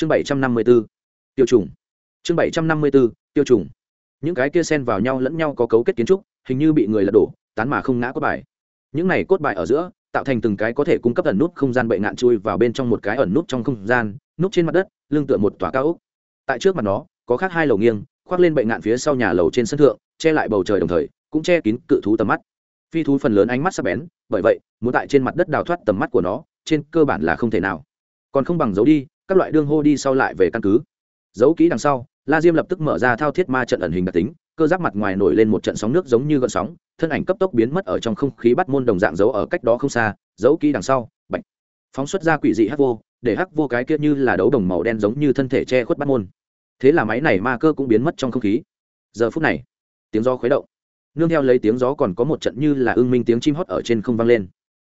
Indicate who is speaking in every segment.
Speaker 1: chương bảy trăm năm mươi b ố tiêu trùng. Chương bảy trăm năm mươi b ố tiêu trùng. Những cái kia sen vào nhau lẫn nhau có cấu kết kiến trúc, hình như bị người lật đổ, tán mà không ngã cốt bài. Những này cốt bài ở giữa, tạo thành từng cái có thể cung cấp ẩn nút không gian bệnh ngạn chui vào bên trong một cái ẩn nút trong không gian, nút trên mặt đất, lưng tựa một tòa cao ốc. Tại trước mặt nó, có khác hai lầu nghiêng, khoác lên bệnh ngạn phía sau nhà lầu trên sân thượng, che lại bầu trời đồng thời, cũng che kín cự thú tầm mắt. Phi thú phần lớn ánh mắt sắc bén, bởi vậy, muốn tại trên mặt đất đào thoát tầm mắt của nó, trên cơ bản là không thể nào. Còn không bằng giấu đi các loại đương hô đi sau lại về căn cứ. Giấu kỹ đằng sau, la diêm lập tức mở ra thao thiết ma trận ẩn hình đặc tính, cơ giáp mặt ngoài nổi lên một trận sóng nước giống như gợn sóng, thân ảnh cấp tốc biến mất ở trong không khí bắt môn đồng dạng giấu ở cách đó không xa, giấu kỹ đằng sau, bạch. Phóng xuất ra quỷ dị hắc vô, để hắc vô cái kia như là đấu đồng màu đen giống như thân thể che khuất bắt môn. Thế là máy này ma cơ cũng biến mất trong không khí. Giờ phút này, tiếng gió khuấy động. Nương theo lấy tiếng gió còn có một trận như là ưng minh tiếng chim hót ở trên không vang lên.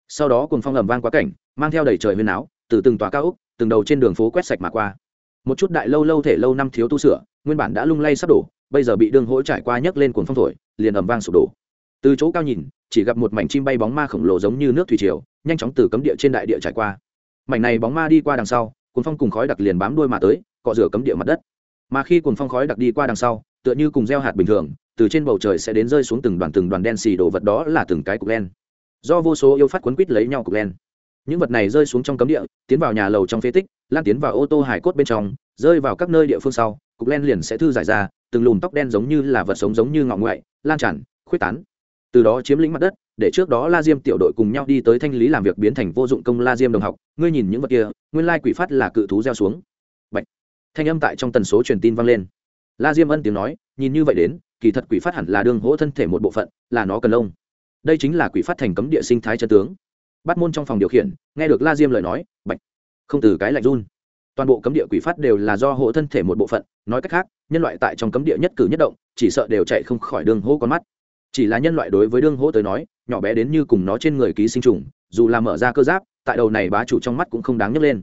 Speaker 1: Sau đó cùng phong ầm vang quá cảnh, mang theo đầy trời huyền áo, từ từng tòa cao úc từng đầu trên đường phố quét sạch mà qua. Một chút đại lâu lâu thể lâu năm thiếu tu sửa, nguyên bản đã lung lay sắp đổ, bây giờ bị đương hỗ trải qua nhấc lên cuồng phong thổi, liền ầm vang sụp đổ. Từ chỗ cao nhìn, chỉ gặp một mảnh chim bay bóng ma khổng lồ giống như nước thủy triều, nhanh chóng từ cấm địa trên đại địa trải qua. Mảnh này bóng ma đi qua đằng sau, cuồng phong cùng khói đặc liền bám đuôi mà tới, cọ rửa cấm địa mặt đất. Mà khi cuồng phong khói đặc đi qua đằng sau, tựa như cùng gieo hạt bình thường, từ trên bầu trời sẽ đến rơi xuống từng đoàn từng đoàn đen xì đồ vật đó là từng cái cục len do vô số yêu phát quấn quít lấy nhau cục len những vật này rơi xuống trong cấm địa, tiến vào nhà lầu trong phế tích, lan tiến vào ô tô hải cốt bên trong, rơi vào các nơi địa phương sau, cục len liền sẽ thư giải ra, từng lùm tóc đen giống như là vật sống giống như ngọn ngoại lan tràn khuyết tán. Từ đó chiếm lĩnh mặt đất, để trước đó la diêm tiểu đội cùng nhau đi tới thanh lý làm việc biến thành vô dụng công la diêm đồng học, ngươi nhìn những vật kia, nguyên lai quỷ phát là cự thú gieo xuống. Bạch. thanh âm tại trong tần số truyền tin vang lên. La diêm ân tiếng nói, nhìn như vậy đến, kỳ thật quỷ phát hẳn là đường hỗ thân thể một bộ phận, là nó cần lông. Đây chính là quỷ phát thành cấm địa sinh thái chân tướng bắt môn trong phòng điều khiển, nghe được la diêm lời nói, bạch, không từ cái lạnh run. Toàn bộ cấm địa quỷ phát đều là do hộ thân thể một bộ phận, nói cách khác, nhân loại tại trong cấm địa nhất cử nhất động, chỉ sợ đều chạy không khỏi đường hô con mắt. Chỉ là nhân loại đối với đương hỗ tới nói, nhỏ bé đến như cùng nó trên người ký sinh trùng, dù là mở ra cơ giáp, tại đầu này bá chủ trong mắt cũng không đáng nhấc lên.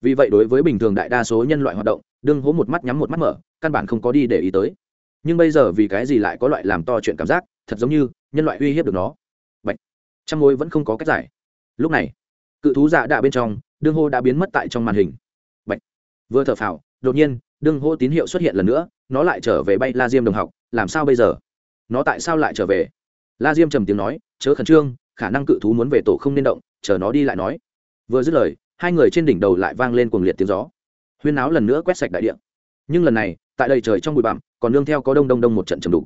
Speaker 1: Vì vậy đối với bình thường đại đa số nhân loại hoạt động đương hố một mắt nhắm một mắt mở, căn bản không có đi để ý tới. Nhưng bây giờ vì cái gì lại có loại làm to chuyện cảm giác, thật giống như nhân loại uy hiếp được nó. Bạch. trăm ngôi vẫn không có cách giải lúc này, cự thú dạ đạ bên trong, đương hô đã biến mất tại trong màn hình. Bạch. vừa thở phào, đột nhiên, đương hô tín hiệu xuất hiện lần nữa, nó lại trở về bay la diêm đồng học, làm sao bây giờ? Nó tại sao lại trở về? La diêm trầm tiếng nói, chớ khẩn trương, khả năng cự thú muốn về tổ không nên động, chờ nó đi lại nói. Vừa dứt lời, hai người trên đỉnh đầu lại vang lên cuồng liệt tiếng gió. Huyên áo lần nữa quét sạch đại địa. Nhưng lần này, tại đầy trời trong bụi bặm, còn nương theo có đông đông đông một trận trầm đục.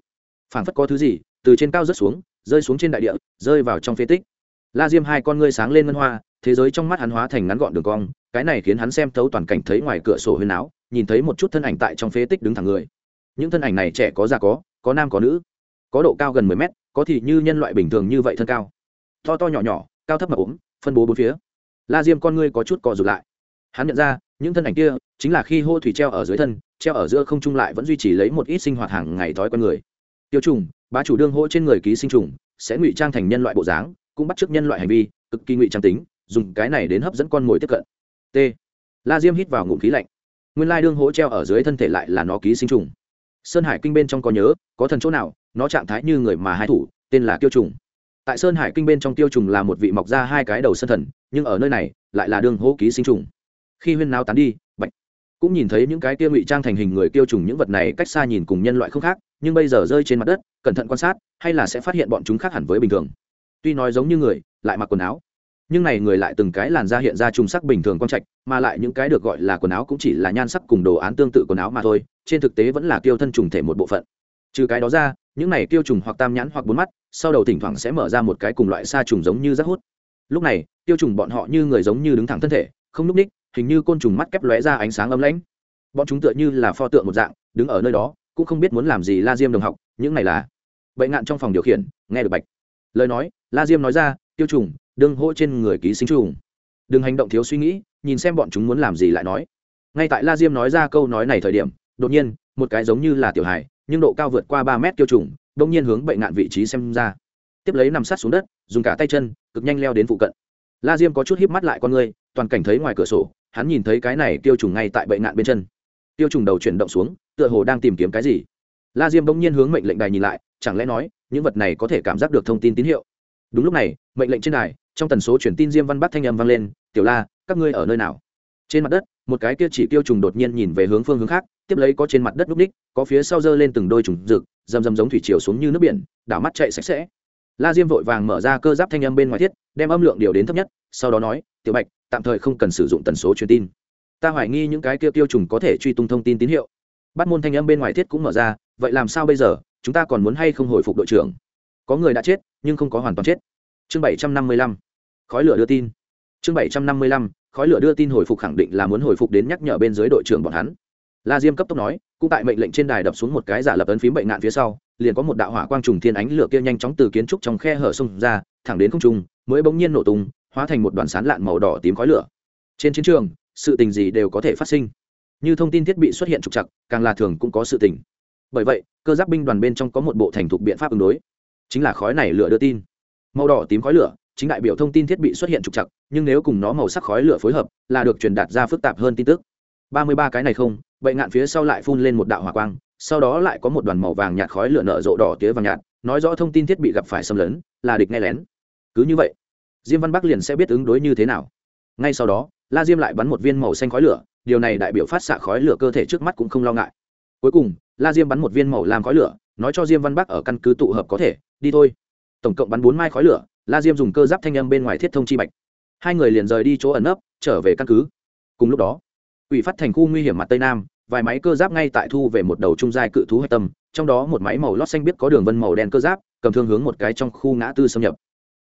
Speaker 1: Phảng phất có thứ gì, từ trên cao rớt xuống, rơi xuống trên đại địa, rơi vào trong phế tích la diêm hai con ngươi sáng lên ngân hoa, thế giới trong mắt hắn hóa thành ngắn gọn đường cong, cái này khiến hắn xem thấu toàn cảnh thấy ngoài cửa sổ huyên áo, nhìn thấy một chút thân ảnh tại trong phế tích đứng thẳng người. Những thân ảnh này trẻ có già có có nam có nữ, có độ cao gần mười mét, có thì như nhân loại bình thường như vậy thân cao. To to nhỏ nhỏ, cao thấp mà ốm, phân bố bốn phía. La diêm con ngươi có chút cò rụt lại. Hắn nhận ra, những thân ảnh kia chính là khi hô thủy treo ở dưới thân, treo ở giữa không trung lại vẫn duy trì lấy một ít sinh hoạt hàng ngày thói con người. Tiêu trùng, bá chủ đương hô trên người ký sinh trùng, sẽ ngụy trang thành nhân loại bộ dáng cũng bắt chước nhân loại hành vi, cực kỳ ngụy trang tính, dùng cái này đến hấp dẫn con mồi tiếp cận. T. La diêm hít vào ngụm khí lạnh. Nguyên lai đương hỗ treo ở dưới thân thể lại là nó ký sinh trùng. Sơn hải kinh bên trong có nhớ, có thần chỗ nào, nó trạng thái như người mà hai thủ, tên là tiêu trùng. Tại sơn hải kinh bên trong tiêu trùng là một vị mọc ra hai cái đầu sân thần, nhưng ở nơi này, lại là đương hỗ ký sinh trùng. Khi huyên nao tán đi, bạch cũng nhìn thấy những cái tiêu ngụy trang thành hình người tiêu trùng những vật này cách xa nhìn cùng nhân loại không khác, nhưng bây giờ rơi trên mặt đất, cẩn thận quan sát, hay là sẽ phát hiện bọn chúng khác hẳn với bình thường tuy nói giống như người, lại mặc quần áo. Nhưng này người lại từng cái làn da hiện ra trùng sắc bình thường quang trạch, mà lại những cái được gọi là quần áo cũng chỉ là nhan sắc cùng đồ án tương tự quần áo mà thôi, trên thực tế vẫn là tiêu thân trùng thể một bộ phận. Trừ cái đó ra, những này tiêu trùng hoặc tam nhãn hoặc bốn mắt, sau đầu thỉnh thoảng sẽ mở ra một cái cùng loại sa trùng giống như rác hút. Lúc này tiêu trùng bọn họ như người giống như đứng thẳng thân thể, không núp ních, hình như côn trùng mắt kép lóe ra ánh sáng ấm lãnh. Bọn chúng tựa như là pho tượng một dạng, đứng ở nơi đó, cũng không biết muốn làm gì la diêm đồng học, những này là bệnh ngạn trong phòng điều khiển, nghe được bạch. Lời nói la diêm nói ra, tiêu trùng, đừng hỗ trên người ký sinh trùng. Đừng hành động thiếu suy nghĩ, nhìn xem bọn chúng muốn làm gì lại nói. Ngay tại la diêm nói ra câu nói này thời điểm, đột nhiên, một cái giống như là tiểu hài, nhưng độ cao vượt qua ba mét tiêu trùng, đông nhiên hướng bệnh ngạn vị trí xem ra. Tiếp lấy nằm sát xuống đất, dùng cả tay chân, cực nhanh leo đến phụ cận. La diêm có chút híp mắt lại con người, toàn cảnh thấy ngoài cửa sổ, hắn nhìn thấy cái này tiêu trùng ngay tại bệnh ngạn bên chân. Tiêu trùng đầu chuyển động xuống, tựa hồ đang tìm kiếm cái gì. La diêm bỗng nhiên hướng mệnh lệnh đài nhìn lại, chẳng lẽ nói, những vật này có thể cảm giác được thông tin tín hiệu? Đúng lúc này, mệnh lệnh trên đài, trong tần số truyền tin diêm văn bắc thanh âm vang lên, tiểu la, các ngươi ở nơi nào? Trên mặt đất, một cái kia chỉ tiêu trùng đột nhiên nhìn về hướng phương hướng khác, tiếp lấy có trên mặt đất núp ních, có phía sau dơ lên từng đôi trùng rực, rầm rầm giống thủy chiều xuống như nước biển, đảo mắt chạy sạch sẽ. La diêm vội vàng mở ra cơ giáp thanh âm bên ngoài thiết, đem âm lượng điều đến thấp nhất, sau đó nói, tiểu bạch, tạm thời không cần sử dụng tần số truyền tin. Ta hoài nghi những cái kia tiêu trùng có thể truy tung thông tin tín hiệu. Bắt môn thanh âm bên ngoài thiết cũng mở ra, vậy làm sao bây giờ? Chúng ta còn muốn hay không hồi phục đội trưởng? Có người đã chết, nhưng không có hoàn toàn chết. Chương bảy trăm năm mươi lăm. Khói lửa đưa tin. Chương bảy trăm năm mươi lăm, khói lửa đưa tin hồi phục khẳng định là muốn hồi phục đến nhắc nhở bên dưới đội trưởng bọn hắn. La diêm cấp tốc nói, cũng tại mệnh lệnh trên đài đập xuống một cái giả lập ấn phím bệnh nạn phía sau, liền có một đạo hỏa quang trùng thiên ánh lửa kia nhanh chóng từ kiến trúc trong khe hở xông ra, thẳng đến không trung, mới bỗng nhiên nổ tung, hóa thành một đoàn sán lạn màu đỏ tím khói lửa. Trên chiến trường, sự tình gì đều có thể phát sinh. Như thông tin thiết bị xuất hiện trục chặt càng là thường cũng có sự tình. Bởi vậy, cơ giáp binh đoàn bên trong có một bộ thành thục biện pháp ứng đối chính là khói này lửa đưa tin. Màu đỏ tím khói lửa, chính đại biểu thông tin thiết bị xuất hiện trục chặt nhưng nếu cùng nó màu sắc khói lửa phối hợp, là được truyền đạt ra phức tạp hơn tin tức. Ba mươi ba cái này không bệnh ngạn phía sau lại phun lên một đạo hỏa quang, sau đó lại có một đoàn màu vàng nhạt khói lửa nở rộ đỏ tía vàng nhạt, nói rõ thông tin thiết bị gặp phải xâm lấn, là địch nghe lén. Cứ như vậy, diêm văn bắc liền sẽ biết ứng đối như thế nào. Ngay sau đó, la diêm lại bắn một viên màu xanh khói lửa, điều này đại biểu phát xạ khói lửa cơ thể trước mắt cũng không lo ngại. Cuối cùng, la diêm bắn một viên màu làm khói lửa, nói cho diêm văn bắc ở căn cứ tụ hợp có thể đi thôi. Tổng cộng bắn bốn mai khói lửa, la diêm dùng cơ giáp thanh âm bên ngoài thiết thông chi bạch. Hai người liền rời đi chỗ ẩn nấp, trở về căn cứ. Cùng lúc đó ủy phát thành khu nguy hiểm mặt tây nam, vài máy cơ giáp ngay tại thu về một đầu trung giai cự thú hạch tâm, trong đó một máy màu lót xanh biết có đường vân màu đen cơ giáp, cầm thương hướng một cái trong khu ngã tư xâm nhập.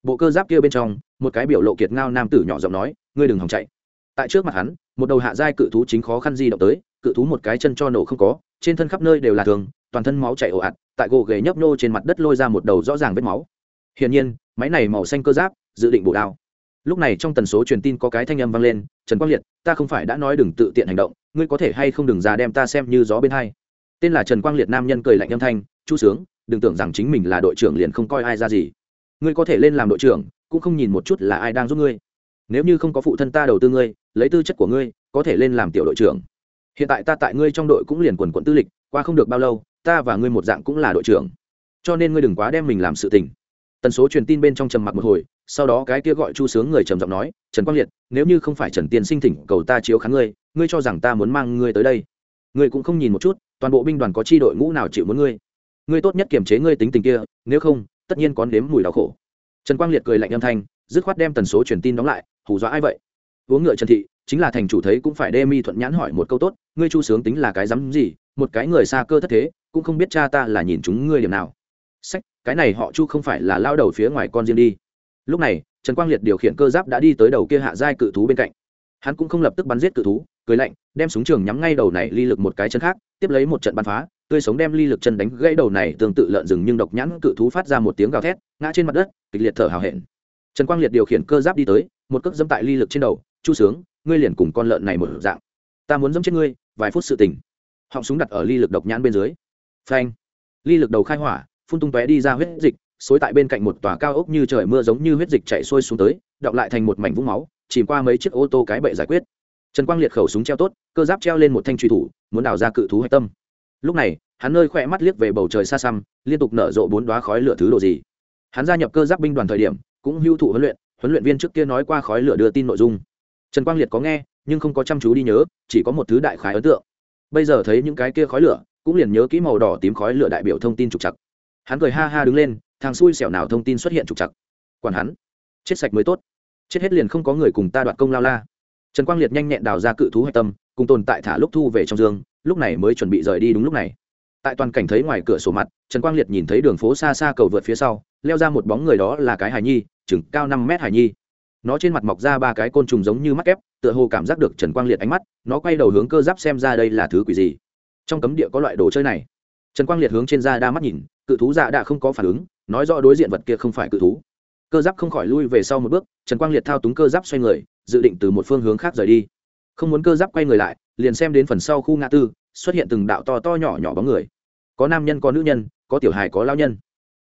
Speaker 1: Bộ cơ giáp kia bên trong, một cái biểu lộ kiệt ngao nam tử nhỏ giọng nói, ngươi đừng hòng chạy. Tại trước mặt hắn, một đầu hạ giai cự thú chính khó khăn di động tới cự thú một cái chân cho nổ không có, trên thân khắp nơi đều là thường toàn thân máu chảy ồ ạt, tại gỗ ghề nhấp nhô trên mặt đất lôi ra một đầu rõ ràng vết máu. Hiển nhiên, máy này màu xanh cơ giáp, dự định bổ đao. Lúc này trong tần số truyền tin có cái thanh âm vang lên, trần quang liệt, ta không phải đã nói đừng tự tiện hành động, ngươi có thể hay không đừng ra đem ta xem như gió bên hai. Tên là trần quang liệt nam nhân cười lạnh âm thanh, chu sướng, đừng tưởng rằng chính mình là đội trưởng liền không coi ai ra gì. Ngươi có thể lên làm đội trưởng, cũng không nhìn một chút là ai đang giúp ngươi. Nếu như không có phụ thân ta đầu tư ngươi, lấy tư chất của ngươi, có thể lên làm tiểu đội trưởng hiện tại ta tại ngươi trong đội cũng liền quần quận tư lịch, qua không được bao lâu, ta và ngươi một dạng cũng là đội trưởng. Cho nên ngươi đừng quá đem mình làm sự tình. Tần số truyền tin bên trong trầm mặc một hồi, sau đó cái kia gọi chu sướng người trầm giọng nói, trần quang liệt, nếu như không phải trần tiên sinh thỉnh cầu ta chiếu kháng ngươi ngươi cho rằng ta muốn mang ngươi tới đây? Ngươi cũng không nhìn một chút, toàn bộ binh đoàn có chi đội ngũ nào chịu muốn ngươi? Ngươi tốt nhất kiềm chế ngươi tính tình kia, nếu không, tất nhiên có nếm mùi đau khổ. Trần quang liệt cười lạnh âm thanh, dứt khoát đem tần số truyền tin đóng lại, hù dọa ai vậy? Uống ngựa trần thị chính là thành chủ thấy cũng phải đê mi thuận nhãn hỏi một câu tốt, ngươi chu sướng tính là cái dám gì, một cái người xa cơ thất thế, cũng không biết cha ta là nhìn chúng ngươi điểm nào. Sách, cái này họ chu không phải là lao đầu phía ngoài con riêng đi. Lúc này, trần quang liệt điều khiển cơ giáp đã đi tới đầu kia hạ giai cự thú bên cạnh. Hắn cũng không lập tức bắn giết cự thú, cười lạnh, đem súng trường nhắm ngay đầu này ly lực một cái chân khác, tiếp lấy một trận bắn phá, tươi sống đem ly lực chân đánh gãy đầu này tương tự lợn rừng nhưng độc nhãn cự thú phát ra một tiếng gào thét, ngã trên mặt đất, kịch liệt thở hào hẹn. Trần quang liệt điều khiển cơ giáp đi tới, một cước dẫm tại ly lực trên đầu, chu sướng ngươi liền cùng con lợn này một dạng. Ta muốn dẫm chết ngươi, vài phút sự tình. Họng súng đặt ở ly lực độc nhãn bên dưới. Phanh. Ly lực đầu khai hỏa, phun tung tóe đi ra huyết dịch, xối tại bên cạnh một tòa cao ốc như trời mưa giống như huyết dịch chạy xuôi xuống tới, đọng lại thành một mảnh vũng máu, chìm qua mấy chiếc ô tô cái bệ giải quyết. Trần quang liệt khẩu súng treo tốt, cơ giáp treo lên một thanh truy thủ, muốn đào ra cự thú hạch tâm. Lúc này, hắn nơi khỏe mắt liếc về bầu trời xa xăm, liên tục nở rộ bốn đoá khói lửa thứ đồ gì. Hắn gia nhập cơ giáp binh đoàn thời điểm, cũng hưu thụ huấn luyện huấn luyện viên trước kia nói qua khói lửa đưa tin nội dung trần quang liệt có nghe, nhưng không có chăm chú đi nhớ, chỉ có một thứ đại khái ấn tượng. Bây giờ thấy những cái kia khói lửa, cũng liền nhớ kỹ màu đỏ tím khói lửa đại biểu thông tin trục chặt hắn cười ha ha đứng lên, thằng xui xẻo nào thông tin xuất hiện trục chặt quản hắn. Chết sạch mới tốt. Chết hết liền không có người cùng ta đoạt công lao la. Trần quang liệt nhanh nhẹn đào ra cự thú hạch tâm, cùng tồn tại thả lúc thu về trong giường lúc này mới chuẩn bị rời đi đúng lúc này. Tại toàn cảnh thấy ngoài cửa sổ mặt, trần quang liệt nhìn thấy đường phố xa xa cầu vượt phía sau, leo ra một bóng người đó là cái hài nhi, chừng cao năm mét hài nhi nó trên mặt mọc ra ba cái côn trùng giống như mắt ép tựa hồ cảm giác được trần quang liệt ánh mắt, nó quay đầu hướng cơ giáp xem ra đây là thứ quỷ gì. Trong cấm địa có loại đồ chơi này. Trần quang liệt hướng trên da đa mắt nhìn, cự thú dạ đã không có phản ứng, nói rõ đối diện vật kia không phải cự thú. Cơ giáp không khỏi lui về sau một bước, trần quang liệt thao túng cơ giáp xoay người, dự định từ một phương hướng khác rời đi. Không muốn cơ giáp quay người lại, liền xem đến phần sau khu ngã tư, xuất hiện từng đạo to to nhỏ nhỏ bóng người. Có nam nhân, có nữ nhân, có tiểu hài, có lao nhân.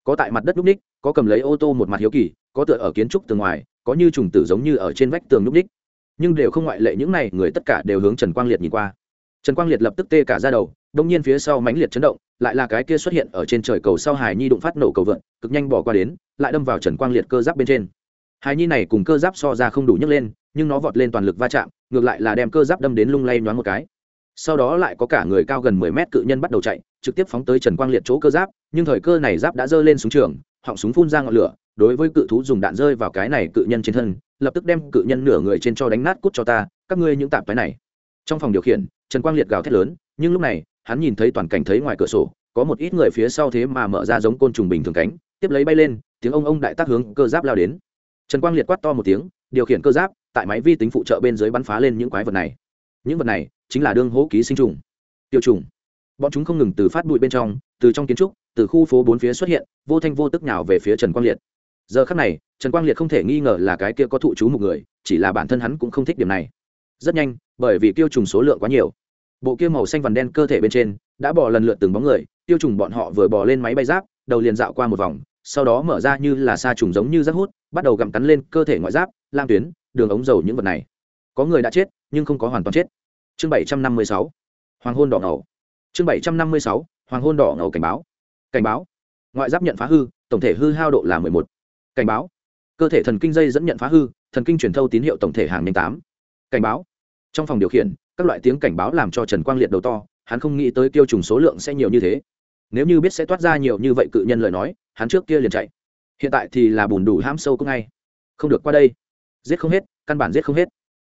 Speaker 1: Có tại mặt đất núp ních, có cầm lấy ô tô một mặt hiếu kỳ, có tựa ở kiến trúc từ ngoài có như trùng tử giống như ở trên vách tường núp ních nhưng đều không ngoại lệ những này, người tất cả đều hướng trần quang liệt nhìn qua. Trần quang liệt lập tức tê cả ra đầu, đông nhiên phía sau mãnh liệt chấn động, lại là cái kia xuất hiện ở trên trời cầu sau hải nhi đụng phát nổ cầu vượn, cực nhanh bỏ qua đến, lại đâm vào trần quang liệt cơ giáp bên trên. Hải nhi này cùng cơ giáp so ra không đủ nhấc lên, nhưng nó vọt lên toàn lực va chạm, ngược lại là đem cơ giáp đâm đến lung lay nhoáng một cái. Sau đó lại có cả người cao gần mười mét cự nhân bắt đầu chạy, trực tiếp phóng tới trần quang liệt chỗ cơ giáp, nhưng thời cơ này giáp đã giơ lên súng trường, họng súng phun ra ngọn lửa đối với cự thú dùng đạn rơi vào cái này cự nhân trên thân, lập tức đem cự nhân nửa người trên cho đánh nát cút cho ta, các ngươi những tạp cái này. Trong phòng điều khiển, trần quang liệt gào thét lớn, nhưng lúc này, hắn nhìn thấy toàn cảnh thấy ngoài cửa sổ, có một ít người phía sau thế mà mở ra giống côn trùng bình thường cánh, tiếp lấy bay lên, tiếng ông ông đại tác hướng cơ giáp lao đến. Trần quang liệt quát to một tiếng, điều khiển cơ giáp, tại máy vi tính phụ trợ bên dưới bắn phá lên những quái vật này. Những vật này chính là đương hố ký sinh trùng. Tiêu trùng. Bọn chúng không ngừng từ phát bụi bên trong, từ trong kiến trúc, từ khu phố bốn phía xuất hiện, vô thanh vô tức nào về phía trần quang liệt giờ khắc này, trần quang liệt không thể nghi ngờ là cái kia có thụ chú một người, chỉ là bản thân hắn cũng không thích điểm này. Rất nhanh, bởi vì tiêu trùng số lượng quá nhiều, bộ kia màu xanh vằn đen cơ thể bên trên đã bỏ lần lượt từng bóng người, tiêu trùng bọn họ vừa bỏ lên máy bay giáp, đầu liền dạo qua một vòng, sau đó mở ra như là sa trùng giống như rác hút, bắt đầu gặm cắn lên cơ thể ngoại giáp, lam tuyến, đường ống dầu những vật này. Có người đã chết, nhưng không có hoàn toàn chết. Chương bảy trăm năm mươi sáu, hoàng hôn đỏ ngầu. Chương bảy trăm năm mươi sáu, hoàng hôn đỏ ngầu cảnh báo. Cảnh báo. Ngoại giáp nhận phá hư, tổng thể hư hao độ là mười một cảnh báo. Cơ thể thần kinh dây dẫn nhận phá hư, thần kinh truyền thâu tín hiệu tổng thể hàng nhanh tám. Cảnh báo. Trong phòng điều khiển, các loại tiếng cảnh báo làm cho trần quang liệt đầu to, hắn không nghĩ tới tiêu trùng số lượng sẽ nhiều như thế. Nếu như biết sẽ toát ra nhiều như vậy cự nhân lời nói, hắn trước kia liền chạy. Hiện tại thì là bùn đủ ham sâu cũng ngay. Không được qua đây. Giết không hết, căn bản giết không hết.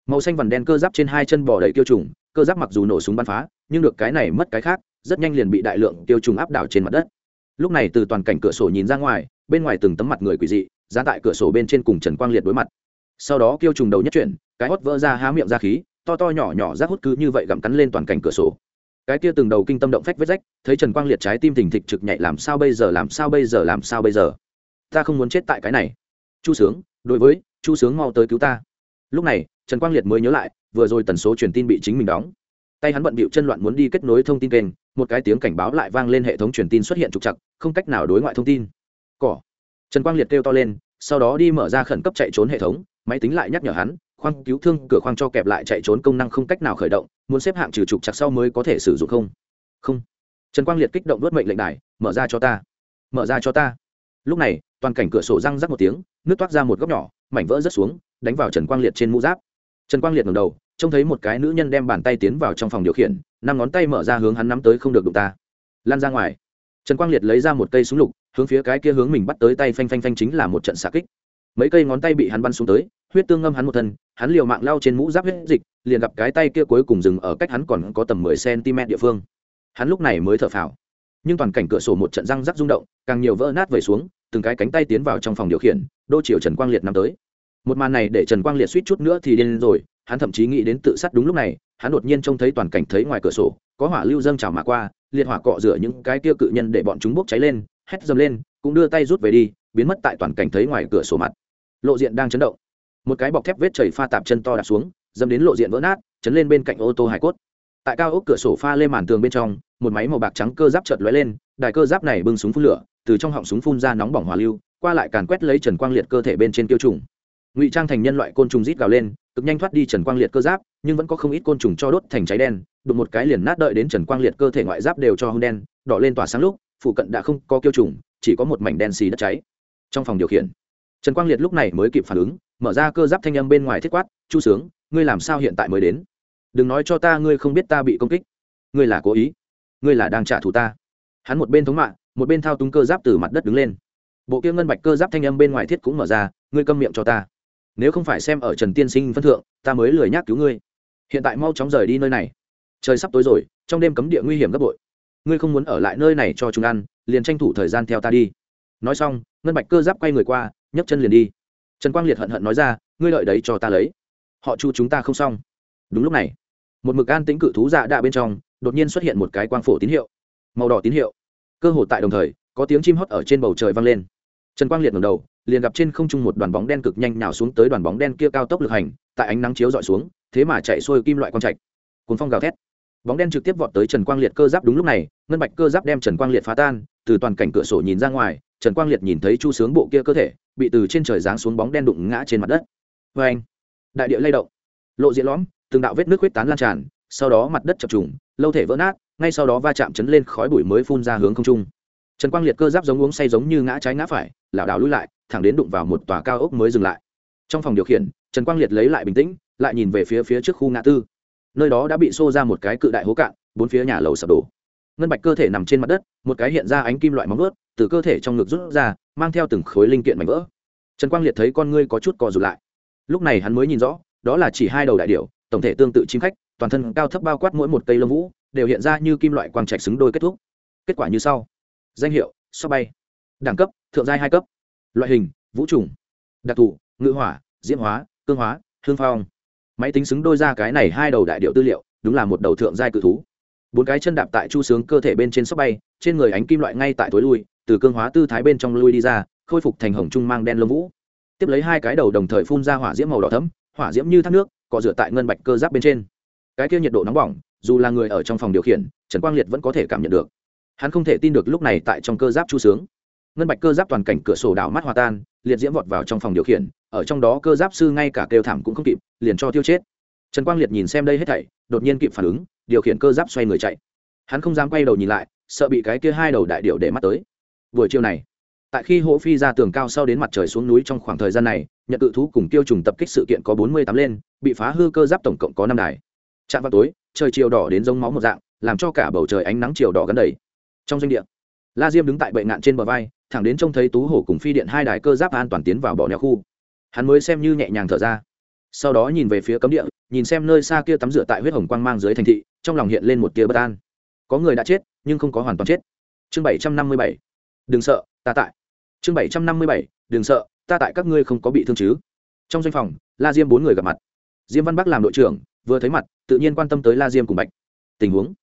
Speaker 1: Màu xanh vằn đen cơ giáp trên hai chân bò đầy tiêu trùng, cơ giáp mặc dù nổ súng bắn phá, nhưng được cái này mất cái khác, rất nhanh liền bị đại lượng tiêu trùng áp đảo trên mặt đất. Lúc này từ toàn cảnh cửa sổ nhìn ra ngoài, bên ngoài từng tấm mặt người quỷ dị dán tại cửa sổ bên trên cùng trần quang liệt đối mặt. Sau đó kêu trùng đầu nhất chuyển, cái hót vỡ ra há miệng ra khí, to to nhỏ nhỏ rác hút cứ như vậy gặm cắn lên toàn cảnh cửa sổ. Cái kia từng đầu kinh tâm động phách vết rách, thấy trần quang liệt trái tim thình thịch trực nhạy làm sao bây giờ, làm sao bây giờ, làm sao bây giờ? Ta không muốn chết tại cái này. Chu sướng, đối với, chu sướng mau tới cứu ta. Lúc này, trần quang liệt mới nhớ lại, vừa rồi tần số truyền tin bị chính mình đóng. Tay hắn bận bịu chân loạn muốn đi kết nối thông tin kênh, một cái tiếng cảnh báo lại vang lên hệ thống truyền tin xuất hiện trục chặt không cách nào đối ngoại thông tin. Cỏ trần quang liệt kêu to lên, sau đó đi mở ra khẩn cấp chạy trốn hệ thống, máy tính lại nhắc nhở hắn, khoang cứu thương cửa khoang cho kẹp lại chạy trốn công năng không cách nào khởi động, muốn xếp hạng trừ trục chặt sau mới có thể sử dụng không? Không. Trần quang liệt kích động đốt mệnh lệnh đài, mở ra cho ta. Mở ra cho ta. Lúc này, toàn cảnh cửa sổ răng rắc một tiếng, nước toát ra một góc nhỏ, mảnh vỡ rớt xuống, đánh vào trần quang liệt trên mũ giáp. Trần quang liệt ngầm đầu, trông thấy một cái nữ nhân đem bàn tay tiến vào trong phòng điều khiển, năm ngón tay mở ra hướng hắn nắm tới không được đụng ta. Lan ra ngoài. Trần quang liệt lấy ra một cây súng lục hướng phía cái kia hướng mình bắt tới tay phanh phanh phanh chính là một trận xạ kích. Mấy cây ngón tay bị hắn bắn xuống tới, huyết tương ngâm hắn một thân, hắn liều mạng lao trên mũ giáp huyết dịch, liền gặp cái tay kia cuối cùng dừng ở cách hắn còn có tầm mười cm địa phương. Hắn lúc này mới thở phào. Nhưng toàn cảnh cửa sổ một trận răng rắc rung động, càng nhiều vỡ nát về xuống, từng cái cánh tay tiến vào trong phòng điều khiển, đô chiều trần quang liệt nằm tới. Một màn này để trần quang liệt suýt chút nữa thì điên rồi, hắn thậm chí nghĩ đến tự sát đúng lúc này, hắn đột nhiên trông thấy toàn cảnh thấy ngoài cửa sổ, có hỏa lưu dâng trào mà qua, liệt hỏa cọ rửa những cái kia cự nhân để bọn chúng bốc cháy lên hét dầm lên, cũng đưa tay rút về đi, biến mất tại toàn cảnh thấy ngoài cửa sổ mặt. Lộ diện đang chấn động. Một cái bọc thép vết chảy pha tạp chân to đạp xuống dâm đến lộ diện vỡ nát, chấn lên bên cạnh ô tô hải cốt. Tại cao ốc cửa sổ pha lên màn tường bên trong, một máy màu bạc trắng cơ giáp chợt lóe lên, đài cơ giáp này bưng súng phun lửa, từ trong họng súng phun ra nóng bỏng hỏa lưu, qua lại càn quét lấy trần quang liệt cơ thể bên trên tiêu trùng. Ngụy trang thành nhân loại côn trùng rít gào lên, cực nhanh thoát đi trần quang liệt cơ giáp, nhưng vẫn có không ít côn trùng cho đốt thành cháy đen, đụng một cái liền nát đợi đến trần quang liệt cơ thể ngoại giáp đều cho hông đen, đỏ lên tỏa sáng lúc phụ cận đã không có tiêu trùng, chỉ có một mảnh đen xì đất cháy. Trong phòng điều khiển, trần quang liệt lúc này mới kịp phản ứng, mở ra cơ giáp thanh âm bên ngoài thiết quát, chu sướng, ngươi làm sao hiện tại mới đến? Đừng nói cho ta ngươi không biết ta bị công kích. Ngươi là cố ý. Ngươi là đang trả thù ta. Hắn một bên thống mạng một bên thao túng cơ giáp từ mặt đất đứng lên. Bộ kia ngân bạch cơ giáp thanh âm bên ngoài thiết cũng mở ra, ngươi câm miệng cho ta. Nếu không phải xem ở trần tiên sinh phân thượng, ta mới lười nhác cứu ngươi. Hiện tại mau chóng rời đi nơi này. Trời sắp tối rồi, trong đêm cấm địa nguy hiểm gấp bội ngươi không muốn ở lại nơi này cho chúng ăn, liền tranh thủ thời gian theo ta đi. Nói xong, ngân bạch cơ giáp quay người qua, nhấc chân liền đi. Trần quang liệt hận hận nói ra, ngươi lợi đấy cho ta lấy. Họ chu chúng ta không xong. Đúng lúc này, một mực an tính cự thú dạ đạ bên trong, đột nhiên xuất hiện một cái quang phổ tín hiệu. Màu đỏ tín hiệu. Cơ hồ tại đồng thời, có tiếng chim hót ở trên bầu trời vang lên. Trần quang liệt ngẩng đầu, liền gặp trên không trung một đoàn bóng đen cực nhanh nhào xuống tới đoàn bóng đen kia cao tốc lực hành, tại ánh nắng chiếu dọi xuống, thế mà chạy xuôi kim loại quang trạch. Cuốn phong gào thét bóng đen trực tiếp vọt tới trần quang liệt cơ giáp đúng lúc này, ngân bạch cơ giáp đem trần quang liệt phá tan, từ toàn cảnh cửa sổ nhìn ra ngoài, trần quang liệt nhìn thấy chu sướng bộ kia cơ thể, bị từ trên trời giáng xuống bóng đen đụng ngã trên mặt đất. Vê anh đại địa lay động. Lộ diện lõm, từng đạo vết nước huyết tán lan tràn, sau đó mặt đất chập trùng, lâu thể vỡ nát, ngay sau đó va chạm chấn lên khói bụi mới phun ra hướng không trung. Trần quang liệt cơ giáp giống uống say giống như ngã trái ngã phải, lảo đảo lui lại, thẳng đến đụng vào một tòa cao ốc mới dừng lại. Trong phòng điều khiển, trần quang liệt lấy lại bình tĩnh, lại nhìn về phía phía trước khu ngã tư nơi đó đã bị xô ra một cái cự đại hố cạn, bốn phía nhà lầu sập đổ. Ngân bạch cơ thể nằm trên mặt đất, một cái hiện ra ánh kim loại móng ướt từ cơ thể trong ngực rút ra, mang theo từng khối linh kiện mảnh vỡ. Trần quang liệt thấy con ngươi có chút cò rụt lại. Lúc này hắn mới nhìn rõ, đó là chỉ hai đầu đại điệu tổng thể tương tự chim khách, toàn thân cao thấp bao quát mỗi một cây lông vũ, đều hiện ra như kim loại quang trạch xứng đôi kết thúc. Kết quả như sau. Danh hiệu, so bay. Đẳng cấp, thượng giai hai cấp. Loại hình, vũ trùng. Đặc thù, ngự hỏa, diễm hóa, cương hóa, hương phong máy tính xứng đôi ra cái này hai đầu đại điệu tư liệu, đúng là một đầu thượng giai cự thú. Bốn cái chân đạp tại chu sướng cơ thể bên trên sóc bay, trên người ánh kim loại ngay tại tối lui, từ cương hóa tư thái bên trong lui đi ra, khôi phục thành hồng trung mang đen lông vũ. Tiếp lấy hai cái đầu đồng thời phun ra hỏa diễm màu đỏ thấm hỏa diễm như thác nước, cọ rửa tại ngân bạch cơ giáp bên trên. Cái kia nhiệt độ nóng bỏng, dù là người ở trong phòng điều khiển, trần quang liệt vẫn có thể cảm nhận được. Hắn không thể tin được lúc này tại trong cơ giáp chu sướng. Ngân bạch cơ giáp toàn cảnh cửa sổ đảo mắt hòa tan, liệt diễm vọt vào trong phòng điều khiển ở trong đó cơ giáp sư ngay cả kêu thảm cũng không kịp, liền cho tiêu chết. Trần quang liệt nhìn xem đây hết thảy, đột nhiên kịp phản ứng, điều khiển cơ giáp xoay người chạy. Hắn không dám quay đầu nhìn lại, sợ bị cái kia hai đầu đại điệu để mắt tới. Buổi chiều này, tại khi hỗ phi ra tường cao sau đến mặt trời xuống núi trong khoảng thời gian này, nhận cự thú cùng tiêu trùng tập kích sự kiện có bốn mươi tám lên, bị phá hư cơ giáp tổng cộng có năm đài. Chạm vào tối, trời chiều đỏ đến giống máu một dạng, làm cho cả bầu trời ánh nắng chiều đỏ gắn đầy. Trong doanh địa, la diêm đứng tại bệ ngạn trên bờ vai, thẳng đến trông thấy tú hổ cùng phi điện hai đài cơ giáp an toàn tiến vào bỏ neo khu hắn mới xem như nhẹ nhàng thở ra. Sau đó nhìn về phía cấm địa, nhìn xem nơi xa kia tắm rửa tại huyết hồng quang mang dưới thành thị, trong lòng hiện lên một tia bất an. Có người đã chết, nhưng không có hoàn toàn chết. Chương bảy trăm năm mươi bảy. Đừng sợ, ta tại. Chương bảy trăm năm mươi bảy. Đừng sợ, ta tại các ngươi không có bị thương chứ. Trong doanh phòng, la diêm bốn người gặp mặt. Diêm văn bắc làm đội trưởng, vừa thấy mặt, tự nhiên quan tâm tới la diêm cùng bạch. Tình huống.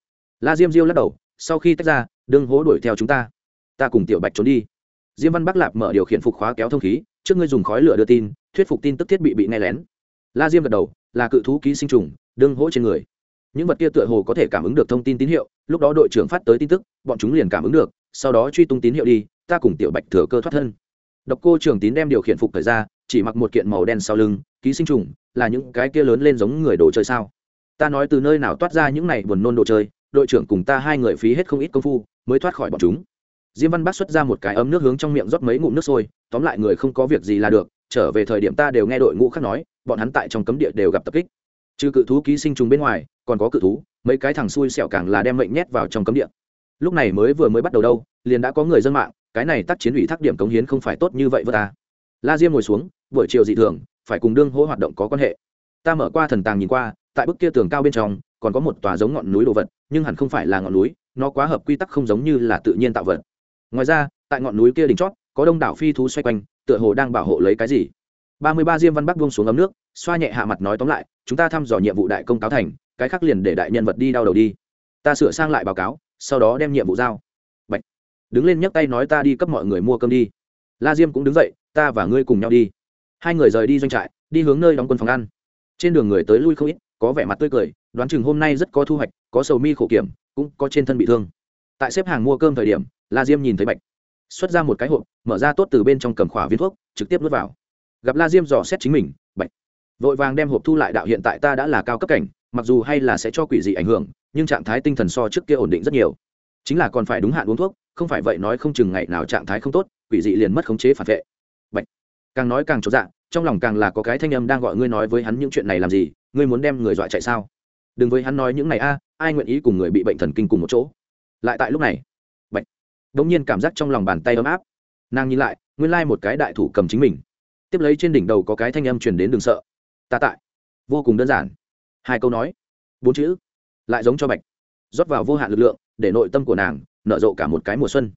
Speaker 1: La diêm diêu lắc đầu, sau khi tách ra đương hố đuổi theo chúng ta. Ta cùng tiểu bạch trốn đi. Diêm văn bắc lạp mở điều khiển phục khóa kéo thông khí trước ngươi dùng khói lửa đưa tin, thuyết phục tin tức thiết bị bị nghe lén. La diêm gật đầu, là cự thú ký sinh trùng, đương hỗ trên người. Những vật kia tựa hồ có thể cảm ứng được thông tin tín hiệu, lúc đó đội trưởng phát tới tin tức, bọn chúng liền cảm ứng được, sau đó truy tung tín hiệu đi, ta cùng tiểu bạch thừa cơ thoát thân. Độc cô trưởng tín đem điều khiển phục thời ra, chỉ mặc một kiện màu đen sau lưng, ký sinh trùng, là những cái kia lớn lên giống người đồ chơi sao? Ta nói từ nơi nào toát ra những này buồn nôn đồ chơi, đội trưởng cùng ta hai người phí hết không ít công phu, mới thoát khỏi bọn chúng diêm văn bác xuất ra một cái ấm nước hướng trong miệng rót mấy ngụm nước sôi, tóm lại người không có việc gì là được, trở về thời điểm ta đều nghe đội ngũ khác nói, bọn hắn tại trong cấm địa đều gặp tập kích. Trừ cự thú ký sinh trùng bên ngoài, còn có cự thú, mấy cái thằng xui xẻo càng là đem mệnh nhét vào trong cấm địa. Lúc này mới vừa mới bắt đầu đâu, liền đã có người dân mạng, cái này tác chiến ủy thác điểm cống hiến không phải tốt như vậy với ta. La diêm ngồi xuống, buổi chiều dị thường, phải cùng đương hô hoạt động có quan hệ. Ta mở qua thần tàng nhìn qua, tại bức kia tường cao bên trong, còn có một tòa giống ngọn núi đồ vật, nhưng hẳn không phải là ngọn núi, nó quá hợp quy tắc không giống như là tự nhiên tạo vật ngoài ra, tại ngọn núi kia đỉnh chót, có đông đảo phi thú xoay quanh, tựa hồ đang bảo hộ lấy cái gì. Ba mươi ba diêm văn bắc buông xuống ấm nước, xoa nhẹ hạ mặt nói tóm lại, chúng ta thăm dò nhiệm vụ đại công cáo thành, cái khác liền để đại nhân vật đi đau đầu đi. Ta sửa sang lại báo cáo, sau đó đem nhiệm vụ giao. Bạch. đứng lên nhấc tay nói ta đi cấp mọi người mua cơm đi. La diêm cũng đứng dậy, ta và ngươi cùng nhau đi. Hai người rời đi doanh trại, đi hướng nơi đóng quân phòng ăn. Trên đường người tới lui không ít, có vẻ mặt tươi cười, đoán chừng hôm nay rất có thu hoạch, có sầu mi khổ kiểm, cũng có trên thân bị thương. Tại xếp hàng mua cơm thời điểm la diêm nhìn thấy bạch. Xuất ra một cái hộp, mở ra tốt từ bên trong cầm khỏa viên thuốc, trực tiếp nuốt vào. Gặp la diêm dò xét chính mình, bạch. Vội vàng đem hộp thu lại đạo hiện tại ta đã là cao cấp cảnh, mặc dù hay là sẽ cho quỷ dị ảnh hưởng, nhưng trạng thái tinh thần so trước kia ổn định rất nhiều. Chính là còn phải đúng hạn uống thuốc, không phải vậy nói không chừng ngày nào trạng thái không tốt, quỷ dị liền mất khống chế phản vệ. Bạch. càng nói càng trọn dạng trong lòng càng là có cái thanh âm đang gọi ngươi nói với hắn những chuyện này làm gì, ngươi muốn đem người dọa chạy sao? Đừng với hắn nói những này a, ai nguyện ý cùng người bị bệnh thần kinh cùng một chỗ? Lại tại lúc này bỗng nhiên cảm giác trong lòng bàn tay ấm áp. Nàng nhìn lại, nguyên lai một cái đại thủ cầm chính mình. Tiếp lấy trên đỉnh đầu có cái thanh âm truyền đến đừng sợ. Ta tại. Vô cùng đơn giản. Hai câu nói. Bốn chữ. Lại giống cho bạch. Rót vào vô hạn lực lượng, để nội tâm của nàng nở rộ cả một cái mùa xuân.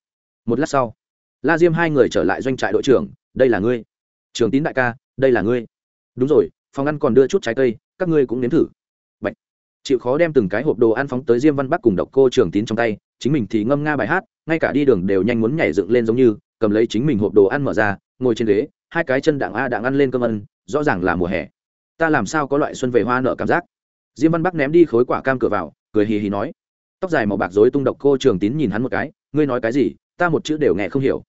Speaker 1: Một lát sau, la diêm hai người trở lại doanh trại đội trưởng, đây là ngươi. Trường tín đại ca, đây là ngươi. Đúng rồi, phòng ăn còn đưa chút trái cây, các ngươi cũng nếm thử. Bạch. chịu khó đem từng cái hộp đồ ăn phóng tới diêm văn bắc cùng độc cô trường tín trong tay chính mình thì ngâm nga bài hát, ngay cả đi đường đều nhanh muốn nhảy dựng lên giống như, cầm lấy chính mình hộp đồ ăn mở ra, ngồi trên ghế, hai cái chân đặng a đặng ăn lên cơm ân rõ ràng là mùa hè. Ta làm sao có loại xuân về hoa nợ cảm giác? Diêm văn bắc ném đi khối quả cam cửa vào, cười hì hì nói. Tóc dài màu bạc dối tung độc cô trường tín nhìn hắn một cái, ngươi nói cái gì? Ta một chữ đều nghe không hiểu.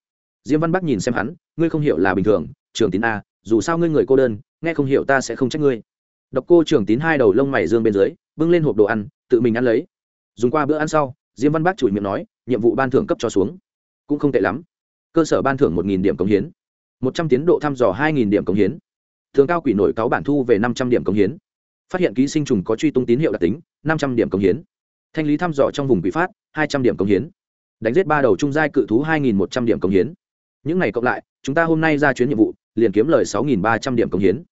Speaker 1: Diêm văn bắc nhìn xem hắn, ngươi không hiểu là bình thường, trường tín a, dù sao ngươi người cô đơn, nghe không hiểu ta sẽ không trách ngươi. Độc cô trường tín hai đầu lông mày dương bên dưới, bưng lên hộp đồ ăn, tự mình ăn lấy. Dùng qua bữa ăn sau diêm văn Bác chửi miệng nói, nhiệm vụ ban thưởng cấp cho xuống. Cũng không tệ lắm. Cơ sở ban thưởng một nghìn điểm cống hiến. Một trăm tiến độ thăm dò hai nghìn điểm cống hiến. Thường cao quỷ nổi cáo bản thu về năm trăm điểm cống hiến. Phát hiện ký sinh trùng có truy tung tín hiệu đặc tính, năm trăm điểm cống hiến. Thanh lý thăm dò trong vùng quỷ phát, hai trăm điểm cống hiến. Đánh giết ba đầu trung giai cự thú hai nghìn một trăm điểm cống hiến. Những này cộng lại, chúng ta hôm nay ra chuyến nhiệm vụ, liền kiếm lời sáu nghìn ba trăm điểm cống hiến.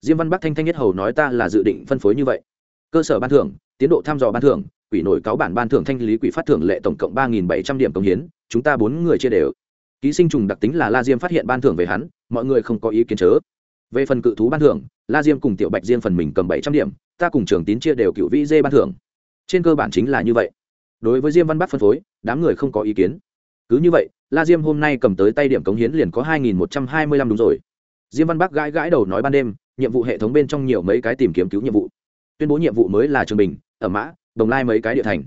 Speaker 1: Diêm văn bắc thanh thanh nhất hầu nói ta là dự định phân phối như vậy. Cơ sở ban thưởng tiến độ thăm dò ban thưởng, quỷ nổi cáo bản ban thưởng thanh lý quỷ phát thưởng lệ tổng cộng ba nghìn bảy trăm điểm công hiến, chúng ta bốn người chia đều. Ký sinh trùng đặc tính là la diêm phát hiện ban thưởng về hắn, mọi người không có ý kiến chớ. Về phần cự thú ban thưởng, la diêm cùng tiểu bạch diêm phần mình cầm bảy trăm điểm, ta cùng trường tín chia đều cựu vĩ dê ban thưởng. Trên cơ bản chính là như vậy. Đối với diêm văn bắc phân phối, đám người không có ý kiến. Cứ như vậy, la diêm hôm nay cầm tới tay điểm cống hiến liền có hai nghìn một trăm hai mươi lăm đúng rồi. Diêm văn bắc gãi gãi đầu nói ban đêm, nhiệm vụ hệ thống bên trong nhiều mấy cái tìm kiếm cứu nhiệm vụ. Tuyên bố nhiệm vụ mới là trường bình ở mã, đồng lai mấy cái địa thành.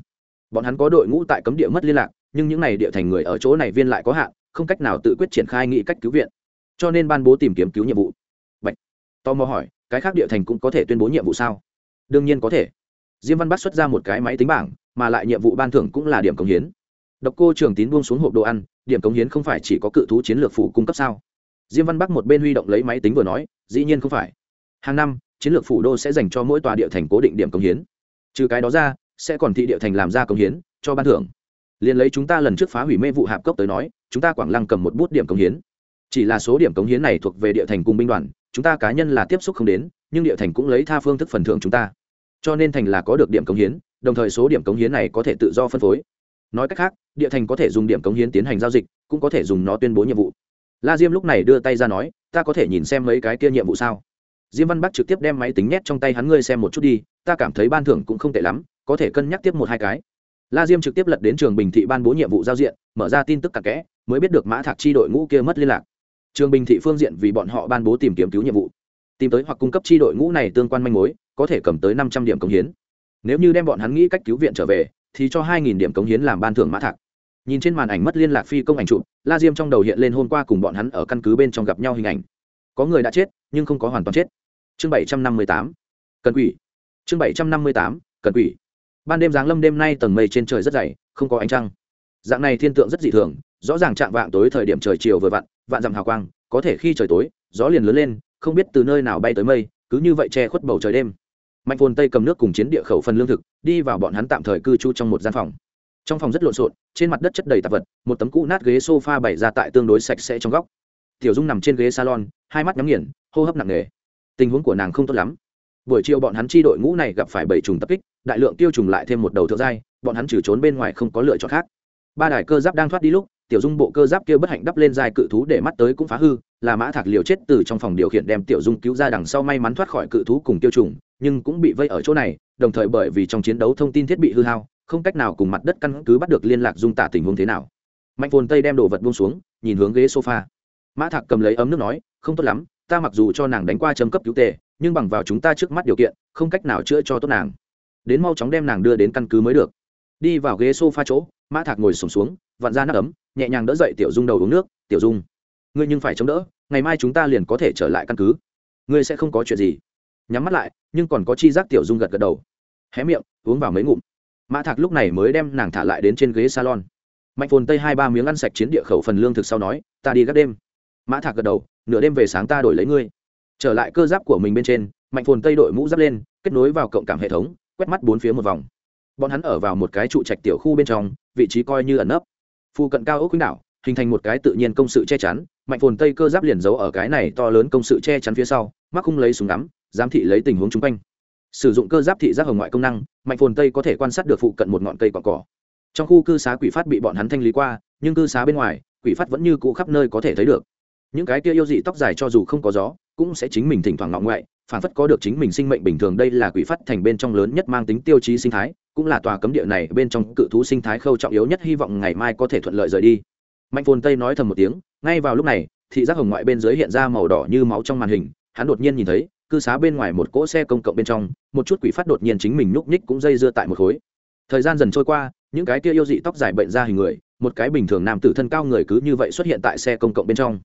Speaker 1: Bọn hắn có đội ngũ tại cấm địa mất liên lạc, nhưng những n à y địa thành người ở chỗ này viên lại có hạn, không cách nào tự quyết triển khai nghị cách cứu viện. Cho nên ban bố tìm kiếm cứu nhiệm vụ. Bạch. tò mò hỏi, cái khác địa thành cũng có thể tuyên bố nhiệm vụ sao? Đương nhiên có thể. Diêm văn bắc xuất ra một cái máy tính bảng, mà lại nhiệm vụ ban thưởng cũng là điểm cống hiến. Độc cô trường tín buông xuống hộp đồ ăn, điểm cống hiến không phải chỉ có cự thú chiến lược phủ cung cấp sao? Diêm văn bắc một bên huy động lấy máy tính vừa nói, dĩ nhiên không phải. Hàng năm, chiến lược phủ đô sẽ dành cho mỗi tòa địa thành cố định điểm cống hiến trừ cái đó ra, sẽ còn thị địa thành làm ra công hiến cho ban thưởng. Liền lấy chúng ta lần trước phá hủy mê vụ hạp cốc tới nói, chúng ta quảng lăng cầm một bút điểm công hiến. Chỉ là số điểm cống hiến này thuộc về địa thành cùng binh đoàn, chúng ta cá nhân là tiếp xúc không đến, nhưng địa thành cũng lấy tha phương thức phần thưởng chúng ta. Cho nên thành là có được điểm cống hiến, đồng thời số điểm cống hiến này có thể tự do phân phối. Nói cách khác, địa thành có thể dùng điểm cống hiến tiến hành giao dịch, cũng có thể dùng nó tuyên bố nhiệm vụ. La diêm lúc này đưa tay ra nói, ta có thể nhìn xem mấy cái kia nhiệm vụ sao? Diêm văn bắc trực tiếp đem máy tính nhét trong tay hắn, ngươi xem một chút đi, ta cảm thấy ban thưởng cũng không tệ lắm, có thể cân nhắc tiếp một hai cái. La diêm trực tiếp lật đến trường bình thị ban bố nhiệm vụ giao diện, mở ra tin tức cặp kẽ, mới biết được mã thạc chi đội ngũ kia mất liên lạc. Trường bình thị phương diện vì bọn họ ban bố tìm kiếm cứu nhiệm vụ, tìm tới hoặc cung cấp chi đội ngũ này tương quan manh mối, có thể cầm tới năm trăm điểm cống hiến. Nếu như đem bọn hắn nghĩ cách cứu viện trở về, thì cho hai nghìn điểm cống hiến làm ban thưởng mã thạc. Nhìn trên màn ảnh mất liên lạc phi công ảnh chụp, la diêm trong đầu hiện lên hôm qua cùng bọn hắn ở căn cứ bên trong gặp nhau hình ảnh có người đã chết, nhưng không có hoàn toàn chết. Chương bảy trăm năm mươi tám, cần quỷ. Chương bảy trăm năm mươi tám, cần quỷ. Ban đêm giáng lâm đêm nay tầng mây trên trời rất dày, không có ánh trăng. Dạng này thiên tượng rất dị thường, rõ ràng chạm vạng tối thời điểm trời chiều vừa vặn, vạn dặm hào quang, có thể khi trời tối, gió liền lớn lên, không biết từ nơi nào bay tới mây, cứ như vậy che khuất bầu trời đêm. Mạnh phồn tây cầm nước cùng chiến địa khẩu phần lương thực, đi vào bọn hắn tạm thời cư trú trong một gian phòng. Trong phòng rất lộn xộn, trên mặt đất chất đầy tạp vật, một tấm cũ nát ghế s o f a bày ra tại tương đối sạch sẽ trong góc tiểu dung nằm trên ghế salon, hai mắt nhắm nghiền, hô hấp nặng nề. Tình huống của nàng không tốt lắm. Buổi chiều bọn hắn chi đội ngũ này gặp phải bảy trùng tập kích, đại lượng tiêu trùng lại thêm một đầu thượng giai, bọn hắn trừ trốn bên ngoài không có lựa chọn khác. Ba đài cơ giáp đang thoát đi lúc, tiểu dung bộ cơ giáp kia bất hạnh đắp lên dài cự thú để mắt tới cũng phá hư, là mã thạc liều chết từ trong phòng điều khiển đem tiểu dung cứu ra đằng sau may mắn thoát khỏi cự thú cùng tiêu trùng, nhưng cũng bị vây ở chỗ này, đồng thời bởi vì trong chiến đấu thông tin thiết bị hư hao, không cách nào cùng mặt đất căn cứ bắt được liên lạc dung tả tình huống thế nào. Mạnh phồn tây đem đồ vật buông xuống, nhìn hướng ghế sofa mã thạc cầm lấy ấm nước nói không tốt lắm ta mặc dù cho nàng đánh qua châm cấp cứu tề nhưng bằng vào chúng ta trước mắt điều kiện không cách nào chữa cho tốt nàng. Đến mau chóng đem nàng đưa đến căn cứ mới được. Đi vào ghế sofa chỗ mã thạc ngồi sùng xuống, xuống vặn ra nắp ấm nhẹ nhàng đỡ dậy tiểu dung đầu uống nước tiểu dung ngươi nhưng phải chống đỡ ngày mai chúng ta liền có thể trở lại căn cứ. Ngươi sẽ không có chuyện gì. Nhắm mắt lại nhưng còn có chi giác tiểu dung gật gật đầu. Hé miệng uống vào mấy ngụm. Mã thạc lúc này mới đem nàng thả lại đến trên ghế salon. Mạnh phồn tây hai ba miếng ăn sạch chiến địa khẩu phần lương thực sau nói ta đi gác đêm mã thạc gật đầu, nửa đêm về sáng ta đổi lấy ngươi. Trở lại cơ giáp của mình bên trên, mạnh phồn tây đội mũ giáp lên, kết nối vào cộng cảm hệ thống, quét mắt bốn phía một vòng. Bọn hắn ở vào một cái trụ trạch tiểu khu bên trong, vị trí coi như ẩn nấp. Phụ cận cao ốc quýnh đảo, hình thành một cái tự nhiên công sự che chắn, mạnh phồn tây cơ giáp liền giấu ở cái này to lớn công sự che chắn phía sau, mắc không lấy súng ngắm, giám thị lấy tình huống chung quanh. Sử dụng cơ giáp thị giác hồng ngoại công năng, mạnh phồn tây có thể quan sát được phụ cận một ngọn cây cỏ cỏ. Trong khu cư xá quỷ phát bị bọn hắn thanh lý qua, nhưng cư xá bên ngoài, quỷ phát vẫn như cũ khắp nơi có thể thấy được những cái kia yêu dị tóc dài cho dù không có gió, cũng sẽ chính mình thỉnh thoảng ngọng ngoại, phản phất có được chính mình sinh mệnh bình thường. Đây là quỷ phát thành bên trong lớn nhất mang tính tiêu chí sinh thái, cũng là tòa cấm địa này bên trong cự thú sinh thái khâu trọng yếu nhất. Hy vọng ngày mai có thể thuận lợi rời đi. Mạnh phồn tây nói thầm một tiếng, ngay vào lúc này, thị giác hồng ngoại bên dưới hiện ra màu đỏ như máu trong màn hình. Hắn đột nhiên nhìn thấy, cư xá bên ngoài một cỗ xe công cộng bên trong, một chút quỷ phát đột nhiên chính mình núp nhích cũng dây dưa tại một khối. Thời gian dần trôi qua, những cái kia yêu dị tóc dài bệnh ra hình người, một cái bình thường nam tử thân cao người cứ như vậy xuất hiện tại xe công cộng bên trong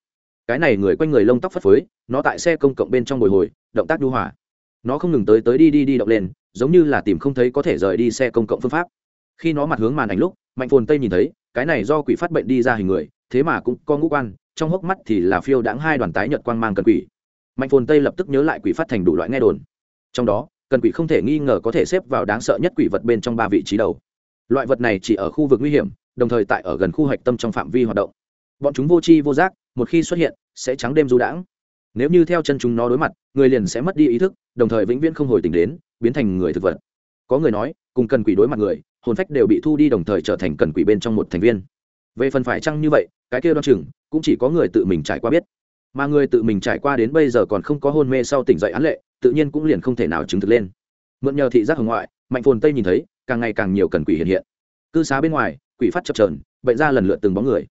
Speaker 1: cái này người quanh người lông tóc phất phới, nó tại xe công cộng bên trong bồi hồi, động tác đu hòa. Nó không ngừng tới tới đi đi đi động lên, giống như là tìm không thấy có thể rời đi xe công cộng phương pháp. Khi nó mặt hướng màn ảnh lúc, mạnh phồn tây nhìn thấy, cái này do quỷ phát bệnh đi ra hình người, thế mà cũng có ngũ quan, trong hốc mắt thì là phiêu đãng hai đoàn tái nhật quang mang cần quỷ. Mạnh phồn tây lập tức nhớ lại quỷ phát thành đủ loại nghe đồn. Trong đó, cần quỷ không thể nghi ngờ có thể xếp vào đáng sợ nhất quỷ vật bên trong ba vị trí đầu. Loại vật này chỉ ở khu vực nguy hiểm, đồng thời tại ở gần khu hạch tâm trong phạm vi hoạt động. Bọn chúng vô tri vô giác một khi xuất hiện, sẽ trắng đêm du đãng. Nếu như theo chân chúng nó đối mặt, người liền sẽ mất đi ý thức, đồng thời vĩnh viễn không hồi tỉnh đến, biến thành người thực vật. Có người nói, cùng cần quỷ đối mặt người, hồn phách đều bị thu đi đồng thời trở thành cần quỷ bên trong một thành viên. Về phần phải chăng như vậy, cái kia đoan chừng, cũng chỉ có người tự mình trải qua biết. Mà người tự mình trải qua đến bây giờ còn không có hôn mê sau tỉnh dậy án lệ, tự nhiên cũng liền không thể nào chứng thực lên. Mượn nhờ thị giác hồng ngoại, mạnh phồn tây nhìn thấy, càng ngày càng nhiều cần quỷ hiện hiện. Cư xá bên ngoài, quỷ phát chập trờn bệnh ra lần lượt từng bóng người.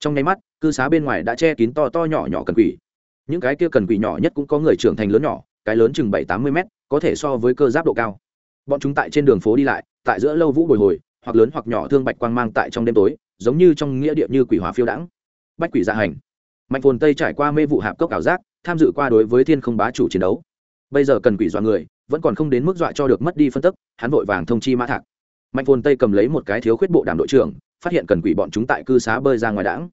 Speaker 1: Trong nháy mắt cư xá bên ngoài đã che kín to to nhỏ nhỏ cần quỷ. Những cái kia cần quỷ nhỏ nhất cũng có người trưởng thành lớn nhỏ, cái lớn chừng bảy tám mươi mét, có thể so với cơ giáp độ cao. Bọn chúng tại trên đường phố đi lại, tại giữa lâu vũ bồi hồi, hoặc lớn hoặc nhỏ thương bạch quang mang tại trong đêm tối, giống như trong nghĩa địa như quỷ hỏa phiêu đãng. Bách quỷ gia dạ hành. Mạnh phồn tây trải qua mê vụ hạp cốc ảo giác, tham dự qua đối với thiên không bá chủ chiến đấu. Bây giờ cần quỷ dọa người, vẫn còn không đến mức dọa cho được mất đi phân tức, hắn vội vàng thông chi mã thạc. Mạnh phồn tây cầm lấy một cái thiếu khuyết bộ đàm đội trưởng, phát hiện cần quỷ bọn chúng tại cư xá bơi ra ngoài đảng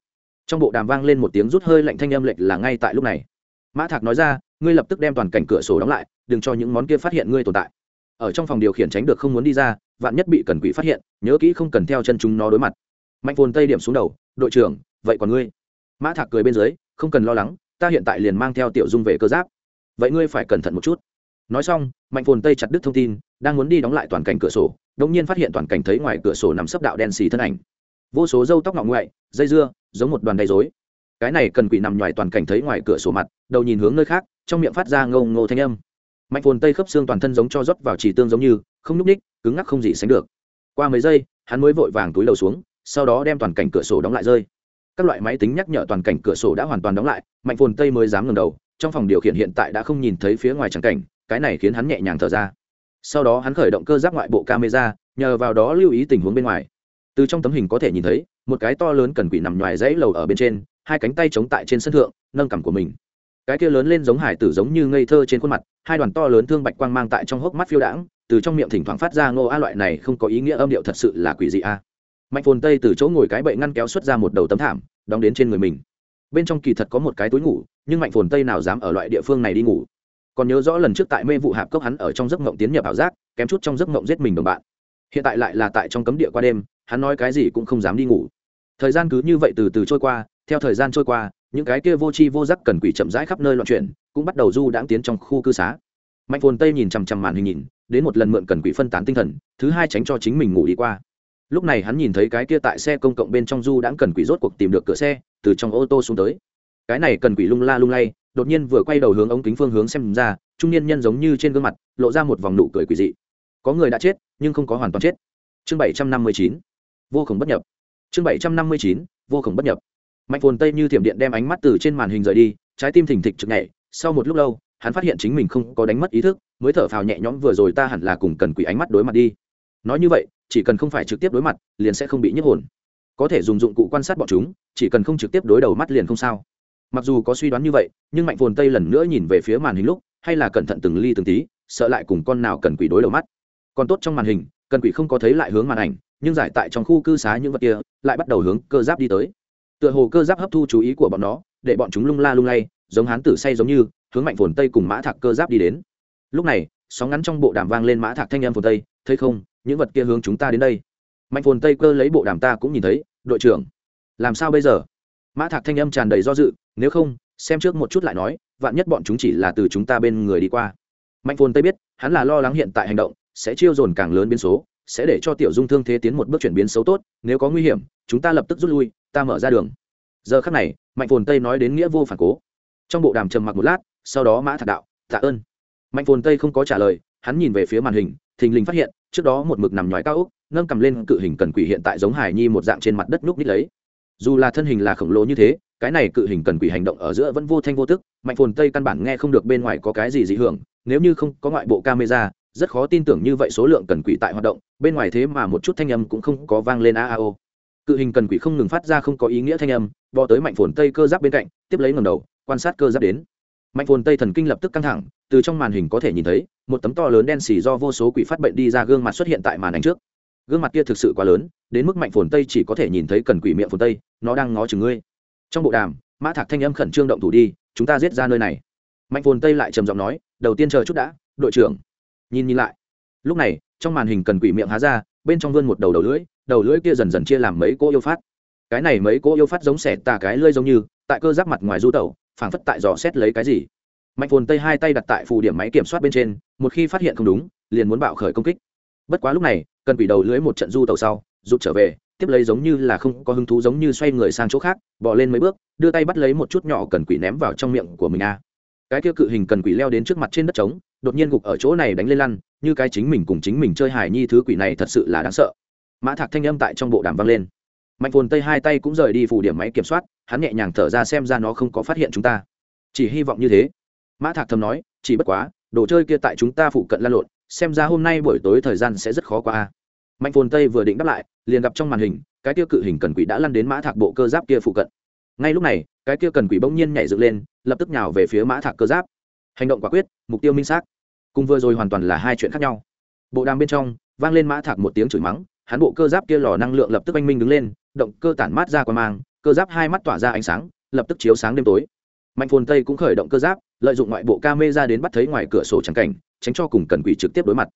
Speaker 1: trong bộ đàm vang lên một tiếng rút hơi lạnh thanh âm lệch là ngay tại lúc này. Mã thạc nói ra, ngươi lập tức đem toàn cảnh cửa sổ đóng lại, đừng cho những món kia phát hiện ngươi tồn tại. Ở trong phòng điều khiển tránh được không muốn đi ra, vạn nhất bị cần quỷ phát hiện, nhớ kỹ không cần theo chân chúng nó đối mặt. Mạnh phồn tây điểm xuống đầu, đội trưởng, vậy còn ngươi? Mã thạc cười bên dưới, không cần lo lắng, ta hiện tại liền mang theo tiểu dung về cơ giáp. Vậy ngươi phải cẩn thận một chút. Nói xong, mạnh phồn tây chặt đứt thông tin, đang muốn đi đóng lại toàn cảnh cửa sổ đ nhiên phát hiện toàn cảnh thấy ngoài cửa sổ nằm sấp đạo đen xì thân ảnh. Vô số dâu tóc ngọng ngoại, dây dưa giống một đoàn đầy dối cái này cần quỷ nằm ngoài toàn cảnh thấy ngoài cửa sổ mặt, đầu nhìn hướng nơi khác, trong miệng phát ra ngâu ngô thanh âm. Mạnh phồn tây khớp xương toàn thân giống cho rót vào chỉ tương giống như, không nhúc ních cứng ngắc không gì sánh được. Qua mấy giây, hắn mới vội vàng túi đầu xuống, sau đó đem toàn cảnh cửa sổ đóng lại rơi. Các loại máy tính nhắc nhở toàn cảnh cửa sổ đã hoàn toàn đóng lại, mạnh phồn tây mới dám ngẩng đầu, trong phòng điều khiển hiện tại đã không nhìn thấy phía ngoài trắng cảnh, cái này khiến hắn nhẹ nhàng thở ra. Sau đó hắn khởi động cơ giác ngoại bộ camera, nhờ vào đó lưu ý tình huống bên ngoài. Từ trong tấm hình có thể nhìn thấy một cái to lớn cần quỷ nằm ngoài dãy lầu ở bên trên, hai cánh tay chống tại trên sân thượng, nâng cằm của mình. Cái kia lớn lên giống hải tử giống như ngây thơ trên khuôn mặt, hai đoàn to lớn thương bạch quang mang tại trong hốc mắt phiêu đãng, từ trong miệng thỉnh thoảng phát ra ngô a loại này không có ý nghĩa âm điệu thật sự là quỷ dị a. Mạnh phồn tây từ chỗ ngồi cái bậy ngăn kéo xuất ra một đầu tấm thảm, đóng đến trên người mình. Bên trong kỳ thật có một cái túi ngủ, nhưng mạnh phồn tây nào dám ở loại địa phương này đi ngủ. Còn nhớ rõ lần trước tại mê vụ hạp cốc hắn ở trong giấc ngộng tiến nhập ảo giác, kém chút trong giấc ngộng giết mình đồng bạn. Hiện tại lại là tại trong cấm địa qua đêm hắn nói cái gì cũng không dám đi ngủ. Thời gian cứ như vậy từ từ trôi qua, theo thời gian trôi qua, những cái kia vô tri vô giác cần quỷ chậm rãi khắp nơi loạn chuyển, cũng bắt đầu du đãng tiến trong khu cư xá. Mạnh phồn tây nhìn chằm chằm màn hình nhìn, đến một lần mượn cần quỷ phân tán tinh thần, thứ hai tránh cho chính mình ngủ đi qua. Lúc này hắn nhìn thấy cái kia tại xe công cộng bên trong du đãng cần quỷ rốt cuộc tìm được cửa xe, từ trong ô tô xuống tới. Cái này cần quỷ lung la lung lay, đột nhiên vừa quay đầu hướng ống kính phương hướng xem ra, trung niên nhân giống như trên gương mặt, lộ ra một vòng nụ cười quỷ dị. Có người đã chết, nhưng không có hoàn toàn chết. Chương bảy trăm năm mươi chín vô khổng bất nhập. Chương bảy trăm năm mươi chín, vô khổng bất nhập. Mạnh phồn tây như thiểm điện đem ánh mắt từ trên màn hình rời đi, trái tim thình thịch chực nhảy, sau một lúc lâu, hắn phát hiện chính mình không có đánh mất ý thức, mới thở phào nhẹ nhõm, vừa rồi ta hẳn là cùng cần quỷ ánh mắt đối mặt đi. Nói như vậy, chỉ cần không phải trực tiếp đối mặt, liền sẽ không bị nhức hồn. Có thể dùng dụng cụ quan sát bọn chúng, chỉ cần không trực tiếp đối đầu mắt liền không sao. Mặc dù có suy đoán như vậy, nhưng mạnh phồn tây lần nữa nhìn về phía màn hình lúc, hay là cẩn thận từng ly từng tí, sợ lại cùng con nào cần quỷ đối đầu mắt. Còn tốt trong màn hình, cần quỷ không có thấy lại hướng màn ảnh nhưng giải tại trong khu cư xá những vật kia, lại bắt đầu hướng cơ giáp đi tới. Tựa hồ cơ giáp hấp thu chú ý của bọn nó, để bọn chúng lung la lung lay, giống hán tử say giống như, hướng mạnh phồn tây cùng mã thạc cơ giáp đi đến. Lúc này, sóng ngắn trong bộ đàm vang lên mã thạc thanh em phồn tây, thấy không, những vật kia hướng chúng ta đến đây. Mạnh phồn tây cơ lấy bộ đàm ta cũng nhìn thấy, đội trưởng, làm sao bây giờ? Mã thạc thanh âm tràn đầy do dự, nếu không, xem trước một chút lại nói, vạn nhất bọn chúng chỉ là từ chúng ta bên người đi qua. Mạnh phồn tây biết, hắn là lo lắng hiện tại hành động, sẽ chiêu dồn càng lớn biến số sẽ để cho tiểu dung thương thế tiến một bước chuyển biến xấu tốt, nếu có nguy hiểm, chúng ta lập tức rút lui, ta mở ra đường. Giờ khắc này, mạnh phồn tây nói đến nghĩa vô phản cố. Trong bộ đàm trầm mặc một lát, sau đó mã thạc đạo, tạ ơn. Mạnh phồn tây không có trả lời, hắn nhìn về phía màn hình, thình lình phát hiện, trước đó một mực nằm nhói cao úc nâng cầm lên cự hình cần quỷ hiện tại giống hải nhi một dạng trên mặt đất núp nít lấy. Dù là thân hình là khổng lồ như thế, cái này cự hình cần quỷ hành động ở giữa vẫn vô thanh vô tức, mạnh phồn tây căn bản nghe không được bên ngoài có cái gì dị hưởng, nếu như không có ngoại bộ camera rất khó tin tưởng như vậy số lượng cần quỷ tại hoạt động, bên ngoài thế mà một chút thanh âm cũng không có vang lên a a o. Cự hình cần quỷ không ngừng phát ra không có ý nghĩa thanh âm, bò tới mạnh phồn tây cơ giáp bên cạnh, tiếp lấy ngầm đầu, quan sát cơ giáp đến. Mạnh phồn tây thần kinh lập tức căng thẳng, từ trong màn hình có thể nhìn thấy, một tấm to lớn đen xì do vô số quỷ phát bệnh đi ra gương mặt xuất hiện tại màn ảnh trước. Gương mặt kia thực sự quá lớn, đến mức mạnh phồn tây chỉ có thể nhìn thấy cần quỷ miệng phồn tây, nó đang ngó chừng ngươi. Trong bộ đàm, mã thạc thanh âm khẩn trương động thủ đi, chúng ta giết ra nơi này. Mạnh phồn tây lại trầm giọng nói, đầu tiên chờ chút đã, đội trưởng nhìn nhìn lại. Lúc này, trong màn hình cần quỷ miệng há ra, bên trong vươn một đầu đầu lưỡi đầu lưỡi kia dần dần chia làm mấy cỗ yêu phát. Cái này mấy cỗ yêu phát giống xẻ tà cái lưỡi giống như, tại cơ giáp mặt ngoài du tẩu, phảng phất tại dò xét lấy cái gì. Mạnh phồn tây hai tay đặt tại phù điểm máy kiểm soát bên trên, một khi phát hiện không đúng, liền muốn bạo khởi công kích. Bất quá lúc này, cần quỷ đầu lưỡi một trận du tàu sau, rụt trở về, tiếp lấy giống như là không có hứng thú giống như xoay người sang chỗ khác bỏ lên mấy bước, đưa tay bắt lấy một chút nhỏ cần quỷ ném vào trong miệng của mình a cái kia cự hình cần quỷ leo đến trước mặt trên đất trống, đột nhiên gục ở chỗ này đánh lên lăn, như cái chính mình cùng chính mình chơi hài nhi thứ quỷ này thật sự là đáng sợ. Mã thạc thanh âm tại trong bộ đàm vang lên. Mạnh phồn tây hai tay cũng rời đi phủ điểm máy kiểm soát, hắn nhẹ nhàng thở ra xem ra nó không có phát hiện chúng ta. Chỉ hy vọng như thế. Mã thạc thầm nói, chỉ bất quá, đồ chơi kia tại chúng ta phụ cận lan lộn, xem ra hôm nay buổi tối thời gian sẽ rất khó qua mạnh phồn tây vừa định đáp lại, liền gặp trong màn hình, cái tiêu cự hình cần quỷ đã lăn đến mã thạc bộ cơ giáp kia phụ cận ngay lúc này, cái kia cần quỷ bỗng nhiên nhảy dựng lên, lập tức nhào về phía mã thạc cơ giáp. Hành động quả quyết, mục tiêu minh xác. Cùng vừa rồi hoàn toàn là hai chuyện khác nhau. Bộ đàm bên trong, vang lên mã thạc một tiếng chửi mắng, hắn bộ cơ giáp kia lò năng lượng lập tức oanh minh đứng lên, động cơ tản mát ra qua mang, cơ giáp hai mắt tỏa ra ánh sáng, lập tức chiếu sáng đêm tối. Mạnh phồn tây cũng khởi động cơ giáp, lợi dụng ngoại bộ ca mê ra đến bắt thấy ngoài cửa sổ trắng cảnh, tránh cho cùng cần quỷ trực tiếp đối mặt.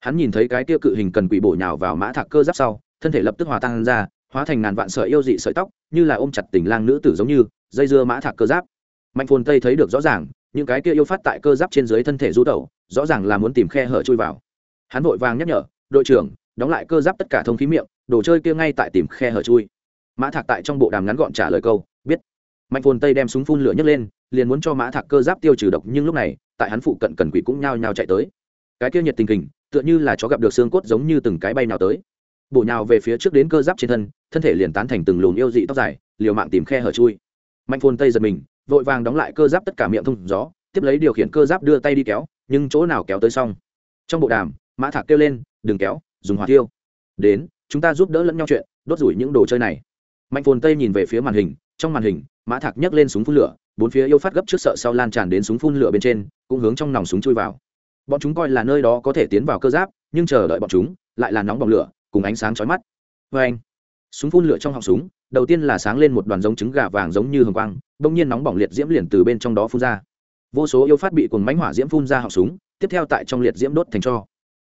Speaker 1: Hắn nhìn thấy cái kia cự hình cần quỷ bổ nhào vào mã thạc cơ giáp sau, thân thể lập tức hòa tan ra hóa thành ngàn vạn sợi yêu dị sợi tóc, như là ôm chặt tình lang nữ tử giống như, dây dưa mã thạc cơ giáp. Mạnh phồn tây thấy được rõ ràng, những cái kia yêu phát tại cơ giáp trên dưới thân thể du tẩu, rõ ràng là muốn tìm khe hở chui vào. Hắn vội vàng nhắc nhở, đội trưởng, đóng lại cơ giáp tất cả thông khí miệng, đồ chơi kia ngay tại tìm khe hở chui. Mã thạc tại trong bộ đàm ngắn gọn trả lời câu, biết. Mạnh phồn tây đem súng phun lửa nhấc lên, liền muốn cho mã thạc cơ giáp tiêu trừ độc, nhưng lúc này, tại hắn phụ cận cần quỷ cũng nhao nhao chạy tới. Cái kia nhiệt tình kình, tựa như là chó gặp được xương cốt giống như từng cái bay nào tới bổ nhào về phía trước đến cơ giáp trên thân thân thể liền tán thành từng lùn yêu dị tóc dài, liều mạng tìm khe hở chui. Mạnh phồn tây giật mình, vội vàng đóng lại cơ giáp tất cả miệng thông gió, tiếp lấy điều khiển cơ giáp đưa tay đi kéo, nhưng chỗ nào kéo tới xong. Trong bộ đàm, mã thạc kêu lên, đừng kéo, dùng hỏa tiêu đến, chúng ta giúp đỡ lẫn nhau chuyện, đốt rủi những đồ chơi này. Mạnh phồn tây nhìn về phía màn hình, trong màn hình, mã thạc nhấc lên súng phun lửa, bốn phía yêu phát gấp trước sợ sau lan tràn đến súng phun lửa bên trên, cũng hướng trong nòng súng chui vào. Bọn chúng coi là nơi đó có thể tiến vào cơ giáp, nhưng chờ đợi bọn chúng, lại là nóng bỏng lửa cùng ánh sáng chói mắt. Vê anh, súng phun lửa trong họng súng, đầu tiên là sáng lên một đoàn giống trứng gà vàng giống như hồng quang, bỗng nhiên nóng bỏng liệt diễm liền từ bên trong đó phun ra. Vô số yêu phát bị cuồng mánh hỏa diễm phun ra họng súng, tiếp theo tại trong liệt diễm đốt thành cho.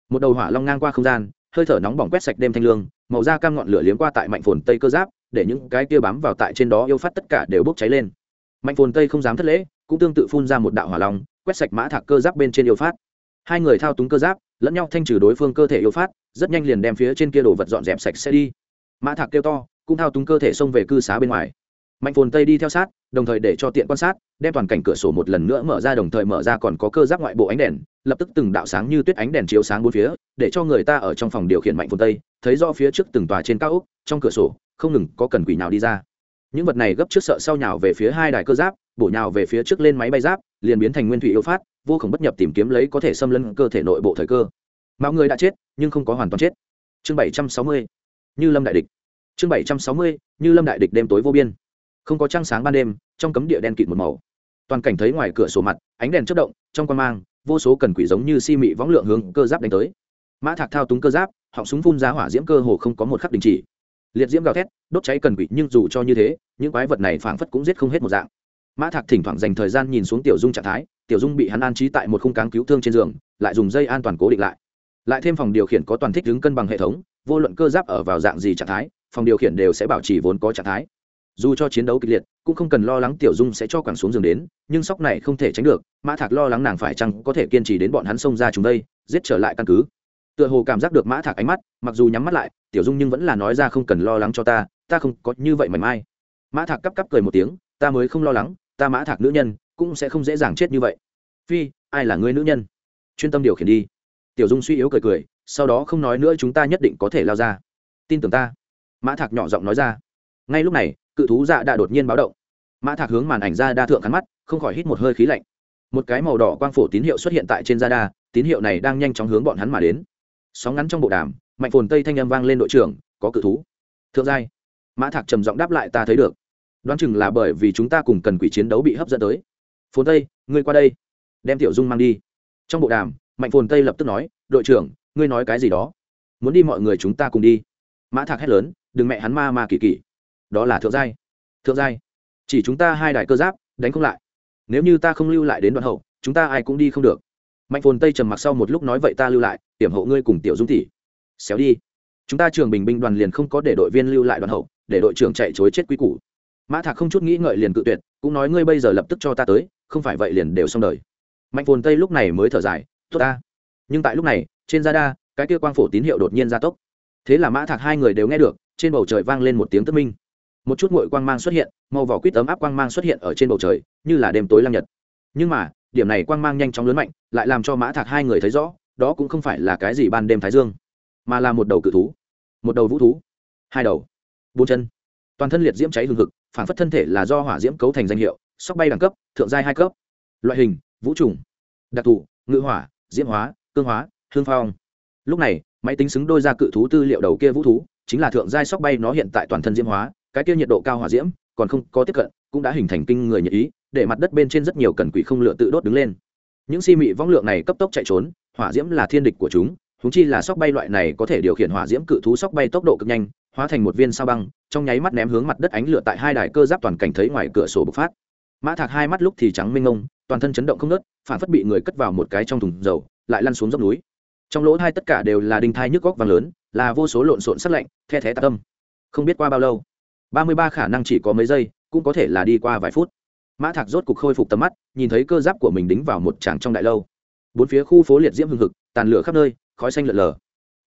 Speaker 1: Một đầu hỏa long ngang qua không gian, hơi thở nóng bỏng quét sạch đêm thanh lương, màu da cam ngọn lửa liếm qua tại mạnh phồn tây cơ giáp, để những cái kia bám vào tại trên đó yêu phát tất cả đều bốc cháy lên. Mạnh phồn tây không dám thất lễ, cũng tương tự phun ra một đạo hỏa long, quét sạch mã thạc cơ giáp bên trên yêu phát. Hai người thao túng cơ giáp, lẫn nhau thanh trừ đối phương cơ thể yêu phát rất nhanh liền đem phía trên kia đồ vật dọn dẹp sạch sẽ đi. Mã thạc kêu to, cũng thao túng cơ thể xông về cư xá bên ngoài. Mạnh phồn tây đi theo sát, đồng thời để cho tiện quan sát, đem toàn cảnh cửa sổ một lần nữa mở ra, đồng thời mở ra còn có cơ giáp ngoại bộ ánh đèn, lập tức từng đạo sáng như tuyết ánh đèn chiếu sáng bốn phía, để cho người ta ở trong phòng điều khiển mạnh phồn tây, thấy rõ phía trước từng tòa trên cao ốc, trong cửa sổ, không ngừng có cần quỷ nào đi ra. Những vật này gấp trước sợ sau nhào về phía hai đài cơ giáp, bổ nhào về phía trước lên máy bay giáp, liền biến thành nguyên thủy yêu phát, vô khổng bất nhập tìm kiếm lấy có thể xâm lấn cơ thể nội bộ thời cơ mạo người đã chết, nhưng không có hoàn toàn chết. Chương bảy trăm sáu mươi, như lâm đại địch. Chương bảy trăm sáu mươi, như lâm đại địch đêm tối vô biên. Không có trăng sáng ban đêm, trong cấm địa đen kịt một màu. Toàn cảnh thấy ngoài cửa sổ mặt, ánh đèn chất động, trong quan mang, vô số cần quỷ giống như si mị võng lượng hướng cơ giáp đánh tới. Mã thạc thao túng cơ giáp, họng súng phun ra hỏa diễm cơ hồ không có một khắc đình chỉ. Liệt diễm gào thét, đốt cháy cần quỷ, nhưng dù cho như thế, những quái vật này phảng phất cũng giết không hết một dạng. Mã thạc thỉnh thoảng dành thời gian nhìn xuống tiểu dung trạng thái, tiểu dung bị hắn an trí tại một khung cáng cứu thương trên giường, lại dùng dây an toàn cố định lại lại thêm phòng điều khiển có toàn thích đứng cân bằng hệ thống, vô luận cơ giáp ở vào dạng gì trạng thái, phòng điều khiển đều sẽ bảo trì vốn có trạng thái. Dù cho chiến đấu kịch liệt, cũng không cần lo lắng tiểu dung sẽ cho quẳng xuống giường đến, nhưng sóc này không thể tránh được, mã thạc lo lắng nàng phải chăng có thể kiên trì đến bọn hắn xông ra chúng đây, giết trở lại căn cứ. Tựa hồ cảm giác được mã thạc ánh mắt, mặc dù nhắm mắt lại, tiểu dung nhưng vẫn là nói ra không cần lo lắng cho ta ta không có như vậy mảnh mai mã thạc cắp cắp cười một tiếng, ta mới không lo lắng, ta mã thạc nữ nhân, cũng sẽ không dễ dàng chết như vậy. Phi, ai là người nữ nhân? Chuyên tâm điều khiển đi tiểu dung suy yếu cười cười, sau đó không nói nữa chúng ta nhất định có thể lao ra. Tin tưởng ta. Mã thạc nhỏ giọng nói ra. Ngay lúc này, cự thú dạ đã đột nhiên báo động. Mã thạc hướng màn ảnh ra đa thượng khắn mắt, không khỏi hít một hơi khí lạnh. Một cái màu đỏ quang phổ tín hiệu xuất hiện tại trên da đa tín hiệu này đang nhanh chóng hướng bọn hắn mà đến. Sóng ngắn trong bộ đàm, mạnh phồn tây thanh âm vang lên đội trưởng, có cự thú. Thượng giai. Mã thạc trầm giọng đáp lại, ta thấy được. Đoán chừng là bởi vì chúng ta cùng cần quỷ chiến đấu bị hấp dẫn tới. Phồn tây, ngươi qua đây, đem tiểu dung mang đi. Trong bộ đàm mạnh phồn tây lập tức nói, đội trưởng, ngươi nói cái gì đó? Muốn đi mọi người chúng ta cùng đi. Mã thạc hét lớn, đừng mẹ hắn ma ma kỳ kỳ. Đó là thượng giai. Thượng giai, chỉ chúng ta hai đài cơ giáp, đánh không lại. Nếu như ta không lưu lại đến đoạn hậu, chúng ta ai cũng đi không được. Mạnh phồn tây trầm mặc sau một lúc nói, vậy ta lưu lại, hiểm hộ ngươi cùng tiểu dung tỷ. Xéo đi. Chúng ta trường bình binh đoàn liền không có để đội viên lưu lại đoàn hậu, để đội trưởng chạy chối chết quy củ. Mã thạc không chút nghĩ ngợi liền cự tuyệt, cũng nói, ngươi bây giờ lập tức cho ta tới, không phải vậy liền đều xong đời. Mạnh phồn tây lúc này mới thở dài tốt ta. Nhưng tại lúc này, trên gia đa cái kia quang phổ tín hiệu đột nhiên gia tốc. Thế là mã thạc hai người đều nghe được, trên bầu trời vang lên một tiếng tất minh. Một chút ngội quang mang xuất hiện, màu vỏ quýt ấm áp quang mang xuất hiện ở trên bầu trời, như là đêm tối lam nhật. Nhưng mà, điểm này quang mang nhanh chóng lớn mạnh, lại làm cho mã thạc hai người thấy rõ, đó cũng không phải là cái gì ban đêm thái dương, mà là một đầu cự thú. Một đầu vũ thú. Hai đầu. Bốn chân. Toàn thân liệt diễm cháy hừng hực, phản phất thân thể là do hỏa diễm cấu thành danh hiệu, sóc bay đẳng cấp, thượng giai hai cấp. Loại hình, vũ trùng. Đặc thù, ngự hỏa diễm hóa, cương hóa, hương phong lúc này, máy tính xứng đôi ra cự thú tư liệu đầu kia vũ thú, chính là thượng giai sóc bay nó hiện tại toàn thân diễm hóa, cái kia nhiệt độ cao hỏa diễm, còn không có tiếp cận, cũng đã hình thành kinh người nhiệt ý, để mặt đất bên trên rất nhiều cần quỷ không lựa tự đốt đứng lên những si mị vong lượng này cấp tốc chạy trốn, hỏa diễm là thiên địch của chúng húng chi là sóc bay loại này có thể điều khiển hỏa diễm cự thú sóc bay tốc độ cực nhanh, hóa thành một viên sao băng, trong nháy mắt ném hướng mặt đất ánh lửa tại hai đài cơ giáp toàn cảnh thấy ngoài cửa sổ bộc phát mã thạc hai mắt lúc thì trắng minh ngông toàn thân chấn động không nớt, phản phất bị người cất vào một cái trong thùng dầu, lại lăn xuống dốc núi. Trong lỗ hai tất cả đều là đinh thai nhức góc vàng lớn, là vô số lộn xộn sắt lạnh, the thé tạ tâm. Không biết qua bao lâu, ba mươi ba khả năng chỉ có mấy giây, cũng có thể là đi qua vài phút. Mã thạc rốt cục khôi phục tầm mắt, nhìn thấy cơ giáp của mình đính vào một tràng trong đại lâu. Bốn phía khu phố liệt diễm hưng hực, tàn lửa khắp nơi, khói xanh lợn lờ.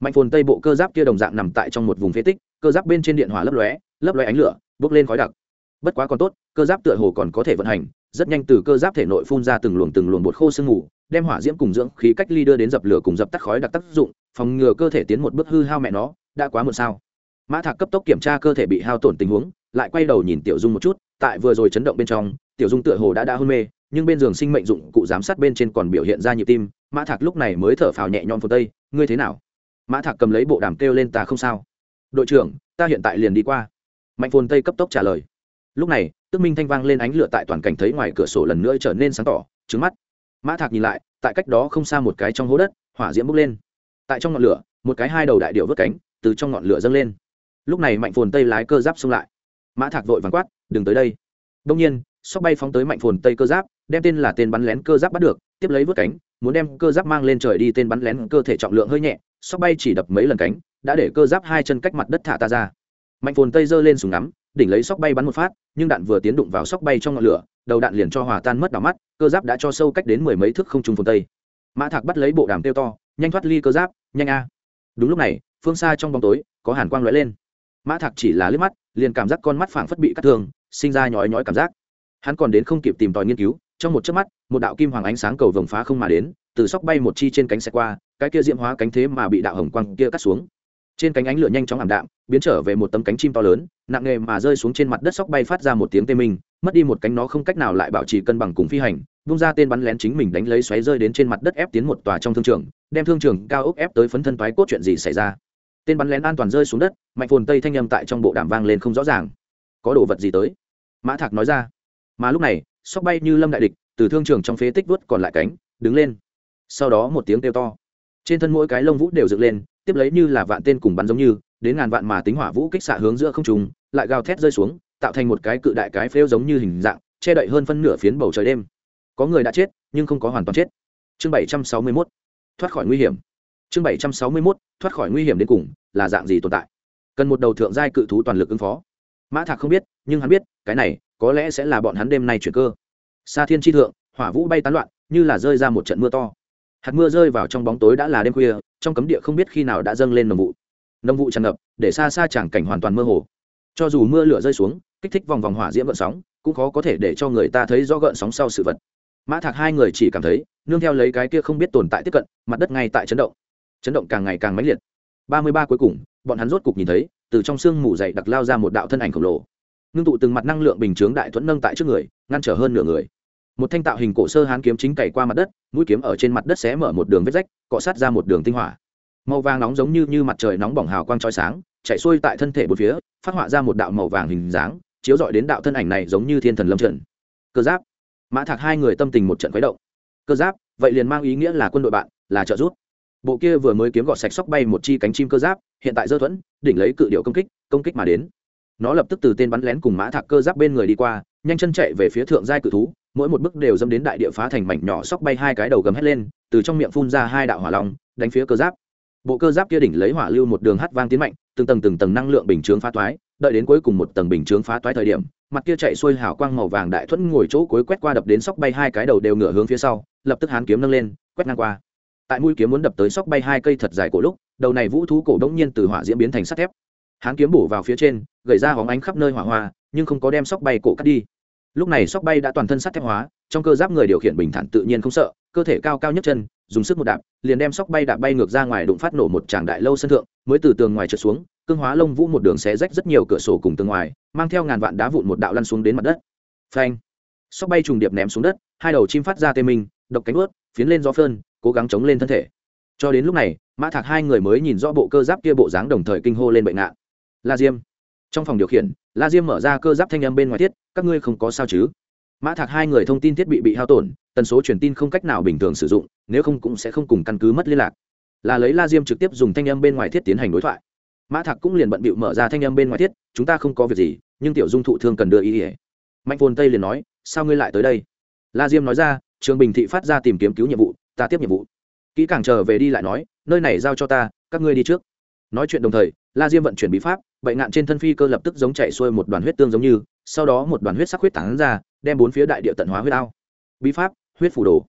Speaker 1: Mạnh phồn tây bộ cơ giáp kia đồng dạng nằm tại trong một vùng phế tích, cơ giáp bên trên điện hỏa lấp lóe lấp lóe ánh lửa, bốc lên khói đặc. Bất quá còn tốt, cơ giáp tựa hồ còn có thể vận hành rất nhanh từ cơ giáp thể nội phun ra từng luồng từng luồng bột khô sương mù, đem hỏa diễm cùng dưỡng khí cách ly đưa đến dập lửa cùng dập tắt khói đặc tác dụng, phòng ngừa cơ thể tiến một bước hư hao mẹ nó, đã quá muộn sao. Mã thạc cấp tốc kiểm tra cơ thể bị hao tổn tình huống, lại quay đầu nhìn tiểu dung một chút, tại vừa rồi chấn động bên trong, tiểu dung tựa hồ đã đã hôn mê, nhưng bên giường sinh mệnh dụng cụ giám sát bên trên còn biểu hiện ra nhịp tim, mã thạc lúc này mới thở phào nhẹ nhõm phổ tây, ngươi thế nào? Mã thạc cầm lấy bộ đàm kêu lên, ta không sao. Đội trưởng, ta hiện tại liền đi qua. Mạnh phồn tây cấp tốc trả lời lúc này, tức minh thanh vang lên ánh lửa tại toàn cảnh thấy ngoài cửa sổ lần nữa trở nên sáng tỏ, trứng mắt. Mã thạc nhìn lại, tại cách đó không xa một cái trong hố đất, hỏa diễm bốc lên. Tại trong ngọn lửa, một cái hai đầu đại điệu vớt cánh, từ trong ngọn lửa dâng lên. Lúc này mạnh phồn tây lái cơ giáp xông lại. Mã thạc vội vàng quát, đừng tới đây. Đông nhiên, sóc bay phóng tới mạnh phồn tây cơ giáp, đem tên là tên bắn lén cơ giáp bắt được, tiếp lấy vớt cánh, muốn đem cơ giáp mang lên trời đi tên bắn lén cơ thể trọng lượng hơi nhẹ, sóc bay chỉ đập mấy lần cánh, đã để cơ giáp hai chân cách mặt đất thả ta ra. Mạnh phồn tây giơ lên súng ngắm đỉnh lấy sóc bay bắn một phát, nhưng đạn vừa tiến đụng vào sóc bay trong ngọn lửa, đầu đạn liền cho hòa tan mất đỏ mắt, cơ giáp đã cho sâu cách đến mười mấy thước không trung phương tây. Mã thạc bắt lấy bộ đàm tiêu to, nhanh thoát ly cơ giáp, nhanh a. Đúng lúc này, phương xa trong bóng tối, có hàn quang lóe lên. Mã thạc chỉ là liếc mắt, liền cảm giác con mắt phảng phất bị cắt thương, sinh ra nhói nhói cảm giác. Hắn còn đến không kịp tìm tòi nghiên cứu, trong một chớp mắt, một đạo kim hoàng ánh sáng cầu vồng phá không mà đến, từ sóc bay một chi trên cánh xe qua, cái kia diễm hóa cánh thế mà bị đạo hồng quang kia cắt xuống trên cánh ánh lửa nhanh chóng ảm đạm, biến trở về một tấm cánh chim to lớn, nặng nề mà rơi xuống trên mặt đất sóc bay phát ra một tiếng tê minh, mất đi một cánh nó không cách nào lại bảo trì cân bằng cùng phi hành, vung ra tên bắn lén chính mình đánh lấy xoáy rơi đến trên mặt đất ép tiến một tòa trong thương trường, đem thương trường cao ốc ép tới phấn thân toái cốt chuyện gì xảy ra. Tên bắn lén an toàn rơi xuống đất, mạnh phồn tây thanh âm tại trong bộ đàm vang lên không rõ ràng. Có đồ vật gì tới? Mã thạc nói ra. Mà lúc này, sóc bay như lâm đại địch, từ thương trường trong phế tích vớt còn lại cánh, đứng lên. Sau đó một tiếng kêu to. Trên thân mỗi cái lông vũ đều dựng lên tiếp lấy như là vạn tên cùng bắn giống như, đến ngàn vạn mà tính hỏa vũ kích xạ hướng giữa không trùng lại gào thét rơi xuống, tạo thành một cái cự đại cái phêu giống như hình dạng, che đậy hơn phân nửa phiến bầu trời đêm. Có người đã chết, nhưng không có hoàn toàn chết. Chương bảy trăm sáu mươi mốt, thoát khỏi nguy hiểm. Chương bảy trăm sáu mươi mốt, thoát khỏi nguy hiểm đến cùng, là dạng gì tồn tại? Cần một đầu thượng giai cự thú toàn lực ứng phó. Mã thạc không biết, nhưng hắn biết, cái này, có lẽ sẽ là bọn hắn đêm nay chuyển cơ. Xa thiên tri thượng, hỏa vũ bay tán loạn, như là rơi ra một trận mưa to. Hạt mưa rơi vào trong bóng tối đã là đêm khuya trong cấm địa không biết khi nào đã dâng lên nồng vụ. Nồng vụ tràn ngập, để xa xa chẳng cảnh hoàn toàn mơ hồ. Cho dù mưa lửa rơi xuống, kích thích vòng vòng hỏa diễm gợn sóng, cũng khó có thể để cho người ta thấy rõ gợn sóng sau sự vật. Mã thạc hai người chỉ cảm thấy, nương theo lấy cái kia không biết tồn tại tiếp cận, mặt đất ngay tại chấn động. Chấn động càng ngày càng mãnh liệt. Ba mươi ba cuối cùng, bọn hắn rốt cục nhìn thấy, từ trong xương mù dày đặc lao ra một đạo thân ảnh khổng lồ. Ngưng tụ từng mặt năng lượng bình chướng đại thuẫn nâng tại trước người, ngăn trở hơn nửa người một thanh tạo hình cổ sơ hán kiếm chính cày qua mặt đất mũi kiếm ở trên mặt đất xé mở một đường vết rách cọ sát ra một đường tinh hỏa. Màu vàng nóng giống như, như mặt trời nóng bỏng hào quang trói sáng chạy xuôi tại thân thể một phía phát họa ra một đạo màu vàng hình dáng chiếu dọi đến đạo thân ảnh này giống như thiên thần lâm trận. Cơ giáp. Mã thạc hai người tâm tình một trận khuấy động. Cơ giáp vậy liền mang ý nghĩa là quân đội bạn là trợ giúp. Bộ kia vừa mới kiếm gọt sạch sóc bay một chi cánh chim cơ giáp hiện tại dơ thuẫn đỉnh lấy cự điệu công kích công kích mà đến nó lập tức từ tên bắn lén cùng mã thạc cơ giáp bên người đi qua, nhanh chân chạy về phía thượng giai cự thú, mỗi một bước đều dâm đến đại địa phá thành mảnh nhỏ sóc bay hai cái đầu gầm hét lên, từ trong miệng phun ra hai đạo hỏa long, đánh phía cơ giáp. Bộ cơ giáp kia đỉnh lấy hỏa lưu một đường hắt vang tiến mạnh, từng tầng từng tầng năng lượng bình chướng phá toái, đợi đến cuối cùng một tầng bình chướng phá toái thời điểm, mặt kia chạy xuôi hào quang màu vàng đại thuẫn ngồi chỗ cuối quét qua đập đến sóc bay hai cái đầu đều ngửa hướng phía sau, lập tức hán kiếm nâng lên, quét ngang qua. Tại mũi kiếm muốn đập tới sóc bay hai cây thật dài cổ lúc, đầu này vũ thú cổ đống nhiên từ hỏa diễn biến thành sắt thép hắn kiếm bổ vào phía trên gậy ra hóng ánh khắp nơi hỏa hoa, nhưng không có đem sóc bay cổ cắt đi. Lúc này sóc bay đã toàn thân sắt thép hóa, trong cơ giáp người điều khiển bình thản tự nhiên không sợ, cơ thể cao cao nhất chân, dùng sức một đạp, liền đem sóc bay đạp bay ngược ra ngoài đụng phát nổ một tràng đại lâu sân thượng, mới từ tường ngoài trượt xuống, cương hóa lông vũ một đường xé rách rất nhiều cửa sổ cùng tường ngoài, mang theo ngàn vạn đá vụn một đạo lăn xuống đến mặt đất. Phanh! Sóc bay trùng điệp ném xuống đất, hai đầu chim phát ra tê minh, độc cánh ướt, phiến lên gió phơn, cố gắng chống lên thân thể. Cho đến lúc này, mã thạc hai người mới nhìn rõ bộ cơ giáp kia bộ dáng đồng thời kinh hô lên bệnh nạn la diêm. Trong phòng điều khiển, la diêm mở ra cơ giáp thanh âm bên ngoài thiết, các ngươi không có sao chứ? Mã thạc hai người thông tin thiết bị bị hao tổn, tần số truyền tin không cách nào bình thường sử dụng, nếu không cũng sẽ không cùng căn cứ mất liên lạc. Là lấy la diêm trực tiếp dùng thanh âm bên ngoài thiết tiến hành đối thoại. Mã thạc cũng liền bận bịu mở ra thanh âm bên ngoài thiết, chúng ta không có việc gì, nhưng tiểu dung thụ thương cần đưa ý ỉa mạnh phồn tây liền nói, sao ngươi lại tới đây? La diêm nói ra, trường bình thị phát ra tìm kiếm cứu nhiệm vụ, ta tiếp nhiệm vụ. Kỹ càng chờ về đi lại nói, nơi này giao cho ta, các ngươi đi trước. Nói chuyện đồng thời, la diêm vận chuyển bí pháp bệnh ngạn trên thân phi cơ lập tức giống chạy xuôi một đoàn huyết tương giống như, sau đó một đoàn huyết sắc huyết tán ra, đem bốn phía đại địa tận hóa huyết ao. Bí pháp, huyết phủ đồ.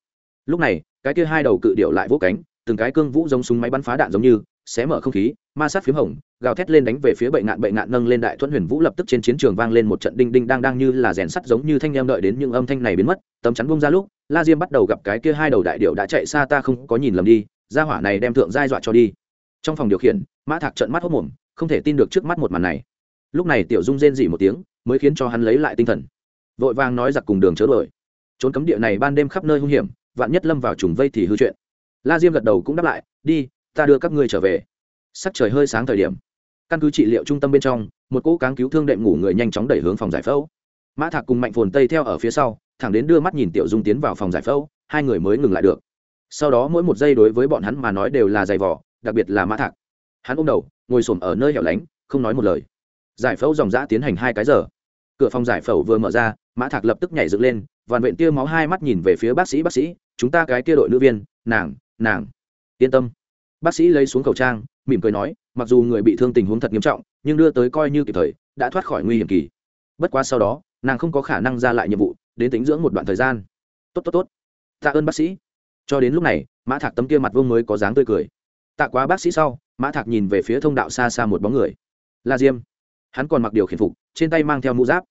Speaker 1: Lúc này, cái kia hai đầu cự điệu lại vỗ cánh, từng cái cương vũ giống súng máy bắn phá đạn giống như, xé mở không khí, ma sát p h í m hồng, gào thét lên đánh về phía bệnh ngạn bệnh ngạn nâng lên đại thuẫn huyền vũ lập tức trên chiến trường vang lên một trận đinh đinh đang đang như là rèn sắt giống như thanh em đợi đến những âm thanh này biến mất, tấm chắn bông ra lúc, la diêm bắt đầu gặp cái kia hai đầu đại điệu đã chạy xa ta không có nhìn lầm đi ra hỏa này đem thượng giai dọa cho đi. Trong phòng điều khiển, mã thạc trận mắt hốc mồm không thể tin được trước mắt một màn này. Lúc này tiểu dung rên dỉ một tiếng, mới khiến cho hắn lấy lại tinh thần. Vội vàng nói giặc cùng đường chớ đuổi. Trốn cấm địa này ban đêm khắp nơi hung hiểm, vạn nhất lâm vào trùng vây thì hư chuyện. La diêm gật đầu cũng đáp lại, đi, ta đưa các ngươi trở về. Sắc trời hơi sáng thời điểm, căn cứ trị liệu trung tâm bên trong, một cỗ cáng cứu thương đệm ngủ người nhanh chóng đẩy hướng phòng giải phẫu. Mã thạc cùng mạnh phồn tây theo ở phía sau, thẳng đến đưa mắt nhìn tiểu dung tiến vào phòng giải phẫu, hai người mới ngừng lại được. Sau đó mỗi một giây đối với bọn hắn mà nói đều là giày vỏ đặc biệt là mã thạc. Hắn ôm đầu ngồi s ở nơi hẻo lánh, không nói một lời. Giải phẫu dòng dã tiến hành hai cái giờ. Cửa phòng giải phẫu vừa mở ra, mã thạc lập tức nhảy dựng lên, vằn vện tia máu hai mắt nhìn về phía bác sĩ bác sĩ, chúng ta cái tia đội nữ viên, nàng nàng. Yên tâm. Bác sĩ lấy xuống khẩu trang, mỉm cười nói, mặc dù người bị thương tình huống thật nghiêm trọng, nhưng đưa tới coi như kịp thời, đã thoát khỏi nguy hiểm kỳ. Bất quá sau đó, nàng không có khả năng ra lại nhiệm vụ, đến tính dưỡng một đoạn thời gian. Tốt tốt tốt. Tạ ơn bác sĩ. Cho đến lúc này, mã thạc tấm kia mặt vương mới có dáng tươi cười. Tạ quá bác sĩ sau mã thạc nhìn về phía thông đạo xa xa một bóng người la diêm hắn còn mặc điều khiển phục trên tay mang theo mũ giáp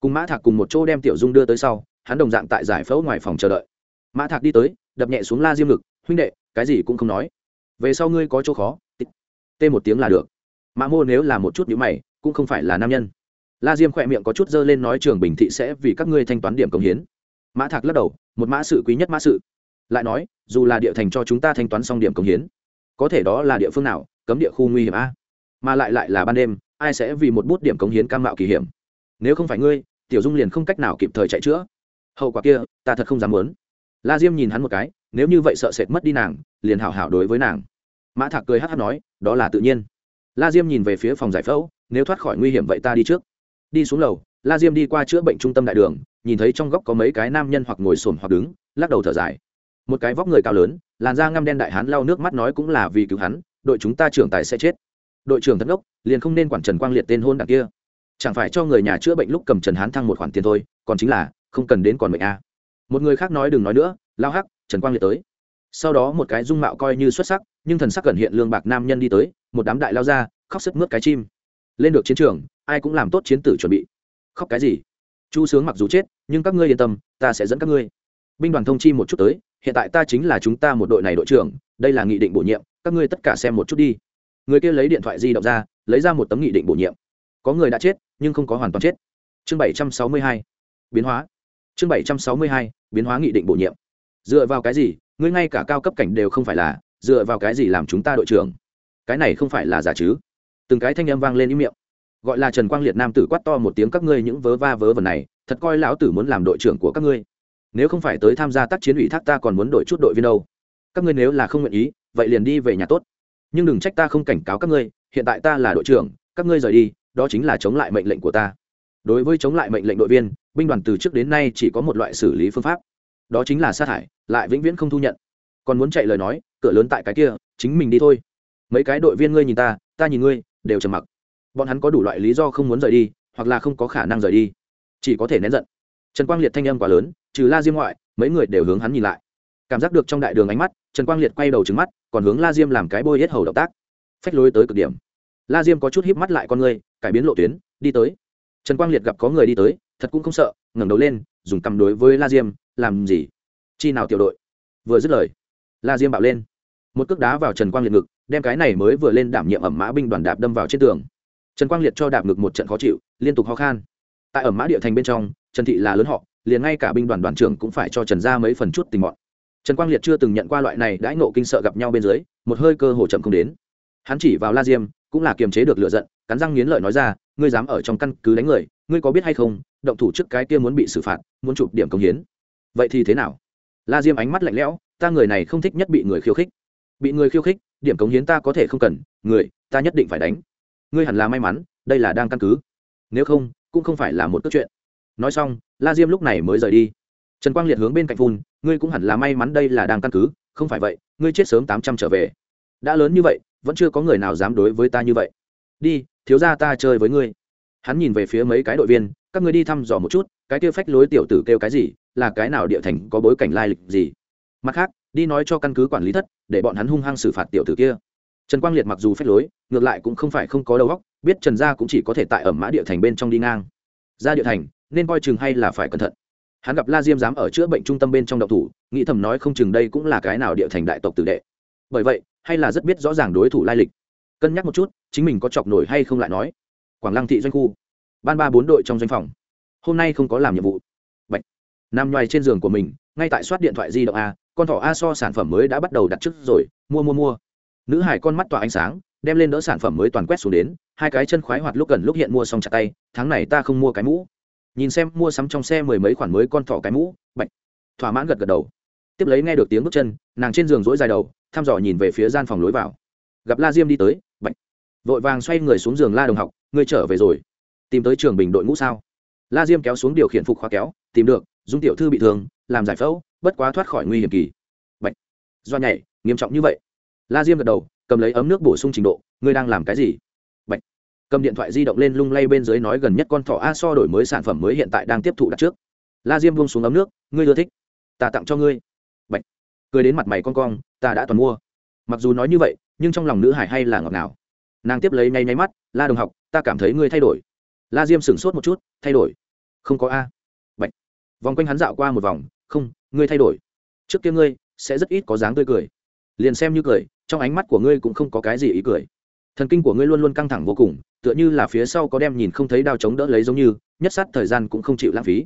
Speaker 1: cùng mã thạc cùng một chỗ đem tiểu dung đưa tới sau hắn đồng dạng tại giải phẫu ngoài phòng chờ đợi mã thạc đi tới đập nhẹ xuống la diêm ngực huynh đệ cái gì cũng không nói về sau ngươi có chỗ khó tê một tiếng là được mã mô nếu là một chút nhữ mày cũng không phải là nam nhân la diêm khỏe miệng có chút dơ lên nói trường bình thị sẽ vì các ngươi thanh toán điểm công hiến mã thạc lắc đầu một mã sự quý nhất mã sự lại nói dù là địa thành cho chúng ta thanh toán xong điểm công hiến có thể đó là địa phương nào cấm địa khu nguy hiểm a. Mà lại lại là ban đêm, ai sẽ vì một bút điểm cống hiến cam mạo kỳ hiểm? Nếu không phải ngươi, tiểu dung liền không cách nào kịp thời chạy chữa. Hậu quả kia, ta thật không dám muốn. La diêm nhìn hắn một cái, nếu như vậy sợ sệt mất đi nàng, liền hảo hảo đối với nàng. Mã thạc cười hát hát nói, đó là tự nhiên. La diêm nhìn về phía phòng giải phẫu, nếu thoát khỏi nguy hiểm vậy ta đi trước. Đi xuống lầu, la diêm đi qua chữa bệnh trung tâm đại đường, nhìn thấy trong góc có mấy cái nam nhân hoặc ngồi xổm hoặc đứng, lắc đầu thở dài. Một cái vóc người cao lớn, làn da ngăm đen đại hán lau nước mắt nói cũng là vì cứu hắn đội chúng ta trưởng tài sẽ chết. Đội trưởng thất đốc, liền không nên quản trần quang liệt tên hôn đảng kia. Chẳng phải cho người nhà chữa bệnh lúc cầm trần hán thăng một khoản tiền thôi, còn chính là, không cần đến còn bệnh a. Một người khác nói đừng nói nữa, lao hắc, trần quang liệt tới. Sau đó một cái dung mạo coi như xuất sắc, nhưng thần sắc cẩn hiện lương bạc nam nhân đi tới, một đám đại lao ra, khóc sức mướt cái chim. Lên được chiến trường, ai cũng làm tốt chiến tử chuẩn bị. Khóc cái gì? Chu sướng mặc dù chết, nhưng các ngươi yên tâm, ta sẽ dẫn các ngươi. Binh đoàn thông chi một chút tới, hiện tại ta chính là chúng ta một đội này đội trưởng, đây là nghị định bổ nhiệm các ngươi tất cả xem một chút đi. Người kia lấy điện thoại di động ra, lấy ra một tấm nghị định bổ nhiệm. Có người đã chết, nhưng không có hoàn toàn chết. Chương bảy trăm sáu mươi hai, biến hóa. Chương bảy trăm sáu mươi hai, biến hóa nghị định bổ nhiệm. Dựa vào cái gì, ngươi ngay cả cao cấp cảnh đều không phải là, dựa vào cái gì làm chúng ta đội trưởng? Cái này không phải là giả chứ? Từng cái thanh âm vang lên ý miệng. Gọi là trần quang liệt nam tử quát to một tiếng, các ngươi những vớ va vớ vẩn này, thật coi lão tử muốn làm đội trưởng của các ngươi. Nếu không phải tới tham gia tác chiến ủy thác ta còn muốn đổi chút đội viên đâu. Các ngươi nếu là không nguyện ý vậy liền đi về nhà tốt. Nhưng đừng trách ta không cảnh cáo các ngươi, hiện tại ta là đội trưởng, các ngươi rời đi, đó chính là chống lại mệnh lệnh của ta. Đối với chống lại mệnh lệnh đội viên, binh đoàn từ trước đến nay chỉ có một loại xử lý phương pháp. Đó chính là sát hại lại vĩnh viễn không thu nhận. Còn muốn chạy lời nói, cửa lớn tại cái kia, chính mình đi thôi. Mấy cái đội viên ngươi nhìn ta ta nhìn ngươi, đều trầm mặc. Bọn hắn có đủ loại lý do không muốn rời đi, hoặc là không có khả năng rời đi. Chỉ có thể nén giận. Trần quang liệt thanh âm quá lớn, trừ la diêm ngoại, mấy người đều hướng hắn nhìn lại cảm giác được trong đại đường ánh mắt, trần quang liệt quay đầu trứng mắt, còn hướng la diêm làm cái bôi hết hầu động tác. Phách lối tới cực điểm. La diêm có chút híp mắt lại con người, cải biến lộ tuyến, đi tới. Trần quang liệt gặp có người đi tới, thật cũng không sợ, ngẩng đầu lên, dùng cầm đối với la diêm, làm gì? Chi nào tiểu đội? Vừa dứt lời, la diêm bạo lên. Một cước đá vào trần quang liệt ngực, đem cái này mới vừa lên đảm nhiệm ẩm mã binh đoàn đạp đâm vào trên tường. Trần quang liệt cho đạp ngực một trận khó chịu, liên tục ho khan. Tại ẩm mã địa thành bên trong, trần thị là lớn họ, liền ngay cả binh đoàn đoàn trưởng cũng phải cho trần ra mấy phần chút tình mọn trần quang liệt chưa từng nhận qua loại này đãi nộ kinh sợ gặp nhau bên dưới, một hơi cơ hồ chậm không đến. Hắn chỉ vào la diêm, cũng là kiềm chế được lựa giận, cắn răng nghiến lợi nói ra, ngươi dám ở trong căn cứ đánh người, ngươi có biết hay không, động thủ trước cái kia muốn bị xử phạt, muốn chụp điểm công hiến. Vậy thì thế nào? La diêm ánh mắt lạnh lẽo, ta người này không thích nhất bị người khiêu khích. Bị người khiêu khích, điểm cống hiến ta có thể không cần, người, ta nhất định phải đánh. Ngươi hẳn là may mắn, đây là đang căn cứ. Nếu không, cũng không phải là một cước chuyện. Nói xong, la diêm lúc này mới rời đi trần quang liệt hướng bên cạnh phun, ngươi cũng hẳn là may mắn đây là đang căn cứ, không phải vậy, ngươi chết sớm tám trăm trở về. Đã lớn như vậy, vẫn chưa có người nào dám đối với ta như vậy. Đi, thiếu ra ta chơi với ngươi. Hắn nhìn về phía mấy cái đội viên, các ngươi đi thăm dò một chút, cái kia phách lối tiểu tử kêu cái gì, là cái nào địa thành, có bối cảnh lai lịch gì? Mặt khác, đi nói cho căn cứ quản lý thất, để bọn hắn hung hăng xử phạt tiểu tử kia. Trần quang liệt mặc dù phách lối, ngược lại cũng không phải không có đầu óc, biết trần gia cũng chỉ có thể tại ẩm mã địa thành bên trong đi ngang. Ra địa thành, nên coi chừng hay là phải cẩn thận hắn gặp la diêm dám ở chữa bệnh trung tâm bên trong độc thủ, nghĩ thầm nói không chừng đây cũng là cái nào địa thành đại tộc tử đệ. Bởi vậy, hay là rất biết rõ ràng đối thủ lai lịch. Cân nhắc một chút, chính mình có chọc nổi hay không lại nói. Quảng lăng thị doanh khu. Ban ba bốn đội trong doanh phòng. Hôm nay không có làm nhiệm vụ. Bạch. nằm nhoài trên giường của mình, ngay tại soát điện thoại di động a, con thỏ a so sản phẩm mới đã bắt đầu đặt trước rồi, mua mua mua. Nữ hải con mắt tỏa ánh sáng, đem lên đỡ sản phẩm mới toàn quét xuống đến, hai cái chân khoái hoạt lúc gần lúc hiện mua xong chặt tay, tháng này ta không mua cái mũ nhìn xem mua sắm trong xe mười mấy khoản mới con thỏ cái mũ, bạch. Thỏa mãn gật gật đầu. Tiếp lấy nghe được tiếng bước chân, nàng trên giường dỗi dài đầu, thăm dò nhìn về phía gian phòng lối vào. Gặp la diêm đi tới, bạch. Vội vàng xoay người xuống giường la đồng học, ngươi trở về rồi. Tìm tới trường bình đội ngũ sao? La diêm kéo xuống điều khiển phục khóa kéo, tìm được, dung tiểu thư bị thương, làm giải phẫu, bất quá thoát khỏi nguy hiểm kỳ. Bạch. do nhảy, nghiêm trọng như vậy. La diêm gật đầu, cầm lấy ấm nước bổ sung trình độ, ngươi đang làm cái gì? Cầm điện thoại di động lên lung lay bên dưới nói gần nhất con thỏ a so đổi mới sản phẩm mới hiện tại đang tiếp thụ đặt trước. La diêm buông xuống ấm nước, ngươi ưa thích. Ta tặng cho ngươi. Bạch. cười đến mặt mày con cong, ta đã toàn mua. Mặc dù nói như vậy, nhưng trong lòng nữ hải hay là ngọt ngào. Nàng tiếp lấy nháy nháy mắt, la đồng học, ta cảm thấy ngươi thay đổi. La diêm sửng sốt một chút, thay đổi? Không có a. Bạch. vòng quanh hắn dạo qua một vòng, không, ngươi thay đổi. Trước kia ngươi sẽ rất ít có dáng tươi cười. Liền xem như cười, trong ánh mắt của ngươi cũng không có cái gì ý cười thần kinh của ngươi luôn luôn căng thẳng vô cùng, tựa như là phía sau có đem nhìn không thấy đao chống đỡ lấy giống như, nhất sát thời gian cũng không chịu lãng phí.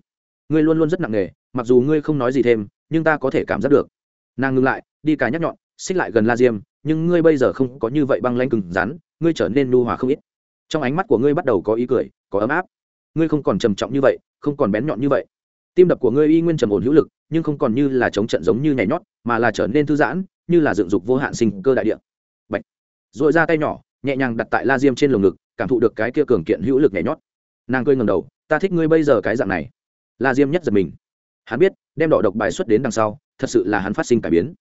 Speaker 1: Ngươi luôn luôn rất nặng nề, mặc dù ngươi không nói gì thêm, nhưng ta có thể cảm giác được. Nàng ngừng lại, đi cả nhắc nhọn, xích lại gần la diêm, nhưng ngươi bây giờ không có như vậy băng lanh cừng rắn, ngươi trở nên nu hòa không ít. Trong ánh mắt của ngươi bắt đầu có ý cười, có ấm áp. Ngươi không còn trầm trọng như vậy, không còn bén nhọn như vậy. Tim đập của ngươi y nguyên trầm ổn hữu lực, nhưng không còn như là chống trận giống như nhảy nhót, mà là trở nên thư giãn, như là dựng dục vô hạn sinh cơ đại địa. Bạch. dội ra tay nhỏ nhẹ nhàng đặt tại la diêm trên lồng ngực, cảm thụ được cái kia cường kiện hữu lực nhảy nhót. Nàng cười ngầm đầu, ta thích ngươi bây giờ cái dạng này. La diêm nhất giật mình. Hắn biết, đem đỏ độc bài xuất đến đằng sau, thật sự là hắn phát sinh cải biến.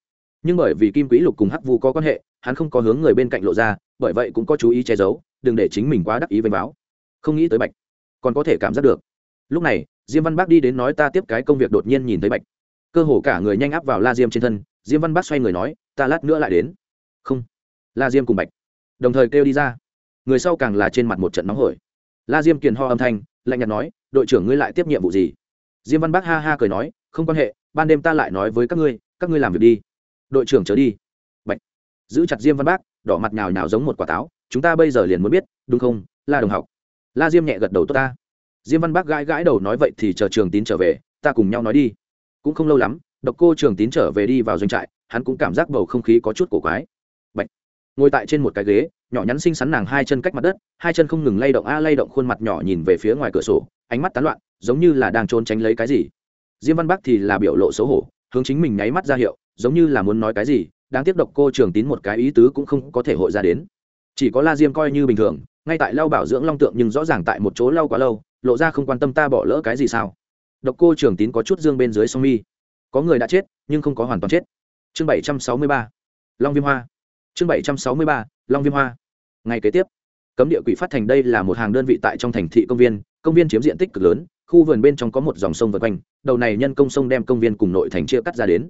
Speaker 1: Nhưng bởi vì kim quý lục cùng hắc vu có quan hệ, hắn không có hướng người bên cạnh lộ ra, bởi vậy cũng có chú ý che giấu, đừng để chính mình quá đắc ý vênh báo không nghĩ tới bạch, còn có thể cảm giác được. Lúc này, diêm văn bác đi đến nói ta tiếp cái công việc đột nhiên nhìn thấy bạch. Cơ hồ cả người nhanh áp vào la diêm trên thân, diêm văn bác xoay người nói, ta lát nữa lại đến. Không. La diêm cùng bạch đồng thời kêu đi ra. Người sau càng là trên mặt một trận nóng hổi. La diêm kiền ho âm thanh, lạnh nhạt nói, đội trưởng ngươi lại tiếp nhiệm vụ gì? Diêm văn bác ha ha cười nói, không quan hệ, ban đêm ta lại nói với các ngươi các ngươi làm việc đi. Đội trưởng trở đi. Bạch. Giữ chặt diêm văn bác đỏ mặt nhào nhào giống một quả táo, chúng ta bây giờ liền muốn biết, đúng không, la đồng học? La diêm nhẹ gật đầu, tốt ta. Diêm văn bác gãi gãi đầu nói, vậy thì chờ trường tín trở về, ta cùng nhau nói đi. Cũng không lâu lắm, độc cô trường tín trở về đi vào doanh trại, hắn cũng cảm giác bầu không khí có chút cổ quái ngồi tại trên một cái ghế, nhỏ nhắn xinh xắn nàng hai chân cách mặt đất, hai chân không ngừng lay động, a lay động khuôn mặt nhỏ nhìn về phía ngoài cửa sổ, ánh mắt tán loạn, giống như là đang trốn tránh lấy cái gì. Diêm văn bắc thì là biểu lộ xấu hổ, hướng chính mình nháy mắt ra hiệu, giống như là muốn nói cái gì đang tiếp độc cô trường tín một cái ý tứ cũng không có thể hội ra đến. Chỉ có la diêm coi như bình thường, ngay tại lau bảo dưỡng long tượng nhưng rõ ràng tại một chỗ lau quá lâu, lộ ra không quan tâm ta bỏ lỡ cái gì sao. Độc cô trường tín có chút dương bên dưới sông mi. Có người đã chết, nhưng không có hoàn toàn chết. Chương bảy trăm sáu mươi ba. Long viêm hoa chương bảy trăm sáu mươi ba, long viêm hoa. Ngày kế tiếp, cấm địa quỷ phát thành đây là một hàng đơn vị tại trong thành thị công viên công viên chiếm diện tích cực lớn, khu vườn bên trong có một dòng sông vượt quanh, đầu này nhân công sông đem công viên cùng nội thành chia cắt ra đến.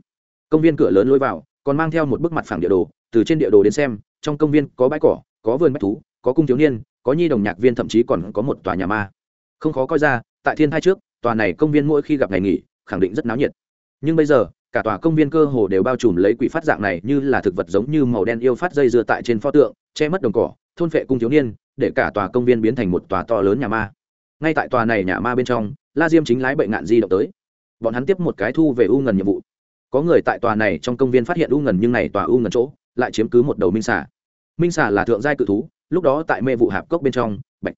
Speaker 1: Công viên cửa lớn lối vào, còn mang theo một bức mặt phẳng địa đồ, từ trên địa đồ đến xem, trong công viên có bãi cỏ, có vườn bách thú, có cung thiếu niên, có nhi đồng nhạc viên, thậm chí còn có một tòa nhà ma. Không khó coi ra, tại thiên thai trước, tòa này công viên mỗi khi gặp ngày nghỉ, khẳng định rất náo nhiệt. Nhưng bây giờ cả tòa công viên cơ hồ đều bao trùm lấy quỷ phát dạng này như là thực vật giống như màu đen yêu phát dây dưa tại trên pho tượng, che mất đồng cỏ, thôn phệ cung thiếu niên, để cả tòa công viên biến thành một tòa to lớn nhà ma. Ngay tại tòa này nhà ma bên trong, la diêm chính lái bệnh ngạn di động tới. Bọn hắn tiếp một cái thu về u ngần nhiệm vụ. Có người tại tòa này trong công viên phát hiện u ngần nhưng này tòa u ngần chỗ, lại chiếm cứ một đầu minh xà. Minh xà là thượng giai cự thú, lúc đó tại mê vụ hạp cốc bên trong, bạch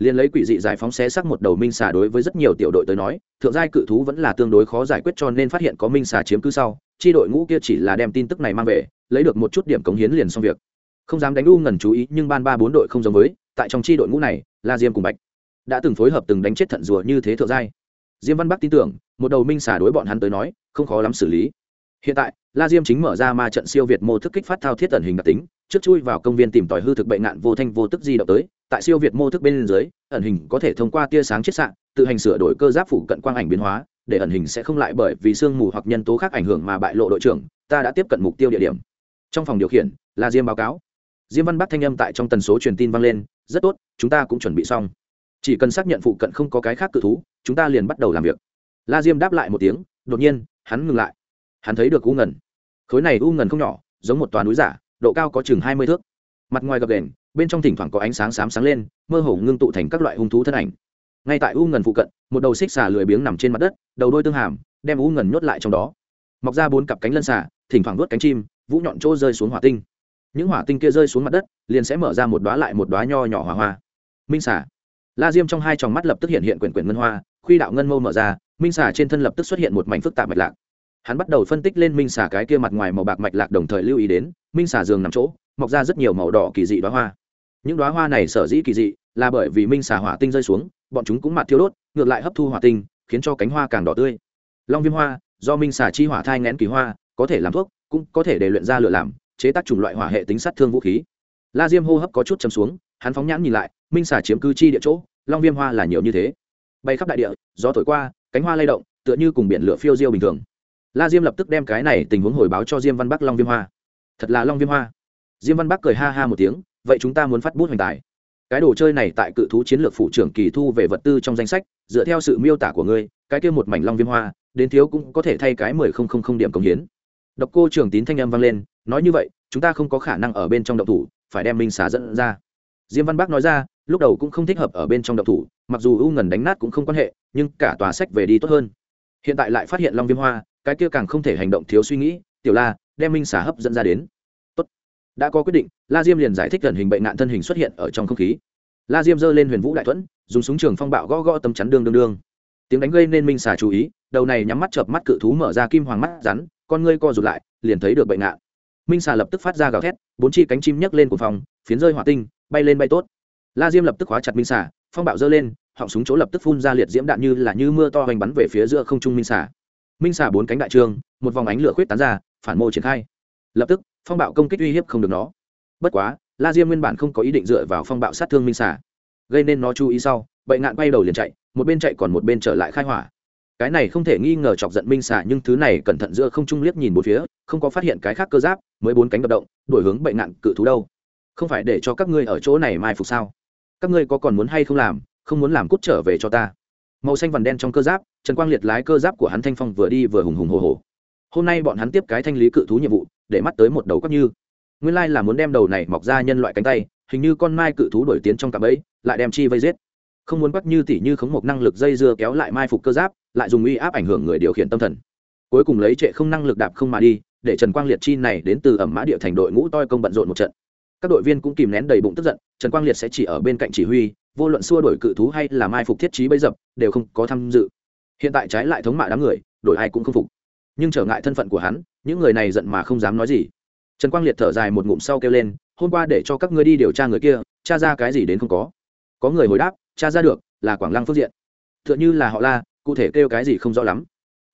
Speaker 1: liền lấy quỷ dị giải phóng xé xác một đầu minh xà đối với rất nhiều tiểu đội tới nói, thượng giai cự thú vẫn là tương đối khó giải quyết cho nên phát hiện có minh xà chiếm cứ sau, chi đội ngũ kia chỉ là đem tin tức này mang về, lấy được một chút điểm cống hiến liền xong việc. Không dám đánh u ngần chú ý, nhưng ban ba bốn đội không giống với, tại trong chi đội ngũ này, la diêm cùng bạch đã từng phối hợp từng đánh chết thận rùa như thế thượng giai. Diêm văn bắc tin tưởng, một đầu minh xà đối bọn hắn tới nói, không khó lắm xử lý. Hiện tại, la diêm chính mở ra ma trận siêu việt mô thức kích phát thao thiết tần hình đặc tính, trước chui vào công viên tìm tòi hư thực bệnh nạn vô thanh vô tức di động tới tại siêu việt mô thức bên dưới, ẩn hình có thể thông qua tia sáng chiết xạ, tự hành sửa đổi cơ giáp phủ cận quang ảnh biến hóa, để ẩn hình sẽ không lại bởi vì sương mù hoặc nhân tố khác ảnh hưởng mà bại lộ đội trưởng, ta đã tiếp cận mục tiêu địa điểm. Trong phòng điều khiển, là diêm báo cáo. Diêm văn bắc thanh âm tại trong tần số truyền tin vang lên, rất tốt, chúng ta cũng chuẩn bị xong. Chỉ cần xác nhận phụ cận không có cái khác cự thú, chúng ta liền bắt đầu làm việc. La diêm đáp lại một tiếng, đột nhiên, hắn ngừng lại. Hắn thấy được u ngần khối này u ngần không nhỏ, giống một toàn núi giả, độ cao có chừng hai mươi thước. Mặt ngoài gập đền bên trong thỉnh thoảng có ánh sáng xám sáng lên, mơ hồ ngưng tụ thành các loại hung thú thân ảnh. Ngay tại u ngần phụ cận, một đầu xích xà lười biếng nằm trên mặt đất, đầu đôi tương hàm, đem u ngần nhốt lại trong đó. Mọc ra bốn cặp cánh lân xà, thỉnh thoảng vớt cánh chim, vũ nhọn chỗ rơi xuống hỏa tinh. Những hỏa tinh kia rơi xuống mặt đất, liền sẽ mở ra một đoá lại một đoá nho nhỏ hỏa hoa. Minh xà. La diêm trong hai tròng mắt lập tức hiện hiện quyển quyển ngân hoa, khuy đạo ngân mâu mở ra, minh xà trên thân lập tức xuất hiện một mảnh phức tạp mạch lạc. Hắn bắt đầu phân tích lên minh xà cái kia mặt ngoài màu bạc mạch lạc đồng thời lưu ý đến, minh xà giường nằm chỗ, mọc ra rất nhiều màu đỏ kỳ dị đoá hoa những đoá hoa này sở dĩ kỳ dị là bởi vì minh xà hỏa tinh rơi xuống, bọn chúng cũng mặt thiêu đốt, ngược lại hấp thu hỏa tinh, khiến cho cánh hoa càng đỏ tươi. Long viêm hoa, do minh xà chi hỏa thai ngén kỳ hoa, có thể làm thuốc, cũng có thể để luyện ra lửa làm, chế tác chủng loại hỏa hệ tính sát thương vũ khí. La diêm hô hấp có chút chấm xuống, hắn phóng nhãn nhìn lại, minh xà chiếm cư chi địa chỗ, long viêm hoa là nhiều như thế. Bay khắp đại địa, gió thổi qua, cánh hoa lay động, tựa như cùng biển lửa phiêu diêu bình thường. La diêm lập tức đem cái này tình huống hồi báo cho diêm văn bắc long viêm hoa. Thật là long viêm hoa. Diêm văn bắc cười ha ha một tiếng vậy chúng ta muốn phát bút hoành tài. Cái đồ chơi này tại cự thú chiến lược phụ trưởng kỳ thu về vật tư trong danh sách, dựa theo sự miêu tả của ngươi, cái kia một mảnh long viêm hoa, đến thiếu cũng có thể thay cái mười không không không điểm công hiến. Độc cô trưởng tín thanh âm vang lên, nói như vậy, chúng ta không có khả năng ở bên trong động thủ, phải đem minh xà dẫn ra. Diêm văn bác nói ra, lúc đầu cũng không thích hợp ở bên trong động thủ, mặc dù u ngần đánh nát cũng không quan hệ, nhưng cả tòa sách về đi tốt hơn. Hiện tại lại phát hiện long viêm hoa, cái kia càng không thể hành động thiếu suy nghĩ, tiểu la, đem minh xà hấp dẫn ra đến đã có quyết định, la diêm liền giải thích gần hình bệnh nạn thân hình xuất hiện ở trong không khí. La diêm giơ lên huyền vũ đại thuẫn, dùng súng trường phong bạo gõ gõ tấm chắn đương đương đương. Tiếng đánh gây nên minh xà chú ý, đầu này nhắm mắt chợp mắt cự thú mở ra kim hoàng mắt rắn, con ngươi co rụt lại, liền thấy được bệnh nạn. Minh xà lập tức phát ra gào thét, bốn chi cánh chim nhấc lên của phòng phiến rơi hỏa tinh, bay lên bay tốt. La diêm lập tức khóa chặt minh xà, phong bạo giơ lên, họng súng chỗ lập tức phun ra liệt diễm đạn như là như mưa to hoành bắn về phía giữa không trung minh xà. Minh xà bốn cánh đại trương một vòng ánh lửa khuyết tán ra, phản mô triển khai. Lập tức phong bạo công kích uy hiếp không được nó. Bất quá, la diêm nguyên bản không có ý định dựa vào phong bạo sát thương minh xà. Gây nên nó chú ý sau bệnh ngạn bay đầu liền chạy, một bên chạy còn một bên trở lại khai hỏa. Cái này không thể nghi ngờ chọc giận minh xà, nhưng thứ này cẩn thận giữa không trung liếc nhìn bốn phía, không có phát hiện cái khác cơ giáp, mới bốn cánh đập động đổi hướng bệnh ngạn cự thú đâu. Không phải để cho các ngươi ở chỗ này mai phục sao? Các ngươi có còn muốn hay không làm, không muốn làm cút trở về cho ta. Màu xanh vằn đen trong cơ giáp, trần quang liệt lái cơ giáp của hắn thanh phong vừa đi vừa hùng hùng hồ hồ. Hôm nay bọn hắn tiếp cái thanh lý cự thú nhiệm vụ để mắt tới một đầu quắc như. Nguyên lai là muốn đem đầu này mọc ra nhân loại cánh tay, hình như con mai cự thú đổi tiến trong cạm ấy lại đem chi vây giết. Không muốn quắc như tỉ như khống một năng lực dây dưa kéo lại mai phục cơ giáp, lại dùng uy áp ảnh hưởng người điều khiển tâm thần. Cuối cùng lấy trệ không năng lực đạp không mà đi, để trần quang liệt chi này đến từ ẩm mã địa thành đội ngũ toi công bận rộn một trận. Các đội viên cũng kìm nén đầy bụng tức giận, trần quang liệt sẽ chỉ ở bên cạnh chỉ huy, vô luận xua đổi cự thú hay là mai phục thiết trí bấy dập, đều không có tham dự. Hiện tại trái lại thống mạ đám người, đổi ai cũng không phục nhưng trở ngại thân phận của hắn, những người này giận mà không dám nói gì. Trần quang liệt thở dài một ngụm sau kêu lên, hôm qua để cho các ngươi đi điều tra người kia cha ra cái gì đến không có? Có người hồi đáp cha ra được, là quảng lăng phước diện. T h ư ợ n h ư là họ la, cụ thể kêu cái gì không rõ lắm.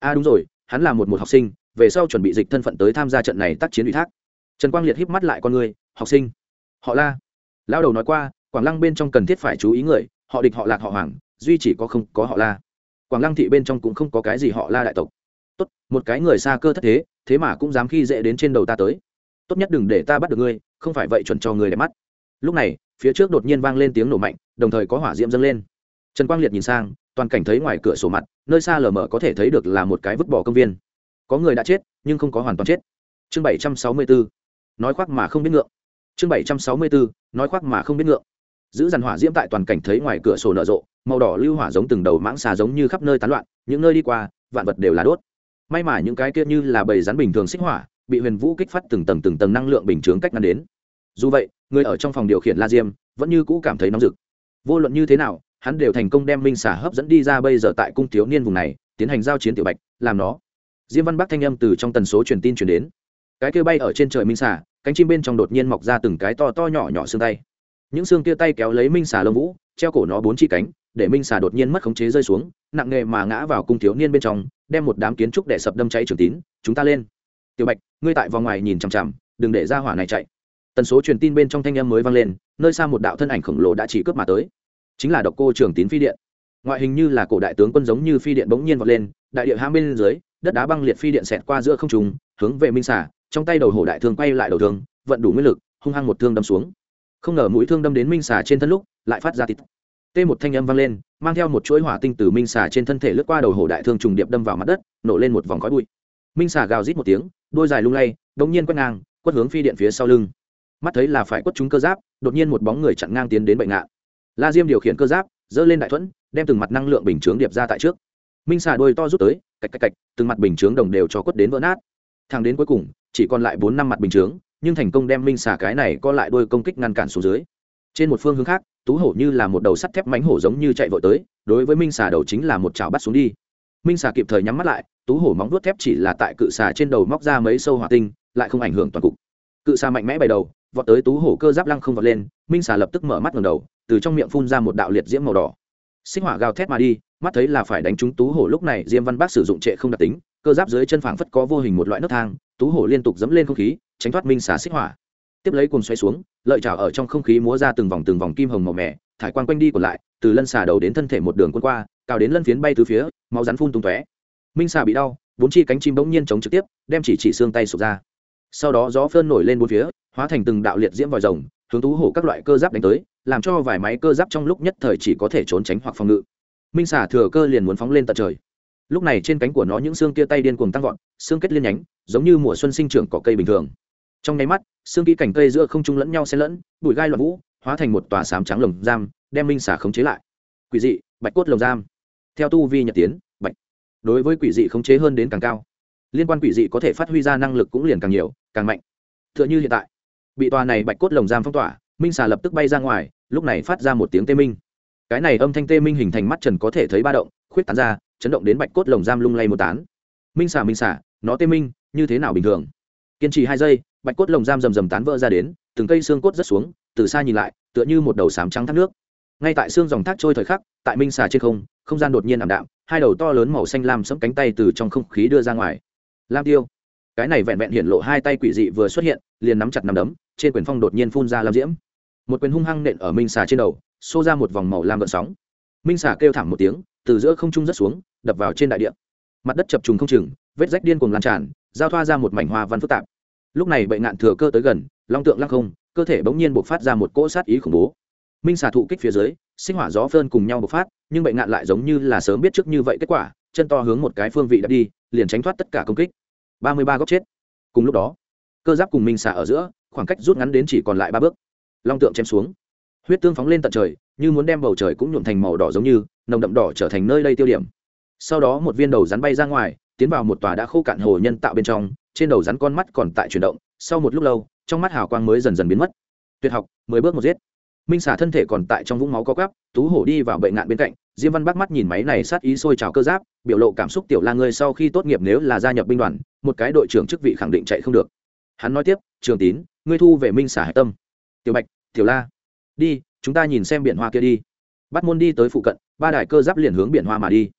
Speaker 1: A à đúng rồi, hắn là một một học sinh, về sau chuẩn bị dịch thân phận tới tham gia trận này tác chiến ủy thác. Trần quang liệt híp mắt lại con người, học sinh, họ la. Lao đầu nói qua, quảng lăng bên trong cần thiết phải chú ý người, họ địch họ lạc họ hoàng, duy chỉ có không có họ la. Quảng lăng thị bên trong cũng không có cái gì họ la đại tộc tốt, một cái người xa cơ thất thế thế mà cũng dám khi dễ đến trên đầu ta tới. Tốt nhất đừng để ta bắt được ngươi, không phải vậy chuẩn cho người đẹp mắt. Lúc này, phía trước đột nhiên vang lên tiếng nổ mạnh, đồng thời có hỏa diễm dâng lên. Trần quang liệt nhìn sang, toàn cảnh thấy ngoài cửa sổ mặt, nơi xa lờ mờ có thể thấy được là một cái vứt bỏ công viên. Có người đã chết, nhưng không có hoàn toàn chết. Chương bảy trăm sáu mươi bốn nói khoác mà không biết ngượng. Chương bảy trăm sáu mươi bốn nói khoác mà không biết ngượng. Giữ dàn hỏa diễm tại toàn cảnh thấy ngoài cửa sổ nở rộ, màu đỏ lưu hỏa giống từng đầu mãng xà giống như khắp nơi tán loạn, những nơi đi qua, vạn vật đều là đốt may mà những cái kia như là bầy rắn bình thường xích hỏa, bị huyền vũ kích phát từng tầng từng tầng năng lượng bình chướng cách ngăn đến. Dù vậy, người ở trong phòng điều khiển la diêm vẫn như cũ cảm thấy nóng rực. Vô luận như thế nào, hắn đều thành công đem minh xả hấp dẫn đi ra bây giờ tại cung thiếu niên vùng này, tiến hành giao chiến tiểu bạch, làm nó. Diêm văn bắc thanh âm từ trong tần số truyền tin truyền đến. Cái kia bay ở trên trời minh xả cánh chim bên trong đột nhiên mọc ra từng cái to to nhỏ nhỏ xương tay. Những xương kia tay kéo lấy minh xả lông vũ, treo cổ nó bốn chi cánh để minh xà đột nhiên mất khống chế rơi xuống, nặng nề mà ngã vào cung thiếu niên bên trong, đem một đám kiến trúc để sập đâm cháy trường tín, chúng ta lên. Tiểu bạch, ngươi tại vòng ngoài nhìn chằm chằm, đừng để ra hỏa này chạy. Tần số truyền tin bên trong thanh em mới vang lên, nơi xa một đạo thân ảnh khổng lồ đã chỉ cướp mà tới. Chính là độc cô trường tín phi điện. Ngoại hình như là cổ đại tướng quân giống như phi điện bỗng nhiên vọt lên, đại địa hãm bên dưới, đất đá băng liệt phi điện xẹt qua giữa không trùng hướng về minh xà, trong tay đầu hổ đại thương quay lại đầu thương, vận đủ nguyên lực, hung hăng một thương đâm xuống. Không ngờ mũi thương đâm đến minh xà trên thân lúc, lại phát ra tít tê một thanh âm vang lên, mang theo một chuỗi hỏa tinh từ minh xà trên thân thể lướt qua đầu hổ đại thương trùng điệp đâm vào mặt đất, nổ lên một vòng khói bụi. Minh xà gào rít một tiếng, đôi dài lung lay, đống nhiên quét ngang, quất hướng phi điện phía sau lưng. Mắt thấy là phải quất trúng cơ giáp, đột nhiên một bóng người chặn ngang tiến đến bệnh ngạ la diêm điều khiển cơ giáp dơ lên đại thuẫn, đem từng mặt năng lượng bình chướng điệp ra tại trước. Minh xà đôi to rút tới, cạch cạch cạch, từng mặt bình chướng đồng đều cho quất đến vỡ nát. Thang đến cuối cùng, chỉ còn lại bốn năm mặt bình chướng, nhưng thành công đem minh xà cái này co lại đôi công kích ngăn cản xuống dưới. Trên một phương hướng khác tú hổ như là một đầu sắt thép mánh hổ giống như chạy vội tới, đối với minh xà đầu chính là một chảo bắt xuống đi. Minh xà kịp thời nhắm mắt lại, tú hổ móng vuốt thép chỉ là tại cự xà trên đầu móc ra mấy sâu hỏa tinh, lại không ảnh hưởng toàn cục. Cự xà mạnh mẽ bày đầu, vọt tới tú hổ cơ giáp lăng không vọt lên, minh xà lập tức mở mắt ngầm đầu, từ trong miệng phun ra một đạo liệt diễm màu đỏ. Sinh hỏa gào thét mà đi, mắt thấy là phải đánh trúng tú hổ lúc này, diêm văn bác sử dụng trệ không đặc tính, cơ giáp dưới chân phảng phất có vô hình một loại nước thang, tú hổ liên tục dẫm lên không khí, tránh thoát minh xà xích hỏa tiếp lấy cùng xoay xuống, lợi trào ở trong không khí múa ra từng vòng từng vòng kim hồng màu mẻ thải quan quanh đi còn lại, từ lân xà đầu đến thân thể một đường quân qua, cào đến lân phiến bay từ phía, máu rắn phun tung tóe. Minh xà bị đau, bốn chi cánh chim bỗng nhiên chống trực tiếp, đem chỉ chỉ xương tay sụp ra. Sau đó gió phơn nổi lên bốn phía, hóa thành từng đạo liệt diễm vòi rồng, hướng tú hổ các loại cơ giáp đánh tới, làm cho vài máy cơ giáp trong lúc nhất thời chỉ có thể trốn tránh hoặc phòng ngự. Minh xà thừa cơ liền muốn phóng lên tận trời. Lúc này trên cánh của nó những xương kia tay điên cuồng tăng vọt, xương kết liên nhánh, giống như mùa xuân sinh trưởng cỏ cây bình thường. Trong nháy mắt xương kỹ cảnh cây giữa không trung lẫn nhau xen lẫn, bụi gai loạn vũ, hóa thành một tòa sám trắng lồng giam, đem minh xả khống chế lại. Quỷ dị, bạch cốt lồng giam. Theo tu vi nhật tiến, bạch. Đối với quỷ dị khống chế hơn đến càng cao. Liên quan quỷ dị có thể phát huy ra năng lực cũng liền càng nhiều, càng mạnh. T h ư ợ n h ư hiện tại, bị tòa này bạch cốt lồng giam phong tỏa, minh xà lập tức bay ra ngoài, lúc này phát ra một tiếng tê minh. Cái này âm thanh tê minh hình thành mắt trần có thể thấy ba động, khuyết tán ra, chấn động đến bạch cốt lồng giam lung lay một tán. Minh xà minh xà, nó tê minh, như thế nào bình thường? Kiên trì hai giây bạch cốt lồng giam rầm rầm tán vỡ ra đến, từng cây xương cốt rất xuống, từ xa nhìn lại, tựa như một đầu sám trắng thác nước. Ngay tại xương dòng thác trôi thời khắc, tại minh xà trên không không gian đột nhiên ảm đạm, hai đầu to lớn màu xanh lam sẫm cánh tay từ trong không khí đưa ra ngoài. Lam tiêu, cái này vẹn vẹn hiện lộ hai tay quỷ dị vừa xuất hiện, liền nắm chặt nắm đấm, trên quyền phong đột nhiên phun ra lam diễm. Một quyền hung hăng nện ở minh xà trên đầu, xô ra một vòng màu lam gợn sóng. Minh xà kêu thảm một tiếng, từ giữa không trung rất xuống, đập vào trên đại địa. Mặt đất chập trùng không chừng, vết rách điên cuồng lan tràn, giao thoa ra một mảnh hoa văn phức tạp lúc này bệnh nạn thừa cơ tới gần, long tượng lăng không, cơ thể bỗng nhiên bộc phát ra một cỗ sát ý khủng bố. Minh xà thụ kích phía dưới, sinh hỏa gió phơn cùng nhau bộc phát, nhưng bệnh nạn lại giống như là sớm biết trước như vậy kết quả, chân to hướng một cái phương vị đã đi, liền tránh thoát tất cả công kích. Ba mươi ba góc chết. Cùng lúc đó, cơ giáp cùng minh xà ở giữa, khoảng cách rút ngắn đến chỉ còn lại ba bước. Long tượng chém xuống. Huyết tương phóng lên tận trời, như muốn đem bầu trời cũng nhuộm thành màu đỏ giống như, nồng đậm đỏ trở thành nơi đây tiêu điểm. Sau đó một viên đầu rắn bay ra ngoài, tiến vào một tòa đã khô cạn hồ nhân tạo bên trong trên đầu rắn con mắt còn tại chuyển động, sau một lúc lâu, trong mắt hào quang mới dần dần biến mất. Tuyệt học, mười bước một giết. Minh xả thân thể còn tại trong vũng máu có gắp tú hổ đi vào bệnh ngạn bên cạnh, diêm văn bác mắt nhìn máy này sát ý sôi trào cơ giáp, biểu lộ cảm xúc tiểu la ngươi sau khi tốt nghiệp nếu là gia nhập binh đoàn, một cái đội trưởng chức vị khẳng định chạy không được. Hắn nói tiếp, trường tín, ngươi thu về minh xả hải tâm. Tiểu bạch, tiểu la, đi, chúng ta nhìn xem biển hoa kia đi. Bắt môn đi tới phụ cận, ba đại cơ giáp liền hướng biển hoa mà đi.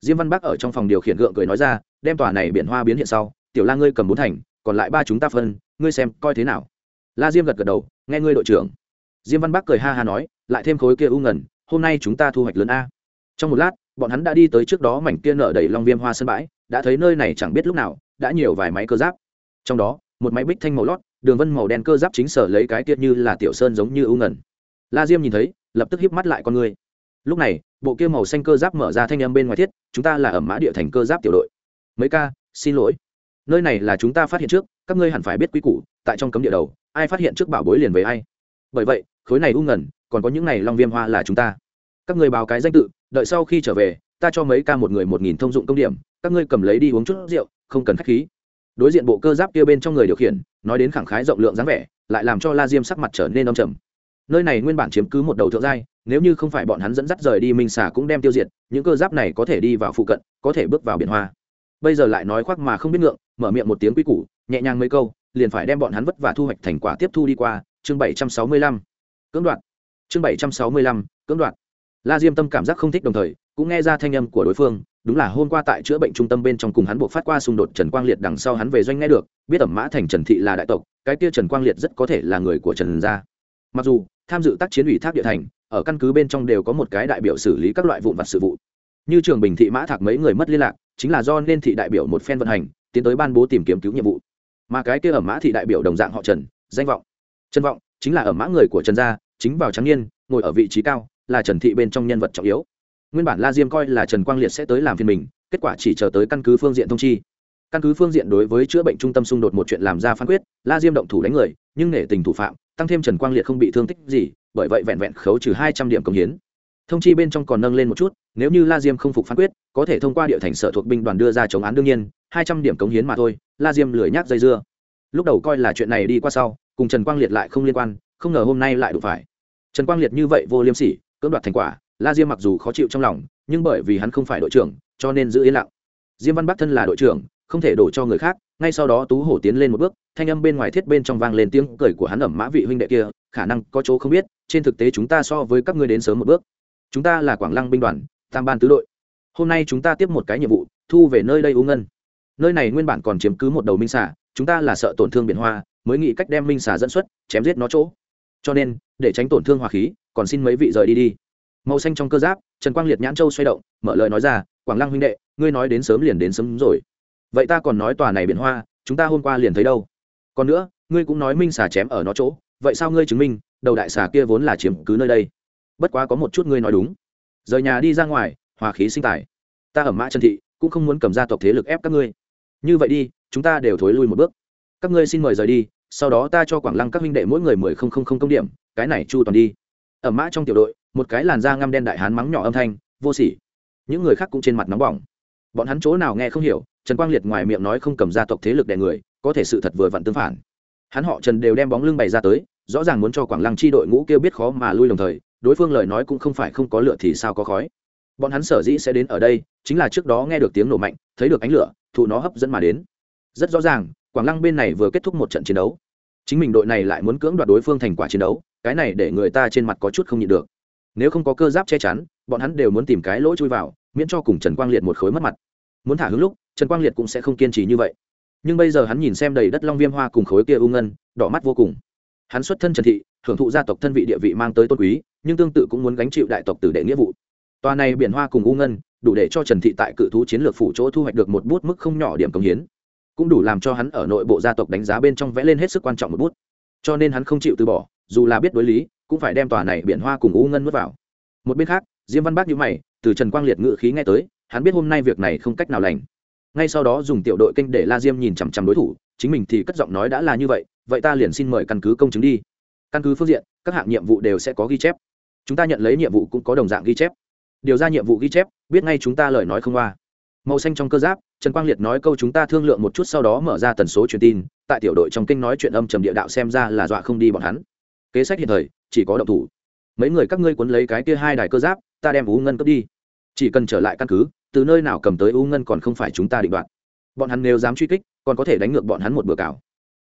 Speaker 1: Diêm văn bắc ở trong phòng điều khiển gượng cười nói ra, đem tòa này biển hoa biến hiện sau tiểu la ngươi cầm bốn thành, còn lại ba chúng ta phân, ngươi xem coi thế nào. La diêm gật gật đầu, nghe ngươi đội trưởng. Diêm văn bắc cười ha ha nói, lại thêm khối kia u ngần, hôm nay chúng ta thu hoạch lớn a. Trong một lát, bọn hắn đã đi tới trước đó mảnh kia nở đầy long viêm hoa sân bãi, đã thấy nơi này chẳng biết lúc nào, đã nhiều vài máy cơ giáp. Trong đó, một máy bích thanh màu lót, đường vân màu đen cơ giáp chính sở lấy cái kia như là tiểu sơn giống như u ngần. La diêm nhìn thấy, lập tức híp mắt lại con người. Lúc này, bộ kia màu xanh cơ giáp mở ra thanh âm bên ngoài thiết, chúng ta là ở mã địa thành cơ giáp tiểu đội. Mấy ca, xin lỗi nơi này là chúng ta phát hiện trước các ngươi hẳn phải biết quy củ tại trong cấm địa đầu ai phát hiện trước bảo bối liền với ai. Bởi vậy khối này u ngẩn, còn có những này long viêm hoa là chúng ta. Các ngươi báo cái danh tự đợi sau khi trở về ta cho mấy ca một người một nghìn thông dụng công điểm các ngươi cầm lấy đi uống chút rượu không cần khách khí. Đối diện bộ cơ giáp kia bên trong người điều khiển nói đến khẳng khái rộng lượng dáng vẻ lại làm cho la diêm sắc mặt trở nên đông trầm. Nơi này nguyên bản chiếm cứ một đầu thượng giai nếu như không phải bọn hắn dẫn dắt rời đi minh xà cũng đem tiêu diệt những cơ giáp này có thể đi vào phụ cận có thể bước vào biển hoa. Bây giờ lại nói khoác mà không biết ngượng mở miệng một tiếng quy củ, nhẹ nhàng mấy câu, liền phải đem bọn hắn vất vả thu hoạch thành quả tiếp thu đi qua, chương bảy trăm sáu mươi lăm. Cưỡng đoạt. Chương bảy trăm sáu mươi lăm, cưỡng đoạt. La diêm tâm cảm giác không thích đồng thời, cũng nghe ra thanh âm của đối phương, đúng là hôm qua tại chữa bệnh trung tâm bên trong cùng hắn buộc phát qua xung đột trần quang liệt đằng sau hắn về doanh nghe được, biết ẩm mã thành trần thị là đại tộc, cái kia trần quang liệt rất có thể là người của trần gia. Mặc dù, tham dự tác chiến ủy thác địa thành, ở căn cứ bên trong đều có một cái đại biểu xử lý các loại vụn vặt sự vụ. Như trường bình thị mã thạc mấy người mất liên lạc, chính là do nên thị đại biểu một phen vận hành tiến tới ban bố tìm kiếm cứu nhiệm vụ. Mà cái kia ở mã thị đại biểu đồng dạng họ trần, danh vọng. Trân vọng chính là ở mã người của trần gia, chính vào trắng niên, ngồi ở vị trí cao, là trần thị bên trong nhân vật trọng yếu. Nguyên bản la diêm coi là trần quang liệt sẽ tới làm phiên mình, kết quả chỉ chờ tới căn cứ phương diện thông chi. Căn cứ phương diện đối với chữa bệnh trung tâm xung đột một chuyện làm ra phán quyết, la diêm động thủ đánh người, nhưng nể tình thủ phạm, tăng thêm trần quang liệt không bị thương tích gì, bởi vậy vẹn vẹn khấu trừ hai trăm điểm công hiến. Thông chi bên trong còn nâng lên một chút, nếu như la diêm không phục phán quyết, có thể thông qua địa thành sở thuộc binh đoàn đưa ra chống án đương nhiên hai trăm điểm cống hiến mà thôi, la diêm lười nhác dây dưa. Lúc đầu coi là chuyện này đi qua sau, cùng trần quang liệt lại không liên quan, không ngờ hôm nay lại đụng phải. Trần quang liệt như vậy vô liêm sỉ, cưỡng đoạt thành quả, la diêm mặc dù khó chịu trong lòng, nhưng bởi vì hắn không phải đội trưởng, cho nên giữ yên lặng. Diêm văn bắc thân là đội trưởng, không thể đổ cho người khác, ngay sau đó tú hổ tiến lên một bước, thanh âm bên ngoài thiết bên trong vang lên tiếng cười của hắn ẩm mã vị huynh đệ kia, khả năng có chỗ không biết, trên thực tế chúng ta so với các ngươi đến sớm một bước. Chúng ta là quảng lăng binh đoàn, tam ban tứ đội. Hôm nay chúng ta tiếp một cái nhiệm vụ, thu về nơi đây u ngân nơi này nguyên bản còn chiếm cứ một đầu minh xà, chúng ta là sợ tổn thương biển hoa, mới nghĩ cách đem minh xà dẫn xuất, chém giết nó chỗ. Cho nên, để tránh tổn thương hòa khí, còn xin mấy vị rời đi đi. Màu xanh trong cơ giáp, trần quang liệt nhãn châu xoay động, mở lời nói ra, quảng lăng huynh đệ, ngươi nói đến sớm liền đến sớm rồi. Vậy ta còn nói tòa này biển hoa, chúng ta hôm qua liền thấy đâu? Còn nữa, ngươi cũng nói minh xà chém ở nó chỗ, vậy sao ngươi chứng minh, đầu đại xà kia vốn là chiếm cứ nơi đây? Bất quá có một chút ngươi nói đúng. Rời nhà đi ra ngoài hòa khí sinh tài. Ta ở mã trần thị, cũng không muốn cầm gia tộc thế lực ép các ngươi như vậy đi, chúng ta đều thối lui một bước. Các ngươi xin mời rời đi, sau đó ta cho quảng lăng các huynh đệ mỗi người mười không không không công điểm, cái này chu toàn đi. Ở mã trong tiểu đội, một cái làn da ngăm đen đại hán mắng nhỏ âm thanh, vô sỉ. Những người khác cũng trên mặt nóng bỏng. Bọn hắn chỗ nào nghe không hiểu, trần quang liệt ngoài miệng nói không cầm gia tộc thế lực đè người, có thể sự thật vừa vặn tương phản. Hắn họ trần đều đem bóng lưng bày ra tới, rõ ràng muốn cho quảng lăng chi đội ngũ kêu biết khó mà lui đồng thời, đối phương lời nói cũng không phải không có lựa thì sao có khói bọn hắn sở dĩ sẽ đến ở đây chính là trước đó nghe được tiếng nổ mạnh, thấy được ánh lửa, thụ nó hấp dẫn mà đến. Rất rõ ràng, quảng lăng bên này vừa kết thúc một trận chiến đấu. Chính mình đội này lại muốn cưỡng đoạt đối phương thành quả chiến đấu, cái này để người ta trên mặt có chút không nhịn được. Nếu không có cơ giáp che chắn, bọn hắn đều muốn tìm cái lỗ chui vào, miễn cho cùng trần quang liệt một khối mất mặt. Muốn thả hướng lúc, trần quang liệt cũng sẽ không kiên trì như vậy. Nhưng bây giờ hắn nhìn xem đầy đất long viêm hoa cùng khối kia u ngân, đỏ mắt vô cùng. Hắn xuất thân trần thị, hưởng thụ gia tộc thân vị địa vị mang tới tôn quý, nhưng tương tự cũng muốn gánh chịu đại tộc tử đệ nghĩa vụ tòa này biển hoa cùng u ngân, đủ để cho trần thị tại cự thú chiến lược phủ chỗ thu hoạch được một bút mức không nhỏ điểm công hiến. Cũng đủ làm cho hắn ở nội bộ gia tộc đánh giá bên trong vẽ lên hết sức quan trọng một bút. Cho nên hắn không chịu từ bỏ, dù là biết đối lý, cũng phải đem tòa này biển hoa cùng u ngân nuốt vào. Một bên khác, diêm văn bác như mày, từ trần quang liệt ngự khí nghe tới, hắn biết hôm nay việc này không cách nào lành. Ngay sau đó dùng tiểu đội kênh để la diêm nhìn chằm chằm đối thủ, chính mình thì cất giọng nói đã là như vậy vậy ta liền xin mời căn cứ công chứng đi. Căn cứ phương diện, các hạng nhiệm vụ đều sẽ có ghi chép. Chúng ta nhận lấy nhiệm vụ cũng có đồng dạng ghi chép điều ra nhiệm vụ ghi chép, biết ngay chúng ta lời nói không qua. Màu xanh trong cơ giáp, trần quang liệt nói câu chúng ta thương lượng một chút sau đó mở ra tần số truyền tin, tại tiểu đội trong kinh nói chuyện âm trầm địa đạo xem ra là dọa không đi bọn hắn. Kế sách hiện thời, chỉ có động thủ. Mấy người các ngươi cuốn lấy cái kia hai đài cơ giáp, ta đem u ngân cướp đi. Chỉ cần trở lại căn cứ, từ nơi nào cầm tới u ngân còn không phải chúng ta định đoạt. Bọn hắn nếu dám truy kích, còn có thể đánh ngược bọn hắn một bữa cào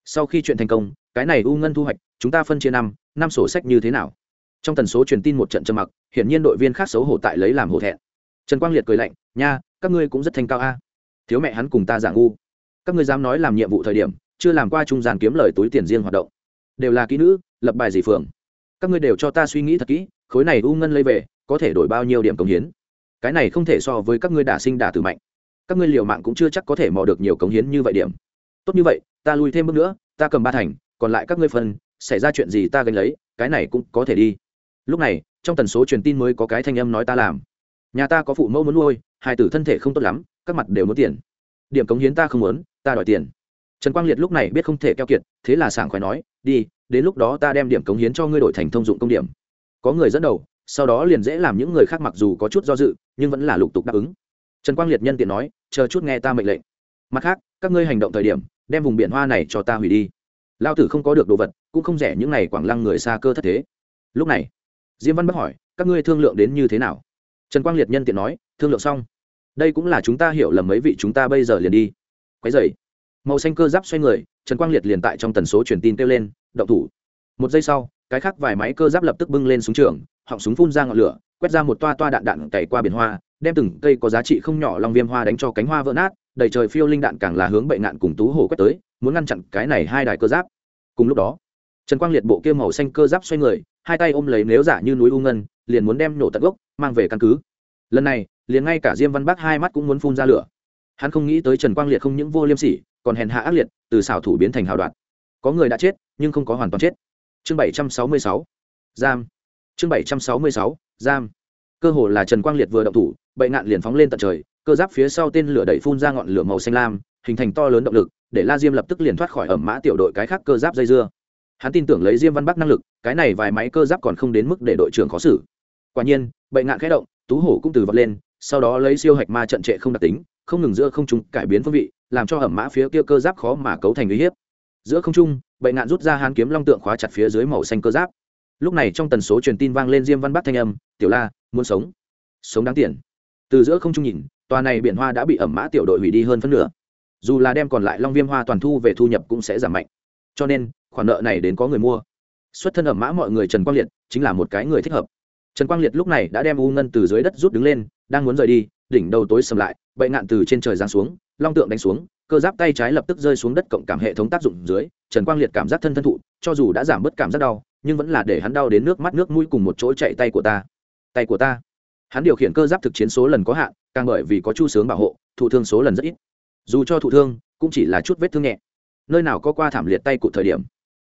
Speaker 1: sau khi chuyện thành công, cái này u ngân thu hoạch, chúng ta phân chia năm năm sổ sách như thế nào? Trong tần số truyền tin một trận trầm mặc, hiển nhiên đội viên khác xấu hổ tại lấy làm hổ thẹn. Trần quang liệt cười lạnh, nha, các ngươi cũng rất thanh cao a. Thiếu mẹ hắn cùng ta giả ngu. Các ngươi dám nói làm nhiệm vụ thời điểm, chưa làm qua trung gian kiếm lời túi tiền riêng hoạt động. Đều là kỹ nữ, lập bài gì phường. Các ngươi đều cho ta suy nghĩ thật kỹ, khối này u ngân lấy về, có thể đổi bao nhiêu điểm cống hiến. Cái này không thể so với các ngươi đả sinh đả tử mạnh. Các ngươi liều mạng cũng chưa chắc có thể mò được nhiều cống hiến như vậy điểm. Tốt như vậy, ta lui thêm bước nữa, ta cầm ba thành, còn lại các ngươi phân, xảy ra chuyện gì ta gánh lấy, cái này cũng có thể đi lúc này, trong tần số truyền tin mới có cái thanh âm nói ta làm. Nhà ta có phụ mẫu muốn nuôi, hai tử thân thể không tốt lắm, các mặt đều muốn tiền. Điểm cống hiến ta không muốn, ta đòi tiền. Trần quang liệt lúc này biết không thể keo kiệt, thế là sảng khoái nói, đi, đến lúc đó ta đem điểm cống hiến cho ngươi đổi thành thông dụng công điểm. Có người dẫn đầu, sau đó liền dễ làm những người khác mặc dù có chút do dự, nhưng vẫn là lục tục đáp ứng. Trần quang liệt nhân tiện nói, chờ chút nghe ta mệnh lệnh. Mặt khác, các ngươi hành động thời điểm, đem vùng biển hoa này cho ta hủy đi. Lao tử không có được đồ vật, cũng không rẻ những này quảng lăng người xa cơ thất thế. Lúc này diêm văn bắc hỏi, các ngươi thương lượng đến như thế nào? Trần quang liệt nhân tiện nói, thương lượng xong. Đây cũng là chúng ta hiểu lầm mấy vị chúng ta bây giờ liền đi. Quái dày màu xanh cơ giáp xoay người, trần quang liệt liền tại trong tần số truyền tin kêu lên, động thủ. Một giây sau, cái khác vài máy cơ giáp lập tức bưng lên súng trường, họng súng phun ra ngọn lửa, quét ra một toa toa đạn đạn cày qua biển hoa, đem từng cây có giá trị không nhỏ long viêm hoa đánh cho cánh hoa vỡ nát, đầy trời phiêu linh đạn càng là hướng bệnh nạn cùng tú hồ quét tới, muốn ngăn chặn cái này hai đài cơ giáp. Cùng lúc đó trần quang liệt bộ kia màu xanh cơ giáp xoay người, hai tay ôm lấy nếu giả như núi u ngân, liền muốn đem nổ tận gốc, mang về căn cứ. Lần này, liền ngay cả diêm văn bắc hai mắt cũng muốn phun ra lửa. Hắn không nghĩ tới trần quang liệt không những vô liêm sỉ, còn hèn hạ ác liệt, từ xảo thủ biến thành hào đoạn có người đã chết, nhưng không có hoàn toàn chết. Chương bảy trăm sáu mươi sáu, giam. Chương bảy trăm sáu mươi sáu, giam. Cơ hồ là trần quang liệt vừa động thủ, bệ ngạn liền phóng lên tận trời, cơ giáp phía sau tên lửa đẩy phun ra ngọn lửa màu xanh lam, hình thành to lớn động lực, để la diêm lập tức liền thoát khỏi ẩm mã tiểu đội cái khác cơ giáp dây dưa hắn tin tưởng lấy diêm văn bắc năng lực, cái này vài máy cơ giáp còn không đến mức để đội trưởng khó xử. Quả nhiên, bệnh ngạn khẽ động, tú hổ cũng từ vật lên, sau đó lấy siêu hạch ma trận trệ không đặc tính, không ngừng giữa không trung cải biến phương vị, làm cho ẩm mã phía kia cơ giáp khó mà cấu thành uy hiếp. Giữa không trung, bệnh ngạn rút ra hán kiếm long tượng khóa chặt phía dưới màu xanh cơ giáp. Lúc này trong tần số truyền tin vang lên diêm văn bắc thanh âm, tiểu la, muốn sống? Sống đáng tiền. Từ giữa không trung nhìn, tòa này biển hoa đã bị ẩm mã tiểu đội hủy đi hơn phân nửa. Dù là đem còn lại long viêm hoa toàn thu về thu nhập cũng sẽ giảm mạnh. Cho nên khoản nợ này đến có người mua. Xuất thân ẩm mã mọi người trần quang liệt chính là một cái người thích hợp. Trần quang liệt lúc này đã đem u ngân từ dưới đất rút đứng lên, đang muốn rời đi, đỉnh đầu tối sầm lại bậy ngạn từ trên trời giáng xuống, long tượng đánh xuống, cơ giáp tay trái lập tức rơi xuống đất cộng cảm hệ thống tác dụng dưới, trần quang liệt cảm giác thân thân thụ, cho dù đã giảm bớt cảm giác đau, nhưng vẫn là để hắn đau đến nước mắt nước mũi cùng một chỗ chạy tay của ta. Tay của ta. Hắn điều khiển cơ giáp thực chiến số lần có hạn, càng bởi vì có chu sướng bảo hộ, thụ thương số lần rất ít. Dù cho thụ thương, cũng chỉ là chút vết thương nhẹ. Nơi nào có qua thảm liệt tay cụ thời điểm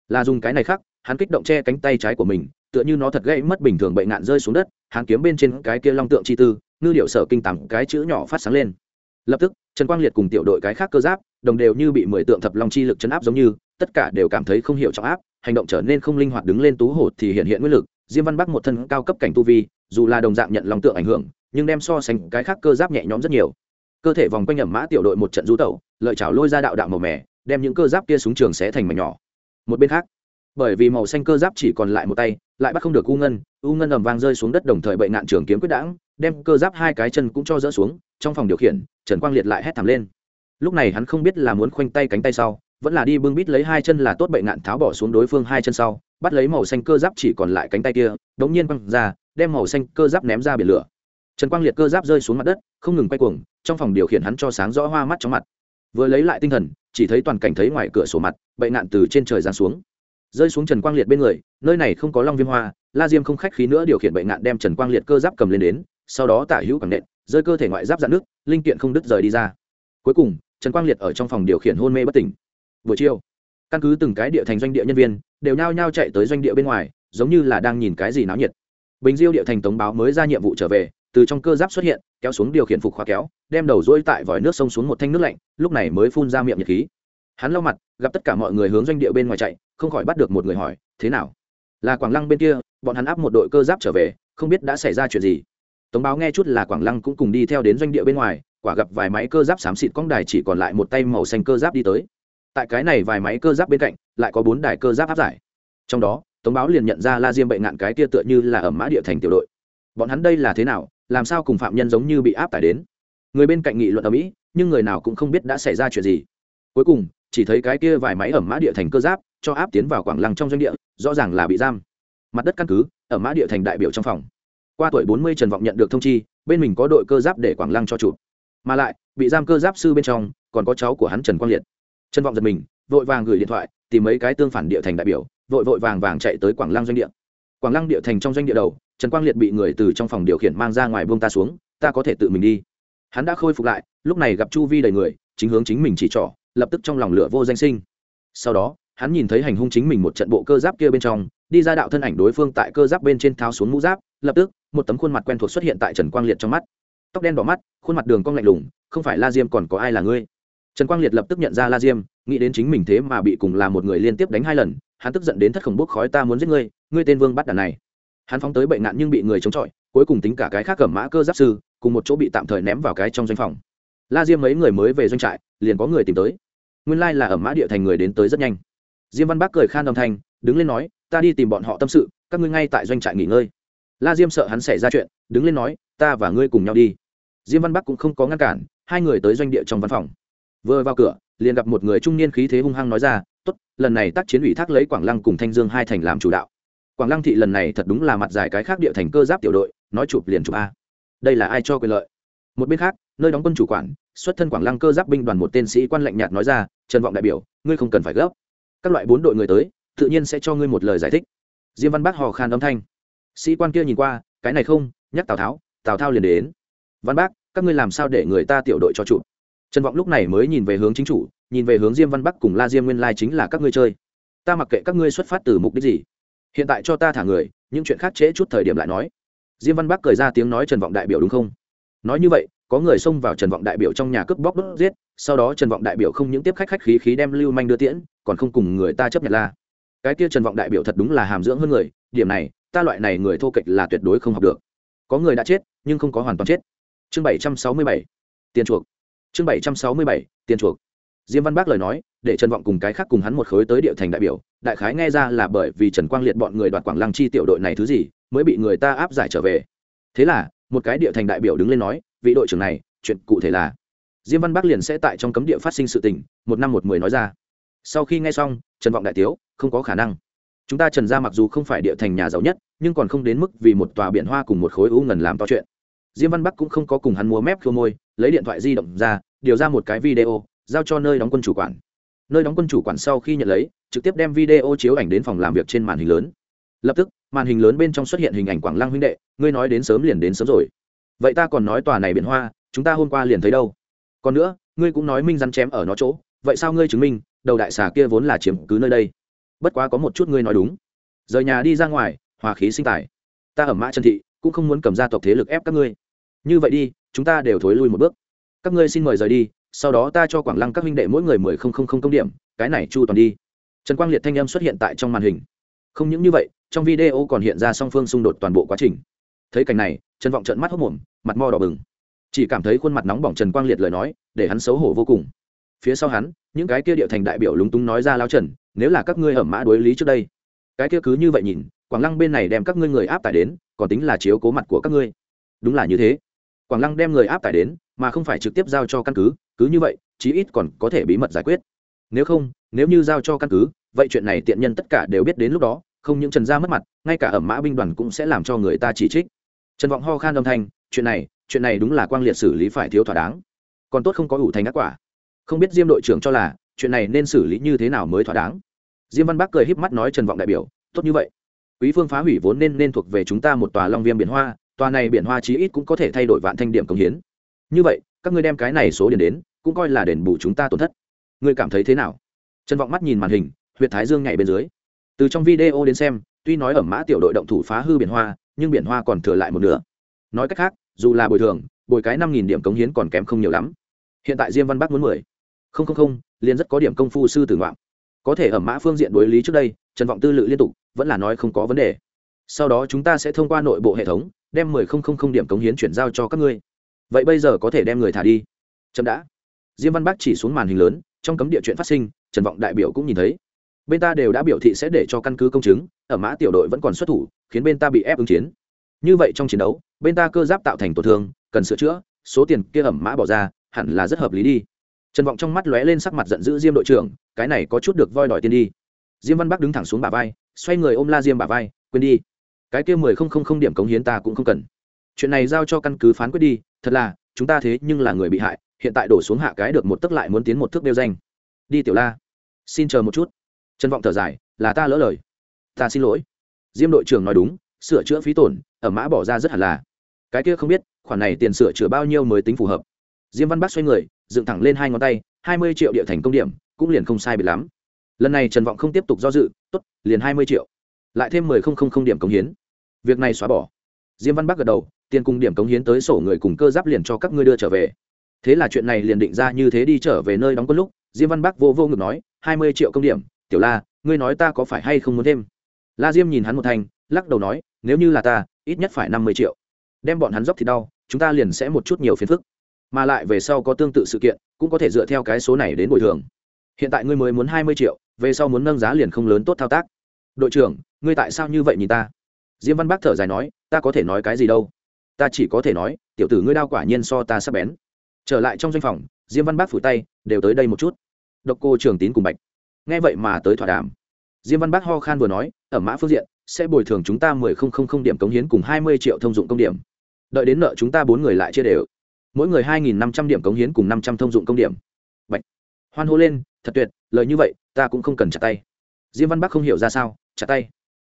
Speaker 1: là dùng cái này khác hắn kích động che cánh tay trái của mình tựa như nó thật gãy mất bình thường bệnh nạn rơi xuống đất hắn kiếm bên trên cái kia long tượng chi tư ngư điệu sở kinh tặng cái chữ nhỏ phát sáng lên. Lập tức trần quang liệt cùng tiểu đội cái khác cơ giáp đồng đều như bị mười tượng thập long chi lực chấn áp giống như tất cả đều cảm thấy không hiểu trọng áp hành động trở nên không linh hoạt đứng lên tú hột thì hiện hiện nguyên lực diêm văn bắc một thân cao cấp cảnh tu vi dù là đồng dạng nhận lòng tượng ảnh hưởng nhưng đem so sánh cái khác cơ giáp nhẹ nhõm rất nhiều. Cơ thể vòng quanh nhầm mã tiểu đội một trận rú tẩu lợi chảo lôi ra đạo đạo màu mè, đem những cơ giáp kia xuống trường xé thành mảnh nhỏ một bên khác. Bởi vì màu xanh cơ giáp chỉ còn lại một tay, lại bắt không được u ngân u ngân ầm vang rơi xuống đất đồng thời bậy nạn trường kiếm quyết đãng, đem cơ giáp hai cái chân cũng cho dỡ xuống, trong phòng điều khiển, trần quang liệt lại hét thảm lên. Lúc này hắn không biết là muốn khoanh tay cánh tay sau, vẫn là đi bưng bít lấy hai chân là tốt bậy nạn tháo bỏ xuống đối phương hai chân sau, bắt lấy màu xanh cơ giáp chỉ còn lại cánh tay kia, đống nhiên quăng ra, đem màu xanh cơ giáp ném ra biển lửa. Trần quang liệt cơ giáp rơi xuống mặt đất, không ngừng quay cuồng, trong phòng điều khiển hắn cho sáng rõ hoa mắt trong mặt. Vừa lấy lại tinh thần chỉ thấy toàn cảnh thấy ngoài cửa sổ mặt, bệ nạn từ trên trời giáng xuống. Rơi xuống trần quang liệt bên người, nơi này không có long viêm hoa, la diêm không khách khí nữa điều khiển bệ nạn đem trần quang liệt cơ giáp cầm lên đến, sau đó tả hữu cẳng nện, rơi cơ thể ngoại giáp dạn nước, linh kiện không đứt rời đi ra. Cuối cùng, trần quang liệt ở trong phòng điều khiển hôn mê bất tỉnh. Buổi chiều, căn cứ từng cái địa thành doanh địa nhân viên, đều nhao nhao chạy tới doanh địa bên ngoài, giống như là đang nhìn cái gì náo nhiệt. Bình diêu địa thành tống báo mới ra nhiệm vụ trở về từ trong cơ giáp xuất hiện, kéo xuống điều khiển phục khóa kéo, đem đầu rỗi tại vòi nước sông xuống một thanh nước lạnh, lúc này mới phun ra miệng nhiệt khí. Hắn lau mặt, gặp tất cả mọi người hướng doanh địa bên ngoài chạy, không khỏi bắt được một người hỏi, thế nào? Là quảng lăng bên kia, bọn hắn áp một đội cơ giáp trở về, không biết đã xảy ra chuyện gì. Tống báo nghe chút là quảng lăng cũng cùng đi theo đến doanh địa bên ngoài, quả gặp vài máy cơ giáp xám xịt cong đài chỉ còn lại một tay màu xanh cơ giáp đi tới. Tại cái này vài máy cơ giáp bên cạnh, lại có bốn đài cơ giáp áp giải. Trong đó, tống báo liền nhận ra la diêm bệnh ngạn cái kia tựa như là ở mã địa thành tiểu đội. Bọn hắn đây là thế nào? Làm sao cùng phạm nhân giống như bị áp tải đến? Người bên cạnh nghị luận ở mỹ, nhưng người nào cũng không biết đã xảy ra chuyện gì. Cuối cùng, chỉ thấy cái kia vài máy ẩm mã địa thành cơ giáp, cho áp tiến vào quảng lăng trong doanh địa, rõ ràng là bị giam. Mặt đất căn cứ ở mã địa thành đại biểu trong phòng. Qua tuổi bốn mươi trần vọng nhận được thông chi, bên mình có đội cơ giáp để quảng lăng cho chụp. Mà lại, bị giam cơ giáp sư bên trong, còn có cháu của hắn trần quang liệt. Trần vọng giật mình, vội vàng gửi điện thoại, tìm mấy cái tương phản địa thành đại biểu, vội vội vàng vàng chạy tới quảng lăng doanh địa. Quảng lăng địa thành trong doanh địa đầu trần quang liệt bị người từ trong phòng điều khiển mang ra ngoài buông ta xuống, ta có thể tự mình đi. Hắn đã khôi phục lại, lúc này gặp chu vi đầy người, chính hướng chính mình chỉ trỏ, lập tức trong lòng lửa vô danh sinh. Sau đó, hắn nhìn thấy hành hung chính mình một trận bộ cơ giáp kia bên trong, đi ra đạo thân ảnh đối phương tại cơ giáp bên trên tháo xuống mũ giáp, lập tức, một tấm khuôn mặt quen thuộc xuất hiện tại trần quang liệt trong mắt. Tóc đen đỏ mắt, khuôn mặt đường cong lạnh lùng, không phải la diêm còn có ai là ngươi? Trần quang liệt lập tức nhận ra la diêm, nghĩ đến chính mình thế mà bị cùng là một người liên tiếp đánh hai lần, hắn tức giận đến thất khổng bốc khói ta muốn giết ngươi ngươi tên vương bắt đàn này hắn phóng tới bệnh nạn nhưng bị người chống chọi, cuối cùng tính cả cái khác cầm mã cơ giáp sư, cùng một chỗ bị tạm thời ném vào cái trong doanh phòng. La diêm mấy người mới về doanh trại, liền có người tìm tới. Nguyên lai là ở mã địa thành người đến tới rất nhanh. Diêm văn bác cười khan đồng thanh, đứng lên nói, ta đi tìm bọn họ tâm sự, các ngươi ngay tại doanh trại nghỉ ngơi. La diêm sợ hắn xảy ra chuyện, đứng lên nói, ta và ngươi cùng nhau đi. Diêm văn bắc cũng không có ngăn cản, hai người tới doanh địa trong văn phòng. Vừa vào cửa, liền gặp một người trung niên khí thế hung hăng nói ra, tốt, lần này tác chiến ủy thác lấy quảng lăng cùng thanh dương hai thành làm chủ đạo quảng lăng thị lần này thật đúng là mặt dài cái khác địa thành cơ giáp tiểu đội, nói chụp liền chụp a. Đây là ai cho quyền lợi? Một bên khác, nơi đóng quân chủ quản, xuất thân quảng lăng cơ giáp binh đoàn một tên sĩ quan lạnh nhạt nói ra, trần vọng đại biểu, ngươi không cần phải gấp. Các loại bốn đội người tới, tự nhiên sẽ cho ngươi một lời giải thích. Diêm văn bác hò khan âm thanh. Sĩ quan kia nhìn qua, cái này không, nhắc tào tháo, tào thao liền đến. Văn bác, các ngươi làm sao để người ta tiểu đội cho trụ trần vọng lúc này mới nhìn về hướng chính chủ, nhìn về hướng diêm văn bắc cùng la diêm nguyên lai chính là các ngươi chơi. Ta mặc kệ các ngươi xuất phát từ mục đích gì hiện tại cho ta thả người, những chuyện khác trễ chút thời điểm lại nói. Diêm văn bắc cười ra tiếng nói trần vọng đại biểu đúng không? Nói như vậy, có người xông vào trần vọng đại biểu trong nhà cướp bóc đốt giết, sau đó trần vọng đại biểu không những tiếp khách khách khí khí đem lưu manh đưa tiễn, còn không cùng người ta chấp nhận la. Cái kia trần vọng đại biểu thật đúng là hàm dưỡng hơn người, điểm này, ta loại này người thô kệch là tuyệt đối không học được. Có người đã chết, nhưng không có hoàn toàn chết. Chương bảy trăm sáu mươi bảy, tiền chuộc. Chương bảy trăm sáu mươi bảy, tiền chuộc diêm văn bác lời nói, để trần vọng cùng cái khác cùng hắn một khối tới địa thành đại biểu, đại khái nghe ra là bởi vì trần quang liệt bọn người đoạt quảng lăng chi tiểu đội này thứ gì, mới bị người ta áp giải trở về. Thế là, một cái địa thành đại biểu đứng lên nói, vị đội trưởng này, chuyện cụ thể là? Diêm văn Bác liền sẽ tại trong cấm địa phát sinh sự tình, một năm một mười nói ra. Sau khi nghe xong, trần vọng đại tiếu, không có khả năng. Chúng ta trần ra mặc dù không phải địa thành nhà giàu nhất, nhưng còn không đến mức vì một tòa biển hoa cùng một khối u ngần làm to chuyện. Diêm văn bắc cũng không có cùng hắn múa mép khô môi, lấy điện thoại di động ra, điều ra một cái video giao cho nơi đóng quân chủ quản. Nơi đóng quân chủ quản sau khi nhận lấy, trực tiếp đem video chiếu ảnh đến phòng làm việc trên màn hình lớn. Lập tức, màn hình lớn bên trong xuất hiện hình ảnh quảng lăng huynh đệ, ngươi nói đến sớm liền đến sớm rồi. Vậy ta còn nói tòa này biển hoa, chúng ta hôm qua liền thấy đâu? Còn nữa, ngươi cũng nói minh rắn chém ở nó chỗ, vậy sao ngươi chứng minh, đầu đại xà kia vốn là chiếm cứ nơi đây? Bất quá có một chút ngươi nói đúng. Rời nhà đi ra ngoài, hòa khí sinh tài. Ta ở mã trần thị, cũng không muốn cầm gia tộc thế lực ép các ngươi. Như vậy đi, chúng ta đều thối lui một bước. Các ngươi xin mời rời đi sau đó ta cho quảng lăng các huynh đệ mỗi người mười không không không công điểm, cái này chu toàn đi. Trần quang liệt thanh âm xuất hiện tại trong màn hình. Không những như vậy, trong video còn hiện ra song phương xung đột toàn bộ quá trình. Thấy cảnh này, trần vọng trợn mắt hốc mồm, mặt mo đỏ bừng. Chỉ cảm thấy khuôn mặt nóng bỏng trần quang liệt lời nói, để hắn xấu hổ vô cùng. Phía sau hắn, những cái kia địa thành đại biểu lúng túng nói ra lao trần, nếu là các ngươi ở mã đối lý trước đây, cái kia cứ như vậy nhìn, quảng lăng bên này đem các ngươi người áp tải đến, còn tính là chiếu cố mặt của các ngươi. Đúng là như thế. Quảng lăng đem người áp tải đến mà không phải trực tiếp giao cho căn cứ cứ như vậy, chí ít còn có thể bí mật giải quyết. Nếu không, nếu như giao cho căn cứ, vậy chuyện này tiện nhân tất cả đều biết đến lúc đó, không những trần gia mất mặt, ngay cả ẩm mã binh đoàn cũng sẽ làm cho người ta chỉ trích. Trần vọng ho khan âm thanh, chuyện này chuyện này đúng là quang liệt xử lý phải thiếu thỏa đáng. Còn tốt không có ủ thành ác quả. Không biết diêm đội trưởng cho là, chuyện này nên xử lý như thế nào mới thỏa đáng. Diêm văn bắc cười híp mắt nói trần vọng đại biểu, tốt như vậy. Quý phương phá hủy vốn nên nên thuộc về chúng ta một tòa long viêm biển hoa, tòa này biển hoa chí ít cũng có thể thay đổi vạn thanh điểm công hiến như vậy, các ngươi đem cái này số điền đến, cũng coi là đền bù chúng ta tổn thất. Ngươi cảm thấy thế nào? Trần vọng mắt nhìn màn hình huyện thái dương nhảy bên dưới. Từ trong video đến xem, tuy nói ở mã tiểu đội động thủ phá hư biển hoa, nhưng biển hoa còn thừa lại một nửa. Nói cách khác, dù là bồi thường, bồi cái năm nghìn điểm cống hiến còn kém không nhiều lắm. Hiện tại diêm văn bắc muốn mười. Không không không, liền rất có điểm công phu sư tử ngoạm có thể ở mã phương diện đối lý trước đây, trần vọng tư lự liên tục, vẫn là nói không có vấn đề. Sau đó chúng ta sẽ thông qua nội bộ hệ thống, đem mười không không không điểm cống hiến chuyển giao cho các ngươi vậy bây giờ có thể đem người thả đi? Chậm đã. Diêm văn bắc chỉ xuống màn hình lớn, trong cấm địa chuyện phát sinh, trần vọng đại biểu cũng nhìn thấy. Bên ta đều đã biểu thị sẽ để cho căn cứ công chứng, ở mã tiểu đội vẫn còn xuất thủ, khiến bên ta bị ép ứng chiến. Như vậy trong chiến đấu, bên ta cơ giáp tạo thành tổn thương, cần sửa chữa, số tiền kia ẩm mã bỏ ra, hẳn là rất hợp lý đi. Trần vọng trong mắt lóe lên sắc mặt giận dữ diêm đội trưởng, cái này có chút được voi đòi tiền đi. Diêm văn bắc đứng thẳng xuống bả vai, xoay người ôm la diêm bả vai, quên đi. Cái kia mười không không không điểm cống hiến ta cũng không cần. Chuyện này giao cho căn cứ phán quyết đi thật là, chúng ta thế nhưng là người bị hại, hiện tại đổ xuống hạ cái được một tấc lại muốn tiến một thước đeo danh. Đi tiểu la. Xin chờ một chút. Trần vọng thở dài, là ta lỡ lời. Ta xin lỗi. Diêm đội trưởng nói đúng, sửa chữa phí tổn, ở mã bỏ ra rất hẳn là. Cái kia không biết, khoản này tiền sửa chữa bao nhiêu mới tính phù hợp. Diêm văn bắc xoay người, dựng thẳng lên hai ngón tay, hai mươi triệu địa thành công điểm, cũng liền không sai biệt lắm. Lần này trần vọng không tiếp tục do dự, tốt, liền hai mươi triệu. Lại thêm mười không không không điểm cống hiến. Việc này xóa bỏ diêm văn bắc gật đầu, tiền cùng điểm cống hiến tới sổ người cùng cơ giáp liền cho các ngươi đưa trở về. Thế là chuyện này liền định ra như thế đi trở về nơi đóng quân lúc, diêm văn bắc vô vô ngực nói, hai mươi triệu công điểm, tiểu la, ngươi nói ta có phải hay không muốn thêm? La diêm nhìn hắn một thành lắc đầu nói, nếu như là ta, ít nhất phải năm mươi triệu. Đem bọn hắn dốc thì đau, chúng ta liền sẽ một chút nhiều phiền phức. Mà lại về sau có tương tự sự kiện, cũng có thể dựa theo cái số này đến bồi thường. Hiện tại ngươi mới muốn hai mươi triệu, về sau muốn nâng giá liền không lớn tốt thao tác. Đội trưởng, ngươi tại sao như vậy nhìn ta? Diêm văn bác thở dài nói, ta có thể nói cái gì đâu? Ta chỉ có thể nói, tiểu tử ngươi đao quả nhiên so ta sắp bén. Trở lại trong doanh phòng, diêm văn bác phủ tay, đều tới đây một chút. Độc cô trường tín cùng bạch. Nghe vậy mà tới thỏa đàm. Diêm văn bác ho khan vừa nói, ở mã phương diện, sẽ bồi thường chúng ta mười không không không điểm cống hiến cùng hai mươi triệu thông dụng công điểm. Đợi đến nợ chúng ta bốn người lại chia đều. Mỗi người hai nghìn năm trăm điểm cống hiến cùng năm trăm thông dụng công điểm. Bạch. hoan hô lên, thật tuyệt, lời như vậy, ta cũng không cần chặt tay. Diêm văn bắc không hiểu ra sao chặt tay.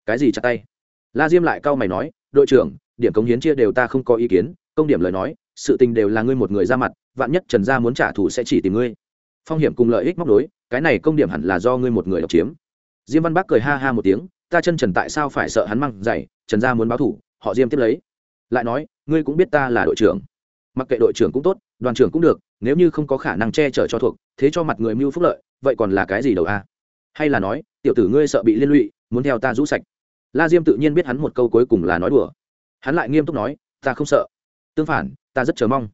Speaker 1: Cái gì chặt tay? La diêm lại cau mày nói, đội trưởng, điểm cống hiến chia đều ta không có ý kiến, công điểm lời nói, sự tình đều là ngươi một người ra mặt, vạn nhất trần gia muốn trả thù sẽ chỉ tìm ngươi. Phong hiểm cùng lợi ích móc đối, cái này công điểm hẳn là do ngươi một người độc chiếm. Diêm văn bắc cười ha ha một tiếng, ta chân trần tại sao phải sợ hắn măng dày trần gia muốn báo thủ họ diêm tiếp lấy. Lại nói, ngươi cũng biết ta là đội trưởng. Mặc kệ đội trưởng cũng tốt, đoàn trưởng cũng được, nếu như không có khả năng che chở cho thuộc, thế cho mặt người mưu phúc lợi, vậy còn là cái gì đầu a? Hay là nói, tiểu tử ngươi sợ bị liên lụy, muốn theo ta rũ sạch la diêm tự nhiên biết hắn một câu cuối cùng là nói đùa. Hắn lại nghiêm túc nói, ta không sợ. Tương phản, ta rất chờ mong.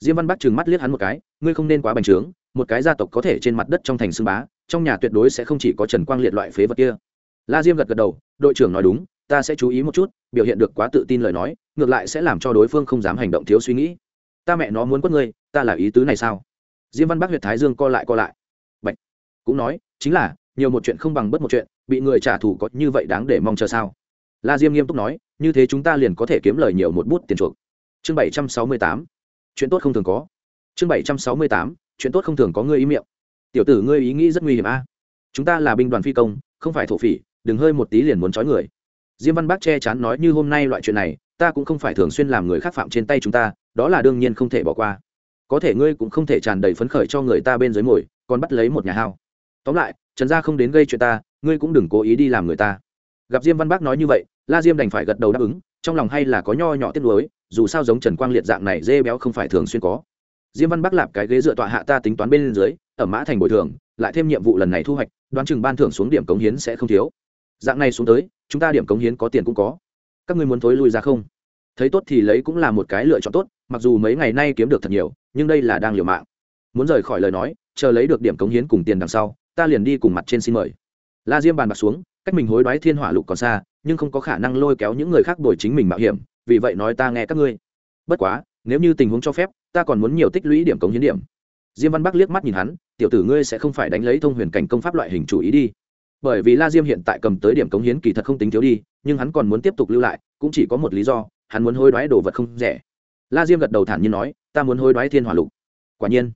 Speaker 1: Diêm văn bắc trừng mắt liếc hắn một cái, ngươi không nên quá bành trướng, một cái gia tộc có thể trên mặt đất trong thành xương bá, trong nhà tuyệt đối sẽ không chỉ có trần quang liệt loại phế vật kia. La diêm gật gật đầu, đội trưởng nói đúng, ta sẽ chú ý một chút, biểu hiện được quá tự tin lời nói, ngược lại sẽ làm cho đối phương không dám hành động thiếu suy nghĩ. Ta mẹ nó muốn quất ngươi, ta là ý tứ này sao? Diêm văn bắc huyện thái dương co lại co lại. Bạch. cũng nói, chính là, nhiều một chuyện không bằng bất một chuyện bị người trả thù có như vậy đáng để mong chờ sao? La diêm nghiêm túc nói, như thế chúng ta liền có thể kiếm lời nhiều một bút tiền chuộc. Chương bảy trăm sáu mươi tám. Chuyện tốt không thường có. Chương bảy trăm sáu mươi tám. Chuyện tốt không thường có ngươi ý miệng. Tiểu tử ngươi ý nghĩ rất nguy hiểm a. Chúng ta là binh đoàn phi công, không phải thổ phỉ, đừng hơi một tí liền muốn trói người. Diêm văn bác che chắn nói như hôm nay loại chuyện này, ta cũng không phải thường xuyên làm người khác phạm trên tay chúng ta, đó là đương nhiên không thể bỏ qua. Có thể ngươi cũng không thể tràn đầy phấn khởi cho người ta bên dưới mồi, còn bắt lấy một nhà hao. Tóm lại trần gia không đến gây chuyện ta, ngươi cũng đừng cố ý đi làm người ta. Gặp diêm văn bác nói như vậy, la diêm đành phải gật đầu đáp ứng, trong lòng hay là có nho nhỏ tiếc nuối, dù sao giống trần quang liệt dạng này dê béo không phải thường xuyên có. Diêm văn Bác lạp cái ghế dựa tọa hạ ta tính toán bên dưới, ở mã thành bồi thường, lại thêm nhiệm vụ lần này thu hoạch, đoán chừng ban thưởng xuống điểm cống hiến sẽ không thiếu. Dạng này xuống tới, chúng ta điểm cống hiến có tiền cũng có. Các ngươi muốn thối lui ra không? Thấy tốt thì lấy cũng là một cái lựa chọn tốt, mặc dù mấy ngày nay kiếm được thật nhiều, nhưng đây là đang liều mạng. Muốn rời khỏi lời nói, chờ lấy được điểm cống hiến cùng tiền đằng sau ta liền đi cùng mặt trên xin mời. La diêm bàn bạc xuống, cách mình hối đoái thiên hỏa lục còn xa, nhưng không có khả năng lôi kéo những người khác đổi chính mình mạo hiểm, vì vậy nói ta nghe các ngươi. Bất quá, nếu như tình huống cho phép, ta còn muốn nhiều tích lũy điểm cống hiến điểm. Diêm văn bắc liếc mắt nhìn hắn, tiểu tử ngươi sẽ không phải đánh lấy thông huyền cảnh công pháp loại hình chủ ý đi. Bởi vì la diêm hiện tại cầm tới điểm cống hiến kỳ thật không tính thiếu đi, nhưng hắn còn muốn tiếp tục lưu lại, cũng chỉ có một lý do, hắn muốn hối đoái đồ vật không rẻ. La diêm gật đầu thản nhiên nói, ta muốn hối đoái thiên hỏa lục. Quả nhiên.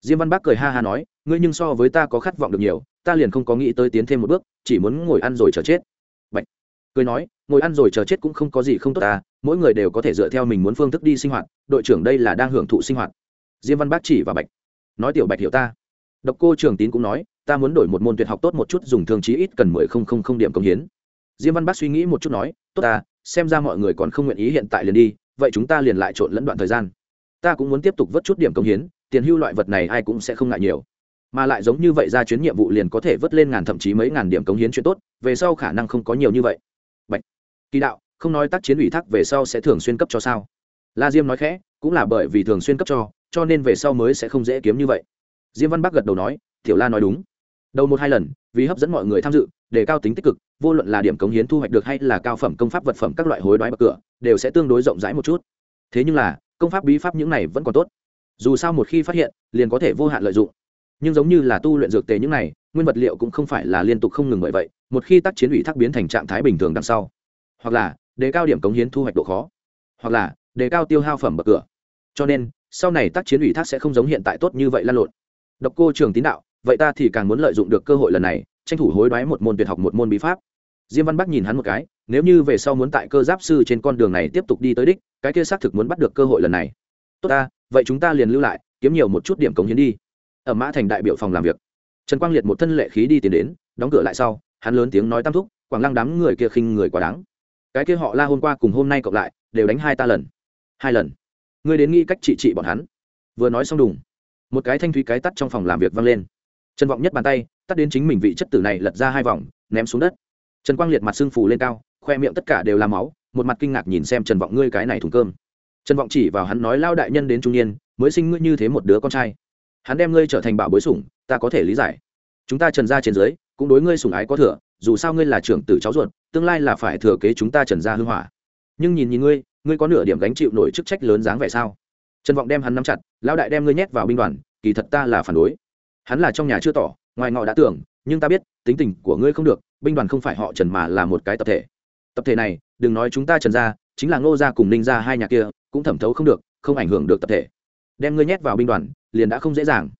Speaker 1: Diêm văn bắc cười ha ha nói ngươi nhưng so với ta có khát vọng được nhiều, ta liền không có nghĩ tới tiến thêm một bước, chỉ muốn ngồi ăn rồi chờ chết. Bạch. cười nói, ngồi ăn rồi chờ chết cũng không có gì không tốt ta, mỗi người đều có thể dựa theo mình muốn phương thức đi sinh hoạt, đội trưởng đây là đang hưởng thụ sinh hoạt. Diêm văn bác chỉ và bạch, nói tiểu bạch hiểu ta. Độc cô trường tín cũng nói, ta muốn đổi một môn tuyệt học tốt một chút, dùng thường chí ít cần mười không không không điểm công hiến. Diêm văn bác suy nghĩ một chút nói, tốt ta, xem ra mọi người còn không nguyện ý hiện tại liền đi, vậy chúng ta liền lại trộn lẫn đoạn thời gian. Ta cũng muốn tiếp tục vớt chút điểm công hiến, tiền hưu loại vật này ai cũng sẽ không ngại nhiều mà lại giống như vậy ra chuyến nhiệm vụ liền có thể vớt lên ngàn thậm chí mấy ngàn điểm cống hiến chuyện tốt, về sau khả năng không có nhiều như vậy. Bạch. kỳ đạo, không nói tác chiến ủy thác về sau sẽ thường xuyên cấp cho sao? La diêm nói khẽ, cũng là bởi vì thường xuyên cấp cho cho nên về sau mới sẽ không dễ kiếm như vậy. Diêm văn bắc gật đầu nói, tiểu la nói đúng. Đầu một hai lần, vì hấp dẫn mọi người tham dự để cao tính tích cực, vô luận là điểm cống hiến thu hoạch được hay là cao phẩm công pháp vật phẩm các loại hối đoái bậc cửa, đều sẽ tương đối rộng rãi một chút. Thế nhưng là, công pháp bí pháp những này vẫn còn tốt. Dù sao một khi phát hiện, liền có thể vô hạn lợi dụng nhưng giống như là tu luyện dược tề những này, nguyên vật liệu cũng không phải là liên tục không ngừng bởi vậy, một khi tác chiến ủy thác biến thành trạng thái bình thường đằng sau, hoặc là, đề cao điểm cống hiến thu hoạch độ khó, hoặc là, đề cao tiêu hao phẩm bậc cửa. Cho nên, sau này tác chiến ủy thác sẽ không giống hiện tại tốt như vậy lan lộn. Độc cô trường tín đạo, vậy ta thì càng muốn lợi dụng được cơ hội lần này, tranh thủ hối đoái một môn tuyệt học một môn bí pháp. Diêm văn bắc nhìn hắn một cái, nếu như về sau muốn tại cơ giáp sư trên con đường này tiếp tục đi tới đích, cái kia xác thực muốn bắt được cơ hội lần này. Tốt ta, vậy chúng ta liền lưu lại, kiếm nhiều một chút điểm cống hiến đi ở mã thành đại biểu phòng làm việc. Trần quang liệt một thân lệ khí đi tiến đến, đóng cửa lại sau, hắn lớn tiếng nói tam thúc, quảng lăng đám người kia khinh người quá đáng. Cái kia họ la hôm qua cùng hôm nay cộng lại, đều đánh hai ta lần. Hai lần? Ngươi đến nghĩ cách trị trị bọn hắn? Vừa nói xong đùng, một cái thanh thúy cái tắt trong phòng làm việc vang lên. Trần vọng nhất bàn tay, tắt đến chính mình vị chất tử này lật ra hai vòng, ném xuống đất. Trần quang liệt mặt sưng phù lên cao, khoe miệng tất cả đều là máu, một mặt kinh ngạc nhìn xem trần vọng, ngươi cái này thùng cơm. Trần vọng chỉ vào hắn nói, lao đại nhân đến trung niên, mới sinh ngươi như thế một đứa con trai hắn đem ngươi trở thành bảo bối sủng ta có thể lý giải. Chúng ta trần gia trên dưới cũng đối ngươi sủng ái có thừa dù sao ngươi là trưởng tử cháu ruột tương lai là phải thừa kế chúng ta trần gia hưng hỏa. Nhưng nhìn nhìn ngươi ngươi có nửa điểm gánh chịu nổi chức trách lớn dáng vẻ sao? Trần vọng đem hắn nắm chặt lão đại đem ngươi nhét vào binh đoàn kỳ thật ta là phản đối. Hắn là trong nhà chưa tỏ ngoài ngọ đã tưởng nhưng ta biết tính tình của ngươi không được binh đoàn không phải họ trần mà là một cái tập thể. Tập thể này đừng nói chúng ta trần gia, chính là ngô gia cùng ninh gia hai nhà kia cũng thẩm thấu không được không ảnh hưởng được tập thể. Đem ngươi nhét vào binh đoàn liền đã không dễ dàng.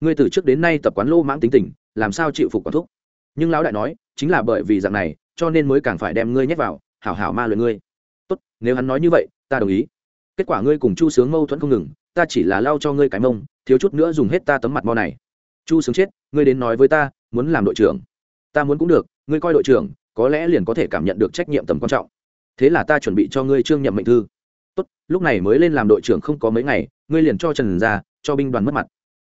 Speaker 1: Ngươi từ trước đến nay tập quán lô mãng tính tình, làm sao chịu phục quản thúc? Nhưng lão đại nói, chính là bởi vì dạng này, cho nên mới càng phải đem ngươi nhét vào, hảo hảo ma luyện ngươi. Tốt, nếu hắn nói như vậy, ta đồng ý. Kết quả ngươi cùng chu sướng mâu thuẫn không ngừng, ta chỉ là lau cho ngươi cái mông, thiếu chút nữa dùng hết ta tấm mặt mo này. Chu sướng chết, ngươi đến nói với ta, muốn làm đội trưởng. Ta muốn cũng được, ngươi coi đội trưởng, có lẽ liền có thể cảm nhận được trách nhiệm tầm quan trọng. Thế là ta chuẩn bị cho ngươi trương nhậm mệnh thư tốt, lúc này mới lên làm đội trưởng không có mấy ngày, ngươi liền cho trần ra, cho binh đoàn mất mặt.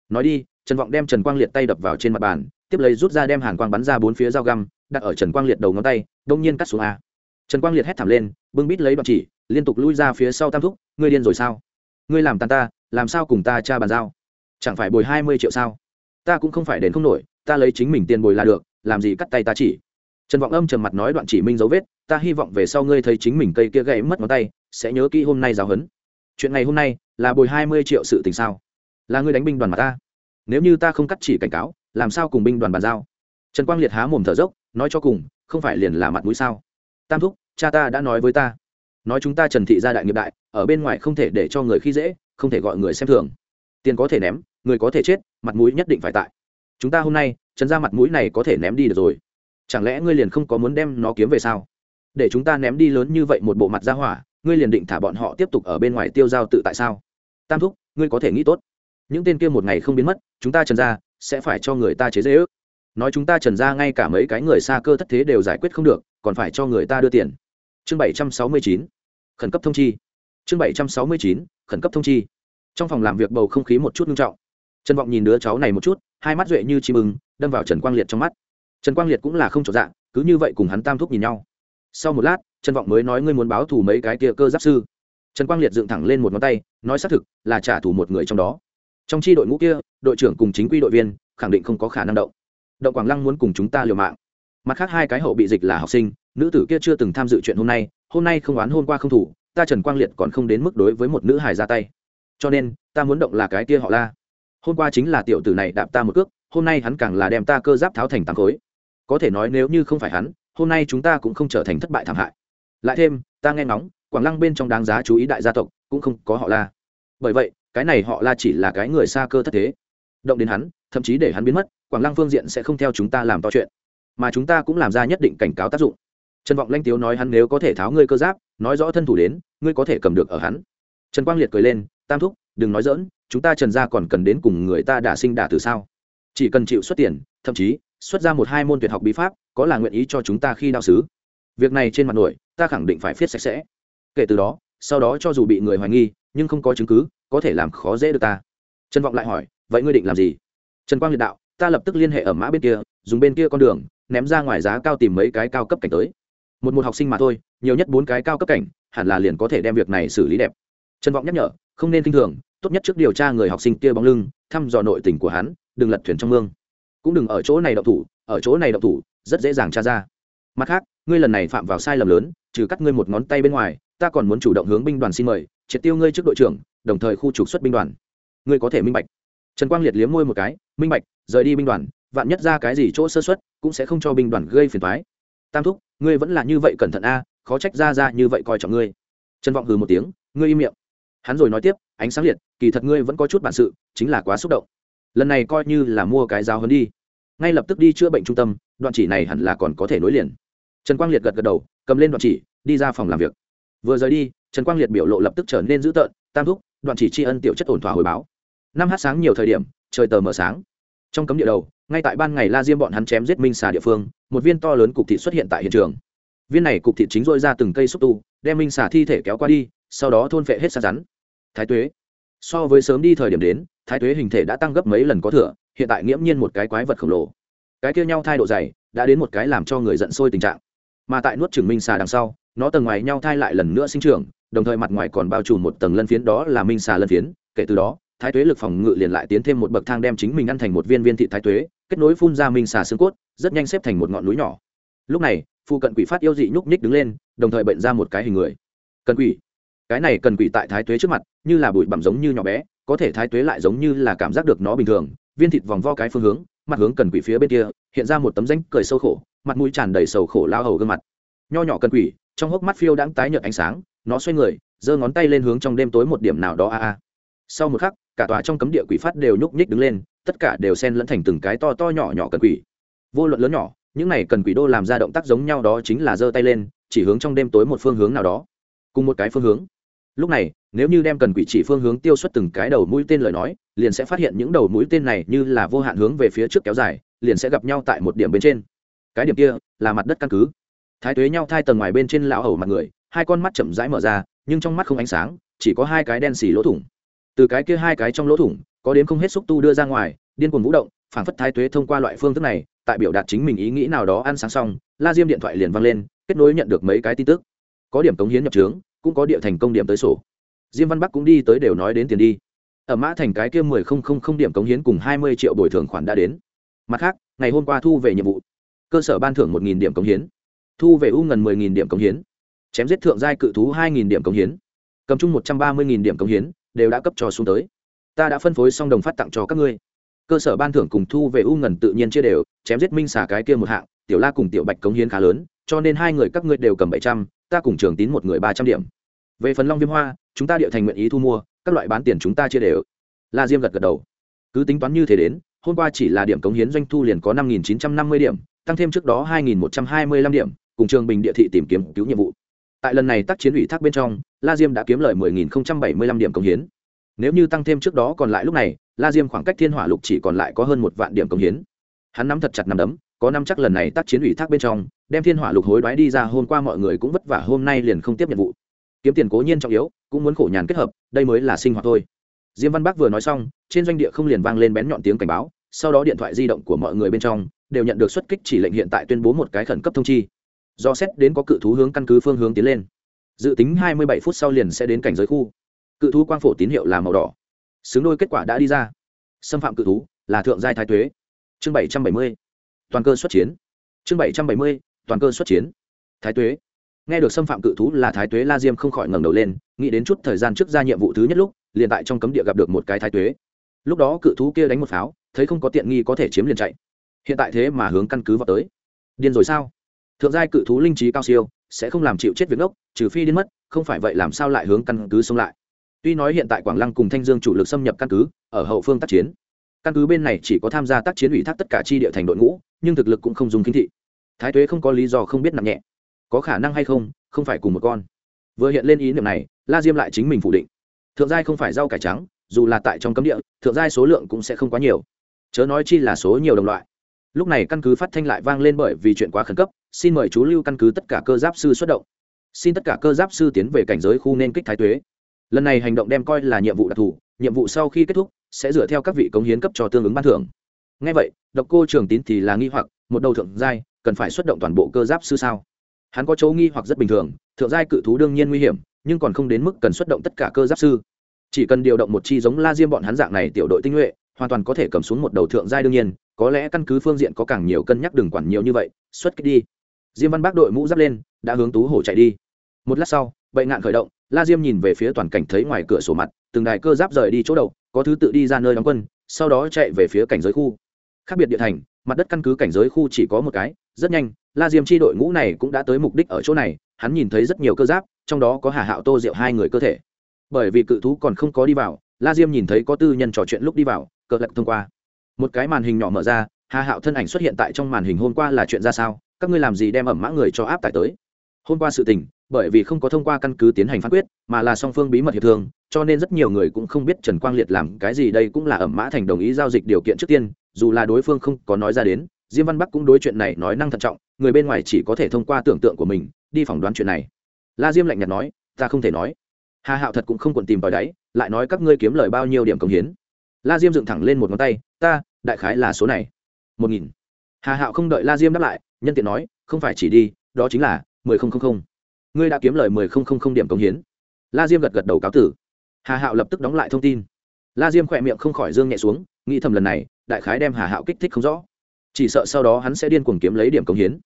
Speaker 1: Nói đi, trần vọng đem trần quang liệt tay đập vào trên mặt bàn, tiếp lấy rút ra đem hàn quang bắn ra bốn phía dao găm, đặt ở trần quang liệt đầu ngón tay, đông nhiên cắt xuống a. Trần quang liệt hét thảm lên, bưng bít lấy đoạn chỉ, liên tục lui ra phía sau tam thúc, ngươi điên rồi sao? Ngươi làm tàn ta, làm sao cùng ta cha bàn giao? Chẳng phải bồi hai mươi triệu sao? Ta cũng không phải đến không nổi, ta lấy chính mình tiền bồi là được, làm gì cắt tay ta chỉ? Trần vọng âm trầm mặt nói đoạn chỉ minh dấu vết ta hy vọng về sau ngươi thấy chính mình cây kia gãy mất ngón tay, sẽ nhớ kỹ hôm nay giáo huấn. Chuyện ngày hôm nay là bồi hai mươi triệu sự tình sao? Là ngươi đánh binh đoàn mà ta? Nếu như ta không cắt chỉ cảnh cáo, làm sao cùng binh đoàn bàn giao? Trần quang liệt há mồm thở dốc, nói cho cùng, không phải liền là mặt mũi sao? Tam thúc, cha ta đã nói với ta. Nói chúng ta trần thị gia đại nghiệp đại, ở bên ngoài không thể để cho người khi dễ, không thể gọi người xem thường. Tiền có thể ném, người có thể chết, mặt mũi nhất định phải tại. Chúng ta hôm nay, trần ra mặt mũi này có thể ném đi được rồi. Chẳng lẽ ngươi liền không có muốn đem nó kiếm về sao? Để chúng ta ném đi lớn như vậy một bộ mặt ra hỏa, ngươi liền định thả bọn họ tiếp tục ở bên ngoài tiêu giao tự tại sao? Tam thúc, ngươi có thể nghĩ tốt. Những tên kia một ngày không biến mất, chúng ta trần ra sẽ phải cho người ta chế dễ ước. Nói chúng ta trần ra ngay cả mấy cái người xa cơ thất thế đều giải quyết không được, còn phải cho người ta đưa tiền. Chương bảy trăm sáu mươi chín, khẩn cấp thông chi. Chương bảy trăm sáu mươi chín, khẩn cấp thông chi. Trong phòng làm việc bầu không khí một chút nghiêm trọng. Trần vọng nhìn đứa cháu này một chút, hai mắt duệ như chim ưng, đâm vào trần quang liệt trong mắt. Trần quang liệt cũng là không trọn dạng cứ như vậy cùng hắn tam thúc nhìn nhau sau một lát, trần vọng mới nói ngươi muốn báo thù mấy cái kia cơ giáp sư. Trần quang liệt dựng thẳng lên một ngón tay, nói xác thực, là trả thù một người trong đó. Trong chi đội ngũ kia, đội trưởng cùng chính quy đội viên, khẳng định không có khả năng động. Động quảng lăng muốn cùng chúng ta liều mạng. Mặt khác hai cái hậu bị dịch là học sinh, nữ tử kia chưa từng tham dự chuyện hôm nay hôm nay không oán hôm qua không thủ, ta trần quang liệt còn không đến mức đối với một nữ hài ra tay. Cho nên, ta muốn động là cái kia họ la. Hôm qua chính là tiểu tử này đạp ta một cước, hôm nay hắn càng là đem ta cơ giáp tháo thành tám khối. Có thể nói nếu như không phải hắn hôm nay chúng ta cũng không trở thành thất bại thảm hại. Lại thêm, ta nghe ngóng, quảng lăng bên trong đáng giá chú ý đại gia tộc cũng không có họ la. Bởi vậy, cái này họ la chỉ là cái người xa cơ thất thế. Động đến hắn, thậm chí để hắn biến mất, quảng lăng phương diện sẽ không theo chúng ta làm to chuyện. Mà chúng ta cũng làm ra nhất định cảnh cáo tác dụng. Trần vọng lanh tiếu nói hắn nếu có thể tháo ngươi cơ giáp, nói rõ thân thủ đến, ngươi có thể cầm được ở hắn. Trần quang liệt cười lên, tam thúc, đừng nói dỡn chúng ta trần gia còn cần đến cùng người ta đả sinh đả từ sao? Chỉ cần chịu xuất tiền, thậm chí xuất ra một hai môn tuyệt học bí pháp, có là nguyện ý cho chúng ta khi đao sứ. Việc này trên mặt nổi, ta khẳng định phải viết sạch sẽ. Kể từ đó, sau đó cho dù bị người hoài nghi, nhưng không có chứng cứ, có thể làm khó dễ được ta. Trần vọng lại hỏi, vậy ngươi định làm gì? Trần quang liệt đạo, ta lập tức liên hệ ở mã bên kia, dùng bên kia con đường, ném ra ngoài giá cao tìm mấy cái cao cấp cảnh tới. Một một học sinh mà thôi, nhiều nhất bốn cái cao cấp cảnh, hẳn là liền có thể đem việc này xử lý đẹp. Trần vọng nhắc nhở, không nên k i n h thường, tốt nhất trước điều tra người học sinh kia bóng lưng, thăm dò nội tình của hắn, đừng lật thuyền trong mương cũng đừng ở chỗ này đậu thủ, ở chỗ này đậu thủ, rất dễ dàng tra ra. Mặt khác, ngươi lần này phạm vào sai lầm lớn, trừ cắt ngươi một ngón tay bên ngoài, ta còn muốn chủ động hướng binh đoàn xin mời, triệt tiêu ngươi trước đội trưởng, đồng thời khu trục xuất binh đoàn. Ngươi có thể minh bạch. Trần quang liệt liếm môi một cái, minh bạch, rời đi binh đoàn, vạn nhất ra cái gì chỗ sơ xuất cũng sẽ không cho binh đoàn gây phiền thoái tam thúc, ngươi vẫn là như vậy cẩn thận a, khó trách ra ra như vậy coi trọng ngươi. Trần vọng hừ một tiếng, ngươi im miệng. Hắn rồi nói tiếp, ánh sáng liệt, kỳ thật ngươi vẫn có chút bản sự, chính là quá xúc động. Lần này coi như là mua cái giáo hơn đi ngay lập tức đi chữa bệnh trung tâm, đoạn chỉ này hẳn là còn có thể nối liền. Trần quang liệt gật gật đầu, cầm lên đoạn chỉ, đi ra phòng làm việc. Vừa rời đi, trần quang liệt biểu lộ lập tức trở nên dữ tợn, tam thúc, đoạn chỉ tri ân tiểu chất ổn thỏa hồi báo. Năm h sáng nhiều thời điểm, trời tờ mờ sáng. Trong cấm địa đầu, ngay tại ban ngày la diêm bọn hắn chém giết minh xà địa phương, một viên to lớn cục thịt xuất hiện tại hiện trường. Viên này cục thịt chính rôi ra từng cây xúc tu, đem minh xà thi thể kéo qua đi, sau đó thôn phệ hết sa rắn. Thái tuế. So với sớm đi thời điểm đến, thái tuế hình thể đã tăng gấp mấy lần có thừa hiện tại nghiễm nhiên một cái quái vật khổng lồ. Cái kia nhau thai độ dày, đã đến một cái làm cho người giận sôi tình trạng. Mà tại nuốt trừng minh xà đằng sau, nó tầng ngoài nhau thai lại lần nữa sinh trưởng, đồng thời mặt ngoài còn bao trùm một tầng lân phiến, đó là minh xà lân phiến. Kể từ đó, thái tuế lực phòng ngự liền lại tiến thêm một bậc thang đem chính mình ăn thành một viên viên thị thái tuế, kết nối phun ra minh xà xương cốt, rất nhanh xếp thành một ngọn núi nhỏ. Lúc này phụ cận quỷ phát yêu dị nhúc nhích đứng lên, đồng thời bệnh ra một cái hình người. Cần quỷ. Cái này cần quỷ tại thái tuế trước mặt, như là bụi bặm giống như nhỏ bé, có thể thái tuế lại giống như là cảm giác được nó bình thường viên thịt vòng vo cái phương hướng, mặt hướng cần quỷ phía bên kia, hiện ra một tấm danh cười sâu khổ, mặt mũi tràn đầy sầu khổ lao hầu gương mặt. Nho nhỏ cần quỷ, trong hốc mắt phiêu đang tái nhợt ánh sáng, nó xoay người, giơ ngón tay lên hướng trong đêm tối một điểm nào đó a a. Sau một khắc, cả tòa trong cấm địa quỷ phát đều nhúc nhích đứng lên, tất cả đều xen lẫn thành từng cái to to nhỏ nhỏ cần quỷ. Vô luận lớn nhỏ, những này cần quỷ đô làm ra động tác giống nhau đó chính là giơ tay lên, chỉ hướng trong đêm tối một phương hướng nào đó. Cùng một cái phương hướng lúc này, nếu như đem cần quỷ chỉ phương hướng tiêu xuất từng cái đầu mũi tên lời nói, liền sẽ phát hiện những đầu mũi tên này như là vô hạn hướng về phía trước kéo dài, liền sẽ gặp nhau tại một điểm bên trên. Cái điểm kia là mặt đất căn cứ. Thái tuế nhau thai tầng ngoài bên trên lão hầu mặt người, hai con mắt chậm rãi mở ra, nhưng trong mắt không ánh sáng, chỉ có hai cái đen xì lỗ thủng. Từ cái kia hai cái trong lỗ thủng, có đến không hết xúc tu đưa ra ngoài, điên cuồng vũ động phản phất thái tuế thông qua loại phương thức này, tại biểu đạt chính mình ý nghĩ nào đó ăn sáng xong, la diêm điện thoại liền văng lên, kết nối nhận được mấy cái tin tức. Có điểm cống hiến nhập trướng cũng có địa thành công điểm tới sổ. Diêm văn bắc cũng đi tới đều nói đến tiền đi. Ở mã thành cái kia mười không không không điểm cống hiến cùng hai mươi triệu bồi thường khoản đã đến. Mặt khác, ngày hôm qua thu về nhiệm vụ. Cơ sở ban thưởng một nghìn điểm cống hiến. Thu về u ngần mười nghìn điểm cống hiến. Chém giết thượng giai cự thú hai nghìn điểm cống hiến. Cầm chung một trăm ba mươi nghìn điểm cống hiến, đều đã cấp cho xuống tới. Ta đã phân phối xong đồng phát tặng cho các ngươi. Cơ sở ban thưởng cùng thu về u ngần tự nhiên chia đều, chém giết minh xả cái kia một hạng, tiểu la cùng tiểu bạch cống hiến khá lớn, cho nên hai người các ngươi đều cầm bảy trăm ta cùng trường tín một người ba trăm điểm. Về phần long viêm hoa, chúng ta địa thành nguyện ý thu mua, các loại bán tiền chúng ta chia đều. La diêm gật gật đầu. Cứ tính toán như thế đến, hôm qua chỉ là điểm cống hiến doanh thu liền có năm nghìn chín trăm năm mươi điểm, tăng thêm trước đó hai nghìn một trăm hai mươi lăm điểm, cùng trường bình địa thị tìm kiếm cứu nhiệm vụ. Tại lần này tác chiến ủy thác bên trong, la diêm đã kiếm lời mười nghìn không trăm bảy mươi lăm điểm cống hiến. Nếu như tăng thêm trước đó còn lại lúc này, la diêm khoảng cách thiên hỏa lục chỉ còn lại có hơn một vạn điểm cống hiến. Hắn nắm thật chặt nắm đấm có năm chắc lần này tác chiến ủy thác bên trong, đem thiên hỏa lục hối đoái đi ra, hôm qua mọi người cũng vất vả, hôm nay liền không tiếp nhiệm vụ. Kiếm tiền cố nhiên trọng yếu, cũng muốn khổ nhàn kết hợp, đây mới là sinh hoạt thôi. Diêm văn bắc vừa nói xong, trên doanh địa không liền vang lên bén nhọn tiếng cảnh báo, sau đó điện thoại di động của mọi người bên trong, đều nhận được xuất kích chỉ lệnh hiện tại tuyên bố một cái khẩn cấp thông chi. Do xét đến có cự thú hướng căn cứ phương hướng tiến lên. Dự tính 27 phút sau liền sẽ đến cảnh giới khu. Cự thú quang phổ tín hiệu là màu đỏ. Xứng đôi kết quả đã đi ra. Xâm phạm cự thú là thượng giai thái tuế. Chương 770 toàn cơ xuất chiến. Chương 770. toàn cơ xuất chiến. Thái tuế. Nghe được xâm phạm cự thú là thái tuế la diêm không khỏi ngẩng đầu lên, nghĩ đến chút thời gian trước ra nhiệm vụ thứ nhất lúc, liền tại trong cấm địa gặp được một cái thái tuế. Lúc đó cự thú kia đánh một pháo, thấy không có tiện nghi có thể chiếm liền chạy. Hiện tại thế mà hướng căn cứ vào tới. Điên rồi sao? Thượng giai cự thú linh trí cao siêu, sẽ không làm chịu chết việc ngốc, trừ phi đến mất, không phải vậy làm sao lại hướng căn cứ xông lại? Tuy nói hiện tại quảng lăng cùng thanh dương chủ lực xâm nhập căn cứ, ở hậu phương tác chiến. Căn cứ bên này chỉ có tham gia tác chiến ủy thác tất cả chi địa thành đội ngũ nhưng thực lực cũng không dùng kinh thị. Thái tuế không có lý do không biết nặng nhẹ. Có khả năng hay không không phải cùng một con. Vừa hiện lên ý niệm này, la diêm lại chính mình phủ định. Thượng giai không phải rau cải trắng, dù là tại trong cấm địa, thượng giai số lượng cũng sẽ không quá nhiều. Chớ nói chi là số nhiều đồng loại. Lúc này căn cứ phát thanh lại vang lên bởi vì chuyện quá khẩn cấp, xin mời chú lưu căn cứ tất cả cơ giáp sư xuất động. Xin tất cả cơ giáp sư tiến về cảnh giới khu nên kích thái tuế. Lần này hành động đem coi là nhiệm vụ đặc thù, nhiệm vụ sau khi kết thúc, sẽ dựa theo các vị cống hiến cấp cho tương ứng ban thưởng ngay vậy, độc cô trường tín thì là nghi hoặc, một đầu thượng giai, cần phải xuất động toàn bộ cơ giáp sư sao? Hắn có chỗ nghi hoặc rất bình thường, thượng giai cự thú đương nhiên nguy hiểm, nhưng còn không đến mức cần xuất động tất cả cơ giáp sư. Chỉ cần điều động một chi giống la diêm bọn hắn dạng này tiểu đội tinh nhuệ, hoàn toàn có thể cầm xuống một đầu thượng giai đương nhiên, có lẽ căn cứ phương diện có càng nhiều cân nhắc đừng quản nhiều như vậy, xuất kích đi. Diêm văn bác đội mũ giáp lên, đã hướng tú hổ chạy đi. Một lát sau bậy ngạn khởi động, la diêm nhìn về phía toàn cảnh thấy ngoài cửa sổ mặt, từng đài cơ giáp rời đi chỗ đầu, có thứ tự đi ra nơi đóng quân, sau đó chạy về phía cảnh giới khu khác biệt địa thành, mặt đất căn cứ cảnh giới khu chỉ có một cái, rất nhanh, la diêm chi đội ngũ này cũng đã tới mục đích ở chỗ này, hắn nhìn thấy rất nhiều cơ giáp, trong đó có hà hạo tô diệu hai người cơ thể. Bởi vì cự thú còn không có đi vào, la diêm nhìn thấy có tư nhân trò chuyện lúc đi vào, cờ lật thông qua. Một cái màn hình nhỏ mở ra, hà hạo thân ảnh xuất hiện tại trong màn hình hôm qua là chuyện ra sao, các ngươi làm gì đem ẩm mã người cho áp tải tới? Hôm qua sự tình, bởi vì không có thông qua căn cứ tiến hành phán quyết, mà là song phương bí mật hiệp thương, cho nên rất nhiều người cũng không biết trần quang liệt làm cái gì đây cũng là ẩm mã thành đồng ý giao dịch điều kiện trước tiên dù là đối phương không có nói ra đến, diêm văn bắc cũng đối chuyện này nói năng thận trọng, người bên ngoài chỉ có thể thông qua tưởng tượng của mình, đi phỏng đoán chuyện này. La diêm lạnh nhạt nói, ta không thể nói. Hà hạo thật cũng không còn tìm vào đáy, lại nói, các ngươi kiếm lời bao nhiêu điểm công hiến? La diêm dựng thẳng lên một ngón tay, ta, đại khái là số này. Một nghìn. Hà hạo không đợi la diêm đáp lại, nhân tiện nói, không phải chỉ đi, đó chính là mười không không không. Ngươi đã kiếm lời mười không không không điểm công hiến. La diêm gật gật đầu cáo tử. Hà hạo lập tức đóng lại thông tin. La diêm khỏe miệng không khỏi dương nhẹ xuống, nghĩ thầm lần này đại khái đem hà hạo kích thích không rõ. Chỉ sợ sau đó hắn sẽ điên cuồng kiếm lấy điểm công hiến.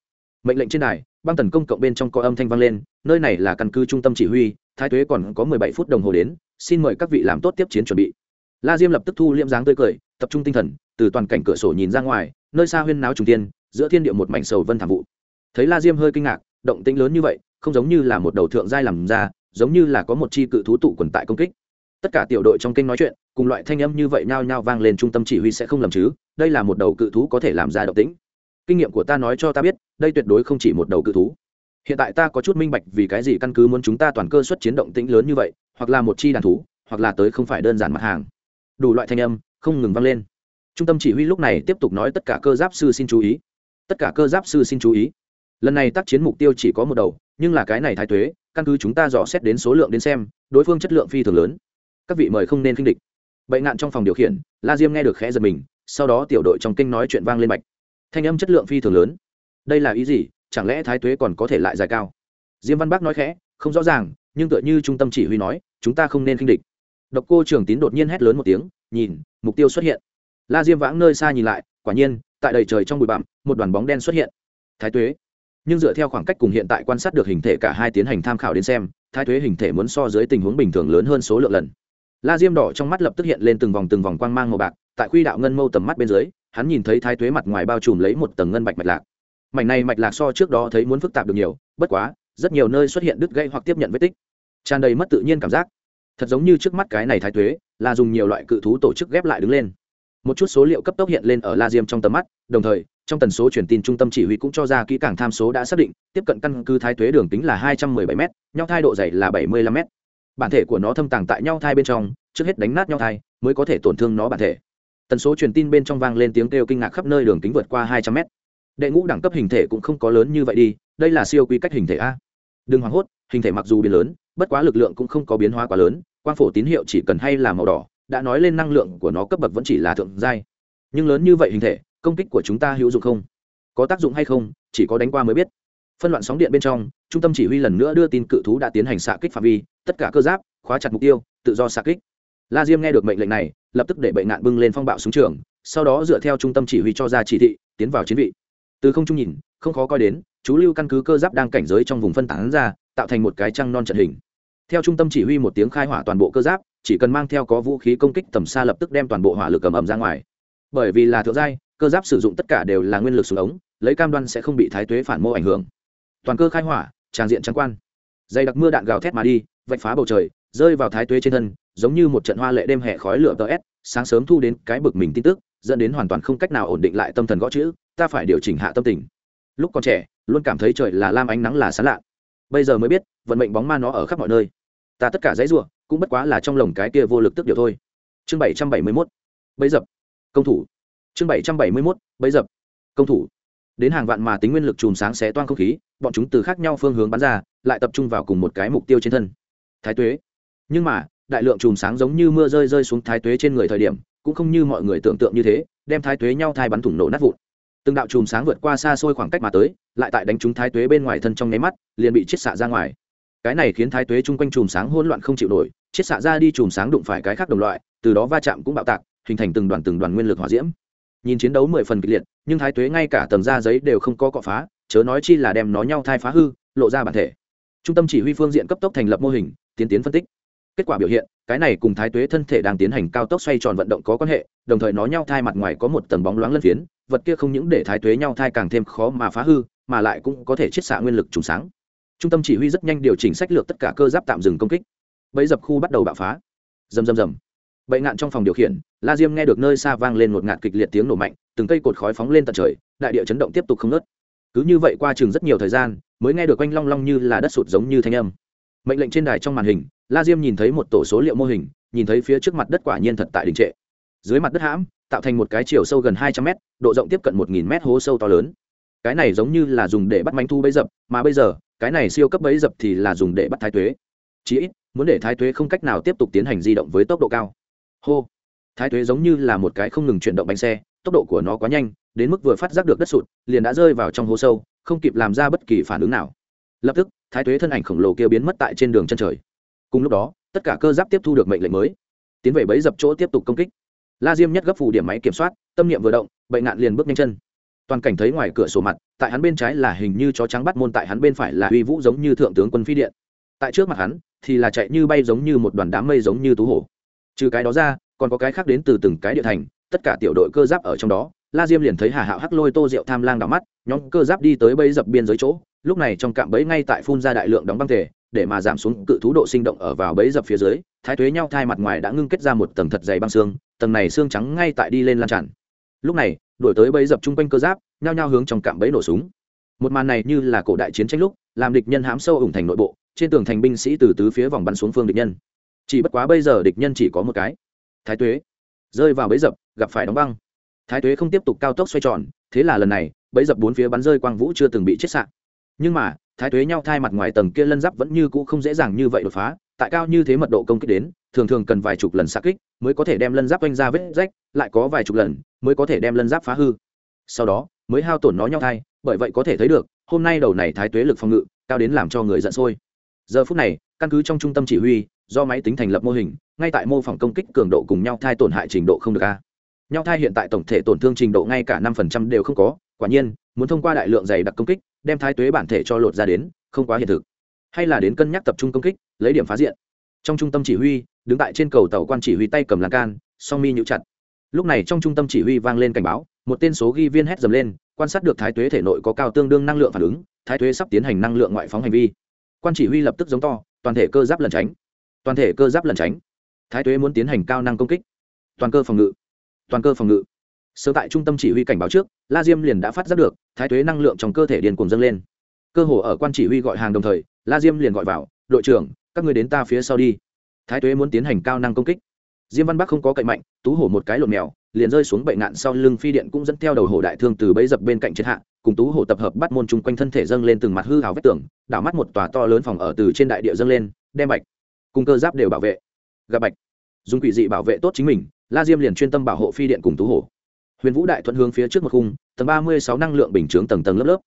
Speaker 1: Mệnh lệnh trên này, băng tần công cộng bên trong có âm thanh vang lên nơi này là căn cứ trung tâm chỉ huy thái tuế còn có mười bảy phút đồng hồ đến xin mời các vị làm tốt tiếp chiến chuẩn bị. La diêm lập tức thu liễm dáng tươi cười tập trung tinh thần từ toàn cảnh cửa sổ nhìn ra ngoài nơi xa huyên náo trùng tiên giữa thiên địa một mảnh sầu vân thảm vụ. Thấy la diêm hơi kinh ngạc động tĩnh lớn như vậy không giống như là một đầu thượng giai làm ra giống như là có một chi cự thú tụ quần tại công kích tất cả tiểu đội trong kênh nói chuyện, cùng loại thanh âm như vậy nhao nhao vang lên trung tâm chỉ huy sẽ không lầm chứ, đây là một đầu cự thú có thể làm ra động tĩnh. Kinh nghiệm của ta nói cho ta biết, đây tuyệt đối không chỉ một đầu cự thú. Hiện tại ta có chút minh bạch vì cái gì căn cứ muốn chúng ta toàn cơ xuất chiến động tĩnh lớn như vậy, hoặc là một chi đàn thú, hoặc là tới không phải đơn giản mặt hàng. Đủ loại thanh âm, không ngừng vang lên. Trung tâm chỉ huy lúc này tiếp tục nói tất cả cơ giáp sư xin chú ý. Tất cả cơ giáp sư xin chú ý. Lần này tác chiến mục tiêu chỉ có một đầu, nhưng là cái này thái tuế, căn cứ chúng ta dò xét đến số lượng đến xem, đối phương chất lượng phi thường lớn các vị mời không nên khinh địch. Bệnh nạn trong phòng điều khiển la diêm nghe được khẽ giật mình sau đó tiểu đội trong kinh nói chuyện vang lên mạch, thanh âm chất lượng phi thường lớn. Đây là ý gì? Chẳng lẽ thái tuế còn có thể lại dài cao? Diêm văn bác nói khẽ không rõ ràng nhưng tựa như trung tâm chỉ huy nói chúng ta không nên khinh địch. Độc cô trường tín đột nhiên hét lớn một tiếng nhìn mục tiêu xuất hiện. La diêm vãng nơi xa nhìn lại quả nhiên tại đầy trời trong bụi bặm một đoàn bóng đen xuất hiện. Thái tuế. Nhưng dựa theo khoảng cách cùng hiện tại quan sát được hình thể cả hai tiến hành tham khảo đến xem thái tuế hình thể muốn so dưới tình huống bình thường lớn hơn số lượng lần la diêm đỏ trong mắt lập tức hiện lên từng vòng từng vòng quang mang màu bạc, tại khuy đạo ngân mâu tầm mắt bên dưới, hắn nhìn thấy thái tuế mặt ngoài bao trùm lấy một tầng ngân bạch mạch lạc. Mảnh này mạch lạc so trước đó thấy muốn phức tạp được nhiều, bất quá, rất nhiều nơi xuất hiện đứt gãy hoặc tiếp nhận vết tích. Tràn đầy mất tự nhiên cảm giác. Thật giống như trước mắt cái này thái tuế, là dùng nhiều loại cự thú tổ chức ghép lại đứng lên. Một chút số liệu cấp tốc hiện lên ở la diêm trong tầm mắt, đồng thời, trong tần số truyền tin trung tâm chỉ huy cũng cho ra kỹ càng tham số đã xác định, tiếp cận căn cứ thái tuế đường tính là hai trăm mười bảy m nhau thai độ dày là bảy mươi lăm m bản thể của nó thâm tàng tại nhau thai bên trong, trước hết đánh nát nhau thai, mới có thể tổn thương nó bản thể. Tần số truyền tin bên trong vang lên tiếng kêu kinh ngạc khắp nơi đường kính vượt qua hai trăm mét. Đệ ngũ đẳng cấp hình thể cũng không có lớn như vậy đi, đây là siêu quy cách hình thể a. Đừng hoảng hốt, hình thể mặc dù biến lớn, bất quá lực lượng cũng không có biến hóa quá lớn, quang phổ tín hiệu chỉ cần hay là màu đỏ, đã nói lên năng lượng của nó cấp bậc vẫn chỉ là thượng giai. Nhưng lớn như vậy hình thể, công kích của chúng ta hữu dụng không? Có tác dụng hay không, chỉ có đánh qua mới biết phân loạn sóng điện bên trong, trung tâm chỉ huy lần nữa đưa tin cự thú đã tiến hành xạ kích phạm vi, tất cả cơ giáp, khóa chặt mục tiêu, tự do xạ kích. La diêm nghe được mệnh lệnh này, lập tức để bệnh nạn bưng lên phong bạo súng trường, sau đó dựa theo trung tâm chỉ huy cho ra chỉ thị, tiến vào chiến vị. Từ không trung nhìn, không khó coi đến, chú lưu căn cứ cơ giáp đang cảnh giới trong vùng phân tán ra, tạo thành một cái trăng non trận hình. Theo trung tâm chỉ huy một tiếng khai hỏa toàn bộ cơ giáp, chỉ cần mang theo có vũ khí công kích tầm xa lập tức đem toàn bộ hỏa lực cầm ẩm ra ngoài. Bởi vì là thượng giai, cơ giáp sử dụng tất cả đều là nguyên lực xuống ống, lấy cam đoan sẽ không bị thái tuế phản mô ảnh hưởng toàn cơ khai hỏa, tràng diện trắng quan. Dày đặc mưa đạn gào thét mà đi, vạch phá bầu trời, rơi vào thái tuế trên thân, giống như một trận hoa lệ đêm hẹ khói lửa tờ s sáng sớm thu đến cái bực mình tin tức, dẫn đến hoàn toàn không cách nào ổn định lại tâm thần gõ chữ, ta phải điều chỉnh hạ tâm tình. Lúc còn trẻ, luôn cảm thấy trời là lam ánh nắng là sán lạ. Bây giờ mới biết, vận mệnh bóng ma nó ở khắp mọi nơi. Ta tất cả dãy ruộng cũng bất quá là trong lồng cái kia vô lực tức điều thôi. Chương bảy trăm bảy mươi mốt, bấy dập. Công thủ. Chương bảy trăm bảy mươi mốt, bấy dập. Công thủ. Đến hàng vạn mà tính nguyên lực chùm sáng xé toan không khí bọn chúng từ khác nhau phương hướng bắn ra, lại tập trung vào cùng một cái mục tiêu trên thân. Thái tuế. Nhưng mà, đại lượng chùm sáng giống như mưa rơi rơi xuống thái tuế trên người thời điểm, cũng không như mọi người tưởng tượng như thế, đem thái tuế nhau thai bắn thủng nổ nát vụn. Từng đạo chùm sáng vượt qua xa xôi khoảng cách mà tới, lại tại đánh trúng thái tuế bên ngoài thân trong nháy mắt, liền bị chết xạ ra ngoài. Cái này khiến thái tuế chung quanh chùm sáng hỗn loạn không chịu nổi chết xạ ra đi chùm sáng đụng phải cái khác đồng loại, từ đó va chạm cũng bạo tạc, hình thành từng đoàn từng đoàn nguyên lực hỏa diễm. Nhìn chiến đấu mười phần kịch liệt, nhưng thái tuế ngay cả tầng da giấy đều không có cọ phá chớ nói chi là đem nó nhau thai phá hư, lộ ra bản thể. Trung tâm chỉ huy phương diện cấp tốc thành lập mô hình, tiến tiến phân tích. Kết quả biểu hiện, cái này cùng thái tuế thân thể đang tiến hành cao tốc xoay tròn vận động có quan hệ, đồng thời nó nhau thai mặt ngoài có một tầng bóng loáng lân phiến, vật kia không những để thái tuế nhau thai càng thêm khó mà phá hư, mà lại cũng có thể chiết xạ nguyên lực trùng sáng. Trung tâm chỉ huy rất nhanh điều chỉnh sách lược tất cả cơ giáp tạm dừng công kích. Bẫy dập khu bắt đầu bạo phá. Rầm rầm rầm. Bẫy ngạn trong phòng điều khiển, la diêm nghe được nơi xa vang lên một ngạt kịch liệt tiếng nổ mạnh, từng cây cột khói phóng lên tận trời, đại địa chấn động tiếp tục không ngớt cứ như vậy qua chừng rất nhiều thời gian, mới nghe được quanh long long như là đất sụt giống như thanh âm. Mệnh lệnh trên đài trong màn hình, la diêm nhìn thấy một tổ số liệu mô hình, nhìn thấy phía trước mặt đất quả nhiên thật tại đình trệ. Dưới mặt đất hãm, tạo thành một cái chiều sâu gần hai trăm mét, độ rộng tiếp cận một nghìn mét hố sâu to lớn. Cái này giống như là dùng để bắt manh thu bấy dập, mà bây giờ, cái này siêu cấp bấy dập thì là dùng để bắt thái tuế. Chí ít, muốn để thái tuế không cách nào tiếp tục tiến hành di động với tốc độ cao. Hô! Thái tuế giống như là một cái không ngừng chuyển động bánh xe, tốc độ của nó quá nhanh đến mức vừa phát giác được đất sụt, liền đã rơi vào trong hố sâu, không kịp làm ra bất kỳ phản ứng nào. Lập tức, thái thuế thân ảnh khổng lồ kia biến mất tại trên đường chân trời. Cùng lúc đó, tất cả cơ giáp tiếp thu được mệnh lệnh mới. Tiến về bấy dập chỗ tiếp tục công kích. La diêm nhất gấp phù điểm máy kiểm soát, tâm niệm vừa động, bệnh nạn liền bước nhanh chân. Toàn cảnh thấy ngoài cửa sổ mặt, tại hắn bên trái là hình như chó trắng bắt môn, tại hắn bên phải là uy vũ giống như thượng tướng quân phi điện. Tại trước mặt hắn, thì là chạy như bay giống như một đoàn đám mây giống như tú hổ. Trừ cái đó ra, còn có cái khác đến từ từng cái địa thành, tất cả tiểu đội cơ giáp ở trong đó la diêm liền thấy hà hạo hắc lôi tô rượu tham lang đỏ mắt, nhóm cơ giáp đi tới bẫy dập biên giới chỗ. Lúc này trong cạm bẫy ngay tại phun ra đại lượng đóng băng thể để mà giảm xuống cự thú độ sinh động ở vào bẫy dập phía dưới. Thái thuế nhau thai mặt ngoài đã ngưng kết ra một tầng thật dày băng xương, tầng này xương trắng ngay tại đi lên lan tràn. Lúc này đổi tới bẫy dập chung quanh cơ giáp, nhao nhao hướng trong cạm bẫy nổ súng. Một màn này như là cổ đại chiến tranh lúc, làm địch nhân hám sâu ủng thành nội bộ, trên tường thành binh sĩ từ tứ phía vòng bắn xuống phương địch nhân. Chỉ bất quá bây giờ địch nhân chỉ có một cái. Thái tuế, rơi vào bẫy dập, gặp phải đóng băng thái tuế không tiếp tục cao tốc xoay tròn, thế là lần này, bẫy dập bốn phía bắn rơi quang vũ chưa từng bị chết sạn nhưng mà, thái tuế nhau thai mặt ngoài tầng kia lân giáp vẫn như cũ không dễ dàng như vậy đột phá, tại cao như thế mật độ công kích đến, thường thường cần vài chục lần xa kích mới có thể đem lân giáp oanh ra vết rách, lại có vài chục lần mới có thể đem lân giáp phá hư. Sau đó, mới hao tổn nó nhau thai, bởi vậy có thể thấy được, hôm nay đầu này thái tuế lực phòng ngự, cao đến làm cho người giận sôi. Giờ phút này, căn cứ trong trung tâm chỉ huy, do máy tính thành lập mô hình, ngay tại mô phỏng công kích cường độ cùng nhau thai tổn hại trình độ không được a nhau thai hiện tại tổng thể tổn thương trình độ ngay cả năm phần trăm đều không có, quả nhiên, muốn thông qua đại lượng dày đặc công kích, đem thái tuế bản thể cho lột ra đến, không quá hiện thực. Hay là đến cân nhắc tập trung công kích, lấy điểm phá diện. Trong trung tâm chỉ huy, đứng tại trên cầu tàu quan chỉ huy tay cầm lan can, song mi nhũ chặt. Lúc này trong trung tâm chỉ huy vang lên cảnh báo, một tên số ghi viên hét dầm lên, quan sát được thái tuế thể nội có cao tương đương năng lượng phản ứng, thái tuế sắp tiến hành năng lượng ngoại phóng hành vi. Quan chỉ huy lập tức giống to, toàn thể cơ giáp lẩn tránh. Toàn thể cơ giáp lẩn tránh. Thái tuế muốn tiến hành cao năng công kích. Toàn cơ phòng ngự toàn cơ phòng ngự. Sơ tại trung tâm chỉ huy cảnh báo trước, la diêm liền đã phát giác được, thái tuế năng lượng trong cơ thể điền cùng dâng lên. Cơ hồ ở quan chỉ huy gọi hàng đồng thời, la diêm liền gọi vào, đội trưởng, các người đến ta phía sau đi. Thái tuế muốn tiến hành cao năng công kích. Diêm văn bắc không có cậy mạnh, tú hổ một cái lộn mèo, liền rơi xuống bệnh nạn sau lưng phi điện cũng dẫn theo đầu hổ đại thương từ bẫy dập bên cạnh triệt hạ, cùng tú hổ tập hợp bắt môn chung quanh thân thể dâng lên từng mặt hư hào vết tường, đảo mắt một tòa to lớn phòng ở từ trên đại địa dâng lên, đem bạch cùng cơ giáp đều bảo vệ. Gặp bạch, dùng quỷ dị bảo vệ tốt chính mình la diêm liền chuyên tâm bảo hộ phi điện cùng tú hổ. Huyền vũ đại thuận hướng phía trước một khung, tầng ba mươi sáu năng lượng bình chướng tầng tầng lớp lớp.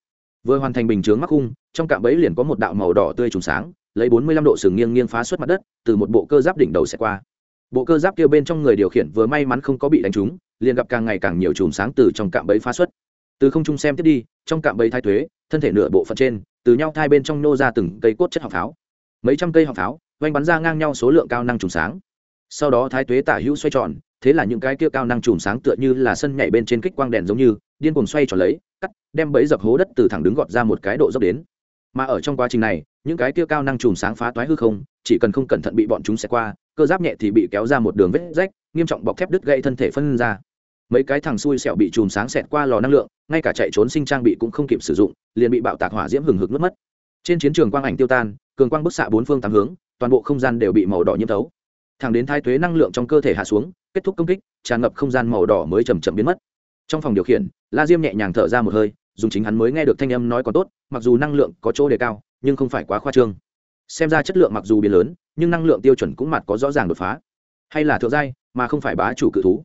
Speaker 1: Vừa hoàn thành bình chướng mắc khung, trong cạm bẫy liền có một đạo màu đỏ tươi trùng sáng, lấy bốn mươi lăm độ sừng nghiêng nghiêng phá xuất mặt đất, từ một bộ cơ giáp đỉnh đầu sẽ qua. Bộ cơ giáp kia bên trong người điều khiển vừa may mắn không có bị đánh trúng, liền gặp càng ngày càng nhiều chùm sáng từ trong cạm bẫy phá xuất. Từ không trung xem tiếp đi, trong cạm bẫy thai thuế thân thể nửa bộ phận trên, từ nhau thai bên trong nô ra từng cây cốt chất học pháo. Mấy trăm cây học pháo vanh bắn ra ngang nhau số lượng cao năng trùng sáng sau đó thái tuế tả hữu xoay tròn, thế là những cái kia cao năng chùm sáng tựa như là sân nhảy bên trên kích quang đèn giống như, điên cuồng xoay tròn lấy, cắt, đem bẫy dập hố đất từ thẳng đứng gọt ra một cái độ dốc đến. Mà ở trong quá trình này, những cái kia cao năng chùm sáng phá toái hư không, chỉ cần không cẩn thận bị bọn chúng xẹt qua, cơ giáp nhẹ thì bị kéo ra một đường vết rách, nghiêm trọng bọc thép đứt gãy thân thể phân ra. Mấy cái thằng xui xẹo bị chùm sáng xẹt qua lò năng lượng, ngay cả chạy trốn sinh trang bị cũng không kịp sử dụng, liền bị bạo tạc hỏa diễm hừng hực mất mất. Trên chiến trường quang ảnh tiêu tan, cường quang bức xạ bốn phương tám hướng, toàn bộ không gian đều bị màu đỏ nhiễm thấu thẳng đến thái tuế năng lượng trong cơ thể hạ xuống, kết thúc công kích, tràn ngập không gian màu đỏ mới chầm chậm biến mất. Trong phòng điều khiển, la diêm nhẹ nhàng thở ra một hơi, dùng chính hắn mới nghe được thanh âm nói còn tốt, mặc dù năng lượng có chỗ đề cao, nhưng không phải quá khoa trương. Xem ra chất lượng mặc dù biến lớn, nhưng năng lượng tiêu chuẩn cũng mặt có rõ ràng đột phá. Hay là thượng giai, mà không phải bá chủ cự thú.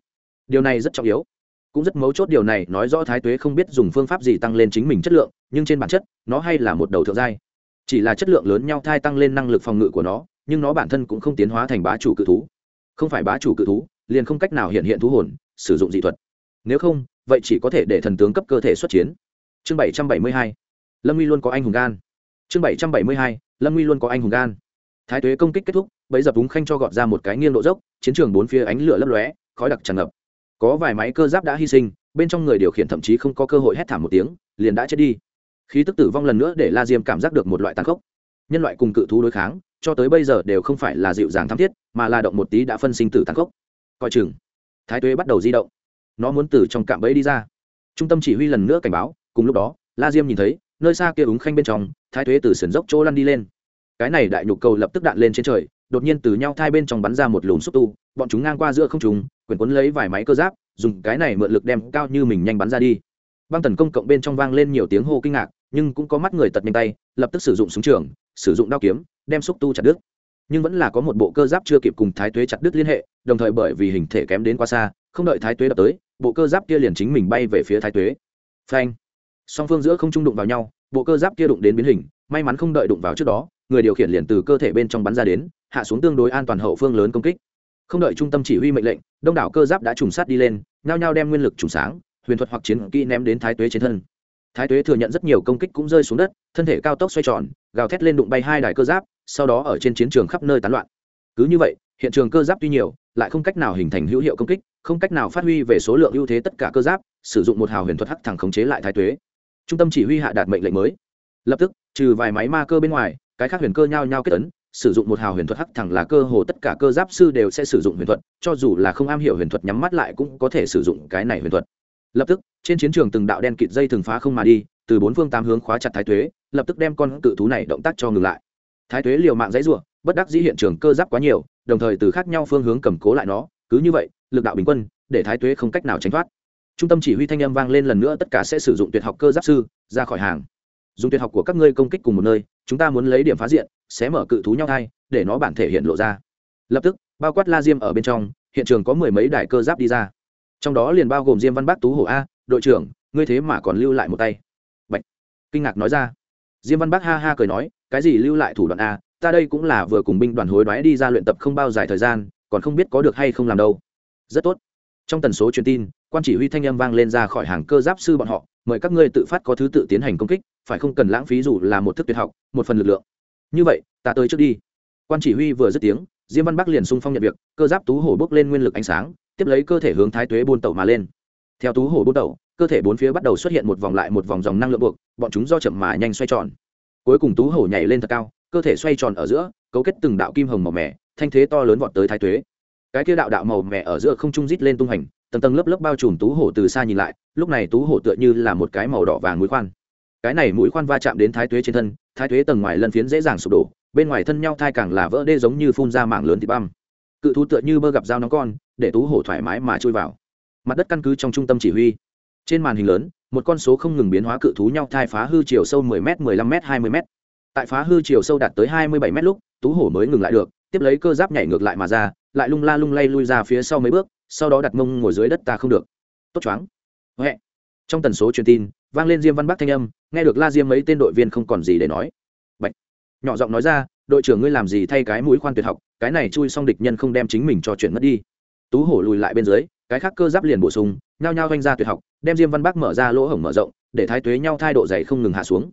Speaker 1: Điều này rất trọng yếu. Cũng rất mấu chốt điều này, nói rõ thái tuế không biết dùng phương pháp gì tăng lên chính mình chất lượng, nhưng trên bản chất, nó hay là một đầu thượng giai. Chỉ là chất lượng lớn nhau thai tăng lên năng lực phòng ngự của nó nhưng nó bản thân cũng không tiến hóa thành bá chủ cự thú. Không phải bá chủ cự thú, liền không cách nào hiện hiện thú hồn, sử dụng dị thuật. Nếu không, vậy chỉ có thể để thần tướng cấp cơ thể xuất chiến. Chương bảy trăm bảy mươi hai. Lâm nguy luôn có anh hùng gan. Chương bảy trăm bảy mươi hai. Lâm nguy luôn có anh hùng gan. Thái tuế công kích kết thúc, bấy dập đúng khanh cho gọt ra một cái nghiêng độ dốc, chiến trường bốn phía ánh lửa lấp lóe, khói đặc tràn ngập. Có vài máy cơ giáp đã hy sinh, bên trong người điều khiển thậm chí không có cơ hội hét thảm một tiếng, liền đã chết đi. Khí tức tử vong lần nữa để la diêm cảm giác được một loại tàn khốc. Nhân loại cùng cự thú đối kháng cho tới bây giờ đều không phải là dịu dàng thắm thiết, mà là động một tí đã phân sinh tử tàn khốc. Coi chừng, thái tuế bắt đầu di động. Nó muốn từ trong cạm bẫy đi ra. Trung tâm chỉ huy lần nữa cảnh báo, cùng lúc đó, la diêm nhìn thấy, nơi xa kia úng khanh bên trong, thái tuế từ sườn dốc chỗ lăn đi lên. Cái này đại nhục cầu lập tức đạn lên trên trời, đột nhiên từ nhau thai bên trong bắn ra một lùm xúc tu, bọn chúng ngang qua giữa không trùng quyển cuốn lấy vài máy cơ giáp, dùng cái này mượn lực đem cao như mình nhanh bắn ra đi. Băng tần công cộng bên trong vang lên nhiều tiếng hô kinh ngạc, nhưng cũng có mắt người tật nhanh tay, lập tức sử dụng súng trường, sử dụng đao kiếm đem xúc tu chặt đứt. Nhưng vẫn là có một bộ cơ giáp chưa kịp cùng thái tuế chặt đứt liên hệ, đồng thời bởi vì hình thể kém đến quá xa, không đợi thái tuế đập tới, bộ cơ giáp kia liền chính mình bay về phía thái tuế. Phanh! Song phương giữa không trung đụng vào nhau, bộ cơ giáp kia đụng đến biến hình, may mắn không đợi đụng vào trước đó, người điều khiển liền từ cơ thể bên trong bắn ra đến, hạ xuống tương đối an toàn hậu phương lớn công kích. Không đợi trung tâm chỉ huy mệnh lệnh, đông đảo cơ giáp đã trùng sát đi lên, nhao nhao đem nguyên lực trùng sáng, huyền thuật hoặc chiến kỹ ném đến thái tuế trên thân. Thái tuế thừa nhận rất nhiều công kích cũng rơi xuống đất, thân thể cao tốc xoay tròn, gào thét lên đụng bay hai đài cơ giáp sau đó ở trên chiến trường khắp nơi tán loạn. Cứ như vậy, hiện trường cơ giáp tuy nhiều, lại không cách nào hình thành hữu hiệu công kích, không cách nào phát huy về số lượng ưu thế tất cả cơ giáp, sử dụng một hào huyền thuật hắc thẳng khống chế lại thái tuế. Trung tâm chỉ huy hạ đạt mệnh lệnh mới. Lập tức, trừ vài máy ma cơ bên ngoài, cái khác huyền cơ nhau nhau kết ấn, sử dụng một hào huyền thuật hắc thẳng là cơ hồ tất cả cơ giáp sư đều sẽ sử dụng huyền thuật, cho dù là không am hiểu huyền thuật nhắm mắt lại cũng có thể sử dụng cái này huyền thuật. Lập tức, trên chiến trường từng đạo đen kịt dây thường phá không mà đi, từ bốn phương tám hướng khóa chặt thái tuế, lập tức đem con cự thú này động tác cho ngừng lại thái tuế liều mạng dãy ruộng bất đắc dĩ hiện trường cơ giáp quá nhiều, đồng thời từ khác nhau phương hướng cầm cố lại nó, cứ như vậy, lực đạo bình quân, để thái tuế không cách nào tránh thoát. Trung tâm chỉ huy thanh âm vang lên lần nữa, tất cả sẽ sử dụng tuyệt học cơ giáp sư, ra khỏi hàng. Dùng tuyệt học của các ngươi công kích cùng một nơi, chúng ta muốn lấy điểm phá diện, sẽ mở cự thú nhau thai để nó bản thể hiện lộ ra. Lập tức, bao quát la diêm ở bên trong, hiện trường có mười mấy đại cơ giáp đi ra. Trong đó liền bao gồm diêm văn bác tú hổ a, đội trưởng, ngươi thế mà còn lưu lại một tay. Bạch. kinh ngạc nói ra. Diêm văn bác ha ha cười nói cái gì lưu lại thủ đoạn a, ta đây cũng là vừa cùng binh đoàn hối đoái đi ra luyện tập không bao dài thời gian, còn không biết có được hay không làm đâu. Rất tốt. Trong tần số truyền tin, quan chỉ huy thanh âm vang lên ra khỏi hàng cơ giáp sư bọn họ, mời các ngươi tự phát có thứ tự tiến hành công kích, phải không cần lãng phí dù là một thức tuyệt học, một phần lực lượng. Như vậy, ta tới trước đi. Quan chỉ huy vừa dứt tiếng, diêm văn bắc liền sung phong nhận việc, cơ giáp tú hổ bốc lên nguyên lực ánh sáng, tiếp lấy cơ thể hướng thái tuế buôn tẩu mà lên. Theo tú hổ buôn tẩu, cơ thể bốn phía bắt đầu xuất hiện một vòng lại một vòng dòng năng lượng buộc, bọn chúng do chậm mà nhanh xoay tròn cuối cùng tú hổ nhảy lên thật cao, cơ thể xoay tròn ở giữa, cấu kết từng đạo kim hồng màu mẻ thanh thế to lớn vọt tới thái tuế. Cái kia đạo đạo màu mẻ ở giữa không trung rít lên tung hành, tầng tầng lớp lớp bao trùm tú hổ từ xa nhìn lại, lúc này tú hổ tựa như là một cái màu đỏ vàng mũi khoan. Cái này mũi khoan va chạm đến thái tuế trên thân, thái tuế tầng ngoài lân phiến dễ dàng sụp đổ, bên ngoài thân nhau thai càng là vỡ đê giống như phun ra mảng lớn thịt băm. Cự thú tựa như bơ gặp dao nóng con, để tú hổ thoải mái mà trôi vào. Mặt đất căn cứ trong trung tâm chỉ huy trên màn hình lớn, một con số không ngừng biến hóa cự thú nhau thai phá hư chiều sâu 10 m 15 m 20 m tại phá hư chiều sâu đạt tới 27 m lúc tú hổ mới ngừng lại được, tiếp lấy cơ giáp nhảy ngược lại mà ra, lại lung la lung lay lui ra phía sau mấy bước, sau đó đặt mông ngồi dưới đất ta không được. Tốt choáng. Huệ. Trong tần số truyền tin, vang lên diêm văn bắc thanh âm, nghe được la diêm mấy tên đội viên không còn gì để nói. Bạch. nhỏ giọng nói ra, đội trưởng ngươi làm gì thay cái mũi khoan tuyệt học, cái này chui xong địch nhân không đem chính mình cho chuyện mất đi. Tú hổ lùi lại bên dưới, cái khác cơ giáp liền bổ sung nhao nhao doanh ra tuyệt học, đem diêm văn bắc mở ra lỗ hổng mở rộng, để thái tuế nhau thai độ dày không ngừng hạ xuống.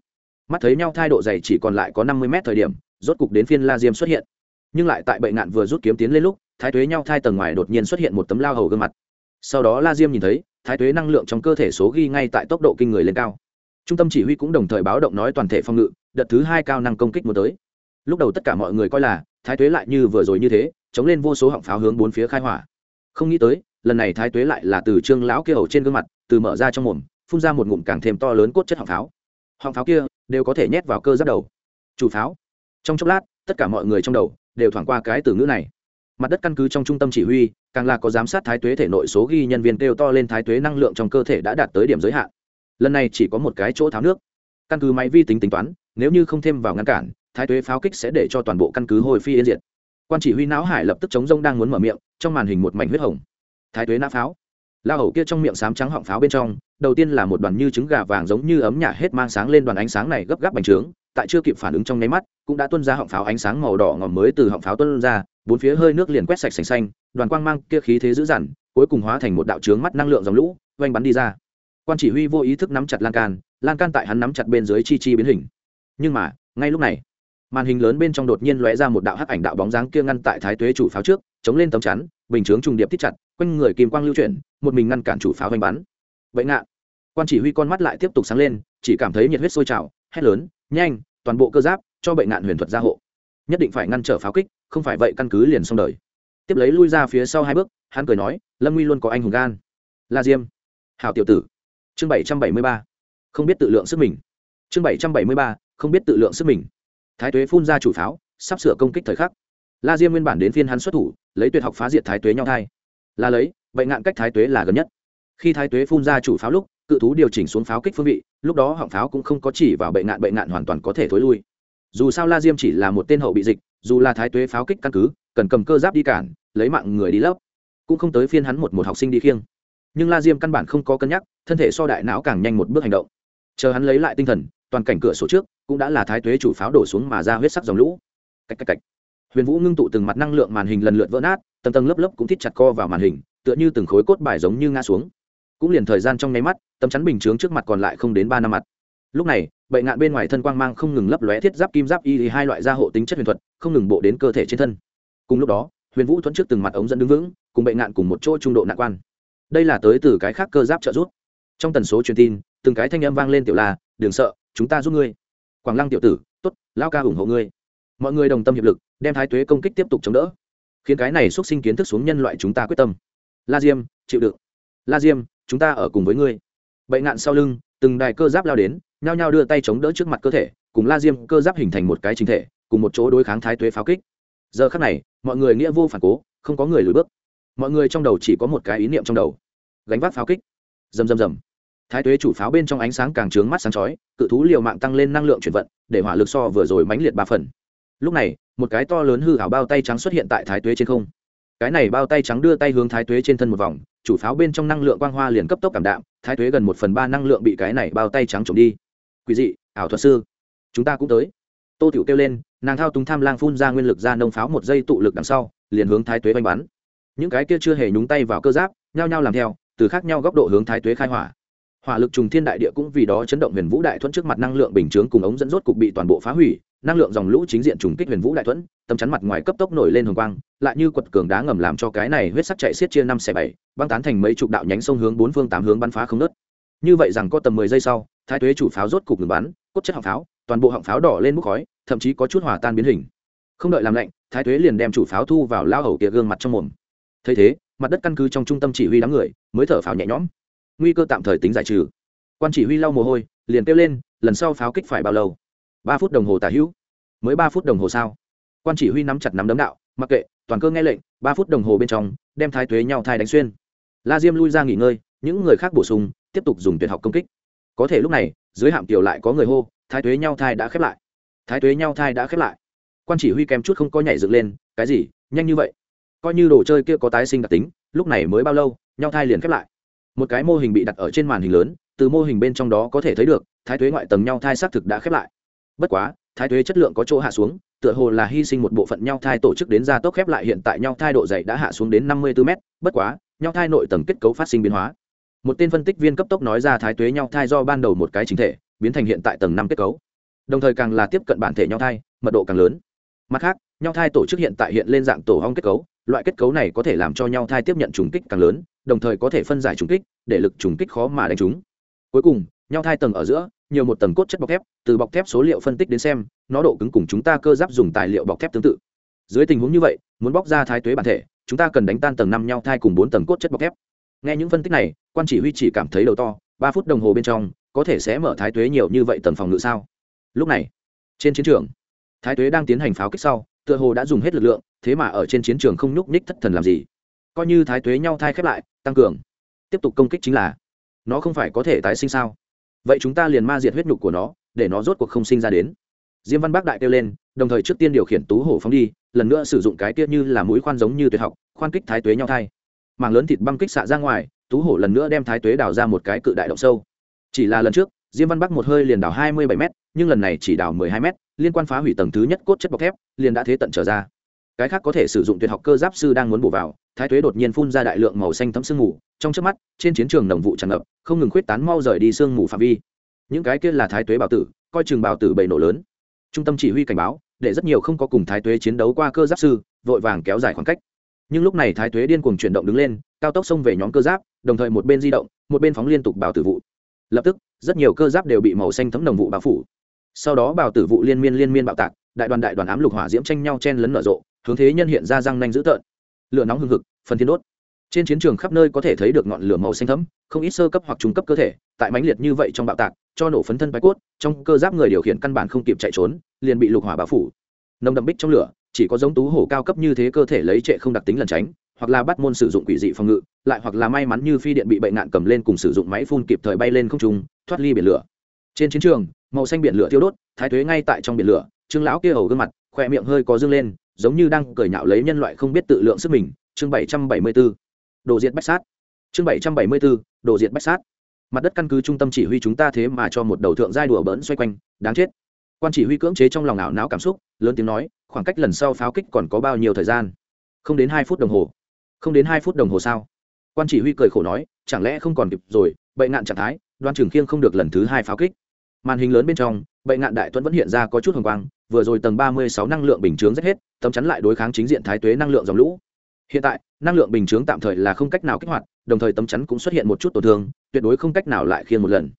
Speaker 1: Mắt thấy nhau thai độ dày chỉ còn lại có năm mươi mét thời điểm, rốt cục đến phiên la diêm xuất hiện. Nhưng lại tại bệnh nạn vừa rút kiếm tiến lên lúc, thái tuế nhau thai tầng ngoài đột nhiên xuất hiện một tấm lao hầu gương mặt. Sau đó la diêm nhìn thấy, thái tuế năng lượng trong cơ thể số ghi ngay tại tốc độ kinh người lên cao. Trung tâm chỉ huy cũng đồng thời báo động nói toàn thể phòng ngự, đợt thứ hai cao năng công kích mới tới. Lúc đầu tất cả mọi người coi là, thái tuế lại như vừa rồi như thế, chống lên vô số họng pháo hướng bốn phía khai hỏa. Không nghĩ tới lần này thái tuế lại là từ trương lão kia ẩu trên gương mặt, từ mở ra trong mồm, phun ra một ngụm càng thêm to lớn cốt chất họng pháo. Họng pháo kia đều có thể nhét vào cơ giáp đầu. Chủ pháo. Trong chốc lát, tất cả mọi người trong đầu đều thoảng qua cái từ ngữ này. Mặt đất căn cứ trong trung tâm chỉ huy, càng là có giám sát thái tuế thể nội số ghi nhân viên kêu to lên thái tuế năng lượng trong cơ thể đã đạt tới điểm giới hạn. Lần này chỉ có một cái chỗ tháo nước. Căn cứ máy vi tính tính toán, nếu như không thêm vào ngăn cản, thái tuế pháo kích sẽ để cho toàn bộ căn cứ hồi phi yên diệt. Quan chỉ huy não hải lập tức chống rông đang muốn mở miệng, trong màn hình một mảnh huyết hồng thái tuế nã pháo. La hầu kia trong miệng sám trắng họng pháo bên trong, đầu tiên là một đoàn như trứng gà vàng giống như ấm nhả hết mang sáng lên đoàn ánh sáng này gấp gáp bành trướng, tại chưa kịp phản ứng trong nháy mắt, cũng đã tuôn ra họng pháo ánh sáng màu đỏ ngòm mới từ họng pháo tuôn ra, bốn phía hơi nước liền quét sạch sành xanh, đoàn quang mang kia khí thế dữ dằn, cuối cùng hóa thành một đạo trướng mắt năng lượng dòng lũ oanh bắn đi ra. Quan chỉ huy vô ý thức nắm chặt lan can lan can tại hắn nắm chặt bên dưới chi chi biến hình. Nhưng mà, ngay lúc này màn hình lớn bên trong đột nhiên lóe ra một đạo hắc ảnh đạo bóng dáng kia ngăn tại thái tuế chủ pháo trước, chống lên tấm chắn, bình chướng trùng điệp tít chặt, quanh người kim quang lưu chuyển, một mình ngăn cản chủ pháo hoành bắn. Vậy ngạn quan chỉ huy con mắt lại tiếp tục sáng lên, chỉ cảm thấy nhiệt huyết sôi trào, hét lớn, nhanh, toàn bộ cơ giáp, cho bệnh ngạn huyền thuật gia hộ. Nhất định phải ngăn trở pháo kích, không phải vậy căn cứ liền xong đời. Tiếp lấy lui ra phía sau hai bước, hắn cười nói, lâm nguy luôn có anh hùng gan. La diêm. Hào tiểu tử. Chương bảy trăm bảy mươi ba. Không biết tự lượng sức mình. Chương bảy trăm bảy mươi ba, không biết tự lượng sức mình thái tuế phun ra chủ pháo, sắp sửa công kích thời khắc. La diêm nguyên bản đến phiên hắn xuất thủ, lấy tuyệt học phá diệt thái tuế nhau thai. Là lấy bệnh ngạn cách thái tuế là gần nhất. Khi thái tuế phun ra chủ pháo lúc, cự thú điều chỉnh xuống pháo kích phương vị, lúc đó họng pháo cũng không có chỉ vào bệnh ngạn bệnh ngạn hoàn toàn có thể thối lui. Dù sao la diêm chỉ là một tên hậu bị dịch, dù là thái tuế pháo kích căn cứ, cần cầm cơ giáp đi cản, lấy mạng người đi lấp, cũng không tới phiên hắn một một học sinh đi khiêng. Nhưng la diêm căn bản không có cân nhắc, thân thể so đại não càng nhanh một bước hành động. Chờ hắn lấy lại tinh thần toàn cảnh cửa sổ trước cũng đã là thái tuế chủ pháo đổ xuống mà ra huyết sắc dòng lũ. Cách cách cách. Huyền vũ ngưng tụ từng mặt năng lượng màn hình lần lượt vỡ nát, tầng tầng lớp lớp cũng thít chặt co vào màn hình, tựa như từng khối cốt bài giống như ngã xuống. Cũng liền thời gian trong nháy mắt, tấm chắn bình chướng trước mặt còn lại không đến ba năm mặt. Lúc này, bệ ngạn bên ngoài thân quang mang không ngừng lấp lóe thiết giáp kim giáp y hai loại gia hộ tính chất huyền thuật, không ngừng bộ đến cơ thể trên thân. Cùng lúc đó, huyền vũ thuẫn trước từng mặt ống dẫn đứng vững, cùng bệ ngạn cùng một chỗ trung độ nạn quan. Đây là tới từ cái khác cơ giáp trợ giúp. Trong tần số truyền tin, từng cái thanh âm vang lên tiểu la, đừng sợ chúng ta giúp ngươi. Quảng lăng tiểu tử t ố t lao ca ủng hộ ngươi. Mọi người đồng tâm hiệp lực, đem thái tuế công kích tiếp tục chống đỡ. Khiến cái này xuất sinh kiến thức xuống nhân loại chúng ta quyết tâm. La diêm, chịu đựng. La diêm, chúng ta ở cùng với ngươi. Bệnh nạn sau lưng, từng đài cơ giáp lao đến, nhao nhao đưa tay chống đỡ trước mặt cơ thể, cùng la diêm cơ giáp hình thành một cái chính thể, cùng một chỗ đối kháng thái tuế pháo kích. Giờ khắc này, mọi người nghĩa vô phản cố, không có người lùi bước. Mọi người trong đầu chỉ có một cái ý niệm trong đầu. Gánh vác pháo kích. Rầm rầm rầm thái tuế chủ pháo bên trong ánh sáng càng trướng mắt sáng chói, cự thú liều mạng tăng lên năng lượng chuyển vận, để hỏa lực so vừa rồi mãnh liệt ba phần. Lúc này, một cái to lớn hư hảo bao tay trắng xuất hiện tại thái tuế trên không. Cái này bao tay trắng đưa tay hướng thái tuế trên thân một vòng, chủ pháo bên trong năng lượng quang hoa liền cấp tốc cảm đạm, thái tuế gần một phần ba năng lượng bị cái này bao tay trắng trộm đi. Quý dị, ảo thuật sư, chúng ta cũng tới. Tô tiểu kêu lên, nàng thao túng tham lang phun ra nguyên lực ra nông pháo một giây tụ lực đằng sau, liền hướng thái tuế oanh bắn. Những cái kia chưa hề nhúng tay vào cơ giáp, nhao nhao làm theo, từ khác nhau góc độ hướng thái tuế khai hỏa hỏa lực trùng thiên đại địa cũng vì đó chấn động huyền vũ đại thuẫn trước mặt năng lượng bình chướng cùng ống dẫn rốt cục bị toàn bộ phá hủy, năng lượng dòng lũ chính diện trùng kích huyền vũ đại thuẫn, tấm chắn mặt ngoài cấp tốc nổi lên hồng quang, lại như quật cường đá ngầm làm cho cái này huyết sắc chạy xiết chia năm xẻ bảy, băng tán thành mấy chục đạo nhánh sông hướng bốn phương tám hướng bắn phá không nớt như vậy rằng có tầm mười giây sau, thái tuế chủ pháo rốt cục ngừng bắn, cốt chất họng pháo, toàn bộ họng pháo đỏ lên bốc khói, thậm chí có chút hòa tan biến hình. Không đợi làm lạnh, thái tuế liền đem chủ pháo thu vào lao hầu kia gương mặt trong mồm. Thấy thế, mặt đất căn cứ trong trung tâm chỉ huy đám người, mới thở pháo nhẹ nhõm nguy cơ tạm thời tính giải trừ. Quan chỉ huy lau mồ hôi, liền kêu lên, lần sau pháo kích phải bao lâu? Ba phút đồng hồ tả hữu. Mới ba phút đồng hồ sao? Quan chỉ huy nắm chặt nắm đấm đạo, mặc kệ, toàn cơ nghe lệnh, ba phút đồng hồ bên trong, đem thái tuế nhau thai đánh xuyên. La diêm lui ra nghỉ ngơi, những người khác bổ sung, tiếp tục dùng tuyệt học công kích. Có thể lúc này, dưới hạm tiểu lại có người hô, thái tuế nhau thai đã khép lại. Thái tuế nhau thai đã khép lại. Quan chỉ huy kèm chút không có nhảy dựng lên, cái gì? Nhanh như vậy? Coi như đồ chơi kia có tái sinh đặc tính, lúc này mới bao lâu, nhau thai liền khép lại một cái mô hình bị đặt ở trên màn hình lớn, từ mô hình bên trong đó có thể thấy được, thái thuế ngoại tầng nhau thai xác thực đã khép lại. Bất quá, thái thuế chất lượng có chỗ hạ xuống, tựa hồ là hy sinh một bộ phận nhau thai tổ chức đến gia tốc khép lại hiện tại nhau thai độ dày đã hạ xuống đến năm mươi 54 m bất quá, nhau thai nội tầng kết cấu phát sinh biến hóa. Một tên phân tích viên cấp tốc nói ra thái tuế nhau thai do ban đầu một cái chính thể, biến thành hiện tại tầng năm kết cấu. Đồng thời càng là tiếp cận bản thể nhau thai, mật độ càng lớn. Mặt khác, nhau thai tổ chức hiện tại hiện lên dạng tổ hong kết cấu, loại kết cấu này có thể làm cho nhau thai tiếp nhận trùng kích càng lớn đồng thời có thể phân giải trùng kích, để lực trùng kích khó mà đánh trúng. Cuối cùng, nhau thai tầng ở giữa, nhiều một tầng cốt chất bọc thép, từ bọc thép số liệu phân tích đến xem, nó độ cứng cùng chúng ta cơ giáp dùng tài liệu bọc thép tương tự. Dưới tình huống như vậy, muốn bóc ra thái tuế bản thể, chúng ta cần đánh tan tầng năm nhau thai cùng bốn tầng cốt chất bọc thép. Nghe những phân tích này, quan chỉ huy chỉ cảm thấy đầu to, ba phút đồng hồ bên trong, có thể sẽ mở thái tuế nhiều như vậy tầng phòng ngự sao? Lúc này, trên chiến trường, thái tuế đang tiến hành pháo kích sau, tựa hồ đã dùng hết lực lượng, thế mà ở trên chiến trường không nhúc nhích thất thần làm gì? Coi như thái tuế nhau thai khép lại, tăng cường. Tiếp tục công kích chính là, nó không phải có thể tái sinh sao? Vậy chúng ta liền ma diệt huyết nhục của nó, để nó rốt cuộc không sinh ra đến. Diêm văn bác đại kêu lên, đồng thời trước tiên điều khiển tú hổ phóng đi, lần nữa sử dụng cái tiết như là mũi khoan giống như tuyệt học, khoan kích thái tuế nhau thai. Mảng lớn thịt băng kích xạ ra ngoài, tú hổ lần nữa đem thái tuế đào ra một cái cự đại động sâu. Chỉ là lần trước, diêm văn bắc một hơi liền đào hai mươi bảy m nhưng lần này chỉ đào mười hai m liên quan phá hủy tầng thứ nhất cốt chất bọc thép, liền đã thế tận trở ra cái khác có thể sử dụng tuyệt học cơ giáp sư đang muốn bổ vào, thái tuế đột nhiên phun ra đại lượng màu xanh thấm sương mù, trong trước mắt, trên chiến trường nồng vụ tràn ngập, không ngừng khuyết tán mau rời đi sương mù phạm vi. Những cái kia là thái tuế bảo tử, coi chừng bảo tử bầy nổ lớn. Trung tâm chỉ huy cảnh báo, để rất nhiều không có cùng thái tuế chiến đấu qua cơ giáp sư, vội vàng kéo dài khoảng cách. Nhưng lúc này thái tuế điên cuồng chuyển động đứng lên, cao tốc xông về nhóm cơ giáp, đồng thời một bên di động, một bên phóng liên tục bảo tử vụ. Lập tức, rất nhiều cơ giáp đều bị màu xanh thấm đồng vụ bao phủ. Sau đó bảo tử vụ liên miên liên miên bạo tạc, đại đoàn đại đoàn ám lục hỏa diễm tranh nhau chen lấn nở rộ hướng thế nhân hiện ra răng nanh dữ tợn. Lửa nóng hừng hực, phần thiên đốt. Trên chiến trường khắp nơi có thể thấy được ngọn lửa màu xanh thấm không ít sơ cấp hoặc trung cấp cơ thể, tại mãnh liệt như vậy trong bạo tạc, cho nổ phấn thân bái cốt, trong cơ giáp người điều khiển căn bản không kịp chạy trốn, liền bị lục hỏa bao phủ. Nồng đậm bích trong lửa, chỉ có giống tú hổ cao cấp như thế cơ thể lấy trệ không đặc tính lần tránh, hoặc là bắt môn sử dụng quỷ dị phòng ngự, lại hoặc là may mắn như phi điện bị bệnh nạn cầm lên cùng sử dụng máy phun kịp thời bay lên không trung, thoát ly biển lửa. Trên chiến trường, màu xanh biển lửa thiêu đốt, thái thuế ngay tại trong biển lửa, trương lão kia hầu gương mặt, khoe miệng hơi có dương lên giống như đang cười nhạo lấy nhân loại không biết tự lượng sức mình, chương bảy trăm bảy mươi b ố đồ diệt bách sát. Chương bảy trăm bảy mươi b ố đồ diệt bách sát. Mặt đất căn cứ trung tâm chỉ huy chúng ta thế mà cho một đầu thượng giai đùa bỡn xoay quanh, đáng chết. Quan chỉ huy cưỡng chế trong lòng ảo não cảm xúc, lớn tiếng nói, khoảng cách lần sau pháo kích còn có bao nhiêu thời gian? Không đến hai phút đồng hồ. Không đến hai phút đồng hồ sao? Quan chỉ huy cười khổ nói, chẳng lẽ không còn kịp rồi bệnh nạn trạng thái, đoan trường khiêng không được lần thứ hai pháo kích. Màn hình lớn bên trong bệnh nạn đại tuấn vẫn hiện ra có chút hồng quang vừa rồi tầng ba mươi sáu năng lượng bình chướng rất hết, tấm chắn lại đối kháng chính diện thái tuế năng lượng dòng lũ. Hiện tại, năng lượng bình chướng tạm thời là không cách nào kích hoạt, đồng thời tấm chắn cũng xuất hiện một chút tổn thương, tuyệt đối không cách nào lại khiên một lần.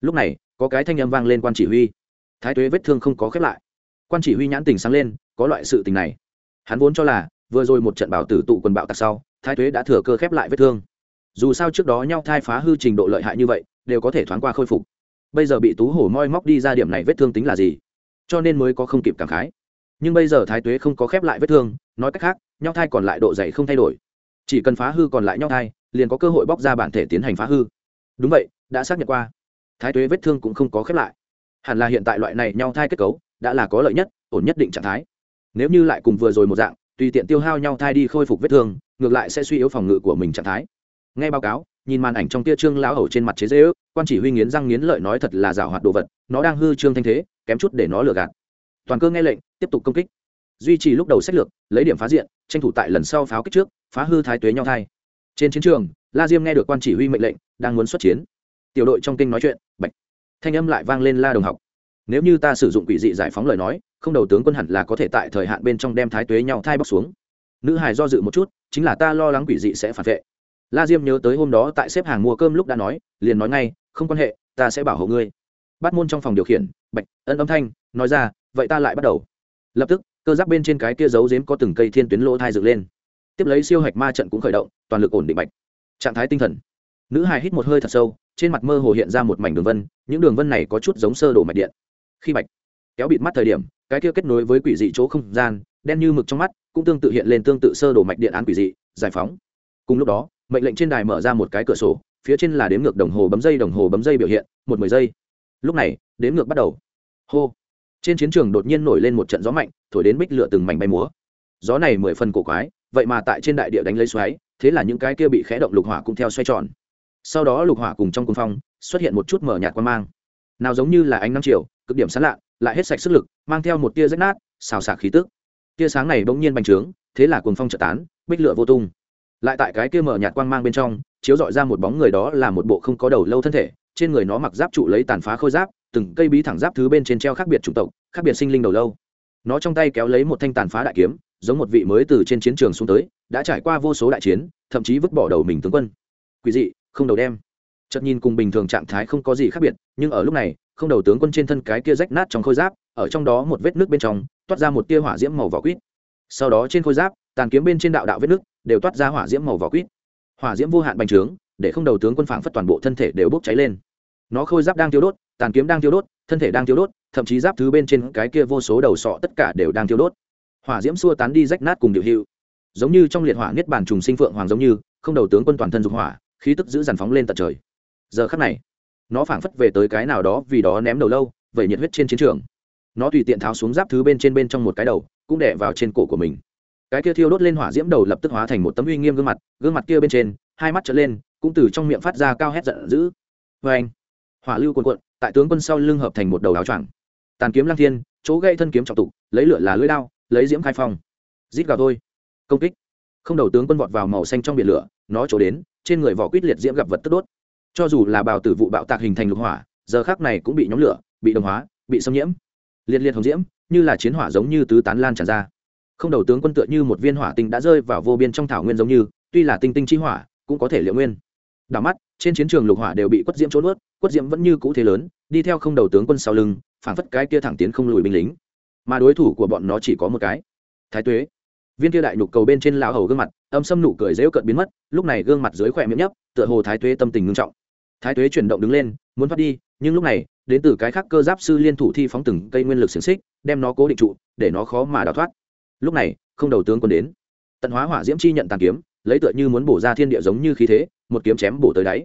Speaker 1: Lúc này, có cái thanh âm vang lên quan chỉ huy. Thái tuế vết thương không có khép lại. Quan chỉ huy nhãn tình sáng lên, có loại sự tình này. Hắn vốn cho là, vừa rồi một trận bảo tử tụ quần bạo tặc sau, thái tuế đã thừa cơ khép lại vết thương. Dù sao trước đó nhau thai phá hư trình độ lợi hại như vậy, đều có thể thoáng qua khôi phục. Bây giờ bị tú hổ moi móc đi ra điểm này vết thương tính là gì? Cho nên mới có không kịp cảm khái. Nhưng bây giờ thái tuế không có khép lại vết thương, nói cách khác nhau thai còn lại độ dày không thay đổi. Chỉ cần phá hư còn lại nhau thai, liền có cơ hội bóc ra bản thể tiến hành phá hư. Đúng vậy, đã xác nhận qua. Thái tuế vết thương cũng không có khép lại. Hẳn là hiện tại loại này nhau thai kết cấu, đã là có lợi nhất, ổn nhất định trạng thái. Nếu như lại cùng vừa rồi một dạng, tùy tiện tiêu hao nhau thai đi khôi phục vết thương, ngược lại sẽ suy yếu phòng ngự của mình trạng thái. Nghe báo cáo, nhìn màn ảnh trong tia trương lão hầu trên mặt chế dễ ước quan chỉ huy nghiến răng nghiến lợi nói thật là rào hoạt đồ vật, nó đang hư trương thanh thế kém chút để nó lừa gạt. Toàn cơ nghe lệnh, tiếp tục công kích. Duy trì lúc đầu sách lược, lấy điểm phá diện, tranh thủ tại lần sau pháo kích trước, phá hư thái tuế nhau thai. Trên chiến trường, la diêm nghe được quan chỉ huy mệnh lệnh, đang muốn xuất chiến. Tiểu đội trong kinh nói chuyện, bạch. Thanh âm lại vang lên la đồng học. Nếu như ta sử dụng quỷ dị giải phóng lời nói, không đầu tướng quân hẳn là có thể tại thời hạn bên trong đem thái tuế nhau thai bóc xuống. Nữ hài do dự một chút, chính là ta lo lắng quỷ dị sẽ phản vệ. La diêm nhớ tới hôm đó tại xếp hàng mua cơm lúc đã nói, liền nói ngay, không quan hệ, ta sẽ bảo hộ ngươi. Bắt môn trong phòng điều khiển bạch, ân âm thanh, nói ra, vậy ta lại bắt đầu. Lập tức, cơ giáp bên trên cái kia giấu dếm có từng cây thiên tuyến lỗ thai dựng lên. Tiếp lấy siêu hạch ma trận cũng khởi động, toàn lực ổn định bạch. Trạng thái tinh thần. Nữ hài hít một hơi thật sâu, trên mặt mơ hồ hiện ra một mảnh đường vân, những đường vân này có chút giống sơ đồ mạch điện. Khi bạch kéo bịt mắt thời điểm, cái kia kết nối với quỷ dị chỗ không gian, đen như mực trong mắt, cũng tương tự hiện lên tương tự sơ đồ mạch điện án quỷ dị, giải phóng. Cùng lúc đó, mệnh lệnh trên đài mở ra một cái cửa sổ, phía trên là đếm ngược đồng hồ bấm dây đồng hồ bấm dây biểu hiện, một mười giây. Lúc này, đếm ngược bắt đầu hô. Trên chiến trường đột nhiên nổi lên một trận gió mạnh, thổi đến bích lửa từng mảnh bay múa. Gió này mười phần cổ quái, vậy mà tại trên đại địa đánh lấy xoáy, thế là những cái kia bị khẽ động lục hỏa cũng theo xoay tròn. Sau đó lục hỏa cùng trong cung phong, xuất hiện một chút mở nhạt quan mang. Nào giống như là ánh nắng chiều, cực điểm sán lạ, lại hết sạch sức lực, mang theo một tia rách nát, xào xạc khí tức. Tia sáng này bỗng nhiên bành trướng, thế là cuồng phong trợ tán, bích lửa vô tung. Lại tại cái kia mở nhạt quang mang bên trong, chiếu dọi ra một bóng người đó là một bộ không có đầu lâu thân thể, trên người nó mặc giáp trụ lấy tàn phá khôi giáp từng cây bí thẳng giáp thứ bên trên treo khác biệt chủng tộc, khác biệt sinh linh đầu lâu. Nó trong tay kéo lấy một thanh tàn phá đại kiếm, giống một vị mới từ trên chiến trường xuống tới, đã trải qua vô số đại chiến, thậm chí vứt bỏ đầu mình tướng quân. Quỷ dị, không đầu đem. Chợt nhìn cùng bình thường trạng thái không có gì khác biệt, nhưng ở lúc này, không đầu tướng quân trên thân cái kia rách nát trong khôi giáp, ở trong đó một vết nước bên trong, toát ra một tia hỏa diễm màu vỏ quýt. Sau đó trên khôi giáp, tàn kiếm bên trên đạo đạo vết nước đều toát ra hỏa diễm màu vỏ quýt. Hỏa diễm vô hạn bành trướng, để không đầu tướng quân phảng phất toàn bộ thân thể đều bốc cháy lên. Nó khôi giáp đang tiêu đốt tàn kiếm đang thiêu đốt, thân thể đang thiêu đốt, thậm chí giáp thứ bên trên cái kia vô số đầu sọ tất cả đều đang thiêu đốt. Hỏa diễm xua tán đi rách nát cùng điệu hiệu. Giống như trong liệt hỏa niết bàn trùng sinh phượng hoàng giống như, không đầu tướng quân toàn thân dục hỏa, khí tức giữ dàn phóng lên tận trời. Giờ khắc này, nó phảng phất về tới cái nào đó vì đó ném đầu lâu vậy nhiệt huyết trên chiến trường. Nó tùy tiện tháo xuống giáp thứ bên trên bên trong một cái đầu, cũng đẻ vào trên cổ của mình. Cái kia thiêu đốt lên hỏa diễm đầu lập tức hóa thành một tấm uy nghiêm gương mặt gương mặt kia bên trên, hai mắt trở lên, cũng từ trong miệng phát ra cao hét giận dữ. Vê anh hỏa lưu cuồn cuộn, tại tướng quân sau lưng hợp thành một đầu áo choàng. Tàn kiếm lăng thiên, chỗ gây thân kiếm trọng tục lấy lửa là lưỡi đao, lấy diễm khai phong. Rít gào thôi. Công kích. Không đầu tướng quân vọt vào màu xanh trong biển lửa, nó trổ đến, trên người vỏ quýt liệt diễm gặp vật tức đốt. Cho dù là bào tử vụ bạo tạc hình thành lục hỏa, giờ khác này cũng bị nhóm lửa, bị đồng hóa, bị xâm nhiễm. Liệt liệt hồng diễm, như là chiến hỏa giống như tứ tán lan tràn ra. Không đầu tướng quân tựa như một viên hỏa tinh đã rơi vào vô biên trong thảo nguyên giống như, tuy là tinh tinh chi hỏa, cũng có thể liệu nguyên. Đảo mắt, trên chiến trường lục hỏa đều bị quất diễm trốn ướt quất diễm vẫn như cũ thế lớn, đi theo không đầu tướng quân sau lưng, phản phất cái kia thẳng tiến không lùi binh lính. Mà đối thủ của bọn nó chỉ có một cái. Thái tuế. Viên kia đại nhục cầu bên trên lão hầu gương mặt, âm xâm nụ cười dễu cợt biến mất, lúc này gương mặt dưới khỏe miệng nhấp, tựa hồ thái tuế tâm tình ngưng trọng. Thái tuế chuyển động đứng lên, muốn thoát đi, nhưng lúc này, đến từ cái khác cơ giáp sư liên thủ thi phóng từng cây nguyên lực xiềng xích, đem nó cố định trụ, để nó khó mà đào thoát. Lúc này, không đầu tướng quân đến. Tận hóa hỏa diễm chi nhận tàn kiếm, lấy tựa như muốn bổ ra thiên địa giống như khí thế, một kiếm chém bổ tới đáy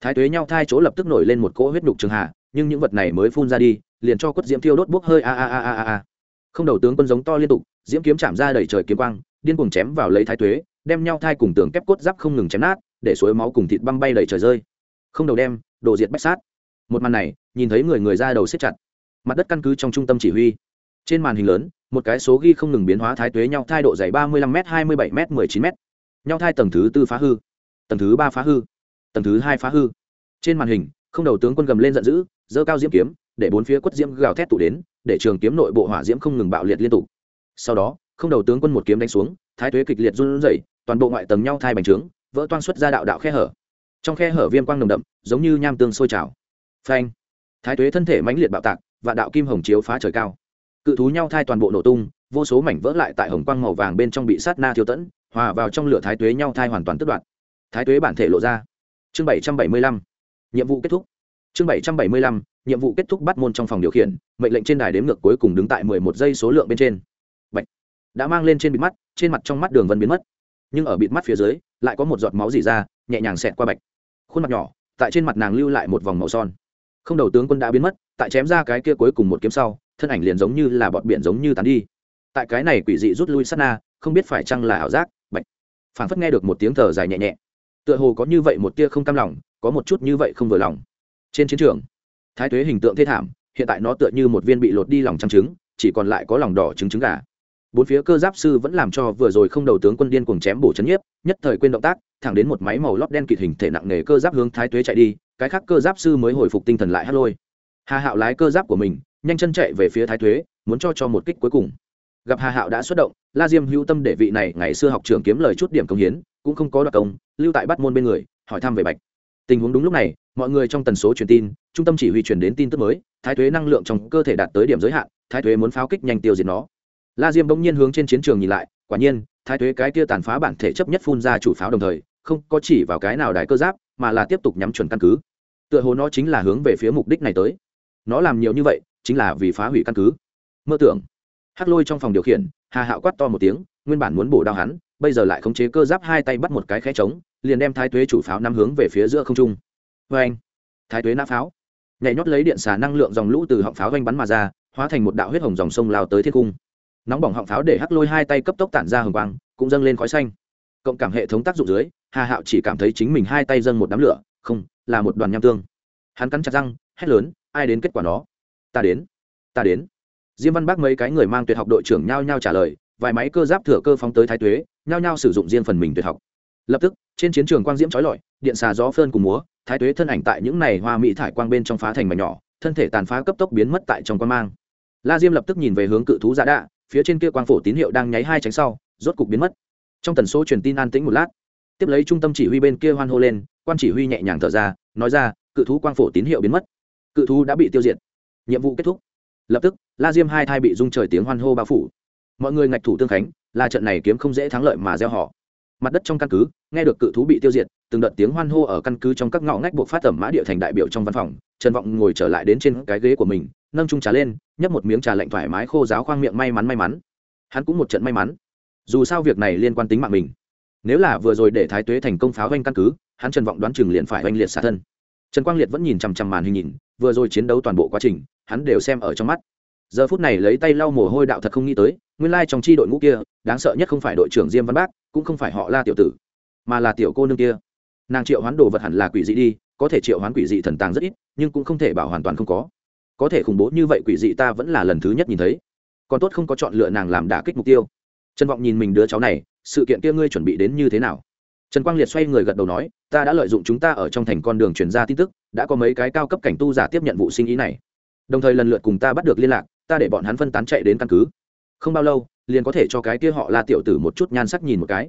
Speaker 1: thái tuế nhau thai chỗ lập tức nổi lên một cỗ huyết nhục trường hạ, nhưng những vật này mới phun ra đi, liền cho quất diễm thiêu đốt bốc hơi a a a a a không đầu tướng quân giống to liên tục, diễm kiếm chạm ra đầy trời kiếm quang, điên cuồng chém vào lấy thái tuế, đem nhau thai cùng tường kép cốt giáp không ngừng chém nát, để suối máu cùng thịt băng bay đầy trời rơi. Không đầu đem, đồ diệt bách sát. Một màn này, nhìn thấy người người ra đầu xếp chặt. Mặt đất căn cứ trong trung tâm chỉ huy. Trên màn hình lớn, một cái số ghi không ngừng biến hóa thái tuế nhau thai độ dày ba mươi lăm m hai mươi bảy m mười chín m nhau thai tầng thứ tư phá hư. Tầng thứ ba phá hư tầng thứ hai phá hư. Trên màn hình, không đầu tướng quân gầm lên giận dữ dơ cao diễm kiếm, để bốn phía quất diễm gào thét tụ đến, để trường kiếm nội bộ hỏa diễm không ngừng bạo liệt liên tục. Sau đó, không đầu tướng quân một kiếm đánh xuống, thái tuế kịch liệt run rẩy, toàn bộ ngoại tầng nhau thai bành trướng, vỡ toan xuất ra đạo đạo khe hở. Trong khe hở viêm quang nồng đậm, giống như nham tương sôi trào. Phanh! Thái tuế thân thể mãnh liệt bạo tạc và đạo kim hồng chiếu phá trời cao. Cự thú nhau thai toàn bộ nổ tung, vô số mảnh vỡ lại tại hồng quang màu vàng bên trong bị sát na thiêu tẫn, hòa vào trong lửa thái tuế nhau thai hoàn toàn tức đoạn thái tuế bản thể lộ ra chương bảy trăm bảy mươi lăm, nhiệm vụ kết thúc. Chương bảy trăm bảy mươi lăm, nhiệm vụ kết thúc bắt môn trong phòng điều khiển, mệnh lệnh trên đài đếm ngược cuối cùng đứng tại mười một giây số lượng bên trên. Bạch. đã mang lên trên bịt mắt, trên mặt trong mắt đường vân biến mất. Nhưng ở bịt mắt phía dưới, lại có một giọt máu dỉ ra, nhẹ nhàng xẹt qua bạch. Khuôn mặt nhỏ, tại trên mặt nàng lưu lại một vòng màu son. Không đầu tướng quân đã biến mất, tại chém ra cái kia cuối cùng một kiếm sau, thân ảnh liền giống như là bọt biển giống như tán đi. Tại cái này quỷ dị rút lui sát na, không biết phải chăng là ảo giác, bạch. Phảng phất nghe được một tiếng thở dài nhẹ nhẹ tựa hồ có như vậy một tia không cam lòng, có một chút như vậy không vừa lòng. Trên chiến trường, thái tuế hình tượng thê thảm, hiện tại nó tựa như một viên bị lột đi lòng trắng trứng, chỉ còn lại có lòng đỏ trứng trứng gà. Bốn phía cơ giáp sư vẫn làm cho vừa rồi không đầu tướng quân điên cuồng chém bổ chấn nhiếp, nhất thời quên động tác, thẳng đến một máy màu lót đen kịt hình thể nặng nề cơ giáp hướng thái tuế chạy đi, cái khác cơ giáp sư mới hồi phục tinh thần lại hát lôi. Hà hạo lái cơ giáp của mình, nhanh chân chạy về phía thái tuế, muốn cho cho một kích cuối cùng. Gặp hà hạo đã xuất động, la diêm hữu tâm để vị này ngày xưa học trường kiếm lời chút điểm công hiến cũng không có đặc công, lưu tại bắt môn bên người, hỏi thăm về bạch. Tình huống đúng lúc này, mọi người trong tần số truyền tin, trung tâm chỉ huy truyền đến tin tức mới, thái thuế năng lượng trong cơ thể đạt tới điểm giới hạn, thái thuế muốn pháo kích nhanh tiêu diệt nó. La diêm bỗng nhiên hướng trên chiến trường nhìn lại, quả nhiên, thái thuế cái kia tàn phá bản thể chấp nhất phun ra chủ pháo đồng thời, không có chỉ vào cái nào đài cơ giáp, mà là tiếp tục nhắm chuẩn căn cứ. Tựa hồ nó chính là hướng về phía mục đích này tới. Nó làm nhiều như vậy, chính là vì phá hủy căn cứ. Mơ tưởng. Hắc lôi trong phòng điều khiển, hà hạo quát to một tiếng, nguyên bản muốn bổ đao hắn bây giờ lại khống chế cơ giáp hai tay bắt một cái khẽ trống, liền đem thái tuế chủ pháo năm hướng về phía giữa không trung. Vê anh. Thái tuế nã pháo. Nhảy nhót lấy điện xà năng lượng dòng lũ từ họng pháo vanh bắn mà ra, hóa thành một đạo huyết hồng dòng sông lao tới thiên cung. Nóng bỏng họng pháo để hắc lôi hai tay cấp tốc tản ra hồng quang, cũng dâng lên khói xanh. Cộng cảm hệ thống tác dụng dưới, hà hạo chỉ cảm thấy chính mình hai tay dâng một đám lửa, không, là một đoàn nham tương. Hắn cắn chặt răng, hét lớn, ai đến kết quả nó? Ta đến ta đến. Diêm văn bác mấy cái người mang tuyệt học đội trưởng nhao nhao trả lời vài máy cơ giáp thừa cơ phóng tới thái tuế, nhao nhao sử dụng riêng phần mình tuyệt học. Lập tức, trên chiến trường quang diễm trói lọi, điện xà gió phơn cùng múa, thái tuế thân ảnh tại những này hoa mỹ thải quang bên trong phá thành mảnh nhỏ, thân thể tàn phá cấp tốc biến mất tại trong quang mang. La diêm lập tức nhìn về hướng cự thú giả đạ, phía trên kia quang phổ tín hiệu đang nháy hai tránh sau, rốt cục biến mất. Trong tần số truyền tin an tĩnh một lát, tiếp lấy trung tâm chỉ huy bên kia hoan hô lên, quan chỉ huy nhẹ nhàng thở ra, nói ra, cự thú quang phổ tín hiệu biến mất. Cự thú đã bị tiêu diệt. Nhiệm vụ kết thúc. Lập tức, la diêm hai thai bị dung trời tiếng hoan hô bao phủ mọi người ngạch thủ tương khánh, là trận này kiếm không dễ thắng lợi mà gieo họ. Mặt đất trong căn cứ, nghe được cự thú bị tiêu diệt, từng đợt tiếng hoan hô ở căn cứ trong các ngõ ngách buộc phát tẩm mã địa thành đại biểu trong văn phòng, trần vọng ngồi trở lại đến trên cái ghế của mình, nâng trung trà lên, nhấp một miếng trà lạnh thoải mái khô giáo khoang miệng may mắn may mắn. Hắn cũng một trận may mắn. Dù sao việc này liên quan tính mạng mình. Nếu là vừa rồi để thái tuế thành công pháo doanh căn cứ, hắn trần vọng đoán chừng liền phải oanh liệt xả thân. Trần quang liệt vẫn nhìn chằm chằm màn hình nhìn, vừa rồi chiến đấu toàn bộ quá trình, hắn đều xem ở trong mắt. Giờ phút này lấy tay lau mồ hôi đạo thật không nghĩ tới nguyên lai trong chi đội ngũ kia, đáng sợ nhất không phải đội trưởng diêm văn bác, cũng không phải họ la tiểu tử, mà là tiểu cô nương kia. Nàng triệu hoán đồ vật hẳn là quỷ dị đi, có thể triệu hoán quỷ dị thần tàng rất ít, nhưng cũng không thể bảo hoàn toàn không có. Có thể khủng bố như vậy quỷ dị ta vẫn là lần thứ nhất nhìn thấy. Còn tốt không có chọn lựa nàng làm đả kích mục tiêu. Trần vọng nhìn mình đứa cháu này, sự kiện kia ngươi chuẩn bị đến như thế nào? Trần quang liệt xoay người gật đầu nói, ta đã lợi dụng chúng ta ở trong thành con đường truyền ra tin tức, đã có mấy cái cao cấp cảnh tu giả tiếp nhận vụ sinh ý này. Đồng thời lần lượt cùng ta bắt được liên lạc, ta để bọn hắn phân tán chạy đến căn cứ không bao lâu, liền có thể cho cái kia họ la tiểu tử một chút nhan sắc nhìn một cái.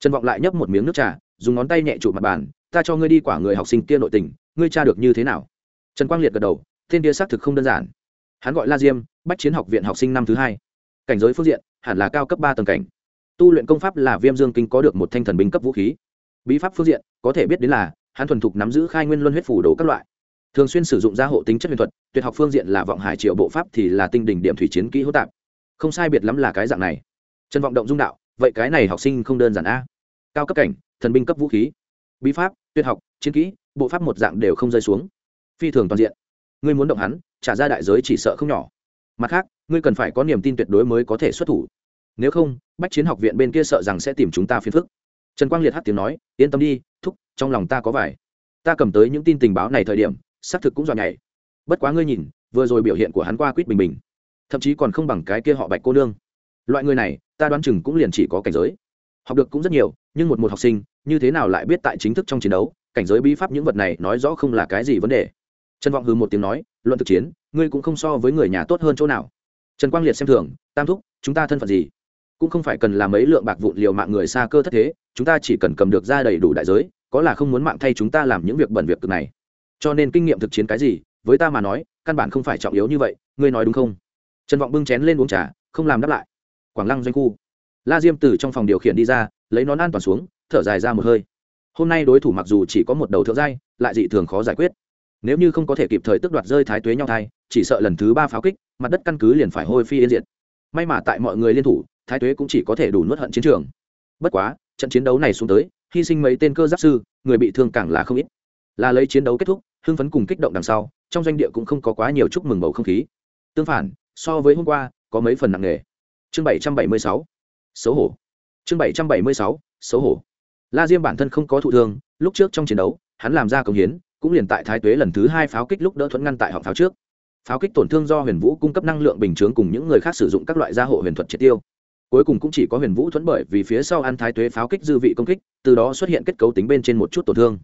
Speaker 1: Trần vọng lại nhấp một miếng nước trà, dùng ngón tay nhẹ chụp mặt bàn, ta cho ngươi đi quả người học sinh kia nội tình, ngươi tra được như thế nào? Trần quang liệt gật đầu, tên kia xác thực không đơn giản. Hắn gọi la diêm, bách chiến học viện học sinh năm thứ hai. Cảnh giới phương diện, hẳn là cao cấp ba tầng cảnh. Tu luyện công pháp là viêm dương kinh có được một thanh thần binh cấp vũ khí. Bí pháp phương diện, có thể biết đến là, hắn thuần thục nắm giữ khai nguyên luân huyết phủ đồ các loại. Thường xuyên sử dụng gia hộ tính chất huyền thuật, tuyệt học phương diện là vọng hải triệu bộ pháp thì là tinh đỉnh điểm thủy chiến kỹ hữu tạp không sai biệt lắm là cái dạng này. Trần vọng động dung đạo, vậy cái này học sinh không đơn giản a. Cao cấp cảnh, thần binh cấp vũ khí, bí pháp, tuyệt học, chiến kỹ, bộ pháp một dạng đều không rơi xuống. Phi thường toàn diện. Ngươi muốn động hắn, trả ra đại giới chỉ sợ không nhỏ. Mặt khác, ngươi cần phải có niềm tin tuyệt đối mới có thể xuất thủ. Nếu không, bách chiến học viện bên kia sợ rằng sẽ tìm chúng ta phiền phức. Trần quang liệt hát tiếng nói, yên tâm đi, thúc, trong lòng ta có vải ta cầm tới những tin tình báo này thời điểm, xác thực cũng dọn nhảy. Bất quá ngươi nhìn, vừa rồi biểu hiện của hắn qua quýt bình bình thậm chí còn không bằng cái kia họ bạch cô nương. Loại người này, ta đoán chừng cũng liền chỉ có cảnh giới. Học được cũng rất nhiều, nhưng một một học sinh, như thế nào lại biết tại chính thức trong chiến đấu? Cảnh giới bí pháp những vật này nói rõ không là cái gì vấn đề. Trần vọng hư một tiếng nói, luận thực chiến, ngươi cũng không so với người nhà tốt hơn chỗ nào. Trần quang liệt xem thường, tam thúc, chúng ta thân phận gì? Cũng không phải cần làm mấy lượng bạc vụn liều mạng người xa cơ thất thế, chúng ta chỉ cần cầm được ra đầy đủ đại giới, có là không muốn mạng thay chúng ta làm những việc bẩn việc cực này. Cho nên kinh nghiệm thực chiến cái gì, với ta mà nói, căn bản không phải trọng yếu như vậy, ngươi nói đúng không? Trần vọng bưng chén lên uống trà, không làm đáp lại. Quảng lăng doanh khu. La diêm từ trong phòng điều khiển đi ra, lấy nón an toàn xuống, thở dài ra một hơi. Hôm nay đối thủ mặc dù chỉ có một đầu thượng giai, lại dị thường khó giải quyết. Nếu như không có thể kịp thời tước đoạt rơi thái tuế nhau thai, chỉ sợ lần thứ ba pháo kích, mặt đất căn cứ liền phải hôi phi yên diệt. May mà tại mọi người liên thủ, thái tuế cũng chỉ có thể đủ nuốt hận chiến trường. Bất quá, trận chiến đấu này xuống tới, hy sinh mấy tên cơ giáp sư, người bị thương càng là không ít. Là lấy chiến đấu kết thúc, hưng phấn cùng kích động đằng sau, trong doanh địa cũng không có quá nhiều chúc mừng bầu không khí. Tương phản so với hôm qua, có mấy phần nặng nề. Chương bảy trăm bảy mươi sáu, xấu hổ. Chương bảy trăm bảy mươi sáu, xấu hổ. La diêm bản thân không có thụ thương, lúc trước trong chiến đấu, hắn làm ra công hiến, cũng liền tại thái tuế lần thứ hai pháo kích lúc đỡ thuẫn ngăn tại họng pháo trước. Pháo kích tổn thương do huyền vũ cung cấp năng lượng bình chướng cùng những người khác sử dụng các loại gia hộ huyền thuật triệt tiêu. Cuối cùng cũng chỉ có huyền vũ thuẫn bởi vì phía sau ăn thái tuế pháo kích dư vị công kích, từ đó xuất hiện kết cấu tính bên trên một chút tổn thương.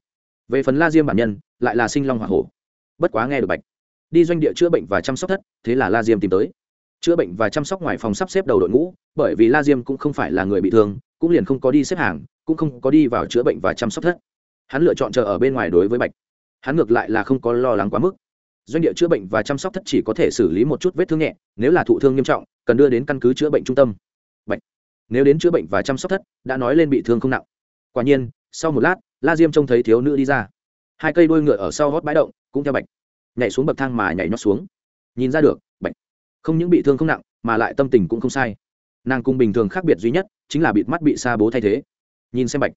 Speaker 1: Về phần la diêm bản nhân, lại là sinh long h o hổ. Bất quá nghe được bạch đi doanh địa chữa bệnh và chăm sóc thất, thế là la diêm tìm tới. Chữa bệnh và chăm sóc ngoài phòng sắp xếp đầu đội ngũ, bởi vì la diêm cũng không phải là người bị thương, cũng liền không có đi xếp hàng, cũng không có đi vào chữa bệnh và chăm sóc thất. Hắn lựa chọn chờ ở bên ngoài đối với bạch. Hắn ngược lại là không có lo lắng quá mức. Doanh địa chữa bệnh và chăm sóc thất chỉ có thể xử lý một chút vết thương nhẹ, nếu là thụ thương nghiêm trọng, cần đưa đến căn cứ chữa bệnh trung tâm. Bạch. nếu đến chữa bệnh và chăm sóc thất, đã nói lên bị thương không nặng. Quả nhiên, sau một lát, la diêm trông thấy thiếu nữ đi ra. Hai cây đuôi ngựa ở sau gót bãi động, cũng theo bạch nhảy xuống bậc thang mà nhảy nhót xuống. Nhìn ra được bạch không những bị thương không nặng, mà lại tâm tình cũng không sai. Nàng cùng bình thường khác biệt duy nhất chính là bịt mắt bị sa bố thay thế. Nhìn xem bạch.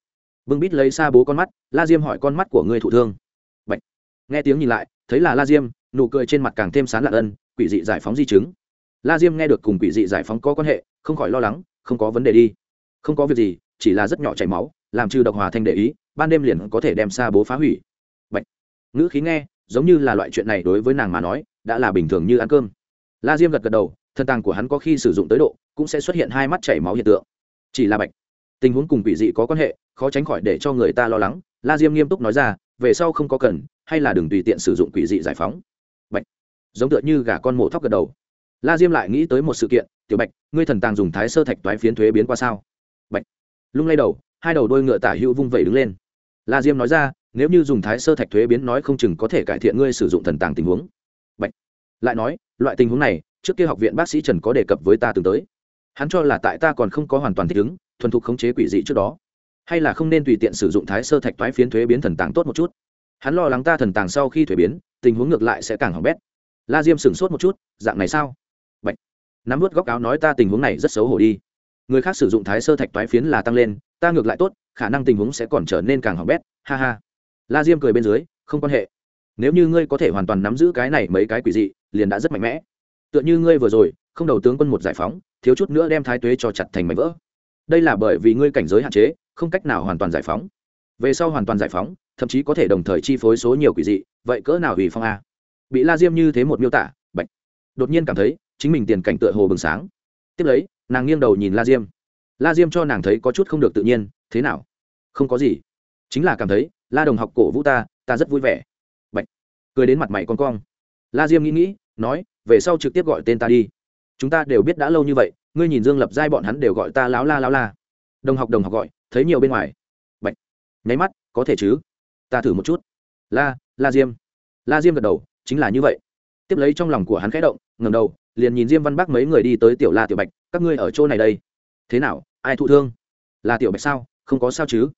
Speaker 1: Vương bít lấy sa bố con mắt, la diêm hỏi con mắt của người thụ thương. Bạch. Nghe tiếng nhìn lại, thấy là la diêm, nụ cười trên mặt càng thêm sán lạ ân, quỷ dị giải phóng di chứng. La diêm nghe được cùng quỷ dị giải phóng có quan hệ, không khỏi lo lắng, không có vấn đề đi. Không có việc gì, chỉ là rất nhỏ chảy máu, làm trừ độc hòa thanh để ý, ban đêm liền có thể đem sa bố phá hủy. Bạch. ngữ khí nghe giống như là loại chuyện này đối với nàng mà nói, đã là bình thường như ăn cơm. La diêm gật gật đầu, thân tàng của hắn có khi sử dụng tới độ, cũng sẽ xuất hiện hai mắt chảy máu hiện tượng. Chỉ là bạch, tình huống cùng quỷ dị có quan hệ, khó tránh khỏi để cho người ta lo lắng. La diêm nghiêm túc nói ra, về sau không có cần, hay là đừng tùy tiện sử dụng quỷ dị giải phóng. Bạch, giống tựa như gà con mổ thóc gật đầu. La diêm lại nghĩ tới một sự kiện, tiểu bạch, ngươi thần tàng dùng thái sơ thạch toái phiến thuế biến qua sao? Bạch, lung lay đầu, hai đầu đôi ngựa tả hữu vung vẩy đứng lên. La diêm nói ra nếu như dùng thái sơ thạch thuế biến nói không chừng có thể cải thiện ngươi sử dụng thần tàng tình huống. Bạch. lại nói, loại tình huống này, trước kia học viện bác sĩ trần có đề cập với ta từng tới. Hắn cho là tại ta còn không có hoàn toàn thích ứng, thuần thục khống chế quỷ dị trước đó. Hay là không nên tùy tiện sử dụng thái sơ thạch toái phiến thuế biến thần tàng tốt một chút. Hắn lo lắng ta thần tàng sau khi thuế biến, tình huống ngược lại sẽ càng hỏng bét. La diêm sửng sốt một chút, dạng này sao? Bạch. nắm vớt góc áo nói ta tình huống này rất xấu hổ đi. Người khác sử dụng thái sơ thạch toái phiến là tăng lên, ta ngược lại tốt, khả năng tình huống sẽ còn trở nên càng hỏng bét, ha ha la diêm cười bên dưới, không quan hệ. Nếu như ngươi có thể hoàn toàn nắm giữ cái này mấy cái quỷ dị, liền đã rất mạnh mẽ. Tựa như ngươi vừa rồi, không đầu tướng quân một giải phóng, thiếu chút nữa đem thái tuế cho chặt thành mảnh vỡ. Đây là bởi vì ngươi cảnh giới hạn chế, không cách nào hoàn toàn giải phóng. Về sau hoàn toàn giải phóng, thậm chí có thể đồng thời chi phối số nhiều quỷ dị, vậy cỡ nào hủy phong a? Bị la diêm như thế một miêu tả, bạch. Đột nhiên cảm thấy, chính mình tiền cảnh tựa hồ bừng sáng. Tiếp lấy, nàng nghiêng đầu nhìn la diêm. La diêm cho nàng thấy có chút không được tự nhiên, thế nào? Không có gì. Chính là cảm thấy la đồng học cổ vũ ta ta rất vui vẻ. Bạch. cười đến mặt mày con cong. La diêm nghĩ nghĩ, nói, về sau trực tiếp gọi tên ta đi. Chúng ta đều biết đã lâu như vậy, ngươi nhìn dương lập giai bọn hắn đều gọi ta láo la láo la. Đồng học đồng học gọi, thấy nhiều bên ngoài. Bạch. nháy mắt, có thể chứ? Ta thử một chút. La la diêm. La diêm gật đầu, chính là như vậy. Tiếp lấy trong lòng của hắn khẽ động ngầm đầu, liền nhìn diêm văn bắc mấy người đi tới tiểu la tiểu bạch, các ngươi ở chỗ này đây. Thế nào, ai thụ thương? Là tiểu bạch sao? Không có sao chứ?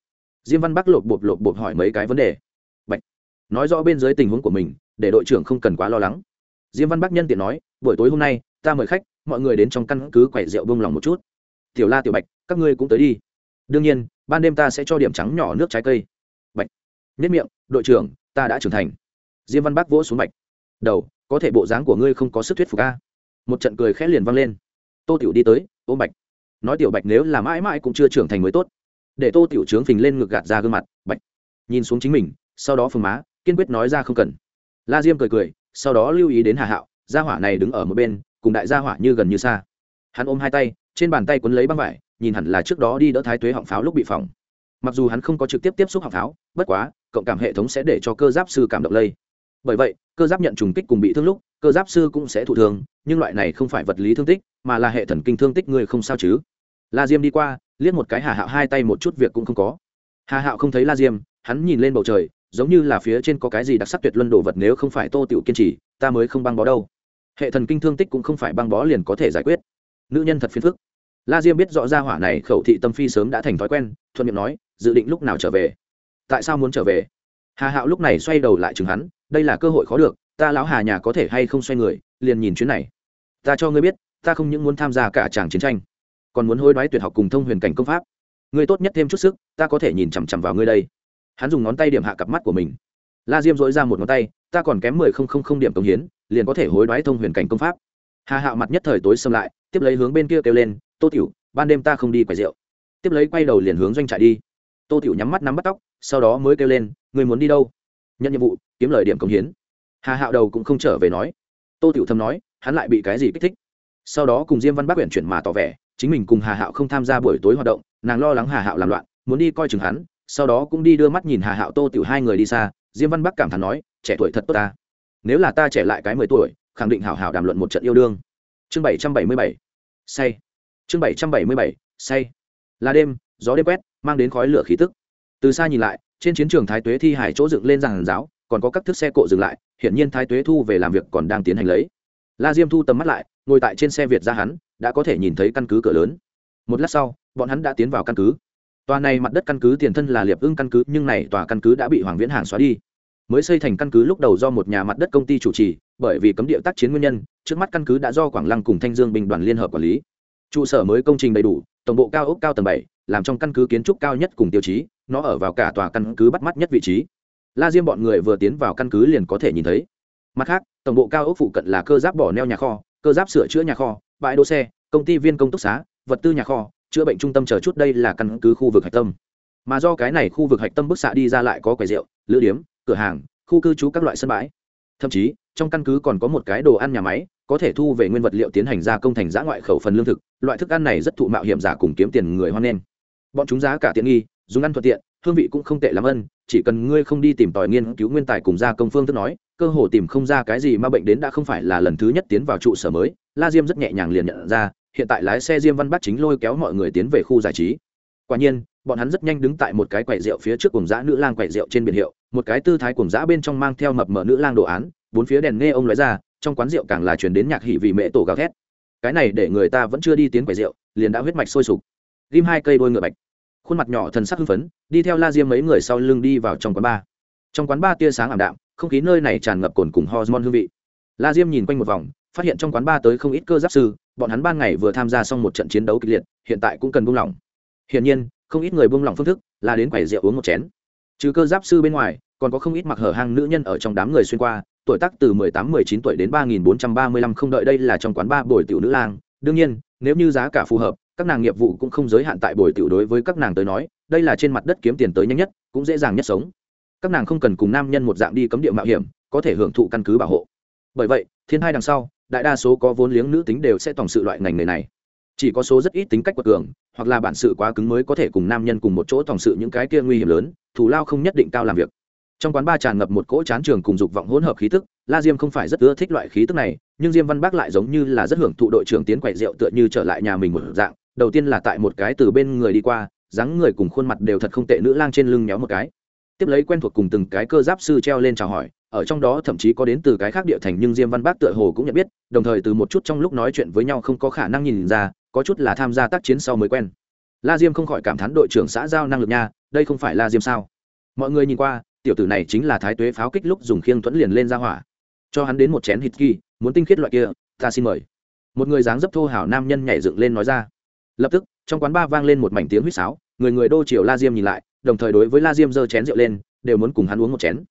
Speaker 1: Diêm văn bắc lột bột lột bột hỏi mấy cái vấn đề. Bạch, nói rõ bên dưới tình huống của mình, để đội trưởng không cần quá lo lắng. Diêm văn bắc nhân tiện nói, buổi tối hôm nay, ta mời khách, mọi người đến trong căn cứ quẩy rượu bông lòng một chút. Tiểu la, tiểu bạch, các ngươi cũng tới đi. Đương nhiên, ban đêm ta sẽ cho điểm trắng nhỏ nước trái cây. Bạch nhất miệng, đội trưởng, ta đã trưởng thành. Diêm văn bắc vỗ xuống bạch, đầu, có thể bộ dáng của ngươi không có sức thuyết phục a. Một trận cười khẽ liền vang lên. Tô tiểu đi tới, ôm bạch. Nói tiểu bạch nếu là mãi mãi cũng chưa trưởng thành mới tốt để tô tiểu trướng phình lên ngực gạt ra gương mặt, bạch, nhìn xuống chính mình, sau đó phừng má, kiên quyết nói ra không cần. La diêm cười cười, sau đó lưu ý đến hà hạo, gia hỏa này đứng ở một bên, cùng đại gia hỏa như gần như xa. Hắn ôm hai tay, trên bàn tay quấn lấy băng vải, nhìn hẳn là trước đó đi đỡ thái tuế họng pháo lúc bị phỏng. Mặc dù hắn không có trực tiếp tiếp xúc họng pháo, bất quá, cộng cảm hệ thống sẽ để cho cơ giáp sư cảm động lây. Bởi vậy, cơ giáp nhận trùng kích cùng bị thương lúc, cơ giáp sư cũng sẽ thụ thương, nhưng loại này không phải vật lý thương tích, mà là hệ thần kinh thương tích, người không sao chứ? La diêm đi qua, liếc một cái hà hạo hai tay một chút việc cũng không có. Hà hạo không thấy la diêm, hắn nhìn lên bầu trời, giống như là phía trên có cái gì đặc sắc tuyệt luân đồ vật nếu không phải tô tiểu kiên trì ta mới không băng bó đâu. Hệ thần kinh thương tích cũng không phải băng bó liền có thể giải quyết. Nữ nhân thật phiền phức. La diêm biết rõ ra hỏa này khẩu thị tâm phi sớm đã thành thói quen, thuận miệng nói, dự định lúc nào trở về? Tại sao muốn trở về? Hà hạo lúc này xoay đầu lại chừng hắn, đây là cơ hội khó được, ta lão hà nhà có thể hay không xoay người, liền nhìn chuyến này. Ta cho ngươi biết, ta không những muốn tham gia cả tràng chiến tranh còn muốn hối đoái tuyệt học cùng thông huyền cảnh công pháp. Ngươi tốt nhất thêm chút sức, ta có thể nhìn chằm chằm vào ngươi đây. Hắn dùng ngón tay điểm hạ cặp mắt của mình. La diêm dội ra một ngón tay, ta còn kém mười không không không điểm công hiến, liền có thể hối đoái thông huyền cảnh công pháp. Hà hạo mặt nhất thời tối xâm lại, tiếp lấy hướng bên kia kêu lên, tô tiểu, ban đêm ta không đi quầy rượu. Tiếp lấy quay đầu liền hướng doanh trại đi. Tô tiểu nhắm mắt nắm bắt tóc, sau đó mới kêu lên người muốn đi đâu? Nhận nhiệm vụ, kiếm lời điểm công hiến. Hà hạo đầu cũng không trở về nói. Tô tiểu thầm nói, hắn lại bị cái gì kích thích? Sau đó cùng diêm văn bắc quyển chuyển mà tỏ vẻ chính mình cùng hà hạo không tham gia buổi tối hoạt động, nàng lo lắng hà hạo làm loạn, muốn đi coi chừng hắn, sau đó cũng đi đưa mắt nhìn hà hạo tô tiểu hai người đi xa, diêm văn bắc cảm thán nói, trẻ tuổi thật tốt ta. Nếu là ta trẻ lại cái mười tuổi, khẳng định hảo hảo đàm luận một trận yêu đương. Chương bảy trăm bảy mươi bảy. Say. Chương bảy trăm bảy mươi bảy. Say. Là đêm, gió đêm quét, mang đến khói lửa khí tức. Từ xa nhìn lại, trên chiến trường thái tuế thi hải chỗ dựng lên giàn giáo, còn có các thức xe cộ dừng lại, hiển nhiên thái tuế thu về làm việc còn đang tiến hành lấy. La diêm thu tầm mắt lại ngồi tại trên xe việt ra hắn, đã có thể nhìn thấy căn cứ cửa lớn. Một lát sau, bọn hắn đã tiến vào căn cứ. Tòa này mặt đất căn cứ tiền thân là liệp ưng căn cứ, nhưng này tòa căn cứ đã bị hoàng viễn hàng xóa đi. Mới xây thành căn cứ lúc đầu do một nhà mặt đất công ty chủ trì, bởi vì cấm địa tác chiến nguyên nhân, trước mắt căn cứ đã do quảng lăng cùng thanh dương Bình đoàn liên hợp quản lý. Trụ sở mới công trình đầy đủ, tổng bộ cao ốc cao tầng bảy, làm trong căn cứ kiến trúc cao nhất cùng tiêu chí, nó ở vào cả tòa căn cứ bắt mắt nhất vị trí. La diêm bọn người vừa tiến vào căn cứ liền có thể nhìn thấy. Mặt khác, tổng bộ cao ốc phụ cận là cơ giáp bỏ neo nhà kho cơ giáp sửa chữa nhà kho, bãi đỗ xe, công ty viên công túc xá, vật tư nhà kho, chữa bệnh trung tâm chờ chút đây là căn cứ khu vực hạch tâm. Mà do cái này khu vực hạch tâm bức xạ đi ra lại có quầy rượu, lữ điếm, cửa hàng, khu cư trú các loại sân bãi. Thậm chí, trong căn cứ còn có một cái đồ ăn nhà máy, có thể thu về nguyên vật liệu tiến hành gia công thành giã ngoại khẩu phần lương thực. Loại thức ăn này rất thụ mạo hiểm giả cùng kiếm tiền người hoan nghênh. Bọn chúng giá cả tiện nghi dùng ăn thuận tiện, hương vị cũng không tệ lắm ân, chỉ cần ngươi không đi tìm tòi nghiên cứu nguyên tài cùng gia công phương thức nói, cơ hồ tìm không ra cái gì mà bệnh đến đã không phải là lần thứ nhất tiến vào trụ sở mới. La diêm rất nhẹ nhàng liền nhận ra, hiện tại lái xe diêm văn bắt chính lôi kéo mọi người tiến về khu giải trí. Quả nhiên, bọn hắn rất nhanh đứng tại một cái quầy rượu phía trước cùng dã nữ lang quầy rượu trên biển hiệu, một cái tư thái cùng dã bên trong mang theo mập mờ nữ lang đồ án, bốn phía đèn nghe ông nói ra, trong quán rượu càng là chuyển đến nhạc hỉ vì mẹ tổ gào thét. Cái này để người ta vẫn chưa đi tiến quầy rượu, liền đã huyết mạch sôi sục. Ghim hai cây đôi ngựa bạch khuôn mặt nhỏ thần sắc hưng phấn, đi theo la diêm mấy người sau lưng đi vào trong quán bar trong quán bar tia sáng ảm đạm, không khí nơi này tràn ngập cồn cùng hormone hương vị. La diêm nhìn quanh một vòng, phát hiện trong quán bar tới không ít cơ giáp sư, bọn hắn ban ngày vừa tham gia xong một trận chiến đấu kịch liệt, hiện tại cũng cần buông lỏng. Hiển nhiên, không ít người buông lỏng phương thức là đến quầy rượu uống một chén. Trừ cơ giáp sư bên ngoài, còn có không ít mặc hở hang nữ nhân ở trong đám người xuyên qua, tuổi tác từ 18-19 tuổi đến 3.435 không đợi đây là trong quán ba buổi tiểu nữ lang. Đương nhiên, nếu như giá cả phù hợp các nàng nghiệp vụ cũng không giới hạn tại bồi tiểu đối với các nàng tới nói, đây là trên mặt đất kiếm tiền tới nhanh nhất, cũng dễ dàng nhất sống. Các nàng không cần cùng nam nhân một dạng đi cấm địa mạo hiểm, có thể hưởng thụ căn cứ bảo hộ. Bởi vậy, thiên hai đằng sau, đại đa số có vốn liếng nữ tính đều sẽ tổng sự loại ngành nghề này. Chỉ có số rất ít tính cách quật cường, hoặc là bản sự quá cứng mới có thể cùng nam nhân cùng một chỗ tổng sự những cái kia nguy hiểm lớn thủ lao không nhất định cao làm việc. Trong quán ba tràn ngập một cỗ chán trường cùng dục vọng hỗn hợp khí tức, la diêm không phải rất ưa thích loại khí tức này, nhưng diêm văn bác lại giống như là rất hưởng thụ đội trưởng tiến quậy rượu tựa như trở lại nhà mình một dạng đầu tiên là tại một cái từ bên người đi qua, dáng người cùng khuôn mặt đều thật không tệ, nữ lang trên lưng nhéo một cái. Tiếp lấy quen thuộc cùng từng cái cơ giáp sư treo lên chào hỏi, ở trong đó thậm chí có đến từ cái khác địa thành nhưng diêm văn bác tựa hồ cũng nhận biết, đồng thời từ một chút trong lúc nói chuyện với nhau không có khả năng nhìn ra, có chút là tham gia tác chiến sau mới quen. La diêm không khỏi cảm thán đội trưởng xã giao năng lực nha, đây không phải la diêm sao? Mọi người nhìn qua, tiểu tử này chính là thái tuế pháo kích lúc dùng khiêng thuẫn liền lên ra hỏa. Cho hắn đến một chén hít kỳ muốn tinh khiết loại kia, ta xin mời. Một người dáng dấp thô hảo nam nhân nhảy dựng lên nói ra lập tức, trong quán ba vang lên một mảnh tiếng huýt sáo, người người đô triều la diêm nhìn lại, đồng thời đối với la diêm giơ chén rượu lên, đều muốn cùng hắn uống một chén.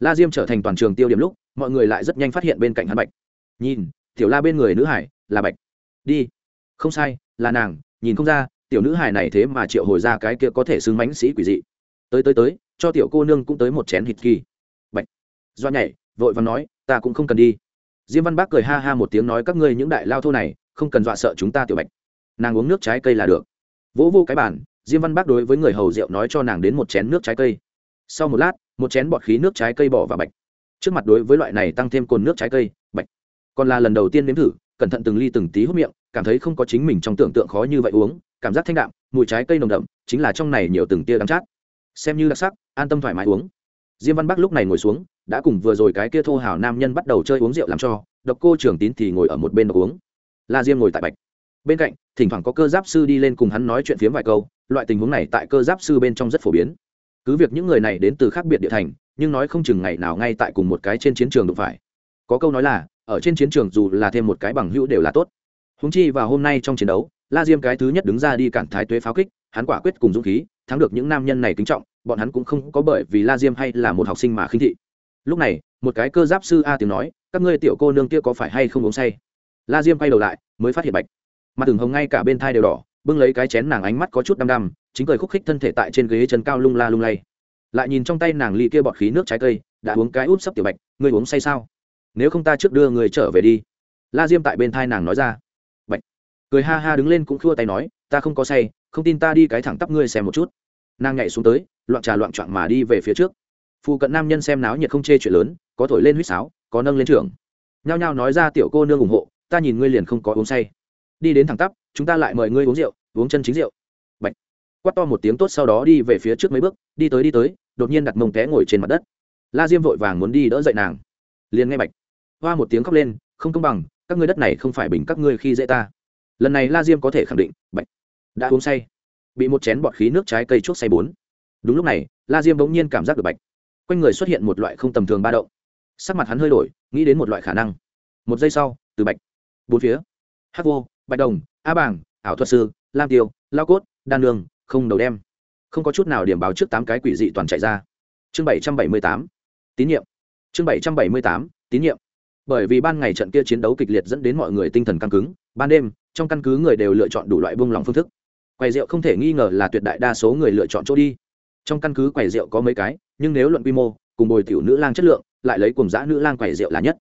Speaker 1: La diêm trở thành toàn trường tiêu điểm lúc, mọi người lại rất nhanh phát hiện bên cạnh hắn bạch. Nhìn, tiểu la bên người nữ hải là bạch. Đi. Không sai, là nàng, nhìn không ra, tiểu nữ hải này thế mà triệu hồi ra cái kia có thể xưng mánh sĩ quỷ dị. Tới tới tới, cho tiểu cô nương cũng tới một chén hít kỳ. Bạch do nhảy, vội và nói, ta cũng không cần đi. Diêm văn bác cười ha ha một tiếng nói, các ngươi những đại lao thô này, không cần dọa sợ chúng ta tiểu bạch nàng uống nước trái cây là được. Vỗ vô cái bản diêm văn bác đối với người hầu rượu nói cho nàng đến một chén nước trái cây. Sau một lát, một chén bọt khí nước trái cây bỏ vào bạch. Trước mặt đối với loại này tăng thêm cồn nước trái cây, bạch. Còn là lần đầu tiên nếm thử, cẩn thận từng ly từng tí hút miệng, cảm thấy không có chính mình trong tưởng tượng khó như vậy uống, cảm giác thanh đạm, mùi trái cây nồng đậm, chính là trong này nhiều từng tia đắng chát. Xem như đặc sắc, an tâm thoải mái uống. Diêm văn bắc lúc này ngồi xuống, đã cùng vừa rồi cái kia thô hào nam nhân bắt đầu chơi uống rượu làm cho, độc cô trưởng tín thì ngồi ở một bên độc uống. La diêm ngồi tại bạch. Bên cạnh thỉnh thoảng có cơ giáp sư đi lên cùng hắn nói chuyện phiếm vài câu, loại tình huống này tại cơ giáp sư bên trong rất phổ biến. Cứ việc những người này đến từ khác biệt địa thành, nhưng nói không chừng ngày nào ngay tại cùng một cái trên chiến trường đụng phải. Có câu nói là, ở trên chiến trường dù là thêm một cái bằng hữu đều là tốt. Húng chi và hôm nay trong chiến đấu, la diêm cái thứ nhất đứng ra đi cản thái tuế pháo kích, hắn quả quyết cùng dũng khí, thắng được những nam nhân này kính trọng, bọn hắn cũng không có bởi vì la diêm hay là một học sinh mà khinh thị. Lúc này, một cái cơ giáp sư a tiếng nói, các ngươi tiểu cô nương kia có phải hay không uống say? La diêm quay đầu lại, mới phát hiện bạch mặt từng hồng ngay cả bên thai đều đỏ, bưng lấy cái chén nàng ánh mắt có chút đăm đăm, chính cười khúc khích thân thể tại trên ghế chân cao lung la lung lay. Lại nhìn trong tay nàng ly kia bọt khí nước trái cây, đã uống cái úp sấp tiểu bạch, ngươi uống say sao? Nếu không ta trước đưa người trở về đi. La diêm tại bên thai nàng nói ra. Bạch. Cười ha ha đứng lên cũng khua tay nói, ta không có say, không tin ta đi cái thẳng tắp ngươi xem một chút. Nàng nhảy xuống tới, loạn trà loạn choạng mà đi về phía trước. Phụ cận nam nhân xem náo nhiệt không chê chuyện lớn, có thổi lên huýt sáo, có nâng lên trường nhao nhao nói ra tiểu cô nương ủng hộ, ta nhìn ngươi liền không có uống say đi đến thẳng tắp, chúng ta lại mời ngươi uống rượu, uống chân chính rượu. Bạch. quát to một tiếng tốt sau đó đi về phía trước mấy bước, đi tới đi tới, đột nhiên đặt mông té ngồi trên mặt đất. La diêm vội vàng muốn đi đỡ dậy nàng. Liền nghe bạch. Hoa một tiếng khóc lên, không công bằng, các ngươi đất này không phải bình các ngươi khi dễ ta. Lần này la diêm có thể khẳng định, bạch, đã uống say. Bị một chén bọt khí nước trái cây chuốc say bốn. Đúng lúc này, la diêm bỗng nhiên cảm giác được bạch. Quanh người xuất hiện một loại không tầm thường ba động. Sắc mặt hắn hơi đổi, nghĩ đến một loại khả năng. Một giây sau, từ bạch. Bốn phía. Hắc vô bạch đồng, a bảng ảo thuật sư, lam tiêu, lao cốt, đan đường không đầu đem. Không có chút nào điểm báo trước tám cái quỷ dị toàn chạy ra. Chương bảy trăm bảy mươi tám, tín nhiệm. Chương bảy trăm bảy mươi tám, tín nhiệm. Bởi vì ban ngày trận kia chiến đấu kịch liệt dẫn đến mọi người tinh thần căng cứng, ban đêm, trong căn cứ người đều lựa chọn đủ loại buông lỏng phương thức. Quầy rượu không thể nghi ngờ là tuyệt đại đa số người lựa chọn chỗ đi. Trong căn cứ quầy rượu có mấy cái, nhưng nếu luận quy mô, cùng bồi tiểu nữ lang chất lượng, lại lấy cùng dã nữ lang quầy rượu là nhất.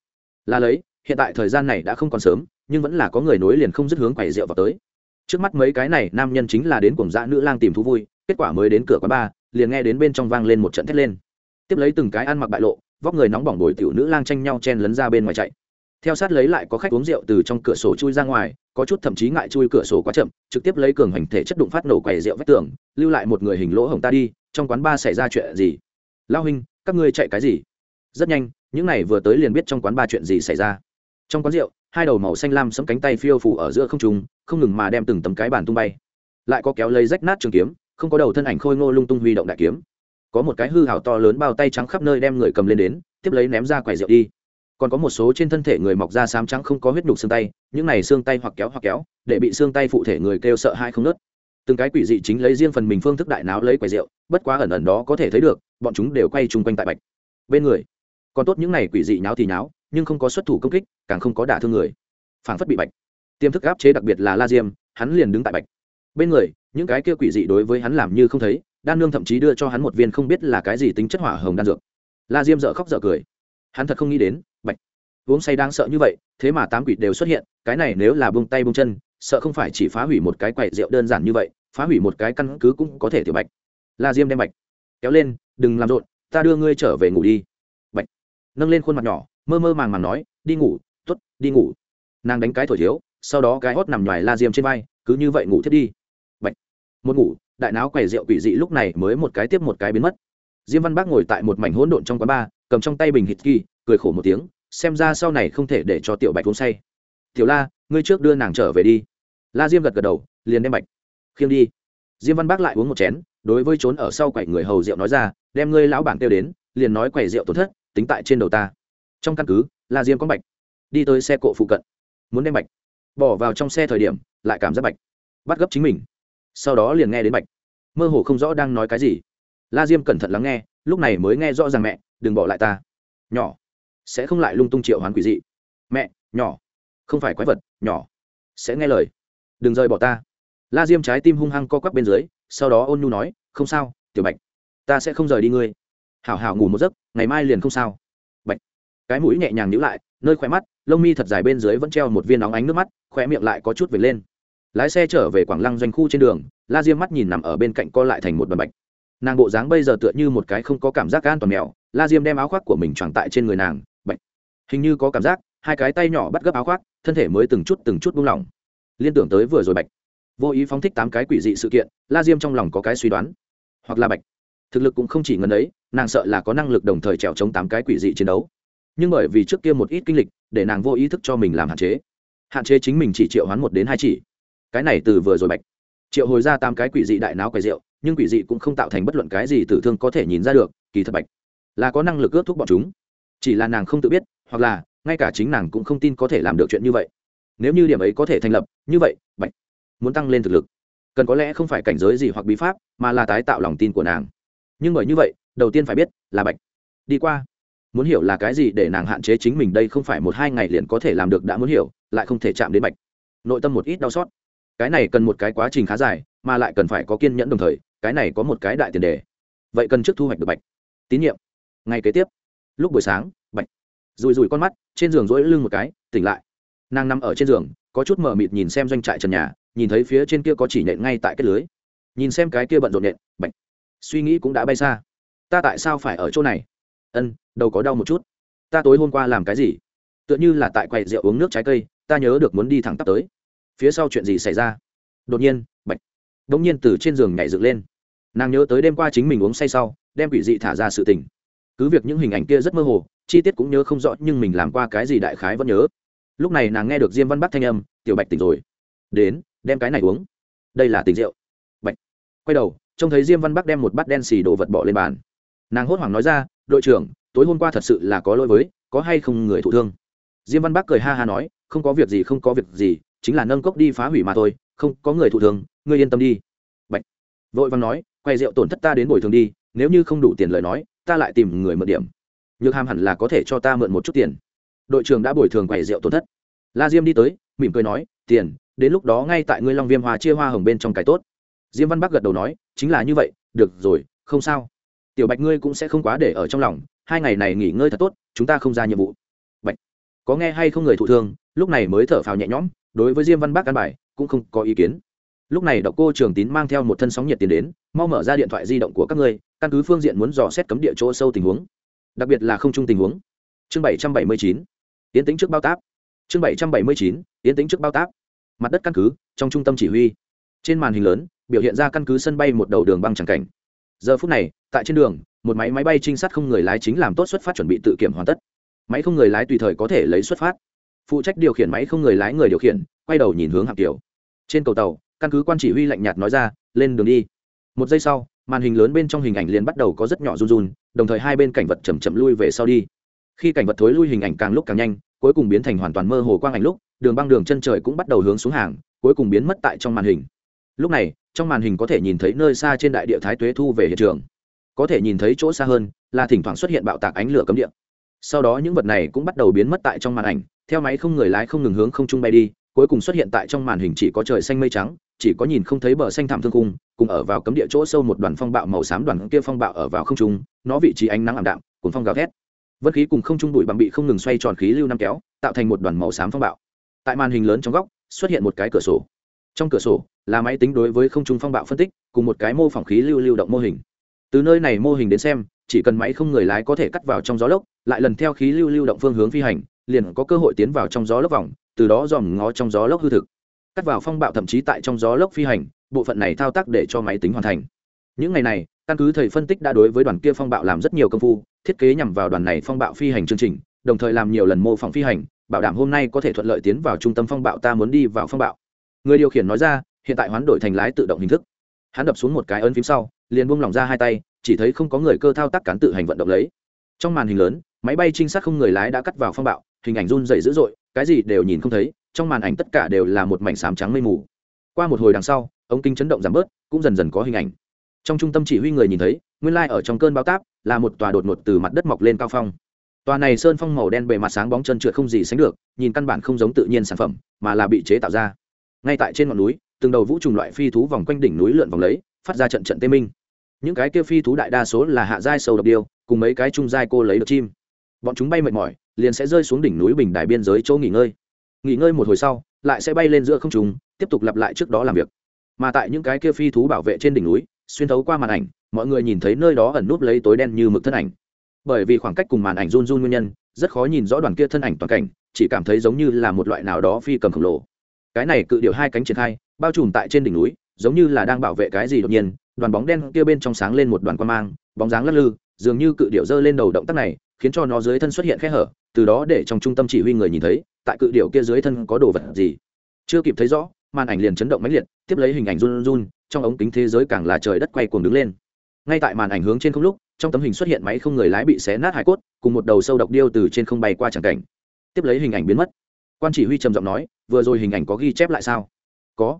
Speaker 1: Là lấy, hiện tại thời gian này đã không còn sớm nhưng vẫn là có người nối liền không dứt hướng quầy rượu vào tới. Trước mắt mấy cái này, nam nhân chính là đến cùng dã nữ lang tìm thú vui, kết quả mới đến cửa quán ba liền nghe đến bên trong vang lên một trận thét lên. Tiếp lấy từng cái ăn mặc bại lộ, vóc người nóng bỏng bồi tiểu nữ lang tranh nhau chen lấn ra bên ngoài chạy. Theo sát lấy lại có khách uống rượu từ trong cửa sổ chui ra ngoài, có chút thậm chí ngại chui cửa sổ quá chậm, trực tiếp lấy cường hành thể chất đụng phát nổ quầy rượu vách tường, lưu lại một người hình lỗ hổng ta đi, trong quán ba xảy ra chuyện gì? Lao huynh, các ngươi chạy cái gì? Rất nhanh, những này vừa tới liền biết trong quán ba chuyện gì xảy ra. Trong quán rượu hai đầu màu xanh lam sấm cánh tay phiêu phủ ở giữa không trung, không ngừng mà đem từng tấm cái bàn tung bay. Lại có kéo lấy rách nát trường kiếm, không có đầu thân ảnh khôi ngô lung tung huy động đại kiếm. Có một cái hư hảo to lớn bao tay trắng khắp nơi đem người cầm lên đến, tiếp lấy ném ra quầy rượu đi. Còn có một số trên thân thể người mọc ra xám trắng không có huyết nhục xương tay, những này xương tay hoặc kéo hoặc kéo, để bị xương tay phụ thể người kêu sợ hai không nớt. Từng cái quỷ dị chính lấy riêng phần mình phương thức đại náo lấy quầy rượu, bất quá ẩn ẩn đó có thể thấy được, bọn chúng đều quay chung quanh tại bạch bên người. Còn tốt những này quỷ dị nháo thì nháo nhưng không có xuất thủ công kích, càng không có đả thương người. Phảng phất bị bạch. Tiềm thức áp chế đặc biệt là la diêm hắn liền đứng tại bạch. Bên người, những cái kia quỷ dị đối với hắn làm như không thấy, đan nương thậm chí đưa cho hắn một viên không biết là cái gì tính chất hỏa hồng đan dược. La diêm dợ khóc dợ cười. Hắn thật không nghĩ đến, bạch. Uống say đang sợ như vậy, thế mà tám quỷ đều xuất hiện, cái này nếu là bông tay bông chân, sợ không phải chỉ phá hủy một cái quậy rượu đơn giản như vậy, phá hủy một cái căn cứ cũng có thể tiểu bạch. La diêm đem bạch kéo lên, đừng làm rộn, ta đưa ngươi trở về ngủ đi. Bạch nâng lên khuôn mặt nhỏ mơ mơ màng màng nói, đi ngủ t ố t đi ngủ. Nàng đánh cái thổi thiếu, sau đó cái hót nằm ngoài la diêm trên vai, cứ như vậy ngủ thiết đi. Bạch. Một ngủ, đại náo quầy rượu quỷ dị lúc này mới một cái tiếp một cái biến mất. Diêm văn bác ngồi tại một mảnh hỗn độn trong quán bar cầm trong tay bình hít kỳ, cười khổ một tiếng, xem ra sau này không thể để cho tiểu bạch uống say. Tiểu la, ngươi trước đưa nàng trở về đi. La diêm gật gật đầu, liền đem bạch. Khiêng đi. Diêm văn bác lại uống một chén, đối với trốn ở sau quầy người hầu rượu nói ra, đem ngươi lão bản kêu đến, liền nói quầy rượu tổn thất, tính tại trên đầu ta trong căn cứ, la diêm có bạch. Đi tới xe cộ phụ cận. Muốn đem bạch bỏ vào trong xe thời điểm, lại cảm giác bạch bắt gấp chính mình. Sau đó liền nghe đến bạch. Mơ hồ không rõ đang nói cái gì. La diêm cẩn thận lắng nghe, lúc này mới nghe rõ ràng mẹ, đừng bỏ lại ta. Nhỏ, sẽ không lại lung tung triệu hoán quỷ dị. Mẹ, nhỏ, không phải quái vật, nhỏ, sẽ nghe lời. Đừng rời bỏ ta. La diêm trái tim hung hăng co quắp bên dưới, sau đó ôn nhu nói, không sao, tiểu bạch, ta sẽ không rời đi ngươi. Hảo hảo ngủ một giấc, ngày mai liền không sao cái mũi nhẹ nhàng nhíu lại, nơi khóe mắt, lông mi thật dài bên dưới vẫn treo một viên óng ánh nước mắt, khóe miệng lại có chút vệt lên. Lái xe trở về quảng lăng doanh khu trên đường, la diêm mắt nhìn nằm ở bên cạnh co lại thành một bầm bạch. Nàng bộ dáng bây giờ tựa như một cái không có cảm giác an toàn mèo, la diêm đem áo khoác của mình tròn tại trên người nàng, bạch. Hình như có cảm giác, hai cái tay nhỏ bắt gấp áo khoác, thân thể mới từng chút từng chút buông lỏng. Liên tưởng tới vừa rồi bạch. Vô ý phóng thích tám cái quỷ dị sự kiện, la diêm trong lòng có cái suy đoán. Hoặc là bạch. Thực lực cũng không chỉ ngần ấy, nàng sợ là có năng lực đồng thời trèo chống tám cái quỷ dị chiến đấu nhưng bởi vì trước kia một ít kinh lịch, để nàng vô ý thức cho mình làm hạn chế. Hạn chế chính mình chỉ triệu hoán một đến hai chỉ. Cái này từ vừa rồi bạch. Triệu hồi ra tám cái quỷ dị đại não quầy rượu, nhưng quỷ dị cũng không tạo thành bất luận cái gì tử thương có thể nhìn ra được, kỳ thật bạch. Là có năng lực ước thúc bọn chúng. Chỉ là nàng không tự biết, hoặc là, ngay cả chính nàng cũng không tin có thể làm được chuyện như vậy. Nếu như điểm ấy có thể thành lập, như vậy, bạch, muốn tăng lên thực lực. Cần có lẽ không phải cảnh giới gì hoặc bí pháp, mà là tái tạo lòng tin của nàng. Nhưng bởi như vậy, đầu tiên phải biết là bạch. Đi qua muốn hiểu là cái gì để nàng hạn chế chính mình đây không phải một hai ngày liền có thể làm được đã muốn hiểu, lại không thể chạm đến bạch. Nội tâm một ít đau xót. Cái này cần một cái quá trình khá dài, mà lại cần phải có kiên nhẫn đồng thời, cái này có một cái đại tiền đề. Vậy cần trước thu hoạch được bạch. Tín nhiệm. Ngay kế tiếp. Lúc buổi sáng, bạch. Rùi rùi con mắt, trên giường rỗi lưng một cái, tỉnh lại. Nàng nằm ở trên giường, có chút mờ mịt nhìn xem doanh trại trần nhà, nhìn thấy phía trên kia có chỉ nện ngay tại cái lưới. Nhìn xem cái kia bận rộn nện, bạch. Suy nghĩ cũng đã bay xa. Ta tại sao phải ở chỗ này? Ân, đầu có đau một chút. Ta tối hôm qua làm cái gì? Tựa như là tại quầy rượu uống nước trái cây, ta nhớ được muốn đi thẳng tắp tới. Phía sau chuyện gì xảy ra? Đột nhiên, bạch đ ỗ n g nhiên từ trên giường nhảy dựng lên. Nàng nhớ tới đêm qua chính mình uống say sau, đem quỷ dị thả ra sự tình. Cứ việc những hình ảnh kia rất mơ hồ, chi tiết cũng nhớ không rõ, nhưng mình làm qua cái gì đại khái vẫn nhớ. Lúc này nàng nghe được diêm văn bắc thanh âm, tiểu bạch tỉnh rồi. Đến, đem cái này uống. Đây là tình rượu. Bạch quay đầu, trông thấy diêm văn bắc đem một bát đen xì đồ vật bỏ lên bàn nàng hốt hoảng nói ra đội trưởng tối hôm qua thật sự là có lỗi với có hay không người thụ thương? Diêm văn bắc cười ha ha nói không có việc gì không có việc gì chính là nâng cốc đi phá hủy mà thôi không có người thụ thương, ngươi yên tâm đi. Bạch. vội văn nói quay rượu tổn thất ta đến bồi thường đi nếu như không đủ tiền lời nói ta lại tìm người mượn điểm. Nhược hàm hẳn là có thể cho ta mượn một chút tiền. Đội trưởng đã bồi thường quầy rượu tổn thất. La diêm đi tới mỉm cười nói tiền đến lúc đó ngay tại ngươi long viêm hòa chia hoa hồng bên trong cái tốt. Diêm văn bắc gật đầu nói chính là như vậy được rồi không sao tiểu bạch ngươi cũng sẽ không quá để ở trong lòng, hai ngày này nghỉ ngơi thật tốt, chúng ta không ra nhiệm vụ. Bạch. có nghe hay không người thụ thương, lúc này mới thở phào nhẹ nhõm, đối với diêm văn bác căn bài, cũng không có ý kiến. Lúc này đọc cô trường tín mang theo một thân sóng nhiệt tiền đến, mau mở ra điện thoại di động của các ngươi, căn cứ phương diện muốn dò xét cấm địa chỗ sâu tình huống. Đặc biệt là không chung tình huống. Chương bảy trăm bảy mươi chín, tiến tính trước bao táp. Chương bảy trăm bảy mươi chín, tiến tính trước bao táp. Mặt đất căn cứ, trong trung tâm chỉ huy. Trên màn hình lớn, biểu hiện ra căn cứ sân bay một đầu đường băng tràng cảnh giờ phút này, tại trên đường, một máy máy bay trinh sát không người lái chính làm tốt xuất phát chuẩn bị tự kiểm hoàn tất. Máy không người lái tùy thời có thể lấy xuất phát. Phụ trách điều khiển máy không người lái người điều khiển, quay đầu nhìn hướng hạng tiểu. Trên cầu tàu, căn cứ quan chỉ huy lạnh nhạt nói ra, lên đường đi. Một giây sau, màn hình lớn bên trong hình ảnh liền bắt đầu có rất nhỏ run run, đồng thời hai bên cảnh vật chầm chậm lui về sau đi. Khi cảnh vật thối lui hình ảnh càng lúc càng nhanh, cuối cùng biến thành hoàn toàn mơ hồ quang ảnh lúc, đường băng đường chân trời cũng bắt đầu hướng xuống hàng, cuối cùng biến mất tại trong màn hình lúc này, trong màn hình có thể nhìn thấy nơi xa trên đại địa thái tuế thu về hiện trường. Có thể nhìn thấy chỗ xa hơn là thỉnh thoảng xuất hiện bạo tạc ánh lửa cấm địa. Sau đó những vật này cũng bắt đầu biến mất tại trong màn ảnh, theo máy không người lái không ngừng hướng không trung bay đi, cuối cùng xuất hiện tại trong màn hình chỉ có trời xanh mây trắng, chỉ có nhìn không thấy bờ xanh thảm thương cung cùng ở vào cấm địa chỗ sâu một đoàn phong bạo màu xám đoàn kia phong bạo ở vào không trung, nó vị trí ánh nắng ảm đạm cùng phong gào thét. Vân khí cùng không trung bụi bằng bị không ngừng xoay tròn khí lưu năm kéo, tạo thành một đoàn màu xám phong bạo. Tại màn hình lớn trong góc, xuất hiện một cái cửa sổ trong cửa sổ là máy tính đối với không trung phong bạo phân tích, cùng một cái mô phỏng khí lưu lưu động mô hình. Từ nơi này mô hình đến xem, chỉ cần máy không người lái có thể cắt vào trong gió lốc, lại lần theo khí lưu lưu động phương hướng phi hành, liền có cơ hội tiến vào trong gió lốc vòng, từ đó dòm ngó trong gió lốc hư thực. Cắt vào phong bạo thậm chí tại trong gió lốc phi hành, bộ phận này thao tác để cho máy tính hoàn thành. Những ngày này, căn cứ thầy phân tích đã đối với đoàn kia phong bạo làm rất nhiều công phu, thiết kế nhằm vào đoàn này phong bạo phi hành chương trình, đồng thời làm nhiều lần mô phỏng phi hành, bảo đảm hôm nay có thể thuận lợi tiến vào trung tâm phong bạo ta muốn đi vào phong bạo người điều khiển nói ra, hiện tại hoán đổi thành lái tự động hình thức. Hắn đập xuống một cái ấn phím sau, liền buông lỏng ra hai tay, chỉ thấy không có người cơ thao tác cán tự hành vận động lấy. Trong màn hình lớn, máy bay trinh sát không người lái đã cắt vào phong bạo, hình ảnh run dày dữ dội, cái gì đều nhìn không thấy, trong màn ảnh tất cả đều là một mảnh xám trắng mây mù. Qua một hồi đằng sau, ống kính chấn động giảm bớt, cũng dần dần có hình ảnh. Trong trung tâm chỉ huy người nhìn thấy, nguyên lai、like、ở trong cơn bao táp, là một tòa đột ngột từ mặt đất mọc lên cao phong. Tòa này sơn phong màu đen bề mặt sáng bóng chân trượt không gì sánh được, nhìn căn bản không giống tự nhiên sản phẩm, mà là bị chế tạo ra ngay tại trên ngọn núi, từng đầu vũ trùng loại phi thú vòng quanh đỉnh núi lượn vòng lấy, phát ra trận trận tê minh. Những cái kia phi thú đại đa số là hạ giai sâu độc điêu, cùng mấy cái trung giai cô lấy được chim. Bọn chúng bay mệt mỏi, liền sẽ rơi xuống đỉnh núi bình đài biên giới chỗ nghỉ ngơi. Nghỉ ngơi một hồi sau, lại sẽ bay lên giữa không trùng tiếp tục lặp lại trước đó làm việc. Mà tại những cái kia phi thú bảo vệ trên đỉnh núi, xuyên thấu qua màn ảnh, mọi người nhìn thấy nơi đó ẩn núp lấy tối đen như mực thân ảnh. Bởi vì khoảng cách cùng màn ảnh run run nguyên nhân, rất khó nhìn rõ đoàn kia thân ảnh toàn cảnh, chỉ cảm thấy giống như là một loại nào đó phi cầm khổng lồ cái này cự điệu hai cánh triển khai, bao trùm tại trên đỉnh núi, giống như là đang bảo vệ cái gì đột nhiên, đoàn bóng đen kia bên trong sáng lên một đoàn quan mang, bóng dáng lắc lư, dường như cự điệu giơ lên đầu động tác này, khiến cho nó dưới thân xuất hiện khe hở, từ đó để trong trung tâm chỉ huy người nhìn thấy, tại cự điệu kia dưới thân có đồ vật gì. Chưa kịp thấy rõ, màn ảnh liền chấn động mãnh liệt, tiếp lấy hình ảnh run run, trong ống kính thế giới càng là trời đất quay cuồng đứng lên. Ngay tại màn ảnh hướng trên không lúc, trong tấm hình xuất hiện máy không người lái bị xé nát hải cốt, cùng một đầu sâu độc điêu từ trên không bay qua tràng cảnh. Tiếp lấy hình ảnh biến mất. Quan chỉ huy trầm giọng nói vừa rồi hình ảnh có ghi chép lại sao? Có.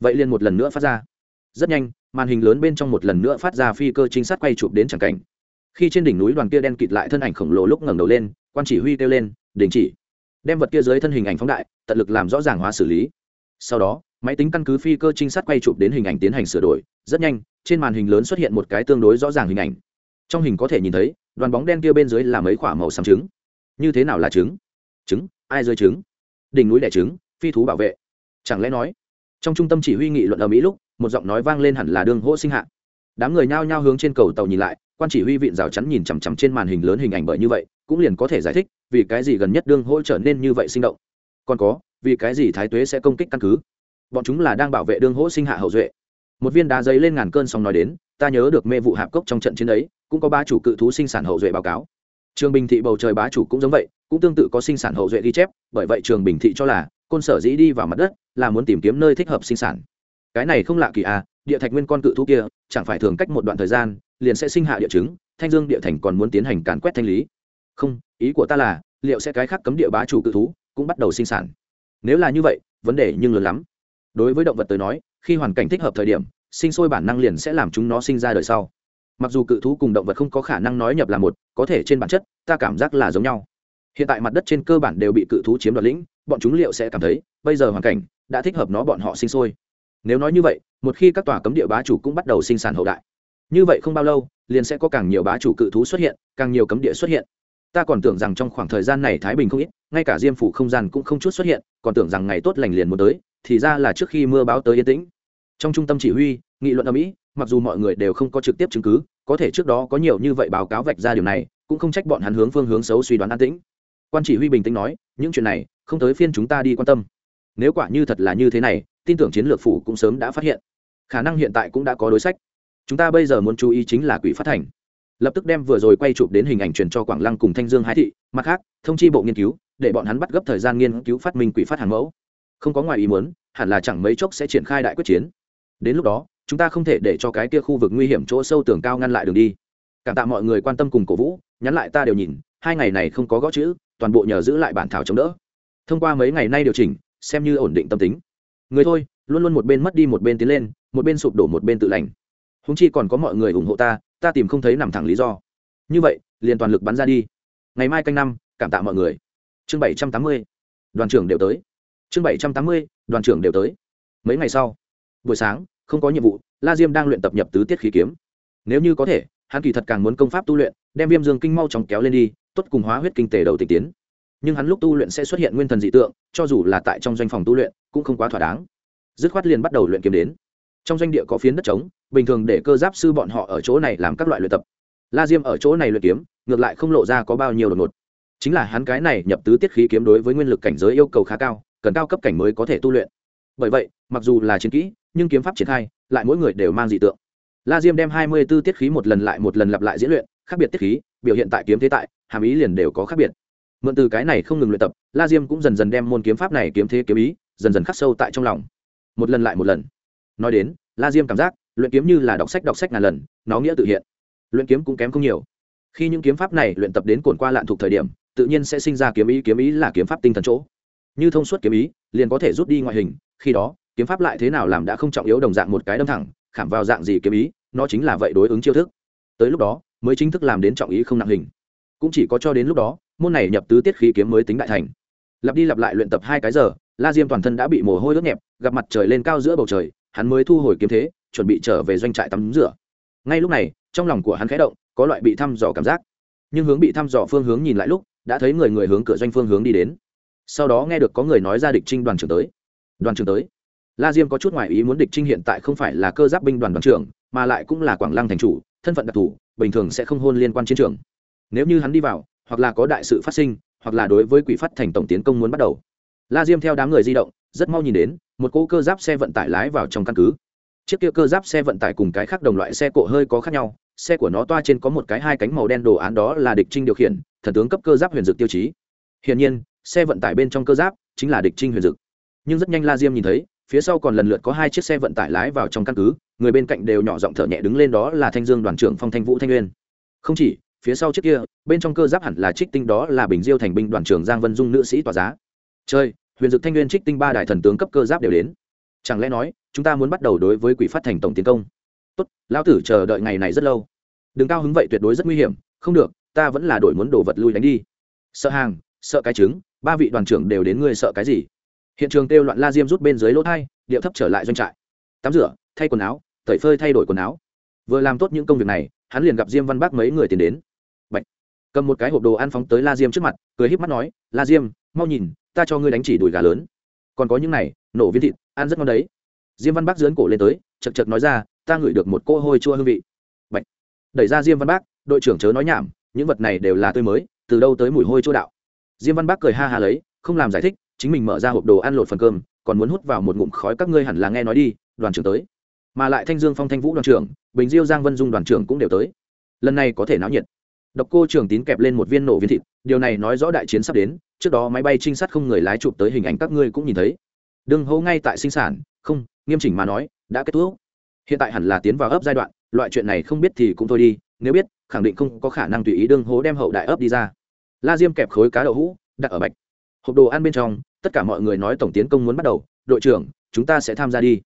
Speaker 1: Vậy liền một lần nữa phát ra. Rất nhanh, màn hình lớn bên trong một lần nữa phát ra phi cơ trinh sát quay chụp đến chẳng cảnh. Khi trên đỉnh núi đoàn kia đen kịt lại thân ảnh khổng lồ lúc ngẩng đầu lên, quan chỉ huy kêu lên, đình chỉ. Đem vật kia dưới thân hình ảnh phóng đại, tận lực làm rõ ràng hóa xử lý. Sau đó, máy tính căn cứ phi cơ trinh sát quay chụp đến hình ảnh tiến hành sửa đổi. Rất nhanh, trên màn hình lớn xuất hiện một cái tương đối rõ ràng hình ảnh. Trong hình có thể nhìn thấy, đoàn bóng đen kia bên dưới là mấy k màu xám trứng. Như thế nào là trứng? Trứng? Ai rơi trứng? Đỉnh núi đẻ trứng phi thú bảo vệ. Chẳng lẽ nói, trong trung tâm chỉ huy nghị luận ở mỹ lúc, một giọng nói vang lên hẳn là đương hỗ sinh hạ. Đám người nhao nhao hướng trên cầu tàu nhìn lại, quan chỉ huy vịn rào chắn nhìn chằm chằm trên màn hình lớn hình ảnh bởi như vậy, cũng liền có thể giải thích vì cái gì gần nhất đương hỗ trở nên như vậy sinh động. Còn có, vì cái gì thái tuế sẽ công kích căn cứ? Bọn chúng là đang bảo vệ đương hỗ sinh hạ hậu duệ. Một viên đá giấy lên ngàn cơn xong nói đến, ta nhớ được mê vụ hạp cốc trong trận chiến ấy, cũng có ba chủ cự thú sinh sản hậu duệ báo cáo. Trường bình thị bầu trời bá chủ cũng giống vậy, cũng tương tự có sinh sản hậu duệ ghi chép, bởi vậy trường bình thị cho là côn sở dĩ đi vào mặt đất là muốn tìm kiếm nơi thích hợp sinh sản. Cái này không lạ kỳ à địa thạch nguyên con cự thú kia, chẳng phải thường cách một đoạn thời gian, liền sẽ sinh hạ địa chứng, thanh dương địa thành còn muốn tiến hành càn quét thanh lý. Không, ý của ta là, liệu sẽ cái khác cấm địa bá chủ cự thú cũng bắt đầu sinh sản? Nếu là như vậy, vấn đề nhưng lớn lắm. Đối với động vật tới nói, khi hoàn cảnh thích hợp thời điểm, sinh sôi bản năng liền sẽ làm chúng nó sinh ra đời sau. Mặc dù cự thú cùng động vật không có khả năng nói nhập là một, có thể trên bản chất, ta cảm giác là giống nhau. Hiện tại mặt đất trên cơ bản đều bị cự thú chiếm đoạt lĩnh bọn chúng liệu sẽ cảm thấy, bây giờ hoàn cảnh đã thích hợp nó bọn họ sinh sôi. Nếu nói như vậy, một khi các tòa cấm địa bá chủ cũng bắt đầu sinh sản hậu đại, như vậy không bao lâu, liền sẽ có càng nhiều bá chủ cự thú xuất hiện, càng nhiều cấm địa xuất hiện. Ta còn tưởng rằng trong khoảng thời gian này thái bình không ít, ngay cả diêm phủ không gian cũng không chút xuất hiện, còn tưởng rằng ngày tốt lành liền muốn tới, thì ra là trước khi mưa báo tới yên tĩnh. Trong trung tâm chỉ huy, nghị luận ở mỹ, mặc dù mọi người đều không có trực tiếp chứng cứ, có thể trước đó có nhiều như vậy báo cáo vạch ra điều này, cũng không trách bọn hắn hướng phương hướng xấu suy đoán an tĩnh quan chỉ huy bình tĩnh nói, những chuyện này, không tới phiên chúng ta đi quan tâm. Nếu quả như thật là như thế này, tin tưởng chiến lược phủ cũng sớm đã phát hiện. Khả năng hiện tại cũng đã có đối sách. Chúng ta bây giờ muốn chú ý chính là quỷ phát thành. Lập tức đem vừa rồi quay chụp đến hình ảnh truyền cho quảng lăng cùng thanh dương hai thị, mặt khác, thông chi bộ nghiên cứu, để bọn hắn bắt gấp thời gian nghiên cứu phát minh quỷ phát hàng mẫu. Không có ngoài ý muốn, hẳn là chẳng mấy chốc sẽ triển khai đại quyết chiến. Đến lúc đó, chúng ta không thể để cho cái kia khu vực nguy hiểm chỗ sâu tường cao ngăn lại đường đi. Cảm tạ mọi người quan tâm cùng cổ vũ, nhắn lại ta đều nhìn, hai ngày này không có gõ chữ toàn bộ nhờ giữ lại bản thảo chống đỡ. Thông qua mấy ngày nay điều chỉnh, xem như ổn định tâm tính. Người thôi, luôn luôn một bên mất đi một bên tiến lên, một bên sụp đổ một bên tự lành. Húng chi còn có mọi người ủng hộ ta ta tìm không thấy nằm thẳng lý do. Như vậy, liền toàn lực bắn ra đi. Ngày mai canh năm, cảm tạ mọi người. Chương bảy trăm tám mươi, đoàn trưởng đều tới. Chương bảy trăm tám mươi, đoàn trưởng đều tới. Mấy ngày sau, buổi sáng, không có nhiệm vụ, la diêm đang luyện tập nhập tứ tiết khí kiếm. Nếu như có thể, hắn kỳ thật càng muốn công pháp tu luyện, đem viêm dương kinh mau chóng kéo lên đi tốt cùng hóa huyết kinh tế đầu tịch tiến. Nhưng hắn lúc tu luyện sẽ xuất hiện nguyên thần dị tượng, cho dù là tại trong doanh phòng tu luyện, cũng không quá thỏa đáng. Dứt khoát liền bắt đầu luyện kiếm đến. Trong doanh địa có phiến đất trống, bình thường để cơ giáp sư bọn họ ở chỗ này làm các loại luyện tập. La diêm ở chỗ này luyện kiếm, ngược lại không lộ ra có bao nhiêu đột ngột. Chính là hắn cái này nhập tứ tiết khí kiếm đối với nguyên lực cảnh giới yêu cầu khá cao, cần cao cấp cảnh mới có thể tu luyện. Bởi vậy, mặc dù là chiến kỹ, nhưng kiếm pháp triển khai, lại mỗi người đều mang dị tượng. La diêm đem hai mươi b ố tiết khí một lần lại một lần lặp lại diễn luyện, khác biệt tiết khí biểu hiện tại kiếm thế tại, hàm ý liền đều có khác biệt. Mượn từ cái này không ngừng luyện tập, la diêm cũng dần dần đem môn kiếm pháp này kiếm thế kiếm ý, dần dần khắc sâu tại trong lòng. Một lần lại một lần. Nói đến, la diêm cảm giác, luyện kiếm như là đọc sách đọc sách ngàn lần, nó nghĩa tự hiện. Luyện kiếm cũng kém không nhiều. Khi những kiếm pháp này luyện tập đến cồn qua lạn thuộc thời điểm, tự nhiên sẽ sinh ra kiếm ý kiếm ý là kiếm pháp tinh thần chỗ. Như thông suốt kiếm ý, liền có thể rút đi ngoại hình, khi đó, kiếm pháp lại thế nào làm đã không trọng yếu đồng dạng một cái đâm thẳng, khảm vào dạng gì kiếm ý, nó chính là vậy đối ứng chiêu thức. Tới lúc đó mới chính thức làm đến trọng ý không nặng hình. Cũng chỉ có cho đến lúc đó, môn này nhập tứ tiết khí kiếm mới tính đại thành. Lặp đi lặp lại luyện tập hai cái giờ, la diêm toàn thân đã bị mồ hôi ướt nhẹp, gặp mặt trời lên cao giữa bầu trời, hắn mới thu hồi kiếm thế, chuẩn bị trở về doanh trại tắm rửa. Ngay lúc này, trong lòng của hắn khẽ động, có loại bị thăm dò cảm giác. Nhưng hướng bị thăm dò phương hướng nhìn lại lúc, đã thấy người người hướng cửa doanh phương hướng đi đến. Sau đó nghe được có người nói ra địch trinh đoàn trưởng tới. Đoàn trưởng tới. La diêm có chút ngoại ý muốn địch trinh hiện tại không phải là cơ giáp binh đoàn đoàn trưởng, mà lại cũng là quảng lăng thành chủ, thân phận đặc thù bình thường sẽ không hôn liên quan chiến trường. Nếu như hắn đi vào, hoặc là có đại sự phát sinh, hoặc là đối với quỷ phát thành tổng tiến công muốn bắt đầu. La diêm theo đám người di động, rất mau nhìn đến, một cỗ cơ giáp xe vận tải lái vào trong căn cứ. Chiếc kia cơ giáp xe vận tải cùng cái khác đồng loại xe cộ hơi có khác nhau, xe của nó toa trên có một cái hai cánh màu đen đồ án đó là địch trinh điều khiển, thần tướng cấp cơ giáp huyền dực tiêu chí. Hiển nhiên, xe vận tải bên trong cơ giáp chính là địch trinh huyền dực. Nhưng rất nhanh la diêm nhìn thấy phía sau còn lần lượt có hai chiếc xe vận tải lái vào trong căn cứ, người bên cạnh đều nhỏ giọng thở nhẹ đứng lên đó là thanh dương đoàn trưởng phong thanh vũ thanh nguyên. Không chỉ, phía sau chiếc kia, bên trong cơ giáp hẳn là trích tinh đó là bình diêu thành binh đoàn trưởng giang vân dung nữ sĩ tòa giá. Chơi huyền dực thanh nguyên trích tinh ba đại thần tướng cấp cơ giáp đều đến. Chẳng lẽ nói, chúng ta muốn bắt đầu đối với quỷ phát thành tổng tiến công? Tốt, lão tử chờ đợi ngày này rất lâu. Đừng cao hứng vậy tuyệt đối rất nguy hiểm. Không được, ta vẫn là đổi muốn đổ vật lui đánh đi. Sợ hàng, sợ cái trứng, ba vị đoàn trưởng đều đến ngươi sợ cái gì? Hiện trường kêu loạn la diêm rút bên dưới lỗ thai, điệu thấp trở lại doanh trại. Tắm rửa, thay quần áo, tẩy phơi thay đổi quần áo. Vừa làm tốt những công việc này, hắn liền gặp diêm văn bác mấy người tiến đến. Bạch. cầm một cái hộp đồ ăn phóng tới la diêm trước mặt, cười híp mắt nói, la diêm, mau nhìn, ta cho ngươi đánh chỉ đùi gà lớn. Còn có những này, nổ viên thịt, ăn rất ngon đấy. Diêm văn bác dướn cổ lên tới chật chật nói ra, ta ngửi được một cô hôi chua hương vị. Bạch. đẩy ra diêm văn bác, đội trưởng chớ nói nhảm, những vật này đều là tươi mới, từ đâu tới mùi hôi chua đạo? Diêm văn bác cười ha ha lấy, không làm giải thích chính mình mở ra hộp đồ ăn lột phần cơm, còn muốn hút vào một ngụm khói các ngươi hẳn là nghe nói đi, đoàn trưởng tới. Mà lại thanh dương phong thanh vũ đoàn trưởng, bình diêu giang vân dung đoàn trưởng cũng đều tới. Lần này có thể náo nhiệt. Độc cô trưởng tín kẹp lên một viên nổ viên thịt, điều này nói rõ đại chiến sắp đến, trước đó máy bay trinh sát không người lái chụp tới hình ảnh các ngươi cũng nhìn thấy. Đừng hô ngay tại sinh sản, không, nghiêm chỉnh mà nói, đã kết thúc. Hiện tại hẳn là tiến vào ấp giai đoạn, loại chuyện này không biết thì cũng thôi đi, nếu biết, khẳng định không có khả năng tùy ý đương hố đem hậu đại ấp đi ra. La diêm kẹp khối cá đậu hũ, đặt ở bạch. Hộp đồ ăn bên trong tất cả mọi người nói tổng tiến công muốn bắt đầu, đội trưởng, chúng ta sẽ tham gia đi.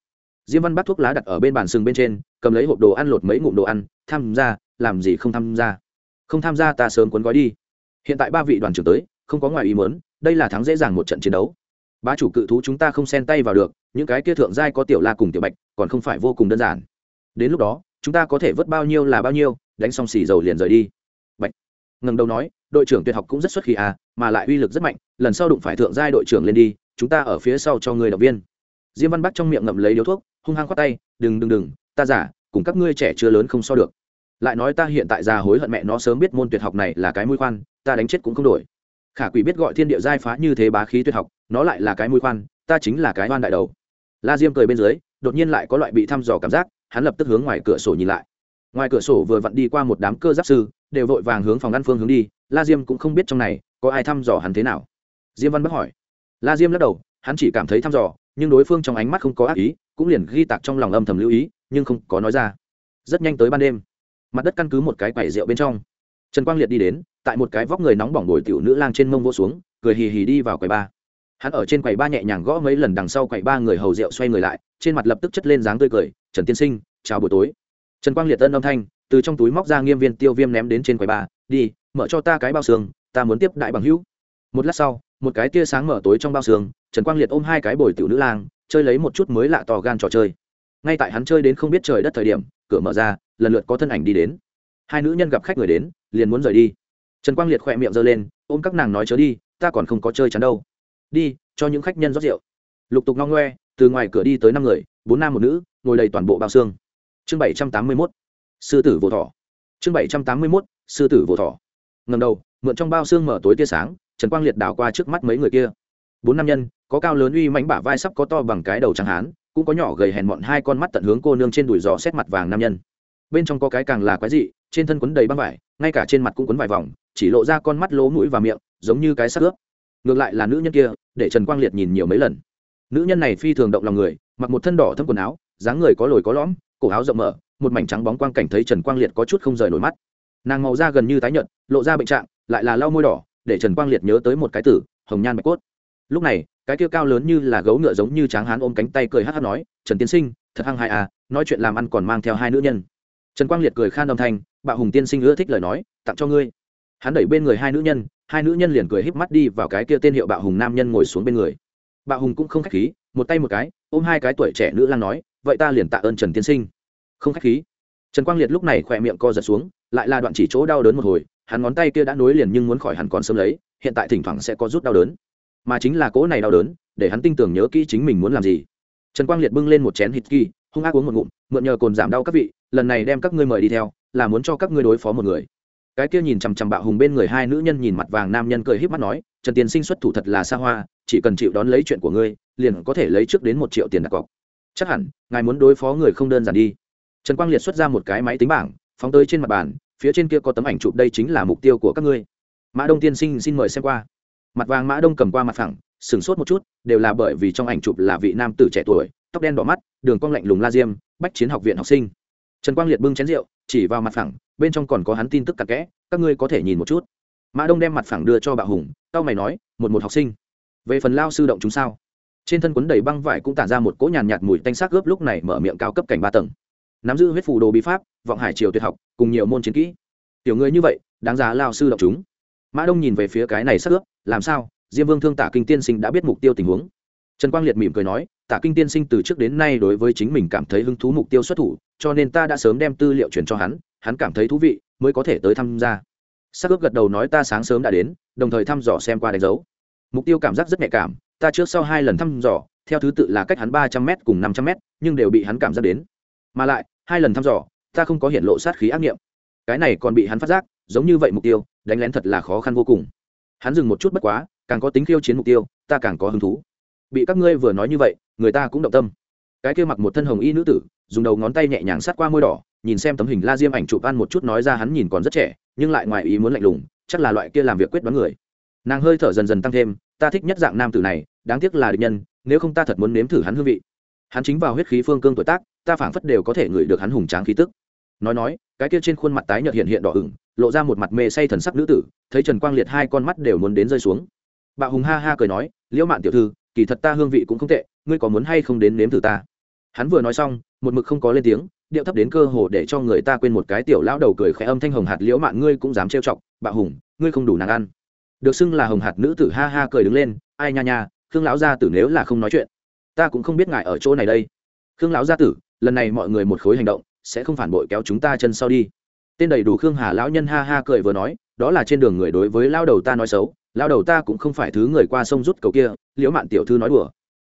Speaker 1: Diêm văn bắt thuốc lá đặt ở bên bàn sừng bên trên, cầm lấy hộp đồ ăn lột mấy ngụm đồ ăn, tham gia, làm gì không tham gia? Không tham gia ta sớm cuốn gói đi. Hiện tại ba vị đoàn trưởng tới, không có ngoài ý muốn, đây là thắng dễ dàng một trận chiến đấu. Bá chủ cự thú chúng ta không xen tay vào được, những cái kia thượng giai có tiểu la cùng tiểu bạch, còn không phải vô cùng đơn giản. Đến lúc đó, chúng ta có thể vớt bao nhiêu là bao nhiêu, đánh xong xì dầu liền rời đi. Bạch ngầm đầu nói đội trưởng tuyệt học cũng rất xuất khí à mà lại uy lực rất mạnh, lần sau đụng phải thượng giai đội trưởng lên đi, chúng ta ở phía sau cho người động viên. Diêm văn bắc trong miệng ngậm lấy điếu thuốc, hung hăng khoát tay, đừng đừng đừng, ta giả cùng các ngươi trẻ chưa lớn không so được. Lại nói ta hiện tại già hối hận mẹ nó sớm biết môn tuyệt học này là cái mũi khoan, ta đánh chết cũng không đổi. Khả quỷ biết gọi thiên địa giai phá như thế bá khí tuyệt học, nó lại là cái mũi khoan, ta chính là cái oan đại đầu. La diêm cười bên dưới, đột nhiên lại có loại bị thăm dò cảm giác, hắn lập tức hướng ngoài cửa sổ nhìn lại. Ngoài cửa sổ vừa vặn đi qua một đám cơ giáp sư, đều vội vàng hướng phòng ăn phương hướng đi la diêm cũng không biết trong này có ai thăm dò hắn thế nào. Diêm văn bắc hỏi. La diêm lắc đầu, hắn chỉ cảm thấy thăm dò, nhưng đối phương trong ánh mắt không có ác ý, cũng liền ghi tạc trong lòng âm thầm lưu ý, nhưng không có nói ra. Rất nhanh tới ban đêm. Mặt đất căn cứ một cái quầy rượu bên trong. Trần quang liệt đi đến, tại một cái vóc người nóng bỏng bồi tiểu nữ lang trên mông vô xuống, cười hì hì đi vào quầy ba. Hắn ở trên quầy ba nhẹ nhàng gõ mấy lần đằng sau quầy ba người hầu rượu xoay người lại, trên mặt lập tức chất lên dáng tươi cười, trần tiên sinh, chào buổi tối. Trần quang liệt tân âm thanh, từ trong túi móc ra nghiêm viên tiêu viêm ném đến trên quầy ba, đi mở cho ta cái bao xương, ta muốn tiếp đại bằng hữu. Một lát sau, một cái tia sáng mở tối trong bao xương, trần quang liệt ôm hai cái bồi tiểu nữ lang, chơi lấy một chút mới lạ tò gan trò chơi. Ngay tại hắn chơi đến không biết trời đất thời điểm, cửa mở ra, lần lượt có thân ảnh đi đến. Hai nữ nhân gặp khách người đến, liền muốn rời đi. Trần quang liệt khỏe miệng giơ lên, ôm các nàng nói chớ đi, ta còn không có chơi chắn đâu. Đi, cho những khách nhân rót rượu. Lục tục no ngoe, từ ngoài cửa đi tới năm người, bốn nam một nữ, ngồi đầy toàn bộ bao xương. Chương bảy trăm tám mươi mốt, sư tử vô thọ chương bảy trăm tám mươi mốt, sư tử vô thọ ngầm đầu, mượn trong bao xương mở tối tia sáng, trần quang liệt đảo qua trước mắt mấy người kia. Bốn nam nhân, có cao lớn uy mánh bả vai sắp có to bằng cái đầu trắng hán, cũng có nhỏ gầy hèn mọn hai con mắt tận hướng cô nương trên đùi giò xét mặt vàng nam nhân. Bên trong có cái càng là quái dị, trên thân quấn đầy băng vải, ngay cả trên mặt cũng quấn vài vòng, chỉ lộ ra con mắt lỗ mũi và miệng, giống như cái xác ướp. Ngược lại là nữ nhân kia, để trần quang liệt nhìn nhiều mấy lần. Nữ nhân này phi thường động lòng người, mặc một thân đỏ thâm quần áo, dáng người có lồi có lõm, cổ áo rộng mở, một mảnh trắng bóng quang cảnh thấy trần quang liệt có chút không rời nổi mắt. Nàng màu da gần như tái nhợt lộ ra bệnh trạng, lại là lau môi đỏ, để trần quang liệt nhớ tới một cái tử, hồng nhan bạch cốt. Lúc này, cái kia cao lớn như là gấu ngựa giống như tráng hán ôm cánh tay cười hát hát nói, trần tiên sinh, thật hăng hai à nói chuyện làm ăn còn mang theo hai nữ nhân. Trần quang liệt cười khan âm thanh, bạo hùng tiên sinh ưa thích lời nói, tặng cho ngươi. Hắn đẩy bên người hai nữ nhân, hai nữ nhân liền cười híp mắt đi vào cái kia tên hiệu bạo hùng nam nhân ngồi xuống bên người. Bạo hùng cũng không khách khí, một tay một cái, ôm hai cái tuổi trẻ nữ lang nói, vậy ta liền tạ ơn trần tiên sinh. Không khách khí. Trần quang liệt lúc này khỏe miệng co giật xuống, lại là đoạn chỉ chỗ đau đớn một hồi hắn ngón tay kia đã nối liền nhưng muốn khỏi hẳn còn sớm lấy, hiện tại thỉnh thoảng sẽ có rút đau đớn. Mà chính là cỗ này đau đớn, để hắn tin tưởng nhớ kỹ chính mình muốn làm gì. Trần quang liệt bưng lên một chén hít kỳ, hung ác uống một ngụm, mượn nhờ cồn giảm đau các vị, lần này đem các ngươi mời đi theo, là muốn cho các ngươi đối phó một người. Cái kia nhìn chằm chằm bạo hùng bên người hai nữ nhân nhìn mặt vàng nam nhân cười híp mắt nói, trần tiền sinh xuất thủ thật là xa hoa, chỉ cần chịu đón lấy chuyện của ngươi, liền có thể lấy trước đến một triệu tiền đặt cọc. Chắc hẳn, ngài muốn đối phó người không đơn giản đi. Trần quang liệt xuất ra một cái máy tính bảng, phóng tới trên mặt bàn phía trên kia có tấm ảnh chụp đây chính là mục tiêu của các ngươi. Mã đông tiên sinh xin mời xem qua. Mặt vàng mã đông cầm qua mặt phẳng sửng sốt một chút đều là bởi vì trong ảnh chụp là vị nam tử trẻ tuổi tóc đen đỏ mắt đường cong lạnh lùng la diêm bách chiến học viện học sinh. Trần quang liệt bưng chén rượu chỉ vào mặt phẳng bên trong còn có hắn tin tức cặn kẽ các ngươi có thể nhìn một chút. Mã đông đem mặt phẳng đưa cho bà hùng tao mày nói một một học sinh về phần lao sư động chúng sao? Trên thân quấn đầy băng vải cũng tản ra một cỗ nhàn nhạt, mùi tanh xác gớp lúc này mở miệng cao cấp cảnh ba tầng nắm giữ huyết phù đồ bí pháp, vọng hải triều tuyệt học, cùng nhiều môn chiến kỹ. Tiểu người như vậy, đáng giá lao sư động chúng. Mã đông nhìn về phía cái này sắc ướp, làm sao? Diêm vương thương tả kinh tiên sinh đã biết mục tiêu tình huống. Trần quang liệt mỉm cười nói, tả kinh tiên sinh từ trước đến nay đối với chính mình cảm thấy hứng thú mục tiêu xuất thủ, cho nên ta đã sớm đem tư liệu chuyển cho hắn hắn cảm thấy thú vị, mới có thể tới tham gia. Sắc ướp gật đầu nói ta sáng sớm đã đến, đồng thời thăm dò xem qua đánh dấu. Mục tiêu cảm giác rất nhạy cảm, ta trước sau hai lần thăm dò, theo thứ tự là cách hắn ba trăm m cùng năm trăm m nhưng đều bị hắn cảm giác đến. Mà lại hai lần thăm dò, ta không có hiện lộ sát khí ác nghiệm. Cái này còn bị hắn phát giác, giống như vậy mục tiêu, đánh lén thật là khó khăn vô cùng. Hắn dừng một chút bất quá, càng có tính khiêu chiến mục tiêu, ta càng có hứng thú. Bị các ngươi vừa nói như vậy, người ta cũng động tâm. Cái kia mặc một thân hồng y nữ tử, dùng đầu ngón tay nhẹ nhàng sát qua môi đỏ, nhìn xem tấm hình la diêm ảnh chụp ăn một chút nói ra hắn nhìn còn rất trẻ, nhưng lại ngoài ý muốn lạnh lùng, chắc là loại kia làm việc quyết đoán người. Nàng hơi thở dần dần tăng thêm, ta thích nhất dạng nam tử này, đáng tiếc là địch nhân, nếu không ta thật muốn nếm thử hắn hương vị. Hắn chính vào huyết khí phương cương tuổi tác ta phảng phất đều có thể ngửi được hắn hùng tráng khí tức. Nói nói, cái kia trên khuôn mặt tái nhợt hiện hiện đỏ ửng, lộ ra một mặt mê say thần sắc nữ tử, thấy trần quang liệt hai con mắt đều muốn đến rơi xuống. Bạo hùng ha ha cười nói, liễu mạn tiểu thư, kỳ thật ta hương vị cũng không tệ, ngươi có muốn hay không đến nếm thử ta? Hắn vừa nói xong, một mực không có lên tiếng, điệu thấp đến cơ hồ để cho người ta quên một cái tiểu lão đầu cười khẽ âm thanh hồng hạt, liễu mạn, ngươi cũng dám trêu chọc, bạo hùng, ngươi không đủ nàng ăn. Được xưng là hồng hạt nữ tử ha ha cười đứng lên, ai nha nha, khương lão gia tử nếu là không nói chuyện, ta cũng không biết ngại ở chỗ này đây. Khương lão gia tử lần này mọi người một khối hành động, sẽ không phản bội kéo chúng ta chân sau đi. Tên đầy đủ khương hà lão nhân ha ha cười vừa nói, đó là trên đường người đối với lao đầu ta nói xấu lao đầu ta cũng không phải thứ người qua sông rút cầu kia, liễu mạn tiểu thư nói đùa.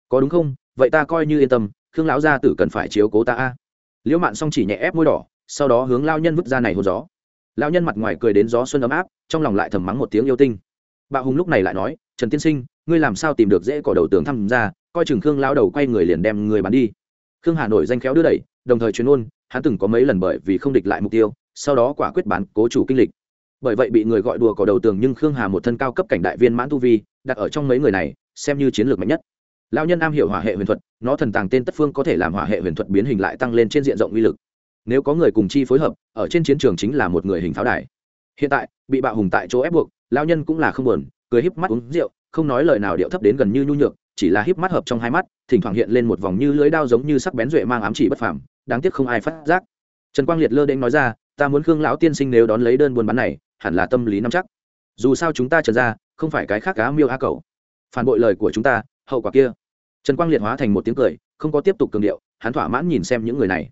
Speaker 1: Có đúng không? Vậy ta coi như yên tâm, khương lão gia tử cần phải chiếu cố ta a. Liễu mạn xong chỉ nhẹ ép môi đỏ, sau đó hướng lao nhân vứt ra này hôn gió. Lao nhân mặt ngoài cười đến gió xuân ấm áp, trong lòng lại thầm mắng một tiếng yêu tinh. Bạo hùng lúc này lại nói, trần tiên sinh, ngươi làm sao tìm được dễ cỏ đầu tường tham gia, coi chừng khương lao đầu quay người liền đem người bắn đi khương hà nội danh khéo đưa đẩy, đồng thời chuyên ôn hắn từng có mấy lần bởi vì không địch lại mục tiêu, sau đó quả quyết bán cố chủ kinh lịch. Bởi vậy bị người gọi đùa cỏ đầu tường nhưng khương hà một thân cao cấp cảnh đại viên mãn tu vi, đặt ở trong mấy người này, xem như chiến lược mạnh nhất. Lao nhân am hiểu hỏa hệ huyền thuật, nó thần tàng tên tất phương có thể làm hỏa hệ huyền thuật biến hình lại tăng lên trên diện rộng uy lực. Nếu có người cùng chi phối hợp, ở trên chiến trường chính là một người hình pháo đài. Hiện tại, bị bạo hùng tại chỗ ép buộc lao nhân cũng là không buồn, cười híp mắt uống rượu, không nói lời nào điệu thấp đến gần như nhu nhược chỉ là híp mắt hợp trong hai mắt, thỉnh thoảng hiện lên một vòng như lưỡi đao giống như sắc bén duệ mang ám chỉ bất phàm, đáng tiếc không ai phát giác. Trần quang liệt lơ đễnh nói ra, ta muốn khương lão tiên sinh nếu đón lấy đơn buôn bán này, hẳn là tâm lý nắm chắc. Dù sao chúng ta trần ra không phải cái khác cá miêu a cầu phản bội lời của chúng ta, hậu quả kia. Trần quang liệt hóa thành một tiếng cười, không có tiếp tục cường điệu, hắn thỏa mãn nhìn xem những người này.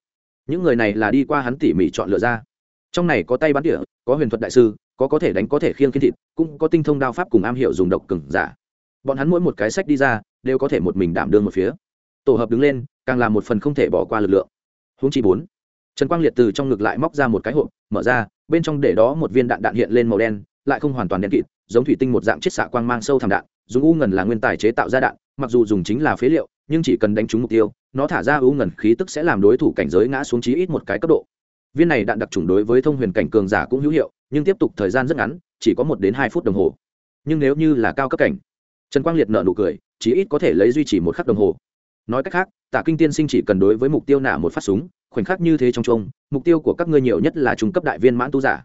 Speaker 1: Những người này là đi qua hắn tỉ mỉ chọn lựa ra. Trong này có tay bắn tỉa, có huyền thuật đại sư, có có thể đánh có thể khiêng khiên thịt, cũng có tinh thông đao pháp cùng am hiểu dùng độc cừng giả bọn hắn mỗi một cái sách đi ra, đều có thể một mình đảm đương một phía. Tổ hợp đứng lên, càng là một phần không thể bỏ qua lực lượng. Huống chi bốn. Trần quang liệt từ trong ngực lại móc ra một cái hộp, mở ra, bên trong để đó một viên đạn đạn hiện lên màu đen, lại không hoàn toàn đen kịt, giống thủy tinh một dạng chiết xạ quang mang sâu thảm đạn, dùng u ngần là nguyên tài chế tạo ra đạn, mặc dù dùng chính là phế liệu, nhưng chỉ cần đánh trúng mục tiêu, nó thả ra u ngần khí tức sẽ làm đối thủ cảnh giới ngã xuống chí ít một cái cấp độ. Viên này đạn đặc trùng đối với thông huyền cảnh cường giả cũng hữu hiệu, nhưng tiếp tục thời gian rất ngắn, chỉ có một đến hai phút đồng hồ. Nhưng nếu như là cao cấp cảnh trần quang liệt nợ nụ cười, chí ít có thể lấy duy trì một khắc đồng hồ. Nói cách khác tả kinh tiên sinh chỉ cần đối với mục tiêu nạ một phát súng, khoảnh khắc như thế trong chung mục tiêu của các ngươi nhiều nhất là trung cấp đại viên mãn tu giả.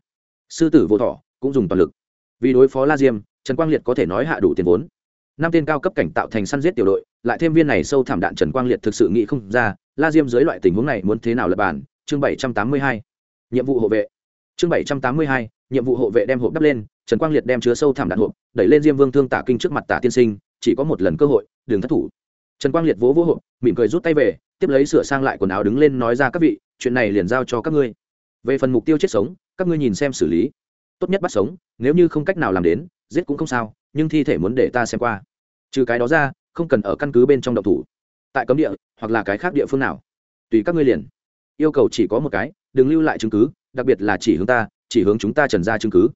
Speaker 1: Sư tử vô thọ, cũng dùng toàn lực. Vì đối phó la diêm, trần quang liệt có thể nói hạ đủ tiền vốn. Năm tên cao cấp cảnh tạo thành săn giết tiểu đội, lại thêm viên này sâu thảm đạn trần quang liệt thực sự nghĩ không ra, la diêm dưới loại tình huống này muốn thế nào lập bản chương bảy trăm tám mươi hai, nhiệm vụ hộ vệ. Chương bảy trăm tám mươi hai, nhiệm vụ hộ vệ đem hộp đắp lên trần quang liệt đem chứa sâu thảm đạn hộp, đẩy lên diêm vương thương tả kinh trước mặt tả tiên sinh, chỉ có một lần cơ hội, đừng thất thủ. Trần quang liệt vỗ vỗ hộp, mỉm cười rút tay về, tiếp lấy sửa sang lại quần áo đứng lên nói ra, các vị, chuyện này liền giao cho các ngươi. Về phần mục tiêu chết sống, các ngươi nhìn xem xử lý. Tốt nhất bắt sống, nếu như không cách nào làm đến, giết cũng không sao, nhưng thi thể muốn để ta xem qua. Trừ cái đó ra, không cần ở căn cứ bên trong độc thủ. Tại cấm địa, hoặc là cái khác địa phương nào. Tùy các ngươi liền. Yêu cầu chỉ có một cái, đừng lưu lại chứng cứ, đặc biệt là chỉ hướng ta, chỉ hướng chúng ta trần ra chứng cứ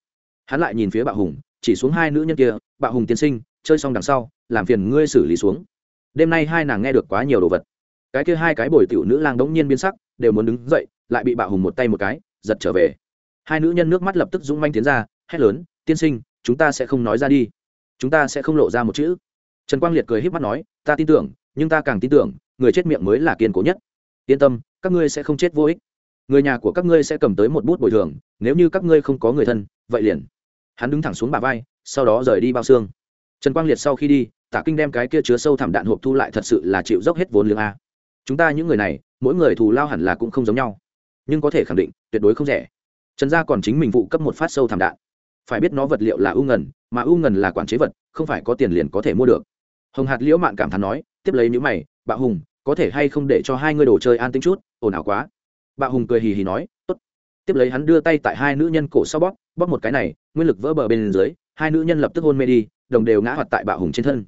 Speaker 1: hắn lại nhìn phía bạo hùng, chỉ xuống hai nữ nhân kia, bạo hùng tiên sinh, chơi xong đằng sau, làm phiền ngươi xử lý xuống. Đêm nay hai nàng nghe được quá nhiều đồ vật. Cái kia hai cái bồi tiểu nữ lang đống nhiên biến sắc, đều muốn đứng dậy, lại bị bạo hùng một tay một cái, giật trở về. Hai nữ nhân nước mắt lập tức dũng manh tiến ra, hét lớn, tiên sinh, chúng ta sẽ không nói ra đi. Chúng ta sẽ không lộ ra một chữ. Trần quang liệt cười híp mắt nói, ta tin tưởng, nhưng ta càng tin tưởng, người chết miệng mới là kiên cố nhất. Yên tâm, các ngươi sẽ không chết vô ích. Người nhà của các ngươi sẽ cầm tới một bút bồi thường, nếu như các ngươi không có người thân, vậy liền hắn đứng thẳng xuống bà vai, sau đó rời đi bao xương. Trần quang liệt sau khi đi tả kinh đem cái kia chứa sâu thảm đạn hộp thu lại thật sự là chịu dốc hết vốn lương a. Chúng ta những người này, mỗi người thù lao hẳn là cũng không giống nhau. Nhưng có thể khẳng định, tuyệt đối không rẻ. Trần gia còn chính mình vụ cấp một phát sâu thảm đạn. Phải biết nó vật liệu là u ngần, mà u ngần là quản chế vật, không phải có tiền liền có thể mua được. Hồng hạt liễu mạn cảm thán nói, tiếp lấy những mày bạo hùng, có thể hay không để cho hai người đồ chơi an tính chút? Ồn ào quá. Bạo hùng cười hì hì nói, tốt. Tiếp lấy hắn đưa tay tại hai nữ nhân cổ sau bóp bóp một cái này nguyên lực vỡ bờ bên dưới, hai nữ nhân lập tức hôn mê đi, đồng đều ngã hoạt tại bạo hùng trên thân.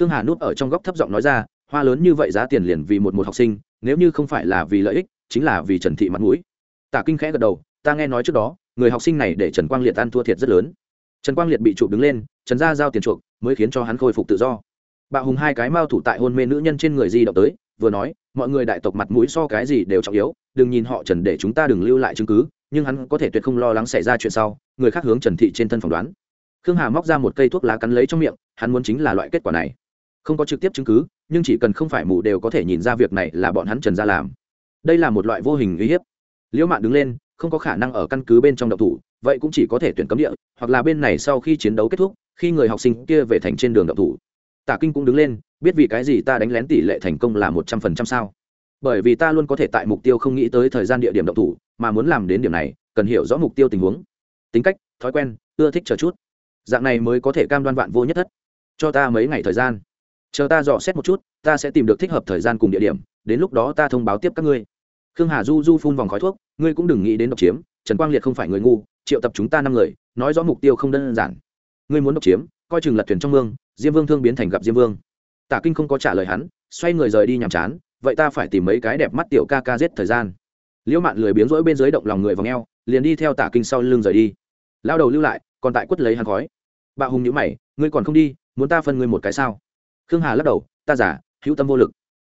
Speaker 1: Khương hà núp ở trong góc thấp giọng nói ra, hoa lớn như vậy giá tiền liền vì một một học sinh, nếu như không phải là vì lợi ích, chính là vì trần thị mặt mũi. Tả kinh khẽ gật đầu, ta nghe nói trước đó, người học sinh này để trần quang liệt ăn thua thiệt rất lớn. Trần quang liệt bị chụp đứng lên, trần gia giao tiền chuộc, mới khiến cho hắn khôi phục tự do. Bạo hùng hai cái mao thủ tại hôn mê nữ nhân trên người di động tới, vừa nói, mọi người đại tộc mặt mũi so cái gì đều trọng yếu, đừng nhìn họ trần để chúng ta đừng lưu lại chứng cứ, nhưng hắn có thể tuyệt không lo lắng xảy ra chuyện sau người khác hướng trần thị trên thân phỏng đoán. Khương hà móc ra một cây thuốc lá cắn lấy trong miệng, hắn muốn chính là loại kết quả này. Không có trực tiếp chứng cứ, nhưng chỉ cần không phải mù đều có thể nhìn ra việc này là bọn hắn trần gia làm. Đây là một loại vô hình uy hiếp. Liễu mạn đứng lên, không có khả năng ở căn cứ bên trong độc thủ, vậy cũng chỉ có thể tuyển cấm địa, hoặc là bên này sau khi chiến đấu kết thúc, khi người học sinh kia về thành trên đường độc thủ. Tả kinh cũng đứng lên, biết vì cái gì ta đánh lén tỷ lệ thành công là một trăm phần trăm sao? Bởi vì ta luôn có thể tại mục tiêu không nghĩ tới thời gian địa điểm độc thủ, mà muốn làm đến điểm này, cần hiểu rõ mục tiêu tình huống tính cách thói quen ưa thích chờ chút. Dạng này mới có thể cam đoan vạn vô nhất thất. Cho ta mấy ngày thời gian. Chờ ta dò xét một chút ta sẽ tìm được thích hợp thời gian cùng địa điểm đến lúc đó ta thông báo tiếp các ngươi. Khương hà du du phun vòng khói thuốc ngươi cũng đừng nghĩ đến độc chiếm trần quang liệt không phải người ngu triệu tập chúng ta năm người nói rõ mục tiêu không đơn giản. Ngươi muốn độc chiếm coi chừng lật thuyền trong mương diêm vương thương biến thành gặp diêm vương. Tả kinh không có trả lời hắn xoay người rời đi nhàm chán vậy ta phải tìm mấy cái đẹp mắt tiểu ca ca giết thời gian. Liễu mạn lười biếng rỗi bên dưới động lòng người v ngheo, e o liền đi theo tả kinh sau lưng rời đi lao đầu lưu lại, còn tại quất lấy hắn khói. Bạo hùng nhữ mày, ngươi còn không đi, muốn ta phân ngươi một cái sao? Khương hà lắc đầu, ta giả hữu tâm vô lực.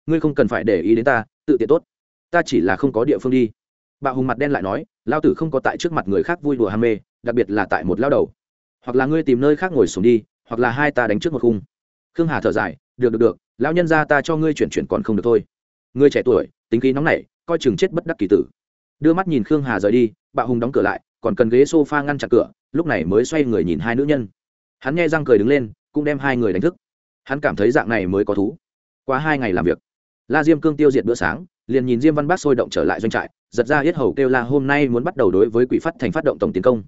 Speaker 1: Ngươi không cần phải để ý đến ta, tự tiện tốt. Ta chỉ là không có địa phương đi. Bạo hùng mặt đen lại nói, lao tử không có tại trước mặt người khác vui đùa ham mê, đặc biệt là tại một lao đầu. Hoặc là ngươi tìm nơi khác ngồi xuống đi, hoặc là hai ta đánh trước một khung. Khương hà thở dài, được được được, lão nhân ra ta cho ngươi chuyển chuyển còn không được thôi. Ngươi trẻ tuổi, tính khí nóng nảy, coi chừng chết bất đắc kỳ tử. Đưa mắt nhìn khương hà rời đi, bạo hùng đóng cửa lại còn cần ghế s o f a ngăn chặt cửa, lúc này mới xoay người nhìn hai nữ nhân. Hắn nghe răng cười đứng lên, cũng đem hai người đánh thức. Hắn cảm thấy dạng này mới có thú. Qua hai ngày làm việc, la diêm cương tiêu diệt bữa sáng, liền nhìn diêm văn bác sôi động trở lại doanh trại, giật ra hết hầu kêu la hôm nay muốn bắt đầu đối với Quỷ phát thành phát động tổng tiến công.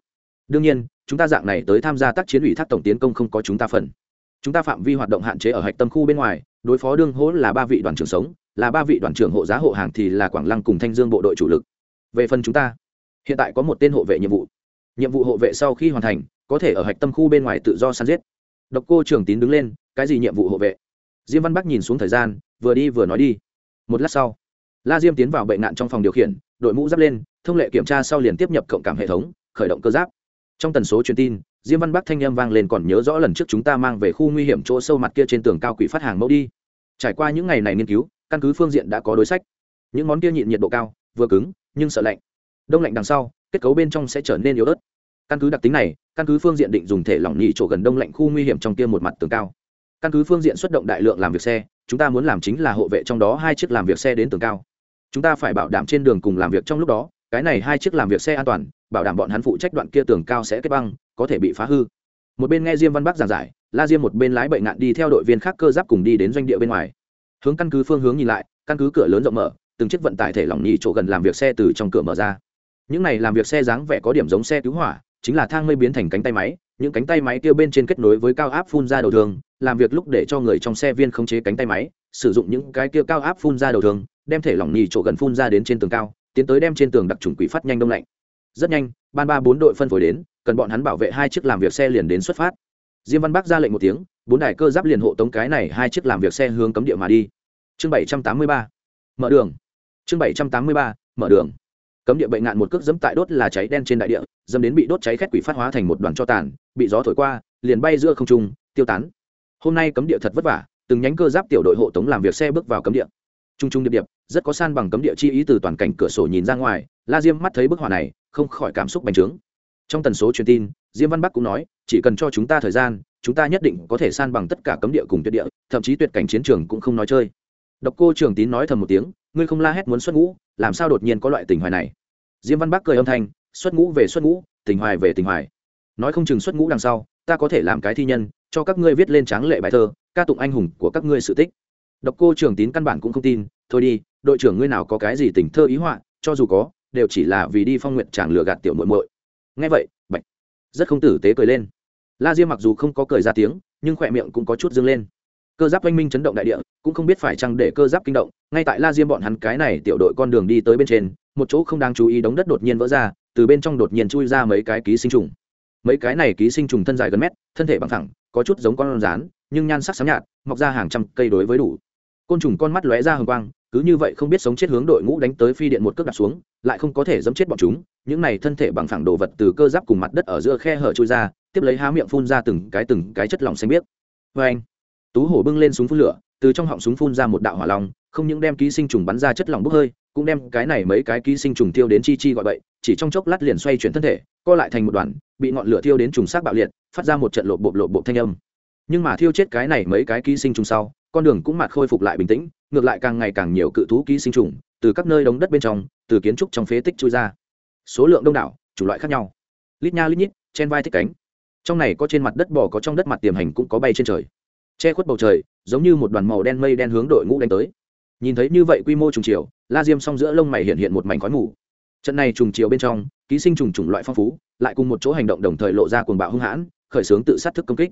Speaker 1: Đương nhiên, chúng ta dạng này tới tham gia tác chiến ủy thác tổng tiến công không có chúng ta phần. Chúng ta phạm vi hoạt động hạn chế ở hạch tâm khu bên ngoài, đối phó đương hỗ là ba vị đoàn trưởng sống, là ba vị đoàn trưởng hộ giá hộ hàng thì là quảng lăng cùng thanh dương bộ đội chủ lực. Về phần chúng ta hiện tại có một tên hộ vệ nhiệm vụ. Nhiệm vụ hộ vệ sau khi hoàn thành, có thể ở hạch tâm khu bên ngoài tự do săn giết. Độc cô trưởng tín đứng lên, cái gì nhiệm vụ hộ vệ? Diêm văn bắc nhìn xuống thời gian, vừa đi vừa nói đi. Một lát sau, la diêm tiến vào bệnh nạn trong phòng điều khiển, đội mũ giáp lên, thông lệ kiểm tra sau liền tiếp nhập cộng cảm hệ thống, khởi động cơ giáp. Trong tần số truyền tin, diêm văn bắc thanh â m vang lên còn nhớ rõ lần trước chúng ta mang về khu nguy hiểm chỗ sâu mặt kia trên tường cao quỷ phát hàng mẫu đi. Trải qua những ngày này nghiên cứu, căn cứ phương diện đã có đối sách. Những món kia nhịn nhiệt độ cao, vừa cứng, nhưng sợ lạnh đông lạnh đằng sau, kết cấu bên trong sẽ trở nên yếu ớt. Căn cứ đặc tính này, căn cứ phương diện định dùng thể lỏng nhị chỗ gần đông lạnh khu nguy hiểm trong kia một mặt tường cao. Căn cứ phương diện xuất động đại lượng làm việc xe, chúng ta muốn làm chính là hộ vệ trong đó hai chiếc làm việc xe đến tường cao. Chúng ta phải bảo đảm trên đường cùng làm việc trong lúc đó, cái này hai chiếc làm việc xe an toàn, bảo đảm bọn hắn phụ trách đoạn kia tường cao sẽ kết băng, có thể bị phá hư. Một bên nghe diêm văn bắc giảng giải, la diêm một bên lái bệnh nạn đi theo đội viên khác cơ giáp cùng đi đến doanh địa bên ngoài. Hướng căn cứ phương hướng nhìn lại, căn cứ cửa lớn rộng mở, từng chiếc vận tải thể lỏng nhị chỗ gần làm việc xe từ trong cửa mở ra những này làm việc xe dáng vẻ có điểm giống xe cứu hỏa, chính là thang mây biến thành cánh tay máy, những cánh tay máy kia bên trên kết nối với cao áp phun ra đầu thường làm việc lúc để cho người trong xe viên khống chế cánh tay máy, sử dụng những cái kia cao áp phun ra đầu thường đem thể lỏng nhì chỗ gần phun ra đến trên tường cao, tiến tới đem trên tường đặc trùng quỷ phát nhanh đông lạnh. Rất nhanh, ban ba bốn đội phân phối đến, cần bọn hắn bảo vệ hai chiếc làm việc xe liền đến xuất phát. Diêm văn bắc ra lệnh một tiếng, bốn đài cơ giáp liền hộ tống cái này hai chiếc làm việc xe hướng cấm địa mà đi. Chương bảy trăm tám mươi ba, mở đường. Chương bảy trăm tám mươi ba, mở đường cấm địa bệnh ngạn một cước dẫm tại đốt là cháy đen trên đại địa, dẫm đến bị đốt cháy khét quỷ phát hóa thành một đoàn cho tàn, bị gió thổi qua, liền bay giữa không trung, tiêu tán. Hôm nay cấm địa thật vất vả, từng nhánh cơ giáp tiểu đội hộ tống làm việc xe bước vào cấm địa. Trung trung điệp điệp, rất có san bằng cấm địa chi ý từ toàn cảnh cửa sổ nhìn ra ngoài, la diêm mắt thấy bức họa này, không khỏi cảm xúc bành trướng. Trong tần số truyền tin, diêm văn bắc cũng nói, chỉ cần cho chúng ta thời gian, chúng ta nhất định có thể san bằng tất cả cấm địa cùng tuyệt địa, thậm chí tuyệt cảnh chiến trường cũng không nói chơi độc cô trường tín nói thầm một tiếng, ngươi không la hét muốn xuất ngũ, làm sao đột nhiên có loại tình hoài này? Diêm văn bắc cười âm thanh, xuất ngũ về xuất ngũ, tình hoài về tình hoài. Nói không chừng xuất ngũ đằng sau, ta có thể làm cái thi nhân, cho các ngươi viết lên tráng lệ bài thơ, ca tụng anh hùng của các ngươi sự tích. Độc cô trường tín căn bản cũng không tin, thôi đi, đội trưởng ngươi nào có cái gì tình thơ ý họa, cho dù có, đều chỉ là vì đi phong nguyện chàng lừa gạt tiểu muội muội. Nghe vậy, bạch rất không tử tế cười lên. La diêm mặc dù không có cười ra tiếng, nhưng khỏe miệng cũng có chút dâng lên cơ giáp oanh minh chấn động đại địa, cũng không biết phải chăng để cơ giáp kinh động, ngay tại la diêm bọn hắn cái này tiểu đội con đường đi tới bên trên, một chỗ không đáng chú ý đống đất đột nhiên vỡ ra, từ bên trong đột nhiên chui ra mấy cái ký sinh trùng. Mấy cái này ký sinh trùng thân dài gần mét, thân thể bằng thẳng có chút giống con rán, nhưng nhan sắc sáng nhạt, mọc ra hàng trăm cây đối với đủ. Côn trùng con mắt lóe ra hồng quang, cứ như vậy không biết sống chết hướng đội ngũ đánh tới phi điện một cước đặt xuống, lại không có thể dẫm chết bọn chúng, những này thân thể bằng phẳng đồ vật từ cơ giáp cùng mặt đất ở giữa khe hở trôi ra, tiếp lấy há miệng phun ra từng cái từng cái chất lỏng xanh biếc. Vê anh tú hổ bưng lên súng phun lửa, từ trong họng súng phun ra một đạo hỏa long, không những đem ký sinh trùng bắn ra chất lỏng bốc hơi, cũng đem cái này mấy cái ký sinh trùng tiêu đến chi chi gọi bậy, chỉ trong chốc lát liền xoay chuyển thân thể, co lại thành một đoàn, bị ngọn lửa thiêu đến trùng xác bạo liệt, phát ra một trận lộp bộp lộp bộp thanh âm. Nhưng mà thiêu chết cái này mấy cái ký sinh trùng sau, con đường cũng mặt khôi phục lại bình tĩnh, ngược lại càng ngày càng nhiều cự thú ký sinh trùng, từ các nơi đống đất bên trong, từ kiến trúc trong phế tích chui ra. Số lượng đông đảo, chủng loại khác nhau. Lít nha lít nhít trên vai thích cánh. Trong này có trên mặt đất bò, có trong đất mặt tiềm hành cũng có bay trên trời che khuất bầu trời, giống như một đoàn màu đen mây đen hướng đội ngũ đánh tới. Nhìn thấy như vậy quy mô trùng chiều, la diêm song giữa lông mày hiện hiện một mảnh khói mù. Trận này trùng chiều bên trong, ký sinh trùng trùng loại phong phú, lại cùng một chỗ hành động đồng thời lộ ra cuồng bạo hung hãn, khởi xướng tự sát thức công kích.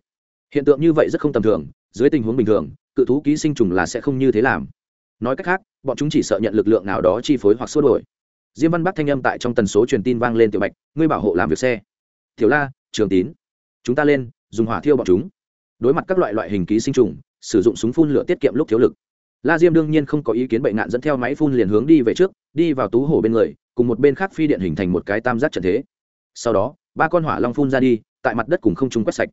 Speaker 1: Hiện tượng như vậy rất không tầm thường, dưới tình huống bình thường, cự thú ký sinh trùng là sẽ không như thế làm. Nói cách khác, bọn chúng chỉ sợ nhận lực lượng nào đó chi phối hoặc xua đổi diêm văn bắc thanh âm tại trong tần số truyền tin vang lên tiểu bạch, ngươi bảo hộ làm việc xe. Tiểu la, trường tín, chúng ta lên, dùng hỏa thiêu bọn chúng đối mặt các loại loại hình ký sinh trùng, sử dụng súng phun lửa tiết kiệm lúc thiếu lực. La diêm đương nhiên không có ý kiến bệnh nạn dẫn theo máy phun liền hướng đi về trước, đi vào tú hổ bên người, cùng một bên khác phi điện hình thành một cái tam giác trận thế. Sau đó, ba con hỏa long phun ra đi, tại mặt đất cùng không trung quét sạch.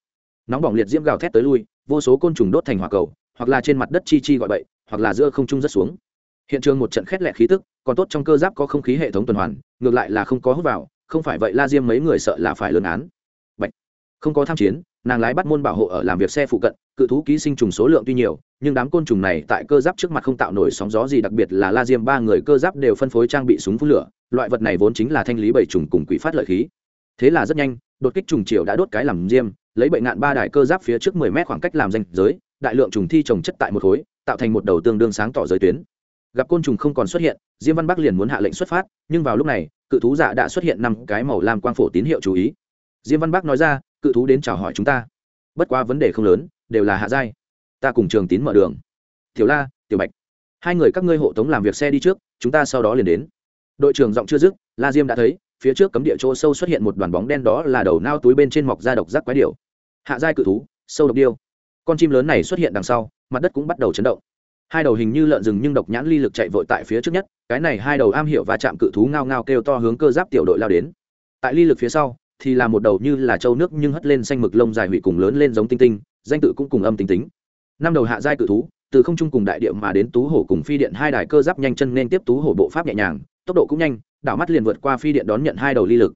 Speaker 1: Nóng bỏng liệt diễm gào thét tới lui, vô số côn trùng đốt thành hỏa cầu, hoặc là trên mặt đất chi chi gọi bậy, hoặc là giữa không trung rất xuống. Hiện trường một trận khét lẹ khí tức, còn tốt trong cơ giáp có không khí hệ thống tuần hoàn, ngược lại là không có hút vào, không phải vậy la diêm mấy người sợ là phải lớn án. Bạch. không có tham chiến nàng lái bắt môn bảo hộ ở làm việc xe phụ cận, cự thú ký sinh trùng số lượng tuy nhiều, nhưng đám côn trùng này tại cơ giáp trước mặt không tạo nổi sóng gió gì đặc biệt là la diêm, ba người cơ giáp đều phân phối trang bị súng phun lửa, loại vật này vốn chính là thanh lý bảy trùng cùng quỷ phát lợi khí. Thế là rất nhanh, đột kích trùng triều đã đốt cái làm diêm, lấy bệnh ngạn ba đài cơ giáp phía trước mười mét khoảng cách làm danh giới, đại lượng trùng thi trồng chất tại một khối, tạo thành một đầu tương đương sáng tỏ giới tuyến. Gặp côn trùng không còn xuất hiện, diêm văn bắc liền muốn hạ lệnh xuất phát, nhưng vào lúc này, cự thú giả đã xuất hiện năm cái màu lam quang phổ tín hiệu chú ý diêm văn Bác nói ra, cự thú đến chào hỏi chúng ta. Bất quá vấn đề không lớn, đều là hạ giai. Ta cùng trường tín mở đường. Tiểu la, tiểu bạch, hai người các ngươi hộ tống làm việc xe đi trước, chúng ta sau đó liền đến. Đội trưởng giọng chưa dứt, la diêm đã thấy, phía trước cấm địa chỗ sâu xuất hiện một đoàn bóng đen đó là đầu nao túi bên trên mọc da độc giác quái điểu. Hạ giai cự thú, sâu độc điêu. Con chim lớn này xuất hiện đằng sau, mặt đất cũng bắt đầu chấn động. Hai đầu hình như lợn rừng nhưng độc nhãn ly lực chạy vội tại phía trước nhất, cái này hai đầu am hiểu và chạm cự thú ngao ngao kêu to hướng cơ giáp tiểu đội lao đến. Tại ly lực phía sau thì là một đầu như là trâu nước nhưng hất lên xanh mực lông dài hủy cùng lớn lên giống tinh tinh, danh tự cũng cùng âm tính tính. Năm đầu hạ giai cự thú, từ không trung cùng đại địa mà đến tú hổ cùng phi điện hai đài cơ giáp nhanh chân nên tiếp tú hổ bộ pháp nhẹ nhàng, tốc độ cũng nhanh, đảo mắt liền vượt qua phi điện đón nhận hai đầu ly lực.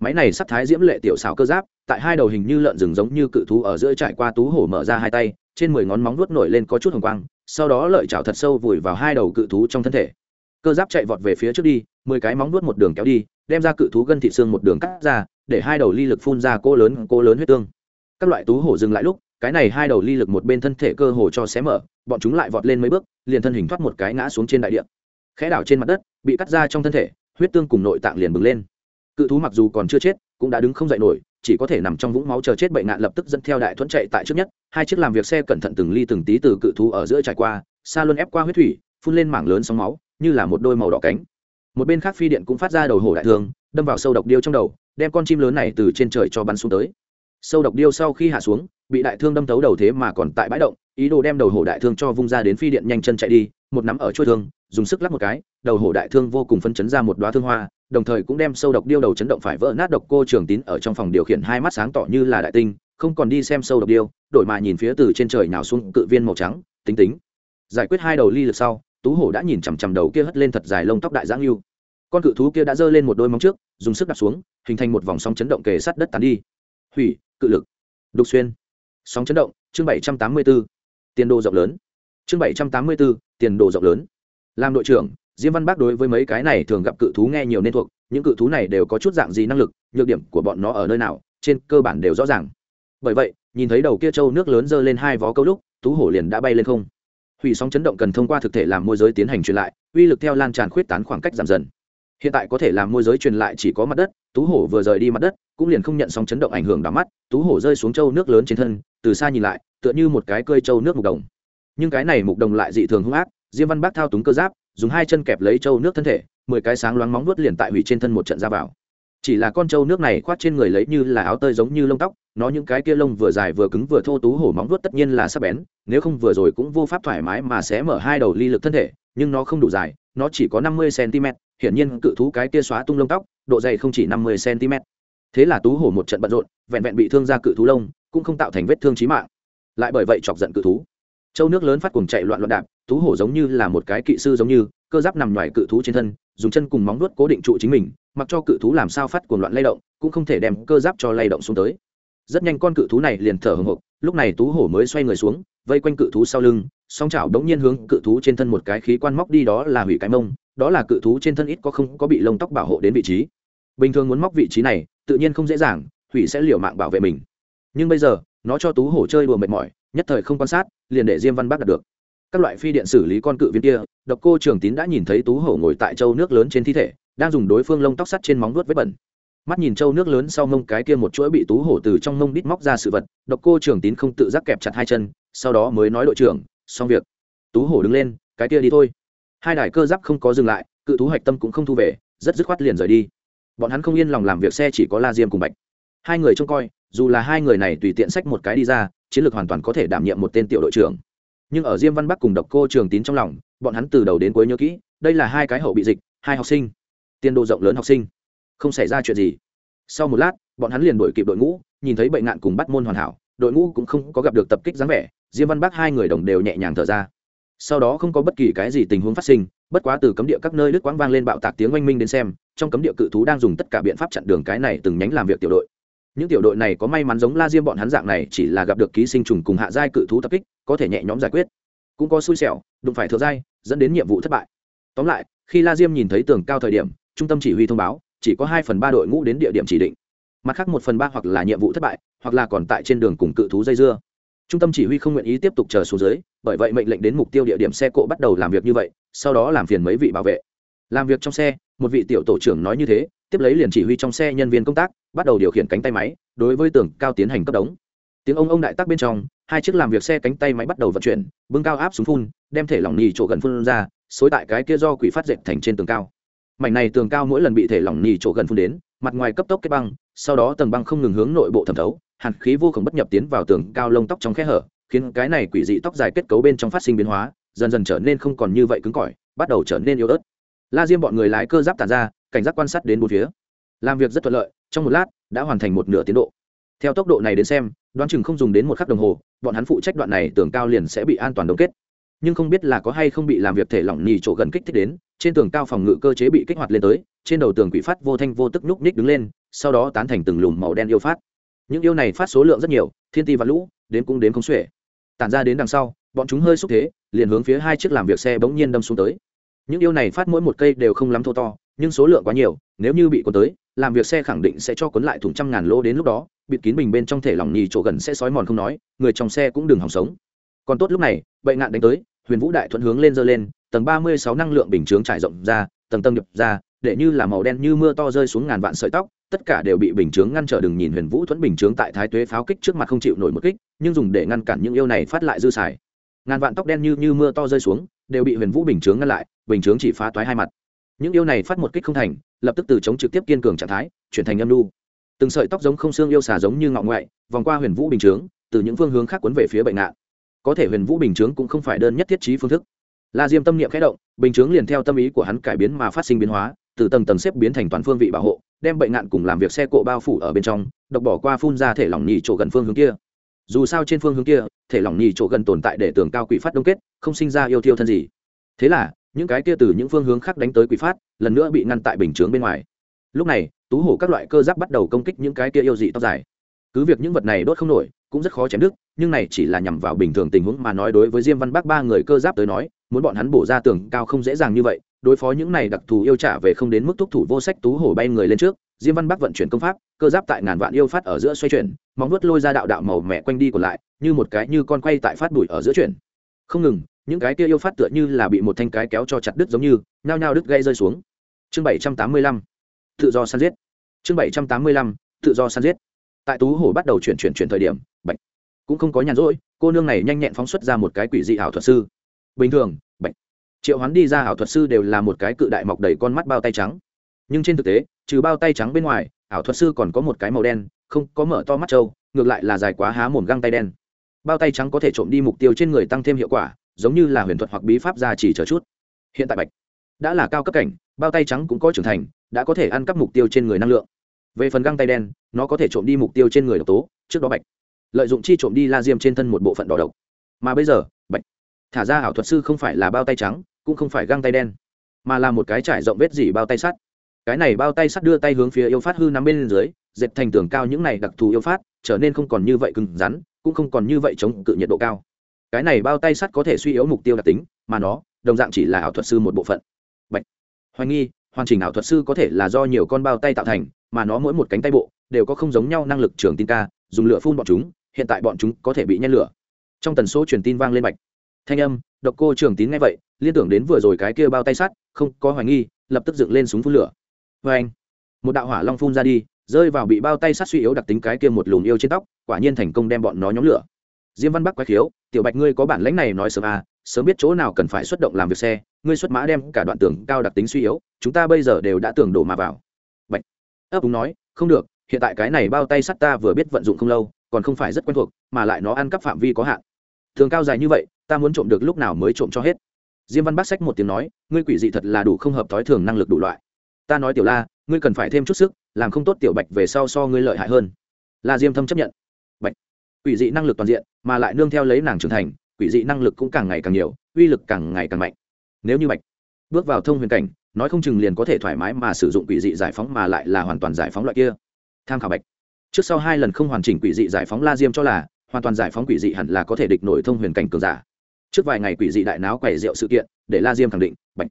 Speaker 1: Máy này sắc thái diễm lệ tiểu xảo cơ giáp, tại hai đầu hình như lợn rừng giống như cự thú ở giữa trải qua tú hổ mở ra hai tay, trên mười ngón móng vuốt nổi lên có chút hồng quang, sau đó lợi chảo thật sâu vùi vào hai đầu cự thú trong thân thể. Cơ giáp chạy vọt về phía trước đi, mười cái móng vuốt một đường kéo đi đem ra cự thú gân thị xương một đường cắt ra, để hai đầu ly lực phun ra cô lớn cô lớn huyết tương. Các loại tú hổ dừng lại lúc, cái này hai đầu ly lực một bên thân thể cơ hồ cho xé mở, bọn chúng lại vọt lên mấy bước, liền thân hình thoát một cái ngã xuống trên đại địa. Khẽ đảo trên mặt đất, bị cắt ra trong thân thể, huyết tương cùng nội tạng liền bừng lên. Cự thú mặc dù còn chưa chết, cũng đã đứng không dậy nổi, chỉ có thể nằm trong vũng máu chờ chết bệnh ngạn lập tức dẫn theo đại thuẫn chạy tại trước nhất. Hai chiếc làm việc xe cẩn thận từng ly từng tí từ cự thú ở giữa trải qua xa luôn ép qua huyết thủy, phun lên mảng lớn sóng máu, như là một đôi màu đỏ cánh một bên khác phi điện cũng phát ra đầu hổ đại thương, đâm vào sâu độc điêu trong đầu, đem con chim lớn này từ trên trời cho bắn xuống tới. Sâu độc điêu sau khi hạ xuống, bị đại thương đâm thấu đầu thế mà còn tại bãi động, ý đồ đem đầu hổ đại thương cho vung ra đến phi điện nhanh chân chạy đi, một nắm ở chuôi thương, dùng sức lắc một cái, đầu hổ đại thương vô cùng phân chấn ra một đoá thương hoa, đồng thời cũng đem sâu độc điêu đầu chấn động phải vỡ nát độc cô trường tín ở trong phòng điều khiển hai mắt sáng tỏ như là đại tinh, không còn đi xem sâu độc điêu, đổi mà nhìn phía từ trên trời nào xuống cự viên màu trắng, tính tính. Giải quyết hai đầu ly lực sau tú hổ đã nhìn chằm chằm đầu kia hất lên thật dài lông tóc đại giáng yêu. con cự thú kia đã giơ lên một đôi móng trước, dùng sức đặt xuống, hình thành một vòng sóng chấn động kề sát đất tàn đi. Hủy, cự lực. Đục xuyên. Sóng chấn động, chương bảy trăm tám mươi b ố tiền đồ rộng lớn. Chương bảy trăm tám mươi b ố tiền đồ rộng lớn. Làm đội trưởng, diêm văn bác đối với mấy cái này thường gặp cự thú nghe nhiều nên thuộc, những cự thú này đều có chút dạng gì năng lực, nhược điểm của bọn nó ở nơi nào, trên cơ bản đều rõ ràng. Bởi vậy, nhìn thấy đầu kia trâu nước lớn giơ lên hai vó câu lúc, tú hổ liền đã bay lên không hủy sóng chấn động cần thông qua thực thể làm môi giới tiến hành truyền lại, uy lực theo lan tràn khuyết tán khoảng cách giảm dần. Hiện tại có thể làm môi giới truyền lại chỉ có mặt đất, tú hổ vừa rời đi mặt đất, cũng liền không nhận sóng chấn động ảnh hưởng đỏ mắt, tú hổ rơi xuống châu nước lớn trên thân, từ xa nhìn lại, tựa như một cái cơi châu nước mục đồng. Nhưng cái này mục đồng lại dị thường hung ác, diêm văn bác thao túng cơ giáp, dùng hai chân kẹp lấy châu nước thân thể, mười cái sáng loáng móng vuốt liền tại hủy trên thân một trận ra vào chỉ là con trâu nước này khoát trên người lấy như là áo tơi giống như lông tóc, nó những cái kia lông vừa dài vừa cứng vừa thô tú hổ móng vuốt tất nhiên là sắc bén, nếu không vừa rồi cũng vô pháp thoải mái mà sẽ mở hai đầu ly lực thân thể, nhưng nó không đủ dài, nó chỉ có năm mươi cm hiển nhiên cự thú cái kia xóa tung lông tóc, độ dày không chỉ năm mươi cm thế là tú hổ một trận bận rộn, vẹn vẹn bị thương ra cự thú lông, cũng không tạo thành vết thương chí mạng. Lại bởi vậy chọc giận cự thú. Châu nước lớn phát cùng chạy loạn loạn đạp, tú hổ giống như là một cái kỵ sư giống như, cơ giáp nằm ngoài cự thú trên thân, dùng chân cùng móng vuốt cố định trụ chính mình mặc cho cự thú làm sao phát cuồng loạn lay động, cũng không thể đem cơ giáp cho lay động xuống tới. Rất nhanh con cự thú này liền thở hồng hộc, lúc này tú hổ mới xoay người xuống, vây quanh cự thú sau lưng, song chảo đống nhiên hướng cự thú trên thân một cái khí quan móc đi, đó là hủy cái mông, đó là cự thú trên thân ít có không có bị lông tóc bảo hộ đến vị trí. Bình thường muốn móc vị trí này, tự nhiên không dễ dàng, hủy sẽ liều mạng bảo vệ mình. Nhưng bây giờ, nó cho tú hổ chơi đùa mệt mỏi, nhất thời không quan sát, liền để diêm văn bác đạt được. Các loại phi điện xử lý con cự viên kia, độc cô trường tín đã nhìn thấy tú hổ ngồi tại châu nước lớn trên thi thể đang dùng đối phương lông tóc sắt trên móng vuốt vết bẩn. Mắt nhìn châu nước lớn sau mông cái kia một chuỗi bị tú hổ từ trong mông đít móc ra sự vật, độc cô trưởng tín không tự giác kẹp chặt hai chân, sau đó mới nói đội trưởng, xong việc. Tú hổ đứng lên, cái kia đi thôi. Hai đài cơ giáp không có dừng lại, cự thú hạch tâm cũng không thu về, rất dứt khoát liền rời đi. Bọn hắn không yên lòng làm việc xe chỉ có la diêm cùng bạch. Hai người trông coi, dù là hai người này tùy tiện sách một cái đi ra, chiến lược hoàn toàn có thể đảm nhiệm một tên tiểu đội trưởng. Nhưng ở diêm văn bắc cùng độc cô trường tín trong lòng, bọn hắn từ đầu đến cuối nhớ kỹ, đây là hai cái hậu bị dịch, hai học sinh tiên độ rộng lớn học sinh. Không xảy ra chuyện gì. Sau một lát, bọn hắn liền đổi kịp đội ngũ, nhìn thấy bệnh nạn cùng bắt môn hoàn hảo, đội ngũ cũng không có gặp được tập kích dáng vẻ, diêm văn bắc hai người đồng đều nhẹ nhàng thở ra. Sau đó không có bất kỳ cái gì tình huống phát sinh, bất quá từ cấm địa các nơi đứt quãng vang lên bạo tạc tiếng oanh minh đến xem, trong cấm địa cự thú đang dùng tất cả biện pháp chặn đường cái này từng nhánh làm việc tiểu đội. Những tiểu đội này có may mắn giống la diêm bọn hắn dạng này, chỉ là gặp được ký sinh trùng cùng hạ giai cự thú tập kích, có thể nhẹ nhõm giải quyết. Cũng có xui xẻo, đụng phải thượng giai, dẫn đến nhiệm vụ thất bại. Tóm lại, khi la diêm nhìn thấy tường cao thời điểm trung tâm chỉ huy thông báo, chỉ có hai phần ba đội ngũ đến địa điểm chỉ định. Mặt khác một phần ba hoặc là nhiệm vụ thất bại, hoặc là còn tại trên đường cùng cự thú dây dưa. Trung tâm chỉ huy không nguyện ý tiếp tục chờ xuống dưới, bởi vậy mệnh lệnh đến mục tiêu địa điểm xe cộ bắt đầu làm việc như vậy, sau đó làm phiền mấy vị bảo vệ. Làm việc trong xe, một vị tiểu tổ trưởng nói như thế, tiếp lấy liền chỉ huy trong xe nhân viên công tác, bắt đầu điều khiển cánh tay máy, đối với tường cao tiến hành cấp đống. Tiếng ông ông đại tác bên trong, hai chiếc làm việc xe cánh tay máy bắt đầu vận chuyển, bưng cao áp xuống phun, đem thể lỏng nhì chỗ gần phun ra, xối tại cái kia do quỷ phát dệt thành trên tường cao mảnh này tường cao mỗi lần bị thể lỏng nhì chỗ gần phun đến, mặt ngoài cấp tốc kết băng, sau đó tầng băng không ngừng hướng nội bộ thẩm thấu, hàn khí vô cùng bất nhập tiến vào tường cao lông tóc trong khe hở, khiến cái này quỷ dị tóc dài kết cấu bên trong phát sinh biến hóa, dần dần trở nên không còn như vậy cứng cỏi, bắt đầu trở nên yếu ớt. La diêm bọn người lái cơ giáp tàn ra, cảnh giác quan sát đến bốn phía. Làm việc rất thuận lợi, trong một lát, đã hoàn thành một nửa tiến độ. Theo tốc độ này đến xem, đoán chừng không dùng đến một khắc đồng hồ, bọn hắn phụ trách đoạn này tường cao liền sẽ bị an toàn đóng kết. Nhưng không biết là có hay không bị làm việc thể lỏng nhì chỗ gần kích thích đến trên tường cao phòng ngự cơ chế bị kích hoạt lên tới, trên đầu tường quỷ phát vô thanh vô tức nhúc ních đứng lên, sau đó tán thành từng lùm màu đen yêu phát. Những yêu này phát số lượng rất nhiều, thiên ti và lũ, đến cũng đến không xuể. Tản ra đến đằng sau, bọn chúng hơi xúc thế, liền hướng phía hai chiếc làm việc xe bỗng nhiên đâm xuống tới. Những yêu này phát mỗi một cây đều không lắm thô to, nhưng số lượng quá nhiều, nếu như bị cuốn tới, làm việc xe khẳng định sẽ cho cuốn lại thùng trăm ngàn lô đến lúc đó, bịt kín bình bên trong thể lỏng nhì chỗ gần sẽ sói mòn không nói, người trong xe cũng đừng hỏng sống. Còn tốt lúc này bệnh nạn đánh tới, huyền vũ đại thuận hướng lên dơ lên tầng ba mươi sáu năng lượng bình chướng trải rộng ra, tầng tầng nhập ra, để như là màu đen như mưa to rơi xuống ngàn vạn sợi tóc, tất cả đều bị bình chướng ngăn trở đừng nhìn huyền vũ thuẫn bình chướng tại thái tuế pháo kích trước mặt không chịu nổi một kích, nhưng dùng để ngăn cản những yêu này phát lại dư xài. Ngàn vạn tóc đen như như mưa to rơi xuống, đều bị huyền vũ bình chướng ngăn lại, bình chướng chỉ phá toái hai mặt. Những yêu này phát một kích không thành, lập tức từ chống trực tiếp kiên cường trạng thái, chuyển thành âm lưu từng sợi tóc giống không xương yêu xà giống như ngọ ngoại, vòng qua huyền vũ bình chướng, từ những phương hướng khác quấn về phía bệnh nạn. Có thể huyền vũ bình chướng cũng không phải đơn nhất thiết trí phương thức la diêm tâm niệm khẽ động, bình chướng liền theo tâm ý của hắn cải biến mà phát sinh biến hóa, từ tầng tầng xếp biến thành toàn phương vị bảo hộ, đem bệnh nạn cùng làm việc xe cộ bao phủ ở bên trong, độc bỏ qua phun ra thể lỏng nhì chỗ gần phương hướng kia. Dù sao trên phương hướng kia, thể lỏng nhì chỗ gần tồn tại để tường cao quỷ phát đông kết, không sinh ra yêu thiêu thân gì. Thế là, những cái kia từ những phương hướng khác đánh tới quỷ phát, lần nữa bị ngăn tại bình chướng bên ngoài. Lúc này, tú hổ các loại cơ giáp bắt đầu công kích những cái kia yêu dị tóc dài. Cứ việc những vật này đốt không nổi, cũng rất khó chém đứt, nhưng này chỉ là nhằm vào bình thường tình huống mà nói đối với diêm văn bắc ba người cơ giáp tới nói muốn bọn hắn bổ ra tường cao không dễ dàng như vậy, đối phó những này đặc thù yêu trả về không đến mức thúc thủ vô sách tú hổ bay người lên trước, diêm văn bắc vận chuyển công pháp, cơ giáp tại ngàn vạn yêu phát ở giữa xoay chuyển, móng nuốt lôi ra đạo đạo màu mẹ quanh đi còn lại, như một cái như con quay tại phát bụi ở giữa chuyển. Không ngừng, những cái kia yêu phát tựa như là bị một thanh cái kéo cho chặt đứt giống như, nhao nhao đứt gây rơi xuống. Chương bảy trăm tám mươi lăm, tự do săn giết. Chương bảy trăm tám mươi lăm, tự do săn giết. Tại tú hổ bắt đầu chuyển chuyển chuyển thời điểm, bạch, cũng không có nhàn rỗi, cô nương này nhanh nhẹn phóng xuất ra một cái quỷ dị ảo thuật sư bình thường bạch triệu hoán đi ra ảo thuật sư đều là một cái cự đại mọc đầy con mắt bao tay trắng. Nhưng trên thực tế, trừ bao tay trắng bên ngoài, ảo thuật sư còn có một cái màu đen, không có mở to mắt trâu, ngược lại là dài quá há mồm găng tay đen. Bao tay trắng có thể trộm đi mục tiêu trên người tăng thêm hiệu quả, giống như là huyền thuật hoặc bí pháp ra chỉ chờ chút. Hiện tại bạch đã là cao cấp cảnh, bao tay trắng cũng có trưởng thành, đã có thể ăn cắp mục tiêu trên người năng lượng. Về phần găng tay đen, nó có thể trộm đi mục tiêu trên người độc tố, trước đó bạch lợi dụng chi trộm đi la diêm trên thân một bộ phận đỏ độc. Mà bây giờ thả ra ảo thuật sư không phải là bao tay trắng, cũng không phải găng tay đen, mà là một cái trải rộng vết dỉ bao tay sắt. Cái này bao tay sắt đưa tay hướng phía yêu phát hư nắm bên dưới, dệt thành tường cao những này đặc thù yêu phát, trở nên không còn như vậy cứng rắn, cũng không còn như vậy chống cự nhiệt độ cao. Cái này bao tay sắt có thể suy yếu mục tiêu đặc tính, mà nó, đồng dạng chỉ là ảo thuật sư một bộ phận. Bạch. hoài nghi, hoàn chỉnh ảo thuật sư có thể là do nhiều con bao tay tạo thành, mà nó mỗi một cánh tay bộ, đều có không giống nhau năng lực trường tin ca, dùng lửa phun bọn chúng, hiện tại bọn chúng có thể bị nhen lửa. Trong tần số truyền tin vang lên bạch thanh âm, độc cô trường tín nghe vậy, liên tưởng đến vừa rồi cái kia bao tay sắt, không có hoài nghi, lập tức dựng lên súng phun lửa. Vê anh, một đạo hỏa long phun ra đi, rơi vào bị bao tay sắt suy yếu đặc tính cái kia một lùm yêu trên tóc, quả nhiên thành công đem bọn nó nhóm lửa. Diêm văn bắc quái khiếu, tiểu bạch ngươi có bản lãnh này nói sớm à sớm biết chỗ nào cần phải xuất động làm việc xe, ngươi xuất mã đem cả đoạn tường cao đặc tính suy yếu, chúng ta bây giờ đều đã tường đổ mà vào. Bạch, ấp úng nói, không được, hiện tại cái này bao tay sắt ta vừa biết vận dụng không lâu, còn không phải rất quen thuộc, mà lại nó ăn cắp phạm vi có hạn. Thường cao dài như vậy ta muốn trộm được lúc nào mới trộm cho hết. Diêm văn bác sách một tiếng nói, ngươi quỷ dị thật là đủ không hợp thói thường năng lực đủ loại. Ta nói tiểu la, ngươi cần phải thêm chút sức, làm không tốt tiểu bạch về sau so ngươi lợi hại hơn. La diêm thâm chấp nhận. Bạch, quỷ dị năng lực toàn diện, mà lại nương theo lấy nàng trưởng thành, quỷ dị năng lực cũng càng ngày càng nhiều, uy lực càng ngày càng mạnh. Nếu như bạch bước vào thông huyền cảnh, nói không chừng liền có thể thoải mái mà sử dụng quỷ dị giải phóng mà lại là hoàn toàn giải phóng loại kia. Tham khảo bạch. Trước sau hai lần không hoàn chỉnh quỷ dị giải phóng la diêm cho là, hoàn toàn giải phóng quỷ dị hẳn là có thể địch nổi thông huyền cảnh cường giả trước vài ngày quỷ dị đại náo quẻ rượu sự kiện, để la diêm khẳng định, bạch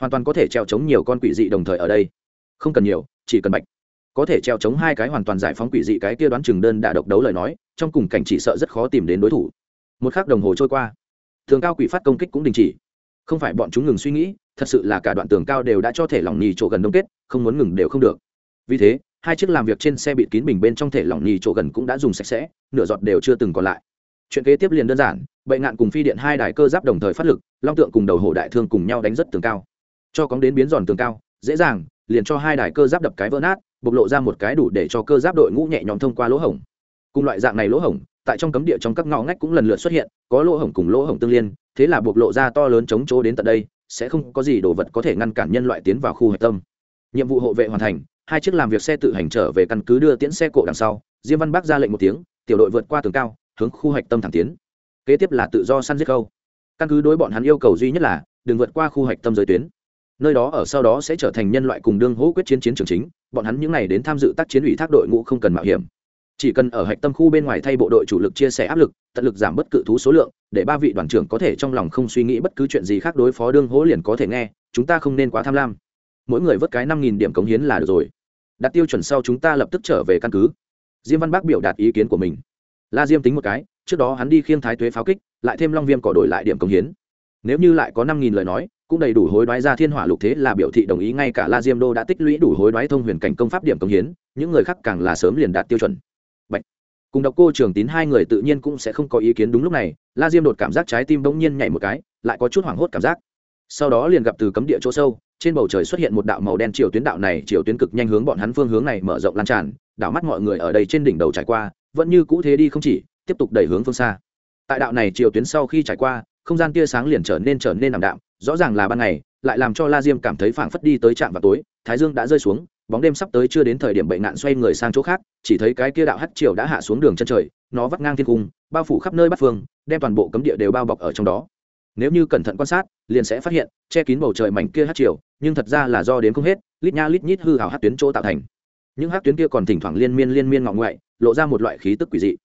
Speaker 1: hoàn toàn có thể treo chống nhiều con quỷ dị đồng thời ở đây. Không cần nhiều, chỉ cần bạch có thể treo chống hai cái hoàn toàn giải phóng quỷ dị cái kia đoán chừng đơn đã độc đấu lời nói, trong cùng cảnh chỉ sợ rất khó tìm đến đối thủ. Một khắc đồng hồ trôi qua thường cao quỷ phát công kích cũng đình chỉ. Không phải bọn chúng ngừng suy nghĩ, thật sự là cả đoạn tường cao đều đã cho thể lỏng nhì chỗ gần đông kết, không muốn ngừng đều không được. Vì thế, hai chiếc làm việc trên xe bịt kín bình bên trong thể lỏng nhì chỗ gần cũng đã dùng sạch sẽ, nửa giọt đều chưa từng còn lại. Chuyện kế tiếp liền đơn giản bệnh ngạn cùng phi điện hai đài cơ giáp đồng thời phát lực, long tượng cùng đầu hổ đại thương cùng nhau đánh rất tường cao. Cho cóng đến biến giòn tường cao, dễ dàng, liền cho hai đài cơ giáp đập cái vỡ nát, bộc lộ ra một cái đủ để cho cơ giáp đội ngũ nhẹ nhõm thông qua lỗ hổng. Cùng loại dạng này lỗ hổng, tại trong cấm địa trong các ngõ ngách cũng lần lượt xuất hiện, có lỗ hổng cùng lỗ hổng tương liên, thế là bộc lộ ra to lớn chống chỗ đến tận đây, sẽ không có gì đồ vật có thể ngăn cản nhân loại tiến vào khu hạch tâm. Nhiệm vụ hộ vệ hoàn thành, hai chiếc làm việc xe tự hành trở về căn cứ đưa tiễn xe cộ đằng sau, diêm văn bắc ra lệnh một tiếng, tiểu đội vượt qua tường cao, hướng khu hạch tâm thẳng tiến kế tiếp là tự do săn giết khâu. Căn cứ đối bọn hắn yêu cầu duy nhất là, đừng vượt qua khu hạch tâm giới tuyến. Nơi đó ở sau đó sẽ trở thành nhân loại cùng đương hỗ quyết chiến chiến trường chính, bọn hắn những n à y đến tham dự tác chiến ủy thác đội ngũ không cần mạo hiểm. Chỉ cần ở hạch tâm khu bên ngoài thay bộ đội chủ lực chia sẻ áp lực, tận lực giảm bất cự thú số lượng, để ba vị đoàn trưởng có thể trong lòng không suy nghĩ bất cứ chuyện gì khác đối phó đương hỗ liền có thể nghe, chúng ta không nên quá tham lam. Mỗi người vớt cái năm nghìn điểm cống hiến là được rồi. Đặt tiêu chuẩn sau chúng ta lập tức trở về căn cứ. Diêm văn bác biểu đạt ý kiến của mình. La diêm tính một cái trước đó hắn đi khiêng thái tuế pháo kích, lại thêm long viêm cỏ đổi lại điểm công hiến. Nếu như lại có năm nghìn lời nói, cũng đầy đủ hối đoái ra thiên hỏa lục thế là biểu thị đồng ý ngay cả la diêm đô đã tích lũy đủ hối đoái thông huyền cảnh công pháp điểm công hiến, những người khác càng là sớm liền đạt tiêu chuẩn. Bạch. cùng độc cô trường tín hai người tự nhiên cũng sẽ không có ý kiến đúng lúc này, la diêm đột cảm giác trái tim bỗng nhiên nhảy một cái, lại có chút hoảng hốt cảm giác. Sau đó liền gặp từ cấm địa chỗ sâu, trên bầu trời xuất hiện một đạo màu đen chiều tuyến đạo này chiều tuyến cực nhanh hướng bọn hắn phương hướng này mở rộng lan tràn, đảo mắt mọi người ở đây trên đỉnh đầu trải qua, vẫn như cũ thế đi không chỉ tiếp tục đẩy hướng phương xa. Tại đạo này chiều tuyến sau khi trải qua, không gian tia sáng liền trở nên trở nên ảm đạm, rõ ràng là ban ngày, lại làm cho la diêm cảm thấy phảng phất đi tới trạm vào tối, thái dương đã rơi xuống, bóng đêm sắp tới chưa đến thời điểm bệnh nạn xoay người sang chỗ khác, chỉ thấy cái kia đạo hắt chiều đã hạ xuống đường chân trời, nó vắt ngang thiên cung, bao phủ khắp nơi bắc phương, đem toàn bộ cấm địa đều bao bọc ở trong đó. Nếu như cẩn thận quan sát, liền sẽ phát hiện, che kín bầu trời mảnh kia hát chiều nhưng thật ra là do đến không hết, lít nha lít nhít hư hào hát tuyến chỗ tạo thành. Những hát tuyến kia còn thỉnh thoảng liên miên liên miên ngọng ngoại, lộ ra một loại khí tức quỷ dị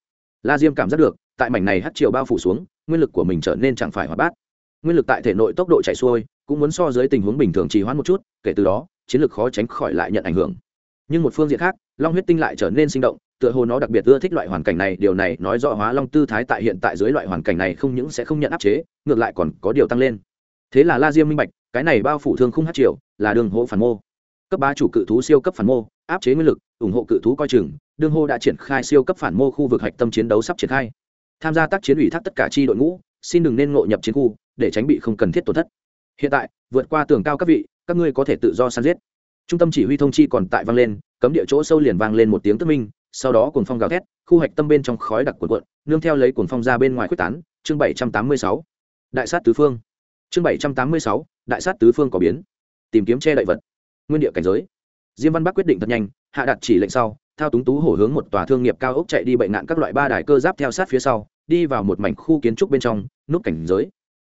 Speaker 1: la diêm cảm giác được, tại mảnh này hát chiều bao phủ xuống, nguyên lực của mình trở nên chẳng phải hoạt bát. Nguyên lực tại thể nội tốc độ chạy xuôi, cũng muốn so dưới tình huống bình thường trì hoãn một chút, kể từ đó, chiến lược khó tránh khỏi lại nhận ảnh hưởng. Nhưng một phương diện khác, long huyết tinh lại trở nên sinh động, tựa hồ nó đặc biệt ưa thích loại hoàn cảnh này, điều này nói rõ hóa long tư thái tại hiện tại dưới loại hoàn cảnh này không những sẽ không nhận áp chế, ngược lại còn có điều tăng lên. Thế là la diêm minh bạch, cái này bao phủ thương không hát triều là đường hỗ phản mô. Cấp ba chủ cự thú siêu cấp phản mô, áp chế nguyên lực, ủng hộ cự thú coi chừng đương hô đã triển khai siêu cấp phản mô khu vực hạch tâm chiến đấu sắp triển khai. Tham gia tác chiến ủy thác tất cả chi đội ngũ, xin đừng nên ngộ nhập chiến khu, để tránh bị không cần thiết tổn thất. Hiện tại, vượt qua tường cao các vị, các ngươi có thể tự do săn giết. Trung tâm chỉ huy thông chi còn tại vang lên, cấm địa chỗ sâu liền vang lên một tiếng tức minh, sau đó cuồng phong gào thét, khu hạch tâm bên trong khói đặc cuộn cuộn, nương theo lấy cuồng phong ra bên ngoài quyết tán, chương bảy trăm tám mươi sáu. Đại sát tứ phương. Chương bảy trăm tám mươi sáu, đại sát tứ phương có biến. Tìm kiếm che đậy vật. Nguyên địa cảnh giới. Diêm văn bắc quyết định thật nhanh, hạ đặt chỉ lệnh sau thao túng tú hổ hướng một tòa thương nghiệp cao ốc chạy đi bệnh nạn các loại ba đài cơ giáp theo sát phía sau, đi vào một mảnh khu kiến trúc bên trong nút cảnh giới.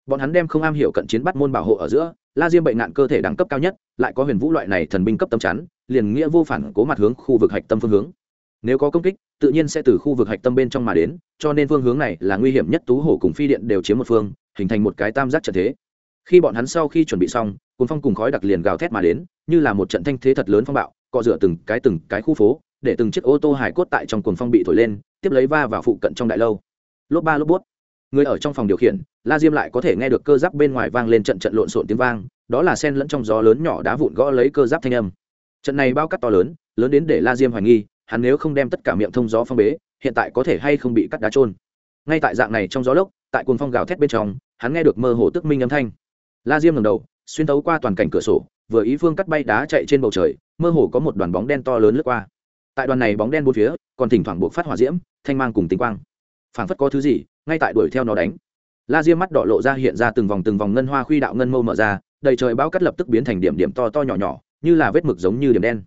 Speaker 1: Bọn hắn đem không am hiểu cận chiến bắt môn bảo hộ ở giữa, la diêm bệnh nạn cơ thể đẳng cấp cao nhất, lại có huyền vũ loại này thần binh cấp tâm chắn, liền nghĩa vô phản cố mặt hướng khu vực hạch tâm phương hướng. Nếu có công kích, tự nhiên sẽ từ khu vực hạch tâm bên trong mà đến, cho nên phương hướng này là nguy hiểm nhất tú hổ cùng phi điện đều chiếm một phương, hình thành một cái tam giác trận thế. Khi bọn hắn sau khi chuẩn bị xong cuốn phong cùng khói đặc liền gào thét mà đến, như là một trận thanh thế thật lớn phong bạo, cọ rửa từng cái từng cái khu phố để từng chiếc ô tô hải cốt tại trong cuồng phong bị thổi lên, tiếp lấy va vào phụ cận trong đại lâu. Lốp ba, lốp bút. Người ở trong phòng điều khiển, la diêm lại có thể nghe được cơ giáp bên ngoài vang lên trận trận lộn xộn tiếng vang, đó là sen lẫn trong gió lớn nhỏ đá vụn gõ lấy cơ giáp thanh âm. Trận này bao cắt to lớn lớn đến để la diêm hoài nghi, hắn nếu không đem tất cả miệng thông gió phong bế, hiện tại có thể hay không bị cắt đá trôn. Ngay tại dạng này trong gió lốc, tại cuồng phong gào thét bên trong, hắn nghe được mơ hồ tức minh âm thanh. La diêm ngầm đầu, xuyên thấu qua toàn cảnh cửa sổ, vừa ý phương cắt bay đá chạy trên bầu trời, mơ hồ có một đoàn bóng đen to lớn lướt qua tại đoàn này bóng đen bốn phía, còn thỉnh thoảng buộc phát hỏa diễm, thanh mang cùng tinh quang. Phảng phất có thứ gì, ngay tại đuổi theo nó đánh. La diêm mắt đỏ lộ ra hiện ra từng vòng từng vòng ngân hoa khuy đạo ngân mâu mở ra, đầy trời bao cắt lập tức biến thành điểm điểm to to nhỏ nhỏ, như là vết mực giống như điểm đen.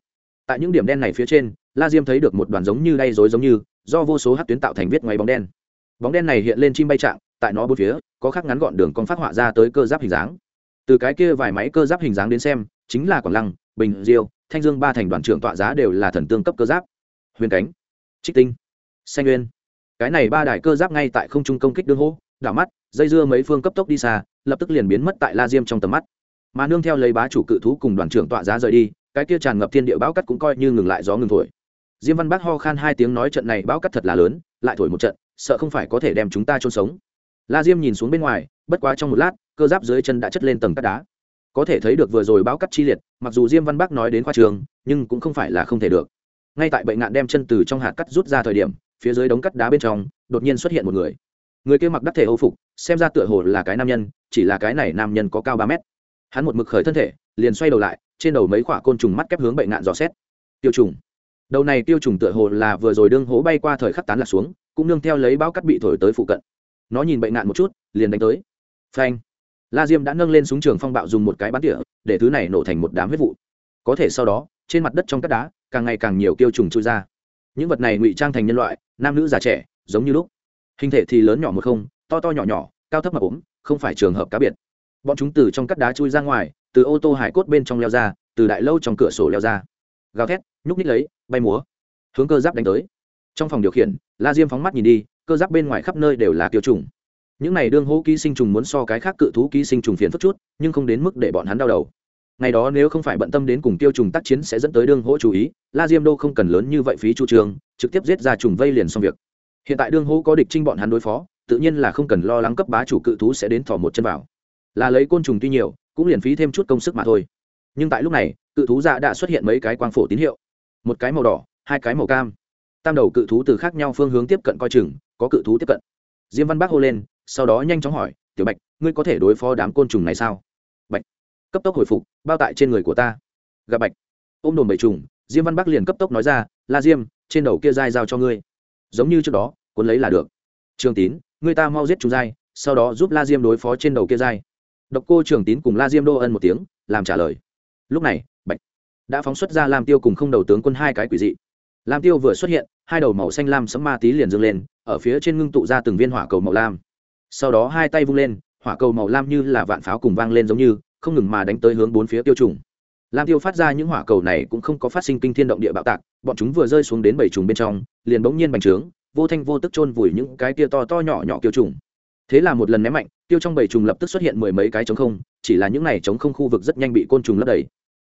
Speaker 1: Tại những điểm đen này phía trên, la diêm thấy được một đoàn giống như đay dối giống như, do vô số hát tuyến tạo thành viết ngoài bóng đen. Bóng đen này hiện lên chim bay trạng tại nó bốn phía, có khắc ngắn gọn đường con phát họa ra tới cơ giáp hình dáng. Từ cái kia vài máy cơ giáp hình dáng đến xem, chính là quảng lăng, bình diêu thanh dương ba thành đoàn trưởng tọa giá đều là thần tương cấp cơ giáp. Huyền cánh, trích tinh, xanh nguyên. Cái này ba đài cơ giáp ngay tại không trung công kích đương hô, đảo mắt, dây dưa mấy phương cấp tốc đi xa, lập tức liền biến mất tại la diêm trong tầm mắt. Mà nương theo lấy bá chủ cự thú cùng đoàn trưởng tọa giá rời đi, cái kia tràn ngập thiên địa bão cắt cũng coi như ngừng lại gió ngừng thổi. Diêm văn bác ho khan hai tiếng nói trận này bão cắt thật là lớn, lại thổi một trận, sợ không phải có thể đem chúng ta chôn sống. La diêm nhìn xuống bên ngoài, bất quá trong một lát, cơ giáp dưới chân đã chất lên tầng cắt đá có thể thấy được vừa rồi bão cắt chi liệt, mặc dù diêm văn bác nói đến khoa trường, nhưng cũng không phải là không thể được. Ngay tại bệnh nạn đem chân từ trong hạt cắt rút ra thời điểm, phía dưới đống cắt đá bên trong, đột nhiên xuất hiện một người. Người kia mặc đắc thể âu phục, xem ra tựa hồ là cái nam nhân, chỉ là cái này nam nhân có cao ba mét. Hắn một mực khởi thân thể, liền xoay đầu lại, trên đầu mấy khoả côn trùng mắt kép hướng bệnh nạn dò xét. Tiêu trùng. Đầu này tiêu trùng tựa hồ là vừa rồi đương hố bay qua thời khắc tán lạc xuống, cũng nương theo lấy bao cắt bị thổi tới phụ cận. Nó nhìn bệnh nạn một chút, liền đánh tới. Phanh la diêm đã nâng lên súng trường phong bạo dùng một cái bắn tỉa, để thứ này nổ thành một đám huyết vụ. Có thể sau đó, trên mặt đất trong các đá, càng ngày càng nhiều tiêu trùng trôi ra. Những vật này ngụy trang thành nhân loại, nam nữ già trẻ, giống như lúc. Hình thể thì lớn nhỏ một không, to to nhỏ nhỏ, cao thấp mập ốm, không phải trường hợp cá biệt. Bọn chúng từ trong cắt đá chui ra ngoài, từ ô tô hải cốt bên trong leo ra, từ đại lâu trong cửa sổ leo ra. Gào thét, nhúc ních lấy, bay múa. Hướng cơ giáp đánh tới. Trong phòng điều khiển, la diêm phóng mắt nhìn đi, cơ giáp bên ngoài khắp nơi đều là tiêu trùng những này đương hố ký sinh trùng muốn so cái khác cự thú ký sinh trùng phiền phức chút, nhưng không đến mức để bọn hắn đau đầu. Ngày đó nếu không phải bận tâm đến cùng tiêu trùng tác chiến sẽ dẫn tới đương hỗ chú ý, la diêm đô không cần lớn như vậy phí chu trường, trực tiếp giết ra trùng vây liền xong việc. Hiện tại đương hỗ có địch trinh bọn hắn đối phó, tự nhiên là không cần lo lắng cấp bá chủ cự thú sẽ đến thỏ một chân vào. Là lấy côn trùng tuy nhiều, cũng liền phí thêm chút công sức mà thôi. Nhưng tại lúc này, cự thú dạ đã xuất hiện mấy cái quang phổ tín hiệu. Một cái màu đỏ, hai cái màu cam. Tam đầu cự thú từ khác nhau phương hướng tiếp cận coi chừng, có cự thú tiếp cận. Diêm văn bác hô lên sau đó nhanh chóng hỏi, tiểu bạch, ngươi có thể đối phó đám côn trùng này sao? Bạch, cấp tốc hồi phục, bao tại trên người của ta. Gặp bạch, ôm đồn bầy trùng, diêm văn bắc liền cấp tốc nói ra, la diêm, trên đầu kia dai giao cho ngươi. Giống như trước đó, cuốn lấy là được. Trường tín người ta mau giết chúng dai, sau đó giúp la diêm đối phó trên đầu kia dai. Độc cô trường tín cùng la diêm đô ân một tiếng, làm trả lời. Lúc này, bạch đã phóng xuất ra làm tiêu cùng không đầu tướng quân hai cái quỷ dị. Lam tiêu vừa xuất hiện, hai đầu màu xanh lam sấm ma tí liền dâng lên, ở phía trên ngưng tụ ra từng viên hỏa cầu màu lam sau đó hai tay vung lên, hỏa cầu màu lam như là vạn pháo cùng vang lên giống như, không ngừng mà đánh tới hướng bốn phía tiêu trùng. Lam tiêu phát ra những hỏa cầu này cũng không có phát sinh kinh thiên động địa bạo tạc, bọn chúng vừa rơi xuống đến bảy trùng bên trong, liền bỗng nhiên bành trướng, vô thanh vô tức chôn vùi những cái tia to to nhỏ nhỏ tiêu trùng. Thế là một lần ném mạnh, tiêu trong bảy trùng lập tức xuất hiện mười mấy cái trống không, chỉ là những này trống không khu vực rất nhanh bị côn trùng lấp đầy.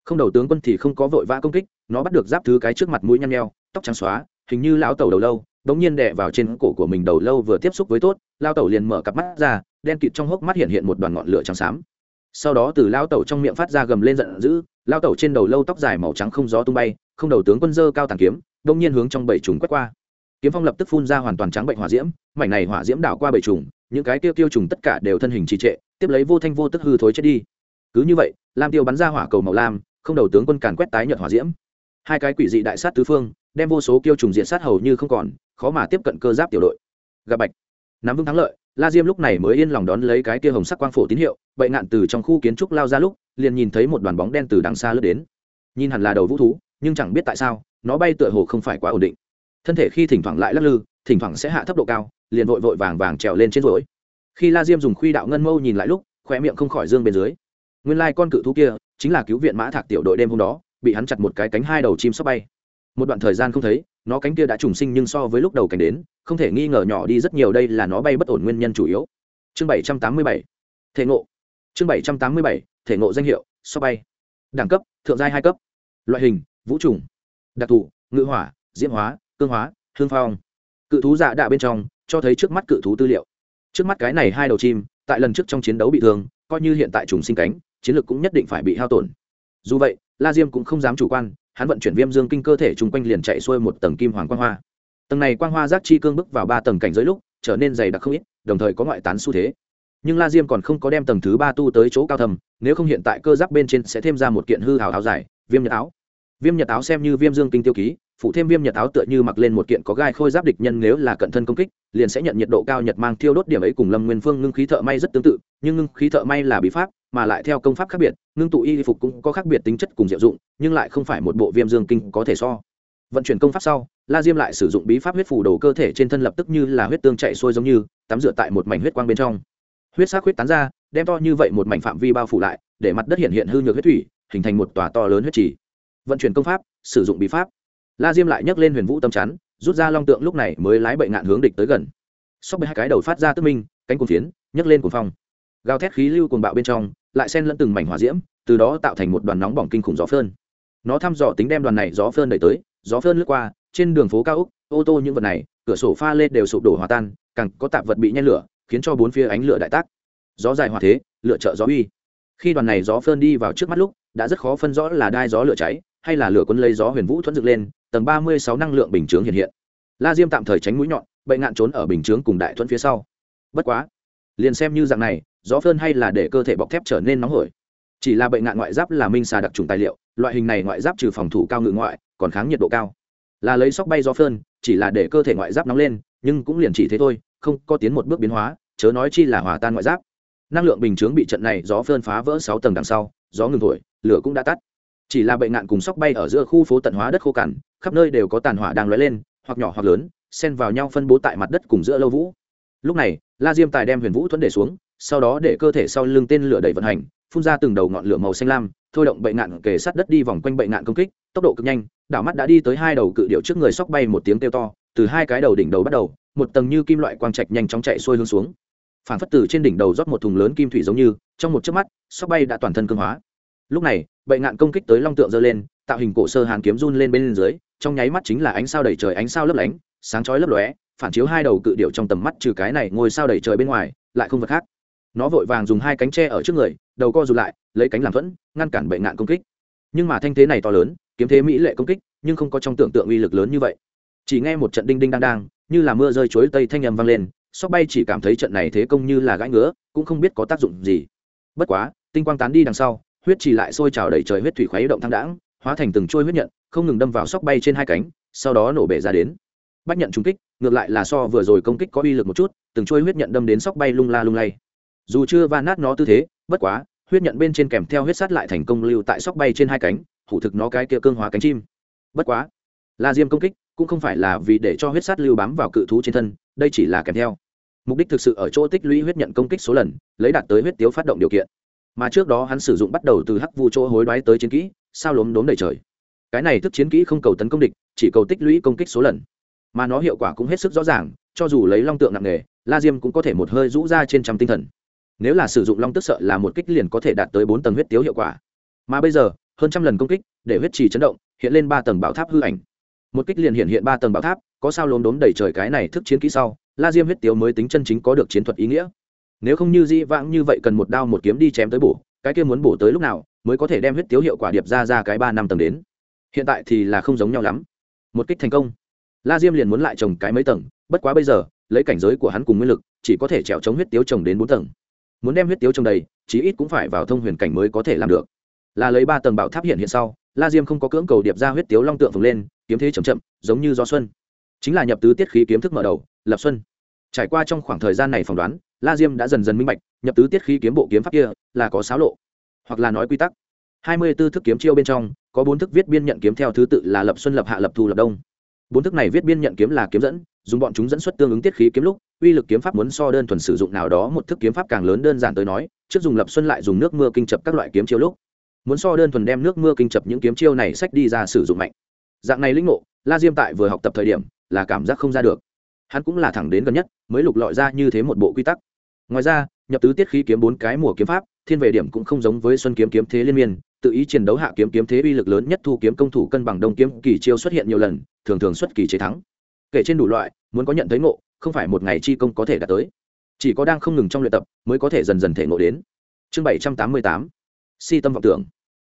Speaker 1: Không đầu tướng quân thì không có vội vã công kích, nó bắt được giáp thứ cái trước mặt mũi nhăn nheo, tóc trắng xóa, hình như lão tẩu đầu lâu bỗng nhiên đè vào trên cổ của mình đầu lâu vừa tiếp xúc với tốt, lao tẩu liền mở cặp mắt ra, đen kịt trong hốc mắt hiện hiện một đoàn ngọn lửa trắng xám. Sau đó từ lao tẩu trong miệng phát ra gầm lên giận dữ, lao tẩu trên đầu lâu tóc dài màu trắng không gió tung bay, không đầu tướng quân dơ cao tàn kiếm đông nhiên hướng trong bảy trùng quét qua. Kiếm phong lập tức phun ra hoàn toàn trắng bệnh hỏa diễm, mảnh này hỏa diễm đảo qua bảy trùng, những cái tiêu tiêu trùng tất cả đều thân hình trì trệ, tiếp lấy vô thanh vô tức hư thối chết đi. Cứ như vậy, lam tiêu bắn ra hỏa cầu màu lam, không đầu tướng quân càn quét tái nhợt hỏa diễm. Hai cái quỷ dị đại sát tứ phương đem vô số kiêu trùng diện sát hầu như không còn, khó mà tiếp cận cơ giáp tiểu đội. Gặp bạch, nắm vững thắng lợi, la diêm lúc này mới yên lòng đón lấy cái kia hồng sắc quang phổ tín hiệu, bậy ngạn từ trong khu kiến trúc lao ra lúc, liền nhìn thấy một đoàn bóng đen từ đằng xa lướt đến. Nhìn hẳn là đầu vũ thú, nhưng chẳng biết tại sao, nó bay tựa hồ không phải quá ổn định. Thân thể khi thỉnh thoảng lại lắc lư, thỉnh thoảng sẽ hạ thấp độ cao, liền vội vội vàng vàng trèo lên trên rối khi la diêm dùng khuy đạo ngân mâu nhìn lại lúc khoe miệng không khỏi dương bên dưới. Nguyên lai con cự thú kia chính là cứu viện mã thạc tiểu đội đêm hôm đó, bị hắn chặt một cái cánh hai đầu chim sắp bay một đoạn thời gian không thấy, nó cánh kia đã trùng sinh nhưng so với lúc đầu cảnh đến, không thể nghi ngờ nhỏ đi rất nhiều, đây là nó bay bất ổn nguyên nhân chủ yếu. Chương bảy trăm tám mươi bảy, thể ngộ. Chương bảy trăm tám mươi bảy, thể ngộ danh hiệu, so bay. Đẳng cấp, thượng giai hai cấp. Loại hình, vũ trùng. Đặc thù, ngự hỏa, diễm hóa, cương hóa, hương phong. Cự thú dạ đạ bên trong, cho thấy trước mắt cự thú tư liệu. Trước mắt cái này hai đầu chim, tại lần trước trong chiến đấu bị thương, coi như hiện tại trùng sinh cánh, chiến lược cũng nhất định phải bị hao tổn. Dù vậy, la diêm cũng không dám chủ quan hắn vận chuyển viêm dương kinh cơ thể chung quanh liền chạy xuôi một tầng kim hoàng quang hoa. Tầng này quang hoa giác chi cương bước vào ba tầng cảnh giới lúc, trở nên dày đặc không ít, đồng thời có ngoại tán xu thế. Nhưng la diêm còn không có đem tầng thứ ba tu tới chỗ cao thầm nếu không hiện tại cơ giáp bên trên sẽ thêm ra một kiện hư hào áo dài, viêm nhật áo. Viêm nhật áo xem như viêm dương kinh tiêu ký, phụ thêm viêm nhật áo tựa như mặc lên một kiện có gai khôi giáp địch nhân nếu là cận thân công kích, liền sẽ nhận nhiệt độ cao nhật mang thiêu đốt điểm ấy cùng lâm nguyên phương ngưng khí thợ may rất tương tự, nhưng ngưng khí thợ may là bí pháp mà lại theo công pháp khác biệt, ngưng tụ y phục cũng có khác biệt tính chất cùng diệu dụng, nhưng lại không phải một bộ viêm dương kinh có thể so. Vận chuyển công pháp sau, la diêm lại sử dụng bí pháp huyết phủ đầu cơ thể trên thân lập tức như là huyết tương chạy xuôi giống như, tắm rửa tại một mảnh huyết quang bên trong. Huyết sắc huyết tán ra, đem to như vậy một mảnh phạm vi bao phủ lại, để mặt đất hiện hiện hư nhược huyết thủy, hình thành một tòa to lớn huyết trì. Vận chuyển công pháp, sử dụng bí pháp. La diêm lại nhấc lên huyền vũ tâm chắn, rút ra long tượng lúc này mới lái bệnh ngạn hướng địch tới gần. Sóc với hai cái đầu phát ra tức minh, cánh cuồng phiến, nhấc lên cuồng phong gào thét khí lưu cuồng bạo bên trong, lại xen lẫn từng mảnh hỏa diễm, từ đó tạo thành một đoàn nóng bỏng kinh khủng gió phơn. Nó thăm dò tính đem đoàn này gió phơn đẩy tới, gió phơn lướt qua, trên đường phố cao úc, ô tô những vật này, cửa sổ pha lê đều sụp đổ hòa tan, càng có tạp vật bị nhen lửa, khiến cho bốn phía ánh lửa đại tác. Gió dài hòa thế lựa trợ gió uy. Khi đoàn này gió phơn đi vào trước mắt lúc, đã rất khó phân rõ là đai gió lửa cháy, hay là lửa quân lấy gió huyền vũ thuẫn dựng lên, tầng ba mươi sáu năng lượng bình chướng hiện hiện. La diêm tạm thời tránh mũi nhọn, bệnh ngạn trốn ở bình chướng cùng đại thuẫn phía sau. Bất quá, liền xem như dạng này gió phơn hay là để cơ thể bọc thép trở nên nóng hổi? Chỉ là bệnh nạn ngoại giáp là minh xà đặc trùng tài liệu, loại hình này ngoại giáp trừ phòng thủ cao ngự ngoại, còn kháng nhiệt độ cao. Là lấy sóc bay gió phơn, chỉ là để cơ thể ngoại giáp nóng lên, nhưng cũng liền chỉ thế thôi, không có tiến một bước biến hóa, chớ nói chi là hòa tan ngoại giáp. Năng lượng bình chướng bị trận này gió phơn phá vỡ sáu tầng đằng sau, gió ngừng thổi, lửa cũng đã tắt. Chỉ là bệnh nạn cùng sóc bay ở giữa khu phố tận hóa đất khô cằn, khắp nơi đều có tàn hỏa đang lóe lên, hoặc nhỏ hoặc lớn, xen vào nhau phân bố tại mặt đất cùng giữa lâu vũ. Lúc này, la diêm tài đem huyền vũ thuẫn để xuống sau đó để cơ thể sau lưng tên lửa đẩy vận hành, phun ra từng đầu ngọn lửa màu xanh lam, thôi động bệnh ngạn kề sát đất đi vòng quanh bệnh ngạn công kích, tốc độ cực nhanh, đảo mắt đã đi tới hai đầu cự điệu trước người sóc bay một tiếng kêu to, từ hai cái đầu đỉnh đầu bắt đầu, một tầng như kim loại quang trạch nhanh chóng chạy xuôi hướng xuống. Phản phất từ trên đỉnh đầu rót một thùng lớn kim thủy giống như, trong một chớp mắt, sóc bay đã toàn thân cương hóa. Lúc này bệnh ngạn công kích tới long tượng giơ lên, tạo hình cổ sơ hàn kiếm run lên bên dưới, trong nháy mắt chính là ánh sao đầy trời ánh sao lấp lánh, sáng chói lấp lóe, phản chiếu hai đầu cự điệu trong tầm mắt trừ cái này ngôi sao đầy trời bên ngoài, lại không vật khác nó vội vàng dùng hai cánh tre ở trước người, đầu co rụt lại, lấy cánh làm thuẫn, ngăn cản bệnh nạn công kích. Nhưng mà thanh thế này to lớn, kiếm thế mỹ lệ công kích, nhưng không có trong tưởng tượng uy lực lớn như vậy. Chỉ nghe một trận đinh đinh đang đang, như là mưa rơi chuối tây thanh âm vang lên, sóc bay chỉ cảm thấy trận này thế công như là gãi ngứa, cũng không biết có tác dụng gì. Bất quá, tinh quang tán đi đằng sau, huyết chỉ lại sôi trào đầy trời huyết thủy khuấy động thăng đãng, hóa thành từng trôi huyết nhận, không ngừng đâm vào sóc bay trên hai cánh, sau đó nổ bể ra đến. Bách nhận trúng kích, ngược lại là so vừa rồi công kích có uy lực một chút, từng trôi huyết nhận đâm đến sóc bay lung la lung lay dù chưa va nát nó tư thế, bất quá, huyết nhận bên trên kèm theo huyết sát lại thành công lưu tại sóc bay trên hai cánh, hủ thực nó cái kia cương hóa cánh chim. Bất quá, la diêm công kích cũng không phải là vì để cho huyết sát lưu bám vào cự thú trên thân, đây chỉ là kèm theo. Mục đích thực sự ở chỗ tích lũy huyết nhận công kích số lần, lấy đạt tới huyết tiếu phát động điều kiện. Mà trước đó hắn sử dụng bắt đầu từ hắc vu chỗ hối đoái tới chiến kỹ, sao lốm đốm đầy trời. Cái này thức chiến kỹ không cầu tấn công địch, chỉ cầu tích lũy công kích số lần. Mà nó hiệu quả cũng hết sức rõ ràng, cho dù lấy long tượng nặng nghề la diêm cũng có thể một hơi rũ ra trên trăm tinh thần nếu là sử dụng long tức sợ là một kích liền có thể đạt tới bốn tầng huyết tiếu hiệu quả. Mà bây giờ, hơn trăm lần công kích, để huyết trì chấn động, hiện lên ba tầng bảo tháp hư ảnh. Một kích liền hiện hiện ba tầng bảo tháp, có sao lốm đốm đầy trời cái này thức chiến kỹ sau, la diêm huyết tiếu mới tính chân chính có được chiến thuật ý nghĩa. Nếu không như di vãng như vậy cần một đao một kiếm đi chém tới bổ, cái kia muốn bổ tới lúc nào mới có thể đem huyết tiếu hiệu quả điệp ra ra cái ba năm tầng đến. Hiện tại thì là không giống nhau lắm. Một kích thành công. La diêm liền muốn lại trồng cái mấy tầng, bất quá bây giờ, lấy cảnh giới của hắn cùng nguyên lực, chỉ có thể trèo chống huyết tiếu trồng đến bốn tầng muốn đem huyết tiếu trồng đầy, chí ít cũng phải vào thông huyền cảnh mới có thể làm được. Là lấy ba tầng bảo tháp hiện hiện sau, la diêm không có cưỡng cầu điệp ra huyết tiếu long tượng phồng lên, kiếm thế chậm chậm, giống như gió xuân. Chính là nhập tứ tiết khí kiếm thức mở đầu, lập xuân. Trải qua trong khoảng thời gian này phỏng đoán, la diêm đã dần dần minh bạch, nhập tứ tiết khí kiếm bộ kiếm pháp kia là có xáo lộ, hoặc là nói quy tắc. Hai mươi b ố thức kiếm chiêu bên trong, có bốn thức viết biên nhận kiếm theo thứ tự là lập xuân lập hạ lập thu lập đông. Bốn thức này viết biên nhận kiếm là kiếm dẫn, dùng bọn chúng dẫn xuất tương ứng tiết khí kiếm lúc uy lực kiếm pháp muốn so đơn thuần sử dụng nào đó, một thức kiếm pháp càng lớn đơn giản tới nói, trước dùng lập xuân lại dùng nước mưa kinh chập các loại kiếm chiêu lúc. Muốn so đơn thuần đem nước mưa kinh chập những kiếm chiêu này sách đi ra sử dụng mạnh. Dạng này linh ngộ, la diêm tại vừa học tập thời điểm, là cảm giác không ra được. Hắn cũng là thẳng đến gần nhất, mới lục lọi ra như thế một bộ quy tắc. Ngoài ra, nhập tứ tiết khí kiếm bốn cái mùa kiếm pháp, thiên về điểm cũng không giống với xuân kiếm kiếm thế liên miên, tự ý chiến đấu hạ kiếm kiếm thế uy lực lớn nhất thu kiếm công thủ cân bằng đông kiếm, kỳ chiêu xuất hiện nhiều lần, thường thường xuất kỳ chế thắng. Kể trên đủ loại, muốn có nhận thấy ngộ không phải một ngày chi công có thể đạt tới. Chỉ có đang không ngừng trong luyện tập mới có thể dần dần thể ngộ đến. Chương bảy trăm tám mươi tám, si tâm vọng tưởng.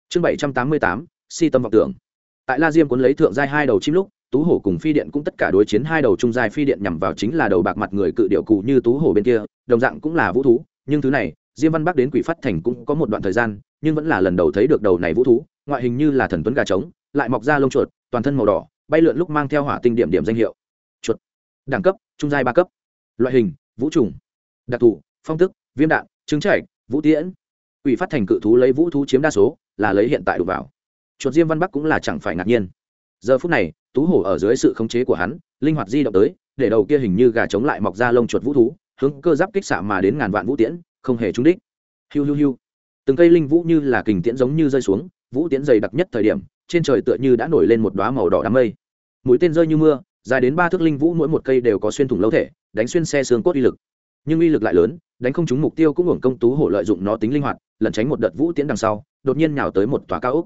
Speaker 1: Chương bảy trăm tám mươi tám, si tâm vọng tưởng. Tại la diêm cuốn lấy thượng giai hai đầu chim lúc, tú hổ cùng phi điện cũng tất cả đối chiến hai đầu trung giai phi điện nhằm vào chính là đầu bạc mặt người cự điệu cụ như tú hổ bên kia, đồng dạng cũng là vũ thú. Nhưng thứ này, diêm văn bắc đến quỷ phát thành cũng có một đoạn thời gian, nhưng vẫn là lần đầu thấy được đầu này vũ thú, ngoại hình như là thần tuấn gà trống, lại mọc ra lông chuột, toàn thân màu đỏ, bay lượn lúc mang theo hỏa tinh điểm điểm danh hiệu. Chuột đẳng cấp, trung giai ba cấp. Loại hình, vũ trùng, đặc thù, phong tức, viêm đạn, trứng chảy vũ tiễn. Ủy phát thành cự thú lấy vũ thú chiếm đa số, là lấy hiện tại đục vào. Chuột diêm văn bắc cũng là chẳng phải ngạc nhiên. Giờ phút này, tú hổ ở dưới sự khống chế của hắn, linh hoạt di động tới, để đầu kia hình như gà chống lại mọc ra lông chuột vũ thú, hướng cơ giáp kích xạ mà đến ngàn vạn vũ tiễn, không hề trúng đích. Hiu hiu hiu. Từng cây linh vũ như là kình tiễn giống như rơi xuống, vũ tiễn dày đặc nhất thời điểm, trên trời tựa như đã nổi lên một đoá màu đỏ đám mây. Mũi tên rơi như mưa dài đến ba thước linh vũ mỗi một cây đều có xuyên thủng lâu thể, đánh xuyên xe xương cốt uy lực. Nhưng uy lực lại lớn, đánh không trúng mục tiêu cũng hưởng công tú hổ lợi dụng nó tính linh hoạt, lẩn tránh một đợt vũ tiễn đằng sau, đột nhiên nhào tới một tòa cao ốc.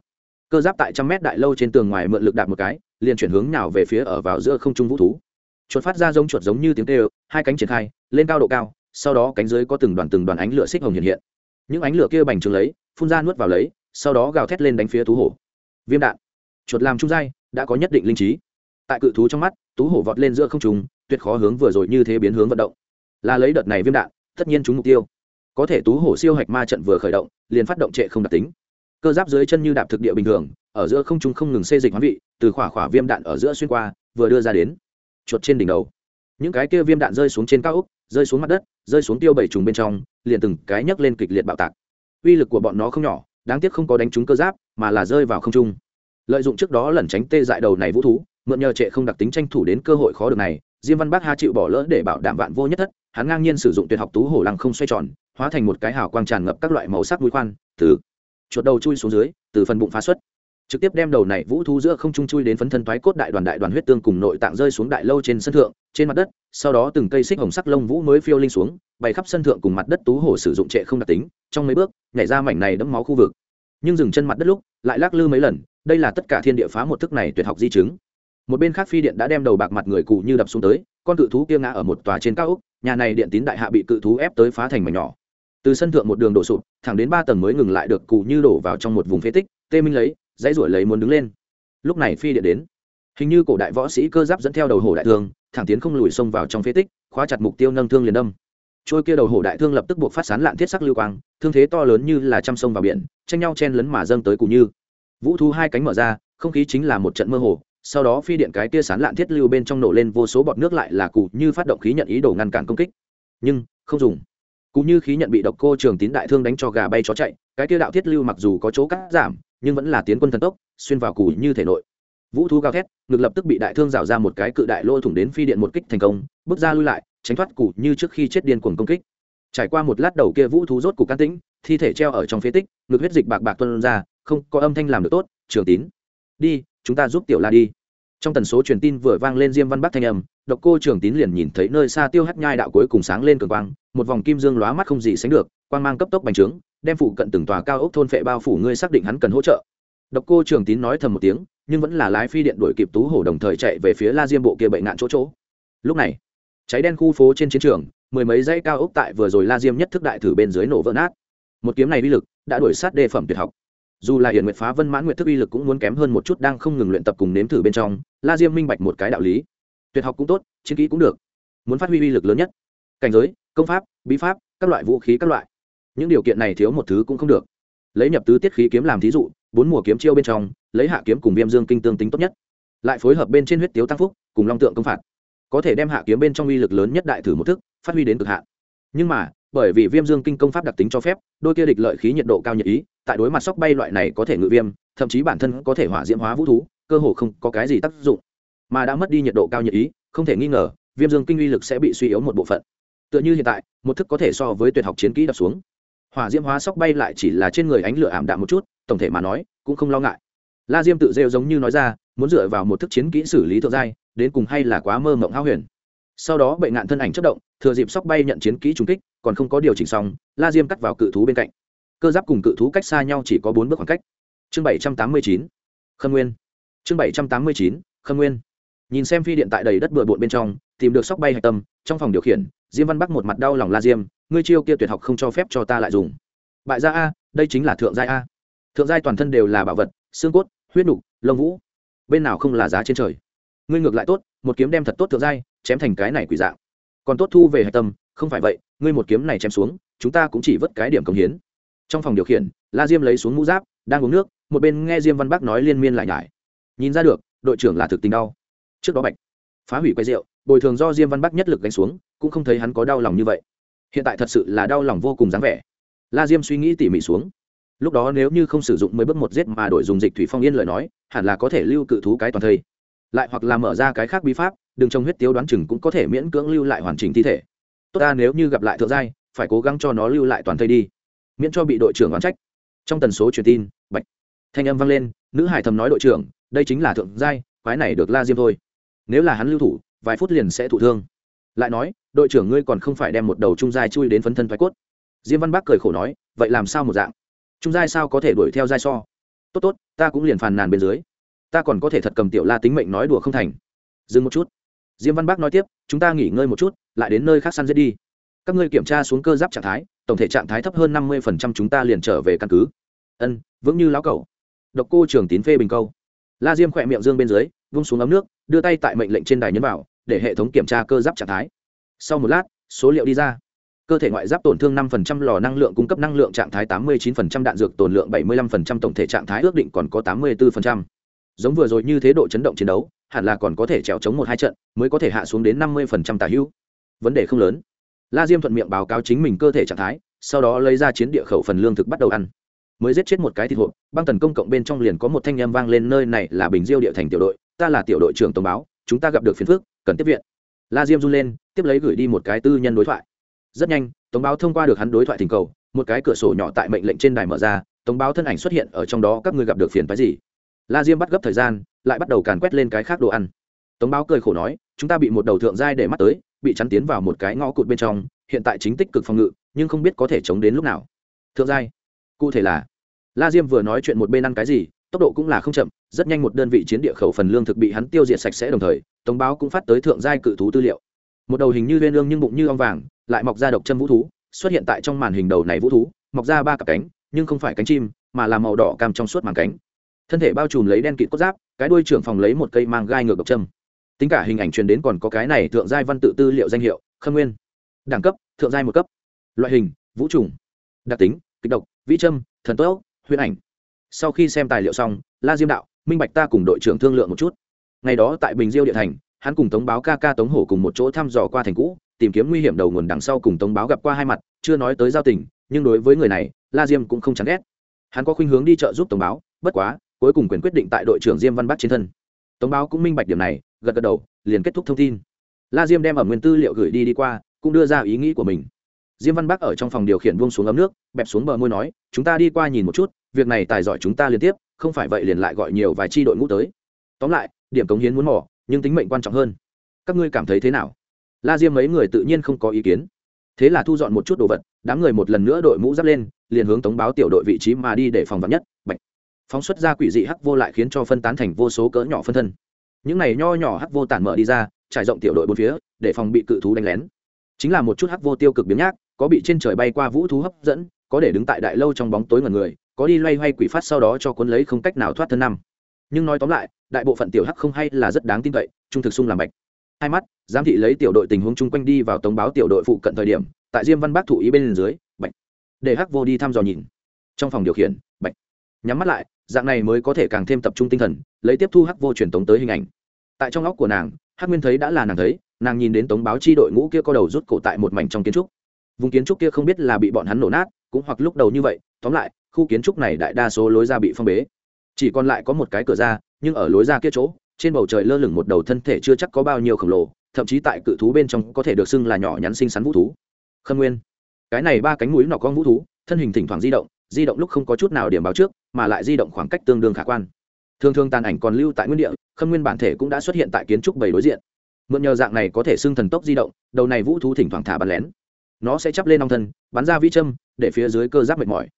Speaker 1: Cơ giáp tại trăm mét đại lâu trên tường ngoài mượn lực đạp một cái, liền chuyển hướng nhào về phía ở vào giữa không trung vũ thú. Chuột phát ra giống chuột giống như tiếng kêu, hai cánh triển khai, lên cao độ cao, sau đó cánh dưới có từng đoàn từng đoàn ánh lửa xích hồng hiện hiện. Những ánh lửa kia bành trướng lấy, phun ra nuốt vào lấy, sau đó gào thét lên đánh phía thú hổ. Viêm đạn. Chuột làm trung dai đã có nhất định linh trí tại cự thú trong mắt, tú hổ vọt lên giữa không trùng tuyệt khó hướng vừa rồi như thế biến hướng vận động. Là lấy đợt này viêm đạn, tất nhiên chúng mục tiêu. Có thể tú hổ siêu hạch ma trận vừa khởi động, liền phát động trệ không đặc tính. Cơ giáp dưới chân như đạp thực địa bình thường, ở giữa không trung không ngừng xê dịch hoán vị, từ khỏa khỏa viêm đạn ở giữa xuyên qua, vừa đưa ra đến. Chuột trên đỉnh đầu. Những cái kia viêm đạn rơi xuống trên cao úc rơi xuống mặt đất, rơi xuống tiêu bảy trùng bên trong, liền từng cái nhấc lên kịch liệt bạo tạc. Uy lực của bọn nó không nhỏ, đáng tiếc không có đánh trúng cơ giáp, mà là rơi vào không trung. Lợi dụng trước đó lẩn tránh tê dại đầu này vũ thú mượn nhờ trệ không đặc tính tranh thủ đến cơ hội khó được này, diêm văn bác ha chịu bỏ lỡ để bảo đảm vạn vô nhất thất, hắn ngang nhiên sử dụng tuyệt học tú hổ lăng không xoay tròn, hóa thành một cái hào quang tràn ngập các loại màu sắc mũi khoan, từ chuột đầu chui xuống dưới, từ phần bụng phá xuất. Trực tiếp đem đầu này vũ thu giữa không trung chui đến phấn thân thoái cốt đại đoàn đại đoàn huyết tương cùng nội tạng rơi xuống đại lâu trên sân thượng, trên mặt đất, sau đó từng cây xích hồng sắc lông vũ mới phiêu linh xuống bày khắp sân thượng cùng mặt đất tú hổ sử dụng trệ không đặc tính, trong mấy bước, nhảy ra mảnh này đẫm máu khu vực. Nhưng dừng chân mặt đất lúc, lại lắc lư mấy lần, đây là tất cả thiên địa phá một thức này tuyệt học di chứng một bên khác phi điện đã đem đầu bạc mặt người cụ như đập xuống tới, con cự thú kia ngã ở một tòa trên cao úc nhà này điện tín đại hạ bị cự thú ép tới phá thành mảnh nhỏ. Từ sân thượng một đường đổ sụp, thẳng đến ba tầng mới ngừng lại được cụ như đổ vào trong một vùng phế tích, tê minh lấy, dãy ruổi lấy muốn đứng lên. Lúc này phi điện đến. Hình như cổ đại võ sĩ cơ giáp dẫn theo đầu hổ đại thương, thẳng tiến không lùi xông vào trong phế tích, khóa chặt mục tiêu nâng thương liền đâm. Trôi kia đầu hổ đại thương lập tức buộc phát sán lạn thiết sắc lưu quang, thương thế to lớn như là trăm sông vào biển, tranh nhau chen lấn mà dâng tới cụ như. Vũ thu hai cánh mở ra, không khí chính là một trận mơ hồ sau đó phi điện cái kia sán lạn thiết lưu bên trong nổ lên vô số bọt nước lại là cụ như phát động khí nhận ý đồ ngăn cản công kích. Nhưng, không dùng. Cụ như khí nhận bị độc cô trường tín đại thương đánh cho gà bay chó chạy, cái kia đạo thiết lưu mặc dù có chỗ cắt giảm, nhưng vẫn là tiến quân thần tốc, xuyên vào cụ như thể nội. Vũ thú gào thét, ngực lập tức bị đại thương rào ra một cái cự đại lỗ thủng đến phi điện một kích thành công, bước ra lui lại, tránh thoát cụ như trước khi chết điên cuồng công kích. Trải qua một lát đầu kia vũ thú rốt cục can tĩnh, thi thể treo ở trong phế tích, ngực huyết dịch bạc bạc tuân ra, không có âm thanh làm được tốt, trường tín. Đi chúng ta giúp tiểu la đi. Trong tần số truyền tin vừa vang lên diêm văn bắc thanh âm, độc cô trường tín liền nhìn thấy nơi xa tiêu hắt nhai đạo cuối cùng sáng lên cường quang, một vòng kim dương lóa mắt không gì sánh được, quang mang cấp tốc bành trướng, đem phụ cận từng tòa cao ốc thôn phệ bao phủ, ngươi xác định hắn cần hỗ trợ. Độc cô trường tín nói thầm một tiếng, nhưng vẫn là lái phi điện đuổi kịp tú hổ đồng thời chạy về phía la diêm bộ kia bệnh nạn chỗ chỗ. Lúc này, cháy đen khu phố trên chiến trường, mười mấy dãy cao ốc tại vừa rồi la diêm nhất thức đại thử bên dưới nổ vỡ nát. Một kiếm này uy lực đã đuổi sát đề phẩm tuyệt học dù là hiển nguyệt phá vân mãn nguyệt thức uy lực cũng muốn kém hơn một chút đang không ngừng luyện tập cùng nếm thử bên trong, la diêm minh bạch một cái đạo lý. Tuyệt học cũng tốt, chiến kỹ cũng được. Muốn phát huy uy lực lớn nhất. Cảnh giới, công pháp, bí pháp, các loại vũ khí các loại. Những điều kiện này thiếu một thứ cũng không được. Lấy nhập tứ tiết khí kiếm làm thí dụ, bốn mùa kiếm chiêu bên trong, lấy hạ kiếm cùng viêm dương kinh tương tính tốt nhất. Lại phối hợp bên trên huyết tiếu tăng phúc, cùng long tượng công phạt. Có thể đem hạ kiếm bên trong uy lực lớn nhất đại thử một thức, phát huy đến cực hạn. Nhưng mà, bởi vì viêm dương kinh công pháp đặc tính cho phép, đôi kia địch lợi khí nhiệt độ cao nhiệt ý tại đối mặt sóc bay loại này có thể ngự viêm, thậm chí bản thân có thể hỏa diễm hóa vũ thú, cơ hồ không có cái gì tác dụng. Mà đã mất đi nhiệt độ cao nhiệt ý, không thể nghi ngờ, viêm dương kinh uy lực sẽ bị suy yếu một bộ phận. Tựa như hiện tại, một thức có thể so với tuyệt học chiến kỹ đập xuống. Hỏa diễm hóa sóc bay lại chỉ là trên người ánh lửa ảm đạm một chút, tổng thể mà nói, cũng không lo ngại. La diêm tự rêu giống như nói ra, muốn dựa vào một thức chiến kỹ xử lý thượng giai, đến cùng hay là quá mơ mộng hao huyền. Sau đó bệnh ngạn thân ảnh chất động, thừa dịp sóc bay nhận chiến kỹ trúng kích, còn không có điều chỉnh xong, la diêm cắt vào cự thú bên cạnh cơ giáp cùng cự thú cách xa nhau chỉ có bốn bước khoảng cách. Chương bảy trăm tám mươi chín, khâm nguyên. Chương bảy trăm tám mươi chín, khâm nguyên. Nhìn xem phi điện tại đầy đất bừa bộn bên trong, tìm được sóc bay hạch tâm, trong phòng điều khiển, diêm văn bắc một mặt đau lòng la diêm, ngươi chiêu kia tuyệt học không cho phép cho ta lại dùng. Bại gia a, đây chính là thượng giai a. Thượng giai toàn thân đều là bảo vật, xương cốt, huyết nục, lông vũ. Bên nào không là giá trên trời. Ngươi ngược lại tốt, một kiếm đem thật tốt thượng giai, chém thành cái này quỷ dạng. Còn tốt thu về hạch tâm, không phải vậy, ngươi một kiếm này chém xuống, chúng ta cũng chỉ vớt cái điểm công hiến trong phòng điều khiển, la diêm lấy xuống mũ giáp, đang uống nước, một bên nghe diêm văn bắc nói liên miên lại nhải. Nhìn ra được, đội trưởng là thực tình đau. Trước đó bạch phá hủy quay rượu, bồi thường do diêm văn bắc nhất lực gánh xuống, cũng không thấy hắn có đau lòng như vậy. Hiện tại thật sự là đau lòng vô cùng dáng vẻ. La diêm suy nghĩ tỉ mỉ xuống. Lúc đó nếu như không sử dụng mới bước một giết mà đổi dùng dịch thủy phong yên lời nói, hẳn là có thể lưu cự thú cái toàn thây. Lại hoặc là mở ra cái khác bí pháp, đừng trong huyết tiêu đoán chừng cũng có thể miễn cưỡng lưu lại hoàn chỉnh thi thể. Tốt ta nếu như gặp lại thượng giai, phải cố gắng cho nó lưu lại toàn thây đi miễn cho bị đội trưởng oán trách. Trong tần số truyền tin, bạch, thanh âm vang lên, nữ hải thầm nói đội trưởng, đây chính là thượng giai, quái này được la diêm thôi. Nếu là hắn lưu thủ, vài phút liền sẽ thụ thương. Lại nói, đội trưởng ngươi còn không phải đem một đầu trung giai chui đến phấn thân thoái cốt. Diêm văn bác cười khổ nói, vậy làm sao một dạng? Trung giai sao có thể đuổi theo giai so? Tốt tốt, ta cũng liền phàn nàn bên dưới. Ta còn có thể thật cầm tiểu la tính mệnh nói đùa không thành. Dừng một chút. Diêm văn bác nói tiếp, chúng ta nghỉ ngơi một chút, lại đến nơi khác săn giết đi các ngươi kiểm tra xuống cơ giáp trạng thái, tổng thể trạng thái thấp hơn năm mươi phần trăm chúng ta liền trở về căn cứ. Ân, vững như lão cẩu. Độc cô trưởng tín phê bình câu. La diêm khỏe miệng dương bên dưới, vung xuống ấm nước, đưa tay tại mệnh lệnh trên đài nhấn vào, để hệ thống kiểm tra cơ giáp trạng thái. Sau một lát, số liệu đi ra. Cơ thể ngoại giáp tổn thương 5% lò năng lượng cung cấp năng lượng trạng thái 89% đạn dược tổn lượng 75% tổng thể trạng thái ước định còn có 84%. giống vừa rồi như thế độ chấn động chiến đấu, hẳn là còn có thể trèo chống một hai trận, mới có thể hạ xuống đến 50% tả hữu. Vấn đề không lớn la diêm thuận miệng báo cáo chính mình cơ thể trạng thái, sau đó lấy ra chiến địa khẩu phần lương thực bắt đầu ăn. Mới giết chết một cái thịt hộp, băng tần công cộng bên trong liền có một thanh â vang lên nơi này là bình diêu địa thành tiểu đội, ta là tiểu đội trưởng Tông báo, chúng ta gặp được phiền phước cần tiếp viện. La diêm run lên, tiếp lấy gửi đi một cái tư nhân đối thoại. Rất nhanh tống báo thông qua được hắn đối thoại thỉnh cầu, một cái cửa sổ nhỏ tại mệnh lệnh trên đài mở ra tống báo thân ảnh xuất hiện ở trong đó, các ngươi gặp được phiền phái gì? La diêm bắt gấp thời gian, lại bắt đầu càn quét lên cái khác đồ ăn. Tống báo cười khổ nói, chúng ta bị một đầu thượng giai để mắt tới bị chắn tiến vào một cái ngõ cụt bên trong, hiện tại chính tích cực phòng ngự, nhưng không biết có thể chống đến lúc nào. Thượng giai, cụ thể là, la diêm vừa nói chuyện một bên ăn cái gì, tốc độ cũng là không chậm, rất nhanh một đơn vị chiến địa khẩu phần lương thực bị hắn tiêu diệt sạch sẽ đồng thời, tống báo cũng phát tới thượng giai cự thú tư liệu. Một đầu hình như viên lương nhưng bụng như ong vàng, lại mọc ra độc châm vũ thú, xuất hiện tại trong màn hình đầu này vũ thú, mọc ra ba cặp cánh, nhưng không phải cánh chim, mà là màu đỏ cam trong suốt màn cánh. Thân thể bao trùm lấy đen kịt cốt giáp, cái đuôi trưởng phòng lấy một cây mang gai ngược độc châm tính cả hình ảnh truyền đến còn có cái này thượng giai văn tự tư liệu danh hiệu, khâm nguyên. Đẳng cấp, thượng giai một cấp. Loại hình, vũ trùng. Đặc tính, kịch độc, vĩ trâm thần tốt huyền ảnh. Sau khi xem tài liệu xong, la diêm đạo, minh bạch ta cùng đội trưởng thương lượng một chút. Ngày đó tại bình diêu địa thành, hắn cùng tống báo ca ca tống hổ cùng một chỗ thăm dò qua thành cũ, tìm kiếm nguy hiểm đầu nguồn đằng sau cùng tống báo gặp qua hai mặt, chưa nói tới giao tình, nhưng đối với người này, la diêm cũng không chán ghét. Hắn có khuynh hướng đi chợ giúp tống báo, bất quá, cuối cùng quyền quyết định tại đội trưởng diêm văn bắc trên thân. Tống báo cũng minh bạch điểm này gật gật đầu, liền kết thúc thông tin. La diêm đem ở nguyên tư liệu gửi đi đi qua, cũng đưa ra ý nghĩ của mình. Diêm văn bắc ở trong phòng điều khiển buông xuống ấm nước, bẹp xuống bờ môi nói, chúng ta đi qua nhìn một chút, việc này tài giỏi chúng ta liên tiếp, không phải vậy liền lại gọi nhiều vài chi đội ngũ tới. Tóm lại, điểm cống hiến muốn mỏ nhưng tính mệnh quan trọng hơn. Các ngươi cảm thấy thế nào? La diêm mấy người tự nhiên không có ý kiến. Thế là thu dọn một chút đồ vật, đám người một lần nữa đội mũ giáp lên, liền hướng tống báo tiểu đội vị trí mà đi để phòng vắn nhất. Bạch. Phóng xuất ra quỷ dị hắc vô lại khiến cho phân tán thành vô số cỡ nhỏ phân thân những này nho nhỏ hắc vô tản mở đi ra, trải rộng tiểu đội bốn phía, để phòng bị cự thú đánh lén. Chính là một chút hắc vô tiêu cực biếng nhác, có bị trên trời bay qua vũ thú hấp dẫn, có để đứng tại đại lâu trong bóng tối ngần người, có đi loay hoay quỷ phát sau đó cho cuốn lấy không cách nào thoát thân năm. Nhưng nói tóm lại, đại bộ phận tiểu hắc không hay là rất đáng tin cậy, trung thực sung làm bạch. Hai mắt, giám thị lấy tiểu đội tình huống chung quanh đi vào tống báo tiểu đội phụ cận thời điểm, tại diêm văn bác thủ ý bên dưới, bạch. Để hắc vô đi thăm dò nhìn. Trong phòng điều khiển nhắm mắt lại, dạng này mới có thể càng thêm tập trung tinh thần, lấy tiếp thu hắc vô truyền tống tới hình ảnh. Tại trong óc của nàng, hắc nguyên thấy đã là nàng thấy, nàng nhìn đến tống báo chi đội ngũ kia có đầu rút cổ tại một mảnh trong kiến trúc. Vùng kiến trúc kia không biết là bị bọn hắn nổ nát, cũng hoặc lúc đầu như vậy, tóm lại, khu kiến trúc này đại đa số lối ra bị phong bế. Chỉ còn lại có một cái cửa ra, nhưng ở lối ra kia chỗ, trên bầu trời lơ lửng một đầu thân thể chưa chắc có bao nhiêu khổng lồ, thậm chí tại cự thú bên trong có thể được xưng là nhỏ nhắn xinh xắn vũ thú. Khâm nguyên. Cái này ba cánh mũi nọ con vũ thú, thân hình thỉnh thoảng di động di động lúc không có chút nào điểm báo trước, mà lại di động khoảng cách tương đương khả quan. Thường thường tàn ảnh còn lưu tại nguyên địa, khâm nguyên bản thể cũng đã xuất hiện tại kiến trúc bảy đối diện. Mượn nhờ dạng này có thể xưng thần tốc di động, đầu này vũ thú thỉnh thoảng thả bắn lén. Nó sẽ chắp lên nong thân, bắn ra vi châm, để phía dưới cơ giáp mệt mỏi.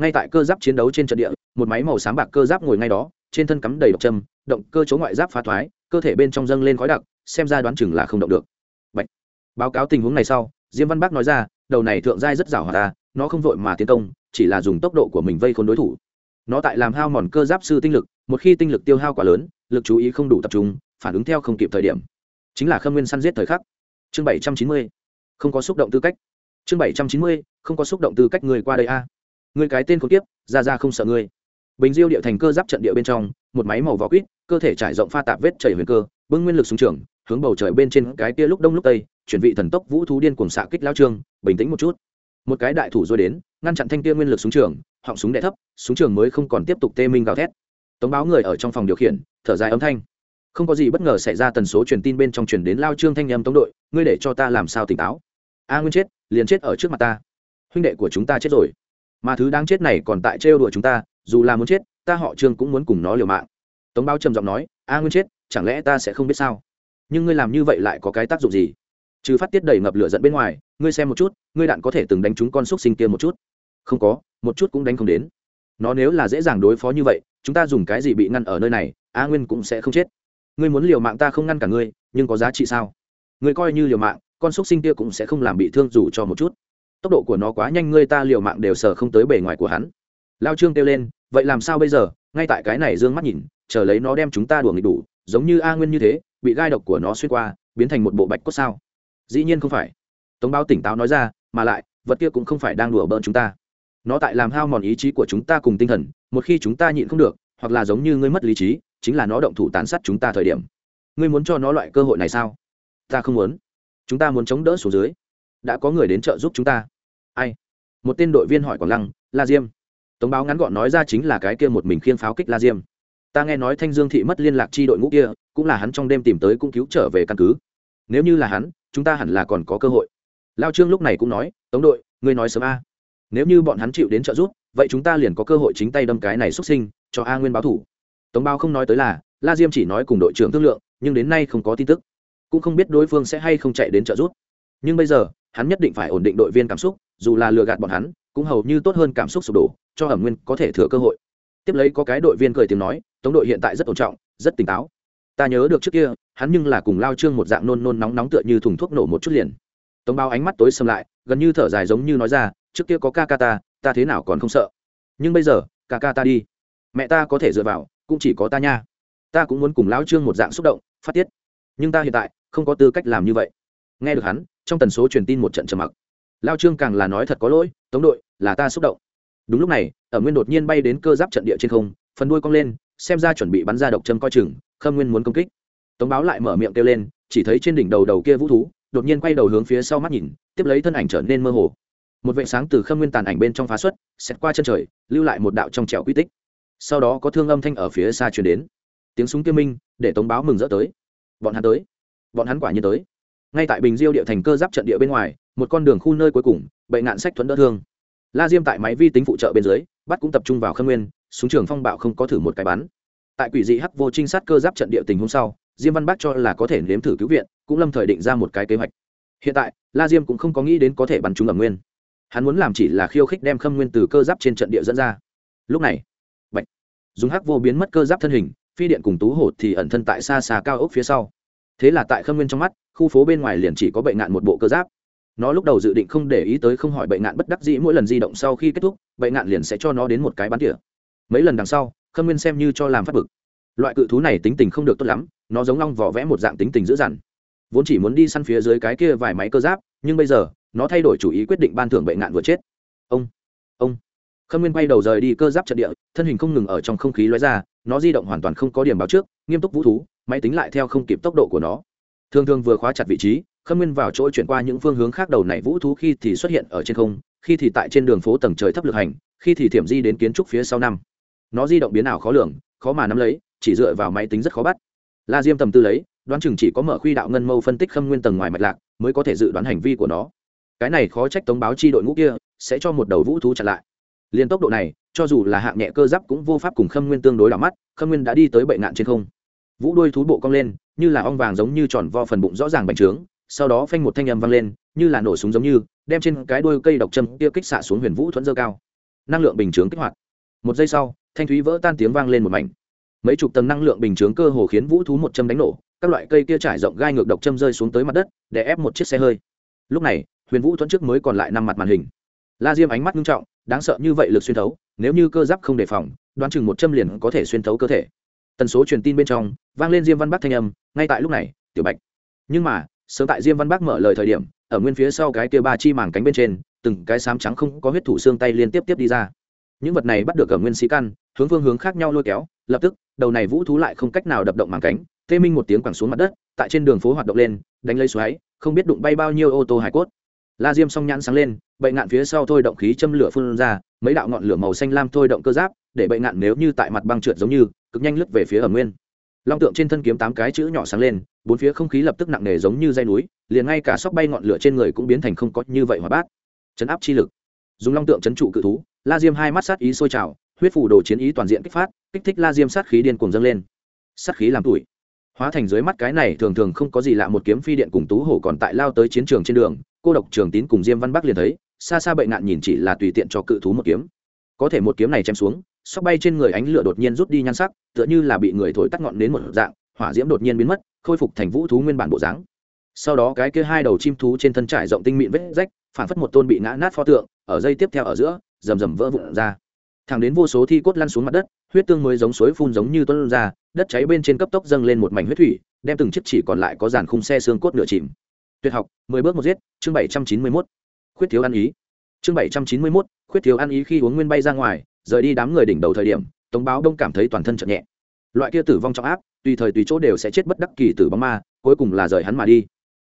Speaker 1: Ngay tại cơ giáp chiến đấu trên trận địa, một máy màu sáng bạc cơ giáp ngồi ngay đó, trên thân cắm đầy độc châm, động cơ chỗ ngoại giáp phá thoái, cơ thể bên trong dâng lên khói đặc, xem ra đoán chừng là không động được. Bạch. báo cáo tình huống này sau, diêm văn bác nói ra, đầu này thượng giai rất rào hòa ta, nó không vội mà tiến công chỉ là dùng tốc độ của mình vây khốn đối thủ. Nó tại làm hao mòn cơ giáp sư tinh lực, một khi tinh lực tiêu hao quá lớn, lực chú ý không đủ tập trung, phản ứng theo không kịp thời điểm. Chính là khâm nguyên săn giết thời khắc. Chương bảy trăm chín mươi, không có xúc động tư cách. Chương bảy trăm chín mươi, không có xúc động tư cách người qua đây a. À. người cái tên khốn kiếp, ra ra không sợ ngươi bình diêu địa thành cơ giáp trận địa bên trong, một máy màu vỏ quýt, cơ thể trải rộng pha tạp vết chảy huyền cơ, bưng nguyên lực xuống trường, hướng bầu trời bên trên cái kia lúc đông lúc tây, chuyển vị thần tốc vũ thú điên cuồng xạ kích lao trương, bình tĩnh một chút một cái đại thủ rồi đến, ngăn chặn thanh kia nguyên lực xuống trường, họng súng đè thấp, súng trường mới không còn tiếp tục tê minh gào thét. Tống báo người ở trong phòng điều khiển, thở dài âm thanh. Không có gì bất ngờ xảy ra tần số truyền tin bên trong truyền đến lao trương thanh nhâm tống đội, ngươi để cho ta làm sao tỉnh táo? A, nguyên chết, liền chết ở trước mặt ta. Huynh đệ của chúng ta chết rồi. Mà thứ đáng chết này còn tại trêu đùa chúng ta, dù là muốn chết, ta họ trương cũng muốn cùng nó liều mạng. Tống báo trầm giọng nói, a, nguyên chết, chẳng lẽ ta sẽ không biết sao? Nhưng ngươi làm như vậy lại có cái tác dụng gì? Trừ phát tiết đầy ngập lửa giận bên ngoài, ngươi xem một chút, ngươi đạn có thể từng đánh trúng con xúc sinh kia một chút. Không có, một chút cũng đánh không đến. Nó nếu là dễ dàng đối phó như vậy, chúng ta dùng cái gì bị ngăn ở nơi này, a nguyên cũng sẽ không chết. Ngươi muốn liều mạng ta không ngăn cả ngươi, nhưng có giá trị sao? Ngươi coi như liều mạng, con xúc sinh kia cũng sẽ không làm bị thương dù cho một chút. Tốc độ của nó quá nhanh, ngươi ta liều mạng đều sờ không tới bề ngoài của hắn. Lao trương kêu lên, vậy làm sao bây giờ? Ngay tại cái này d ư ơ n g mắt nhìn, chờ lấy nó đem chúng ta đùa nghịch đủ, giống như a nguyên như thế, bị gai độc của nó xuyên qua, biến thành một bộ bạch cốt sao? Dĩ nhiên không phải. Tống báo tỉnh táo nói ra, mà lại, vật kia cũng không phải đang đùa bỡn chúng ta. Nó tại làm hao mòn ý chí của chúng ta cùng tinh thần, một khi chúng ta nhịn không được, hoặc là giống như ngươi mất lý trí, chính là nó động thủ tàn sát chúng ta thời điểm. Ngươi muốn cho nó loại cơ hội này sao? Ta không muốn. Chúng ta muốn chống đỡ xuống dưới. Đã có người đến trợ giúp chúng ta. Ai? Một tên đội viên hỏi còn lăng, la diêm. Tống báo ngắn gọn nói ra chính là cái kia một mình khiên pháo kích la diêm. Ta nghe nói thanh dương thị mất liên lạc chi đội ngũ kia, cũng là hắn trong đêm tìm tới cũng cứu trở về căn cứ nếu như là hắn, chúng ta hẳn là còn có cơ hội. Lao trương lúc này cũng nói, tống đội, ngươi nói sớm a. Nếu như bọn hắn chịu đến trợ giúp, vậy chúng ta liền có cơ hội chính tay đâm cái này xuất sinh, cho a nguyên báo thủ. Tống bao không nói tới là, la diêm chỉ nói cùng đội trưởng thương lượng, nhưng đến nay không có tin tức. Cũng không biết đối phương sẽ hay không chạy đến trợ giúp. Nhưng bây giờ, hắn nhất định phải ổn định đội viên cảm xúc, dù là lừa gạt bọn hắn, cũng hầu như tốt hơn cảm xúc sụp đổ, cho ẩm nguyên có thể thừa cơ hội. Tiếp lấy có cái đội viên cười tiếng nói, tống đội hiện tại rất ổn trọng, rất tỉnh táo. Ta nhớ được trước kia hắn nhưng là cùng lao trương một dạng nôn nôn nóng nóng tựa như thùng thuốc nổ một chút liền. Tống bao ánh mắt tối xâm lại, gần như thở dài giống như nói ra, trước kia có ca ca ta ta thế nào còn không sợ? Nhưng bây giờ, ca ca ta đi. Mẹ ta có thể dựa vào, cũng chỉ có ta nha. Ta cũng muốn cùng lão trương một dạng xúc động, phát tiết. Nhưng ta hiện tại, không có tư cách làm như vậy. Nghe được hắn, trong tần số truyền tin một trận trầm mặc. Lao trương càng là nói thật có lỗi, tống đội, là ta xúc động. Đúng lúc này, ở nguyên đột nhiên bay đến cơ giáp trận địa trên không, phần đuôi cong lên, xem ra chuẩn bị bắn ra độc châm coi chừng, khâm nguyên muốn công kích tống báo lại mở miệng kêu lên, chỉ thấy trên đỉnh đầu đầu kia vũ thú, đột nhiên quay đầu hướng phía sau mắt nhìn, tiếp lấy thân ảnh trở nên mơ hồ. Một vệ sáng từ khâm nguyên tàn ảnh bên trong phá xuất, xẹt qua chân trời, lưu lại một đạo trong trèo quy tích. Sau đó có thương âm thanh ở phía xa truyền đến. Tiếng súng kêu minh, để tống báo mừng rỡ tới. Bọn hắn tới. Bọn hắn quả nhiên tới. Ngay tại bình diêu địa thành cơ giáp trận địa bên ngoài, một con đường khu nơi cuối cùng bệnh nạn sách thuẫn đỡ thương. La diêm tại máy vi tính phụ trợ bên dưới, bắt cũng tập trung vào khâm nguyên, súng trường phong bạo không có thử một cái bắn. Tại quỷ dị hắc vô trinh sát cơ giáp trận địa tình hôm sau diêm văn bác cho là có thể nếm thử cứu viện, cũng lâm thời định ra một cái kế hoạch. Hiện tại, la diêm cũng không có nghĩ đến có thể bắn trúng ở nguyên. Hắn muốn làm chỉ là khiêu khích đem khâm nguyên từ cơ giáp trên trận địa dẫn ra. Lúc này, Bạch. dùng hắc vô biến mất cơ giáp thân hình, phi điện cùng tú hổ thì ẩn thân tại xa xa cao ốc phía sau. Thế là tại khâm nguyên trong mắt, khu phố bên ngoài liền chỉ có bệnh nạn một bộ cơ giáp. Nó lúc đầu dự định không để ý tới không hỏi bệnh nạn bất đắc dĩ mỗi lần di động sau khi kết thúc bệnh nạn liền sẽ cho nó đến một cái bắn tỉa. Mấy lần đằng sau, khâm nguyên xem như cho làm phát bực. Loại cự thú này tính tình không được tốt lắm nó giống long vỏ vẽ một dạng tính tình dữ dằn. Vốn chỉ muốn đi săn phía dưới cái kia vài máy cơ giáp, nhưng bây giờ, nó thay đổi chủ ý quyết định ban thưởng bệnh nạn vừa chết. Ông ông. Khâm nguyên quay đầu rời đi cơ giáp trận địa, thân hình không ngừng ở trong không khí lóe ra, nó di động hoàn toàn không có điểm báo trước, nghiêm túc vũ thú, máy tính lại theo không kịp tốc độ của nó. Thường thường vừa khóa chặt vị trí, khâm nguyên vào chỗ chuyển qua những phương hướng khác đầu này vũ thú khi thì xuất hiện ở trên không, khi thì tại trên đường phố tầng trời thấp lực hành, khi thì thiểm di đến kiến trúc phía sau năm. Nó di động biến ảo khó lường, khó mà nắm lấy, chỉ dựa vào máy tính rất khó bắt la diêm tầm tư lấy, đoán chừng chỉ có mở khuy đạo ngân mâu phân tích khâm nguyên tầng ngoài mạch lạc mới có thể dự đoán hành vi của nó. Cái này khó trách tống báo chi đội ngũ kia sẽ cho một đầu vũ thú chặn lại. Liên tốc độ này, cho dù là hạng nhẹ cơ giáp cũng vô pháp cùng khâm nguyên tương đối đỏ mắt, khâm nguyên đã đi tới bệnh nạn trên không. Vũ đuôi thú bộ cong lên, như là ong vàng giống như tròn vo phần bụng rõ ràng bành trướng, sau đó phanh một thanh âm vang lên, như là nổ súng giống như, đem trên cái đuôi cây độc châm kia kích xạ xuống huyền vũ thuẫn dơ cao. Năng lượng bình chướng kích hoạt. Một giây sau, thanh thúy vỡ tan tiếng vang lên một mảnh mấy chục tầng năng lượng bình chướng cơ hồ khiến vũ thú một châm đánh nổ, các loại cây kia trải rộng gai ngược độc châm rơi xuống tới mặt đất, để ép một chiếc xe hơi. Lúc này, huyền vũ thuẫn trước mới còn lại năm mặt màn hình. La diêm ánh mắt nghiêm trọng, đáng sợ như vậy lực xuyên thấu, nếu như cơ giáp không đề phòng, đoán chừng một châm liền có thể xuyên thấu cơ thể. Tần số truyền tin bên trong, vang lên diêm văn bắc thanh âm, ngay tại lúc này, tiểu bạch. Nhưng mà, sớm tại diêm văn bắc mở lời thời điểm, ở nguyên phía sau cái kia ba chi màng cánh bên trên, từng cái xám trắng không có huyết thủ xương tay liên tiếp tiếp đi ra những vật này bắt được ở nguyên sĩ căn, hướng phương hướng khác nhau lôi kéo, lập tức, đầu này vũ thú lại không cách nào đập động màng cánh, tê minh một tiếng quẳng xuống mặt đất, tại trên đường phố hoạt động lên, đánh lấy xoáy, không biết đụng bay bao nhiêu ô tô hải cốt. La diêm song nhãn sáng lên bệnh ngạn phía sau thôi động khí châm lửa phun ra, mấy đạo ngọn lửa màu xanh lam thôi động cơ giáp, để bệnh ngạn nếu như tại mặt băng trượt giống như, cực nhanh lướt về phía ở nguyên. Long tượng trên thân kiếm tám cái chữ nhỏ sáng lên, bốn phía không khí lập tức nặng nề giống như dây núi, liền ngay cả sóc bay ngọn lửa trên người cũng biến thành không có như vậy hòa bát. Chấn áp chi lực dùng long tượng chấn trụ cự thú, la diêm hai mắt sát ý sôi trào, huyết phủ đồ chiến ý toàn diện kích phát, kích thích la diêm sát khí điên cuồng dâng lên. Sát khí làm tuổi hóa thành dưới mắt cái này thường thường không có gì lạ một kiếm phi điện cùng tú hổ còn tại lao tới chiến trường trên đường, cô độc trường tín cùng diêm văn bắc liền thấy, xa xa bệnh nạn nhìn chỉ là tùy tiện cho cự thú một kiếm. Có thể một kiếm này chém xuống, sóc bay trên người ánh lửa đột nhiên rút đi nhan sắc, tựa như là bị người thổi tắt ngọn đến một dạng, hỏa diễm đột nhiên biến mất, khôi phục thành vũ thú nguyên bản bộ dáng. Sau đó cái kia hai đầu chim thú trên thân trải rộng tinh mịn vết rách, phản phất một tôn bị ngã nát pho tượng ở dây tiếp theo ở giữa, rầm rầm vỡ vụn ra. Thẳng đến vô số thi cốt lăn xuống mặt đất, huyết tương mới giống suối phun giống như tuân ra, đất cháy bên trên cấp tốc dâng lên một mảnh huyết thủy, đem từng chiếc chỉ còn lại có dàn khung xe xương cốt nửa chìm. Tuyệt học, mười bước một giết, chương bảy trăm chín mươi mốt. Khuyết thiếu ăn ý. Chương bảy trăm chín mươi mốt, khuyết thiếu ăn ý khi uống nguyên bay ra ngoài, rời đi đám người đỉnh đầu thời điểm, tống báo đông cảm thấy toàn thân chậm nhẹ. Loại kia tử vong trong áp, tùy thời tùy chỗ đều sẽ chết bất đắc kỳ tử bóng ma, cuối cùng là rời hắn mà đi.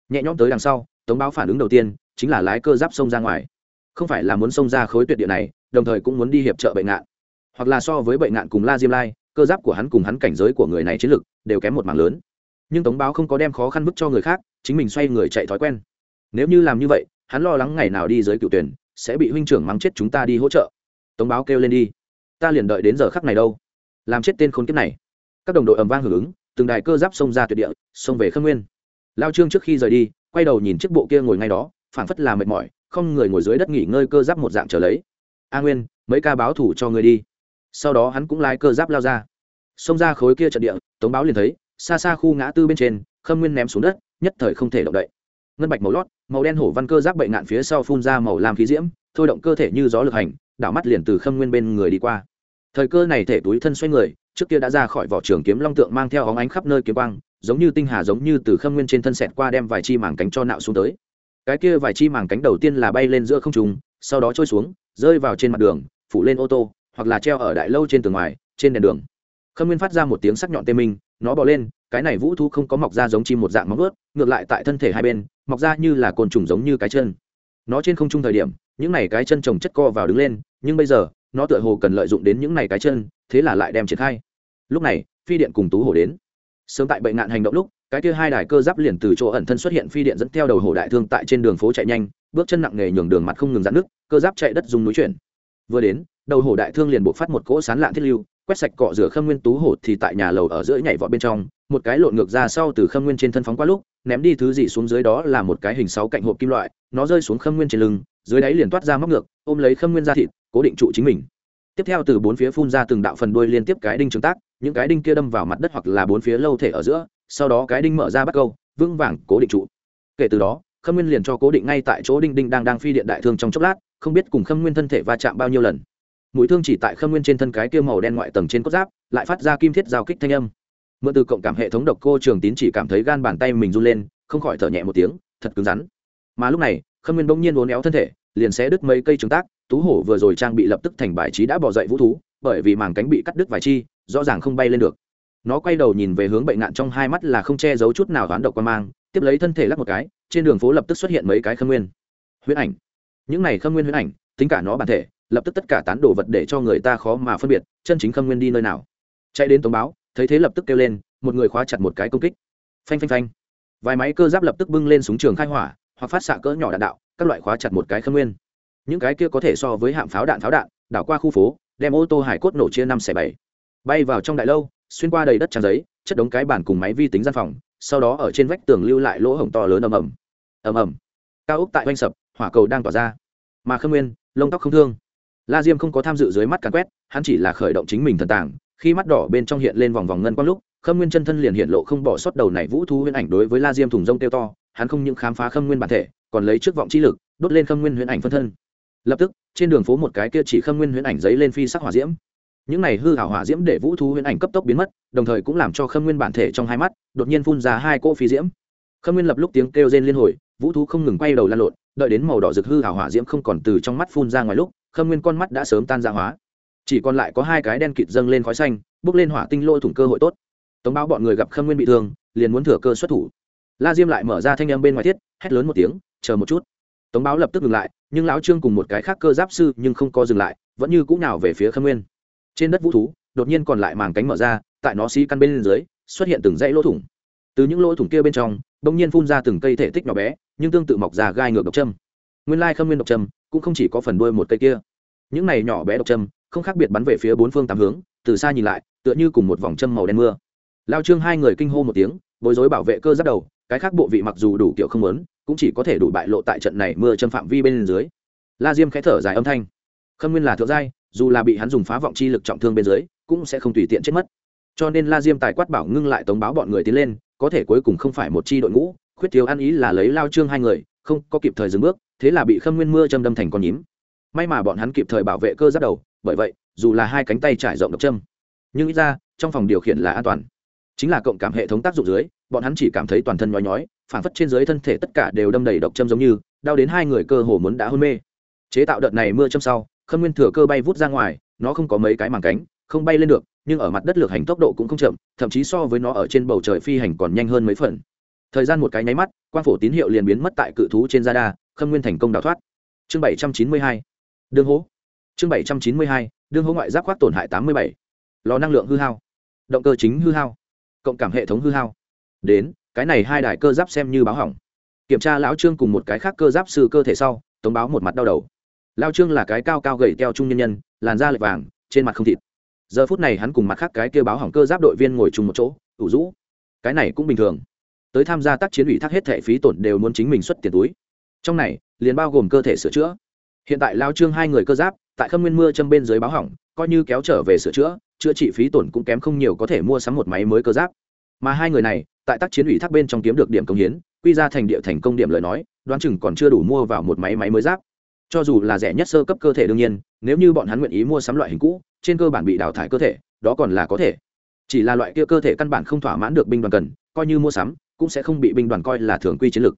Speaker 1: Nhẹ nhõm tới đằng sau, tống báo phản ứng đầu tiên, chính là lái cơ giáp sông ra ngoài không phải là muốn xông ra khối tuyệt địa này, đồng thời cũng muốn đi hiệp trợ bệnh ngạn. Hoặc là so với bệnh ngạn cùng la diêm lai, cơ giáp của hắn cùng hắn cảnh giới của người này chiến lực đều kém một mảng lớn. Nhưng tống báo không có đem khó khăn bức cho người khác, chính mình xoay người chạy thói quen. Nếu như làm như vậy, hắn lo lắng ngày nào đi dưới cựu tuyển, sẽ bị huynh trưởng mắng chết chúng ta đi hỗ trợ. Tống báo kêu lên đi. Ta liền đợi đến giờ khắc này đâu. Làm chết tên khốn kiếp này. Các đồng đội ầm vang hưởng ứng, từng đài cơ giáp xông ra tuyệt địa, xông về khâm nguyên. Lao trương trước khi rời đi, quay đầu nhìn chiếc bộ kia ngồi ngay đó, phảng phất là mệt mỏi không người ngồi dưới đất nghỉ ngơi cơ giáp một dạng trở lấy. A nguyên, mấy ca báo thủ cho người đi. Sau đó hắn cũng lái cơ giáp lao ra. Xông ra khối kia trận địa, tống báo liền thấy, xa xa khu ngã tư bên trên, khâm nguyên ném xuống đất, nhất thời không thể động đậy. Ngân bạch màu lót, màu đen hổ văn cơ giáp bệnh ngạn phía sau phun ra màu làm khí diễm, thôi động cơ thể như gió lực hành, đảo mắt liền từ khâm nguyên bên người đi qua. Thời cơ này thể túi thân xoay người, trước kia đã ra khỏi vỏ trường kiếm long tượng mang theo óng ánh khắp nơi kiếm quang, giống như tinh hà giống như từ khâm nguyên trên thân xẹt qua đem vài chi mảng cánh cho nạo xuống tới cái kia vài chi màng cánh đầu tiên là bay lên giữa không trung, sau đó trôi xuống, rơi vào trên mặt đường, phủ lên ô tô, hoặc là treo ở đại lâu trên tường ngoài, trên đèn đường. Khâm nguyên phát ra một tiếng sắc nhọn tê minh, nó bò lên, cái này vũ thu không có mọc ra giống chim một dạng móng ướt ngược lại tại thân thể hai bên, mọc ra như là côn trùng giống như cái chân. Nó trên không trung thời điểm, những này cái chân trồng chất co vào đứng lên, nhưng bây giờ, nó tựa hồ cần lợi dụng đến những này cái chân, thế là lại đem triển khai. Lúc này, phi điện cùng tú hổ đến. Sớm tại bệnh nạn hành động lúc cái kia hai đài cơ giáp liền từ chỗ ẩn thân xuất hiện phi điện dẫn theo đầu hổ đại thương tại trên đường phố chạy nhanh, bước chân nặng nề nhường đường mặt không ngừng dạn nước cơ giáp chạy đất dùng núi chuyển. Vừa đến, đầu hổ đại thương liền buộc phát một cỗ sán lạn thiết lưu, quét sạch cọ rửa khâm nguyên tú hổ thì tại nhà lầu ở giữa nhảy vọt bên trong, một cái lộn ngược ra sau từ khâm nguyên trên thân phóng qua lúc, ném đi thứ gì xuống dưới đó là một cái hình sáu cạnh hộp kim loại, nó rơi xuống khâm nguyên trên lưng, dưới đáy liền toát ra móc ngược, ôm lấy khâm nguyên ra thịt, cố định trụ chính mình. Tiếp theo từ bốn phía phun ra từng đạo phần đuôi liên tiếp cái đinh trường tác, những cái đinh kia đâm vào mặt đất hoặc là bốn phía lâu thể ở giữa sau đó cái đinh mở ra bắt câu, vững vàng cố định trụ. Kể từ đó, khâm nguyên liền cho cố định ngay tại chỗ đinh đinh đang đang phi điện đại thương trong chốc lát, không biết cùng khâm nguyên thân thể va chạm bao nhiêu lần. Mũi thương chỉ tại khâm nguyên trên thân cái kia màu đen ngoại tầng trên cốt giáp, lại phát ra kim thiết giao kích thanh âm. Mượn từ cộng cảm hệ thống độc cô trường tín chỉ cảm thấy gan bàn tay mình run lên, không khỏi thở nhẹ một tiếng, thật cứng rắn. Mà lúc này, khâm nguyên bỗng nhiên uốn éo thân thể, liền sẽ đứt mấy cây trường tác, tú hổ vừa rồi trang bị lập tức thành bài trí đã bỏ dậy vũ thú, bởi vì màng cánh bị cắt đứt vài chi, rõ ràng không bay lên được nó quay đầu nhìn về hướng bệnh nạn trong hai mắt là không che giấu chút nào toán độc quan mang, tiếp lấy thân thể lắc một cái, trên đường phố lập tức xuất hiện mấy cái khâm nguyên. Huyễn ảnh. Những này khâm nguyên huyễn ảnh, tính cả nó bản thể, lập tức tất cả tán đồ vật để cho người ta khó mà phân biệt, chân chính khâm nguyên đi nơi nào. Chạy đến tống báo, thấy thế lập tức kêu lên, một người khóa chặt một cái công kích. Phanh phanh phanh. Vài máy cơ giáp lập tức bưng lên súng trường khai hỏa, hoặc phát xạ cỡ nhỏ đạn đạo, các loại khóa chặt một cái khâm nguyên. Những cái kia có thể so với hạm pháo đạn pháo đạn, đảo qua khu phố, đem ô tô hải cốt nổ chia năm xẻ bảy. Bay vào trong đại lâu xuyên qua đầy đất trang giấy, chất đống cái bản cùng máy vi tính gian phòng, sau đó ở trên vách tường lưu lại lỗ hổng to lớn ầm ầm. Ầm ầm. Cao ốc tại oanh sập, hỏa cầu đang tỏa ra. Mà khâm nguyên, lông tóc không thương. La diêm không có tham dự dưới mắt càn quét, hắn chỉ là khởi động chính mình thần tàng, khi mắt đỏ bên trong hiện lên vòng vòng ngân quang lúc khâm nguyên chân thân liền hiện lộ không bỏ sót đầu này vũ thu huyễn ảnh đối với la diêm thùng rông tiêu to, hắn không những khám phá khâm nguyên bản thể, còn lấy trước vọng chi lực, đốt lên khâm nguyên huyễn ảnh phân thân. Lập tức, trên đường phố một cái kia chỉ khâm nguyên huyễn ảnh giấy lên phi sắc hỏa diễm những này hư hảo hỏa diễm để vũ thú huyễn ảnh cấp tốc biến mất, đồng thời cũng làm cho khâm nguyên bản thể trong hai mắt, đột nhiên phun ra hai cỗ phi diễm. Khâm nguyên lập lúc tiếng kêu rên liên hồi, vũ thú không ngừng quay đầu lan lộn, đợi đến màu đỏ rực hư hảo hỏa diễm không còn từ trong mắt phun ra ngoài lúc, khâm nguyên con mắt đã sớm tan ra hóa. Chỉ còn lại có hai cái đen kịt dâng lên khói xanh, bước lên hỏa tinh lôi thủng cơ hội tốt. Tống báo bọn người gặp khâm nguyên bị thương, liền muốn thừa cơ xuất thủ. La diêm lại mở ra thanh âm bên ngoài thiết, hét lớn một tiếng, chờ một chút. Tống báo lập tức ngừng lại, nhưng lão trương cùng một cái khác cơ giáp sư nhưng không có dừng lại, vẫn như cũng nào về phía khâm nguyên trên đất vũ thú, đột nhiên còn lại màng cánh mở ra, tại nó xí căn bên dưới, xuất hiện từng dãy lỗ thủng. Từ những lỗ thủng kia bên trong, bỗng nhiên phun ra từng cây thể tích nhỏ bé, nhưng tương tự mọc ra gai ngược độc châm. Nguyên lai khâm nguyên độc châm, cũng không chỉ có phần đuôi một cây kia. Những này nhỏ bé độc châm, không khác biệt bắn về phía bốn phương tám hướng, từ xa nhìn lại, tựa như cùng một vòng châm màu đen mưa. Lao trương hai người kinh hô một tiếng, bối rối bảo vệ cơ giáp đầu, cái khác bộ vị mặc dù đủ kiểu không lớn cũng chỉ có thể đủ bại lộ tại trận này mưa châm phạm vi bên dưới. La diêm khẽ thở dài âm thanh. Khâm nguyên là thượng giai dù là bị hắn dùng phá vọng chi lực trọng thương bên dưới, cũng sẽ không tùy tiện chết mất. Cho nên la diêm tài quát bảo ngưng lại tống báo bọn người tiến lên, có thể cuối cùng không phải một chi đội ngũ, khuyết thiếu ăn ý là lấy lao trương hai người, không có kịp thời dừng bước, thế là bị khâm nguyên mưa châm đâm thành con nhím. May mà bọn hắn kịp thời bảo vệ cơ giáp đầu, bởi vậy, dù là hai cánh tay trải rộng độc châm, nhưng ít ra, trong phòng điều khiển là an toàn. Chính là cộng cảm hệ thống tác dụng dưới, bọn hắn chỉ cảm thấy toàn thân nhói nhói phản phất trên dưới thân thể tất cả đều đâm đầy độc châm giống như, đau đến hai người cơ hồ muốn đã hôn mê. Chế tạo đợt này mưa châm sau khâm nguyên thừa cơ bay vút ra ngoài, nó không có mấy cái màng cánh, không bay lên được, nhưng ở mặt đất lược hành tốc độ cũng không chậm, thậm chí so với nó ở trên bầu trời phi hành còn nhanh hơn mấy phần. Thời gian một cái nháy mắt, quang phổ tín hiệu liền biến mất tại cự thú trên gia đa khâm nguyên thành công đào thoát. Chương bảy trăm chín mươi hai đương hố. Chương bảy trăm chín mươi hai đương hố ngoại giáp khoác tổn hại tám mươi bảy. Lò năng lượng hư hao. Động cơ chính hư hao. Cộng cảm hệ thống hư hao. Đến, cái này hai đài cơ giáp xem như báo hỏng. Kiểm tra lão trương cùng một cái khác cơ giáp sư cơ thể sau, tống báo một mặt đau đầu lao trương là cái cao cao gầy teo trung nhân nhân, làn da lệch vàng, trên mặt không thịt. Giờ phút này hắn cùng mặt khác cái kia báo hỏng cơ giáp đội viên ngồi chung một chỗ, ủ rũ. Cái này cũng bình thường. Tới tham gia tác chiến ủy thác hết thẻ phí tổn đều muốn chính mình xuất tiền túi. Trong này, liền bao gồm cơ thể sửa chữa. Hiện tại lao trương hai người cơ giáp, tại khâm nguyên mưa châm bên dưới báo hỏng, coi như kéo trở về sửa chữa chữa trị phí tổn cũng kém không nhiều có thể mua sắm một máy mới cơ giáp. Mà hai người này, tại tác chiến ủy thác bên trong kiếm được điểm công hiến, quy ra thành địa thành công điểm lời nói, đoán chừng còn chưa đủ mua vào một máy máy mới giáp cho dù là rẻ nhất sơ cấp cơ thể đương nhiên, nếu như bọn hắn nguyện ý mua sắm loại hình cũ, trên cơ bản bị đào thải cơ thể, đó còn là có thể. Chỉ là loại kia cơ thể căn bản không thỏa mãn được binh đoàn cần, coi như mua sắm, cũng sẽ không bị binh đoàn coi là thường quy chiến lược.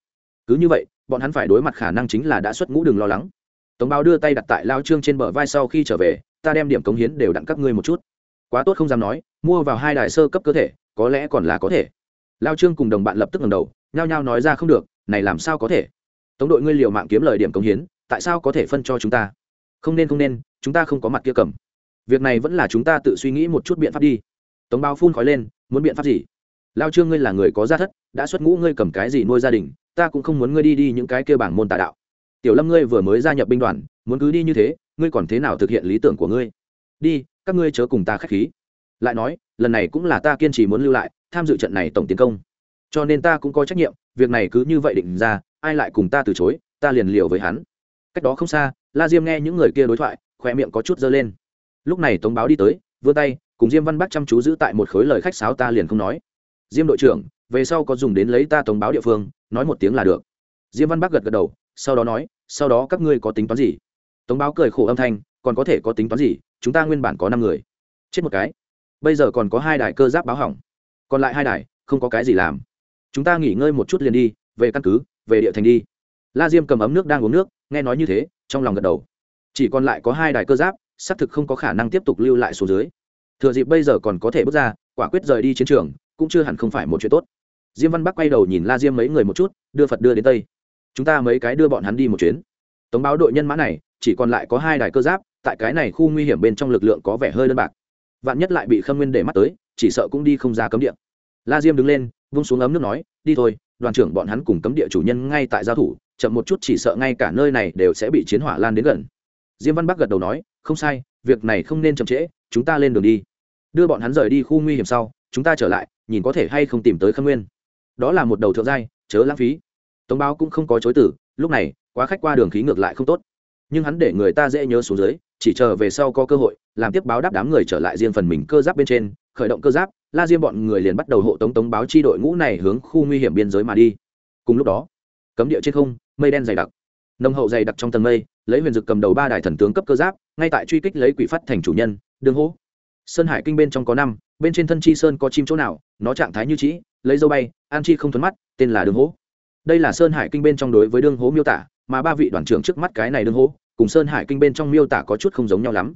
Speaker 1: Cứ như vậy, bọn hắn phải đối mặt khả năng chính là đã xuất ngũ đừng lo lắng. Tống báo đưa tay đặt tại lao trương trên bờ vai sau khi trở về, ta đem điểm cống hiến đều đặn các ngươi một chút. Quá tốt không dám nói, mua vào hai đài sơ cấp cơ thể, có lẽ còn là có thể. Lao trương cùng đồng bạn lập tức ngầm đầu, nhao nhao nói ra không được, này làm sao có thể? Tống đội ngươi liều mạng kiếm lời điểm cống hiến tại sao có thể phân cho chúng ta? Không nên không nên, chúng ta không có mặt kia cầm. Việc này vẫn là chúng ta tự suy nghĩ một chút biện pháp đi. Tống bao phun khói lên, muốn biện pháp gì? Lao trương ngươi là người có gia thất, đã xuất ngũ ngươi cầm cái gì nuôi gia đình, ta cũng không muốn ngươi đi đi những cái kêu bảng môn tà đạo. Tiểu lâm ngươi vừa mới gia nhập binh đoàn, muốn cứ đi như thế, ngươi còn thế nào thực hiện lý tưởng của ngươi? Đi, các ngươi chớ cùng ta k h á c h khí. Lại nói, lần này cũng là ta kiên trì muốn lưu lại, tham dự trận này tổng tiến công. Cho nên ta cũng có trách nhiệm, việc này cứ như vậy định ra, ai lại cùng ta từ chối, ta liền liều với hắn cách đó không xa, la diêm nghe những người kia đối thoại khoe miệng có chút dơ lên. Lúc này tống báo đi tới, vươn tay, cùng diêm văn bắc chăm chú giữ tại một khối lời khách sáo ta liền không nói. Diêm đội trưởng, về sau có dùng đến lấy ta tống báo địa phương, nói một tiếng là được. Diêm văn bắc gật gật đầu, sau đó nói, sau đó các ngươi có tính toán gì? Tống báo cười khổ âm thanh, còn có thể có tính toán gì? Chúng ta nguyên bản có năm người. Chết một cái. Bây giờ còn có hai đài cơ giáp báo hỏng. Còn lại hai đài, không có cái gì làm. Chúng ta nghỉ ngơi một chút liền đi, về căn cứ, về địa thành đi. La diêm cầm ấm nước đang uống nước nghe nói như thế, trong lòng gật đầu. Chỉ còn lại có hai đài cơ giáp, xác thực không có khả năng tiếp tục lưu lại số dưới. Thừa dịp bây giờ còn có thể bước ra, quả quyết rời đi chiến trường, cũng chưa hẳn không phải một chuyện tốt. Diêm văn bắc quay đầu nhìn la diêm mấy người một chút, đưa phật đưa đến tây. Chúng ta mấy cái đưa bọn hắn đi một chuyến. Tống báo đội nhân mã này, chỉ còn lại có hai đài cơ giáp, tại cái này khu nguy hiểm bên trong lực lượng có vẻ hơi đơn bạc. Vạn nhất lại bị khâm nguyên để mắt tới, chỉ sợ cũng đi không ra cấm địa. La diêm đứng lên, vung xuống ấm nước nói, đi thôi, đoàn trưởng bọn hắn cùng cấm địa chủ nhân ngay tại giao thủ chậm một chút chỉ sợ ngay cả nơi này đều sẽ bị chiến hỏa lan đến gần. Diêm văn bắc gật đầu nói, không sai, việc này không nên chậm trễ, chúng ta lên đường đi. Đưa bọn hắn rời đi khu nguy hiểm sau, chúng ta trở lại, nhìn có thể hay không tìm tới khâm nguyên. Đó là một đầu thượng giai, chớ lãng phí. Tống báo cũng không có chối tử lúc này, quá khách qua đường khí ngược lại không tốt. Nhưng hắn để người ta dễ nhớ xuống dưới, chỉ chờ về sau có cơ hội, làm tiếp báo đáp đám người trở lại riêng phần mình cơ giáp bên trên, khởi động cơ giáp, la diêm bọn người liền bắt đầu hộ tống tống báo chi đội ngũ này hướng khu nguy hiểm biên giới mà đi. Cùng lúc đó, cấm địa trên không mây đen dày đặc. Nông hậu dày đặc trong tầng mây, lấy huyền dực cầm đầu ba đại thần tướng cấp cơ giáp, ngay tại truy kích lấy quỷ phát thành chủ nhân đương hố sơn hải kinh bên trong có năm, bên trên thân chi sơn có chim chỗ nào, nó trạng thái như trĩ lấy dâu bay, an chi không thuấn mắt, tên là đương hố đây là sơn hải kinh bên trong đối với đương hố miêu tả, mà ba vị đoàn trưởng trước mắt cái này đương hố cùng sơn hải kinh bên trong miêu tả có chút không giống nhau lắm.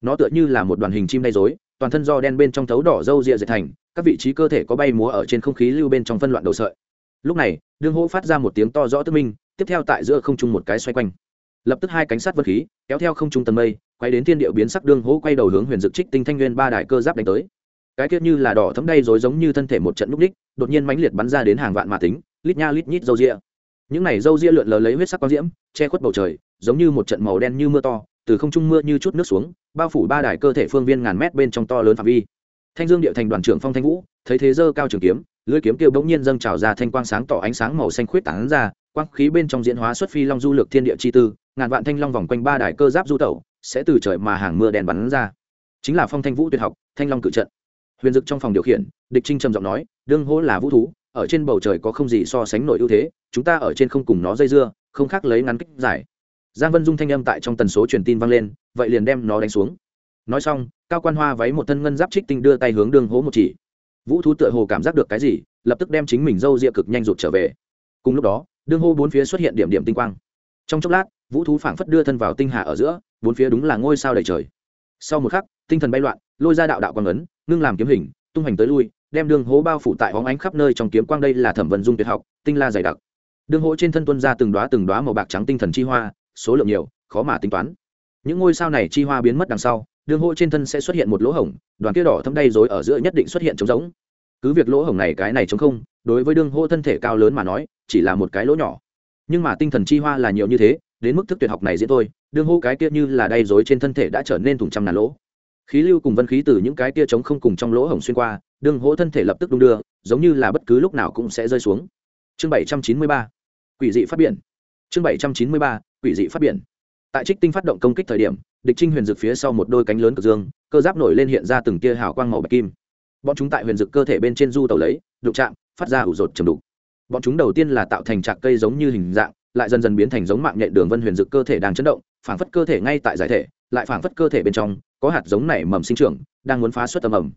Speaker 1: Nó tựa như là một đoàn hình chim đay dối toàn thân do đen bên trong thấu đỏ râu rịa dệt thành, các vị trí cơ thể có bay múa ở trên không khí lưu bên trong phân loạn đầu sợi. Lúc này đương hố phát ra một tiếng to rõ tức minh tiếp theo tại giữa không trung một cái xoay quanh. Lập tức hai cánh sát vật khí, kéo theo không trung tầng mây, quay đến thiên điệu biến sắc đương hố quay đầu hướng huyền dực trích tinh thanh nguyên ba đại cơ giáp đánh tới. Cái kiết như là đỏ thấm đay rồi giống như thân thể một trận núc đích, đột nhiên mãnh liệt bắn ra đến hàng vạn mà tính, lít nha lít nhít dâu ria. Những này dâu ria lượn lờ lấy huyết sắc quang diễm, che khuất bầu trời, giống như một trận màu đen như mưa to, từ không trung mưa như chút nước xuống, bao phủ ba đài cơ thể phương viên ngàn mét bên trong to lớn phạm vi. Thanh dương điệu thành đoàn trưởng phong thanh vũ, thấy thế dơ cao trường kiếm, lưỡi kiếm kêu bỗng nhiên dâng trào ra thanh quang sáng tỏ ánh sáng màu xanh khuyết tán ra quang khí bên trong diễn hóa xuất phi long du lược thiên địa chi tư, ngàn vạn thanh long vòng quanh ba đài cơ giáp du tẩu, sẽ từ trời mà hàng mưa đèn bắn ra. Chính là phong thanh vũ tuyệt học, thanh long cự trận. Huyền dực trong phòng điều khiển, địch trinh trầm giọng nói, đương hỗ là vũ thú, ở trên bầu trời có không gì so sánh nổi ưu thế, chúng ta ở trên không cùng nó dây dưa, không khác lấy ngắn kích giải giang vân dung thanh âm tại trong tần số truyền tin vang lên, vậy liền đem nó đánh xuống. Nói xong, cao quan hoa váy một thân ngân giáp trích tinh đưa tay hướng đường hố một chỉ. Vũ thú tựa hồ cảm giác được cái gì, lập tức đem chính mình dâu rịa cực nhanh rụt trở về. Cùng lúc đó Đương hô bốn phía xuất hiện điểm điểm tinh quang. Trong chốc lát, vũ thú phảng phất đưa thân vào tinh hà ở giữa, bốn phía đúng là ngôi sao đầy trời. Sau một khắc, tinh thần bay loạn, lôi ra đạo đạo quang ấn, ngưng làm kiếm hình, tung hành tới lui, đem đường hố bao phủ tại hóng ánh khắp nơi trong kiếm quang đây là thẩm vận dung tuyệt học, tinh la dày đặc. Đường hố trên thân tuân ra từng đoá từng đoá màu bạc trắng tinh thần chi hoa, số lượng nhiều, khó mà tính toán. Những ngôi sao này chi hoa biến mất đằng sau, đường hô trên thân sẽ xuất hiện một lỗ hổng, đoàn kia đỏ thâm đay rối ở giữa nhất định xuất hiện trống rỗng. cứ việc lỗ hổng này cái này trống không đối với đương hô thân thể cao lớn mà nói, chỉ là một cái lỗ nhỏ. Nhưng mà tinh thần chi hoa là nhiều như thế, đến mức thức tuyệt học này diễn thôi, đương hô cái kia như là đay dối trên thân thể đã trở nên thùng trăm ngàn lỗ. Khí lưu cùng vân khí từ những cái kia trống không cùng trong lỗ hổng xuyên qua, đương hô thân thể lập tức đung đưa, giống như là bất cứ lúc nào cũng sẽ rơi xuống. Chương bảy trăm chín mươi ba, quỷ dị phát biển. Chương bảy trăm chín mươi ba, quỷ dị phát biển. Tại trích tinh phát động công kích thời điểm, địch trinh huyền dực phía sau một đôi cánh lớn cực dương, cơ giáp nổi lên hiện ra từng tia hào quang màu bạch kim. Bọn chúng tại huyền dực cơ thể bên trên du tàu lấy, đụng chạm phát ra ủ rột chầm đục. Bọn chúng đầu tiên là tạo thành trạc cây giống như hình dạng, lại dần dần biến thành giống mạng nhện đường vân huyền dực cơ thể đang chấn động, phảng phất cơ thể ngay tại giải thể, lại phảng phất cơ thể bên trong, có hạt giống nảy mầm sinh trưởng, đang muốn phá xuất tầm ẩm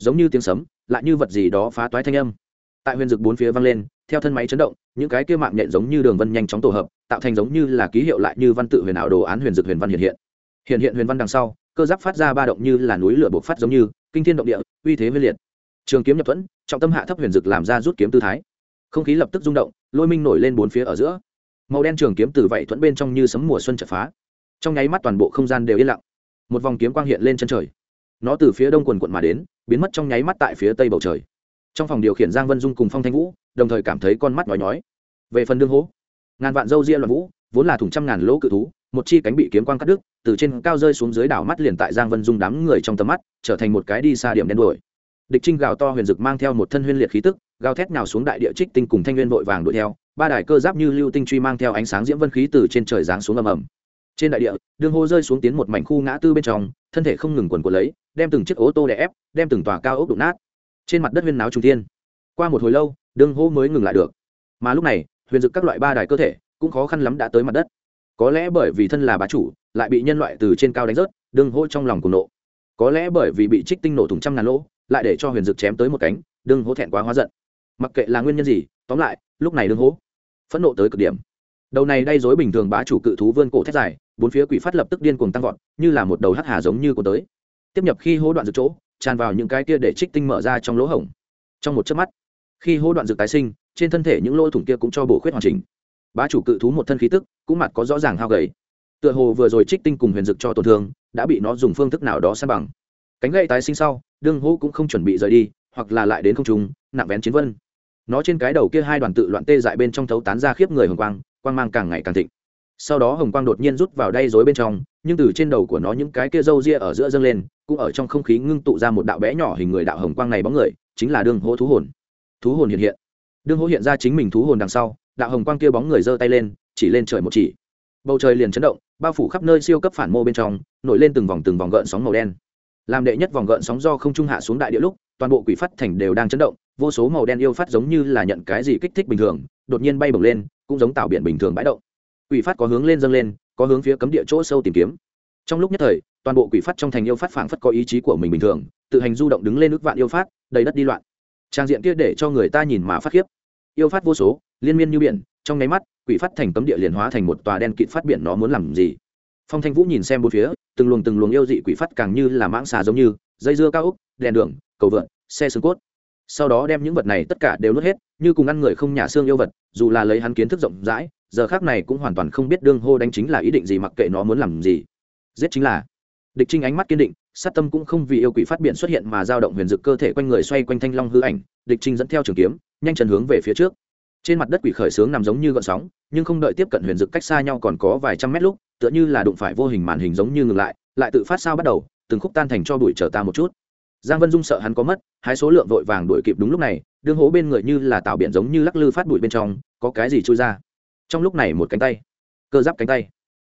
Speaker 1: giống như tiếng sấm, lại như vật gì đó phá toái thanh âm. Tại huyền dực bốn phía vang lên, theo thân máy chấn động, những cái kia mạng nhện giống như đường vân nhanh chóng tổ hợp, tạo thành giống như là ký hiệu lại như văn tự huyền ảo đồ án huyền dực huyền văn hiện hiện. Hiện hiện huyền văn đằng sau, cơ giáp phát ra ba động như là núi lửa bộc phát giống như, kinh thiên động địa, uy thế huyền liệt trường kiếm nhập thuẫn, trọng tâm hạ thấp huyền dực làm ra rút kiếm tư thái. Không khí lập tức rung động, lôi minh nổi lên bốn phía ở giữa. Màu đen trường kiếm từ vậy thuẫn bên trong như sấm mùa xuân chập phá. Trong nháy mắt toàn bộ không gian đều yên lặng. Một vòng kiếm quang hiện lên chân trời. Nó từ phía đông quần quận mà đến, biến mất trong nháy mắt tại phía tây bầu trời. Trong phòng điều khiển giang vân dung cùng phong thanh vũ, đồng thời cảm thấy con mắt nhói nhói. Về phần đương hố, ngàn vạn dâu ria loạn vũ, vốn là thủng trăm ngàn lỗ cự thú, một chi cánh bị kiếm quang cắt đứt, từ trên cao rơi xuống dưới đảo mắt liền tại giang vân dung đám người trong tầm mắt, trở thành một cái đi xa điểm đen đuổi địch trinh gào to huyền dực mang theo một thân huyên liệt khí tức, gào thét nào xuống đại địa trích tinh cùng thanh nguyên vội vàng đuổi theo, ba đài cơ giáp như lưu tinh truy mang theo ánh sáng diễm vân khí từ trên trời giáng xuống ầm ầm. Trên đại địa, đường hô rơi xuống tiến một mảnh khu ngã tư bên trong, thân thể không ngừng quần của lấy, đem từng chiếc ô tô đè ép, đem từng tòa cao ốc đụng nát. Trên mặt đất huyên náo trung tiên qua một hồi lâu, đường hô mới ngừng lại được. Mà lúc này, huyền dực các loại ba đài cơ thể cũng khó khăn lắm đã tới mặt đất. Có lẽ bởi vì thân là bá chủ, lại bị nhân loại từ trên cao đánh rớt, đường hô trong lòng cùng nộ có lẽ bởi vì bị trích tinh nổ thùng trăm ngàn lỗ, lại để cho huyền dực chém tới một cánh, đương hố thẹn quá hóa giận. Mặc kệ là nguyên nhân gì, tóm lại, lúc này đương hố phẫn nộ tới cực điểm. Đầu này đay dối bình thường bá chủ cự thú vươn cổ thét dài, bốn phía quỷ phát lập tức điên cuồng tăng vọt, như là một đầu hắc hà giống như của tới. Tiếp nhập khi hố đoạn dược chỗ, tràn vào những cái kia để trích tinh mở ra trong lỗ hổng. Trong một chớp mắt, khi hố đoạn dược tái sinh, trên thân thể những lỗ thủng kia cũng cho bổ khuyết hoàn chỉnh. Bá chủ cự thú một thân khí tức, cũng mặt có rõ ràng hao gầy. Tựa hồ vừa rồi trích tinh cùng huyền dực cho tổn thương đã bị nó dùng phương thức nào đó san bằng. Cánh gậy tái sinh sau, đương hô cũng không chuẩn bị rời đi, hoặc là lại đến không trung, nặng vén chiến vân. Nó trên cái đầu kia hai đoàn tự loạn tê dại bên trong thấu tán ra khiếp người hồng quang quang mang càng ngày càng thịnh. Sau đó hồng quang đột nhiên rút vào đay dối bên trong, nhưng từ trên đầu của nó những cái kia râu ria ở giữa dâng lên, cũng ở trong không khí ngưng tụ ra một đạo bé nhỏ hình người đạo hồng quang này bóng người, chính là đương hố thú hồn. Thú hồn hiện hiện. Đương hố hiện ra chính mình thú hồn đằng sau, đạo hồng quang kia bóng người giơ tay lên, chỉ lên trời một chỉ bầu trời liền chấn động, bao phủ khắp nơi siêu cấp phản mô bên trong, nổi lên từng vòng từng vòng gợn sóng màu đen. Làm đệ nhất vòng gợn sóng do không trung hạ xuống đại địa lúc, toàn bộ quỷ phát thành đều đang chấn động, vô số màu đen yêu phát giống như là nhận cái gì kích thích bình thường, đột nhiên bay bổng lên, cũng giống tạo biển bình thường bãi động. Quỷ phát có hướng lên dâng lên, có hướng phía cấm địa chỗ sâu tìm kiếm. Trong lúc nhất thời, toàn bộ quỷ phát trong thành yêu phát phảng phất có ý chí của mình bình thường, tự hành du động đứng lên nước vạn yêu phát, đầy đất đi loạn. Trang diện kia để cho người ta nhìn mà phát khiếp. Yêu phát vô số liên miên như biển, trong nháy mắt, quỷ phát thành cấm địa liền hóa thành một tòa đen kịt phát biển, nó muốn làm gì? Phong thanh vũ nhìn xem bốn phía, từng luồng từng luồng yêu dị quỷ phát càng như là mãng xà giống như, dây dưa cao úc đèn đường, cầu vượn, xe xương cốt. Sau đó đem những vật này tất cả đều nuốt hết, như cùng ăn người không nhà xương yêu vật, dù là lấy hắn kiến thức rộng rãi, giờ khác này cũng hoàn toàn không biết đương hô đánh chính là ý định gì mặc kệ nó muốn làm gì. Giết chính là. Địch trinh ánh mắt kiên định, sát tâm cũng không vì yêu quỷ phát biện xuất hiện mà dao động huyền dực cơ thể quanh người xoay quanh thanh long hư ảnh. Địch trinh dẫn theo trường kiếm, nhanh chân hướng về phía trước trên mặt đất quỷ khởi sướng nằm giống như gọn sóng, nhưng không đợi tiếp cận huyền dực cách xa nhau còn có vài trăm mét lúc, tựa như là đụng phải vô hình màn hình giống như ngừng lại lại tự phát sao bắt đầu, từng khúc tan thành cho đuổi chờ ta một chút. Giang vân dung sợ hắn có mất, hái số lượng vội vàng đuổi kịp đúng lúc này, đương hố bên người như là tạo biển giống như lắc lư phát bụi bên trong, có cái gì trôi ra. Trong lúc này một cánh tay, cơ giáp cánh tay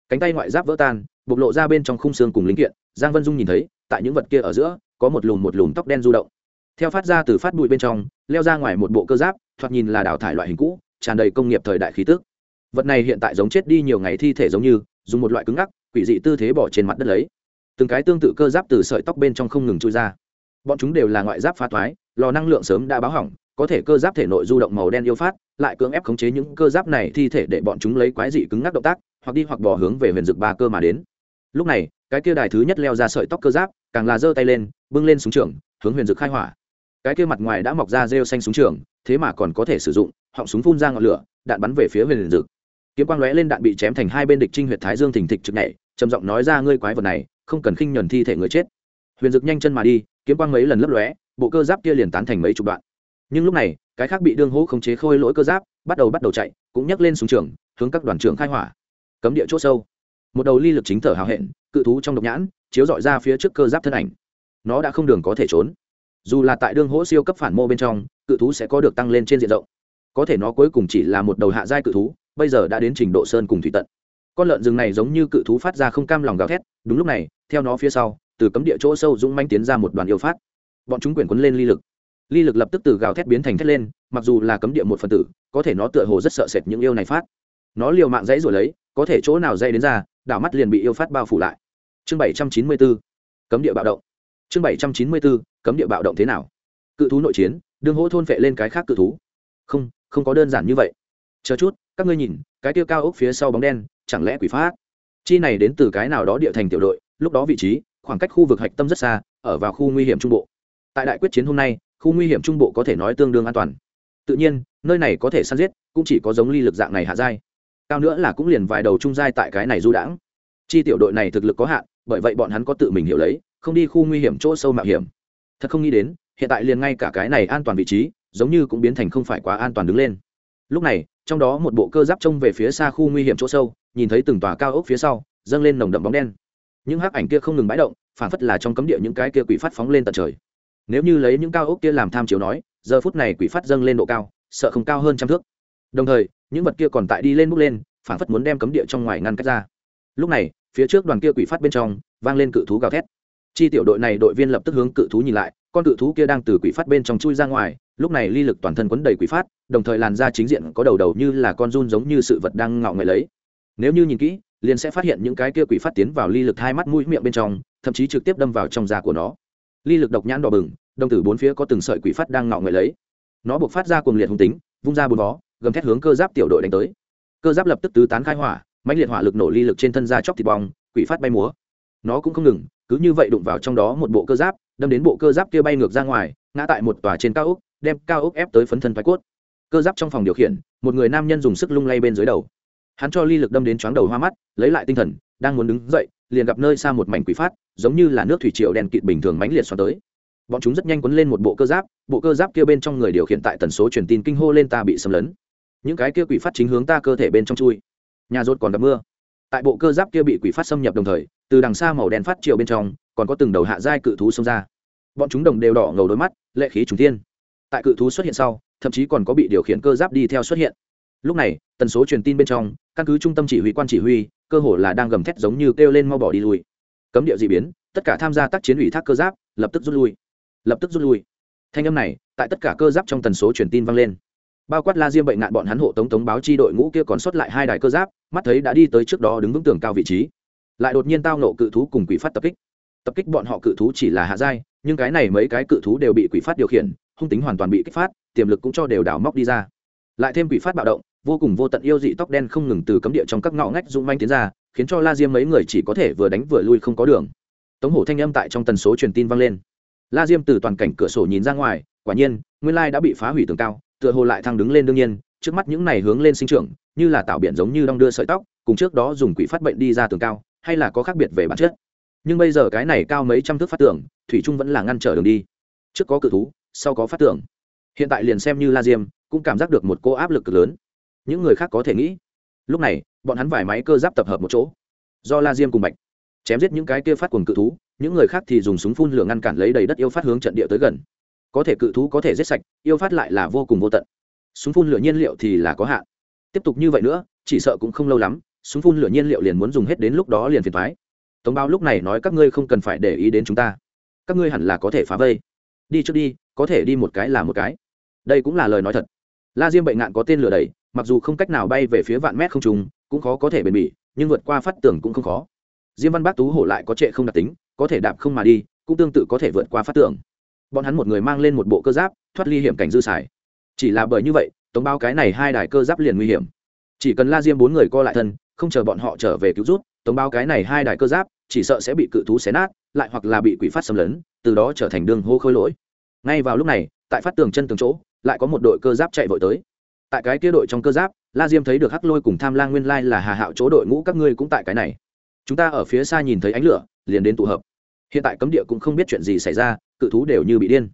Speaker 1: cánh tay ngoại giáp vỡ tan, bộc lộ ra bên trong khung xương cùng linh kiện, giang vân dung nhìn thấy, tại những vật kia ở giữa, có một lùm một lùm tóc đen du động. Theo phát ra từ phát bụi bên trong, leo ra ngoài một bộ cơ giáp thoạt nhìn là đào thải loại hình cũ, tràn đầy công nghiệp thời đại khí tước vật này hiện tại giống chết đi nhiều ngày thi thể giống như, dùng một loại cứng ngắc, quỷ dị tư thế bỏ trên mặt đất lấy. Từng cái tương tự cơ giáp từ sợi tóc bên trong không ngừng trôi ra. Bọn chúng đều là ngoại giáp phá thoái, lò năng lượng sớm đã báo hỏng, có thể cơ giáp thể nội du động màu đen yêu phát, lại cưỡng ép khống chế những cơ giáp này thi thể để bọn chúng lấy quái dị cứng ngắc động tác, hoặc đi hoặc bỏ hướng về huyền dực ba cơ mà đến. Lúc này, cái kia đài thứ nhất leo ra sợi tóc cơ giáp, càng là giơ tay lên, bưng lên súng trường, hướng huyền dực khai hỏa cái kia mặt ngoài đã mọc ra rêu xanh súng trường, thế mà còn có thể sử dụng, họng súng phun ra ngọn lửa, đạn bắn về phía huyền dực. Kiếm quang lóe lên đạn bị chém thành hai bên địch trinh huyệt thái dương thình thịch trực nhảy, trầm giọng nói ra, ngươi quái vật này, không cần khinh nhuần thi thể người chết. Huyền dực nhanh chân mà đi, kiếm quang mấy lần lấp lóe, bộ cơ giáp kia liền tán thành mấy chục đoạn. Nhưng lúc này, cái khác bị đương hố khống chế khôi lỗi cơ giáp, bắt đầu bắt đầu chạy, cũng nhấc lên súng trường, hướng các đoàn trưởng khai hỏa. Cấm địa c h ỗ sâu. Một đầu ly lực chính thở hào hẹn, cự thú trong độc nhãn, chiếu dọi ra phía trước cơ giáp thân ảnh. Nó đã không đường có thể trốn dù là tại đương hỗ siêu cấp phản mô bên trong, cự thú sẽ có được tăng lên trên diện rộng. Có thể nó cuối cùng chỉ là một đầu hạ giai cự thú, bây giờ đã đến trình độ sơn cùng thủy tận. Con lợn rừng này giống như cự thú phát ra không cam lòng gào thét, đúng lúc này, theo nó phía sau, từ cấm địa chỗ sâu dũng manh tiến ra một đoàn yêu phát. Bọn chúng quyển quấn lên ly lực. Ly lực lập tức từ gào thét biến thành thét lên, mặc dù là cấm địa một phần tử, có thể nó tựa hồ rất sợ sệt những yêu này phát. Nó liều mạng dãy rồi lấy, có thể chỗ nào dây đến ra, đảo mắt liền bị yêu phát bao phủ lại. Chương bảy trăm chín mươi bốn, cấm địa bạo động chương bảy trăm chín mươi bốn, cấm địa bạo động thế nào? Cự thú nội chiến, đương hỗ thôn vệ lên cái khác cự thú. Không không có đơn giản như vậy. Chờ chút, các ngươi nhìn, cái tiêu cao ốc phía sau bóng đen, chẳng lẽ quỷ phát chi này đến từ cái nào đó địa thành tiểu đội, lúc đó vị trí, khoảng cách khu vực hạch tâm rất xa, ở vào khu nguy hiểm trung bộ. Tại đại quyết chiến hôm nay, khu nguy hiểm trung bộ có thể nói tương đương an toàn. Tự nhiên, nơi này có thể săn giết, cũng chỉ có giống ly lực dạng này hạ giai. Cao nữa là cũng liền vài đầu trung giai tại cái này du đãng. Chi tiểu đội này thực lực có hạn, bởi vậy bọn hắn có tự mình hiểu lấy không đi khu nguy hiểm chỗ sâu mạo hiểm. Thật không nghĩ đến, hiện tại liền ngay cả cái này an toàn vị trí, giống như cũng biến thành không phải quá an toàn đứng lên. Lúc này, trong đó một bộ cơ giáp trông về phía xa khu nguy hiểm chỗ sâu, nhìn thấy từng tòa cao ốc phía sau, dâng lên nồng đậm bóng đen. Những hắc ảnh kia không ngừng bãi động, phản phất là trong cấm địa những cái kia quỷ phát phóng lên tận trời. Nếu như lấy những cao ốc kia làm tham chiếu nói, giờ phút này quỷ phát dâng lên độ cao, sợ không cao hơn trăm thước. Đồng thời, những vật kia còn tại đi lên bước lên, phản phất muốn đem cấm địa trong ngoài ngăn cách ra. Lúc này, phía trước đoàn kia quỷ phát bên trong, vang lên cự thú gào thét chi tiểu đội này đội viên lập tức hướng cự thú nhìn lại, con cự thú kia đang từ quỷ phát bên trong chui ra ngoài, lúc này ly lực toàn thân quấn đầy quỷ phát, đồng thời làn da chính diện có đầu đầu như là con run giống như sự vật đang ngạo người lấy. Nếu như nhìn kỹ, liền sẽ phát hiện những cái kia quỷ phát tiến vào ly lực hai mắt mũi miệng bên trong, thậm chí trực tiếp đâm vào trong da của nó. Ly lực độc nhãn đỏ bừng, đồng tử bốn phía có từng sợi quỷ phát đang ngạo người lấy. Nó buộc phát ra cuồng liệt hung tính, vung ra bốn vó, gầm thét hướng cơ giáp tiểu đội đánh tới. Cơ giáp lập tức tứ tán khai hỏa, mãnh liệt hỏa lực nổ ly lực trên thân da chóc thịt bong, quỷ phát bay múa. Nó cũng không ngừng cứ như vậy đụng vào trong đó một bộ cơ giáp, đâm đến bộ cơ giáp kia bay ngược ra ngoài, ngã tại một tòa trên cao ốc, đem cao ốc ép tới phấn thân thoái cốt. Cơ giáp trong phòng điều khiển, một người nam nhân dùng sức lung lay bên dưới đầu. Hắn cho ly lực đâm đến chóng đầu hoa mắt, lấy lại tinh thần, đang muốn đứng dậy, liền gặp nơi xa một mảnh quỷ phát, giống như là nước thủy triều đèn kịt bình thường mãnh liệt xoắn tới. Bọn chúng rất nhanh quấn lên một bộ cơ giáp, bộ cơ giáp kia bên trong người điều khiển tại tần số truyền tin kinh hô lên ta bị xâm lấn. Những cái kia quỷ phát chính hướng ta cơ thể bên trong chui. Nhà rốt còn gặp mưa. Tại bộ cơ giáp kia bị quỷ phát xâm nhập đồng thời từ đằng xa màu đen phát chiều bên trong, còn có từng đầu hạ giai cự thú xông ra. Bọn chúng đồng đều đỏ ngầu đôi mắt, lệ khí trùng thiên. tại cự thú xuất hiện sau, thậm chí còn có bị điều khiển cơ giáp đi theo xuất hiện. Lúc này, tần số truyền tin bên trong, căn cứ trung tâm chỉ huy quan chỉ huy, cơ hồ là đang gầm thét giống như kêu lên mau bỏ đi lui. Cấm điệu d ị biến, tất cả tham gia tác chiến ủy thác cơ giáp, lập tức rút lui. Lập tức rút lui. Thanh âm này, tại tất cả cơ giáp trong tần số truyền tin vang lên. Bao quát la diêm bệnh nạn bọn hắn hộ tống tống báo chi đội ngũ kia còn sót lại hai đài cơ giáp, mắt thấy đã đi tới trước đó đứng vững tường cao vị trí lại đột nhiên tao nộ cự thú cùng quỷ phát tập kích. Tập kích bọn họ cự thú chỉ là hạ giai, nhưng cái này mấy cái cự thú đều bị quỷ phát điều khiển, hung tính hoàn toàn bị kích phát, tiềm lực cũng cho đều đảo móc đi ra. Lại thêm quỷ phát bạo động, vô cùng vô tận yêu dị tóc đen không ngừng từ cấm địa trong các ngõ ngách rung manh tiến ra, khiến cho la diêm mấy người chỉ có thể vừa đánh vừa lui không có đường. Tống hổ thanh âm tại trong tần số truyền tin vang lên. La diêm từ toàn cảnh cửa sổ nhìn ra ngoài, quả nhiên, nguyên lai đã bị phá hủy tường cao, tựa hồ lại thăng đứng lên đương nhiên, trước mắt những này hướng lên sinh trưởng, như là tạo biển giống như đong đưa sợi tóc, cùng trước đó dùng quỷ phát bệnh đi ra tường cao hay là có khác biệt về bản chất? Nhưng bây giờ cái này cao mấy trăm thước phát tưởng thủy trung vẫn là ngăn trở đường đi. Trước có cự thú, sau có phát tưởng hiện tại liền xem như la diêm, cũng cảm giác được một cô áp lực cực lớn. Những người khác có thể nghĩ. Lúc này, bọn hắn vài máy cơ giáp tập hợp một chỗ. Do la diêm cùng bạch chém giết những cái kia phát cuồng cự thú, những người khác thì dùng súng phun lửa ngăn cản lấy đầy đất yêu phát hướng trận địa tới gần. Có thể cự thú có thể giết sạch, yêu phát lại là vô cùng vô tận. Súng phun lửa nhiên liệu thì là có hạn. Tiếp tục như vậy nữa, chỉ sợ cũng không lâu lắm súng phun lửa nhiên liệu liền muốn dùng hết đến lúc đó liền phiền thoái. Tống bao lúc này nói các ngươi không cần phải để ý đến chúng ta. Các ngươi hẳn là có thể phá vây. Đi trước đi, có thể đi một cái là một cái. Đây cũng là lời nói thật. La diêm bệnh ngạn có tên lửa đầy, mặc dù không cách nào bay về phía vạn mét không trùng cũng khó có thể bền bỉ, nhưng vượt qua phát tưởng cũng không khó. Diêm văn bác tú hổ lại có trệ không đặc tính, có thể đạp không mà đi, cũng tương tự có thể vượt qua phát tưởng bọn hắn một người mang lên một bộ cơ giáp, thoát ly hiểm cảnh dư xài. Chỉ là bởi như vậy, tống bao cái này hai đài cơ giáp liền nguy hiểm. Chỉ cần la diêm bốn người co lại thân không chờ bọn họ trở về cứu rút tống bao cái này hai đài cơ giáp, chỉ sợ sẽ bị cự thú xé nát, lại hoặc là bị quỷ phát xâm lấn, từ đó trở thành đường hô khôi lỗi. Ngay vào lúc này, tại phát tường chân tường chỗ, lại có một đội cơ giáp chạy vội tới. Tại cái kia đội trong cơ giáp, la diêm thấy được hắc lôi cùng tham lang nguyên lai là hà hạo chỗ đội ngũ các ngươi cũng tại cái này. Chúng ta ở phía xa nhìn thấy ánh lửa, liền đến tụ hợp. Hiện tại cấm địa cũng không biết chuyện gì xảy ra, cự thú đều như bị điên.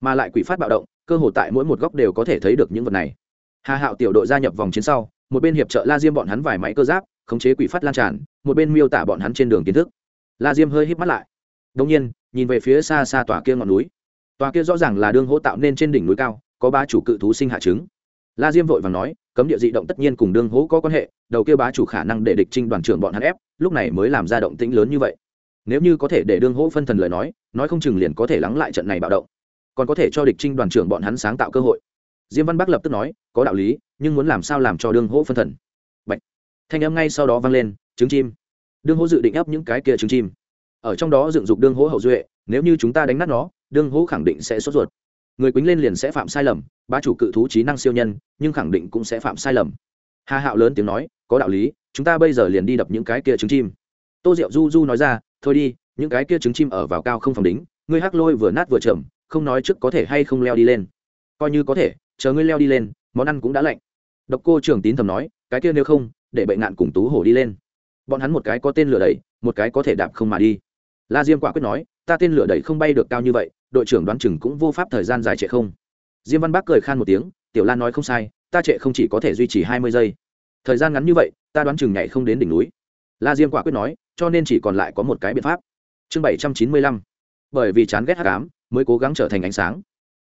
Speaker 1: Mà lại quỷ phát bạo động, cơ hồ tại mỗi một góc đều có thể thấy được những vật này. Hà hạo tiểu đội gia nhập vòng chiến sau một bên hiệp trợ la diêm bọn hắn vài máy cơ giáp, khống chế quỷ phát lan tràn, một bên miêu tả bọn hắn trên đường kiến thức. La diêm hơi hít mắt lại. Đông nhiên, nhìn về phía xa xa tòa kia ngọn núi. Tòa kia rõ ràng là đương hỗ tạo nên trên đỉnh núi cao, có ba chủ cự thú sinh hạ trứng. La diêm vội vàng nói, cấm địa dị động tất nhiên cùng đương hỗ có quan hệ, đầu kia bá chủ khả năng để địch trinh đoàn trưởng bọn hắn ép, lúc này mới làm ra động tĩnh lớn như vậy. Nếu như có thể để đương hỗ phân thần lời nói nói không chừng liền có thể lắng lại trận này bạo động. Còn có thể cho địch trinh đoàn trưởng bọn hắn sáng tạo cơ hội diêm văn bắc lập tức nói, có đạo lý, nhưng muốn làm sao làm cho đương hỗ phân thần? Bạch. thanh âm ngay sau đó vang lên, trứng chim. Đương hỗ dự định ấp những cái kia trứng chim. Ở trong đó dựng dục đương hỗ hậu duệ, nếu như chúng ta đánh nát nó, đương hỗ khẳng định sẽ sốt ruột. Người quýnh lên liền sẽ phạm sai lầm, bá chủ cự thú trí năng siêu nhân, nhưng khẳng định cũng sẽ phạm sai lầm. Hà hạo lớn tiếng nói, có đạo lý, chúng ta bây giờ liền đi đập những cái kia trứng chim. Tô diệu du du nói ra, thôi đi, những cái kia trứng chim ở vào cao không phòng đính, ngươi hắc lôi vừa nát vừa chậm, không nói trước có thể hay không leo đi lên. Coi như có thể chờ ngươi leo đi lên, món ăn cũng đã lạnh. Độc cô trưởng tín thầm nói, cái kia nếu không, để bệnh nạn cùng tú hổ đi lên. Bọn hắn một cái có tên lửa đẩy, một cái có thể đạp không mà đi. La diêm quả quyết nói, ta tên lửa đẩy không bay được cao như vậy, đội trưởng đoán chừng cũng vô pháp thời gian dài trệ không. Diêm văn bác cười khan một tiếng, tiểu lan nói không sai, ta trệ không chỉ có thể duy trì hai mươi giây. Thời gian ngắn như vậy, ta đoán chừng nhảy không đến đỉnh núi. La diêm quả quyết nói, cho nên chỉ còn lại có một cái biện pháp. Chương bảy trăm chín mươi lăm. Bởi vì chán ghét hát cám mới cố gắng trở thành ánh sáng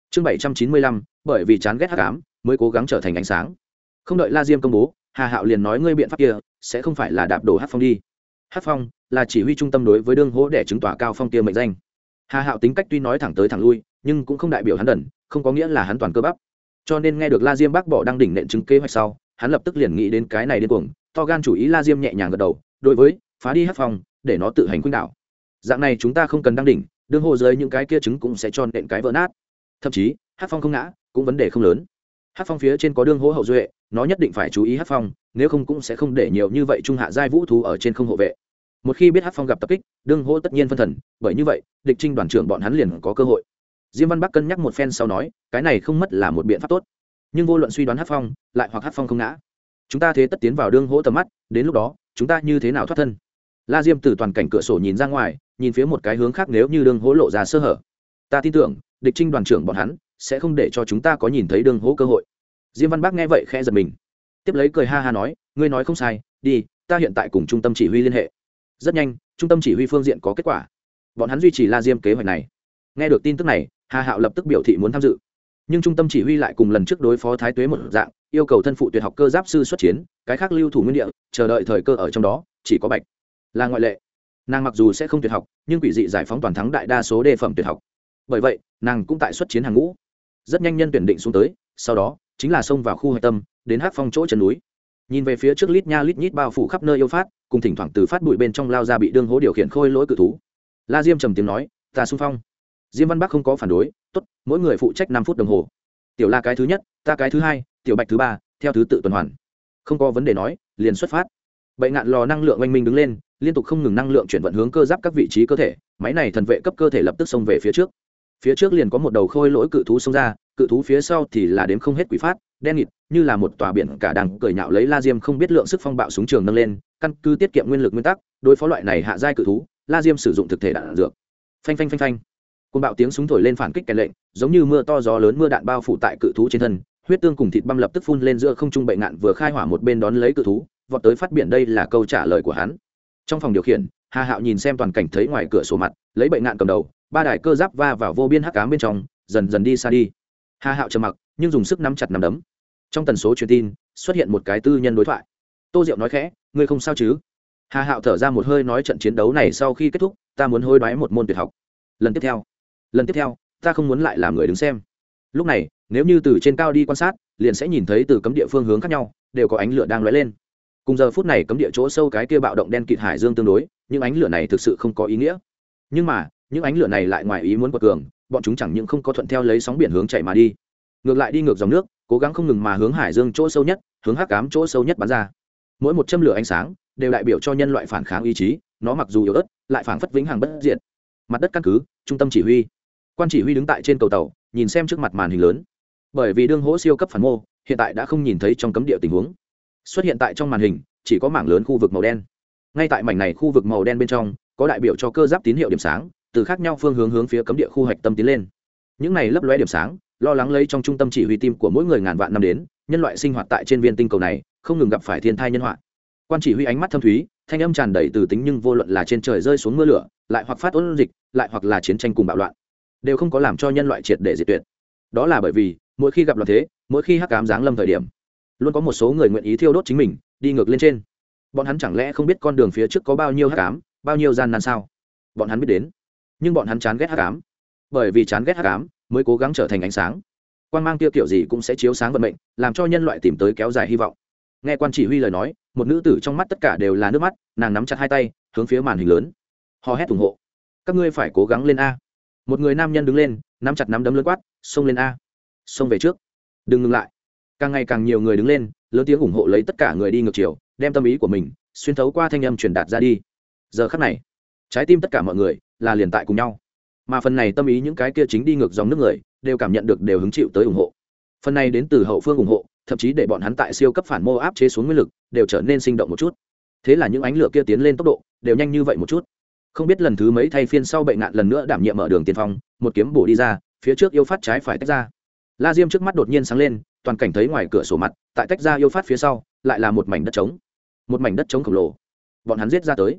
Speaker 1: chương bảy trăm chín mươi lăm, bởi vì chán ghét hát ám, mới cố gắng trở thành ánh sáng. Không đợi la diêm công bố, hà hạo liền nói ngươi biện pháp kia, sẽ không phải là đạp đổ hát phong đi. Hát phong là chỉ huy trung tâm đối với đương hỗ để chứng tỏ cao phong kia mệnh danh. Hà hạo tính cách tuy nói thẳng tới thẳng lui, nhưng cũng không đại biểu hắn đần, không có nghĩa là hắn toàn cơ bắp. Cho nên nghe được la diêm bác bỏ đăng đỉnh nện chứng kế hoạch sau, hắn lập tức liền nghĩ đến cái này điên cuồng, to gan chủ ý la diêm nhẹ nhàng gật đầu, đối với, phá đi hát phong, để nó tự hành khuynh đảo. Dạng này chúng ta không cần đăng đỉnh, đương hồ dưới những cái kia trứng cũng sẽ cho nện cái vỡ nát thậm chí hát phong không ngã, cũng vấn đề không lớn. Hát phong phía trên có đương hỗ hậu duệ, nó nhất định phải chú ý hát phong, nếu không cũng sẽ không để nhiều như vậy trung hạ giai vũ thú ở trên không hộ vệ. Một khi biết hát phong gặp tập kích, đương hỗ tất nhiên phân thần, bởi như vậy, địch trinh đoàn trưởng bọn hắn liền có cơ hội. Diêm văn bắc cân nhắc một phen sau nói, cái này không mất là một biện pháp tốt. Nhưng vô luận suy đoán hát phong, lại hoặc hát phong không ngã. Chúng ta thế tất tiến vào đương hỗ tầm mắt, đến lúc đó, chúng ta như thế nào thoát thân? La diêm từ toàn cảnh cửa sổ nhìn ra ngoài, nhìn phía một cái hướng khác nếu như đương hỗ lộ ra sơ hở. Ta tin tưởng địch trinh đoàn trưởng bọn hắn sẽ không để cho chúng ta có nhìn thấy đường hố cơ hội. Diêm văn bác nghe vậy khẽ giật mình. Tiếp lấy cười ha ha nói, ngươi nói không sai, đi, ta hiện tại cùng trung tâm chỉ huy liên hệ. Rất nhanh, trung tâm chỉ huy phương diện có kết quả. Bọn hắn duy trì la diêm kế hoạch này. Nghe được tin tức này, hà hạo lập tức biểu thị muốn tham dự. Nhưng trung tâm chỉ huy lại cùng lần trước đối phó thái tuế một dạng, yêu cầu thân phụ tuyệt học cơ giáp sư xuất chiến, cái khác lưu thủ nguyên địa, chờ đợi thời cơ ở trong đó, chỉ có bạch là ngoại lệ. Nàng mặc dù sẽ không tuyệt học, nhưng quỷ dị giải phóng toàn thắng đại đa số đề phẩm tuyệt học bởi vậy, nàng cũng tại xuất chiến hàng ngũ. Rất nhanh nhân tuyển định xuống tới, sau đó, chính là xông vào khu hạch tâm, đến hát phong chỗ chân núi. Nhìn về phía trước lít nha lít nhít bao phủ khắp nơi yêu phát, cùng thỉnh thoảng từ phát bụi bên trong lao ra bị đương hố điều khiển khôi lỗi cự thú. La diêm trầm tiếng nói, ta xung phong. Diêm văn bắc không có phản đối, tốt, mỗi người phụ trách năm phút đồng hồ. Tiểu la cái thứ nhất, ta cái thứ hai, tiểu bạch thứ ba, theo thứ tự tuần hoàn. Không có vấn đề nói, liền xuất phát. Bệnh ngạn lò năng lượng oanh minh đứng lên, liên tục không ngừng năng lượng chuyển vận hướng cơ giáp các vị trí cơ thể, máy này thần vệ cấp cơ thể lập tức xông về phía trước phía trước liền có một đầu khôi lỗi cự thú xông ra, cự thú phía sau thì là đếm không hết quỷ phát, đen nghịt, như là một tòa biển cả đằng cười nhạo lấy la diêm không biết lượng sức phong bạo súng trường nâng lên, căn cứ tiết kiệm nguyên lực nguyên tắc, đối phó loại này hạ giai cự thú, la diêm sử dụng thực thể đạn dược. Phanh phanh phanh phanh. Côn bạo tiếng súng thổi lên phản kích kèn lệnh, giống như mưa to gió lớn mưa đạn bao phủ tại cự thú trên thân, huyết tương cùng thịt băm lập tức phun lên giữa không trung bệnh ngạn vừa khai hỏa một bên đón lấy cự thú, vọt tới phát biển đây là câu trả lời của hắn. Trong phòng điều khiển, hà hạo nhìn xem toàn cảnh thấy ngoài cửa sổ mặt, lấy bệnh ngạn cầm đầu ba đài cơ giáp va vào vô biên hắc cám bên trong, dần dần đi xa đi. Hà hạo trầm mặc, nhưng dùng sức nắm chặt nắm đấm. Trong tần số truyền tin, xuất hiện một cái tư nhân đối thoại. Tô diệu nói khẽ, ngươi không sao chứ? Hà hạo thở ra một hơi nói trận chiến đấu này sau khi kết thúc, ta muốn hối đoái một môn tuyệt học. Lần tiếp theo, lần tiếp theo, ta không muốn lại làm người đứng xem. Lúc này, nếu như từ trên cao đi quan sát, liền sẽ nhìn thấy từ cấm địa phương hướng khác nhau, đều có ánh lửa đang lóe lên. Cùng giờ phút này cấm địa chỗ sâu cái kia bạo động đen kịt hải dương tương đối những ánh lửa này thực sự không có ý nghĩa. Nhưng mà những ánh lửa này lại ngoài ý muốn quật cường, bọn chúng chẳng những không có thuận theo lấy sóng biển hướng chạy mà đi. Ngược lại đi ngược dòng nước, cố gắng không ngừng mà hướng hải dương chỗ sâu nhất, hướng hắc cám chỗ sâu nhất bắn ra. Mỗi một châm lửa ánh sáng đều đại biểu cho nhân loại phản kháng ý chí, nó mặc dù yếu ớt, lại phản phất vĩnh hằng bất diệt. Mặt đất căn cứ, trung tâm chỉ huy. Quan chỉ huy đứng tại trên cầu tàu, nhìn xem trước mặt màn hình lớn. Bởi vì đương hỗ siêu cấp phản mô, hiện tại đã không nhìn thấy trong cấm địa tình huống. Xuất hiện tại trong màn hình, chỉ có mảng lớn khu vực màu đen. Ngay tại mảnh này khu vực màu đen bên trong, có đại biểu cho cơ giáp tín hiệu điểm sáng từ khác nhau phương hướng hướng phía cấm địa khu hạch tâm tiến lên. Những này lấp lóe điểm sáng, lo lắng lấy trong trung tâm chỉ huy tim của mỗi người ngàn vạn năm đến, nhân loại sinh hoạt tại trên viên tinh cầu này, không ngừng gặp phải thiên thai nhân họa. Quan chỉ huy ánh mắt thâm thúy, thanh âm tràn đầy từ tính nhưng vô luận là trên trời rơi xuống mưa lửa, lại hoặc phát ôn dịch, lại hoặc là chiến tranh cùng bạo loạn, đều không có làm cho nhân loại triệt để diệt tuyệt. Đó là bởi vì, mỗi khi gặp loạn thế, mỗi khi hắc cám giáng lâm thời điểm, luôn có một số người nguyện ý thiêu đốt chính mình, đi ngược lên trên. Bọn hắn chẳng lẽ không biết con đường phía trước có bao nhiêu hắc cám bao nhiêu gian nan sao? Bọn hắn biết đến nhưng bọn hắn chán ghét hắc ám. Bởi vì chán ghét hắc ám mới cố gắng trở thành ánh sáng. Quan mang tiêu kiểu gì cũng sẽ chiếu sáng vận mệnh, làm cho nhân loại tìm tới kéo dài hy vọng. Nghe quan chỉ huy lời nói, một nữ tử trong mắt tất cả đều là nước mắt, nàng nắm chặt hai tay, hướng phía màn hình lớn. Hò hét ủng hộ. Các ngươi phải cố gắng lên a. Một người nam nhân đứng lên, nắm chặt nắm đấm lớn quát, xông lên a. Xông về trước. Đừng ngừng lại. Càng ngày càng nhiều người đứng lên, lớn tiếng ủng hộ lấy tất cả người đi ngược chiều, đem tâm ý của mình xuyên thấu qua thanh âm truyền đạt ra đi. Giờ khắc này, trái tim tất cả mọi người là liền tại cùng nhau. Mà phần này tâm ý những cái kia chính đi ngược dòng nước người, đều cảm nhận được đều hứng chịu tới ủng hộ. Phần này đến từ hậu phương ủng hộ, thậm chí để bọn hắn tại siêu cấp phản mô áp chế xuống nguyên lực, đều trở nên sinh động một chút. Thế là những ánh lửa kia tiến lên tốc độ, đều nhanh như vậy một chút. Không biết lần thứ mấy thay phiên sau bệnh nạn lần nữa đảm nhiệm mở đường tiền phong, một kiếm bổ đi ra, phía trước yêu phát trái phải tách ra. La diêm trước mắt đột nhiên sáng lên, toàn cảnh thấy ngoài cửa sổ mặt, tại tách ra yêu phát phía sau, lại là một mảnh đất trống. Một mảnh đất trống khổng lồ. Bọn hắn giết ra tới.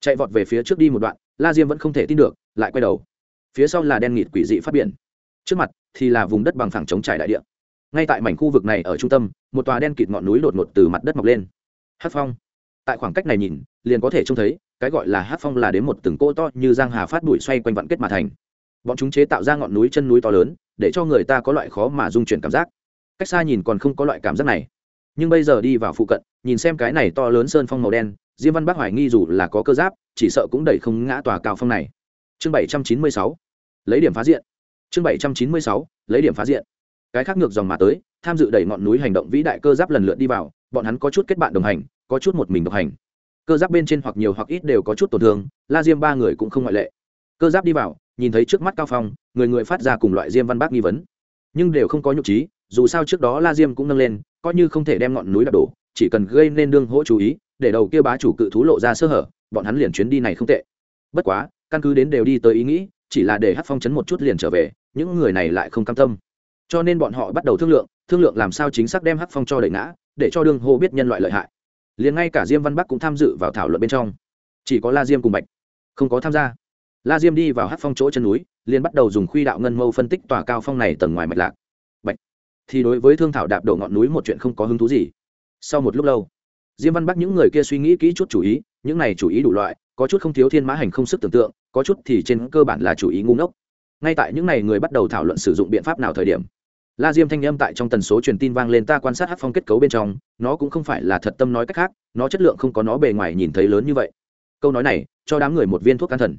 Speaker 1: Chạy vọt về phía trước đi một đoạn la diêm vẫn không thể tin được, lại quay đầu. Phía sau là đen nghịt quỷ dị phát biển. Trước mặt thì là vùng đất bằng phẳng chống trải đại địa. Ngay tại mảnh khu vực này ở trung tâm, một tòa đen kịt ngọn núi đột ngột từ mặt đất mọc lên. Hát phong. Tại khoảng cách này nhìn, liền có thể trông thấy, cái gọi là hát phong là đến một từng cỗ to như giang hà phát bụi xoay quanh vạn kết mà thành. Bọn chúng chế tạo ra ngọn núi chân núi to lớn, để cho người ta có loại khó mà dung chuyển cảm giác. Cách xa nhìn còn không có loại cảm giác này. Nhưng bây giờ đi vào phụ cận, nhìn xem cái này to lớn sơn phong màu đen, diêm văn bác hoài nghi dù là có cơ giáp chỉ sợ cũng đẩy không ngã tòa cao phong này. Chương bảy trăm chín mươi sáu, lấy điểm phá diện. Chương bảy trăm chín mươi sáu, lấy điểm phá diện. Cái khác ngược dòng mà tới, tham dự đẩy ngọn núi hành động vĩ đại cơ giáp lần lượt đi vào, bọn hắn có chút kết bạn đồng hành, có chút một mình độc hành. Cơ giáp bên trên hoặc nhiều hoặc ít đều có chút tổn thương, la diêm ba người cũng không ngoại lệ. Cơ giáp đi vào, nhìn thấy trước mắt cao phong, người người phát ra cùng loại diêm văn bác nghi vấn. Nhưng đều không có nhục trí, dù sao trước đó la diêm cũng nâng lên, coi như không thể đem ngọn núi đập đổ, chỉ cần gây nên đương hỗ chú ý, để đầu kia bá chủ cự thú lộ ra sơ hở bọn hắn liền chuyến đi này không tệ. Bất quá, căn cứ đến đều đi tới ý nghĩ, chỉ là để hát phong chấn một chút liền trở về, những người này lại không cam tâm. Cho nên bọn họ bắt đầu thương lượng thương lượng làm sao chính xác đem hắc phong cho đẩy ngã, để cho đương hô biết nhân loại lợi hại. Liền ngay cả diêm văn bắc cũng tham dự vào thảo luận bên trong. Chỉ có la diêm cùng bạch. Không có tham gia. La diêm đi vào hắc phong chỗ chân núi, liền bắt đầu dùng khuy đạo ngân mâu phân tích tòa cao phong này tầng ngoài mạch lạc. Bạch. Thì đối với thương thảo đạp đổ ngọn núi một chuyện không có hứng thú gì. Sau một lúc lâu diêm văn bắc những người kia suy nghĩ kỹ chút chủ ý, những này chủ ý đủ loại, có chút không thiếu thiên mã hành không sức tưởng tượng, có chút thì trên cơ bản là chủ ý ngu ngốc. Ngay tại những này người bắt đầu thảo luận sử dụng biện pháp nào thời điểm, la diêm thanh âm tại trong tần số truyền tin vang lên ta quan sát hát phong kết cấu bên trong, nó cũng không phải là thật tâm nói cách khác, nó chất lượng không có nó bề ngoài nhìn thấy lớn như vậy. Câu nói này, cho đám người một viên thuốc can thần.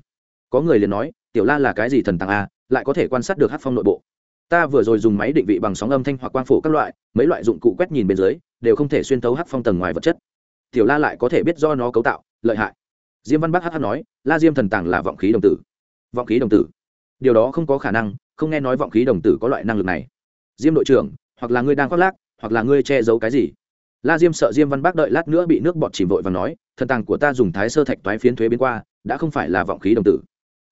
Speaker 1: Có người liền nói, tiểu la là cái gì thần tàng a, lại có thể quan sát được hát phong nội bộ? Ta vừa rồi dùng máy định vị bằng sóng âm thanh hoặc quang phổ các loại, mấy loại dụng cụ quét nhìn bên dưới, đều không thể xuyên thấu hát phong tầng ngoài vật chất tiểu la lại có thể biết do nó cấu tạo, lợi hại. Diêm văn bắc hh nói, la diêm thần tàng là vọng khí đồng tử. Vọng khí đồng tử? Điều đó không có khả năng, không nghe nói vọng khí đồng tử có loại năng lực này. Diêm đội trưởng, hoặc là ngươi đang khoác lác, hoặc là ngươi che giấu cái gì? La diêm sợ diêm văn bác đợi lát nữa bị nước bọt chìm vội và nói, thần tàng của ta dùng thái sơ thạch toái phiến thuế biến qua, đã không phải là vọng khí đồng tử.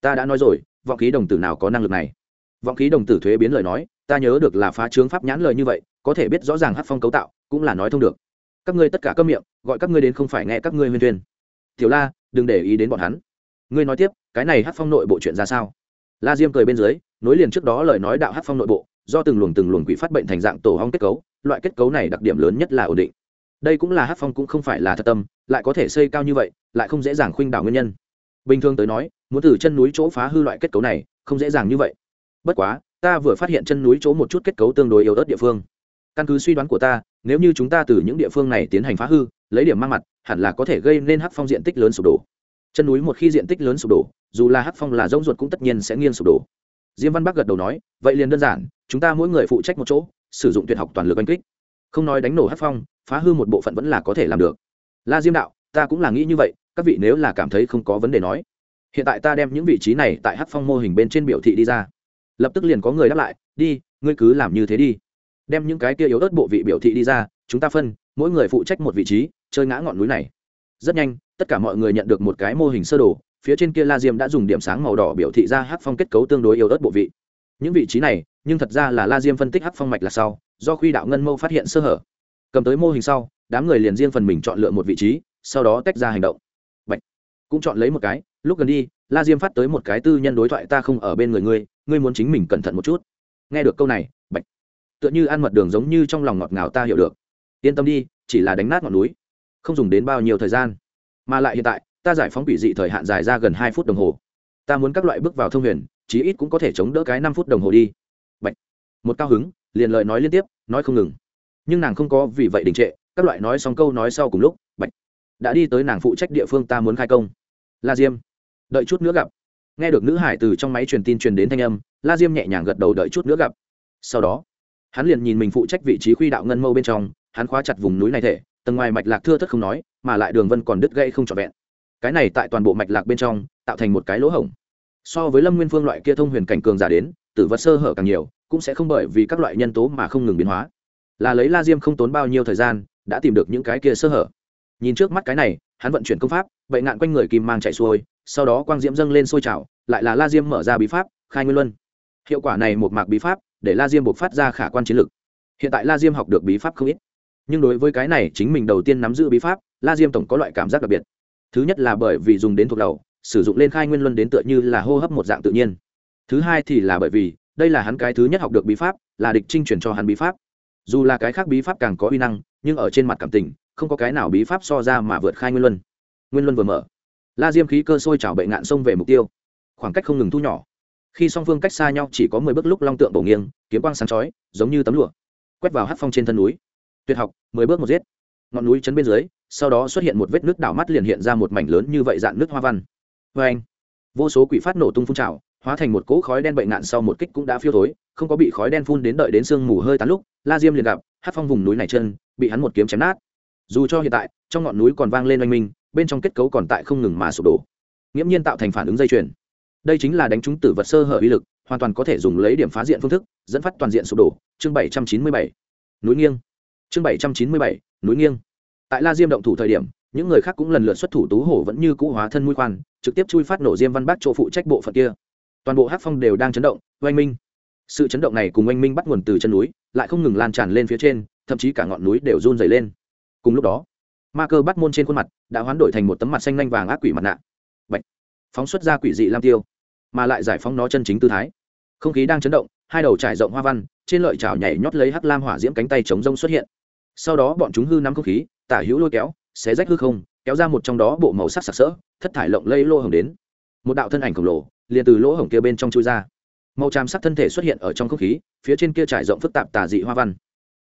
Speaker 1: Ta đã nói rồi, vọng khí đồng tử nào có năng lực này? Vọng khí đồng tử thuế biến lời nói, ta nhớ được là phá trướng pháp nhãn lời như vậy, có thể biết rõ ràng hát phong cấu tạo, cũng là nói thông được các ngươi tất cả câm miệng, gọi các ngươi đến không phải nghe các ngươi huyên tuyên tiểu la, đừng để ý đến bọn hắn. Ngươi nói tiếp, cái này hát phong nội bộ chuyện ra sao? La diêm cười bên dưới, nối liền trước đó lời nói đạo hát phong nội bộ, do từng luồng từng luồng quỷ phát bệnh thành dạng tổ hong kết cấu, loại kết cấu này đặc điểm lớn nhất là ổn định. Đây cũng là hát phong cũng không phải là thật tâm, lại có thể xây cao như vậy, lại không dễ dàng khuynh đảo nguyên nhân. Bình thường tới nói, muốn từ chân núi chỗ phá hư loại kết cấu này, không dễ dàng như vậy. Bất quá, ta vừa phát hiện chân núi chỗ một chút kết cấu tương đối yếu ớt địa phương. Căn cứ suy đoán của ta nếu như chúng ta từ những địa phương này tiến hành phá hư, lấy điểm mang mặt, hẳn là có thể gây nên hắc phong diện tích lớn sụp đổ. Chân núi một khi diện tích lớn sụp đổ, dù là hắc phong là rông ruột cũng tất nhiên sẽ nghiêng sụp đổ. Diêm văn bắc gật đầu nói, vậy liền đơn giản, chúng ta mỗi người phụ trách một chỗ, sử dụng tuyệt học toàn lực oanh kích. Không nói đánh nổ hắc phong, phá hư một bộ phận vẫn là có thể làm được. La diêm đạo, ta cũng là nghĩ như vậy, các vị nếu là cảm thấy không có vấn đề nói. Hiện tại ta đem những vị trí này tại hắc phong mô hình bên trên biểu thị đi ra. Lập tức liền có người đáp lại, đi, ngươi cứ làm như thế đi đem những cái kia yếu ớt bộ vị biểu thị đi ra, chúng ta phân, mỗi người phụ trách một vị trí, chơi ngã ngọn núi này. Rất nhanh, tất cả mọi người nhận được một cái mô hình sơ đồ, phía trên kia la diêm đã dùng điểm sáng màu đỏ biểu thị ra hát phong kết cấu tương đối yếu ớt bộ vị. Những vị trí này, nhưng thật ra là la diêm phân tích hắc phong mạch là sau, do khuy đạo ngân mâu phát hiện sơ hở. Cầm tới mô hình sau, đám người liền riêng phần mình chọn lựa một vị trí, sau đó tách ra hành động. Bạch. cũng chọn lấy một cái, lúc gần đi, la diêm phát tới một cái tư nhân đối thoại, ta không ở bên người ngươi ngươi muốn chính mình cẩn thận một chút. Nghe được câu này tựa như ăn mật đường giống như trong lòng ngọt ngào ta hiểu được. Yên tâm đi, chỉ là đánh nát ngọn núi, không dùng đến bao nhiêu thời gian. Mà lại hiện tại, ta giải phóng quỷ dị thời hạn dài ra gần hai phút đồng hồ. Ta muốn các loại bước vào thông huyền, chí ít cũng có thể chống đỡ cái năm phút đồng hồ đi. Bạch. một cao hứng, liền lời nói liên tiếp, nói không ngừng. Nhưng nàng không có vì vậy đình trệ, các loại nói xong câu nói sau cùng lúc, Bạch. đã đi tới nàng phụ trách địa phương ta muốn khai công. La diêm. Đợi chút nữa gặp. Nghe được nữ hải từ trong máy truyền tin truyền đến thanh âm, la diêm nhẹ nhàng gật đầu đợi chút nữa gặp. Sau đó hắn liền nhìn mình phụ trách vị trí khuy đạo ngân mâu bên trong, hắn khóa chặt vùng núi này thể, tầng ngoài mạch lạc thưa thất không nói, mà lại đường vân còn đứt gây không trọn vẹn. Cái này tại toàn bộ mạch lạc bên trong, tạo thành một cái lỗ hổng. So với lâm nguyên phương loại kia thông huyền cảnh cường giả đến, tử vật sơ hở càng nhiều, cũng sẽ không bởi vì các loại nhân tố mà không ngừng biến hóa. Là lấy la diêm không tốn bao nhiêu thời gian, đã tìm được những cái kia sơ hở. Nhìn trước mắt cái này, hắn vận chuyển công pháp, bệ ngạn quanh người kim mang chạy xuôi, sau đó quang diễm dâng lên sôi trào, lại là la diêm mở ra bí pháp, khai nguyên luân. Hiệu quả này một mạc bí pháp để la diêm buộc phát ra khả quan chiến lược. hiện tại la diêm học được bí pháp không ít. Nhưng đối với cái này, chính mình đầu tiên nắm giữ bí pháp, la diêm tổng có loại cảm giác đặc biệt. Thứ nhất là bởi vì dùng đến thuộc đầu, sử dụng lên khai nguyên luân đến tựa như là hô hấp một dạng tự nhiên. Thứ hai thì là bởi vì, đây là hắn cái thứ nhất học được bí pháp, là địch trinh truyền cho hắn bí pháp. Dù là cái khác bí pháp càng có uy năng, nhưng ở trên mặt cảm tình, không có cái nào bí pháp so ra mà vượt khai nguyên luân. Nguyên luân vừa mở, la diêm khí cơ sôi trào bệ ngạn sông về mục tiêu. Khoảng cách không ngừng thu nhỏ khi song phương cách xa nhau chỉ có mười bước lúc long tượng bổ nghiêng, kiếm quang sáng chói, giống như tấm lụa, quét vào hát phong trên thân núi. Tuyệt học, mười bước một giết. Ngọn núi chấn bên dưới, sau đó xuất hiện một vết nước đảo mắt liền hiện ra một mảnh lớn như vậy dạng nước hoa văn. Vê anh, vô số quỷ phát nổ tung phun trào, hóa thành một cỗ khói đen bệnh nạn sau một kích cũng đã phiêu thối, không có bị khói đen phun đến đợi đến sương mù hơi tán lúc, la diêm liền gặp, hát phong vùng núi này chân, bị hắn một kiếm chém nát. Dù cho hiện tại, trong ngọn núi còn vang lên oanh minh, bên trong kết cấu còn tại không ngừng mà sụp đổ. Nghiễm nhiên tạo thành phản ứng dây chuyền đây chính là đánh trúng tử vật sơ hở uy lực, hoàn toàn có thể dùng lấy điểm phá diện phương thức, dẫn phát toàn diện sụp đổ. Chương bảy trăm chín mươi bảy. Núi nghiêng. Chương bảy trăm chín mươi bảy. Núi nghiêng. Tại la diêm động thủ thời điểm, những người khác cũng lần lượt xuất thủ tú hổ vẫn như cũ hóa thân mũi khoan, trực tiếp chui phát nổ diêm văn bác chỗ phụ trách bộ phận kia. Toàn bộ hát phong đều đang chấn động, oanh minh. Sự chấn động này cùng oanh minh bắt nguồn từ chân núi, lại không ngừng lan tràn lên phía trên, thậm chí cả ngọn núi đều run dày lên. Cùng lúc đó, ma cơ bắt môn trên khuôn mặt đã hoán đổi thành một tấm mặt xanh lanh vàng ác quỷ mặt nạ phóng xuất ra quỷ dị lam tiêu, mà lại giải phóng nó chân chính tư thái. Không khí đang chấn động, hai đầu trải rộng hoa văn, trên lợi chảo nhảy nhót lấy hắc lam hỏa diễm cánh tay chống rông xuất hiện. Sau đó bọn chúng hư nắm không khí, tả hữu lôi kéo, xé rách hư không, kéo ra một trong đó bộ màu sắc sặc sỡ, thất thải lộng lây lô hồng đến. Một đạo thân ảnh khổng lồ, liền từ lỗ hồng kia bên trong chui ra. Màu tràm sắc thân thể xuất hiện ở trong không khí, phía trên kia trải rộng phức tạp tà dị hoa văn.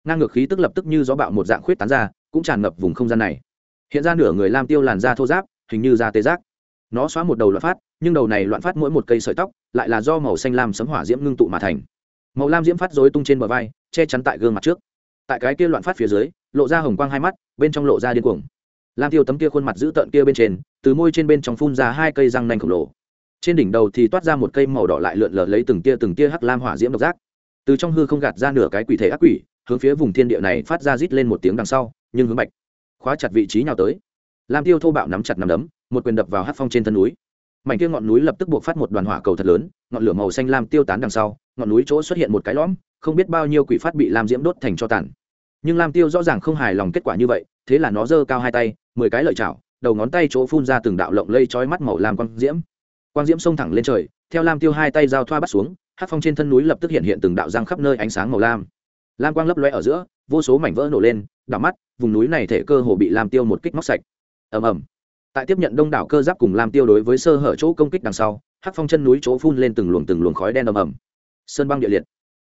Speaker 1: Ngang ngược khí tức lập tức như gió bạo một dạng khuyết tán ra, cũng tràn ngập vùng không gian này. Hiện ra nửa người lam tiêu làn da thô giáp hình như da tê giác nó xóa một đầu loạn phát, nhưng đầu này loạn phát mỗi một cây sợi tóc lại là do màu xanh lam sấm hỏa diễm ngưng tụ mà thành. Màu lam diễm phát dối tung trên bờ vai, che chắn tại gương mặt trước. Tại cái kia loạn phát phía dưới, lộ ra hồng quang hai mắt, bên trong lộ ra điên cuồng. Lam tiêu tấm kia khuôn mặt giữ tợn kia bên trên, từ môi trên bên trong phun ra hai cây răng nanh khổng lồ. Trên đỉnh đầu thì toát ra một cây màu đỏ lại lượn lờ lấy từng tia từng tia hắc lam hỏa diễm độc giác. Từ trong hư không gạt ra nửa cái quỷ thể ác quỷ, hướng phía vùng thiên địa này phát ra rít lên một tiếng đằng sau, nhưng hướng bạch, khóa chặt vị trí nhào tới lam tiêu thô bạo nắm chặt nắm đấm, một quyền đập vào hát phong trên thân núi. Mảnh kia ngọn núi lập tức buộc phát một đoàn hỏa cầu thật lớn, ngọn lửa màu xanh lam tiêu tán đằng sau, ngọn núi chỗ xuất hiện một cái lõm, không biết bao nhiêu quỷ phát bị lam diễm đốt thành cho tàn. Nhưng lam tiêu rõ ràng không hài lòng kết quả như vậy, thế là nó giơ cao hai tay, mười cái lợi chảo, đầu ngón tay chỗ phun ra từng đạo lộng lây chói mắt màu lam quang diễm. Quang diễm xông thẳng lên trời, theo lam tiêu hai tay giao thoa bắt xuống hát phong trên thân núi lập tức hiện hiện từng đạo răng khắp nơi ánh sáng màu lam. Lam quang lấp loe ở giữa, vô số mảnh vỡ nổ lên, đảo mắt, vùng núi này thể cơ hồ bị lam tiêu một kích móc sạch ầm ầm. Tại tiếp nhận đông đảo cơ giáp cùng làm tiêu đối với sơ hở chỗ công kích đằng sau, hắc phong chân núi chỗ phun lên từng luồng từng luồng khói đen ầm ầm. Sơn băng địa liệt.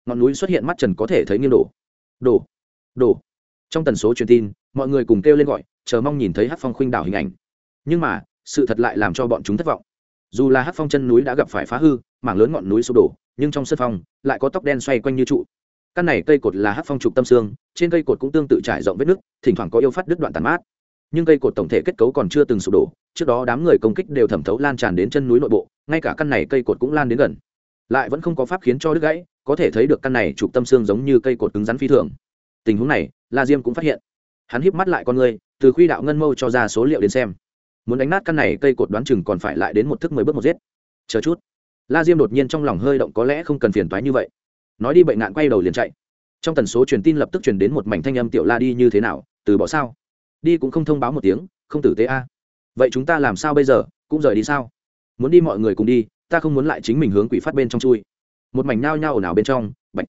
Speaker 1: Ngọn núi xuất hiện mắt trần có thể thấy nghiêng đổ. Đổ đổ. Trong tần số truyền tin, mọi người cùng kêu lên gọi, chờ mong nhìn thấy hắc phong khuynh đảo hình ảnh. Nhưng mà, sự thật lại làm cho bọn chúng thất vọng. Dù là hắc phong chân núi đã gặp phải phá hư, mảng lớn ngọn núi sụp đổ, nhưng trong sân phong lại có tóc đen xoay quanh như trụ. Căn này cây cột là hắc phong trục tâm xương, trên cây cột cũng tương tự trải rộng vết nứt, thỉnh thoảng có yêu phát đứt đoạn tàn mát nhưng cây cột tổng thể kết cấu còn chưa từng sụp đổ, trước đó đám người công kích đều thẩm thấu lan tràn đến chân núi nội bộ, ngay cả căn này cây cột cũng lan đến gần. Lại vẫn không có pháp khiến cho đứt gãy, có thể thấy được căn này chụp tâm xương giống như cây cột cứng rắn phi thường. Tình huống này, la diêm cũng phát hiện. Hắn híp mắt lại con người, từ khuy đạo ngân mâu cho ra số liệu đến xem. Muốn đánh nát căn này cây cột đoán chừng còn phải lại đến một thức mười bước một giết. Chờ chút. La diêm đột nhiên trong lòng hơi động có lẽ không cần phiền toái như vậy. Nói đi bệnh nạn quay đầu liền chạy. Trong tần số truyền tin lập tức truyền đến một mảnh thanh âm tiểu la đi như thế nào, từ bỏ sao? Đi cũng không thông báo một tiếng, không tử tế a. Vậy chúng ta làm sao bây giờ, cũng rời đi sao? Muốn đi mọi người cùng đi, ta không muốn lại chính mình hướng quỷ phát bên trong chui. Một mảnh nhao nhao ồn ào bên trong, bạch.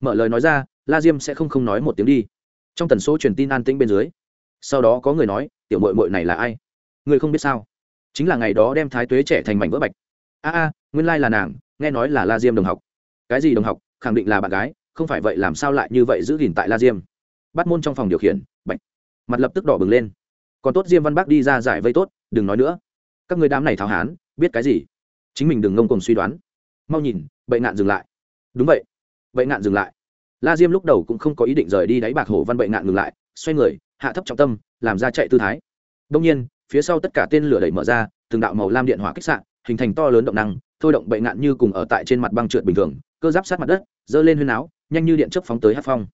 Speaker 1: Mở lời nói ra, la diêm sẽ không không nói một tiếng đi. Trong tần số truyền tin an tĩnh bên dưới, sau đó có người nói, tiểu mội mội này là ai? Người không biết sao? Chính là ngày đó đem thái tuế trẻ thành mảnh vỡ bạch. A a, nguyên lai là nàng, nghe nói là la diêm đồng học. Cái gì đồng học? Khẳng định là bạn gái, không phải vậy làm sao lại như vậy giữ gìn tại la diêm? Bắt môn trong phòng điều khiển mặt lập tức đỏ bừng lên. Còn tốt diêm văn bác đi ra giải vây tốt, đừng nói nữa. Các người đám này tháo hán, biết cái gì? Chính mình đừng ngông cùng suy đoán. Mau nhìn bệnh nạn dừng lại. Đúng vậy. Bệnh nạn dừng lại. La diêm lúc đầu cũng không có ý định rời đi đáy bạc hổ văn bệnh nạn ngừng lại, xoay người, hạ thấp trọng tâm, làm ra chạy tư thái. Đông nhiên, phía sau tất cả tên lửa đẩy mở ra, từng đạo màu lam điện hỏa kích sạn hình thành to lớn động năng, thôi động bệnh nạn như cùng ở tại trên mặt băng trượt bình thường, cơ giáp sát mặt đất dơ lên huyên áo, nhanh như điện chớp phóng tới hát phong.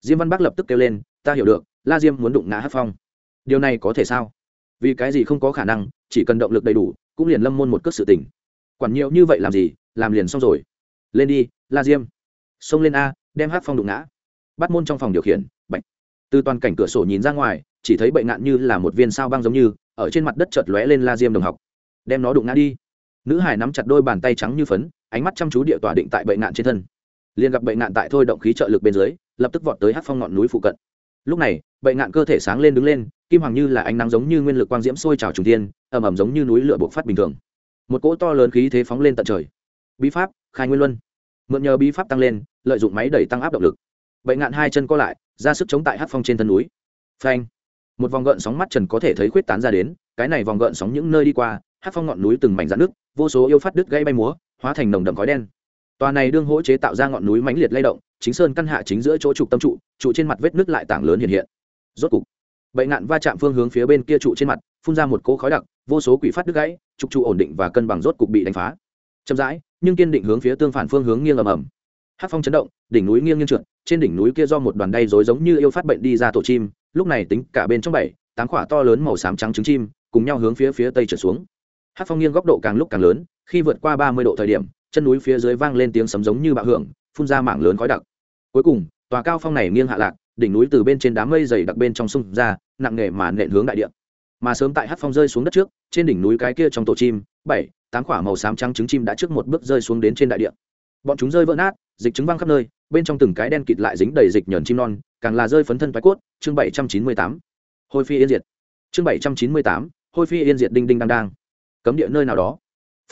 Speaker 1: Diêm văn bắc lập tức kêu lên ta hiểu được, la diêm muốn đụng ngã hát phong. Điều này có thể sao? Vì cái gì không có khả năng, chỉ cần động lực đầy đủ, cũng liền lâm môn một cước sự tỉnh quản nhiều như vậy làm gì, làm liền xong rồi. Lên đi, la diêm. Xông lên a, đem hát phong đụng ngã. Bắt môn trong phòng điều khiển bệnh từ toàn cảnh cửa sổ nhìn ra ngoài, chỉ thấy bệnh nạn như là một viên sao băng giống như, ở trên mặt đất chợt lóe lên la diêm đồng học. Đem nó đụng ngã đi. Nữ hải nắm chặt đôi bàn tay trắng như phấn, ánh mắt chăm chú địa tỏa định tại bệnh nạn trên thân. Liền gặp bệnh nạn tại thôi động khí trợ lực bên dưới, lập tức vọt tới hát phong ngọn núi phụ cận lúc này bệnh ngạn cơ thể sáng lên đứng lên, kim hoàng như là ánh nắng giống như nguyên lực quang diễm sôi trào trùng tiên ẩm ẩm giống như núi lửa bộc phát bình thường. Một cỗ to lớn khí thế phóng lên tận trời. Bí pháp, khai nguyên luân. Mượn nhờ bí pháp tăng lên, lợi dụng máy đẩy tăng áp động lực. Bệnh ngạn hai chân co lại, ra sức chống tại hát phong trên thân núi. Phanh. Một vòng gợn sóng mắt trần có thể thấy khuyết tán ra đến, cái này vòng gợn sóng những nơi đi qua, hát phong ngọn núi từng mảnh dạn nước vô số yêu phát đứt gây bay múa, hóa thành nồng đậm khói đen tòa này đương hỗ chế tạo ra ngọn núi mãnh liệt lay động, chính sơn căn hạ chính giữa chỗ trục tâm trụ trụ trên mặt vết nước lại tảng lớn hiện hiện. Rốt cục, bệ nạn va chạm phương hướng phía bên kia trụ trên mặt, phun ra một cỗ khói đặc, vô số quỷ phát đứt gãy, trục trụ ổn định và cân bằng rốt cục bị đánh phá. Chậm rãi, nhưng kiên định hướng phía tương phản phương hướng nghiêng ầm ầm. Hát phong chấn động, đỉnh núi nghiêng nghiêng trượt, trên đỉnh núi kia do một đoàn đay rối giống như yêu phát bệnh đi ra tổ chim, lúc này tính cả bên trong bảy, tám quả to lớn màu xám trắng trứng chim, cùng nhau hướng phía phía tây trở xuống. Hát phong nghiêng góc độ càng lúc càng lớn, khi vượt qua ba mươi độ thời điểm chân núi phía dưới vang lên tiếng sấm giống như bạo hưởng, phun ra mảng lớn khói đặc. Cuối cùng, tòa cao phong này nghiêng hạ lạc, đỉnh núi từ bên trên đám mây dày đặc bên trong sông ra, nặng nề mà nện hướng đại địa. Mà sớm tại hát phong rơi xuống đất trước, trên đỉnh núi cái kia trong tổ chim, bảy, tám quả màu xám trắng trứng chim đã trước một bước rơi xuống đến trên đại địa. Bọn chúng rơi vỡ nát, dịch trứng văng khắp nơi, bên trong từng cái đen kịt lại dính đầy dịch nhờn chim non, càng là rơi phấn thân thoái cốt, chương bảy trăm chín mươi tám. Hôi phi yên diệt. Chương bảy trăm chín mươi tám, hôi phi yên diệt đinh đinh đang đang. Cấm địa nơi nào đó.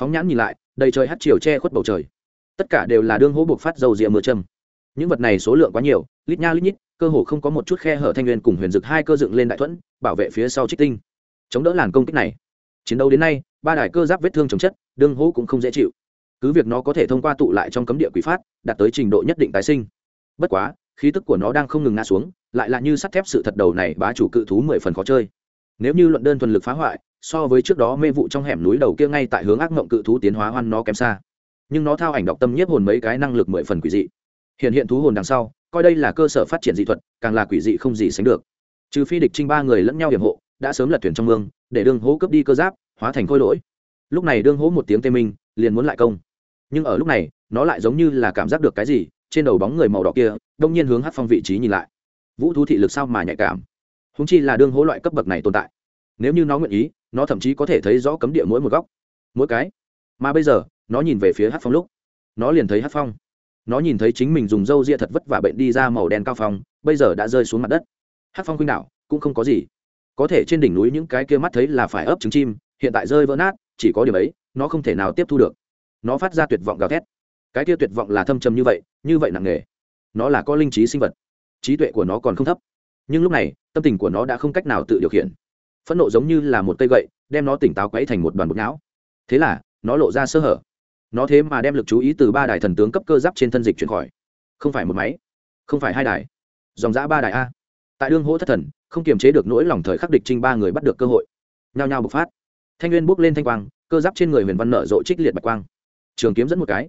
Speaker 1: Phóng nhãn nhìn lại đầy trời hắt chiều che khuất bầu trời. Tất cả đều là đương hố buộc phát dầu rịa mưa châm. Những vật này số lượng quá nhiều, lít nha lít nhít, cơ hồ không có một chút khe hở thanh nguyên cùng huyền dực hai cơ dựng lên đại thuẫn, bảo vệ phía sau trích tinh. Chống đỡ làn công kích này. Chiến đấu đến nay, ba đài cơ giáp vết thương chống chất, đương hố cũng không dễ chịu. Cứ việc nó có thể thông qua tụ lại trong cấm địa quỷ phát, đạt tới trình độ nhất định tái sinh. Bất quá, khí tức của nó đang không ngừng ngã xuống, lại là như sắt thép sự thật đầu này bá chủ cự thú mười phần khó chơi nếu như luận đơn thuần lực phá hoại, so với trước đó mê vụ trong hẻm núi đầu kia ngay tại hướng ác mộng cự thú tiến hóa hoan nó kém xa. Nhưng nó thao ảnh đọc tâm nhiếp hồn mấy cái năng lực mười phần quỷ dị. Hiện hiện thú hồn đằng sau, coi đây là cơ sở phát triển dị thuật, càng là quỷ dị không gì sánh được. Trừ phi địch trinh ba người lẫn nhau hiểm hộ, đã sớm lật thuyền trong mương, để đương hố cướp đi cơ giáp, hóa thành khôi lỗi. Lúc này đương hố một tiếng tê minh, liền muốn lại công. Nhưng ở lúc này, nó lại giống như là cảm giác được cái gì, trên đầu bóng người màu đỏ kia, đông nhiên hướng hát phong vị trí nhìn lại. Vũ thú thị lực sao mà nhạy cảm? Húng chi là đương hố loại cấp bậc này tồn tại. Nếu như nó nguyện ý, nó thậm chí có thể thấy rõ cấm địa mỗi một góc, mỗi cái. Mà bây giờ, nó nhìn về phía hát phong lúc. Nó liền thấy hát phong. Nó nhìn thấy chính mình dùng râu ria thật vất vả bệnh đi ra màu đen cao phong, bây giờ đã rơi xuống mặt đất. Hát phong khuynh đảo, cũng không có gì. Có thể trên đỉnh núi những cái kia mắt thấy là phải ấp trứng chim, hiện tại rơi vỡ nát, chỉ có điểm ấy, nó không thể nào tiếp thu được. Nó phát ra tuyệt vọng gào thét. Cái kia tuyệt vọng là thâm trầm như vậy như vậy nặng nề. Nó là có linh trí sinh vật. Trí tuệ của nó còn không thấp. Nhưng lúc này tâm tình của nó đã không cách nào tự điều khiển. Phẫn nộ giống như là một cây gậy, đem nó tỉnh táo quấy thành một đoàn bột não. Thế là, nó lộ ra sơ hở. Nó thế mà đem lực chú ý từ ba đài thần tướng cấp cơ giáp trên thân dịch chuyển khỏi. Không phải một máy, không phải hai đài. Dòng giã ba đài a. Tại đương hỗ thất thần, không kiềm chế được nỗi lòng thời khắc địch trinh ba người bắt được cơ hội. Nhao nhao bộc phát. Thanh nguyên bước lên thanh quang, cơ giáp trên người huyền văn nở rộ trích liệt bạch quang. Trường kiếm dẫn một cái.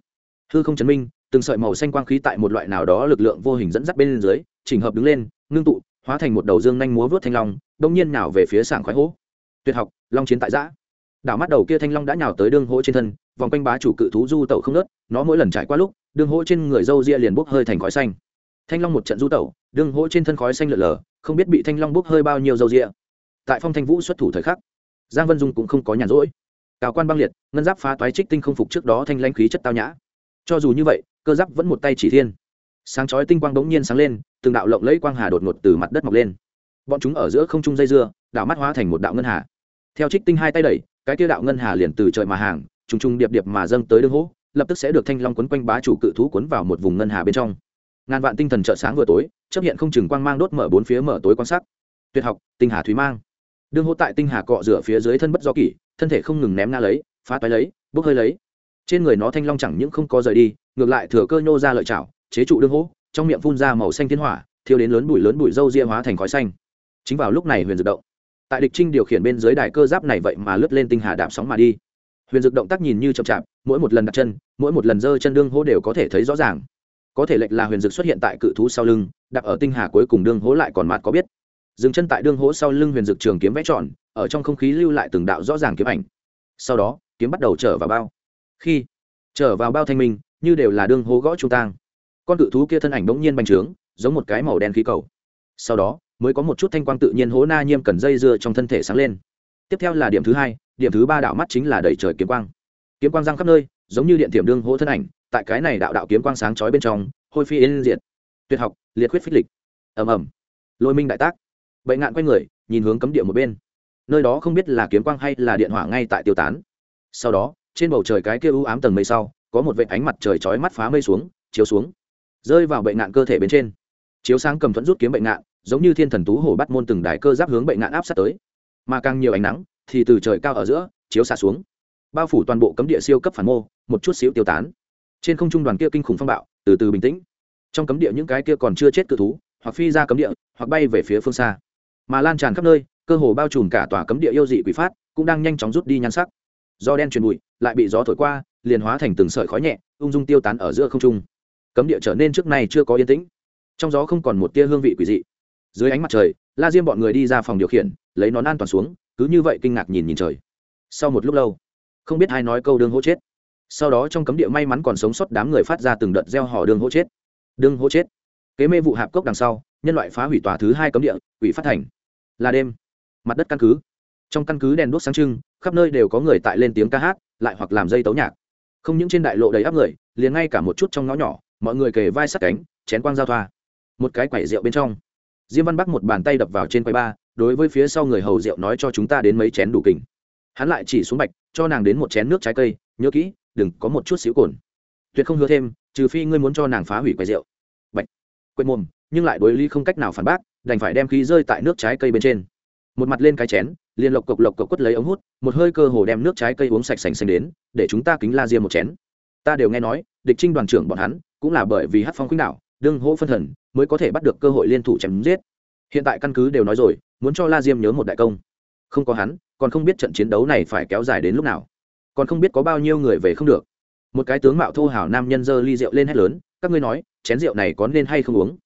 Speaker 1: Hư không chấn minh, từng sợi màu xanh quang khí tại một loại nào đó lực lượng vô hình dẫn dắt bên dưới, chỉnh hợp đứng lên, ngưng tụ hóa thành một đầu dương nhanh múa vớt thanh long, đông nhiên nào về phía sảng khoái hố. Tuyệt học, long chiến tại giã. Đảo mắt đầu kia thanh long đã nhào tới đương hỗ trên thân, vòng quanh bá chủ cự thú du tẩu không nớt, nó mỗi lần trải qua lúc, đương hỗ trên người râu ria liền bốc hơi thành khói xanh. Thanh long một trận du tẩu, đương hỗ trên thân khói xanh lợn lờ không biết bị thanh long bốc hơi bao nhiêu râu ria. Tại phong thanh vũ xuất thủ thời khắc, giang vân dung cũng không có nhàn rỗi. Cao quan băng liệt, ngân giáp phá toái trích tinh không phục trước đó thanh lãnh khí chất tao nhã. Cho dù như vậy, cơ giáp vẫn một tay chỉ thiên sáng chói tinh quang bỗng nhiên sáng lên, từng đạo lộng lẫy quang hà đột ngột từ mặt đất mọc lên. Bọn chúng ở giữa không trung dây dưa đạo mắt hóa thành một đạo ngân hà. Theo trích tinh hai tay đẩy, cái tiêu đạo ngân hà liền từ trời mà hàng, trùng trùng điệp điệp mà dâng tới đương hỗ lập tức sẽ được thanh long quấn quanh bá chủ cự thú quấn vào một vùng ngân hà bên trong. Ngàn vạn tinh thần trợ sáng vừa tối chấp hiện không chừng quang mang đốt mở bốn phía mở tối quan sát. tuyệt học, tinh hà thúy mang. Đương hỗ tại tinh hà cọ rửa phía dưới thân bất do kỷ, thân thể không ngừng ném nga lấy, phá toái lấy, bốc hơi lấy. Trên người nó thanh long chẳng những không có rời đi, ngược lại thừa cơ nhô ra lợi chảo chế trụ đương hỗ trong miệng phun ra màu xanh thiên hỏa, thiêu đến lớn bụi lớn bụi dâu ria hóa thành khói xanh. Chính vào lúc này huyền dược động, tại địch trinh điều khiển bên dưới đài cơ giáp này vậy mà lướt lên tinh hà đạp sóng mà đi. Huyền dược động tác nhìn như chậm chạp, mỗi một lần đặt chân, mỗi một lần giơ chân đương hố đều có thể thấy rõ ràng. Có thể lệch là huyền dược xuất hiện tại cự thú sau lưng đặt ở tinh hà cuối cùng đương hố lại còn mặt có biết. Dừng chân tại đương hố sau lưng huyền dược trường kiếm vẽ tròn, ở trong không khí lưu lại từng đạo rõ ràng kiếm ảnh. Sau đó, kiếm bắt đầu trở vào bao. Khi trở vào bao thanh minh, như đều là đương hố gõ trung tang con cự thú kia thân ảnh bỗng nhiên bành trướng, giống một cái màu đen khí cầu. Sau đó, mới có một chút thanh quang tự nhiên hố na nhiêm cần dây dưa trong thân thể sáng lên. Tiếp theo là điểm thứ hai, điểm thứ ba đạo mắt chính là đầy trời kiếm quang. Kiếm quang giang khắp nơi, giống như điện tiềm đương hố thân ảnh, tại cái này đạo đạo kiếm quang sáng chói bên trong, hôi phi yên diệt. Tuyệt học, liệt khuyết phích lịch. Ầm ầm. Lôi minh đại tác. Bệnh ngạn quay người, nhìn hướng cấm địa một bên. Nơi đó không biết là kiếm quang hay là điện hỏa ngay tại tiêu tán. Sau đó, trên bầu trời cái kia u ám tầng mây sau, có một vệ ánh mặt trời chói mắt phá mây xuống, chiếu xuống rơi vào bệnh ngạn cơ thể bên trên. Chiếu sáng cầm thuẫn rút kiếm bệnh ngạn giống như thiên thần tú hổ bắt môn từng đài cơ giáp hướng bệnh ngạn áp sát tới. Mà càng nhiều ánh nắng thì từ trời cao ở giữa chiếu xả xuống. Bao phủ toàn bộ cấm địa siêu cấp phản mô, một chút xíu tiêu tán. Trên không trung đoàn kia kinh khủng phong bạo, từ từ bình tĩnh. Trong cấm địa những cái kia còn chưa chết cự thú, hoặc phi ra cấm địa, hoặc bay về phía phương xa. Mà lan tràn khắp nơi, cơ hồ bao trùm cả tòa cấm địa yêu dị quỷ phát, cũng đang nhanh chóng rút đi nhan sắc. Do đen truyền bụi, lại bị gió thổi qua, liền hóa thành từng sợi khói nhẹ, ung dung tiêu tán ở giữa không trung cấm địa trở nên trước nay chưa có yên tĩnh. Trong gió không còn một tia hương vị quỷ dị. Dưới ánh mặt trời, la diêm bọn người đi ra phòng điều khiển, lấy nón an toàn xuống, cứ như vậy kinh ngạc nhìn nhìn trời. Sau một lúc lâu, không biết ai nói câu đương hỗ chết. Sau đó trong cấm địa may mắn còn sống sót đám người phát ra từng đợt gieo hò đương hỗ chết. Đương hỗ chết. Kế mê vụ hạp cốc đằng sau, nhân loại phá hủy tòa thứ hai cấm địa, quỷ phát thành. Là đêm. Mặt đất căn cứ. Trong căn cứ đèn đốt sáng trưng, khắp nơi đều có người tại lên tiếng ca hát, lại hoặc làm dây tấu nhạc. Không những trên đại lộ đầy áp người, liền ngay cả một chút trong ngõ nhỏ mọi người kề vai sát cánh, chén quang giao thoa. Một cái quẩy rượu bên trong. Diêm văn bắc một bàn tay đập vào trên quầy ba, đối với phía sau người hầu rượu nói cho chúng ta đến mấy chén đủ kình. Hắn lại chỉ xuống bạch, cho nàng đến một chén nước trái cây, nhớ kỹ, đừng có một chút xíu cồn. Tuyệt không hứa thêm, trừ phi ngươi muốn cho nàng phá hủy quầy rượu. Bạch. Quên mồm, nhưng lại đối lý không cách nào phản bác, đành phải đem khí rơi tại nước trái cây bên trên. Một mặt lên cái chén, liền lộc cộc lộc cộc quất lấy ống hút, một hơi cơ hồ đem nước trái cây uống sạch sành xanh đến, để chúng ta kính la diêm một chén. Ta đều nghe nói, địch trinh đoàn trưởng bọn hắn cũng là bởi vì hát phong khuynh đạo đương hỗ phân thần, mới có thể bắt được cơ hội liên thủ chém giết. Hiện tại căn cứ đều nói rồi, muốn cho la diêm nhớ một đại công. Không có hắn, còn không biết trận chiến đấu này phải kéo dài đến lúc nào. Còn không biết có bao nhiêu người về không được. Một cái tướng mạo thô hảo nam nhân dơ ly rượu lên hét lớn, các ngươi nói, chén rượu này có nên hay không uống?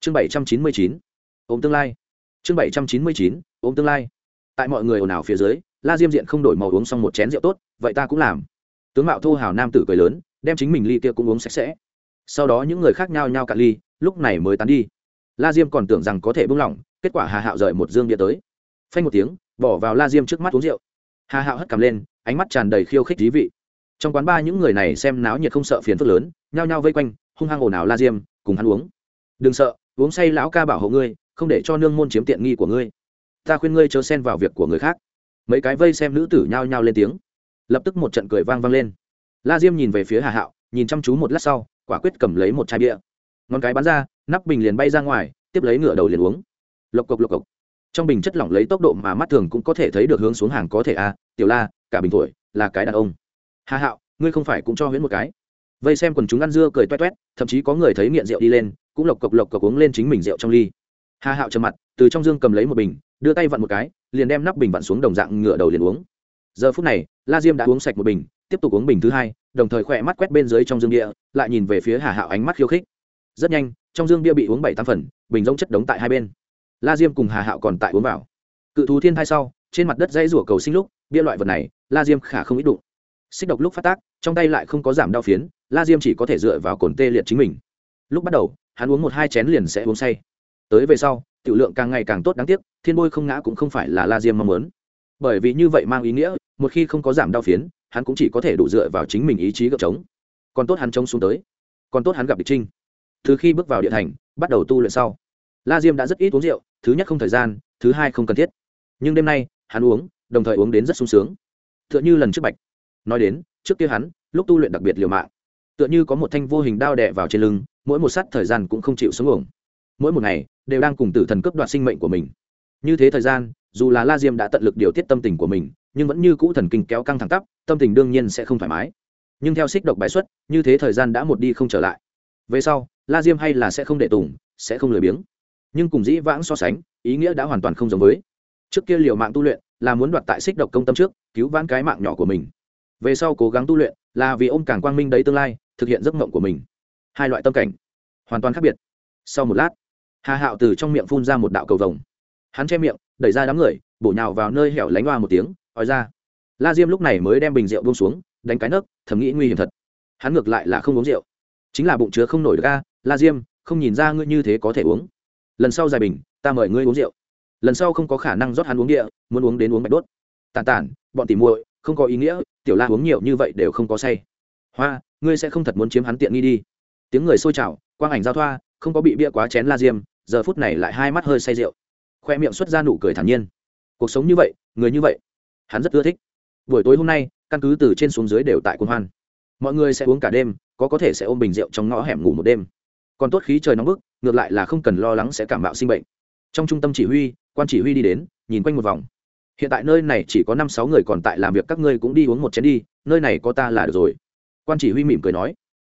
Speaker 1: Chương bảy trăm chín mươi chín, ôm tương lai. Chương bảy trăm chín mươi chín, ôm tương lai. Tại mọi người ồn ào phía dưới, la diêm diện không đổi màu uống xong một chén rượu tốt, vậy ta cũng làm. Tướng mạo thô hào nam tử cười lớn, đem chính mình ly kia cũng uống sạch sẽ sau đó những người khác nhao nhao cạn ly, lúc này mới tán đi. La diêm còn tưởng rằng có thể bung lỏng, kết quả hà hạo rời một dương bia tới. Phanh một tiếng, bỏ vào la diêm trước mắt uống rượu. Hà hạo hất cầm lên, ánh mắt tràn đầy khiêu khích dí vị. Trong quán ba những người này xem náo nhiệt không sợ phiền phức lớn, nhao nhao vây quanh, hung hăng ồn ào la diêm, cùng hắn uống. Đừng sợ, uống say lão ca bảo hộ ngươi, không để cho nương môn chiếm tiện nghi của ngươi. Ta khuyên ngươi chớ xen vào việc của người khác. Mấy cái vây xem nữ tử nhao nhao lên tiếng. Lập tức một trận cười vang vang lên. La diêm nhìn về phía hà hạo, nhìn chăm chú một lát sau quả quyết cầm lấy một chai bia. Ngón cái bắn ra nắp bình liền bay ra ngoài tiếp lấy ngựa đầu liền uống. Lộc cộc lộc cộc. Trong bình chất lỏng lấy tốc độ mà mắt thường cũng có thể thấy được hướng xuống hàng có thể a à, tiểu la cả bình thổi là cái đàn ông. Hà hạo ngươi không phải cũng cho huyễn một cái. Vây xem quần chúng ăn dưa cười toét toét thậm chí có người thấy nghiện rượu đi lên cũng lộc cộc lộc cộc uống lên chính mình rượu trong ly. Hà hạo trầm mặt từ trong dương cầm lấy một bình đưa tay vặn một cái liền đem nắp bình vặn xuống đồng dạng ngựa đầu liền uống. Giờ phút này la diêm đã uống sạch một bình tiếp tục uống bình thứ hai đồng thời khỏe mắt quét bên dưới trong dương địa lại nhìn về phía hà hạo ánh mắt khiêu khích. Rất nhanh, trong dương bia bị uống bảy tam phần, bình giống chất đống tại hai bên. La diêm cùng hà hạo còn tại uống vào. Cự thú thiên thai sau, trên mặt đất dãy rủa cầu sinh lúc, bia loại vật này, la diêm khả không ít đụng. Xích độc lúc phát tác, trong tay lại không có giảm đau phiến, la diêm chỉ có thể dựa vào cồn tê liệt chính mình. Lúc bắt đầu, hắn uống một hai chén liền sẽ uống say. Tới về sau, tiểu lượng càng ngày càng tốt đáng tiếc, thiên bôi không ngã cũng không phải là la diêm mong muốn. Bởi vì như vậy mang ý nghĩa một khi không có giảm đau phiến, hắn cũng chỉ có thể đủ dựa vào chính mình ý chí gợp chống còn tốt hắn chống xuống tới. Còn tốt hắn gặp địch trinh. Từ khi bước vào địa thành, bắt đầu tu luyện sau, la diêm đã rất ít uống rượu, thứ nhất không thời gian, thứ hai không cần thiết. Nhưng đêm nay, hắn uống, đồng thời uống đến rất sung sướng. T h ư ợ n h ư lần trước bạch nói đến, trước kia hắn, lúc tu luyện đặc biệt liều mạng. Tựa như có một thanh vô hình đao đè vào trên lưng, mỗi một sát thời gian cũng không chịu xuống ổng mỗi một ngày, đều đang cùng tử thần cướp đoạt sinh mệnh của mình. Như thế thời gian, dù là la diêm đã tận lực điều tiết tâm tình của mình nhưng vẫn như cũ thần kinh kéo căng thẳng tắp, tâm tình đương nhiên sẽ không thoải mái. Nhưng theo xích độc bài xuất, như thế thời gian đã một đi không trở lại. Về sau, la diêm hay là sẽ không để tùng, sẽ không lười biếng. Nhưng cùng dĩ vãng so sánh, ý nghĩa đã hoàn toàn không giống với. Trước kia liều mạng tu luyện, là muốn đoạt tại xích độc công tâm trước, cứu vãn cái mạng nhỏ của mình. Về sau cố gắng tu luyện, là vì ôm càng quang minh đấy tương lai, thực hiện giấc mộng của mình. Hai loại tâm cảnh, hoàn toàn khác biệt. Sau một lát, hà hạo từ trong miệng phun ra một đạo cầu vồng. Hắn che miệng, đẩy ra đám người, bổ nhào vào nơi hẻo lánh hoa một tiếng ói ra. La diêm lúc này mới đem bình rượu bông xuống, đánh cái nấc, thầm nghĩ nguy hiểm thật. Hắn ngược lại là không uống rượu. Chính là bụng chứa không nổi được ga la diêm, không nhìn ra ngươi như thế có thể uống. Lần sau dài bình, ta mời ngươi uống rượu. Lần sau không có khả năng rót hắn uống địa, muốn uống đến uống bạch đốt. Tàn tản, bọn tỉ muội, không có ý nghĩa, tiểu la uống nhiều như vậy đều không có say. Hoa, ngươi sẽ không thật muốn chiếm hắn tiện nghi đi. Tiếng người sôi trào, quang ảnh giao thoa, không có bị bia quá chén la diêm, giờ phút này lại hai mắt hơi say rượu. Khoe miệng xuất ra nụ cười thản nhiên. Cuộc sống như vậy, người như vậy hắn rất ưa thích. Buổi tối hôm nay, căn cứ từ trên xuống dưới đều tại quân hoan. Mọi người sẽ uống cả đêm, có có thể sẽ ôm bình rượu trong ngõ hẻm ngủ một đêm. Còn tốt khí trời nóng bức, ngược lại là không cần lo lắng sẽ cảm bạo sinh bệnh. Trong trung tâm chỉ huy, quan chỉ huy đi đến, nhìn quanh một vòng. Hiện tại nơi này chỉ có năm sáu người còn tại làm việc, các ngươi cũng đi uống một chén đi, nơi này có ta là được rồi. Quan chỉ huy mỉm cười nói.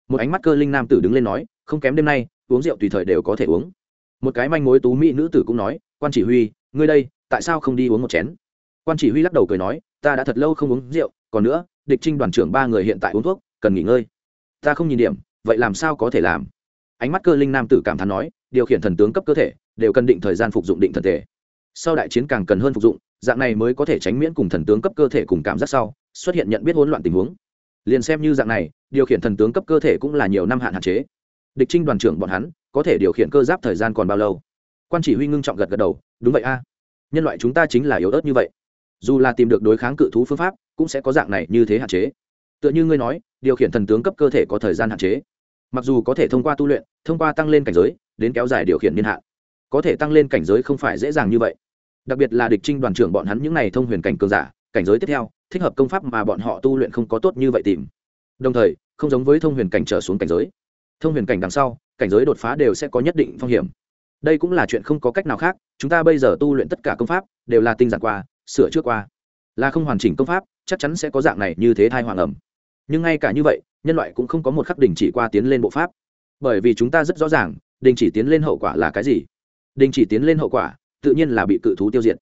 Speaker 1: Một ánh mắt cơ linh nam tử đứng lên nói, không kém đêm nay, uống rượu tùy thời đều có thể uống. Một cái manh mối tú mỹ nữ tử cũng nói, quan chỉ huy, ngươi đây, tại sao không đi uống một chén? Quan chỉ huy lắc đầu cười nói, ta đã thật lâu không uống rượu, còn nữa, địch trinh đoàn trưởng ba người hiện tại uống thuốc, cần nghỉ ngơi. Ta không nhìn điểm, vậy làm sao có thể làm? Ánh mắt cơ linh nam tử cảm thán nói, điều khiển thần tướng cấp cơ thể, đều cần định thời gian phục dụng định thần thể. Sau đại chiến càng cần hơn phục dụng, dạng này mới có thể tránh miễn cùng thần tướng cấp cơ thể cùng cảm giác sau, xuất hiện nhận biết hỗn loạn tình huống. Liền xem như dạng này, điều khiển thần tướng cấp cơ thể cũng là nhiều năm hạn hạn chế. Địch trinh đoàn trưởng bọn hắn, có thể điều khiển cơ giáp thời gian còn bao lâu? Quan chỉ huy ngưng trọng gật gật đầu, đúng vậy a. Nhân loại chúng ta chính là yếu ớt như vậy dù là tìm được đối kháng cự thú phương pháp, cũng sẽ có dạng này như thế hạn chế. Tựa như ngươi nói, điều khiển thần tướng cấp cơ thể có thời gian hạn chế. Mặc dù có thể thông qua tu luyện, thông qua tăng lên cảnh giới, đến kéo dài điều khiển niên hạn. Có thể tăng lên cảnh giới không phải dễ dàng như vậy. Đặc biệt là địch trinh đoàn trưởng bọn hắn những n à y thông huyền cảnh cường giả, cảnh giới tiếp theo, thích hợp công pháp mà bọn họ tu luyện không có tốt như vậy tìm. Đồng thời, không giống với thông huyền cảnh trở xuống cảnh giới. Thông huyền cảnh đằng sau, cảnh giới đột phá đều sẽ có nhất định phong hiểm. Đây cũng là chuyện không có cách nào khác, chúng ta bây giờ tu luyện tất cả công pháp, đều là tinh giản qua sửa trước qua. Là không hoàn chỉnh công pháp, chắc chắn sẽ có dạng này như thế thai hoàng ẩm. Nhưng ngay cả như vậy, nhân loại cũng không có một khắc đình chỉ qua tiến lên bộ pháp. Bởi vì chúng ta rất rõ ràng, đình chỉ tiến lên hậu quả là cái gì. Đình chỉ tiến lên hậu quả, tự nhiên là bị cự thú tiêu diệt.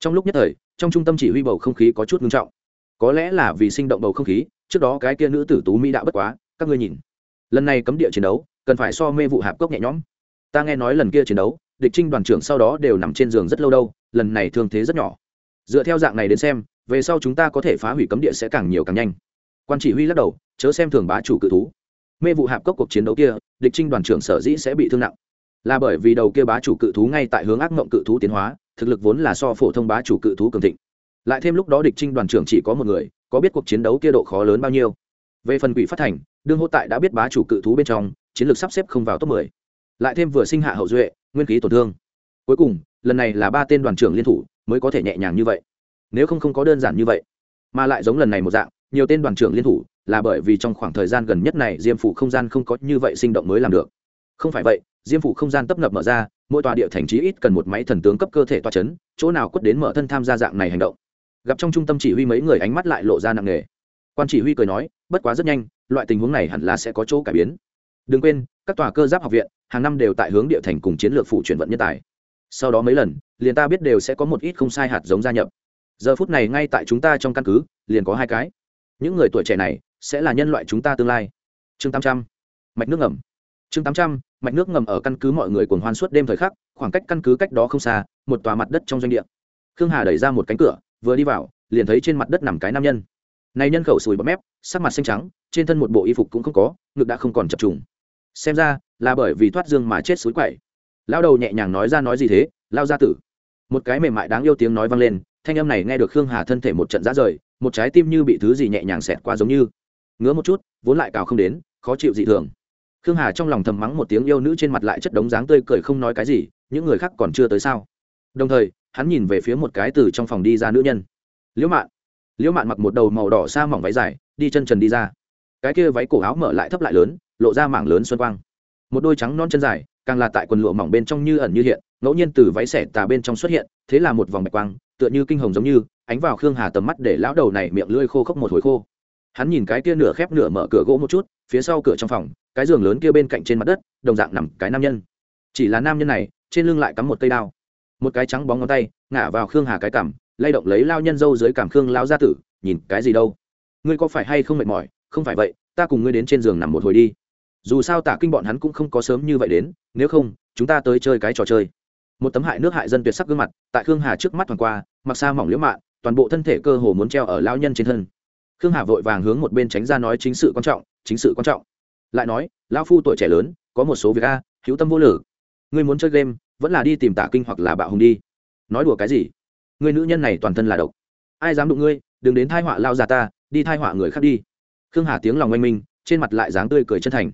Speaker 1: Trong lúc nhất thời, trong trung tâm chỉ huy bầu không khí có chút ngưng trọng. Có lẽ là vì sinh động bầu không khí, trước đó cái kia nữ tử tú mỹ đạo bất quá, các ngươi nhìn. Lần này cấm địa chiến đấu, cần phải so mê vụ hạp cốc nhẹ nhõm. Ta nghe nói lần kia chiến đấu, địch trinh đoàn trưởng sau đó đều nằm trên giường rất lâu đâu, lần này thương thế rất nhỏ dựa theo dạng này đến xem, về sau chúng ta có thể phá hủy cấm địa sẽ càng nhiều càng nhanh. Quan chỉ huy lắc đầu, chớ xem thường bá chủ cự thú. Mê vụ hạp cốc cuộc chiến đấu kia, địch trinh đoàn trưởng sở dĩ sẽ bị thương nặng. Là bởi vì đầu kia bá chủ cự thú ngay tại hướng ác mộng cự thú tiến hóa, thực lực vốn là so phổ thông bá chủ cự thú cường thịnh. Lại thêm lúc đó địch trinh đoàn trưởng chỉ có một người, có biết cuộc chiến đấu kia độ khó lớn bao nhiêu. Về phần quỷ phát thành, đương hô tại đã biết bá chủ cự thú bên trong, chiến lược sắp xếp không vào top mười. Lại thêm vừa sinh hạ hậu duệ, nguyên khí tổn thương. Cuối cùng, lần này là ba tên đoàn trưởng liên thủ mới có thể nhẹ nhàng như vậy. Nếu không không có đơn giản như vậy, mà lại giống lần này một dạng, nhiều tên đoàn trưởng liên thủ, là bởi vì trong khoảng thời gian gần nhất này diêm phủ không gian không có như vậy sinh động mới làm được. Không phải vậy, diêm phủ không gian tấp nập mở ra, mỗi tòa địa thành trí ít cần một máy thần tướng cấp cơ thể toa c h ấ n chỗ nào quất đến mở thân tham gia dạng này hành động. Gặp trong trung tâm chỉ huy mấy người ánh mắt lại lộ ra nặng nề. Quan chỉ huy cười nói, bất quá rất nhanh, loại tình huống này hẳn là sẽ có chỗ cải biến. Đừng quên, các tòa cơ giáp học viện, hàng năm đều tại hướng địa thành cùng chiến lược phụ chuyển vận nhân tài sau đó mấy lần, liền ta biết đều sẽ có một ít không sai hạt giống gia nhập. Giờ phút này ngay tại chúng ta trong căn cứ, liền có hai cái. Những người tuổi trẻ này sẽ là nhân loại chúng ta tương lai. Chương tám trăm, mạch nước ngầm. Chương tám trăm, mạch nước ngầm ở căn cứ mọi người cuồng hoan suốt đêm thời khắc, khoảng cách căn cứ cách đó không xa, một tòa mặt đất trong doanh địa. Khương hà đẩy ra một cánh cửa, vừa đi vào, liền thấy trên mặt đất nằm cái nam nhân. Này nhân khẩu sùi bọt mép, sắc mặt xanh trắng, trên thân một bộ y phục cũng không có, ngực đã không còn chập trùng. Xem ra là bởi vì thoát dương mà chết suối quậy lao đầu nhẹ nhàng nói ra nói gì thế lao ra tử? Một cái mềm mại đáng yêu tiếng nói vang lên, thanh âm này nghe được khương hà thân thể một trận ra rời, một trái tim như bị thứ gì nhẹ nhàng xẹt qua giống như. Ngứa một chút, vốn lại cào không đến, khó chịu dị thường. Khương hà trong lòng thầm mắng một tiếng yêu nữ trên mặt lại chất đống dáng tươi cười không nói cái gì, những người khác còn chưa tới sao? Đồng thời, hắn nhìn về phía một cái từ trong phòng đi ra nữ nhân. Liễu mạn. Liễu mạn mặc một đầu màu đỏ xa mỏng váy dài, đi chân trần đi ra. Cái kia váy cổ áo mở lại thấp lại lớn, lộ ra mảng lớn xuân quang. Một đôi trắng non chân dài càng là tại quần lụa mỏng bên trong như ẩn như hiện, ngẫu nhiên từ váy xẻ tà bên trong xuất hiện, thế là một vòng bạch quang, tựa như kinh hồng giống như, ánh vào khương hà tầm mắt để lão đầu này miệng lưỡi khô khốc một hồi khô. Hắn nhìn cái kia nửa khép nửa mở cửa gỗ một chút, phía sau cửa trong phòng, cái giường lớn kia bên cạnh trên mặt đất, đồng dạng nằm cái nam nhân. Chỉ là nam nhân này, trên lưng lại cắm một cây đao. Một cái trắng bóng ngón tay, ngả vào khương hà cái cằm, lay động lấy lao nhân dâu dưới cảm khương lao gia tử, nhìn cái gì đâu? Ngươi có phải hay không mệt mỏi? Không phải vậy, ta cùng ngươi đến trên giường nằm một hồi đi dù sao tả kinh bọn hắn cũng không có sớm như vậy đến, nếu không, chúng ta tới chơi cái trò chơi. Một tấm hại nước hại dân tuyệt sắc gương mặt, tại khương hà trước mắt thoảng qua, mặc xa mỏng liễu mạn, toàn bộ thân thể cơ hồ muốn treo ở lao nhân trên thân. Khương hà vội vàng hướng một bên tránh ra nói chính sự quan trọng, chính sự quan trọng. Lại nói lao phu tuổi trẻ lớn, có một số việc a, hữu tâm vô lử. Ngươi muốn chơi game, vẫn là đi tìm tả kinh hoặc là bạo hùng đi. Nói đùa cái gì? Người nữ nhân này toàn thân là độc. Ai dám đụng ngươi, đừng đến thai họa lao già ta, đi thai họa người khác đi. Khương hà tiếng lòng oanh minh, trên mặt lại dáng tươi cười chân thành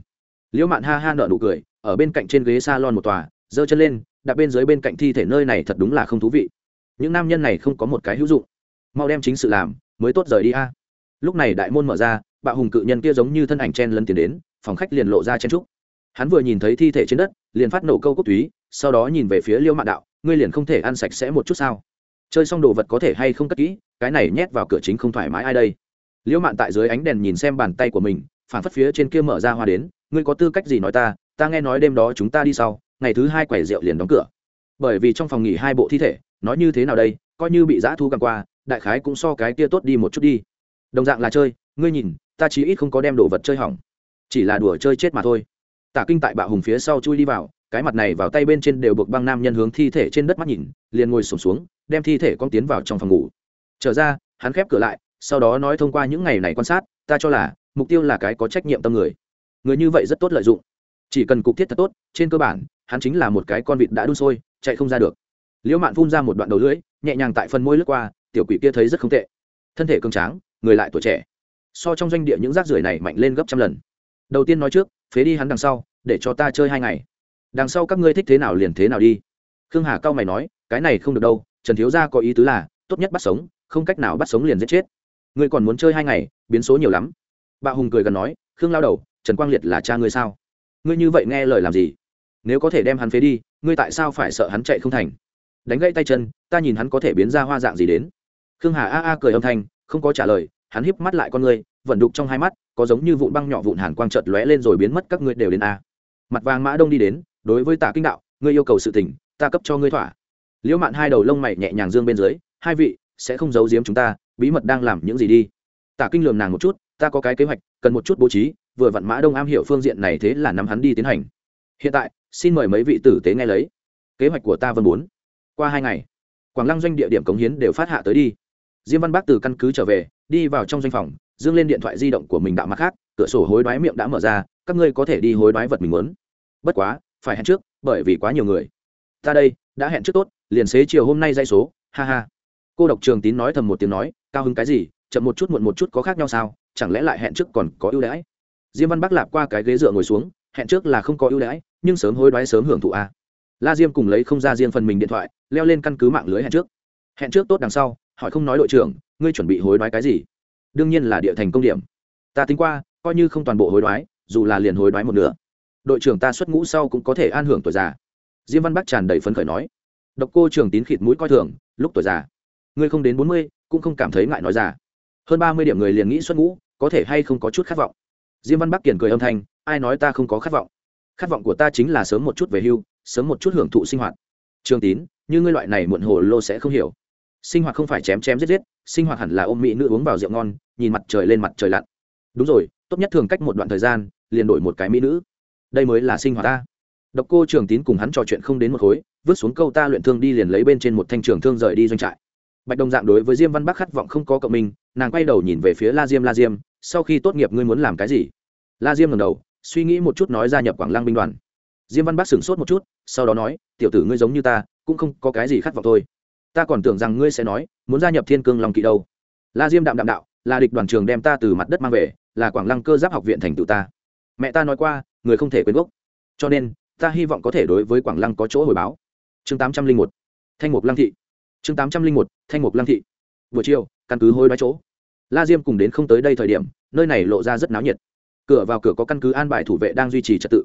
Speaker 1: liễu mạn ha ha nợ nụ cười, ở bên cạnh trên ghế s a lon một tòa, giơ chân lên, đặt bên dưới bên cạnh thi thể nơi này thật đúng là không thú vị. Những nam nhân này không có một cái hữu dụng. Mau đem chính sự làm, mới tốt rời đi a. Lúc này đại môn mở ra bạo hùng cự nhân kia giống như thân ảnh chen lấn tiến đến, phòng khách liền lộ ra chen trúc. Hắn vừa nhìn thấy thi thể trên đất, liền phát nổ câu cốc túy sau đó nhìn về phía liêu mạn đạo, ngươi liền không thể ăn sạch sẽ một chút sao? Chơi xong đồ vật có thể hay không cất kỹ, cái này nhét vào cửa chính không thoải mái ai đây? Liễu mạn tại dưới ánh đèn nhìn xem bàn tay của mình phản phất phía trên kia mở ra hoa đến, ngươi có tư cách gì nói ta? Ta nghe nói đêm đó chúng ta đi sau, ngày thứ hai quẻ rượu liền đóng cửa. Bởi vì trong phòng nghỉ hai bộ thi thể, nói như thế nào đây, coi như bị giã thu cầm qua, đại khái cũng so cái kia tốt đi một chút đi. Đồng dạng là chơi, ngươi nhìn, ta chỉ ít không có đem đồ vật chơi hỏng, chỉ là đùa chơi chết mà thôi. Tả kinh tại bạo hùng phía sau chui đi vào, cái mặt này vào tay bên trên đều buộc băng nam nhân hướng thi thể trên đất mắt nhìn, liền ngồi sổm xuống, đem thi thể con tiến vào trong phòng ngủ. Trở ra, hắn khép cửa lại, sau đó nói thông qua những ngày này quan sát, ta cho là mục tiêu là cái có trách nhiệm tâm người. Người như vậy rất tốt lợi dụng. Chỉ cần cục thiết thật tốt, trên cơ bản, hắn chính là một cái con vịt đã đun sôi, chạy không ra được. Liễu mạn phun ra một đoạn đầu lưỡi, nhẹ nhàng tại phần môi lướt qua, tiểu quỷ kia thấy rất không tệ. Thân thể cường tráng, người lại tuổi trẻ. So trong doanh địa những rác rưởi này mạnh lên gấp trăm lần. Đầu tiên nói trước, phế đi hắn đằng sau, để cho ta chơi hai ngày. Đằng sau các ngươi thích thế nào liền thế nào đi. Khương hà cao mày nói, cái này không được đâu, trần thiếu gia có ý tứ là, tốt nhất bắt sống, không cách nào bắt sống liền giết chết. Ngươi còn muốn chơi hai ngày, biến số nhiều lắm bạo hùng cười gần nói, khương lao đầu, trần quang liệt là cha ngươi sao? Ngươi như vậy nghe lời làm gì? Nếu có thể đem hắn phế đi, ngươi tại sao phải sợ hắn chạy không thành? Đánh gãy tay chân, ta nhìn hắn có thể biến ra hoa dạng gì đến. Khương hà a a cười âm thanh, không có trả lời, hắn híp mắt lại con ngươi vận đục trong hai mắt, có giống như vụn băng nhỏ vụn hàn quang chợt lóe lên rồi biến mất, các ngươi đều đến a. Mặt vàng mã đông đi đến, đối với tả kinh đạo, ngươi yêu cầu sự tình, ta cấp cho ngươi thỏa. Liễu mạn hai đầu lông mày nhẹ nhàng dương bên dưới, hai vị, sẽ không giấu giếm chúng ta, bí mật đang làm những gì đi. Tả kinh lường nàng một chút ta có cái kế hoạch, cần một chút bố trí, vừa vặn mã đông am hiểu phương diện này thế là nắm hắn đi tiến hành. Hiện tại, xin mời mấy vị tử tế nghe lấy. Kế hoạch của ta vân bốn. Qua hai ngày, quảng lăng doanh địa điểm cống hiến đều phát hạ tới đi. Diêm văn bác từ căn cứ trở về, đi vào trong doanh phòng, dương lên điện thoại di động của mình đạo mặt khác, cửa sổ hối đoái miệng đã mở ra, các ngươi có thể đi hối đoái vật mình muốn. Bất quá, phải hẹn trước, bởi vì quá nhiều người. Ta đây, đã hẹn trước tốt, liền xế chiều hôm nay dây số, ha ha. Cô độc trường tín nói thầm một tiếng nói, cao hứng cái gì chậm một chút muộn một chút có khác nhau sao? Chẳng lẽ lại hẹn trước còn có ưu đãi? Diêm văn bắc lạp qua cái ghế dựa ngồi xuống, hẹn trước là không có ưu đãi, nhưng sớm hối đoái sớm hưởng thụ a la diêm cùng lấy không ra riêng phần mình điện thoại, leo lên căn cứ mạng lưới hẹn trước. Hẹn trước tốt đằng sau, hỏi không nói đội trưởng, ngươi chuẩn bị hối đoái cái gì? Đương nhiên là địa thành công điểm. Ta tính qua, coi như không toàn bộ hối đoái, dù là liền hối đoái một nửa. Đội trưởng ta xuất ngũ sau cũng có thể an hưởng tuổi già. Diêm văn bắc tràn đầy phấn khởi nói. Độc cô trường tín khịt mũi coi thường, lúc tuổi già, ngươi không đến bốn mươi, cũng không cảm thấy ngại nói già hơn ba mươi điểm người liền nghĩ xuất ngũ, có thể hay không có chút khát vọng. Diêm văn bắc kiển cười âm thanh, ai nói ta không có khát vọng? Khát vọng của ta chính là sớm một chút về hưu, sớm một chút hưởng thụ sinh hoạt. Trường tín, như ngươi loại này muộn hồ lô sẽ không hiểu. Sinh hoạt không phải chém chém giết giết, sinh hoạt hẳn là ôm mỹ nữ uống vào rượu ngon, nhìn mặt trời lên mặt trời lặn. Đúng rồi, tốt nhất thường cách một đoạn thời gian, liền đổi một cái mỹ nữ. Đây mới là sinh hoạt ta. Độc cô trường tín cùng hắn trò chuyện không đến một khối, vứt xuống câu ta luyện thương đi liền lấy bên trên một thanh trường thương rời đi doanh trại. Bạch đồng dạng đối với diêm văn bắc khát vọng không có cộng minh nàng quay đầu nhìn về phía la diêm la diêm, sau khi tốt nghiệp ngươi muốn làm cái gì? La diêm ngầm đầu, suy nghĩ một chút nói gia nhập quảng lăng binh đoàn. Diêm văn bắc sửng sốt một chút, sau đó nói, tiểu tử ngươi giống như ta, cũng không có cái gì khát vọng thôi. Ta còn tưởng rằng ngươi sẽ nói, muốn gia nhập thiên cương lòng kỵ đâu. La diêm đạm đạm đạo, là địch đoàn trường đem ta từ mặt đất mang về, là quảng lăng cơ giáp học viện thành tựu ta. Mẹ ta nói qua, người không thể quên gốc. Cho nên, ta hy vọng có thể đối với quảng lăng có chỗ hồi báo. Chương tám trăm linh một, thanh mục lăng thị. Chương tám trăm linh một, thanh mục lăng thị buổi chiều, căn cứ hối đoái chỗ. La diêm cùng đến không tới đây thời điểm, nơi này lộ ra rất náo nhiệt. Cửa vào cửa có căn cứ an bài thủ vệ đang duy trì trật tự.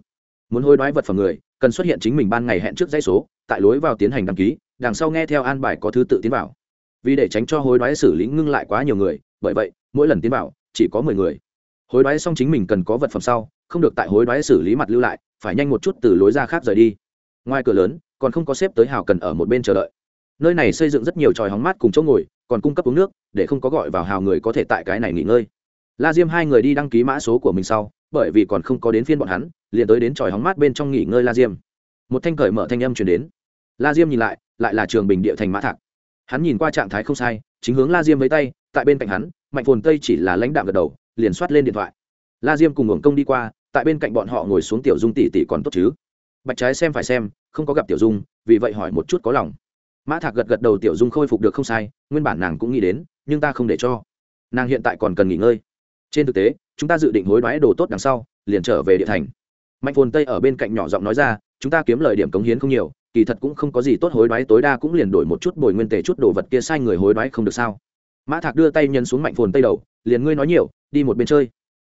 Speaker 1: Muốn hối đoái vật phẩm người, cần xuất hiện chính mình ban ngày hẹn trước dãy số, tại lối vào tiến hành đăng ký, đằng sau nghe theo an bài có thứ tự tiến vào. Vì để tránh cho hối đoái xử lý ngưng lại quá nhiều người, bởi vậy, mỗi lần tiến vào, chỉ có mười người. Hối đoái xong chính mình cần có vật phẩm sau, không được tại hối đoái xử lý mặt lưu lại, phải nhanh một chút từ lối ra khác rời đi. Ngoài cửa lớn, còn không có xếp tới hào cần ở một bên chờ đợi nơi này xây dựng rất nhiều tròi hóng mát cùng chỗ ngồi, còn cung cấp uống nước, để không có gọi vào hào người có thể tại cái này nghỉ ngơi. La diêm hai người đi đăng ký mã số của mình sau, bởi vì còn không có đến phiên bọn hắn, liền tới đến tròi hóng mát bên trong nghỉ ngơi la diêm. Một thanh cởi mở thanh âm chuyển đến. La diêm nhìn lại lại là trường bình địa thành mã thạc. Hắn nhìn qua trạng thái không sai, chính hướng la diêm với tay, tại bên cạnh hắn, mạnh phồn tây chỉ là lãnh đạm gật đầu, liền soát lên điện thoại. La diêm cùng ngưỡng công đi qua, tại bên cạnh bọn họ ngồi xuống tiểu dung tỷ tỷ còn tốt chứ? Bạch trái xem phải xem, không có gặp tiểu dung, vì vậy hỏi một chút có lòng mã thạc gật gật đầu tiểu dung khôi phục được không sai, nguyên bản nàng cũng nghĩ đến, nhưng ta không để cho. Nàng hiện tại còn cần nghỉ ngơi. Trên thực tế, chúng ta dự định hối đoái đồ tốt đằng sau, liền trở về địa thành. Mạnh phồn tây ở bên cạnh nhỏ giọng nói ra, chúng ta kiếm lời điểm cống hiến không nhiều, kỳ thật cũng không có gì tốt hối đoái, tối đa cũng liền đổi một chút bồi nguyên tề chút đồ vật kia sai người hối đoái không được sao. Mã thạc đưa tay nhân xuống mạnh phồn tây đầu, liền ngươi nói nhiều, đi một bên chơi.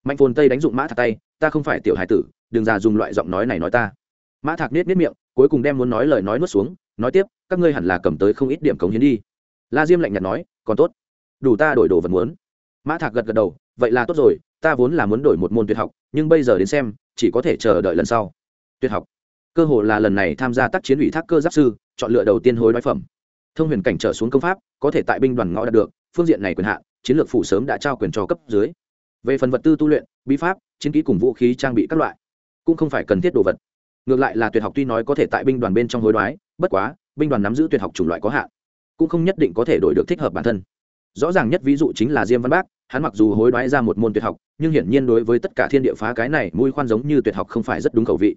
Speaker 1: Mạnh phồn tây đánh dụng mã thạc tay, ta không phải tiểu hải tử, đừng già dùng loại giọng nói này nói ta. Mã thạc nết nết miệng, cuối cùng đem muốn nói lời nói nuốt xuống, nói tiếp các ngươi hẳn là cầm tới không ít điểm cống hiến đi. La diêm lạnh nhạt nói, còn tốt. Đủ ta đổi đồ vật muốn. Mã thạc gật gật đầu, vậy là tốt rồi, ta vốn là muốn đổi một môn tuyệt học, nhưng bây giờ đến xem, chỉ có thể chờ đợi lần sau. Tuyệt học. Cơ hồ là lần này tham gia tác chiến ủy thác cơ giáp sư, chọn lựa đầu tiên hối đoái phẩm. Thông huyền cảnh trở xuống công pháp, có thể tại binh đoàn ngõ đạt được, phương diện này quyền hạn, chiến lược phủ sớm đã trao quyền cho cấp dưới. Về phần vật tư tu luyện, bí pháp, chiến kỹ cùng vũ khí trang bị các loại, cũng không phải cần thiết đồ vật. Ngược lại là tuyệt học tuy nói có thể tại binh đoàn bên trong hối đoái, bất quá binh đoàn nắm giữ tuyệt học chủng loại có hạn, cũng không nhất định có thể đổi được thích hợp bản thân. Rõ ràng nhất ví dụ chính là diêm văn bác, hắn mặc dù hối đoái ra một môn tuyệt học, nhưng hiển nhiên đối với tất cả thiên địa phá cái này, mũi khoan giống như tuyệt học không phải rất đúng khẩu vị.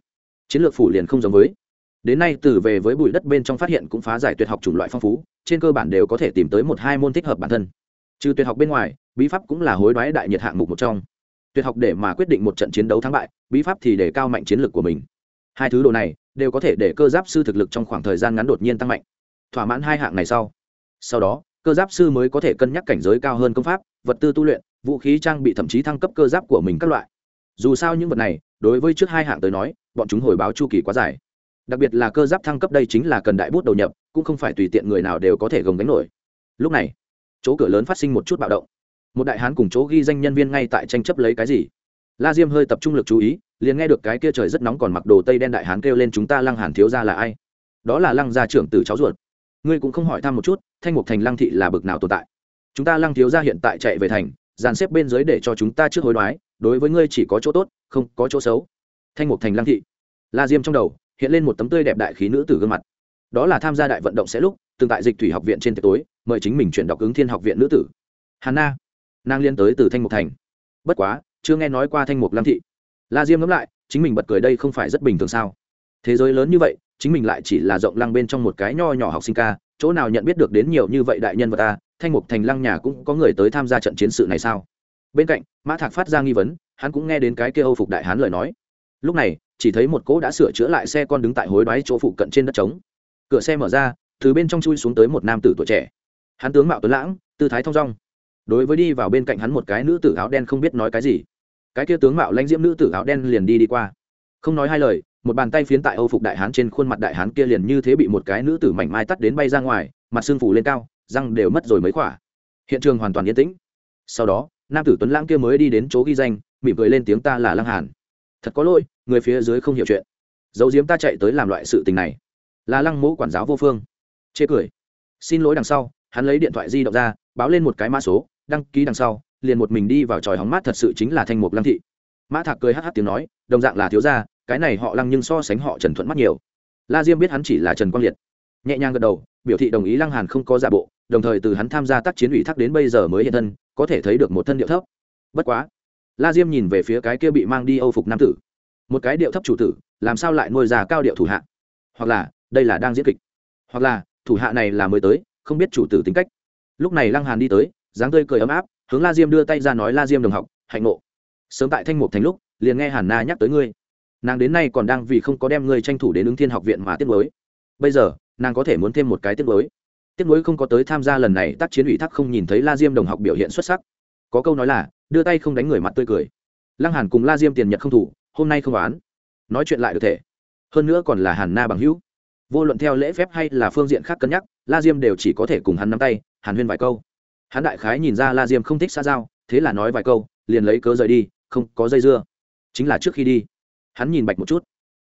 Speaker 1: Chiến lược phủ liền không giống với. Đến nay từ về với bụi đất bên trong phát hiện cũng phá giải tuyệt học chủng loại phong phú, trên cơ bản đều có thể tìm tới một hai môn thích hợp bản thân. Trừ tuyệt học bên ngoài, bí pháp cũng là hối đoái đại nhiệt hạng mục một trong. Tuyệt học để mà quyết định một trận chiến đấu thắng bại, bí pháp thì để cao mạnh chiến lược của mình. Hai thứ đồ này đều có thể để cơ giáp sư thực lực trong khoảng thời gian ngắn đột nhiên tăng mạnh. Thỏa mãn hai hạng này sau sau đó, cơ giáp sư mới có thể cân nhắc cảnh giới cao hơn công pháp, vật tư tu luyện, vũ khí trang bị thậm chí thăng cấp cơ giáp của mình các loại. Dù sao những vật này, đối với trước hai hạng tới nói, bọn chúng hồi báo chu kỳ quá dài. Đặc biệt là cơ giáp thăng cấp đây chính là cần đại bút đầu nhập, cũng không phải tùy tiện người nào đều có thể gồng gánh nổi. Lúc này, chỗ cửa lớn phát sinh một chút bạo động. Một đại hán cùng chỗ ghi danh nhân viên ngay tại tranh chấp lấy cái gì? La diêm hơi tập trung lực chú ý, liền nghe được cái kia trời rất nóng còn mặc đồ tây đen đại hán kêu lên chúng ta lăng hàn thiếu ra là ai? Đó là lăng gia trưởng từ cháu ruột. Ngươi cũng không hỏi thăm một chút, thanh mục thành lăng thị là bực nào tồn tại? Chúng ta lăng thiếu gia hiện tại chạy về thành, dàn xếp bên dưới để cho chúng ta trước hối đoái, đối với ngươi chỉ có chỗ tốt, không có chỗ xấu. Thanh mục thành lăng thị. La diêm trong đầu, hiện lên một tấm tươi đẹp đại khí nữ tử gương mặt. Đó là tham gia đại vận động sẽ lúc, từng tại dịch thủy học viện trên tiệc tối, mời chính mình chuyển đọc ứng thiên học viện nữ tử. Hà na. Nàng liên tới từ thanh mục thành. Bất quá chưa nghe nói qua thanh mục lăng thị. La diêm ngẫm lại, chính mình bật cười đây không phải rất bình thường sao? Thế giới lớn như vậy, chính mình lại chỉ là rộng lăng bên trong một cái nho nhỏ học sinh ca, chỗ nào nhận biết được đến nhiều như vậy đại nhân vật ta, thanh mục thành lăng nhà cũng có người tới tham gia trận chiến sự này sao? Bên cạnh, mã thạc phát ra nghi vấn, hắn cũng nghe đến cái kia âu phục đại hán lời nói. Lúc này, chỉ thấy một cỗ đã sửa chữa lại xe con đứng tại hối đoái chỗ phụ cận trên đất trống. Cửa xe mở ra, từ bên trong chui xuống tới một nam tử tuổi trẻ. Hắn tướng mạo tuấn lãng, tư thái thong dong đối với đi vào bên cạnh hắn một cái nữ tử áo đen không biết nói cái gì. Cái kia tướng mạo lãnh diễm nữ tử áo đen liền đi đi qua. Không nói hai lời, một bàn tay phiến tại âu phục đại hán trên khuôn mặt đại hán kia liền như thế bị một cái nữ tử mảnh mai tắt đến bay ra ngoài, mặt xương phủ lên cao, răng đều mất rồi mấy khỏa. Hiện trường hoàn toàn yên tĩnh. Sau đó, nam tử tuấn lãng kia mới đi đến chỗ ghi danh, mỉm cười lên tiếng ta là lăng hàn. Thật có lỗi, người phía dưới không hiểu chuyện. Dấu diếm ta chạy tới làm loại sự tình này. Là lăng mẫu quản giáo vô phương. Chê cười. Xin lỗi đằng sau. Hắn lấy điện thoại di động ra, báo lên một cái mã số đăng ký đằng sau, liền một mình đi vào tròi hóng mát thật sự chính là thanh mục lăng thị. Mã thạc cười hh tiếng nói, đồng dạng là thiếu gia, cái này họ lăng nhưng so sánh họ trần thuận mắt nhiều. La diêm biết hắn chỉ là trần quang liệt. Nhẹ nhàng gật đầu, biểu thị đồng ý lăng hàn không có giả bộ, đồng thời từ hắn tham gia tác chiến ủy thác đến bây giờ mới hiện thân, có thể thấy được một thân điệu thấp. Bất quá, la diêm nhìn về phía cái kia bị mang đi âu phục nam tử. Một cái điệu thấp chủ tử, làm sao lại nuôi già cao điệu thủ hạ? Hoặc là, đây là đang diễn kịch. Hoặc là, thủ hạ này là mới tới, không biết chủ tử tính cách. Lúc này lăng hàn đi tới dáng tươi cười ấm áp, hướng la diêm đưa tay ra nói, la diêm đồng học, hạnh ngộ. Sớm tại thanh mục thành lúc, liền nghe hàn na nhắc tới ngươi. Nàng đến nay còn đang vì không có đem ngươi tranh thủ đến ứng thiên học viện mà tiết mới bây giờ, nàng có thể muốn thêm một cái tiết mới tiết mới không có tới tham gia lần này tác chiến ủy thác không nhìn thấy la diêm đồng học biểu hiện xuất sắc. Có câu nói là, đưa tay không đánh người mặt tươi cười. Lăng hàn cùng la diêm tiền nhật không thủ, hôm nay không đoán nói chuyện lại được thể. Hơn nữa còn là hàn na bằng hữu. Vô luận theo lễ phép hay là phương diện khác cân nhắc, la diêm đều chỉ có thể cùng hắn nắm tay, hàn huyên vài câu hắn đại khái nhìn ra la diêm không thích xa giao, thế là nói vài câu, liền lấy cớ rời đi, không có dây dưa. Chính là trước khi đi, hắn nhìn bạch một chút.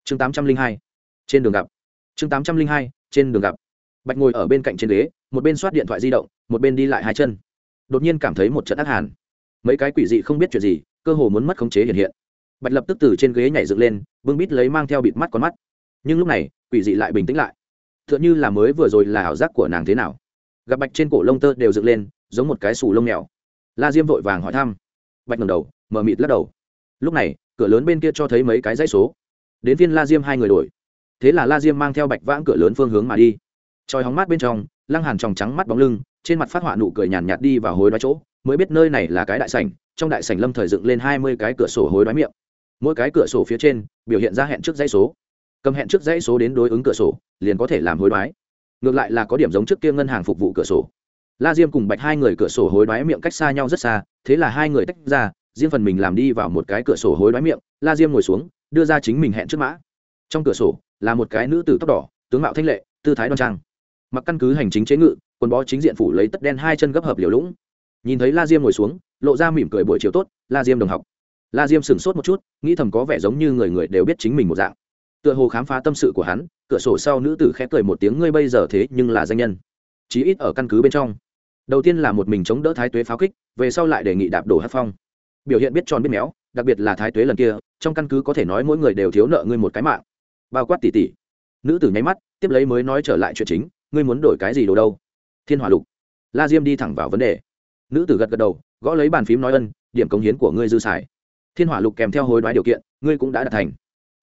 Speaker 1: Chương tám trăm linh hai, trên đường gặp. Chương tám trăm linh hai, trên đường gặp. Bạch ngồi ở bên cạnh trên ghế, một bên soát điện thoại di động, một bên đi lại hai chân. Đột nhiên cảm thấy một trận ác hàn. Mấy cái quỷ dị không biết chuyện gì, cơ hồ muốn mất khống chế hiện hiện. Bạch lập tức từ trên ghế nhảy dựng lên vương bít lấy mang theo bịt mắt con mắt. Nhưng lúc này, quỷ dị lại bình tĩnh lại. T h ư ợ n h ư là mới vừa rồi là ảo giác của nàng thế nào. Gặp bạch trên cổ lông tơ đều dựng lên giống một cái sù lông mèo. La diêm vội vàng hỏi thăm. Bạch ngầm đầu mờ mịt lắc đầu. Lúc này, cửa lớn bên kia cho thấy mấy cái dãy số. Đến viên la diêm hai người đổi. Thế là la diêm mang theo bạch vãng cửa lớn phương hướng mà đi. Tròi hóng mát bên trong, lăng hàn tròng trắng mắt bóng lưng, trên mặt phát họa nụ cười nhàn nhạt đi và hối đoái chỗ, mới biết nơi này là cái đại sảnh, trong đại sảnh lâm thời dựng lên hai mươi cái cửa sổ hối đoái miệng. Mỗi cái cửa sổ phía trên, biểu hiện ra hẹn trước dãy số. Cầm hẹn trước dãy số đến đối ứng cửa sổ, liền có thể làm hối đoái. Ngược lại là có điểm giống trước kia ngân hàng phục vụ cửa sổ la diêm cùng bạch hai người cửa sổ hối đoái miệng cách xa nhau rất xa, thế là hai người tách ra, riêng phần mình làm đi vào một cái cửa sổ hối đoái miệng, la diêm ngồi xuống, đưa ra chính mình hẹn trước mã. Trong cửa sổ, là một cái nữ tử tóc đỏ, tướng mạo thanh lệ, tư thái đoan trang. Mặc căn cứ hành chính chế ngự, quần bó chính diện phủ lấy tất đen hai chân gấp hợp liều lũng. Nhìn thấy la diêm ngồi xuống, lộ ra mỉm cười buổi chiều tốt, la diêm đồng học. La diêm sửng sốt một chút, nghĩ thầm có vẻ giống như người người đều biết chính mình một dạng. Tựa hồ khám phá tâm sự của hắn, cửa sổ sau nữ tử khẽ cười một tiếng, ngươi bây giờ thế nhưng là danh nhân. Chí ít ở căn cứ bên trong đầu tiên là một mình chống đỡ thái tuế pháo kích, về sau lại đề nghị đạp đổ hát phong. Biểu hiện biết tròn biết méo, đặc biệt là thái tuế lần kia, trong căn cứ có thể nói mỗi người đều thiếu nợ ngươi một cái mạng. Bao quát tỉ tỉ nữ tử nháy mắt, tiếp lấy mới nói trở lại chuyện chính, ngươi muốn đổi cái gì đồ đâu? Thiên hỏa lục. La diêm đi thẳng vào vấn đề. Nữ tử gật gật đầu, gõ lấy bàn phím nói ân, điểm cống hiến của ngươi dư xài. Thiên hỏa lục kèm theo hối đoái điều kiện, ngươi cũng đã đạt thành.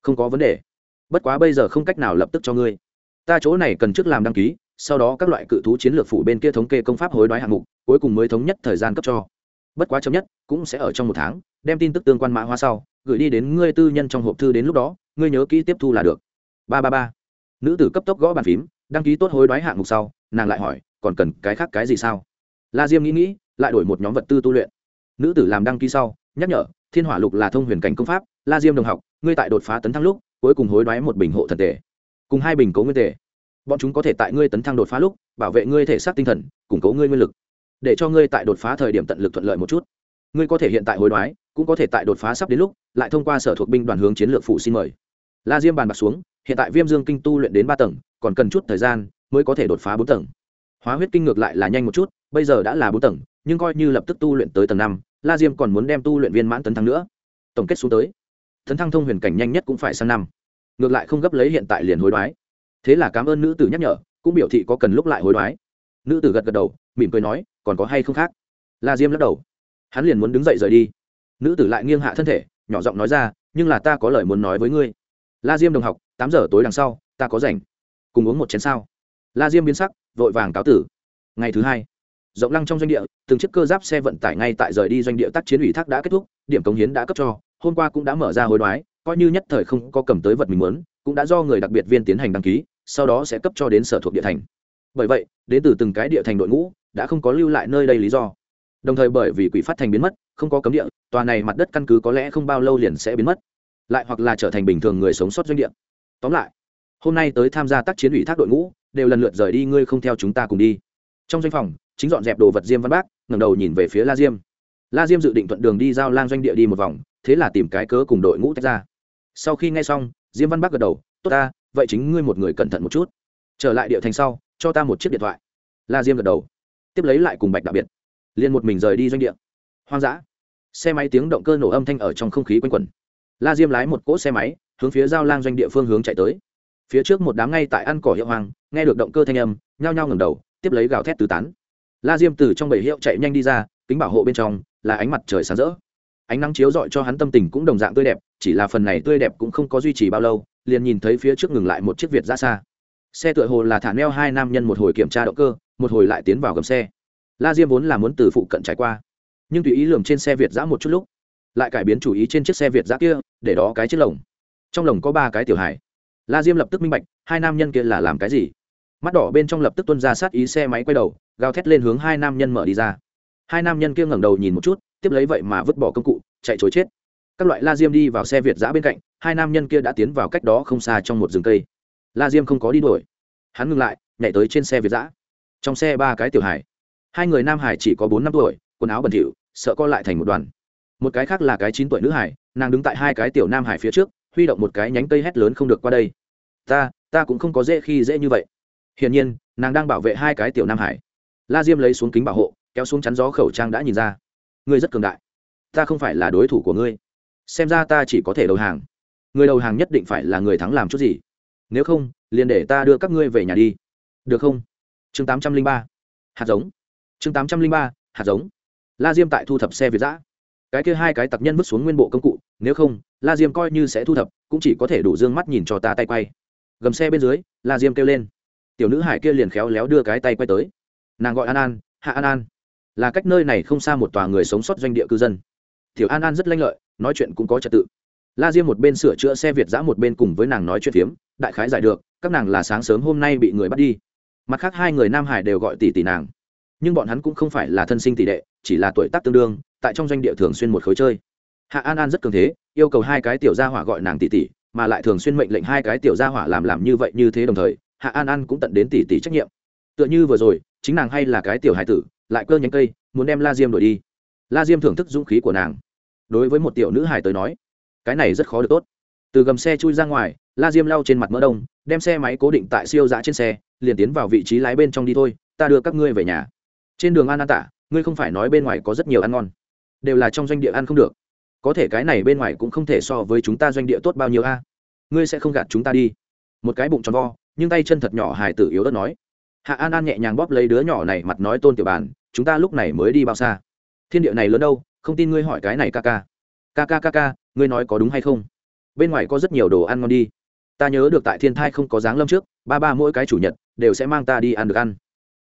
Speaker 1: Không có vấn đề. Bất quá bây giờ không cách nào lập tức cho ngươi. Ta chỗ này cần trước làm đăng ký sau đó các loại cự thú chiến lược phủ bên kia thống kê công pháp hối đoái hạng mục, cuối cùng mới thống nhất thời gian cấp cho. Bất quá chậm nhất, cũng sẽ ở trong một tháng, đem tin tức tương quan mã hóa sau, gửi đi đến ngươi tư nhân trong hộp thư đến lúc đó, ngươi nhớ kỹ tiếp thu là được. Ba ba ba. Nữ tử cấp tốc gõ bàn phím, đăng ký tốt hối đoái hạng mục sau, nàng lại hỏi, còn cần cái khác cái gì sao? La diêm nghĩ nghĩ, lại đổi một nhóm vật tư tu luyện. Nữ tử làm đăng ký sau, nhắc nhở, thiên hỏa lục là thông huyền cảnh công pháp, la diêm đồng học, ngươi tại đột phá tấn thăng lúc, cuối cùng hối đoái một bình hộ thần tể cùng hai bình cố nguyên tể bọn chúng có thể tại ngươi tấn thăng đột phá lúc, bảo vệ ngươi thể xác tinh thần, củng cố ngươi nguyên lực, để cho ngươi tại đột phá thời điểm tận lực thuận lợi một chút. Ngươi có thể hiện tại hối đoái, cũng có thể tại đột phá sắp đến lúc, lại thông qua sở thuộc binh đoàn hướng chiến lược phụ xin mời. La diêm bàn bạc xuống, hiện tại viêm dương kinh tu luyện đến ba tầng, còn cần chút thời gian mới có thể đột phá bốn tầng. Hóa huyết kinh ngược lại là nhanh một chút, bây giờ đã là bốn tầng, nhưng coi như lập tức tu luyện tới tầng năm, la diêm còn muốn đem tu luyện viên mãn tấn thăng nữa. Tổng kết xuống tới, tấn thăng thông huyền cảnh nhanh nhất cũng phải sang năm. Ngược lại không gấp lấy hiện tại liền hối đoái thế là cảm ơn nữ tử nhắc nhở, cũng biểu thị có cần lúc lại hối đoái. Nữ tử gật gật đầu, mỉm cười nói, còn có hay không khác? La diêm lắc đầu. Hắn liền muốn đứng dậy rời đi. Nữ tử lại nghiêng hạ thân thể, nhỏ giọng nói ra, nhưng là ta có lời muốn nói với ngươi. La diêm đồng học, tám giờ tối đằng sau, ta có rảnh. Cùng uống một chén sao? La diêm biến sắc, vội vàng cáo tử. Ngày thứ hai, rộng lăng trong doanh địa, từng chiếc cơ giáp xe vận tải ngay tại rời đi doanh địa tác chiến ủy thác đã kết thúc, điểm cống hiến đã cấp cho, hôm qua cũng đã mở ra hối đoái, coi như nhất thời không có cầm tới vật mình muốn, cũng đã do người đặc biệt viên tiến hành đăng ký sau đó sẽ cấp cho đến sở thuộc địa thành. Bởi vậy, đến từ từng cái địa thành đội ngũ, đã không có lưu lại nơi đây lý do. Đồng thời bởi vì quỷ phát thành biến mất, không có cấm địa, tòa này mặt đất căn cứ có lẽ không bao lâu liền sẽ biến mất. Lại hoặc là trở thành bình thường người sống sót doanh địa. Tóm lại, hôm nay tới tham gia tác chiến ủy thác đội ngũ, đều lần lượt rời đi, ngươi không theo chúng ta cùng đi. Trong doanh phòng, chính dọn dẹp đồ vật diêm văn bác, ngẩng đầu nhìn về phía la diêm. La diêm dự định thuận đường đi giao lang doanh địa đi một vòng, thế là tìm cái cớ cùng đội ngũ tách ra. Sau khi nghe xong, diêm văn bác gật đầu, tốt ta vậy chính ngươi một người cẩn thận một chút. Trở lại địa thành sau, cho ta một chiếc điện thoại. La diêm gật đầu. Tiếp lấy lại cùng bạch đặc biệt. Liền một mình rời đi doanh địa. Hoang dã. Xe máy tiếng động cơ nổ âm thanh ở trong không khí quanh quẩn. La diêm lái một cỗ xe máy, hướng phía giao lang doanh địa phương hướng chạy tới. Phía trước một đám ngay tại ăn cỏ hiệu hoàng nghe được động cơ thanh âm, nhao nhao ngầm đầu, tiếp lấy gào thét tứ tán. La diêm từ trong bầy hiệu chạy nhanh đi ra, kính bảo hộ bên trong, là ánh mặt trời sáng rỡ. Ánh nắng chiếu rọi cho hắn tâm tình cũng đồng dạng tươi đẹp, chỉ là phần này tươi đẹp cũng không có duy trì bao lâu liền nhìn thấy phía trước ngừng lại một chiếc việt ra xa. Xe tựa hồ là thả neo hai nam nhân một hồi kiểm tra động cơ, một hồi lại tiến vào gầm xe. La diêm vốn là muốn từ phụ cận trải qua, nhưng tùy ý lường trên xe việt giã một chút lúc, lại cải biến chủ ý trên chiếc xe việt giã kia, để đó cái chiếc lồng. Trong lồng có ba cái tiểu hải la diêm lập tức minh bạch, hai nam nhân kia là làm cái gì? Mắt đỏ bên trong lập tức tuân ra sát ý xe máy quay đầu, gào thét lên hướng hai nam nhân mở đi ra. Hai nam nhân kia ngẩng đầu nhìn một chút, tiếp lấy vậy mà vứt bỏ công cụ, chạy chối chết. Các loại la diêm đi vào xe việt giã bên cạnh hai nam nhân kia đã tiến vào cách đó không xa trong một rừng cây. La diêm không có đi đuổi. Hắn ngừng lại, nhảy tới trên xe việt giã. Trong xe ba cái tiểu hải hai người nam hải chỉ có bốn năm tuổi, quần áo bẩn thỉu, sợ co lại thành một đoàn. Một cái khác là cái chín tuổi nữ hải nàng đứng tại hai cái tiểu nam hải phía trước, huy động một cái nhánh cây hét lớn không được qua đây. Ta ta cũng không có dễ khi dễ như vậy. Hiển nhiên, nàng đang bảo vệ hai cái tiểu nam hải la diêm lấy xuống kính bảo hộ, kéo xuống chắn gió khẩu trang đã nhìn ra. Ngươi rất cường đại. Ta không phải là đối thủ của ngươi. Xem ra ta chỉ có thể đầu hàng người đầu hàng nhất định phải là người thắng làm chút gì. Nếu không, liền để ta đưa các ngươi về nhà đi. Được không? Chương tám trăm linh ba. Hạt giống. Chương tám trăm linh ba, hạt giống. La diêm tại thu thập xe việt giã. Cái kia hai cái tặc nhân vứt xuống nguyên bộ công cụ, nếu không, la diêm coi như sẽ thu thập, cũng chỉ có thể đủ d ư ơ n g mắt nhìn cho ta tay quay. Gầm xe bên dưới, la diêm kêu lên. Tiểu nữ hải kia liền khéo léo đưa cái tay quay tới. Nàng gọi an an, hạ an an. Là cách nơi này không xa một tòa người sống sót doanh địa cư dân. Tiểu an an rất lanh lợi, nói chuyện cũng có trật tự la diêm một bên sửa chữa xe việt giã một bên cùng với nàng nói chuyện phiếm, đại khái giải được, các nàng là sáng sớm hôm nay bị người bắt đi. Mặt khác hai người nam hải đều gọi tỷ tỷ nàng. Nhưng bọn hắn cũng không phải là thân sinh tỷ đệ, chỉ là tuổi tác tương đương, tại trong doanh địa thường xuyên một khối chơi. Hạ an an rất cường thế, yêu cầu hai cái tiểu gia hỏa gọi nàng tỷ tỷ, mà lại thường xuyên mệnh lệnh hai cái tiểu gia hỏa làm làm như vậy như thế đồng thời, hạ an an cũng tận đến tỷ tỷ trách nhiệm. Tựa như vừa rồi, chính nàng hay là cái tiểu hải tử, lại cơ nhánh cây, muốn đem la diêm đổi đi. La diêm thưởng thức dũng khí của nàng. Đối với một tiểu nữ hải tới nói cái này rất khó được tốt. Từ gầm xe chui ra ngoài, la diêm lau trên mặt mỡ đông, đem xe máy cố định tại siêu giã trên xe, liền tiến vào vị trí lái bên trong đi thôi, ta đưa các ngươi về nhà. Trên đường an an tả ngươi không phải nói bên ngoài có rất nhiều ăn ngon. Đều là trong doanh địa ăn không được. Có thể cái này bên ngoài cũng không thể so với chúng ta doanh địa tốt bao nhiêu a. Ngươi sẽ không gạt chúng ta đi. Một cái bụng tròn vo, nhưng tay chân thật nhỏ hài tử yếu đất nói. Hạ an an nhẹ nhàng bóp lấy đứa nhỏ này mặt nói tôn tiểu bàn chúng ta lúc này mới đi bao xa. Thiên địa này lớn đâu, không tin ngươi hỏi cái này ca ca. Ca ca ca ca ngươi nói có đúng hay không? Bên ngoài có rất nhiều đồ ăn ngon đi. Ta nhớ được tại thiên thai không có dáng lâm trước ba ba mỗi cái chủ nhật đều sẽ mang ta đi ăn được ăn.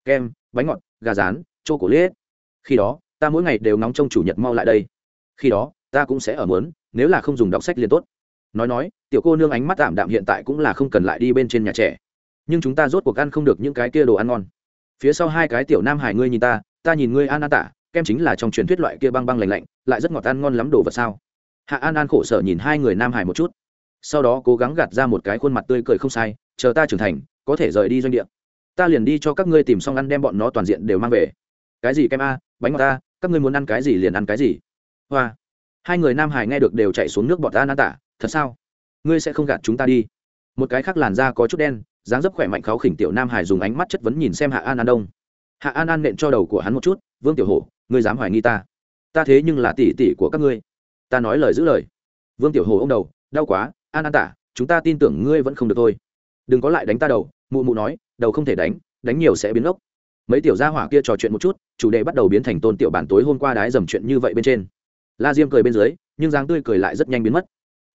Speaker 1: Kem bánh ngọt gà rán chô cổ lết, khi đó ta mỗi ngày đều ngóng trông chủ nhật mau lại đây. Khi đó ta cũng sẽ ở mớn nếu là không dùng đọc sách liền tốt. Nói nói tiểu cô nương ánh mắt tạm đạm hiện tại cũng là không cần lại đi bên trên nhà trẻ. Nhưng chúng ta rốt cuộc ăn không được những cái kia đồ ăn ngon. Phía sau hai cái tiểu nam hải ngươi nhìn ta ta nhìn ngươi an an tả kem chính là trong truyền thuyết loại kia băng băng lành lạnh lại rất ngọt ăn ngon lắm đồ vật sao? Hạ an an khổ sở nhìn hai người nam hải một chút. Sau đó cố gắng gạt ra một cái khuôn mặt tươi cười không sai, chờ ta trưởng thành, có thể rời đi doanh địa. Ta liền đi cho các ngươi tìm xong ăn đem bọn nó toàn diện đều mang về. Cái gì kem a, bánh ngọt ta các ngươi muốn ăn cái gì liền ăn cái gì. Hoa. Hai người nam hải nghe được đều chạy xuống nước bọt ta nan tả, thật sao? Ngươi sẽ không gạt chúng ta đi? Một cái khác làn da có chút đen, dáng dấp khỏe mạnh kháo khỉnh tiểu nam hải dùng ánh mắt chất vấn nhìn xem hạ an an đông. Hạ an an nện cho đầu của hắn một chút, vương tiểu hổ, ngươi dám hoài nghi ta? Ta thế nhưng là tỷ tỷ của các ngươi ta nói lời giữ lời. Vương tiểu hồ ông đầu, đau quá, an an tả, chúng ta tin tưởng ngươi vẫn không được thôi. Đừng có lại đánh ta đầu, mụ mụ nói, đầu không thể đánh đánh nhiều sẽ biến ốc mấy tiểu gia hỏa kia trò chuyện một chút, chủ đề bắt đầu biến thành tôn tiểu bản tối hôm qua đái dầm chuyện như vậy bên trên. La diêm cười bên dưới, nhưng dáng tươi cười lại rất nhanh biến mất.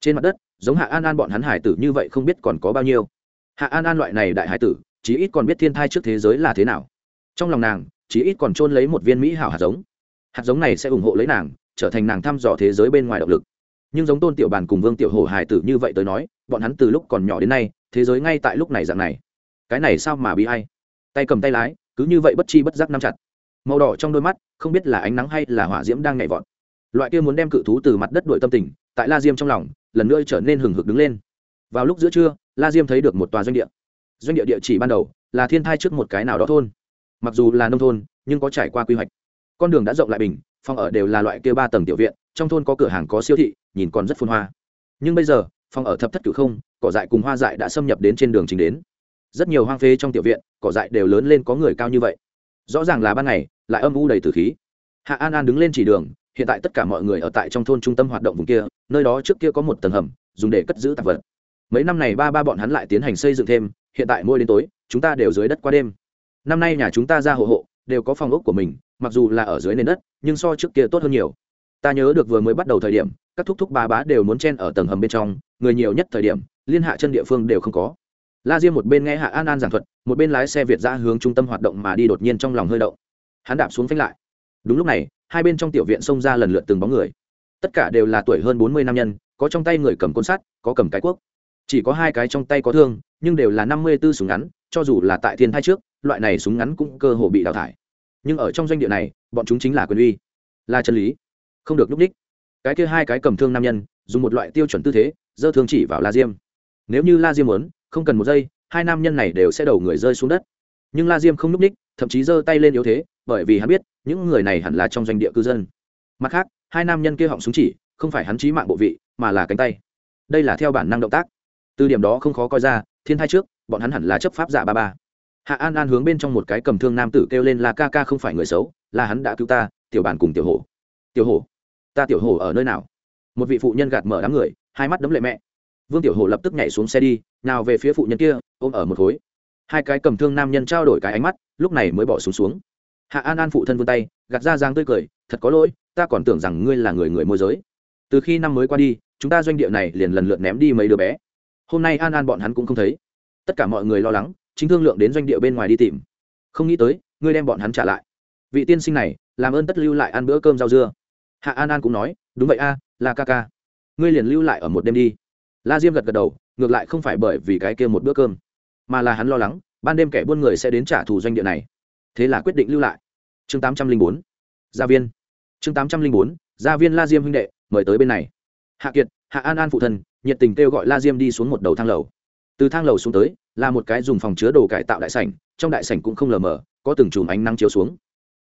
Speaker 1: Trên mặt đất, giống hạ an an bọn hắn hải tử như vậy không biết còn có bao nhiêu. Hạ an an loại này đại hải tử, chí ít còn biết thiên thai trước thế giới là thế nào. Trong lòng nàng, chí ít còn trôn lấy một viên mỹ hảo hạt giống. Hạt giống này sẽ ủng hộ lấy nàng trở thành nàng thăm dò thế giới bên ngoài động lực. Nhưng giống tôn tiểu bàn cùng vương tiểu hổ hải tử như vậy tới nói, bọn hắn từ lúc còn nhỏ đến nay, thế giới ngay tại lúc này dạng này. Cái này sao mà bị hay tay cầm tay lái, cứ như vậy bất chi bất giác nắm chặt. Màu đỏ trong đôi mắt, không biết là ánh nắng hay là hỏa diễm đang nhảy vọt. Loại kia muốn đem cự thú từ mặt đất đuổi tâm tình, tại la diêm trong lòng, lần nữa trở nên hừng hực đứng lên. Vào lúc giữa trưa, la diêm thấy được một tòa doanh địa. Doanh địa địa chỉ ban đầu, là thiên thai trước một cái nào đó thôn. Mặc dù là nông thôn, nhưng có trải qua quy hoạch. Con đường đã rộng lại bình phòng ở đều là loại kia ba tầng tiểu viện, trong thôn có cửa hàng có siêu thị, nhìn còn rất phun hoa. Nhưng bây giờ, phòng ở thập thất cửu không, cỏ dại cùng hoa dại đã xâm nhập đến trên đường chính đến. Rất nhiều hoang phế trong tiểu viện, cỏ dại đều lớn lên có người cao như vậy. Rõ ràng là ban ngày, lại âm u đầy từ khí. Hạ an an đứng lên chỉ đường, hiện tại tất cả mọi người ở tại trong thôn trung tâm hoạt động vùng kia, nơi đó trước kia có một tầng hầm, dùng để cất giữ tạp vật. Mấy năm này ba ba bọn hắn lại tiến hành xây dựng thêm, hiện tại mỗi đến tối, chúng ta đều dưới đất qua đêm. Năm nay nhà chúng ta ra hộ hộ đều có phòng ốc của mình, mặc dù là ở dưới nền đất, nhưng so trước kia tốt hơn nhiều. Ta nhớ được vừa mới bắt đầu thời điểm, các thúc thúc ba bá đều muốn chen ở tầng hầm bên trong, người nhiều nhất thời điểm, liên hạ chân địa phương đều không có. La diêm một bên nghe hạ an an giảng thuật, một bên lái xe việt ra hướng trung tâm hoạt động mà đi đột nhiên trong lòng hơi động. Hắn đạp xuống phanh lại. Đúng lúc này, hai bên trong tiểu viện xông ra lần lượt từng bóng người. Tất cả đều là tuổi hơn bốn mươi nam nhân, có trong tay người cầm côn sắt, có cầm cái cuốc. Chỉ có hai cái trong tay có thương, nhưng đều là năm mươi b ố súng ngắn, cho dù là tại thiên thai trước loại này súng ngắn cũng cơ hồ bị đào thải. Nhưng ở trong doanh địa này, bọn chúng chính là quyền uy, là chân lý. Không được núp ních cái kia hai cái cầm thương nam nhân, dùng một loại tiêu chuẩn tư thế, giơ thương chỉ vào la diêm. Nếu như la diêm muốn, không cần một giây, hai nam nhân này đều sẽ đầu người rơi xuống đất. Nhưng la diêm không núp ních thậm chí giơ tay lên yếu thế, bởi vì hắn biết, những người này hẳn là trong doanh địa cư dân. Mặt khác, hai nam nhân kia họng súng chỉ, không phải hắn chí mạng bộ vị, mà là cánh tay. Đây là theo bản năng động tác. Từ điểm đó không khó coi ra, thiên thai trước, bọn hắn hẳn là chấp pháp giả ba ba hạ an an hướng bên trong một cái cầm thương nam tử kêu lên là, ca ca không phải người xấu, là hắn đã cứu ta, tiểu bản cùng tiểu hổ. Tiểu hổ? Ta tiểu hổ ở nơi nào? Một vị phụ nhân gạt mở đám người, hai mắt đấm lệ mẹ. Vương tiểu hổ lập tức nhảy xuống xe đi, nào về phía phụ nhân kia, ôm ở một khối. Hai cái cầm thương nam nhân trao đổi cái ánh mắt, lúc này mới bỏ xuống xuống. Hạ an an phụ thân vươn tay, gạt ra giang tươi cười, thật có lỗi, ta còn tưởng rằng ngươi là người người môi giới. Từ khi năm mới qua đi, chúng ta doanh địa này liền lần lượt ném đi mấy đứa bé. Hôm nay an an bọn hắn cũng không thấy. Tất cả mọi người lo lắng chính thương lượng đến doanh địa bên ngoài đi tìm. Không nghĩ tới, ngươi đem bọn hắn trả lại. Vị tiên sinh này, làm ơn tất lưu lại ăn bữa cơm rau dưa. Hạ an an cũng nói, đúng vậy a là ca ca. Ngươi liền lưu lại ở một đêm đi. La diêm gật gật đầu, ngược lại không phải bởi vì cái kia một bữa cơm, mà là hắn lo lắng, ban đêm kẻ buôn người sẽ đến trả thù doanh địa này. Thế là quyết định lưu lại. Chương tám trăm linh bốn, gia viên. Chương tám trăm linh bốn, gia viên la diêm huynh đệ, mời tới bên này. Hạ kiệt, hạ an an phụ thân, nhiệt tình kêu gọi la diêm đi xuống một đầu thang lầu từ thang lầu xuống tới, là một cái dùng phòng chứa đồ cải tạo đại sảnh, trong đại sảnh cũng không lờ mờ, có từng chùm ánh nắng chiếu xuống.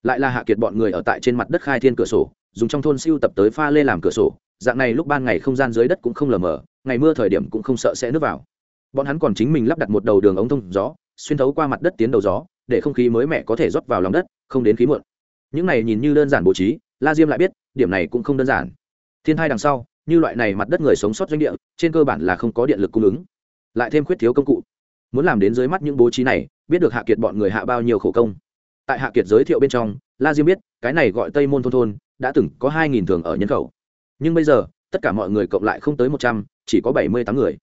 Speaker 1: Lại là hạ kiệt bọn người ở tại trên mặt đất khai thiên cửa sổ, dùng trong thôn siêu tập tới pha lê làm cửa sổ, dạng này lúc ban ngày không gian dưới đất cũng không lờ mờ, ngày mưa thời điểm cũng không sợ sẽ nước vào. Bọn hắn còn chính mình lắp đặt một đầu đường ống thông gió, xuyên thấu qua mặt đất tiến đầu gió, để không khí mới mẻ có thể rót vào lòng đất, không đến khí muộn. Những này nhìn như đơn giản bố trí, la diêm lại biết, điểm này cũng không đơn giản. Thiên thai đằng sau, như loại này mặt đất người sống sót doanh địa, trên cơ bản là không có điện lực cung ứng lại thêm khuyết thiếu công cụ. Muốn làm đến dưới mắt những bố trí này, biết được hạ kiệt bọn người hạ bao nhiêu khổ công. Tại hạ kiệt giới thiệu bên trong, la diêm biết, cái này gọi tây môn thôn thôn, đã từng có hai nghìn thường ở nhân khẩu. Nhưng bây giờ, tất cả mọi người cộng lại không tới một trăm, chỉ có bảy mươi tám người.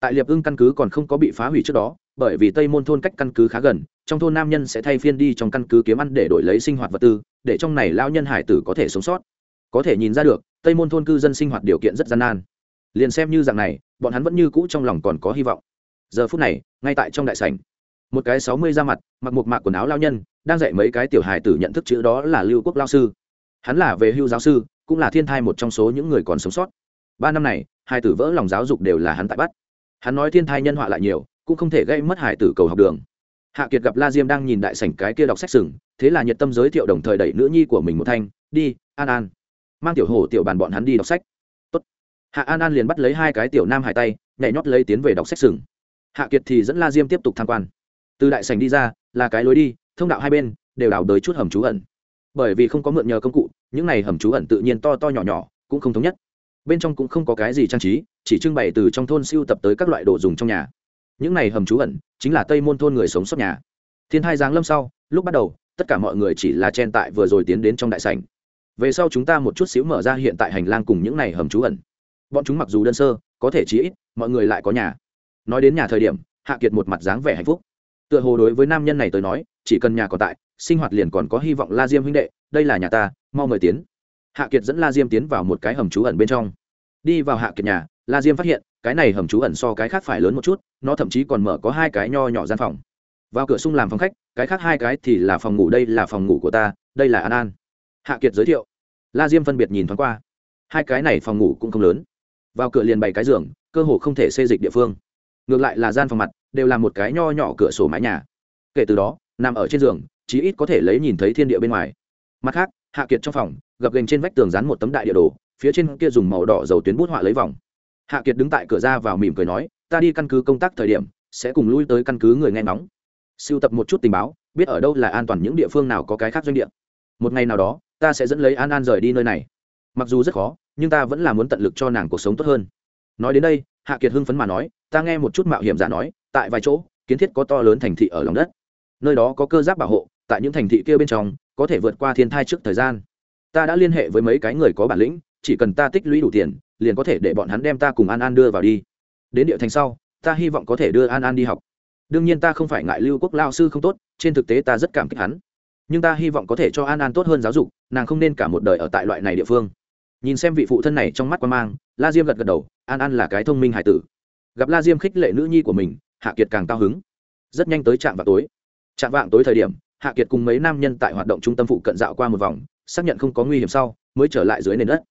Speaker 1: Tại liệp ưng căn cứ còn không có bị phá hủy trước đó, bởi vì tây môn thôn cách căn cứ khá gần, trong thôn nam nhân sẽ thay phiên đi trong căn cứ kiếm ăn để đổi lấy sinh hoạt vật tư, để trong này lao nhân hải tử có thể sống sót. Có thể nhìn ra được, tây môn thôn cư dân sinh hoạt điều kiện rất gian nan. Liền xem như dạng này bọn hắn vẫn như cũ trong lòng còn có hy vọng. Giờ phút này, ngay tại trong đại sảnh, một cái sáu mươi ra mặt, mặc một mạc quần áo lao nhân, đang dạy mấy cái tiểu hài tử nhận thức chữ đó là lưu quốc lao sư. Hắn là về hưu giáo sư, cũng là thiên thai một trong số những người còn sống sót. Ba năm này hai tử vỡ lòng giáo dục đều là hắn tại bắt. Hắn nói thiên thai nhân họa lại nhiều, cũng không thể gây mất hải tử cầu học đường. Hạ kiệt gặp la diêm đang nhìn đại sảnh cái kia đọc sách sừng, thế là nhiệt tâm giới thiệu đồng thời đẩy nữ nhi của mình một thanh, đi, an an. Mang tiểu hồ tiểu bàn bọn hắn đi đọc sách hạ an an liền bắt lấy hai cái tiểu nam hải tay, nhảy nhót lấy tiến về đọc sách sừng. Hạ kiệt thì dẫn la diêm tiếp tục tham quan. Từ đại sảnh đi ra, là cái lối đi, thông đạo hai bên, đều đào đới chút hầm trú ẩn. Bởi vì không có mượn nhờ công cụ, những này hầm trú ẩn tự nhiên to to nhỏ nhỏ, cũng không thống nhất. Bên trong cũng không có cái gì trang trí, chỉ trưng bày từ trong thôn siêu tập tới các loại đồ dùng trong nhà. Những này hầm trú ẩn, chính là tây môn thôn người sống sót nhà. Thiên hai giáng lâm sau, lúc bắt đầu, tất cả mọi người chỉ là chen tại vừa rồi tiến đến trong đại sảnh. Về sau chúng ta một chút xíu mở ra hiện tại hành lang cùng những này hầm trú ẩn bọn chúng mặc dù đơn sơ, có thể chí ít, mọi người lại có nhà. Nói đến nhà thời điểm, hạ kiệt một mặt dáng vẻ hạnh phúc. Tựa hồ đối với nam nhân này tới nói, chỉ cần nhà còn tại, sinh hoạt liền còn có hy vọng la diêm huynh đệ, đây là nhà ta, mau mời tiến. Hạ kiệt dẫn la diêm tiến vào một cái hầm trú ẩn bên trong. Đi vào hạ kiệt nhà, la diêm phát hiện, cái này hầm trú ẩn so cái khác phải lớn một chút, nó thậm chí còn mở có hai cái nho nhỏ gian phòng. Vào cửa sung làm phòng khách, cái khác hai cái thì là phòng ngủ, đây là phòng ngủ của ta, đây là an an. Hạ kiệt giới thiệu. La diêm phân biệt nhìn thoáng qua. Hai cái này phòng ngủ cũng không lớn vào cửa liền bày cái giường, cơ hồ không thể xê dịch địa phương. Ngược lại là gian phòng mặt, đều là một cái nho nhỏ cửa sổ mái nhà. Kể từ đó, nằm ở trên giường, chí ít có thể lấy nhìn thấy thiên địa bên ngoài. Mặt khác, hạ kiệt trong phòng, gập gành trên vách tường dán một tấm đại địa đồ, phía trên kia dùng màu đỏ dầu tuyến bút họa lấy vòng. Hạ kiệt đứng tại cửa ra vào mỉm cười nói, ta đi căn cứ công tác thời điểm, sẽ cùng lui tới căn cứ người nghe ngóng. Siêu tập một chút tình báo, biết ở đâu là an toàn những địa phương nào có cái khác doanh địa. Một ngày nào đó, ta sẽ dẫn lấy an an rời đi nơi này. Mặc dù rất khó nhưng ta vẫn là muốn tận lực cho nàng cuộc sống tốt hơn. Nói đến đây, hạ kiệt hưng phấn mà nói, ta nghe một chút mạo hiểm giả nói, tại vài chỗ, kiến thiết có to lớn thành thị ở lòng đất. Nơi đó có cơ giáp bảo hộ, tại những thành thị kia bên trong, có thể vượt qua thiên thai trước thời gian. Ta đã liên hệ với mấy cái người có bản lĩnh, chỉ cần ta tích lũy đủ tiền, liền có thể để bọn hắn đem ta cùng an an đưa vào đi. Đến địa thành sau, ta hy vọng có thể đưa an an đi học. Đương nhiên ta không phải ngại lưu quốc lao sư không tốt, trên thực tế ta rất cảm kích hắn. Nhưng ta hy vọng có thể cho an an tốt hơn giáo dục, nàng không nên cả một đời ở tại loại này địa phương nhìn xem vị phụ thân này trong mắt quan mang, la diêm gật gật đầu, an an là cái thông minh hải tử. Gặp la diêm khích lệ nữ nhi của mình, hạ kiệt càng cao hứng. Rất nhanh tới trạm vào tối. Trạm vạng tối thời điểm, hạ kiệt cùng mấy nam nhân tại hoạt động trung tâm phụ cận dạo qua một vòng, xác nhận không có nguy hiểm sau, mới trở lại dưới nền đất.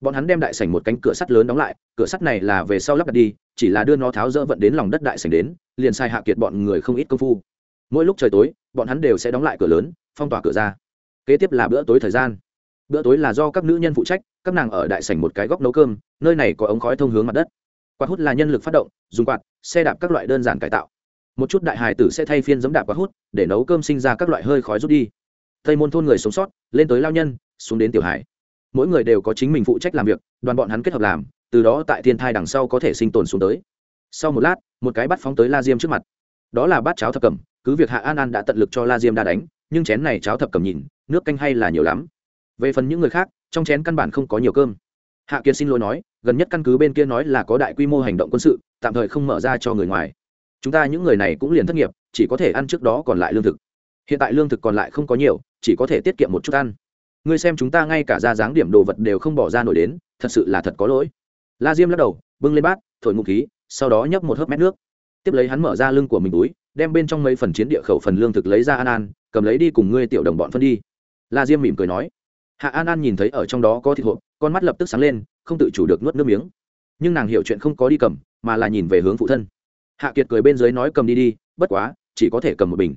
Speaker 1: Bọn hắn đem đại sảnh một cánh cửa sắt lớn đóng lại, cửa sắt này là về sau lắp đặt đi, chỉ là đưa nó tháo rỡ vận đến lòng đất đại sảnh đến, liền sai hạ kiệt bọn người không ít công phu. Mỗi lúc trời tối, bọn hắn đều sẽ đóng lại cửa lớn, phong tỏa cửa ra. Kế tiếp là bữa tối thời gian. Bữa tối là do các nữ nhân phụ trách các nàng ở đại sảnh một cái góc nấu cơm, nơi này có ống khói thông hướng mặt đất. Quạt hút là nhân lực phát động, dùng quạt, xe đạp các loại đơn giản cải tạo. Một chút đại hài tử sẽ thay phiên giống đạp quạt hút, để nấu cơm sinh ra các loại hơi khói rút đi. Tây môn thôn người sống sót, lên tới lao nhân, xuống đến tiểu hải mỗi người đều có chính mình phụ trách làm việc, đoàn bọn hắn kết hợp làm, từ đó tại thiên thai đằng sau có thể sinh tồn xuống tới. Sau một lát, một cái bắt phóng tới la diêm trước mặt. Đó là bát cháo thập cẩm, cứ việc hạ an an đã tận lực cho la diêm đa đánh, nhưng chén này cháo thập cẩm nhìn, nước canh hay là nhiều lắm. Về phần những người khác trong chén căn bản không có nhiều cơm. Hạ kiệt xin lỗi nói, gần nhất căn cứ bên kia nói là có đại quy mô hành động quân sự, tạm thời không mở ra cho người ngoài. Chúng ta những người này cũng liền thất nghiệp, chỉ có thể ăn trước đó còn lại lương thực. Hiện tại lương thực còn lại không có nhiều, chỉ có thể tiết kiệm một chút ăn. Ngươi xem chúng ta ngay cả ra dáng điểm đồ vật đều không bỏ ra nổi đến, thật sự là thật có lỗi. La diêm lắc đầu, bưng lên bát, thổi ngụ khí, sau đó nhấp một hớp mét nước. Tiếp lấy hắn mở ra lưng của mình túi, đem bên trong mấy phần chiến địa khẩu phần lương thực lấy ra an an cầm lấy đi cùng ngươi tiểu đồng bọn phân đi. La diêm mỉm cười nói hạ an an nhìn thấy ở trong đó có thịt hộp, con mắt lập tức sáng lên, không tự chủ được nuốt nước miếng. Nhưng nàng hiểu chuyện không có đi cầm, mà là nhìn về hướng phụ thân. Hạ kiệt cười bên dưới nói cầm đi đi, bất quá, chỉ có thể cầm một bình.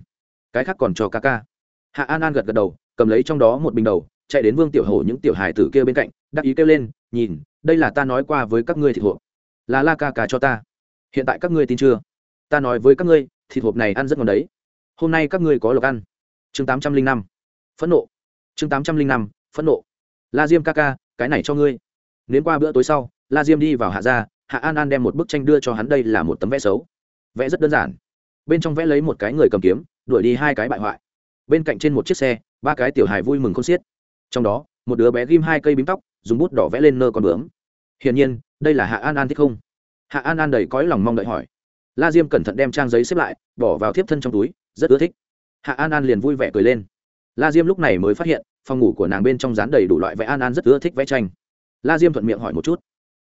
Speaker 1: Cái khác còn cho ca ca. Hạ an an gật gật đầu, cầm lấy trong đó một bình đầu, chạy đến vương tiểu hổ những tiểu hài tử kia bên cạnh, đắc ý kêu lên, nhìn, đây là ta nói qua với các ngươi thịt hộp. Là la ca ca cho ta. Hiện tại các ngươi tin chưa? Ta nói với các ngươi, thịt hộp này ăn rất ngon đấy. Hôm nay các ngươi có lộc ăn. Chương tám trăm linh năm. Phẫn nộ. Chương tám trăm linh năm phẫn nộ. La diêm ca ca, cái này cho ngươi. Nến qua bữa tối sau, la diêm đi vào hạ gia, hạ an an đem một bức tranh đưa cho hắn đây là một tấm vẽ xấu. Vẽ rất đơn giản. Bên trong vẽ lấy một cái người cầm kiếm, đuổi đi hai cái bại hoại. Bên cạnh trên một chiếc xe, ba cái tiểu hài vui mừng không xiết. Trong đó, một đứa bé ghim hai cây bím tóc, dùng bút đỏ vẽ lên nơ con bướm. Hiển nhiên, đây là hạ an an thích không? Hạ an an đầy cõi lòng mong đợi hỏi. La diêm cẩn thận đem trang giấy xếp lại, bỏ vào thiếp thân trong túi, rất ưa thích. Hạ an an liền vui vẻ cười lên. La diêm lúc này mới phát hiện phòng ngủ của nàng bên trong dán đầy đủ loại vẽ an an rất ưa thích vẽ tranh. La diêm thuận miệng hỏi một chút.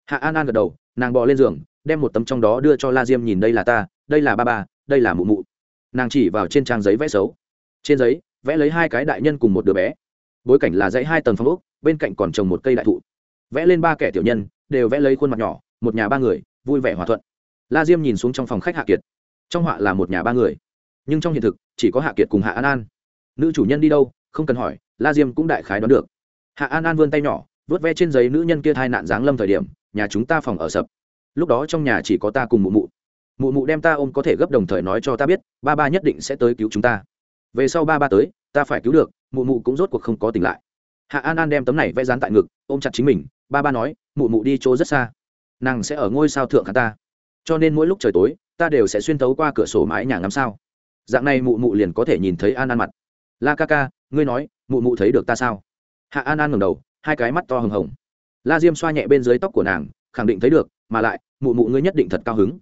Speaker 1: Hạ an an gật đầu, nàng bò lên giường, đem một tấm trong đó đưa cho la diêm nhìn đây là ta, đây là ba ba, đây là mụ mụ. Nàng chỉ vào trên trang giấy vẽ xấu. Trên giấy, vẽ lấy hai cái đại nhân cùng một đứa bé. Bối cảnh là dãy hai tầng phong ốc, bên cạnh còn trồng một cây đại thụ. Vẽ lên ba kẻ tiểu nhân, đều vẽ lấy khuôn mặt nhỏ, một nhà ba người, vui vẻ hòa thuận. La diêm nhìn xuống trong phòng khách hạ kiệt. Trong họa là một nhà ba người. Nhưng trong hiện thực, chỉ có hạ kiệt cùng hạ an an. Nữ chủ nhân đi đâu không cần hỏi, la diêm cũng đại khái đoán được. Hạ an an vươn tay nhỏ, vớt ve trên giấy nữ nhân kia thai nạn giáng lâm thời điểm, nhà chúng ta phòng ở sập. Lúc đó trong nhà chỉ có ta cùng mụ mụ. Mụ mụ đem ta ôm có thể gấp đồng thời nói cho ta biết, ba ba nhất định sẽ tới cứu chúng ta. Về sau ba ba tới, ta phải cứu được, mụ mụ cũng rốt cuộc không có tỉnh lại. Hạ an an đem tấm này vẽ dán tại ngực, ôm chặt chính mình, ba ba nói, mụ mụ đi chỗ rất xa. Nàng sẽ ở ngôi sao thượng khả ta. Cho nên mỗi lúc trời tối, ta đều sẽ xuyên tấu qua cửa sổ mái nhà ngắm sao. Dạng này mụ mụ liền có thể nhìn thấy an an mặt la ca ca, ngươi nói, mụ mụ thấy được ta sao? Hạ an an ngầm đầu, hai cái mắt to hừng hồng. La diêm xoa nhẹ bên dưới tóc của nàng, khẳng định thấy được, mà lại, mụ mụ ngươi nhất định thật cao hứng.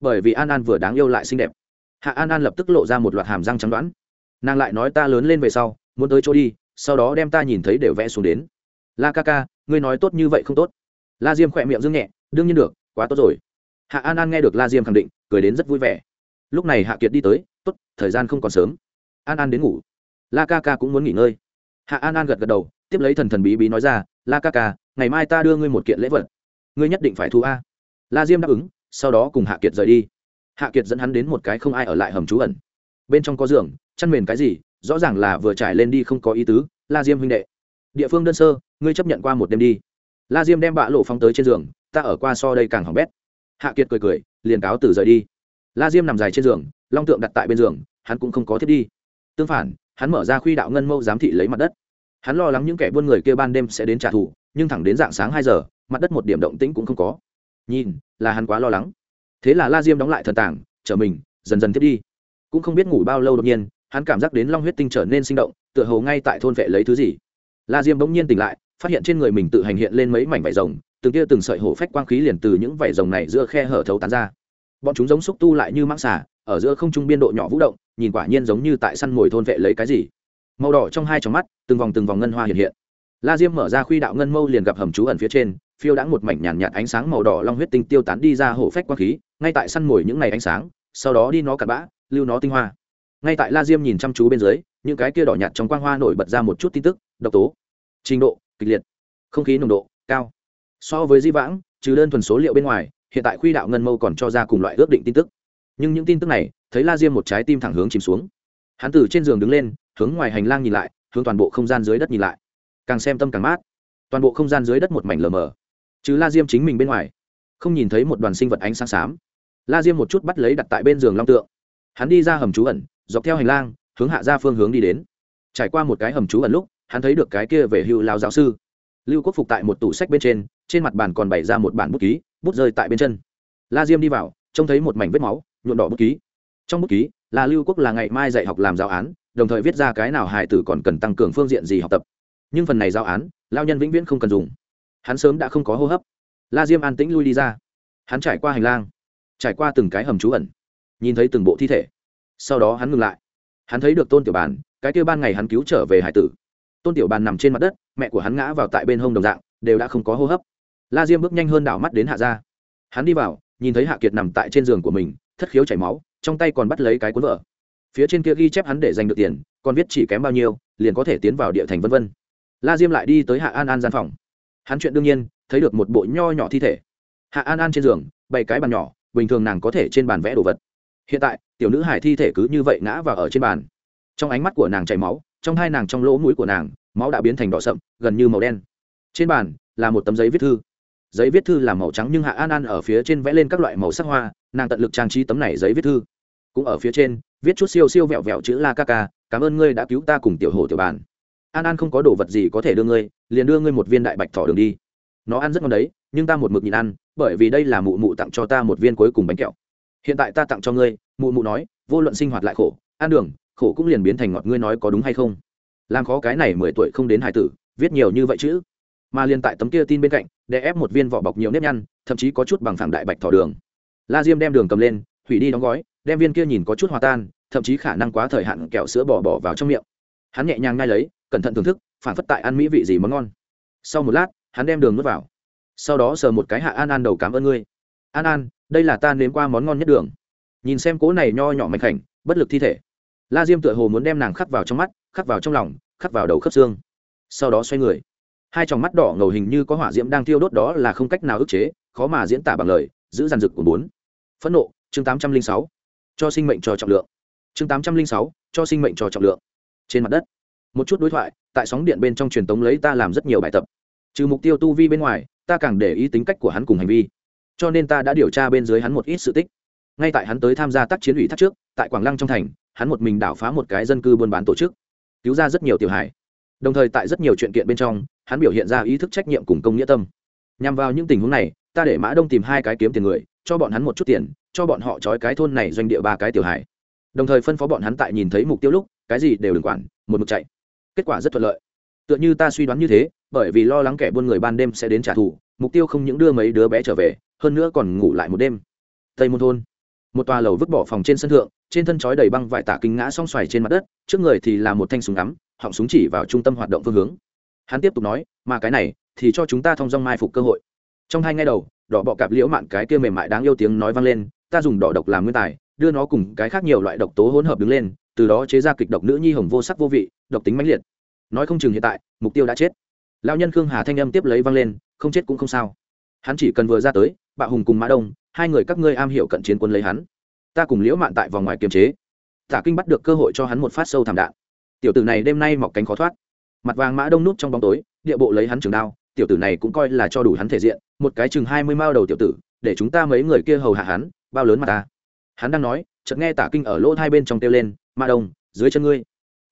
Speaker 1: Bởi vì an an vừa đáng yêu lại xinh đẹp. Hạ an an lập tức lộ ra một loạt hàm răng trắng đoán. Nàng lại nói ta lớn lên về sau, muốn tới chỗ đi, sau đó đem ta nhìn thấy đều vẽ xuống đến. La ca ca, ngươi nói tốt như vậy không tốt. La diêm khỏe miệng dương nhẹ, đương nhiên được, quá tốt rồi. Hạ an an nghe được la diêm khẳng định, cười đến rất vui vẻ. Lúc này hạ kiệt đi tới, tốt, thời gian không còn sớm. An an đến ngủ la ca ca cũng muốn nghỉ ngơi. Hạ an an gật gật đầu, tiếp lấy thần thần bí bí nói ra, la ca ca, ngày mai ta đưa ngươi một kiện lễ vật. Ngươi nhất định phải thu a. La diêm đáp ứng, sau đó cùng hạ kiệt rời đi. Hạ kiệt dẫn hắn đến một cái không ai ở lại hầm trú ẩn. Bên trong có giường, chăn mền cái gì, rõ ràng là vừa trải lên đi không có ý tứ, la diêm huynh đệ. Địa phương đơn sơ, ngươi chấp nhận qua một đêm đi. La diêm đem bạ lộ phóng tới trên giường, ta ở qua so đây càng hỏng bét. Hạ kiệt cười cười, liền cáo từ rời đi. La diêm nằm dài trên giường, long tượng đặt tại bên giường, hắn cũng không có thiết đi tương phản, hắn mở ra khuy đạo ngân mâu giám thị lấy mặt đất. Hắn lo lắng những kẻ buôn người kia ban đêm sẽ đến trả thù, nhưng thẳng đến dạng sáng hai giờ, mặt đất một điểm động tĩnh cũng không có. Nhìn, là hắn quá lo lắng. Thế là la diêm đóng lại thần tảng, chở mình, dần dần thiết đi. Cũng không biết ngủ bao lâu đột nhiên, hắn cảm giác đến long huyết tinh trở nên sinh động, tựa hồ ngay tại thôn vệ lấy thứ gì. La diêm bỗng nhiên tỉnh lại, phát hiện trên người mình tự hành hiện lên mấy mảnh vải rồng, từng kia từng sợi hổ phách quang khí liền từ những vảy rồng này giữa khe hở thấu tán ra bọn chúng giống xúc tu lại như mãng xà ở giữa không trung biên độ nhỏ vũ động nhìn quả nhiên giống như tại săn mồi thôn vệ lấy cái gì. Màu đỏ trong hai trong mắt từng vòng từng vòng ngân hoa hiện hiện. La diêm mở ra khuy đạo ngân mâu liền gặp hầm trú ẩn phía trên phiêu đãng một mảnh nhàn nhạt, nhạt ánh sáng màu đỏ long huyết tinh tiêu tán đi ra hổ phách quang khí ngay tại săn mồi những ngày ánh sáng sau đó đi nó cặn bã lưu nó tinh hoa. Ngay tại la diêm nhìn chăm chú bên dưới những cái kia đỏ nhạt trong quang hoa nổi bật ra một chút tin tức độc tố trình độ kịch liệt không khí nồng độ cao. So với di vãng trừ đơn thuần số liệu bên ngoài hiện tại khuy đạo ngân mâu còn cho ra cùng loại ước định tin tức. Nhưng những tin tức này, thấy la diêm một trái tim thẳng hướng chìm xuống. Hắn từ trên giường đứng lên, hướng ngoài hành lang nhìn lại, hướng toàn bộ không gian dưới đất nhìn lại. Càng xem tâm càng mát. Toàn bộ không gian dưới đất một mảnh lờ mờ. Chứ la diêm chính mình bên ngoài, không nhìn thấy một đoàn sinh vật ánh sáng xám. La diêm một chút bắt lấy đặt tại bên giường long tượng. Hắn đi ra hầm trú ẩn, dọc theo hành lang, hướng hạ ra phương hướng đi đến. Trải qua một cái hầm trú ẩn lúc, hắn thấy được cái kia về hưu lao giáo sư. Lưu quốc phục tại một tủ sách bên trên trên mặt bàn còn bày ra một bản bút ký bút rơi tại bên chân. La diêm đi vào, trông thấy một mảnh vết máu, nhuộm đỏ bút ký. Trong bút ký là lưu quốc là ngày mai dạy học làm giáo án, đồng thời viết ra cái nào hài tử còn cần tăng cường phương diện gì học tập. Nhưng phần này giáo án lao nhân vĩnh viễn không cần dùng. Hắn sớm đã không có hô hấp. La diêm an tĩnh lui đi ra. Hắn trải qua hành lang, trải qua từng cái hầm trú ẩn, nhìn thấy từng bộ thi thể. Sau đó hắn ngừng lại. Hắn thấy được tôn tiểu bàn, cái kêu ban ngày hắn cứu trở về hải tử. Tôn tiểu bàn nằm trên mặt đất, mẹ của hắn ngã vào tại bên hông đồng dạng, đều đã không có hô hấp la diêm bước nhanh hơn đảo mắt đến hạ gia. Hắn đi vào, nhìn thấy hạ kiệt nằm tại trên giường của mình, thất khiếu chảy máu, trong tay còn bắt lấy cái cuốn vợ phía trên kia ghi chép hắn để giành được tiền, còn viết chỉ kém bao nhiêu, liền có thể tiến vào địa thành vân vân. La diêm lại đi tới hạ an an gian phòng. Hắn chuyện đương nhiên, thấy được một bộ nho nhỏ thi thể. Hạ an an trên giường bảy cái bàn nhỏ, bình thường nàng có thể trên bàn vẽ đồ vật. Hiện tại, tiểu nữ hải thi thể cứ như vậy ngã và ở trên bàn. Trong ánh mắt của nàng chảy máu, trong hai nàng trong lỗ mũi của nàng, máu đã biến thành đỏ sậm, gần như màu đen. Trên bàn là một tấm giấy viết thư giấy viết thư là màu trắng nhưng hạ an an ở phía trên vẽ lên các loại màu sắc hoa, nàng tận lực trang trí tấm này giấy viết thư. Cũng ở phía trên, viết chút siêu siêu vẹo vẹo chữ la ca ca, cảm ơn ngươi đã cứu ta cùng tiểu hồ tiểu bàn. An an không có đồ vật gì có thể đưa ngươi, liền đưa ngươi một viên đại bạch thỏ đường đi. Nó ăn rất ngon đấy, nhưng ta một mực nhìn ăn, bởi vì đây là mụ mụ tặng cho ta một viên cuối cùng bánh kẹo. Hiện tại ta tặng cho ngươi, mụ mụ nói, vô luận sinh hoạt lại khổ, ăn đường, khổ cũng liền biến thành ngọt. Ngươi nói có đúng hay không? Làm khó cái này mười tuổi không đến hải tử, viết nhiều như vậy chứ? Mà liền tại tấm kia tin bên cạnh để ép một viên vỏ bọc nhiều nếp nhăn, thậm chí có chút bằng phẳng đại bạch thỏ đường. La diêm đem đường cầm lên, hủy đi đóng gói, đem viên kia nhìn có chút hòa tan, thậm chí khả năng quá thời hạn kẹo sữa bỏ bỏ vào trong miệng. Hắn nhẹ nhàng ngay lấy, cẩn thận thưởng thức, phản phất tại ăn mỹ vị gì món ngon. Sau một lát, hắn đem đường nuốt vào. Sau đó sờ một cái hạ an an đầu cảm ơn ngươi. An an, đây là ta nếm qua món ngon nhất đường. Nhìn xem cố này nho nhỏ mạch khảnh, bất lực thi thể. La diêm tựa hồ muốn đem nàng khắc vào trong mắt, khắc vào trong lòng, khắc vào đầu khớp xương. Sau đó xoay người hai tròng mắt đỏ ngầu hình như có hỏa diễm đang thiêu đốt đó là không cách nào ức chế, khó mà diễn tả bằng lời, giữ giàn dực của bốn. Phẫn nộ, chương tám trăm linh sáu. Cho sinh mệnh cho trọng lượng. Chương tám trăm linh sáu, cho sinh mệnh cho trọng lượng. Trên mặt đất, một chút đối thoại, tại sóng điện bên trong truyền tống lấy ta làm rất nhiều bài tập. Trừ mục tiêu tu vi bên ngoài, ta càng để ý tính cách của hắn cùng hành vi. Cho nên ta đã điều tra bên dưới hắn một ít sự tích. Ngay tại hắn tới tham gia tác chiến ủy thác trước, tại quảng lăng trong thành, hắn một mình đảo phá một cái dân cư buôn bán tổ chức, cứu ra rất nhiều tiểu hải đồng thời tại rất nhiều chuyện kiện bên trong hắn biểu hiện ra ý thức trách nhiệm cùng công nghĩa tâm. Nhằm vào những tình huống này, ta để mã đông tìm hai cái kiếm tiền người, cho bọn hắn một chút tiền, cho bọn họ trói cái thôn này doanh địa ba cái tiểu hải đồng thời phân phó bọn hắn tại nhìn thấy mục tiêu lúc, cái gì đều đừng quản, một mực chạy. Kết quả rất thuận lợi. Tựa như ta suy đoán như thế, bởi vì lo lắng kẻ buôn người ban đêm sẽ đến trả thù, mục tiêu không những đưa mấy đứa bé trở về, hơn nữa còn ngủ lại một đêm. Tây môn thôn. Một tòa lầu vứt bỏ phòng trên sân thượng, trên thân chói đầy băng vải tả kinh ngã song xoài trên mặt đất, trước người thì là một thanh súng ngắm, họng súng chỉ vào trung tâm hoạt động phương hướng hắn tiếp tục nói, mà cái này thì cho chúng ta thông dong mai phục cơ hội. Trong hai ngay đầu, đỏ bọ cạp liễu mạn cái kia mềm mại đáng yêu tiếng nói vang lên, ta dùng đỏ độc làm nguyên tài, đưa nó cùng cái khác nhiều loại độc tố hỗn hợp đứng lên, từ đó chế ra kịch độc nữ nhi hồng vô sắc vô vị, độc tính mãnh liệt. Nói không chừng hiện tại, mục tiêu đã chết. Lao nhân khương hà thanh âm tiếp lấy vang lên, không chết cũng không sao. Hắn chỉ cần vừa ra tới bạo hùng cùng mã đông, hai người các ngươi am hiểu cận chiến quân lấy hắn. Ta cùng liễu mạn tại vòng ngoài kiềm chế. Tả kinh bắt được cơ hội cho hắn một phát sâu thảm đạn. Tiểu tử này đêm nay mọc cánh khó thoát mặt vàng mã đông nút trong bóng tối, địa bộ lấy hắn trường đao, tiểu tử này cũng coi là cho đủ hắn thể diện, một cái chừng hai mươi mao đầu tiểu tử, để chúng ta mấy người kia hầu hạ hắn, bao lớn mà ta. Hắn đang nói, chợt nghe tả kinh ở lỗ hai bên trong kêu lên, mã đông, dưới chân ngươi.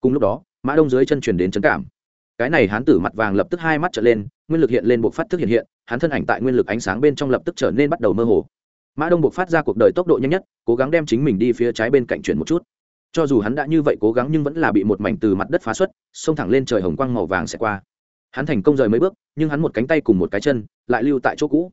Speaker 1: Cùng lúc đó, mã đông dưới chân chuyển đến trấn cảm. Cái này hắn tử mặt vàng lập tức hai mắt trở lên, nguyên lực hiện lên buộc phát thức hiện hiện, hắn thân ảnh tại nguyên lực ánh sáng bên trong lập tức trở nên bắt đầu mơ hồ. Mã đông buộc phát ra cuộc đời tốc độ nhanh nhất, cố gắng đem chính mình đi phía trái bên cạnh chuyển một chút cho dù hắn đã như vậy cố gắng nhưng vẫn là bị một mảnh từ mặt đất phá xuất, xông thẳng lên trời hồng quang màu vàng sẽ qua. Hắn thành công rời mấy bước, nhưng hắn một cánh tay cùng một cái chân lại lưu tại chỗ cũ.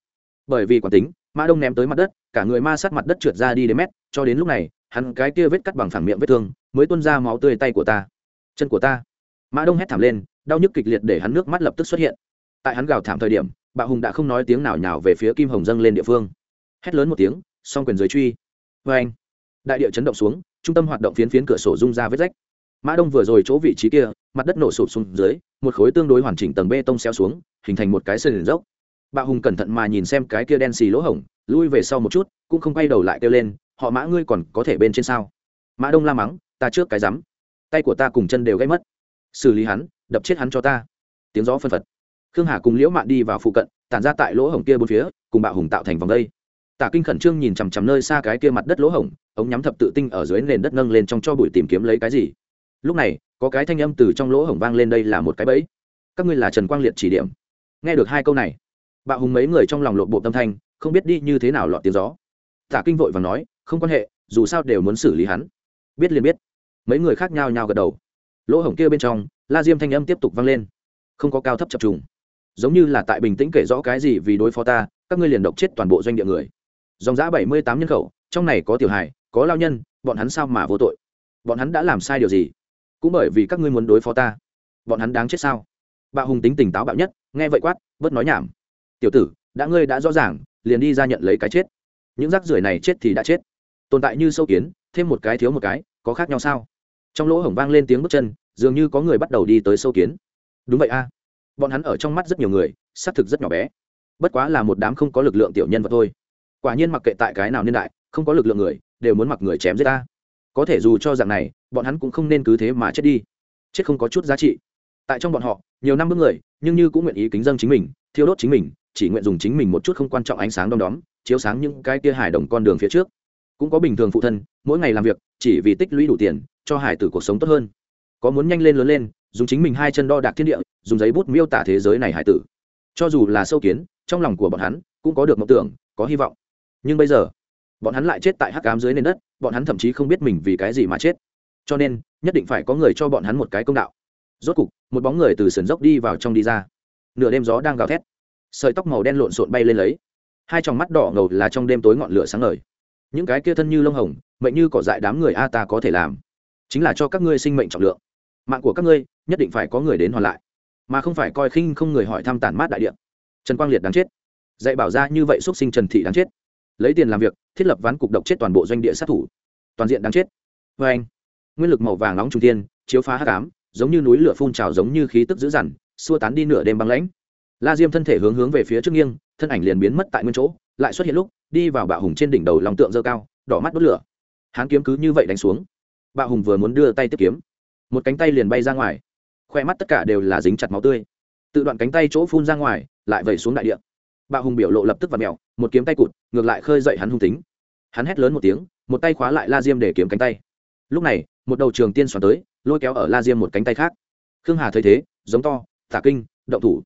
Speaker 1: Bởi vì quản tính mã đông ném tới mặt đất, cả người ma sát mặt đất trượt ra đi đến mét, cho đến lúc này, hắn cái kia vết cắt bằng phẳng miệng vết thương mới tuôn ra máu tươi tay của ta. Chân của ta. Mã đông hét thảm lên, đau nhức kịch liệt để hắn nước mắt lập tức xuất hiện. Tại hắn gào thảm thời điểm, bạo hùng đã không nói tiếng nào nhào về phía kim hồng dâng lên địa phương. Hét lớn một tiếng, song quyền dưới truy. Vê anh đại địa chấn động xuống trung tâm hoạt động phiến phiến cửa sổ rung ra vết rách. Mã đông vừa rồi chỗ vị trí kia, mặt đất nổ sụp xuống dưới, một khối tương đối hoàn chỉnh tầng bê tông xeo xuống, hình thành một cái sườn dốc. Bạo hùng cẩn thận mà nhìn xem cái kia đen xì lỗ hổng, lui về sau một chút, cũng không quay đầu lại kêu lên, họ mã, ngươi còn có thể bên trên sao? Mã đông la mắng, ta trước cái rắm, tay của ta cùng chân đều gãy mất. Xử lý hắn, đập chết hắn cho ta. Tiếng gió phân phật. Khương hà cùng liễu mạn đi vào phụ cận, tản ra tại lỗ hổng kia bốn phía, cùng bạo hùng tạo thành vòng đây tả kinh khẩn trương nhìn chằm chằm nơi xa cái kia mặt đất lỗ hổng, ống nhắm thập tự tinh ở dưới nền đất nâng lên trong cho bụi tìm kiếm lấy cái gì. Lúc này, có cái thanh âm từ trong lỗ hổng vang lên đây là một cái bẫy. Các ngươi là trần quang liệt chỉ điểm. Nghe được hai câu này, bạo hùng mấy người trong lòng lộn bộ tâm thanh, không biết đi như thế nào lọt tiếng gió. Tả kinh vội và nói, không quan hệ, dù sao đều muốn xử lý hắn. Biết liền biết. Mấy người khác nhau nhau gật đầu. Lỗ hổng kia bên trong, la diêm thanh âm tiếp tục vang lên. Không có cao thấp chập trùng. Giống như là tại bình tĩnh kể rõ cái gì vì đối phó ta, các ngươi liền độc chết toàn bộ doanh địa người dòng giã bảy mươi tám nhân khẩu, trong này có tiểu hài, có lao nhân, bọn hắn sao mà vô tội? Bọn hắn đã làm sai điều gì? Cũng bởi vì các ngươi muốn đối phó ta. Bọn hắn đáng chết sao? Bạo hùng tính tỉnh táo bạo nhất, nghe vậy quát, bớt nói nhảm. Tiểu tử, đã ngươi đã rõ ràng, liền đi ra nhận lấy cái chết. Những rác rưởi này chết thì đã chết. Tồn tại như sâu kiến, thêm một cái thiếu một cái, có khác nhau sao? Trong lỗ hổng vang lên tiếng bước chân, dường như có người bắt đầu đi tới sâu kiến. Đúng vậy a. Bọn hắn ở trong mắt rất nhiều người, xác thực rất nhỏ bé. Bất quá là một đám không có lực lượng tiểu nhân vật thôi quả nhiên mặc kệ tại cái nào niên đại, không có lực lượng người, đều muốn mặc người chém giết ta. Có thể dù cho dạng này, bọn hắn cũng không nên cứ thế mà chết đi. Chết không có chút giá trị. Tại trong bọn họ, nhiều năm bước người, nhưng như cũng nguyện ý kính dân chính mình, thiêu đốt chính mình, chỉ nguyện dùng chính mình một chút không quan trọng ánh sáng đom đóm, chiếu sáng những cái tia hải đồng con đường phía trước. Cũng có bình thường phụ thân, mỗi ngày làm việc, chỉ vì tích lũy đủ tiền, cho hải tử cuộc sống tốt hơn. Có muốn nhanh lên lớn lên, dùng chính mình hai chân đo đạc thiên địa, dùng giấy bút miêu tả thế giới này hải tử. Cho dù là sâu kiến, trong lòng của bọn hắn, cũng có được mộng tưởng, có hy vọng nhưng bây giờ, bọn hắn lại chết tại hắc cám dưới nền đất, bọn hắn thậm chí không biết mình vì cái gì mà chết. Cho nên, nhất định phải có người cho bọn hắn một cái công đạo. Rốt cục, một bóng người từ sườn dốc đi vào trong đi ra. Nửa đêm gió đang gào thét. Sợi tóc màu đen lộn xộn bay lên lấy. Hai tròng mắt đỏ ngầu là trong đêm tối ngọn lửa sáng ngời. Những cái kia thân như lông hồng, mệnh như cỏ dại đám người a ta có thể làm. Chính là cho các ngươi sinh mệnh trọng lượng. Mạng của các ngươi, nhất định phải có người đến hoàn lại. Mà không phải coi khinh không người hỏi thăm tản mát đại điện trần quang liệt đáng chết. Dạy bảo ra như vậy x u ấ t sinh trần thị đáng chết lấy tiền làm việc, thiết lập ván cục độc chết toàn bộ doanh địa sát thủ. Toàn diện đáng chết. Vê anh, nguyên lực màu vàng nóng trung tiên chiếu phá hát cám giống như núi lửa phun trào giống như khí tức dữ dằn, xua tán đi nửa đêm băng lãnh. La diêm thân thể hướng hướng về phía trước nghiêng, thân ảnh liền biến mất tại nguyên chỗ, lại xuất hiện lúc, đi vào bạo hùng trên đỉnh đầu lòng tượng dơ cao, đỏ mắt đốt lửa. Hán kiếm cứ như vậy đánh xuống. Bạo hùng vừa muốn đưa tay tiếp kiếm, một cánh tay liền bay ra ngoài. Khoe mắt tất cả đều là dính chặt máu tươi. Tự đoạn cánh tay chỗ phun ra ngoài, lại vẩy xuống đại địa bạo hùng biểu lộ lập tức và mẹo một kiếm tay cụt, ngược lại khơi dậy hắn hung tính. Hắn hét lớn một tiếng, một tay khóa lại la diêm để kiếm cánh tay. Lúc này, một đầu trường tiên xoắn tới, lôi kéo ở la diêm một cánh tay khác. Khương hà thấy thế, giống to tả kinh, động thủ.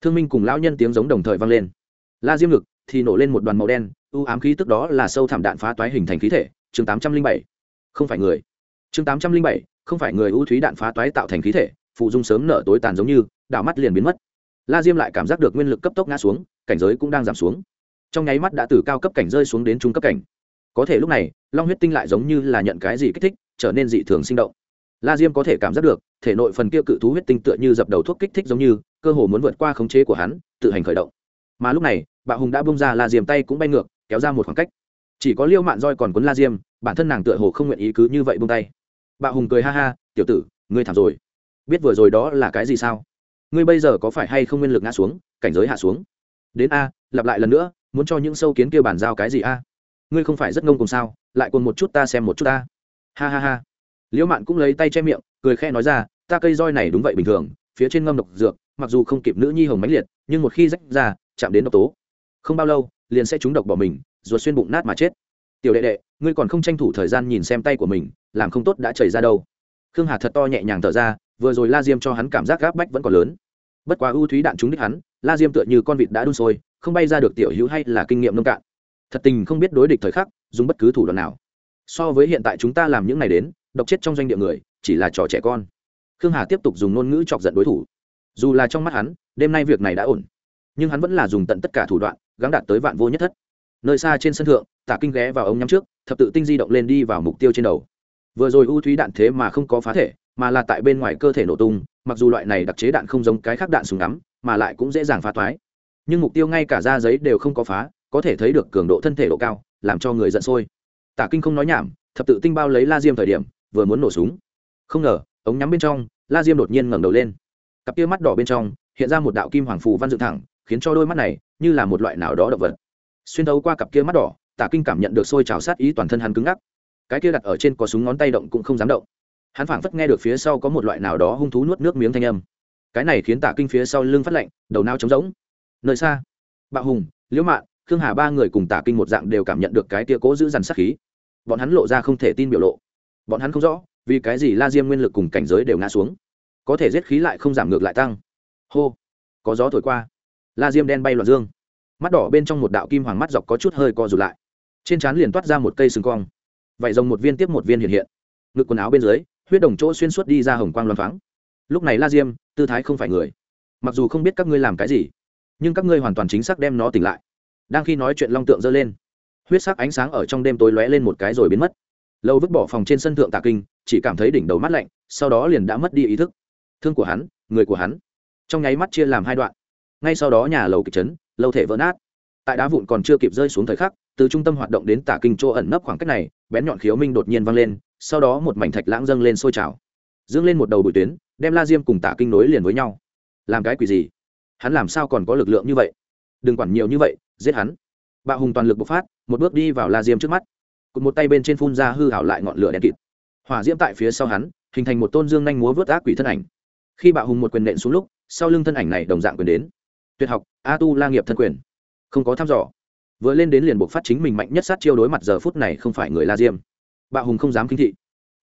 Speaker 1: Thương minh cùng lão nhân tiếng giống đồng thời vang lên. La diêm ngực thì nổ lên một đoàn màu đen, u ám khí tức đó là sâu thảm đạn phá toái hình thành khí thể, chương tám trăm linh bảy. Không phải người. Chương tám trăm linh bảy, không phải người ưu thúy đạn phá toái tạo thành khí thể, phụ dung sớm nở tối tàn giống như, đảo mắt liền biến mất la diêm lại cảm giác được nguyên lực cấp tốc ngã xuống, cảnh giới cũng đang giảm xuống. Trong nháy mắt đã từ cao cấp cảnh rơi xuống đến trung cấp cảnh. Có thể lúc này, long huyết tinh lại giống như là nhận cái gì kích thích, trở nên dị thường sinh động. La diêm có thể cảm giác được, thể nội phần kia cự thú huyết tinh tựa như dập đầu thuốc kích thích giống như, cơ hồ muốn vượt qua khống chế của hắn, tự hành khởi động. Mà lúc này, bạo hùng đã bông ra la diêm tay cũng bay ngược, kéo ra một khoảng cách. Chỉ có liêu mạn roi còn cuốn la diêm, bản thân nàng tựa hồ không nguyện ý cứ như vậy bông tay. Bạo hùng cười ha ha, tiểu tử, ngươi thảm rồi. Biết vừa rồi đó là cái gì sao? Ngươi bây giờ có phải hay không nguyên lực ngã xuống, cảnh giới hạ xuống? Đến a, lặp lại lần nữa, muốn cho những sâu kiến kia bàn giao cái gì a? Ngươi không phải rất ngông cùng sao, lại còn một chút ta xem một chút ta. Ha ha ha. Liễu mạn cũng lấy tay che miệng, cười khẽ nói ra, ta cây roi này đúng vậy bình thường, phía trên ngâm độc dược, mặc dù không kịp nữ nhi hồng mãnh liệt, nhưng một khi rách ra, chạm đến độc tố. Không bao lâu, liền sẽ trúng độc bỏ mình, ruột xuyên bụng nát mà chết. Tiểu đệ đệ, ngươi còn không tranh thủ thời gian nhìn xem tay của mình, làm không tốt đã chảy ra đâu. Khương hà thật to nhẹ nhàng thở ra, vừa rồi la diêm cho hắn cảm giác gáp bách vẫn còn lớn bất quá ưu thúy đạn chúng đích hắn, la diêm tựa như con vịt đã đun sôi, không bay ra được tiểu hữu hay là kinh nghiệm nông cạn. Thật tình không biết đối địch thời khắc, dùng bất cứ thủ đoạn nào. So với hiện tại chúng ta làm những này đến, độc chết trong doanh địa người, chỉ là trò trẻ con. Khương hà tiếp tục dùng ngôn ngữ chọc giận đối thủ. Dù là trong mắt hắn, đêm nay việc này đã ổn. Nhưng hắn vẫn là dùng tận tất cả thủ đoạn, gắng đạt tới vạn vô nhất thất. Nơi xa trên sân thượng tả kinh ghé vào ống nhắm trước, thập tự tinh di động lên đi vào mục tiêu trên đầu. Vừa rồi ưu thúy đạn thế mà không có phá thể, mà là tại bên ngoài cơ thể nổ tung mặc dù loại này đặc chế đạn không giống cái khác đạn súng ngắm, mà lại cũng dễ dàng phá thoái. Nhưng mục tiêu ngay cả da giấy đều không có phá, có thể thấy được cường độ thân thể độ cao, làm cho người giận sôi. Tả kinh không nói nhảm, thập tự tinh bao lấy la diêm thời điểm, vừa muốn nổ súng. Không ngờ, ống nhắm bên trong, la diêm đột nhiên ngẩng đầu lên. Cặp kia mắt đỏ bên trong, hiện ra một đạo kim hoàng phù văn dựng thẳng, khiến cho đôi mắt này như là một loại nào đó động vật. Xuyên thấu qua cặp kia mắt đỏ, tả kinh cảm nhận được sôi trào sát ý toàn thân hắn cứng ngắc. Cái kia đặt ở trên có súng ngón tay động cũng không dám động hắn phảng phất nghe được phía sau có một loại nào đó hung thú nuốt nước miếng thanh âm. Cái này khiến tả kinh phía sau lưng phát lạnh, đầu nao trống rỗng. Nơi xa bạo hùng, liễu mạn, khương hà ba người cùng tả kinh một dạng đều cảm nhận được cái tia cố giữ dằn sát khí. Bọn hắn lộ ra không thể tin biểu lộ. Bọn hắn không rõ, vì cái gì la diêm nguyên lực cùng cảnh giới đều ngã xuống. Có thể giết khí lại không giảm ngược lại tăng. Hô, có gió thổi qua. La diêm đen bay loạn dương. Mắt đỏ bên trong một đạo kim hoàng mắt dọc có chút hơi co rụt lại. Trên trán liền toát ra một cây sừng cong. Vậy rồng một viên tiếp một viên hiện hiện. Ngực quần áo bên dưới huyết đồng chỗ xuyên suốt đi ra hồng quang loan thoáng. Lúc này la diêm, tư thái không phải người. Mặc dù không biết các ngươi làm cái gì, nhưng các ngươi hoàn toàn chính xác đem nó tỉnh lại. Đang khi nói chuyện long tượng dơ lên. Huyết sắc ánh sáng ở trong đêm tối lóe lên một cái rồi biến mất. Lâu vứt bỏ phòng trên sân thượng tạ kinh, chỉ cảm thấy đỉnh đầu mắt lạnh, sau đó liền đã mất đi ý thức. Thương của hắn, người của hắn. Trong nháy mắt chia làm hai đoạn. Ngay sau đó nhà lầu kịch chấn lâu thể vỡ nát. Tại đá vụn còn chưa kịp rơi xuống thời khắc, từ trung tâm hoạt động đến tả kinh chỗ ẩn nấp khoảng cách này, bén nhọn khiếu minh đột nhiên vang lên sau đó một mảnh thạch lãng dâng lên sôi trào. Dương lên một đầu bụi tuyến, đem la diêm cùng tả kinh nối liền với nhau. Làm cái quỷ gì? Hắn làm sao còn có lực lượng như vậy? Đừng quản nhiều như vậy, giết hắn. Bạo hùng toàn lực bộc phát, một bước đi vào la diêm trước mắt. Cụt một tay bên trên phun ra hư hảo lại ngọn lửa đen kịt. Hỏa diễm tại phía sau hắn, hình thành một tôn dương nhanh múa vớt ác quỷ thân ảnh. Khi bạo hùng một quyền nện xuống lúc, sau lưng thân ảnh này đồng dạng quyền đến. Tuyệt học, a tu la nghiệp thân quyền. Không có thăm dò. Vừa lên đến liền buộc phát chính mình mạnh nhất sát chiêu đối mặt giờ phút này không phải người la diêm bạo hùng không dám kinh thị.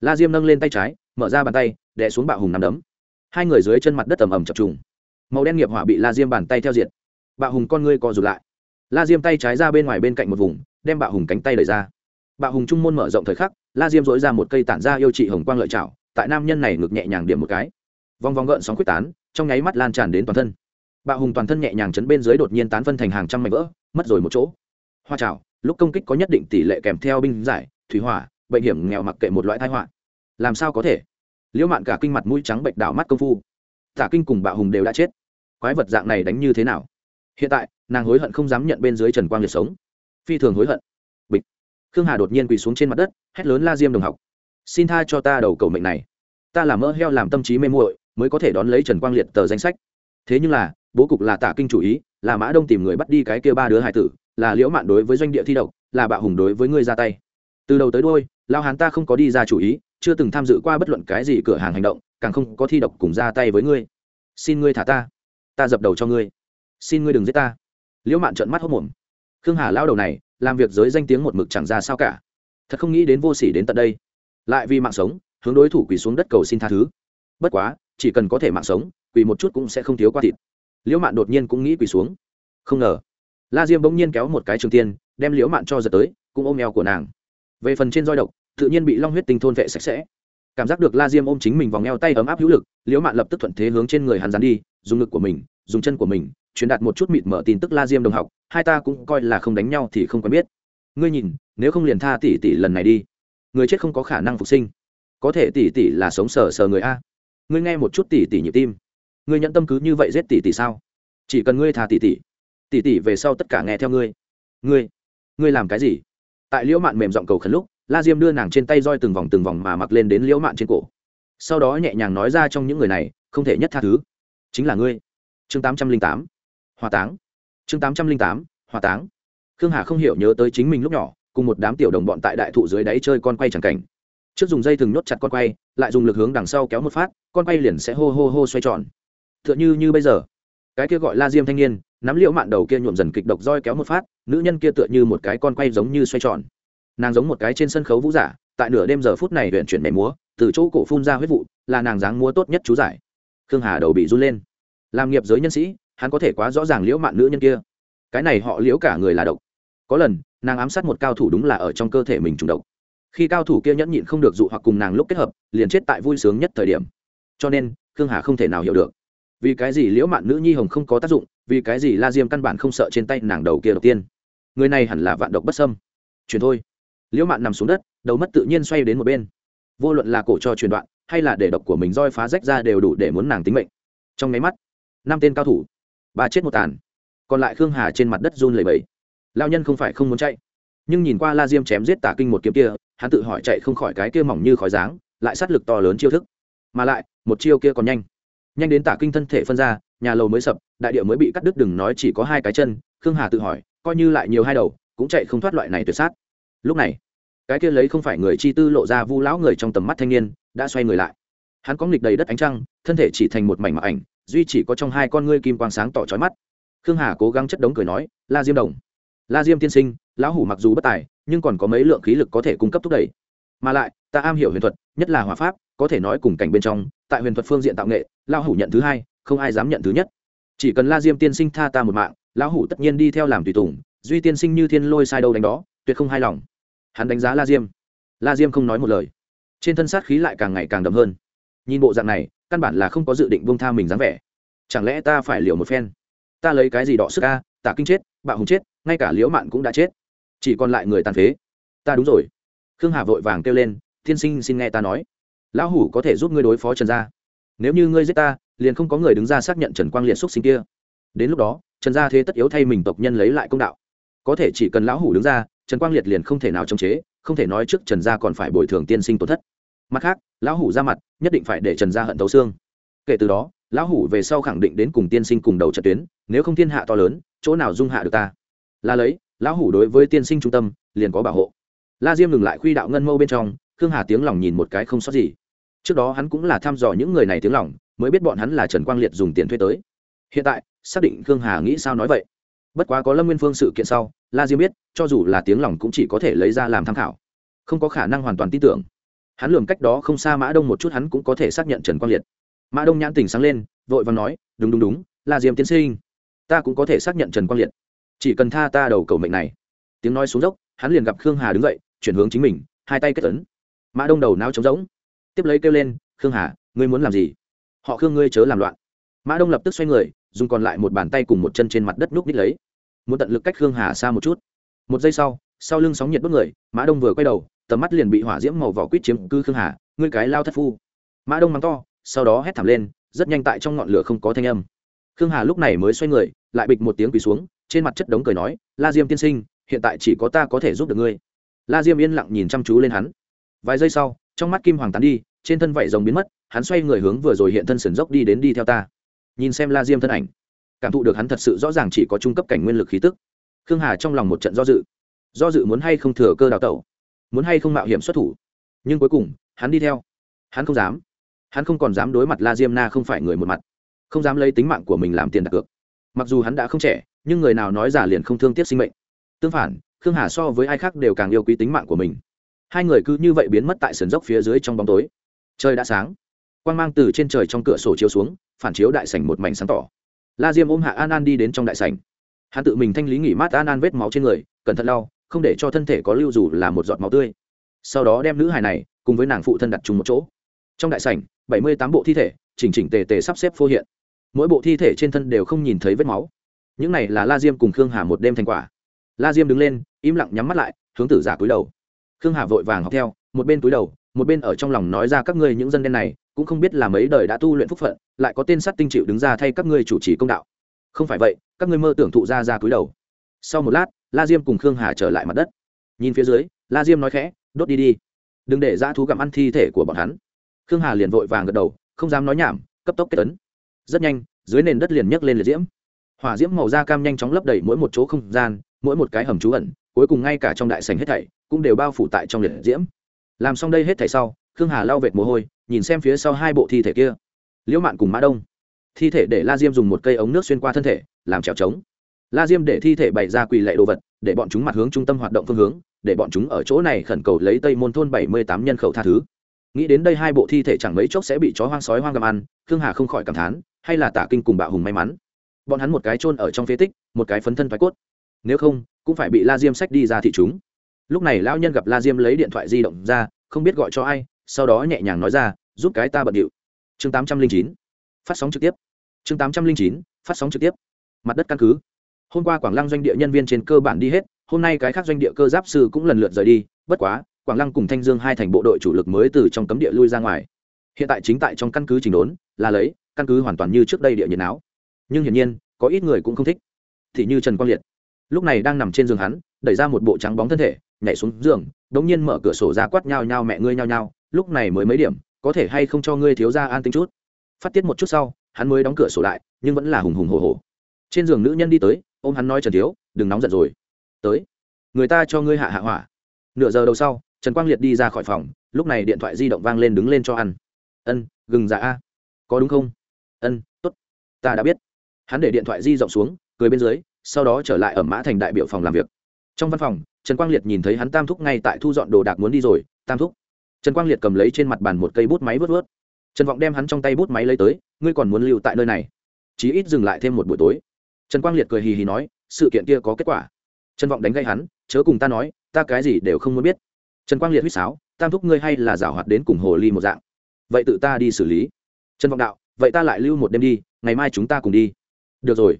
Speaker 1: La diêm nâng lên tay trái, mở ra bàn tay, đè xuống bạo hùng nằm đấm. Hai người dưới chân mặt đất ẩm ẩm chập trùng. Màu đen nghiệp hỏa bị la diêm bàn tay theo diệt. Bạo hùng con ngươi co rụt lại. La diêm tay trái ra bên ngoài bên cạnh một vùng, đem bạo hùng cánh tay đẩy ra. Bạo hùng trung môn mở rộng thời khắc, la diêm dối ra một cây tản ra yêu trị hồng quang lợi chảo tại nam nhân này ngực nhẹ nhàng điểm một cái. Vòng vòng gợn sóng quyết tán, trong nháy mắt lan tràn đến toàn thân. Bạo hùng toàn thân nhẹ nhàng chấn bên dưới đột nhiên tán phân thành hàng trăm mảnh vỡ, mất rồi một chỗ. Hoa chảo lúc công kích có nhất định tỷ lệ kèm theo binh giải, thủy hỏa bệnh hiểm nghèo mặc kệ một loại tai họa. Làm sao có thể? Liễu mạn cả kinh mặt mũi trắng bệnh đảo mắt công phu. Tả kinh cùng bạo hùng đều đã chết. Quái vật dạng này đánh như thế nào? Hiện tại, nàng hối hận không dám nhận bên dưới trần quang liệt sống. Phi thường hối hận. Bịch. Khương hà đột nhiên quỳ xuống trên mặt đất, hét lớn la diêm đồng học. Xin tha cho ta đầu cầu mệnh này. Ta làm mỡ heo làm tâm trí mê muội, mới có thể đón lấy trần quang liệt tờ danh sách. Thế nhưng là, bố cục là tả kinh chủ ý, là mã đông tìm người bắt đi cái kia ba đứa hải tử, là liễu mạn đối với doanh địa thi độc, là bạo hùng đối với ngươi ra tay từ đầu tới đôi lao hán ta không có đi ra chủ ý, chưa từng tham dự qua bất luận cái gì cửa hàng hành động, càng không có thi độc cùng ra tay với ngươi. Xin ngươi thả ta. Ta dập đầu cho ngươi. Xin ngươi đừng giết ta. Liễu mạn trợn mắt hốc mồm. Khương hà lao đầu này, làm việc giới danh tiếng một mực chẳng ra sao cả. Thật không nghĩ đến vô s ỉ đến tận đây. Lại vì mạng sống, hướng đối thủ quỳ xuống đất cầu xin tha thứ. Bất quá, chỉ cần có thể mạng sống, quỳ một chút cũng sẽ không thiếu qua thịt. Liễu mạn đột nhiên cũng nghĩ quỳ xuống. Không ngờ. La diêm bỗng nhiên kéo một cái trường tiên, đem liễu mạn cho giật tới, cũng ôm eo của nàng về phần trên roi độc, tự nhiên bị long huyết tinh thôn vệ sạch sẽ. Cảm giác được la diêm ôm chính mình vòng eo tay ấm áp hữu lực, liễu mạn lập tức thuận thế hướng trên người hắn dán đi, dùng ngực của mình, dùng chân của mình, truyền đạt một chút mịt mở tin tức la diêm đồng học, hai ta cũng coi là không đánh nhau thì không quen biết. Ngươi nhìn, nếu không liền tha tỷ tỷ lần này đi. Người chết không có khả năng phục sinh. Có thể tỷ tỷ là sống sờ sờ người a. Ngươi nghe một chút tỷ tỷ nhịp tim. Ngươi nhận tâm cứ như vậy giết tỷ tỷ sao? Chỉ cần ngươi tha tỷ tỷ tỷ tỷ về sau tất cả nghe theo ngươi. Ngươi ngươi làm cái gì? Tại liễu mạn mềm giọng cầu khẩn lúc, la diêm đưa nàng trên tay roi từng vòng từng vòng mà mặc lên đến liễu mạn trên cổ. Sau đó nhẹ nhàng nói ra trong những người này, không thể nhất tha thứ. Chính là ngươi. Chương tám trăm linh tám. Hòa táng. Chương tám trăm linh tám. Hòa táng. Khương hà không hiểu nhớ tới chính mình lúc nhỏ, cùng một đám tiểu đồng bọn tại đại thụ dưới đáy chơi con quay chẳng cảnh. Trước dùng dây thừng nhốt chặt con quay, lại dùng lực hướng đằng sau kéo một phát, con quay liền sẽ hô hô hô xoay tròn. T h ư ợ n h ư như bây giờ. Cái kia gọi la diêm thanh niên, nắm liễu mạn đầu kia nhuộm dần kịch độc roi kéo một phát nữ nhân kia tựa như một cái con quay giống như xoay tròn. Nàng giống một cái trên sân khấu vũ giả, tại nửa đêm giờ phút này huyện chuyển mẻ múa, từ chỗ cổ phun ra huyết vụ, là nàng dáng múa tốt nhất chú giải. Khương hà đầu bị run lên. Làm nghiệp giới nhân sĩ, hắn có thể quá rõ ràng liễu mạn nữ nhân kia. Cái này họ liễu cả người là độc. Có lần, nàng ám sát một cao thủ đúng là ở trong cơ thể mình trùng độc. Khi cao thủ kia nhẫn nhịn không được dụ hoặc cùng nàng lúc kết hợp, liền chết tại vui sướng nhất thời điểm. Cho nên, khương hà không thể nào hiểu được. Vì cái gì liễu mạn nữ nhi hồng không có tác dụng, vì cái gì la diêm căn bản không sợ trên tay nàng đầu kia đầu tiên người này hẳn là vạn độc bất sâm chuyển thôi. Liễu mạn nằm xuống đất, đầu mất tự nhiên xoay đến một bên. Vô luận là cổ cho truyền đoạn, hay là để độc của mình roi phá rách ra đều đủ để muốn nàng tính mệnh. Trong máy mắt, năm tên cao thủ, ba chết một tàn. Còn lại khương hà trên mặt đất run lẩy bẩy. lao nhân không phải không muốn chạy. Nhưng nhìn qua la diêm chém giết tả kinh một kiếm kia, hắn tự hỏi chạy không khỏi cái kia mỏng như khói dáng, lại sát lực to lớn chiêu thức. Mà lại, một chiêu kia còn nhanh. Nhanh đến tả kinh thân thể phân ra, nhà lầu mới sập, đại địa mới bị cắt đứt, đừng nói chỉ có hai cái chân, khương hà tự hỏi coi như lại nhiều hai đầu, cũng chạy không thoát loại này tuyệt sát. Lúc này, cái kia lấy không phải người chi tư lộ ra vu lão người trong tầm mắt thanh niên, đã xoay người lại. Hắn có nghịch đầy đất ánh trăng, thân thể chỉ thành một mảnh mặc ảnh, duy chỉ có trong hai con ngươi kim quang sáng tỏ trói mắt. Khương hà cố gắng chất đống cười nói, la diêm đồng, la diêm tiên sinh, lão hủ mặc dù bất tài, nhưng còn có mấy lượng khí lực có thể cung cấp thúc đẩy. Mà lại, ta am hiểu huyền thuật, nhất là hòa pháp, có thể nói cùng cảnh bên trong, tại huyền thuật phương diện tạo nghệ, lão hủ nhận thứ hai, không ai dám nhận thứ nhất. Chỉ cần la diêm tiên sinh tha ta một mạng lão hủ tất nhiên đi theo làm tùy tùng, duy tiên sinh như thiên lôi sai đâu đánh đó, tuyệt không hài lòng. Hắn đánh giá la diêm. La diêm không nói một lời. Trên thân sát khí lại càng ngày càng đậm hơn. Nhìn bộ dạng này, căn bản là không có dự định bông tha mình dáng vẻ. Chẳng lẽ ta phải liều một phen? Ta lấy cái gì đọ sức ca tả kinh chết, bạo hùng chết, ngay cả liễu mạn cũng đã chết. Chỉ còn lại người tàn phế. Ta đúng rồi. Khương hà vội vàng kêu lên thiên sinh xin nghe ta nói. Lão hủ có thể giúp ngươi đối phó trần gia. Nếu như ngươi giết ta, liền không có người đứng ra xác nhận trần quang liệt xúc sinh kia đến lúc đó, trần gia thế tất yếu thay mình tộc nhân lấy lại công đạo. Có thể chỉ cần lão hủ đứng ra, trần quang liệt liền không thể nào chống chế, không thể nói trước trần gia còn phải bồi thường tiên sinh tổn thất. Mặt khác, lão hủ ra mặt, nhất định phải để trần gia hận thấu xương. Kể từ đó, lão hủ về sau khẳng định đến cùng tiên sinh cùng đầu trận tuyến, nếu không thiên hạ to lớn, chỗ nào dung hạ được ta? Là lấy, lão hủ đối với tiên sinh trung tâm, liền có bảo hộ. La diêm ngừng lại khuy đạo ngân mâu bên trong, khương hà tiếng lòng nhìn một cái không sót gì. Trước đó hắn cũng là thăm dò những người này tiếng lòng, mới biết bọn hắn là trần quang liệt dùng tiền thuê tới. Hiện tại xác định khương hà nghĩ sao nói vậy. Bất quá có lâm nguyên phương sự kiện sau, la diêm biết, cho dù là tiếng lòng cũng chỉ có thể lấy ra làm tham khảo. Không có khả năng hoàn toàn tin tưởng. Hắn lường cách đó không xa mã đông một chút, hắn cũng có thể xác nhận trần quang liệt. Mã đông nhãn tình sáng lên, vội và nói, đúng đúng đúng, la diêm tiến sinh, ta cũng có thể xác nhận trần quang liệt. Chỉ cần tha ta đầu cầu mệnh này. Tiếng nói xuống dốc, hắn liền gặp khương hà đứng dậy, chuyển hướng chính mình, hai tay kết tấn mã đông đầu nao trống rỗng, tiếp lấy kêu lên, khương hà, ngươi muốn làm gì? Họ khương ngươi chớ làm loạn. Mã đông lập tức xoay người dùng còn lại một bàn tay cùng một chân trên mặt đất núp nít lấy. Muốn tận lực cách khương hà xa một chút. Một giây sau sau lưng sóng nhiệt đốt người, mã đông vừa quay đầu, tầm mắt liền bị hỏa diễm màu vỏ quýt chiếm cư khương hà, ngươi cái lao thất phu. Mã đông mắng to, sau đó hét thảm lên, rất nhanh tại trong ngọn lửa không có thanh âm. Khương hà lúc này mới xoay người, lại bịch một tiếng quỳ xuống, trên mặt chất đống cười nói, la diêm tiên sinh, hiện tại chỉ có ta có thể giúp được ngươi. La diêm yên lặng nhìn chăm chú lên hắn. Vài giây sau, trong mắt kim hoàng tán đi, trên thân vảy rồng biến mất, hắn xoay người hướng vừa rồi hiện thân sườn dốc đi đến đi theo ta nhìn xem la diêm thân ảnh, cảm thụ được hắn thật sự rõ ràng chỉ có trung cấp cảnh nguyên lực khí tức. Khương hà trong lòng một trận do dự do dự muốn hay không thừa cơ đào tẩu, muốn hay không mạo hiểm xuất thủ. Nhưng cuối cùng, hắn đi theo, hắn không dám, hắn không còn dám đối mặt la diêm na không phải người một mặt, không dám lấy tính mạng của mình làm tiền đặt cược. Mặc dù hắn đã không trẻ, nhưng người nào nói giả liền không thương tiếc sinh mệnh. Tương phản, khương hà so với ai khác đều càng yêu quý tính mạng của mình. Hai người cứ như vậy biến mất tại sườn dốc phía dưới trong bóng tối. Trời đã sáng, quang mang từ trên trời trong cửa sổ chiếu xuống phản chiếu đại sảnh một mảnh sáng tỏ. La diêm ôm hạ an an đi đến trong đại sảnh. Hắn tự mình thanh lý nghỉ mát an an vết máu trên người, cẩn thận lau, không để cho thân thể có lưu dù là một giọt máu tươi. Sau đó đem nữ hài này cùng với nàng phụ thân đặt chung một chỗ. Trong đại sảnh, bảy mươi tám bộ thi thể, chỉnh chỉnh tề tề sắp xếp phô hiện. Mỗi bộ thi thể trên thân đều không nhìn thấy vết máu. Những này là la diêm cùng khương hà một đêm thành quả. La diêm đứng lên, im lặng nhắm mắt lại, hướng tử giả cúi đầu. Khương hà vội vàng học theo, một bên cúi đầu, một bên ở trong lòng nói ra các ngươi những dân đen này cũng không biết là mấy đời đã tu luyện phúc phận, lại có tên sắt tinh chịu đứng ra thay các ngươi chủ trì công đạo. Không phải vậy, các ngươi mơ tưởng thụ ra ra cúi đầu. Sau một lát, la diêm cùng khương hà trở lại mặt đất. Nhìn phía dưới, la diêm nói khẽ, đốt đi đi, đừng để dã thú gặm ăn thi thể của bọn hắn. Khương hà liền vội vàng gật đầu, không dám nói nhảm, cấp tốc kết tấn rất nhanh, dưới nền đất liền nhấc lên liệt diễm. Hỏa diễm màu da cam nhanh chóng lấp đầy mỗi một chỗ không gian, mỗi một cái hầm trú ẩn, cuối cùng ngay cả trong đại sành hết thảy cũng đều bao phủ tại trong liệt diễm. Làm xong đây hết thảy sau, khương hà lau vệt mồ hôi nhìn xem phía sau hai bộ thi thể kia. Liễu mạn cùng mã đông. Thi thể để la diêm dùng một cây ống nước xuyên qua thân thể, làm trèo trống. La diêm để thi thể bày ra quỳ lệ đồ vật, để bọn chúng mặt hướng trung tâm hoạt động phương hướng, để bọn chúng ở chỗ này khẩn cầu lấy tây môn thôn bảy mươi tám nhân khẩu tha thứ. Nghĩ đến đây hai bộ thi thể chẳng mấy chốc sẽ bị chó hoang sói hoang gặm ăn, khương hà không khỏi cảm thán, hay là tả kinh cùng bạo hùng may mắn. Bọn hắn một cái chôn ở trong phế tích, một cái phấn thân thoái cốt. Nếu không, cũng phải bị la diêm sách đi ra thị chúng. Lúc này lão nhân gặp la diêm lấy điện thoại di động ra, không biết gọi cho ai sau đó nhẹ nhàng nói ra, giúp cái ta bận điệu. Chương tám trăm linh chín, phát sóng trực tiếp. Chương tám trăm linh chín, phát sóng trực tiếp. Mặt đất căn cứ. Hôm qua quảng lăng doanh địa nhân viên trên cơ bản đi hết, hôm nay cái khác doanh địa cơ giáp sư cũng lần lượt rời đi, bất quá, quảng lăng cùng thanh dương hai thành bộ đội chủ lực mới từ trong cấm địa lui ra ngoài. Hiện tại chính tại trong căn cứ trình đốn, là lấy, căn cứ hoàn toàn như trước đây địa nhiệt áo nhưng hiển nhiên, có ít người cũng không thích. Thì như trần quang liệt. Lúc này đang nằm trên giường hắn, đẩy ra một bộ trắng bóng thân thể, nhảy xuống giường, đống nhiên mở cửa sổ ra quát nhao nhao mẹ ngươi nhao nhao lúc này mới mấy điểm, có thể hay không cho ngươi thiếu ra an tính chút. Phát tiết một chút sau, hắn mới đóng cửa sổ lại, nhưng vẫn là hùng hùng hồ hồ trên giường nữ nhân đi tới ô m hắn nói trần thiếu, đừng nóng giận rồi. Tới, người ta cho ngươi hạ hạ hỏa. Nửa giờ đầu sau, trần quang liệt đi ra khỏi phòng, lúc này điện thoại di động vang lên đứng lên cho ăn. Ân, gừng dạ a. Có đúng không? Ân t ố t ta đã biết. Hắn để điện thoại di rộng xuống, cười bên dưới, sau đó trở lại ở mã thành đại biểu phòng làm việc. Trong văn phòng, trần quang liệt nhìn thấy hắn tam thúc ngay tại thu dọn đồ đạc muốn đi rồi, tam thúc trần quang liệt cầm lấy trên mặt bàn một cây bút máy vớt vớt. Trần vọng đem hắn trong tay bút máy lấy tới, ngươi còn muốn lưu tại nơi này? Chí ít dừng lại thêm một buổi tối. Trần quang liệt cười hì hì nói, sự kiện kia có kết quả. Trần vọng đánh gây hắn, chớ cùng ta nói, ta cái gì đều không muốn biết. Trần quang liệt huýt sáo, tam thúc ngươi hay là giảo hoạt đến cùng hồ ly một dạng. Vậy tự ta đi xử lý. Trần vọng đạo, vậy ta lại lưu một đêm đi, ngày mai chúng ta cùng đi. Được rồi.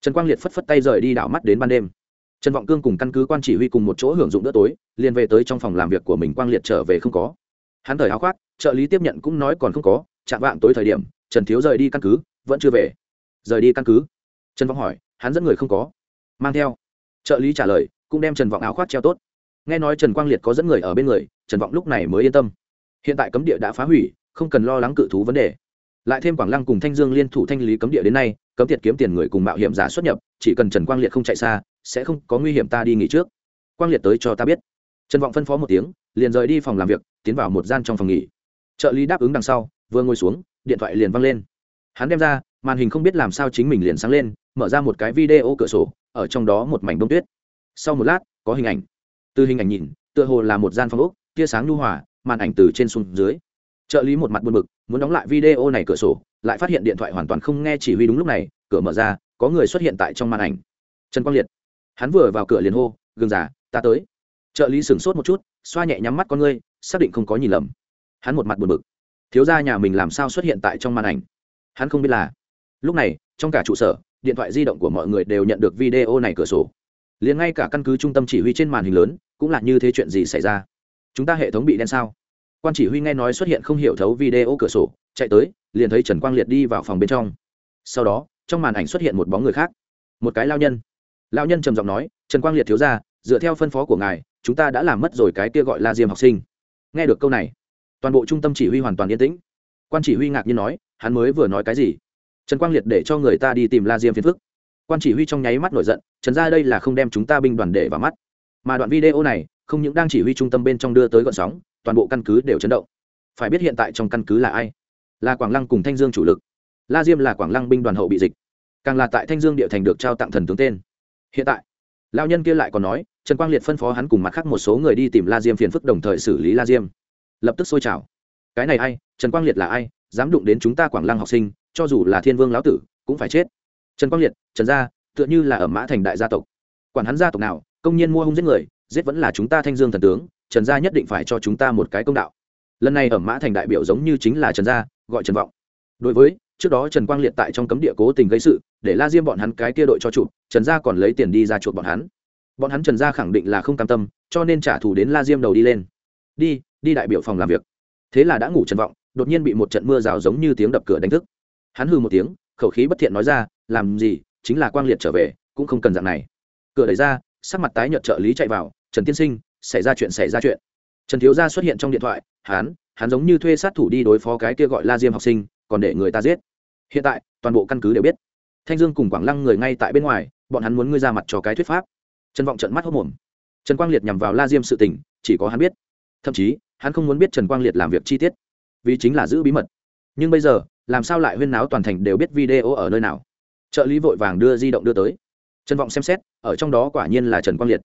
Speaker 1: Trần quang liệt phất phất tay rời đi đảo mắt đến ban đêm. Trần vọng cương cùng căn cứ quan chỉ huy cùng một chỗ hưởng dụng bữa tối, liền về tới trong phòng làm việc của mình, quang liệt trở về không có hắn thời áo khoác, trợ lý tiếp nhận cũng nói còn không có, chạm vạng tối thời điểm, trần thiếu rời đi căn cứ, vẫn chưa về. Rời đi căn cứ? Trần vọng hỏi, hắn dẫn người không có. Mang theo. Trợ lý trả lời, cũng đem trần vọng áo khoác treo tốt. Nghe nói trần quang liệt có dẫn người ở bên người, trần vọng lúc này mới yên tâm. Hiện tại cấm địa đã phá hủy, không cần lo lắng cự thú vấn đề. Lại thêm quảng lăng cùng thanh dương liên thủ thanh lý cấm địa đến nay, cấm tiệt kiếm tiền người cùng mạo hiểm giả xuất nhập, chỉ cần trần quang liệt không chạy xa, sẽ không có nguy hiểm ta đi nghỉ trước. Quang liệt tới cho ta biết trần vọng phân phó một tiếng, liền rời đi phòng làm việc, tiến vào một gian trong phòng nghỉ. Trợ lý đáp ứng đằng sau, vừa ngồi xuống, điện thoại liền văng lên. Hắn đem ra, màn hình không biết làm sao chính mình liền sáng lên, mở ra một cái video cửa sổ, ở trong đó một mảnh bông tuyết. Sau một lát, có hình ảnh. Từ hình ảnh nhìn, tựa hồ là một gian phòng ốc, tia sáng nhu hòa, màn ảnh từ trên xuống dưới. Trợ lý một mặt buồn bực, muốn đóng lại video này cửa sổ, lại phát hiện điện thoại hoàn toàn không nghe chỉ huy đúng lúc này, cửa mở ra, có người xuất hiện tại trong màn ảnh. Trần quang liệt. Hắn vừa vào cửa liền hô gương giả ta tới trợ lý sửng sốt một chút, xoa nhẹ nhắm mắt con ngươi, xác định không có nhìn lầm. Hắn một mặt buồn bực. Thiếu ra nhà mình làm sao xuất hiện tại trong màn ảnh? Hắn không biết là. Lúc này, trong cả trụ sở, điện thoại di động của mọi người đều nhận được video này cửa sổ. Liền ngay cả căn cứ trung tâm chỉ huy trên màn hình lớn, cũng là như thế chuyện gì xảy ra? Chúng ta hệ thống bị đen sao? Quan chỉ huy nghe nói xuất hiện không hiểu thấu video cửa sổ, chạy tới, liền thấy trần quang liệt đi vào phòng bên trong. Sau đó, trong màn ảnh xuất hiện một bóng người khác. Một cái lao nhân. Lao nhân trầm giọng nói, trần quang liệt thiếu ra dựa theo phân phó của ngài chúng ta đã làm mất rồi cái kia gọi là diêm học sinh. Nghe được câu này, toàn bộ trung tâm chỉ huy hoàn toàn yên tĩnh. Quan chỉ huy ngạc nhiên nói, hắn mới vừa nói cái gì? Trần quang liệt để cho người ta đi tìm la diêm phiền phức. Quan chỉ huy trong nháy mắt nổi giận, trần ra đây là không đem chúng ta binh đoàn để vào mắt. Mà đoạn video này, không những đang chỉ huy trung tâm bên trong đưa tới gọn sóng, toàn bộ căn cứ đều chấn động. Phải biết hiện tại trong căn cứ là ai? Là quảng lăng cùng thanh dương chủ lực. La diêm là quảng lăng binh đoàn hậu bị dịch. Càng là tại thanh dương địa thành được trao tặng thần tướng tên. Hiện tại lao nhân kia lại còn nói, trần quang liệt phân phó hắn cùng mặt khác một số người đi tìm la diêm phiền phức đồng thời xử lý la diêm. Lập tức xôi trào. Cái này ai? Trần quang liệt là ai? Dám đụng đến chúng ta quảng lăng học sinh, cho dù là thiên vương lão tử, cũng phải chết. Trần quang liệt, trần gia, tựa như là ở mã thành đại gia tộc. Quản hắn gia tộc nào, công nhiên mua hung giết người, giết vẫn là chúng ta thanh dương thần tướng, trần gia nhất định phải cho chúng ta một cái công đạo. Lần này ở mã thành đại biểu giống như chính là trần gia, gọi trần vọng. Đối với trước đó trần quang liệt tại trong cấm địa cố tình gây sự, để la diêm bọn hắn cái kia đội cho chụp, trần gia còn lấy tiền đi ra chuột bọn hắn. Bọn hắn trần gia khẳng định là không cam tâm, cho nên trả thù đến la diêm đầu đi lên. Đi đi đại biểu phòng làm việc. Thế là đã ngủ trần vọng, đột nhiên bị một trận mưa rào giống như tiếng đập cửa đánh thức. Hắn hư một tiếng, khẩu khí bất thiện nói ra, làm gì, chính là quang liệt trở về, cũng không cần dạng này. Cửa đẩy ra, sắc mặt tái nhợt trợ lý chạy vào, trần tiên sinh, xảy ra chuyện, xảy ra chuyện. Trần thiếu gia xuất hiện trong điện thoại hắn hắn giống như thuê sát thủ đi đối phó cái kia gọi la diêm học sinh, còn để người ta giết hiện tại, toàn bộ căn cứ đều biết. Thanh dương cùng quảng lăng người ngay tại bên ngoài, bọn hắn muốn ngươi ra mặt cho cái thuyết pháp. Trần vọng trận mắt hốc mồm. Trần quang liệt nhằm vào la diêm sự tình, chỉ có hắn biết. Thậm chí, hắn không muốn biết trần quang liệt làm việc chi tiết, vì chính là giữ bí mật. Nhưng bây giờ, làm sao lại huyên náo toàn thành đều biết video ở nơi nào? Trợ lý vội vàng đưa di động đưa tới. Trần vọng xem xét, ở trong đó quả nhiên là trần quang liệt.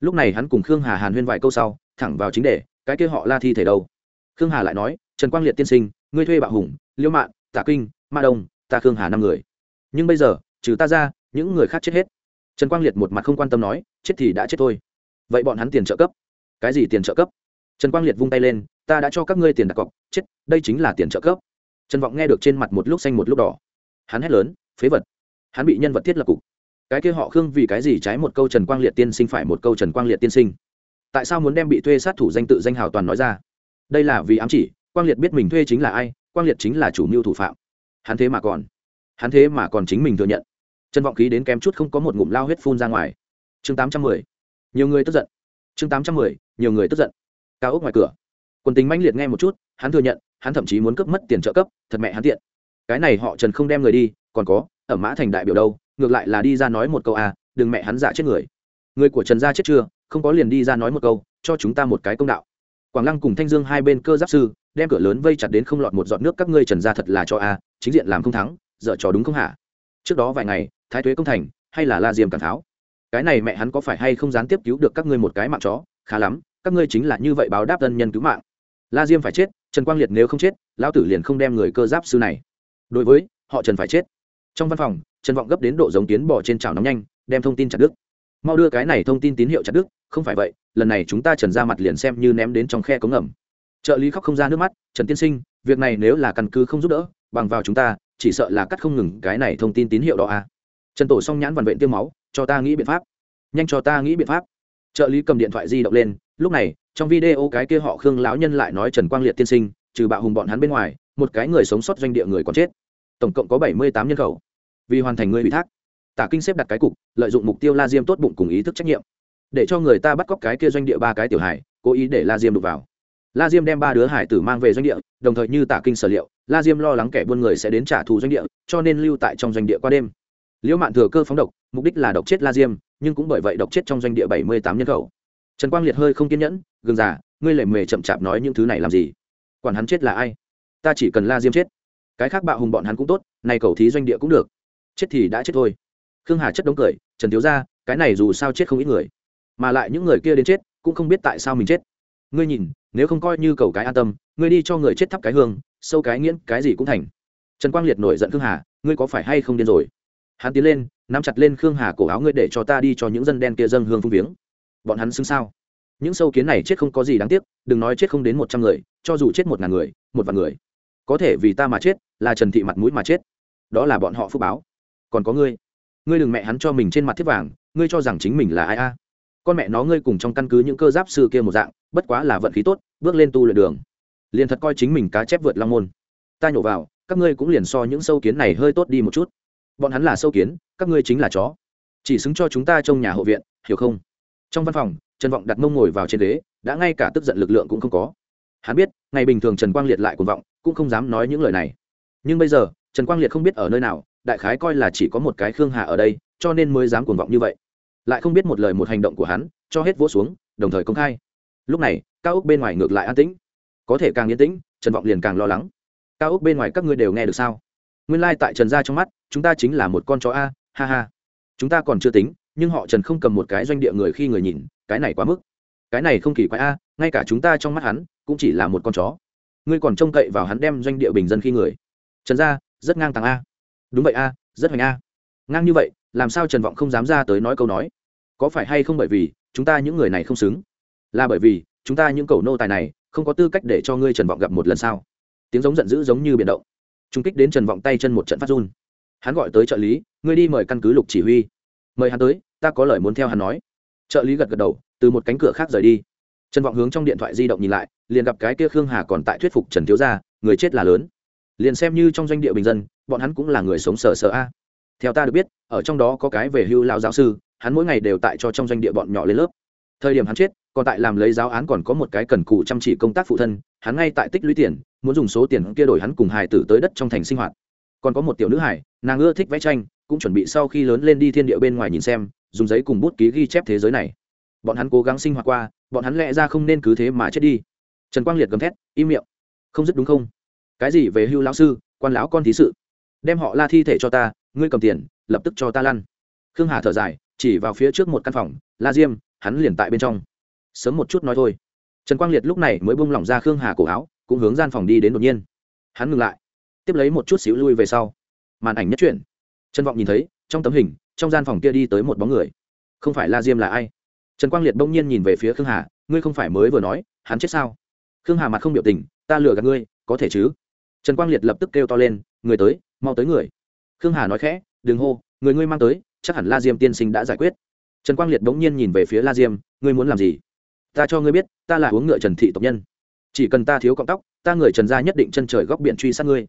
Speaker 1: Lúc này hắn cùng khương hà hàn huyên vài câu sau, thẳng vào chính đề, cái kia họ la thi thể đâu? Khương hà lại nói, trần quang liệt tiên sinh, ngươi thuê bạo hùng, liêu mạn, tạ kinh, ma đông ta khương hà năm người. Nhưng bây giờ, trừ ta ra, những người khác chết hết. Trần quang liệt một mặt không quan tâm nói, chết thì đã chết thôi. Vậy bọn hắn tiền trợ cấp? Cái gì tiền trợ cấp? Trần quang liệt vung tay lên, ta đã cho các ngươi tiền đặt cọc, chết, đây chính là tiền trợ cấp. Trần vọng nghe được trên mặt một lúc xanh một lúc đỏ. Hắn hét lớn, phế vật. Hắn bị nhân vật thiết lập cục. Cái kia họ khương vì cái gì trái một câu trần quang liệt tiên sinh phải một câu trần quang liệt tiên sinh? Tại sao muốn đem bị thuê sát thủ danh tự danh hào toàn nói ra? Đây là vì ám chỉ, quang liệt biết mình thuê chính là ai, quang liệt chính là chủ mưu thủ phạm hắn thế mà còn, hắn thế mà còn chính mình thừa nhận. Chân vọng khí đến kém chút không có một ngụm lao huyết phun ra ngoài. Chương tám trăm mười, nhiều người tức giận. Chương tám trăm mười, nhiều người tức giận. Cao ốc ngoài cửa. Quân tính mãnh liệt nghe một chút, hắn thừa nhận, hắn thậm chí muốn cướp mất tiền trợ cấp, thật mẹ hắn tiện. Cái này họ trần không đem người đi, còn có, ở mã thành đại biểu đâu, ngược lại là đi ra nói một câu à đừng mẹ hắn giả chết người. Người của trần gia chết chưa, không có liền đi ra nói một câu, cho chúng ta một cái công đạo. Quảng lăng cùng thanh dương hai bên cơ giáp sư đem cửa lớn vây chặt đến không lọt một giọt nước các ngươi trần gia thật là cho a, chính diện làm không thắng, dở trò đúng không hả? Trước đó vài ngày, thái thuế công thành, hay là la diêm cản tháo? Cái này mẹ hắn có phải hay không gián tiếp cứu được các ngươi một cái mạng chó? Khá lắm, các ngươi chính là như vậy báo đáp dân nhân cứu mạng. La diêm phải chết, trần quang liệt nếu không chết, lão tử liền không đem người cơ giáp sư này. Đối với, họ trần phải chết. Trong văn phòng, trần vọng gấp đến độ giống tiến bỏ trên chảo nóng nhanh, đem thông tin chặt đứt. Mau đưa cái này thông tin tín hiệu chặt đứt, không phải vậy, lần này chúng ta trần ra mặt liền xem như ném đến trong khe cống ngầm trợ lý khóc không ra nước mắt, trần tiên sinh, việc này nếu là căn cứ không giúp đỡ, bằng vào chúng ta, chỉ sợ là cắt không ngừng cái này thông tin tín hiệu đó à. trần tổ xong nhãn vằn vện tiêu máu, cho ta nghĩ biện pháp. Nhanh cho ta nghĩ biện pháp. Trợ lý cầm điện thoại di động lên, lúc này, trong video cái kia họ khương lão nhân lại nói, trần quang liệt tiên sinh, trừ bạo hùng bọn hắn bên ngoài, một cái người sống sót doanh địa người còn chết. Tổng cộng có bảy mươi tám nhân khẩu. Vì hoàn thành người bị thác, tả kinh xếp đặt cái cục, lợi dụng mục tiêu la diêm tốt bụng cùng ý thức trách nhiệm. Để cho người ta bắt cóc cái kia doanh địa ba cái tiểu hải cố ý để la diêm đục vào la diêm đem ba đứa hải tử mang về doanh địa, đồng thời như tả kinh sở liệu, la diêm lo lắng kẻ buôn người sẽ đến trả thù doanh địa, cho nên lưu tại trong doanh địa qua đêm. Liễu mạn thừa cơ phóng độc, mục đích là độc chết la diêm, nhưng cũng bởi vậy độc chết trong doanh địa bảy mươi tám nhân khẩu. Trần quang liệt hơi không kiên nhẫn, gừng già, ngươi lệ mề chậm chạp nói những thứ này làm gì? Quản hắn chết là ai? Ta chỉ cần la diêm chết. Cái khác bạo hùng bọn hắn cũng tốt, này cầu thí doanh địa cũng được. Chết thì đã chết thôi. Khương hà chất đống cười, trần thiếu ra cái này dù sao chết không ít người, mà lại những người kia đến chết, cũng không biết tại sao mình chết. Ngươi nhìn nếu không coi như cầu cái an tâm, ngươi đi cho người chết thắp cái hương, sâu cái nghiễn, cái gì cũng thành. Trần quang liệt nổi giận khương hà, ngươi có phải hay không điên rồi? Hắn tiến lên, nắm chặt lên khương hà cổ áo ngươi để cho ta đi cho những dân đen kia dâng hương phung viếng. Bọn hắn xứng sao? Những sâu kiến này chết không có gì đáng tiếc, đừng nói chết không đến một trăm người, cho dù chết một ngàn người, một vạn người. Có thể vì ta mà chết, là trần thị mặt mũi mà chết. Đó là bọn họ phúc báo. Còn có ngươi. Ngươi đừng mẹ hắn cho mình trên mặt thiết vàng, ngươi cho rằng chính mình là ai a? Con mẹ nó ngươi cùng trong căn cứ những cơ giáp sư kia một dạng, bất quá là vận khí tốt, bước lên tu luyện đường. Liền thật coi chính mình cá chép vượt long môn. Ta nhổ vào, các ngươi cũng liền so những sâu kiến này hơi tốt đi một chút. Bọn hắn là sâu kiến, các ngươi chính là chó. Chỉ xứng cho chúng ta trong nhà hộ viện, hiểu không? Trong văn phòng, trần vọng đặt mông ngồi vào trên ghế, đã ngay cả tức giận lực lượng cũng không có. Hắn biết, ngày bình thường trần quang liệt lại cuồng vọng, cũng không dám nói những lời này. Nhưng bây giờ, trần quang liệt không biết ở nơi nào, đại khái coi là chỉ có một cái khương hà ở đây, cho nên mới dám cuồng vọng như vậy lại không biết một lời một hành động của hắn, cho hết vỗ xuống, đồng thời công khai. Lúc này, cao ốc bên ngoài ngược lại an tĩnh. Có thể càng yên tĩnh, trần vọng liền càng lo lắng. Cao ốc bên ngoài các ngươi đều nghe được sao? Nguyên lai、like、tại trần gia trong mắt, chúng ta chính là một con chó a, ha ha. Chúng ta còn chưa tính, nhưng họ trần không cầm một cái doanh địa người khi người nhìn, cái này quá mức. Cái này không kỳ quái a, ngay cả chúng ta trong mắt hắn, cũng chỉ là một con chó. Ngươi còn trông cậy vào hắn đem doanh địa bình dân khi người. Trần gia, rất ngang tàng a. Đúng vậy a, rất hoành a. Ngang như vậy làm sao trần vọng không dám ra tới nói câu nói? Có phải hay không bởi vì chúng ta những người này không xứng? Là bởi vì chúng ta những cầu nô tài này không có tư cách để cho ngươi trần vọng gặp một lần sao? Tiếng giống giận dữ giống như biển động. Trung kích đến trần vọng tay chân một trận phát run. Hắn gọi tới trợ lý, ngươi đi mời căn cứ lục chỉ huy. Mời hắn tới, ta có lời muốn theo hắn nói. Trợ lý gật gật đầu, từ một cánh cửa khác rời đi. Trần vọng hướng trong điện thoại di động nhìn lại, liền gặp cái kia khương hà còn tại thuyết phục trần thiếu gia, người chết là lớn. Liền xem như trong doanh địa bình dân, bọn hắn cũng là người sống sờ sờ a theo ta được biết, ở trong đó có cái về hưu lao giáo sư, hắn mỗi ngày đều tại cho trong doanh địa bọn nhỏ lên lớp. Thời điểm hắn chết, còn tại làm lấy giáo án còn có một cái cần cù chăm chỉ công tác phụ thân, hắn ngay tại tích lũy tiền, muốn dùng số tiền kia đổi hắn cùng hài tử tới đất trong thành sinh hoạt. Còn có một tiểu nữ hải nàng ưa thích vẽ tranh, cũng chuẩn bị sau khi lớn lên đi thiên địa bên ngoài nhìn xem, dùng giấy cùng bút ký ghi chép thế giới này. Bọn hắn cố gắng sinh hoạt qua, bọn hắn lẽ ra không nên cứ thế mà chết đi. Trần quang liệt gầm thét, im miệng. Không dứt đúng không? Cái gì về hưu lão sư, quan lão con thí sự? Đem họ la thi thể cho ta ngươi cầm tiền, lập tức cho ta lăn. Khương hà thở dài, chỉ vào phía trước một căn phòng, la diêm, hắn liền tại bên trong. Sớm một chút nói thôi. Trần quang liệt lúc này mới bung lỏng ra khương hà cổ áo, cũng hướng gian phòng đi đến đột nhiên. Hắn ngừng lại, tiếp lấy một chút xíu lui về sau. Màn ảnh nhất chuyển trần vọng nhìn thấy, trong tấm hình, trong gian phòng kia đi tới một bóng người. Không phải la diêm là ai? Trần quang liệt bỗng nhiên nhìn về phía khương hà, ngươi không phải mới vừa nói, hắn chết sao? Khương hà mặt không biểu tình, ta lừa gạt ngươi, có thể chứ? Trần quang liệt lập tức kêu to lên, người tới, mau tới người khương hà nói khẽ, đừng hô, người ngươi mang tới, chắc hẳn la diêm tiên sinh đã giải quyết. Trần quang liệt bỗng nhiên nhìn về phía la diêm, ngươi muốn làm gì? Ta cho ngươi biết, ta là uống ngựa trần thị tộc nhân. Chỉ cần ta thiếu cọng tóc, ta người trần gia nhất định chân trời góc biển truy sát ngươi.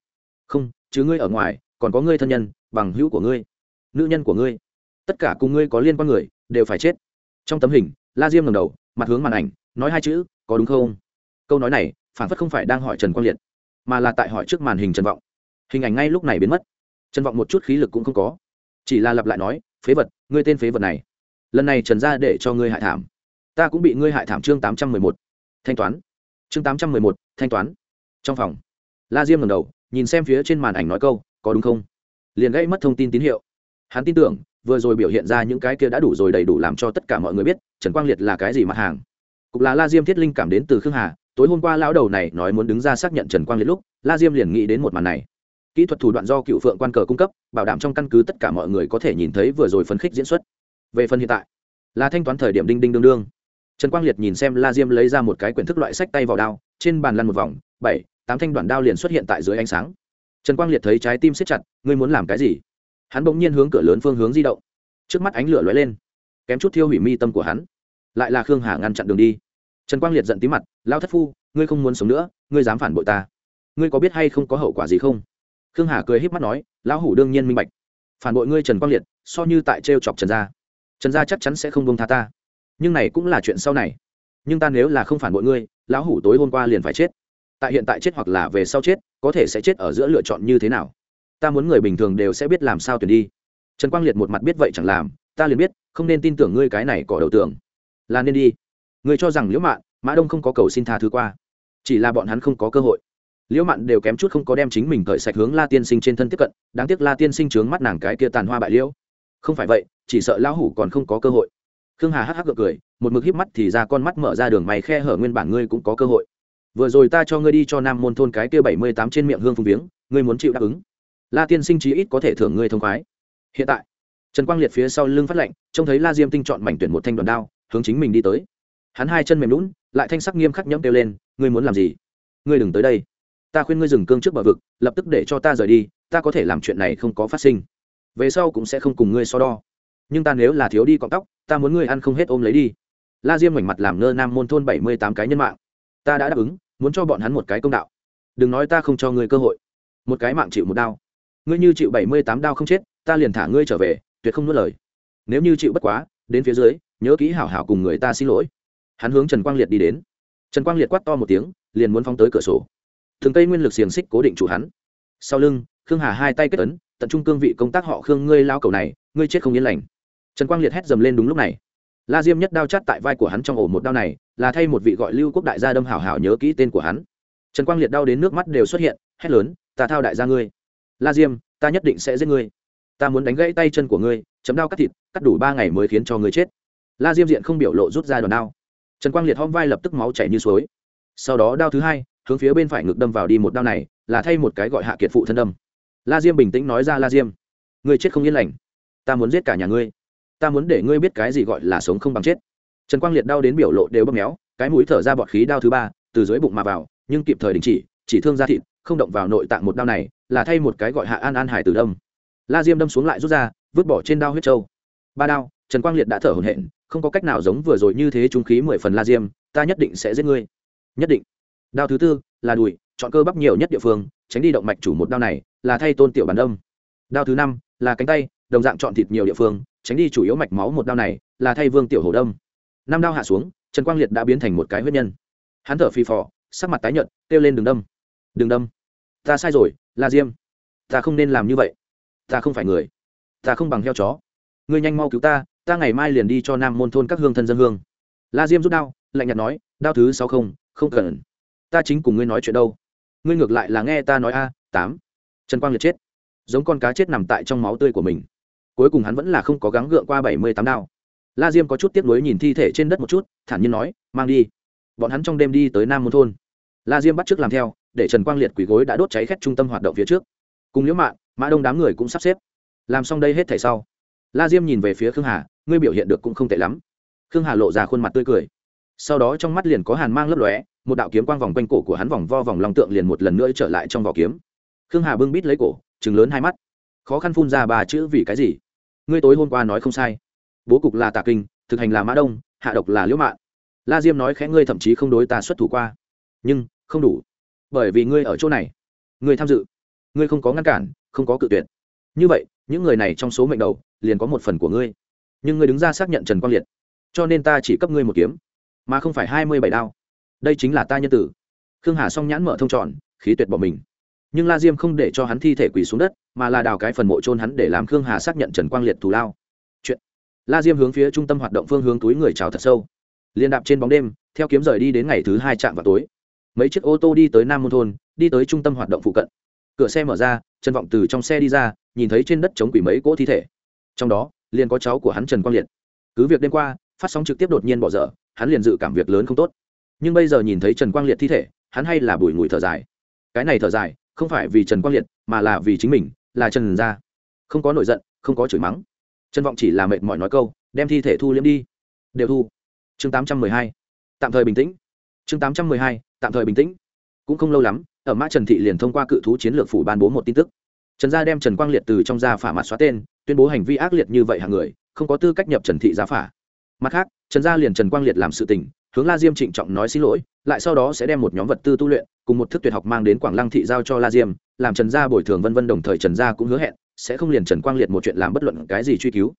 Speaker 1: Không, chứ ngươi ở ngoài, còn có ngươi thân nhân, bằng hữu của ngươi, nữ nhân của ngươi. Tất cả cùng ngươi có liên quan người, đều phải chết. Trong tấm hình, la diêm ngầm đầu, mặt hướng màn ảnh, nói hai chữ, có đúng không? Câu nói này, phản phất không phải đang hỏi trần quang liệt, mà là tại hỏi trước màn hình trần vọng. Hình ảnh ngay lúc này biến mất trần vọng một chút khí lực cũng không có. Chỉ là lặp lại nói, phế vật, ngươi tên phế vật này. Lần này trần ra để cho ngươi hại thảm. Ta cũng bị ngươi hại thảm chương tám trăm mười một. Thanh toán. Chương tám trăm mười một, thanh toán. Trong phòng, la diêm ngầm đầu, nhìn xem phía trên màn ảnh nói câu, có đúng không? Liền gãy mất thông tin tín hiệu. Hắn tin tưởng, vừa rồi biểu hiện ra những cái kia đã đủ rồi đầy đủ làm cho tất cả mọi người biết, trần quang liệt là cái gì mặt hàng. Cục là la diêm thiết linh cảm đến từ khương hà, tối hôm qua lão đầu này nói muốn đứng ra xác nhận trần quang liệt lúc, la diêm liền nghĩ đến một màn này kỹ thuật thủ đoạn do cựu phượng quan cờ cung cấp, bảo đảm trong căn cứ tất cả mọi người có thể nhìn thấy vừa rồi phấn khích diễn xuất. Về phần hiện tại, là thanh toán thời điểm đinh đinh đương đương. Trần quang liệt nhìn xem la diêm lấy ra một cái quyển thức loại sách tay vào đao, trên bàn lăn một vòng, bảy, tám thanh đoạn đao liền xuất hiện tại dưới ánh sáng. Trần quang liệt thấy trái tim siết chặt, ngươi muốn làm cái gì? Hắn bỗng nhiên hướng cửa lớn phương hướng di động. Trước mắt ánh lửa lóe lên, kém chút thiêu hủy mi tâm của hắn. Lại là khương hà ngăn chặn đường đi. Trần quang liệt giận tí mặt, lao thất phu, ngươi không muốn sống nữa, ngươi dám phản bội ta. Ngươi có biết hay không có hậu quả gì không? Khương hà cười h í p mắt nói, lão hủ đương nhiên minh bạch. Phản bội ngươi trần quang liệt, so như tại t r e o chọc trần gia. Trần gia chắc chắn sẽ không bông tha ta. Nhưng này cũng là chuyện sau này. Nhưng ta nếu là không phản bội ngươi, lão hủ tối hôm qua liền phải chết. Tại hiện tại chết hoặc là về sau chết, có thể sẽ chết ở giữa lựa chọn như thế nào? Ta muốn người bình thường đều sẽ biết làm sao tuyển đi. Trần quang liệt một mặt biết vậy chẳng làm, ta liền biết, không nên tin tưởng ngươi cái này cỏ đầu tưởng. Là nên đi. Ngươi cho rằng liễu mạng mã đông không có cầu xin tha thứ qua. Chỉ là bọn hắn không có cơ hội liễu mạn đều kém chút không có đem chính mình cởi sạch hướng la tiên sinh trên thân tiếp cận, đáng tiếc la tiên sinh trướng mắt nàng cái kia tàn hoa bại liễu. Không phải vậy, chỉ sợ lão hủ còn không có cơ hội. Khương hà hắc hắc gượng cười, một mực híp mắt thì ra con mắt mở ra đường mày khe hở nguyên bản ngươi cũng có cơ hội. Vừa rồi ta cho ngươi đi cho nam môn thôn cái kia bảy mươi tám trên miệng hương phung viếng, ngươi muốn chịu đáp ứng. La tiên sinh chí ít có thể thưởng ngươi thông khoái. Hiện tại, trần quang liệt phía sau lưng phát lệnh, trông thấy la diêm tinh chọn mảnh tuyển một thanh đoàn đao, hướng chính mình đi tới. Hắn hai chân mềm lún lại thanh sắc nghiêm khắc nhẫm kêu lên, ngươi muốn làm gì? Ngươi đừng tới đây ta khuyên ngươi dừng cương trước bờ vực, lập tức để cho ta rời đi, ta có thể làm chuyện này không có phát sinh. Về sau cũng sẽ không cùng ngươi so đo. Nhưng ta nếu là thiếu đi cọng tóc, ta muốn ngươi ăn không hết ôm lấy đi. La diêm mảnh mặt làm nơ nam môn thôn bảy mươi tám cái nhân mạng. Ta đã đáp ứng, muốn cho bọn hắn một cái công đạo. Đừng nói ta không cho ngươi cơ hội. Một cái mạng chịu một đao. Ngươi như chịu bảy mươi tám đao không chết, ta liền thả ngươi trở về, tuyệt không nuốt lời. Nếu như chịu bất quá, đến phía dưới, nhớ kỹ hảo hảo cùng người ta xin lỗi. Hắn hướng trần quang liệt đi đến. Trần quang liệt quát to một tiếng, liền muốn phóng tới cửa sổ thường cây nguyên lực xiềng xích cố định chủ hắn. Sau lưng, khương hà hai tay kết ấn, tận trung cương vị công tác họ khương ngươi lao cầu này, ngươi chết không yên lành. Trần quang liệt hét dầm lên đúng lúc này. La diêm nhất đao chát tại vai của hắn trong ổ một đao này, là thay một vị gọi lưu quốc đại gia đâm hảo hảo nhớ kỹ tên của hắn. Trần quang liệt đau đến nước mắt đều xuất hiện, hét lớn, ta thao đại gia ngươi. La diêm, ta nhất định sẽ giết ngươi. Ta muốn đánh gãy tay chân của ngươi, chấm đao cắt thịt, cắt đủ ba ngày mới khiến cho ngươi chết. La diêm diện không biểu lộ rút ra đòn đao. Trần quang liệt hóm vai lập tức máu chảy như suối. Sau đó đao thứ hai hướng phía bên phải ngực đâm vào đi một đao này, là thay một cái gọi hạ kiệt phụ thân đâm. La diêm bình tĩnh nói ra, la diêm, ngươi chết không yên lành. Ta muốn giết cả nhà ngươi. Ta muốn để ngươi biết cái gì gọi là sống không bằng chết. Trần quang liệt đau đến biểu lộ đều bấm méo, cái mũi thở ra bọt khí đao thứ ba, từ dưới bụng mà vào, nhưng kịp thời đình chỉ chỉ thương ra thịt, không động vào nội tạng một đao này, là thay một cái gọi hạ an an hải từ đâm. La diêm đâm xuống lại rút ra, vứt bỏ trên đao huyết trâu. Ba đao, trần quang liệt đã thở hổn hển, không có cách nào giống vừa rồi như thế trung khí mười phần la diêm, ta nhất định sẽ giết ngươi. Nhất định đao thứ tư là đùi, chọn cơ bắp nhiều nhất địa phương, tránh đi động mạch chủ một đao này, là thay tôn tiểu bản đông. Đao thứ năm là cánh tay, đồng dạng chọn thịt nhiều địa phương, tránh đi chủ yếu mạch máu một đao này, là thay vương tiểu hồ đông. Năm đao hạ xuống, trần quang liệt đã biến thành một cái huyết nhân. Hắn thở phì phò, sắc mặt tái nhợt, kêu lên đường đâm đường đâm. Ta sai rồi, la diêm. Ta không nên làm như vậy. Ta không phải người. Ta không bằng heo chó. Ngươi nhanh mau cứu ta ta ngày mai liền đi cho nam môn thôn các hương thân dân hương. La diêm rút đao, lạnh nhạt nói, đao thứ sáu không không cần ta chính cùng ngươi nói chuyện đâu. Ngươi ngược lại là nghe ta nói a, tám. Trần quang liệt chết. Giống con cá chết nằm tại trong máu tươi của mình. Cuối cùng hắn vẫn là không có gắng gượng qua bảy mươi tám đao. La diêm có chút tiếc nuối nhìn thi thể trên đất một chút, thản nhiên nói, mang đi. Bọn hắn trong đêm đi tới nam môn thôn. La diêm bắt t r ư ớ c làm theo, để trần quang liệt quỳ gối đã đốt cháy khét trung tâm hoạt động phía trước. Cùng liễu mạng mã đông đám người cũng sắp xếp. Làm xong đây hết thảy sau, la diêm nhìn về phía khương hà, ngươi biểu hiện được cũng không tệ lắm. Khương hà lộ ra khuôn mặt tươi cười sau đó trong mắt liền có hàn mang lấp lóe, một đạo kiếm quang vòng quanh cổ của hắn vòng vo vòng long tượng liền một lần nữa trở lại trong vỏ kiếm. Khương hà bưng bít lấy cổ chừng lớn hai mắt. Khó khăn phun ra ba chữ vì cái gì? Ngươi tối hôm qua nói không sai. Bố cục là tà kinh, thực hành là mã đông, hạ độc là liễu mạng la diêm nói khẽ ngươi thậm chí không đối ta xuất thủ qua. Nhưng, không đủ. Bởi vì ngươi ở chỗ này. Ngươi tham dự. Ngươi không có ngăn cản, không có cự tuyệt. Như vậy, những người này trong số mệnh đầu, liền có một phần của ngươi. Nhưng ngươi đứng ra xác nhận trần quang liệt. Cho nên ta chỉ cấp ngươi một kiếm mà không phải hai mươi bảy đao. Đây chính là ta nhân tử. Khương hà song nhãn mở thông tròn, khí tuyệt bỏ mình. Nhưng la diêm không để cho hắn thi thể quỳ xuống đất, mà là đào cái phần mộ trôn hắn để làm khương hà xác nhận trần quang liệt thù lao. Chuyện. La diêm hướng phía trung tâm hoạt động phương hướng túi người trào thật sâu. Liên đạp trên bóng đêm, theo kiếm rời đi đến ngày thứ hai trạm vào tối. Mấy chiếc ô tô đi tới nam môn thôn, đi tới trung tâm hoạt động phụ cận. Cửa xe mở ra, trần vọng từ trong xe đi ra, nhìn thấy trên đất chống quỷ mấy cỗ thi thể. Trong đó, liền có cháu của hắn trần quang liệt. Cứ việc đêm qua, phát sóng trực tiếp đột nhiên bỏ dở hắn liền dự cảm việc lớn không tốt. Nhưng bây giờ nhìn thấy trần quang liệt thi thể, hắn hay là bùi ngùi thở dài. Cái này thở dài, không phải vì trần quang liệt, mà là vì chính mình, là trần gia. Không có nổi giận, không có chửi mắng. Trần vọng chỉ là mệt mỏi nói câu, đem thi thể thu liếm đi. Đều thu. Chương tám trăm mười hai. Tạm thời bình tĩnh. Chương tám trăm mười hai. Tạm thời bình tĩnh. Cũng không lâu lắm, ở mã trần thị liền thông qua cự thú chiến lược phủ ban bố một tin tức. Trần gia đem trần quang liệt từ trong gia phả mặt xóa tên, tuyên bố hành vi ác liệt như vậy hàng người, không có tư cách nhập trần thị gia phả. Mặt khác trần gia liền trần quang liệt làm sự tình, hướng la diêm trịnh trọng nói xin lỗi, lại sau đó sẽ đem một nhóm vật tư tu luyện, cùng một thức tuyệt học mang đến quảng lăng thị giao cho la diêm, làm trần gia bồi thường vân vân đồng thời trần gia cũng hứa hẹn, sẽ không liền trần quang liệt một chuyện làm bất luận cái gì truy cứu.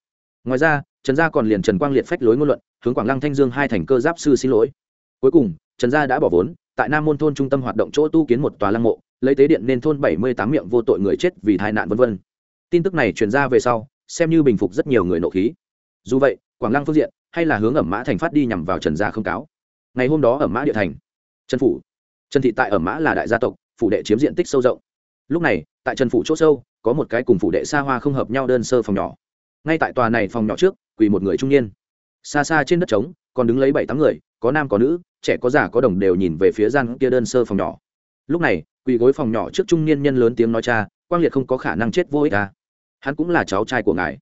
Speaker 1: Ngoài ra, trần gia còn liền trần quang liệt phách lối ngôn luận, hướng quảng lăng thanh dương hai thành cơ giáp sư xin lỗi. Cuối cùng, trần gia đã bỏ vốn, tại nam môn thôn trung tâm hoạt động chỗ tu kiến một tòa lăng mộ, lấy tế điện nên thôn bảy mươi tám miệng vô tội người chết vì tai nạn vân vân. Tin tức này truyền ra về sau, xem như bình phục rất nhiều người nộ khí. Dù vậy, quảng lăng phương diện hay là hướng ẩm mã thành phát đi nhằm vào trần gia không cáo? Ngày hôm đó ẩm mã địa thành, trần phủ, trần thị tại ẩm mã là đại gia tộc, phủ đệ chiếm diện tích sâu rộng. Lúc này, tại trần phủ c h ỗ sâu, có một cái cùng phủ đệ xa hoa không hợp nhau đơn sơ phòng nhỏ. Ngay tại tòa này phòng nhỏ trước, quỳ một người trung niên. Xa xa trên đất trống, còn đứng lấy bảy tám người, có nam có nữ, trẻ có già có đồng đều nhìn về phía gian kia đơn sơ phòng nhỏ. Lúc này, quỳ gối phòng nhỏ trước trung niên nhân lớn tiếng nói cha, quang liệt không có khả năng chết vô ích ta hắn cũng là cháu trai của ngài.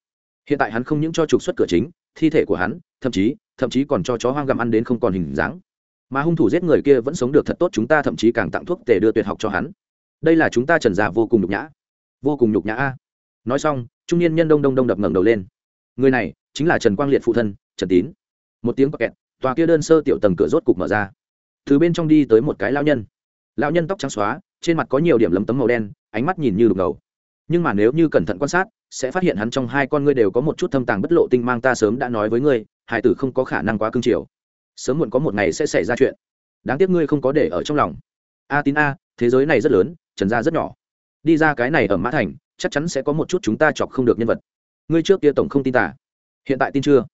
Speaker 1: Hiện tại hắn không những cho trục xuất cửa chính, thi thể của hắn thậm chí thậm chí còn cho chó hoang gặm ăn đến không còn hình dáng. Mà hung thủ giết người kia vẫn sống được thật tốt, chúng ta thậm chí càng tặng thuốc tề đưa tuyệt học cho hắn. Đây là chúng ta trần già vô cùng nhục nhã. Vô cùng nhục nhã a. Nói xong, trung niên nhân đông đông đông đập ngẩng đầu lên. Người này chính là trần quang liệt phụ thân, trần tín. Một tiếng kẹt, tòa kia đơn sơ tiểu tầng cửa rốt cục mở ra. Từ bên trong đi tới một cái lao nhân. Lao nhân tóc trắng xóa, trên mặt có nhiều điểm lấm tấm màu đen, ánh mắt nhìn như đục ngầu. Nhưng mà nếu như cẩn thận quan sát, sẽ phát hiện hắn trong hai con ngươi đều có một chút thâm tàng bất lộ tinh mang, ta sớm đã nói với ngươi hải tử không có khả năng quá cương triều. Sớm muộn có một ngày sẽ xảy ra chuyện. Đáng tiếc ngươi không có để ở trong lòng. A tín a, thế giới này rất lớn, trần gia rất nhỏ. Đi ra cái này ở mã thành, chắc chắn sẽ có một chút chúng ta chọc không được nhân vật. Ngươi trước kia tổng không tin tả hiện tại tin chưa?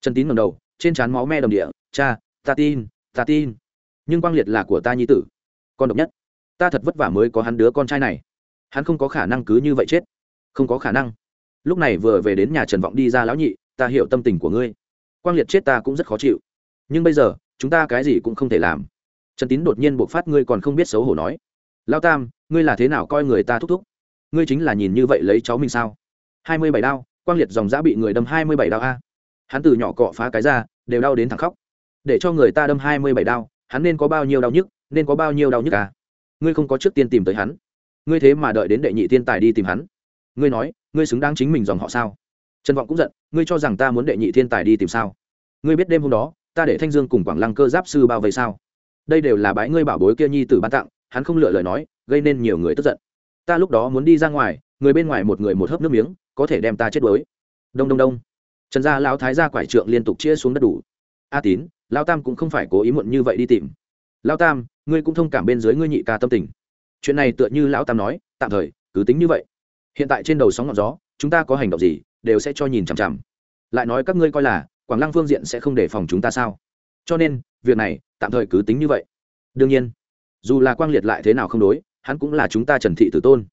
Speaker 1: Trần tín ngầm đầu, trên trán máu me đồng địa. Cha, ta tin ta tin. Nhưng quang liệt là của ta nhi tử. Con độc nhất. Ta thật vất vả mới có hắn đứa con trai này. Hắn không có khả năng cứ như vậy chết. Không có khả năng. Lúc này vừa về đến nhà trần vọng đi ra lão nhị, ta hiểu tâm tình của ngươi quang liệt chết ta cũng rất khó chịu. Nhưng bây giờ, chúng ta cái gì cũng không thể làm. Trần tín đột nhiên buộc phát ngươi còn không biết xấu hổ nói. Lao tam, ngươi là thế nào coi người ta thúc thúc? Ngươi chính là nhìn như vậy lấy cháu mình sao? Hai mươi bảy đao, quang liệt dòng giã bị người đâm hai mươi bảy đao a. Hắn từ nhỏ cọ phá cái ra đều đau đến thẳng khóc. Để cho người ta đâm hai mươi bảy đao, hắn nên có bao nhiêu đau nhức, nên có bao nhiêu đau nhức à? Ngươi không có trước tiên tìm tới hắn. Ngươi thế mà đợi đến đệ nhị tiên tài đi tìm hắn. Ngươi nói, ngươi xứng đáng chính mình dòng họ sao? Trần vọng cũng giận, ngươi cho rằng ta muốn đệ nhị thiên tài đi tìm sao? Ngươi biết đêm hôm đó, ta để thanh dương cùng quảng lăng cơ giáp sư bao vây sao? Đây đều là bãi ngươi bảo bối kia nhi tử ban tặng, hắn không lựa lời nói, gây nên nhiều người tức giận. Ta lúc đó muốn đi ra ngoài, người bên ngoài một người một hớp nước miếng, có thể đem ta chết đuối. Đông đông đông. Trần gia lão thái gia quải trượng liên tục chia xuống đất đủ. A tín lao tam cũng không phải cố ý muộn như vậy đi tìm. Lao tam, ngươi cũng thông cảm bên dưới ngươi nhị ca tâm tình. Chuyện này tựa như lão tam nói, tạm thời, cứ tính như vậy. Hiện tại trên đầu sóng ngọn gió chúng ta có hành động gì, đều sẽ cho nhìn chằm chằm. Lại nói các ngươi coi là, quảng lăng phương diện sẽ không đề phòng chúng ta sao? Cho nên, việc này, tạm thời cứ tính như vậy. Đương nhiên, dù là quang liệt lại thế nào không đối, hắn cũng là chúng ta trần thị tử tôn.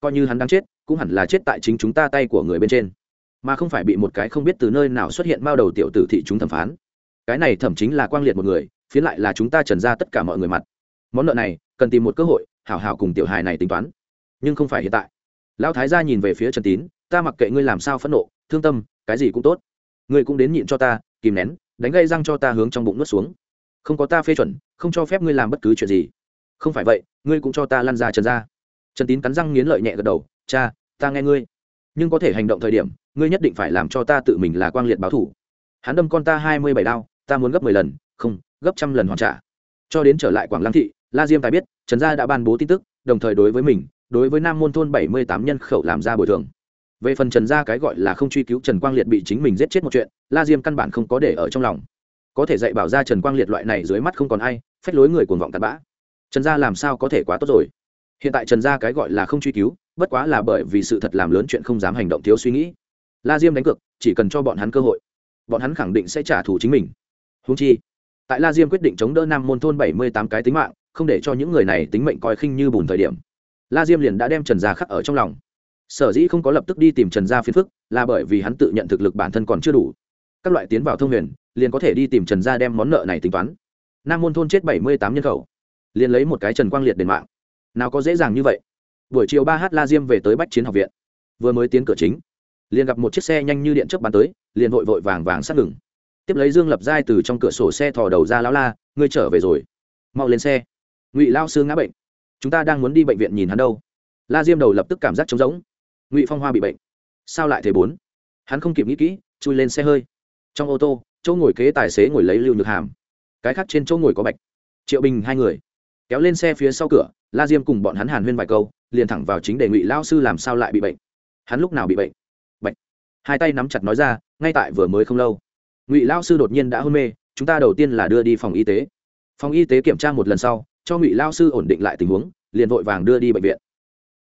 Speaker 1: Coi như hắn đang chết, cũng hẳn là chết tại chính chúng ta tay của người bên trên. Mà không phải bị một cái không biết từ nơi nào xuất hiện bao đầu tiểu tử thị chúng thẩm phán. Cái này thẩm chính là quang liệt một người phía lại là chúng ta trần ra tất cả mọi người mặt. Món nợ này, cần tìm một cơ hội, hảo hảo cùng tiểu hài này tính toán. Nhưng không phải hiện tại. Lão thái gia nhìn về phía trần tín ta mặc kệ ngươi làm sao phẫn nộ, thương tâm, cái gì cũng tốt. Ngươi cũng đến nhịn cho ta, kìm nén, đánh gây răng cho ta hướng trong bụng nuốt xuống. Không có ta phê chuẩn, không cho phép ngươi làm bất cứ chuyện gì. Không phải vậy, ngươi cũng cho ta lăn ra trần ra. Trần tín cắn răng nghiến lợi nhẹ gật đầu, cha, ta nghe ngươi. Nhưng có thể hành động thời điểm, ngươi nhất định phải làm cho ta tự mình là quang liệt báo thủ. Hắn đâm con ta hai mươi bảy đao, ta muốn gấp mười lần, không, gấp trăm lần hoàn trả. Cho đến trở lại quảng lăng thị, la diêm tài biết, trần gia đã ban bố tin tức, đồng thời đối với mình, đối với nam môn thôn bảy mươi tám nhân khẩu làm ra bồi thường về phần trần gia cái gọi là không truy cứu trần quang liệt bị chính mình giết chết một chuyện, la diêm căn bản không có để ở trong lòng. Có thể dạy bảo ra trần quang liệt loại này dưới mắt không còn ai, phách lối người cuồng vọng tạt bã. Trần gia làm sao có thể quá tốt rồi? Hiện tại trần gia cái gọi là không truy cứu, bất quá là bởi vì sự thật làm lớn chuyện không dám hành động thiếu suy nghĩ. La diêm đánh cược, chỉ cần cho bọn hắn cơ hội, bọn hắn khẳng định sẽ trả thù chính mình. Húng chi, tại la diêm quyết định chống đỡ nam môn thôn bảy mươi tám cái tính mạng, không để cho những người này tính mệnh coi khinh như bùn thời điểm, la diêm liền đã đem trần gia khắc ở trong lòng sở dĩ không có lập tức đi tìm trần gia phiền phức, là bởi vì hắn tự nhận thực lực bản thân còn chưa đủ. Các loại tiến vào thông huyền, liền có thể đi tìm trần gia đem món nợ này tính toán. Nam môn thôn chết bảy mươi tám nhân khẩu, liền lấy một cái trần quang liệt đền mạng. Nào có dễ dàng như vậy. Buổi chiều ba h la diêm về tới bách chiến học viện. Vừa mới tiến cửa chính, liền gặp một chiếc xe nhanh như điện trước bắn tới, liền vội vội vàng vàng sát ngừng. Tiếp lấy dương lập giai từ trong cửa sổ xe thò đầu ra lão la, ngươi trở về rồi. Mau lên xe. Ngụy lao sư ngã bệnh. Chúng ta đang muốn đi bệnh viện nhìn hắn đâu. La diêm đầu lập tức cảm giác trống rỗng ngụy phong hoa bị bệnh sao lại thế bốn hắn không kịp nghĩ kỹ chui lên xe hơi trong ô tô chỗ ngồi kế tài xế ngồi lấy lưu nhược hàm cái khác trên chỗ ngồi có bạch triệu bình hai người kéo lên xe phía sau cửa la diêm cùng bọn hắn hàn huyên vài câu liền thẳng vào chính đề ngụy lao sư làm sao lại bị bệnh hắn lúc nào bị bệnh bệnh hai tay nắm chặt nói ra ngay tại vừa mới không lâu ngụy lao sư đột nhiên đã hôn mê chúng ta đầu tiên là đưa đi phòng y tế phòng y tế kiểm tra một lần sau cho ngụy lao sư ổn định lại tình huống liền vội vàng đưa đi bệnh viện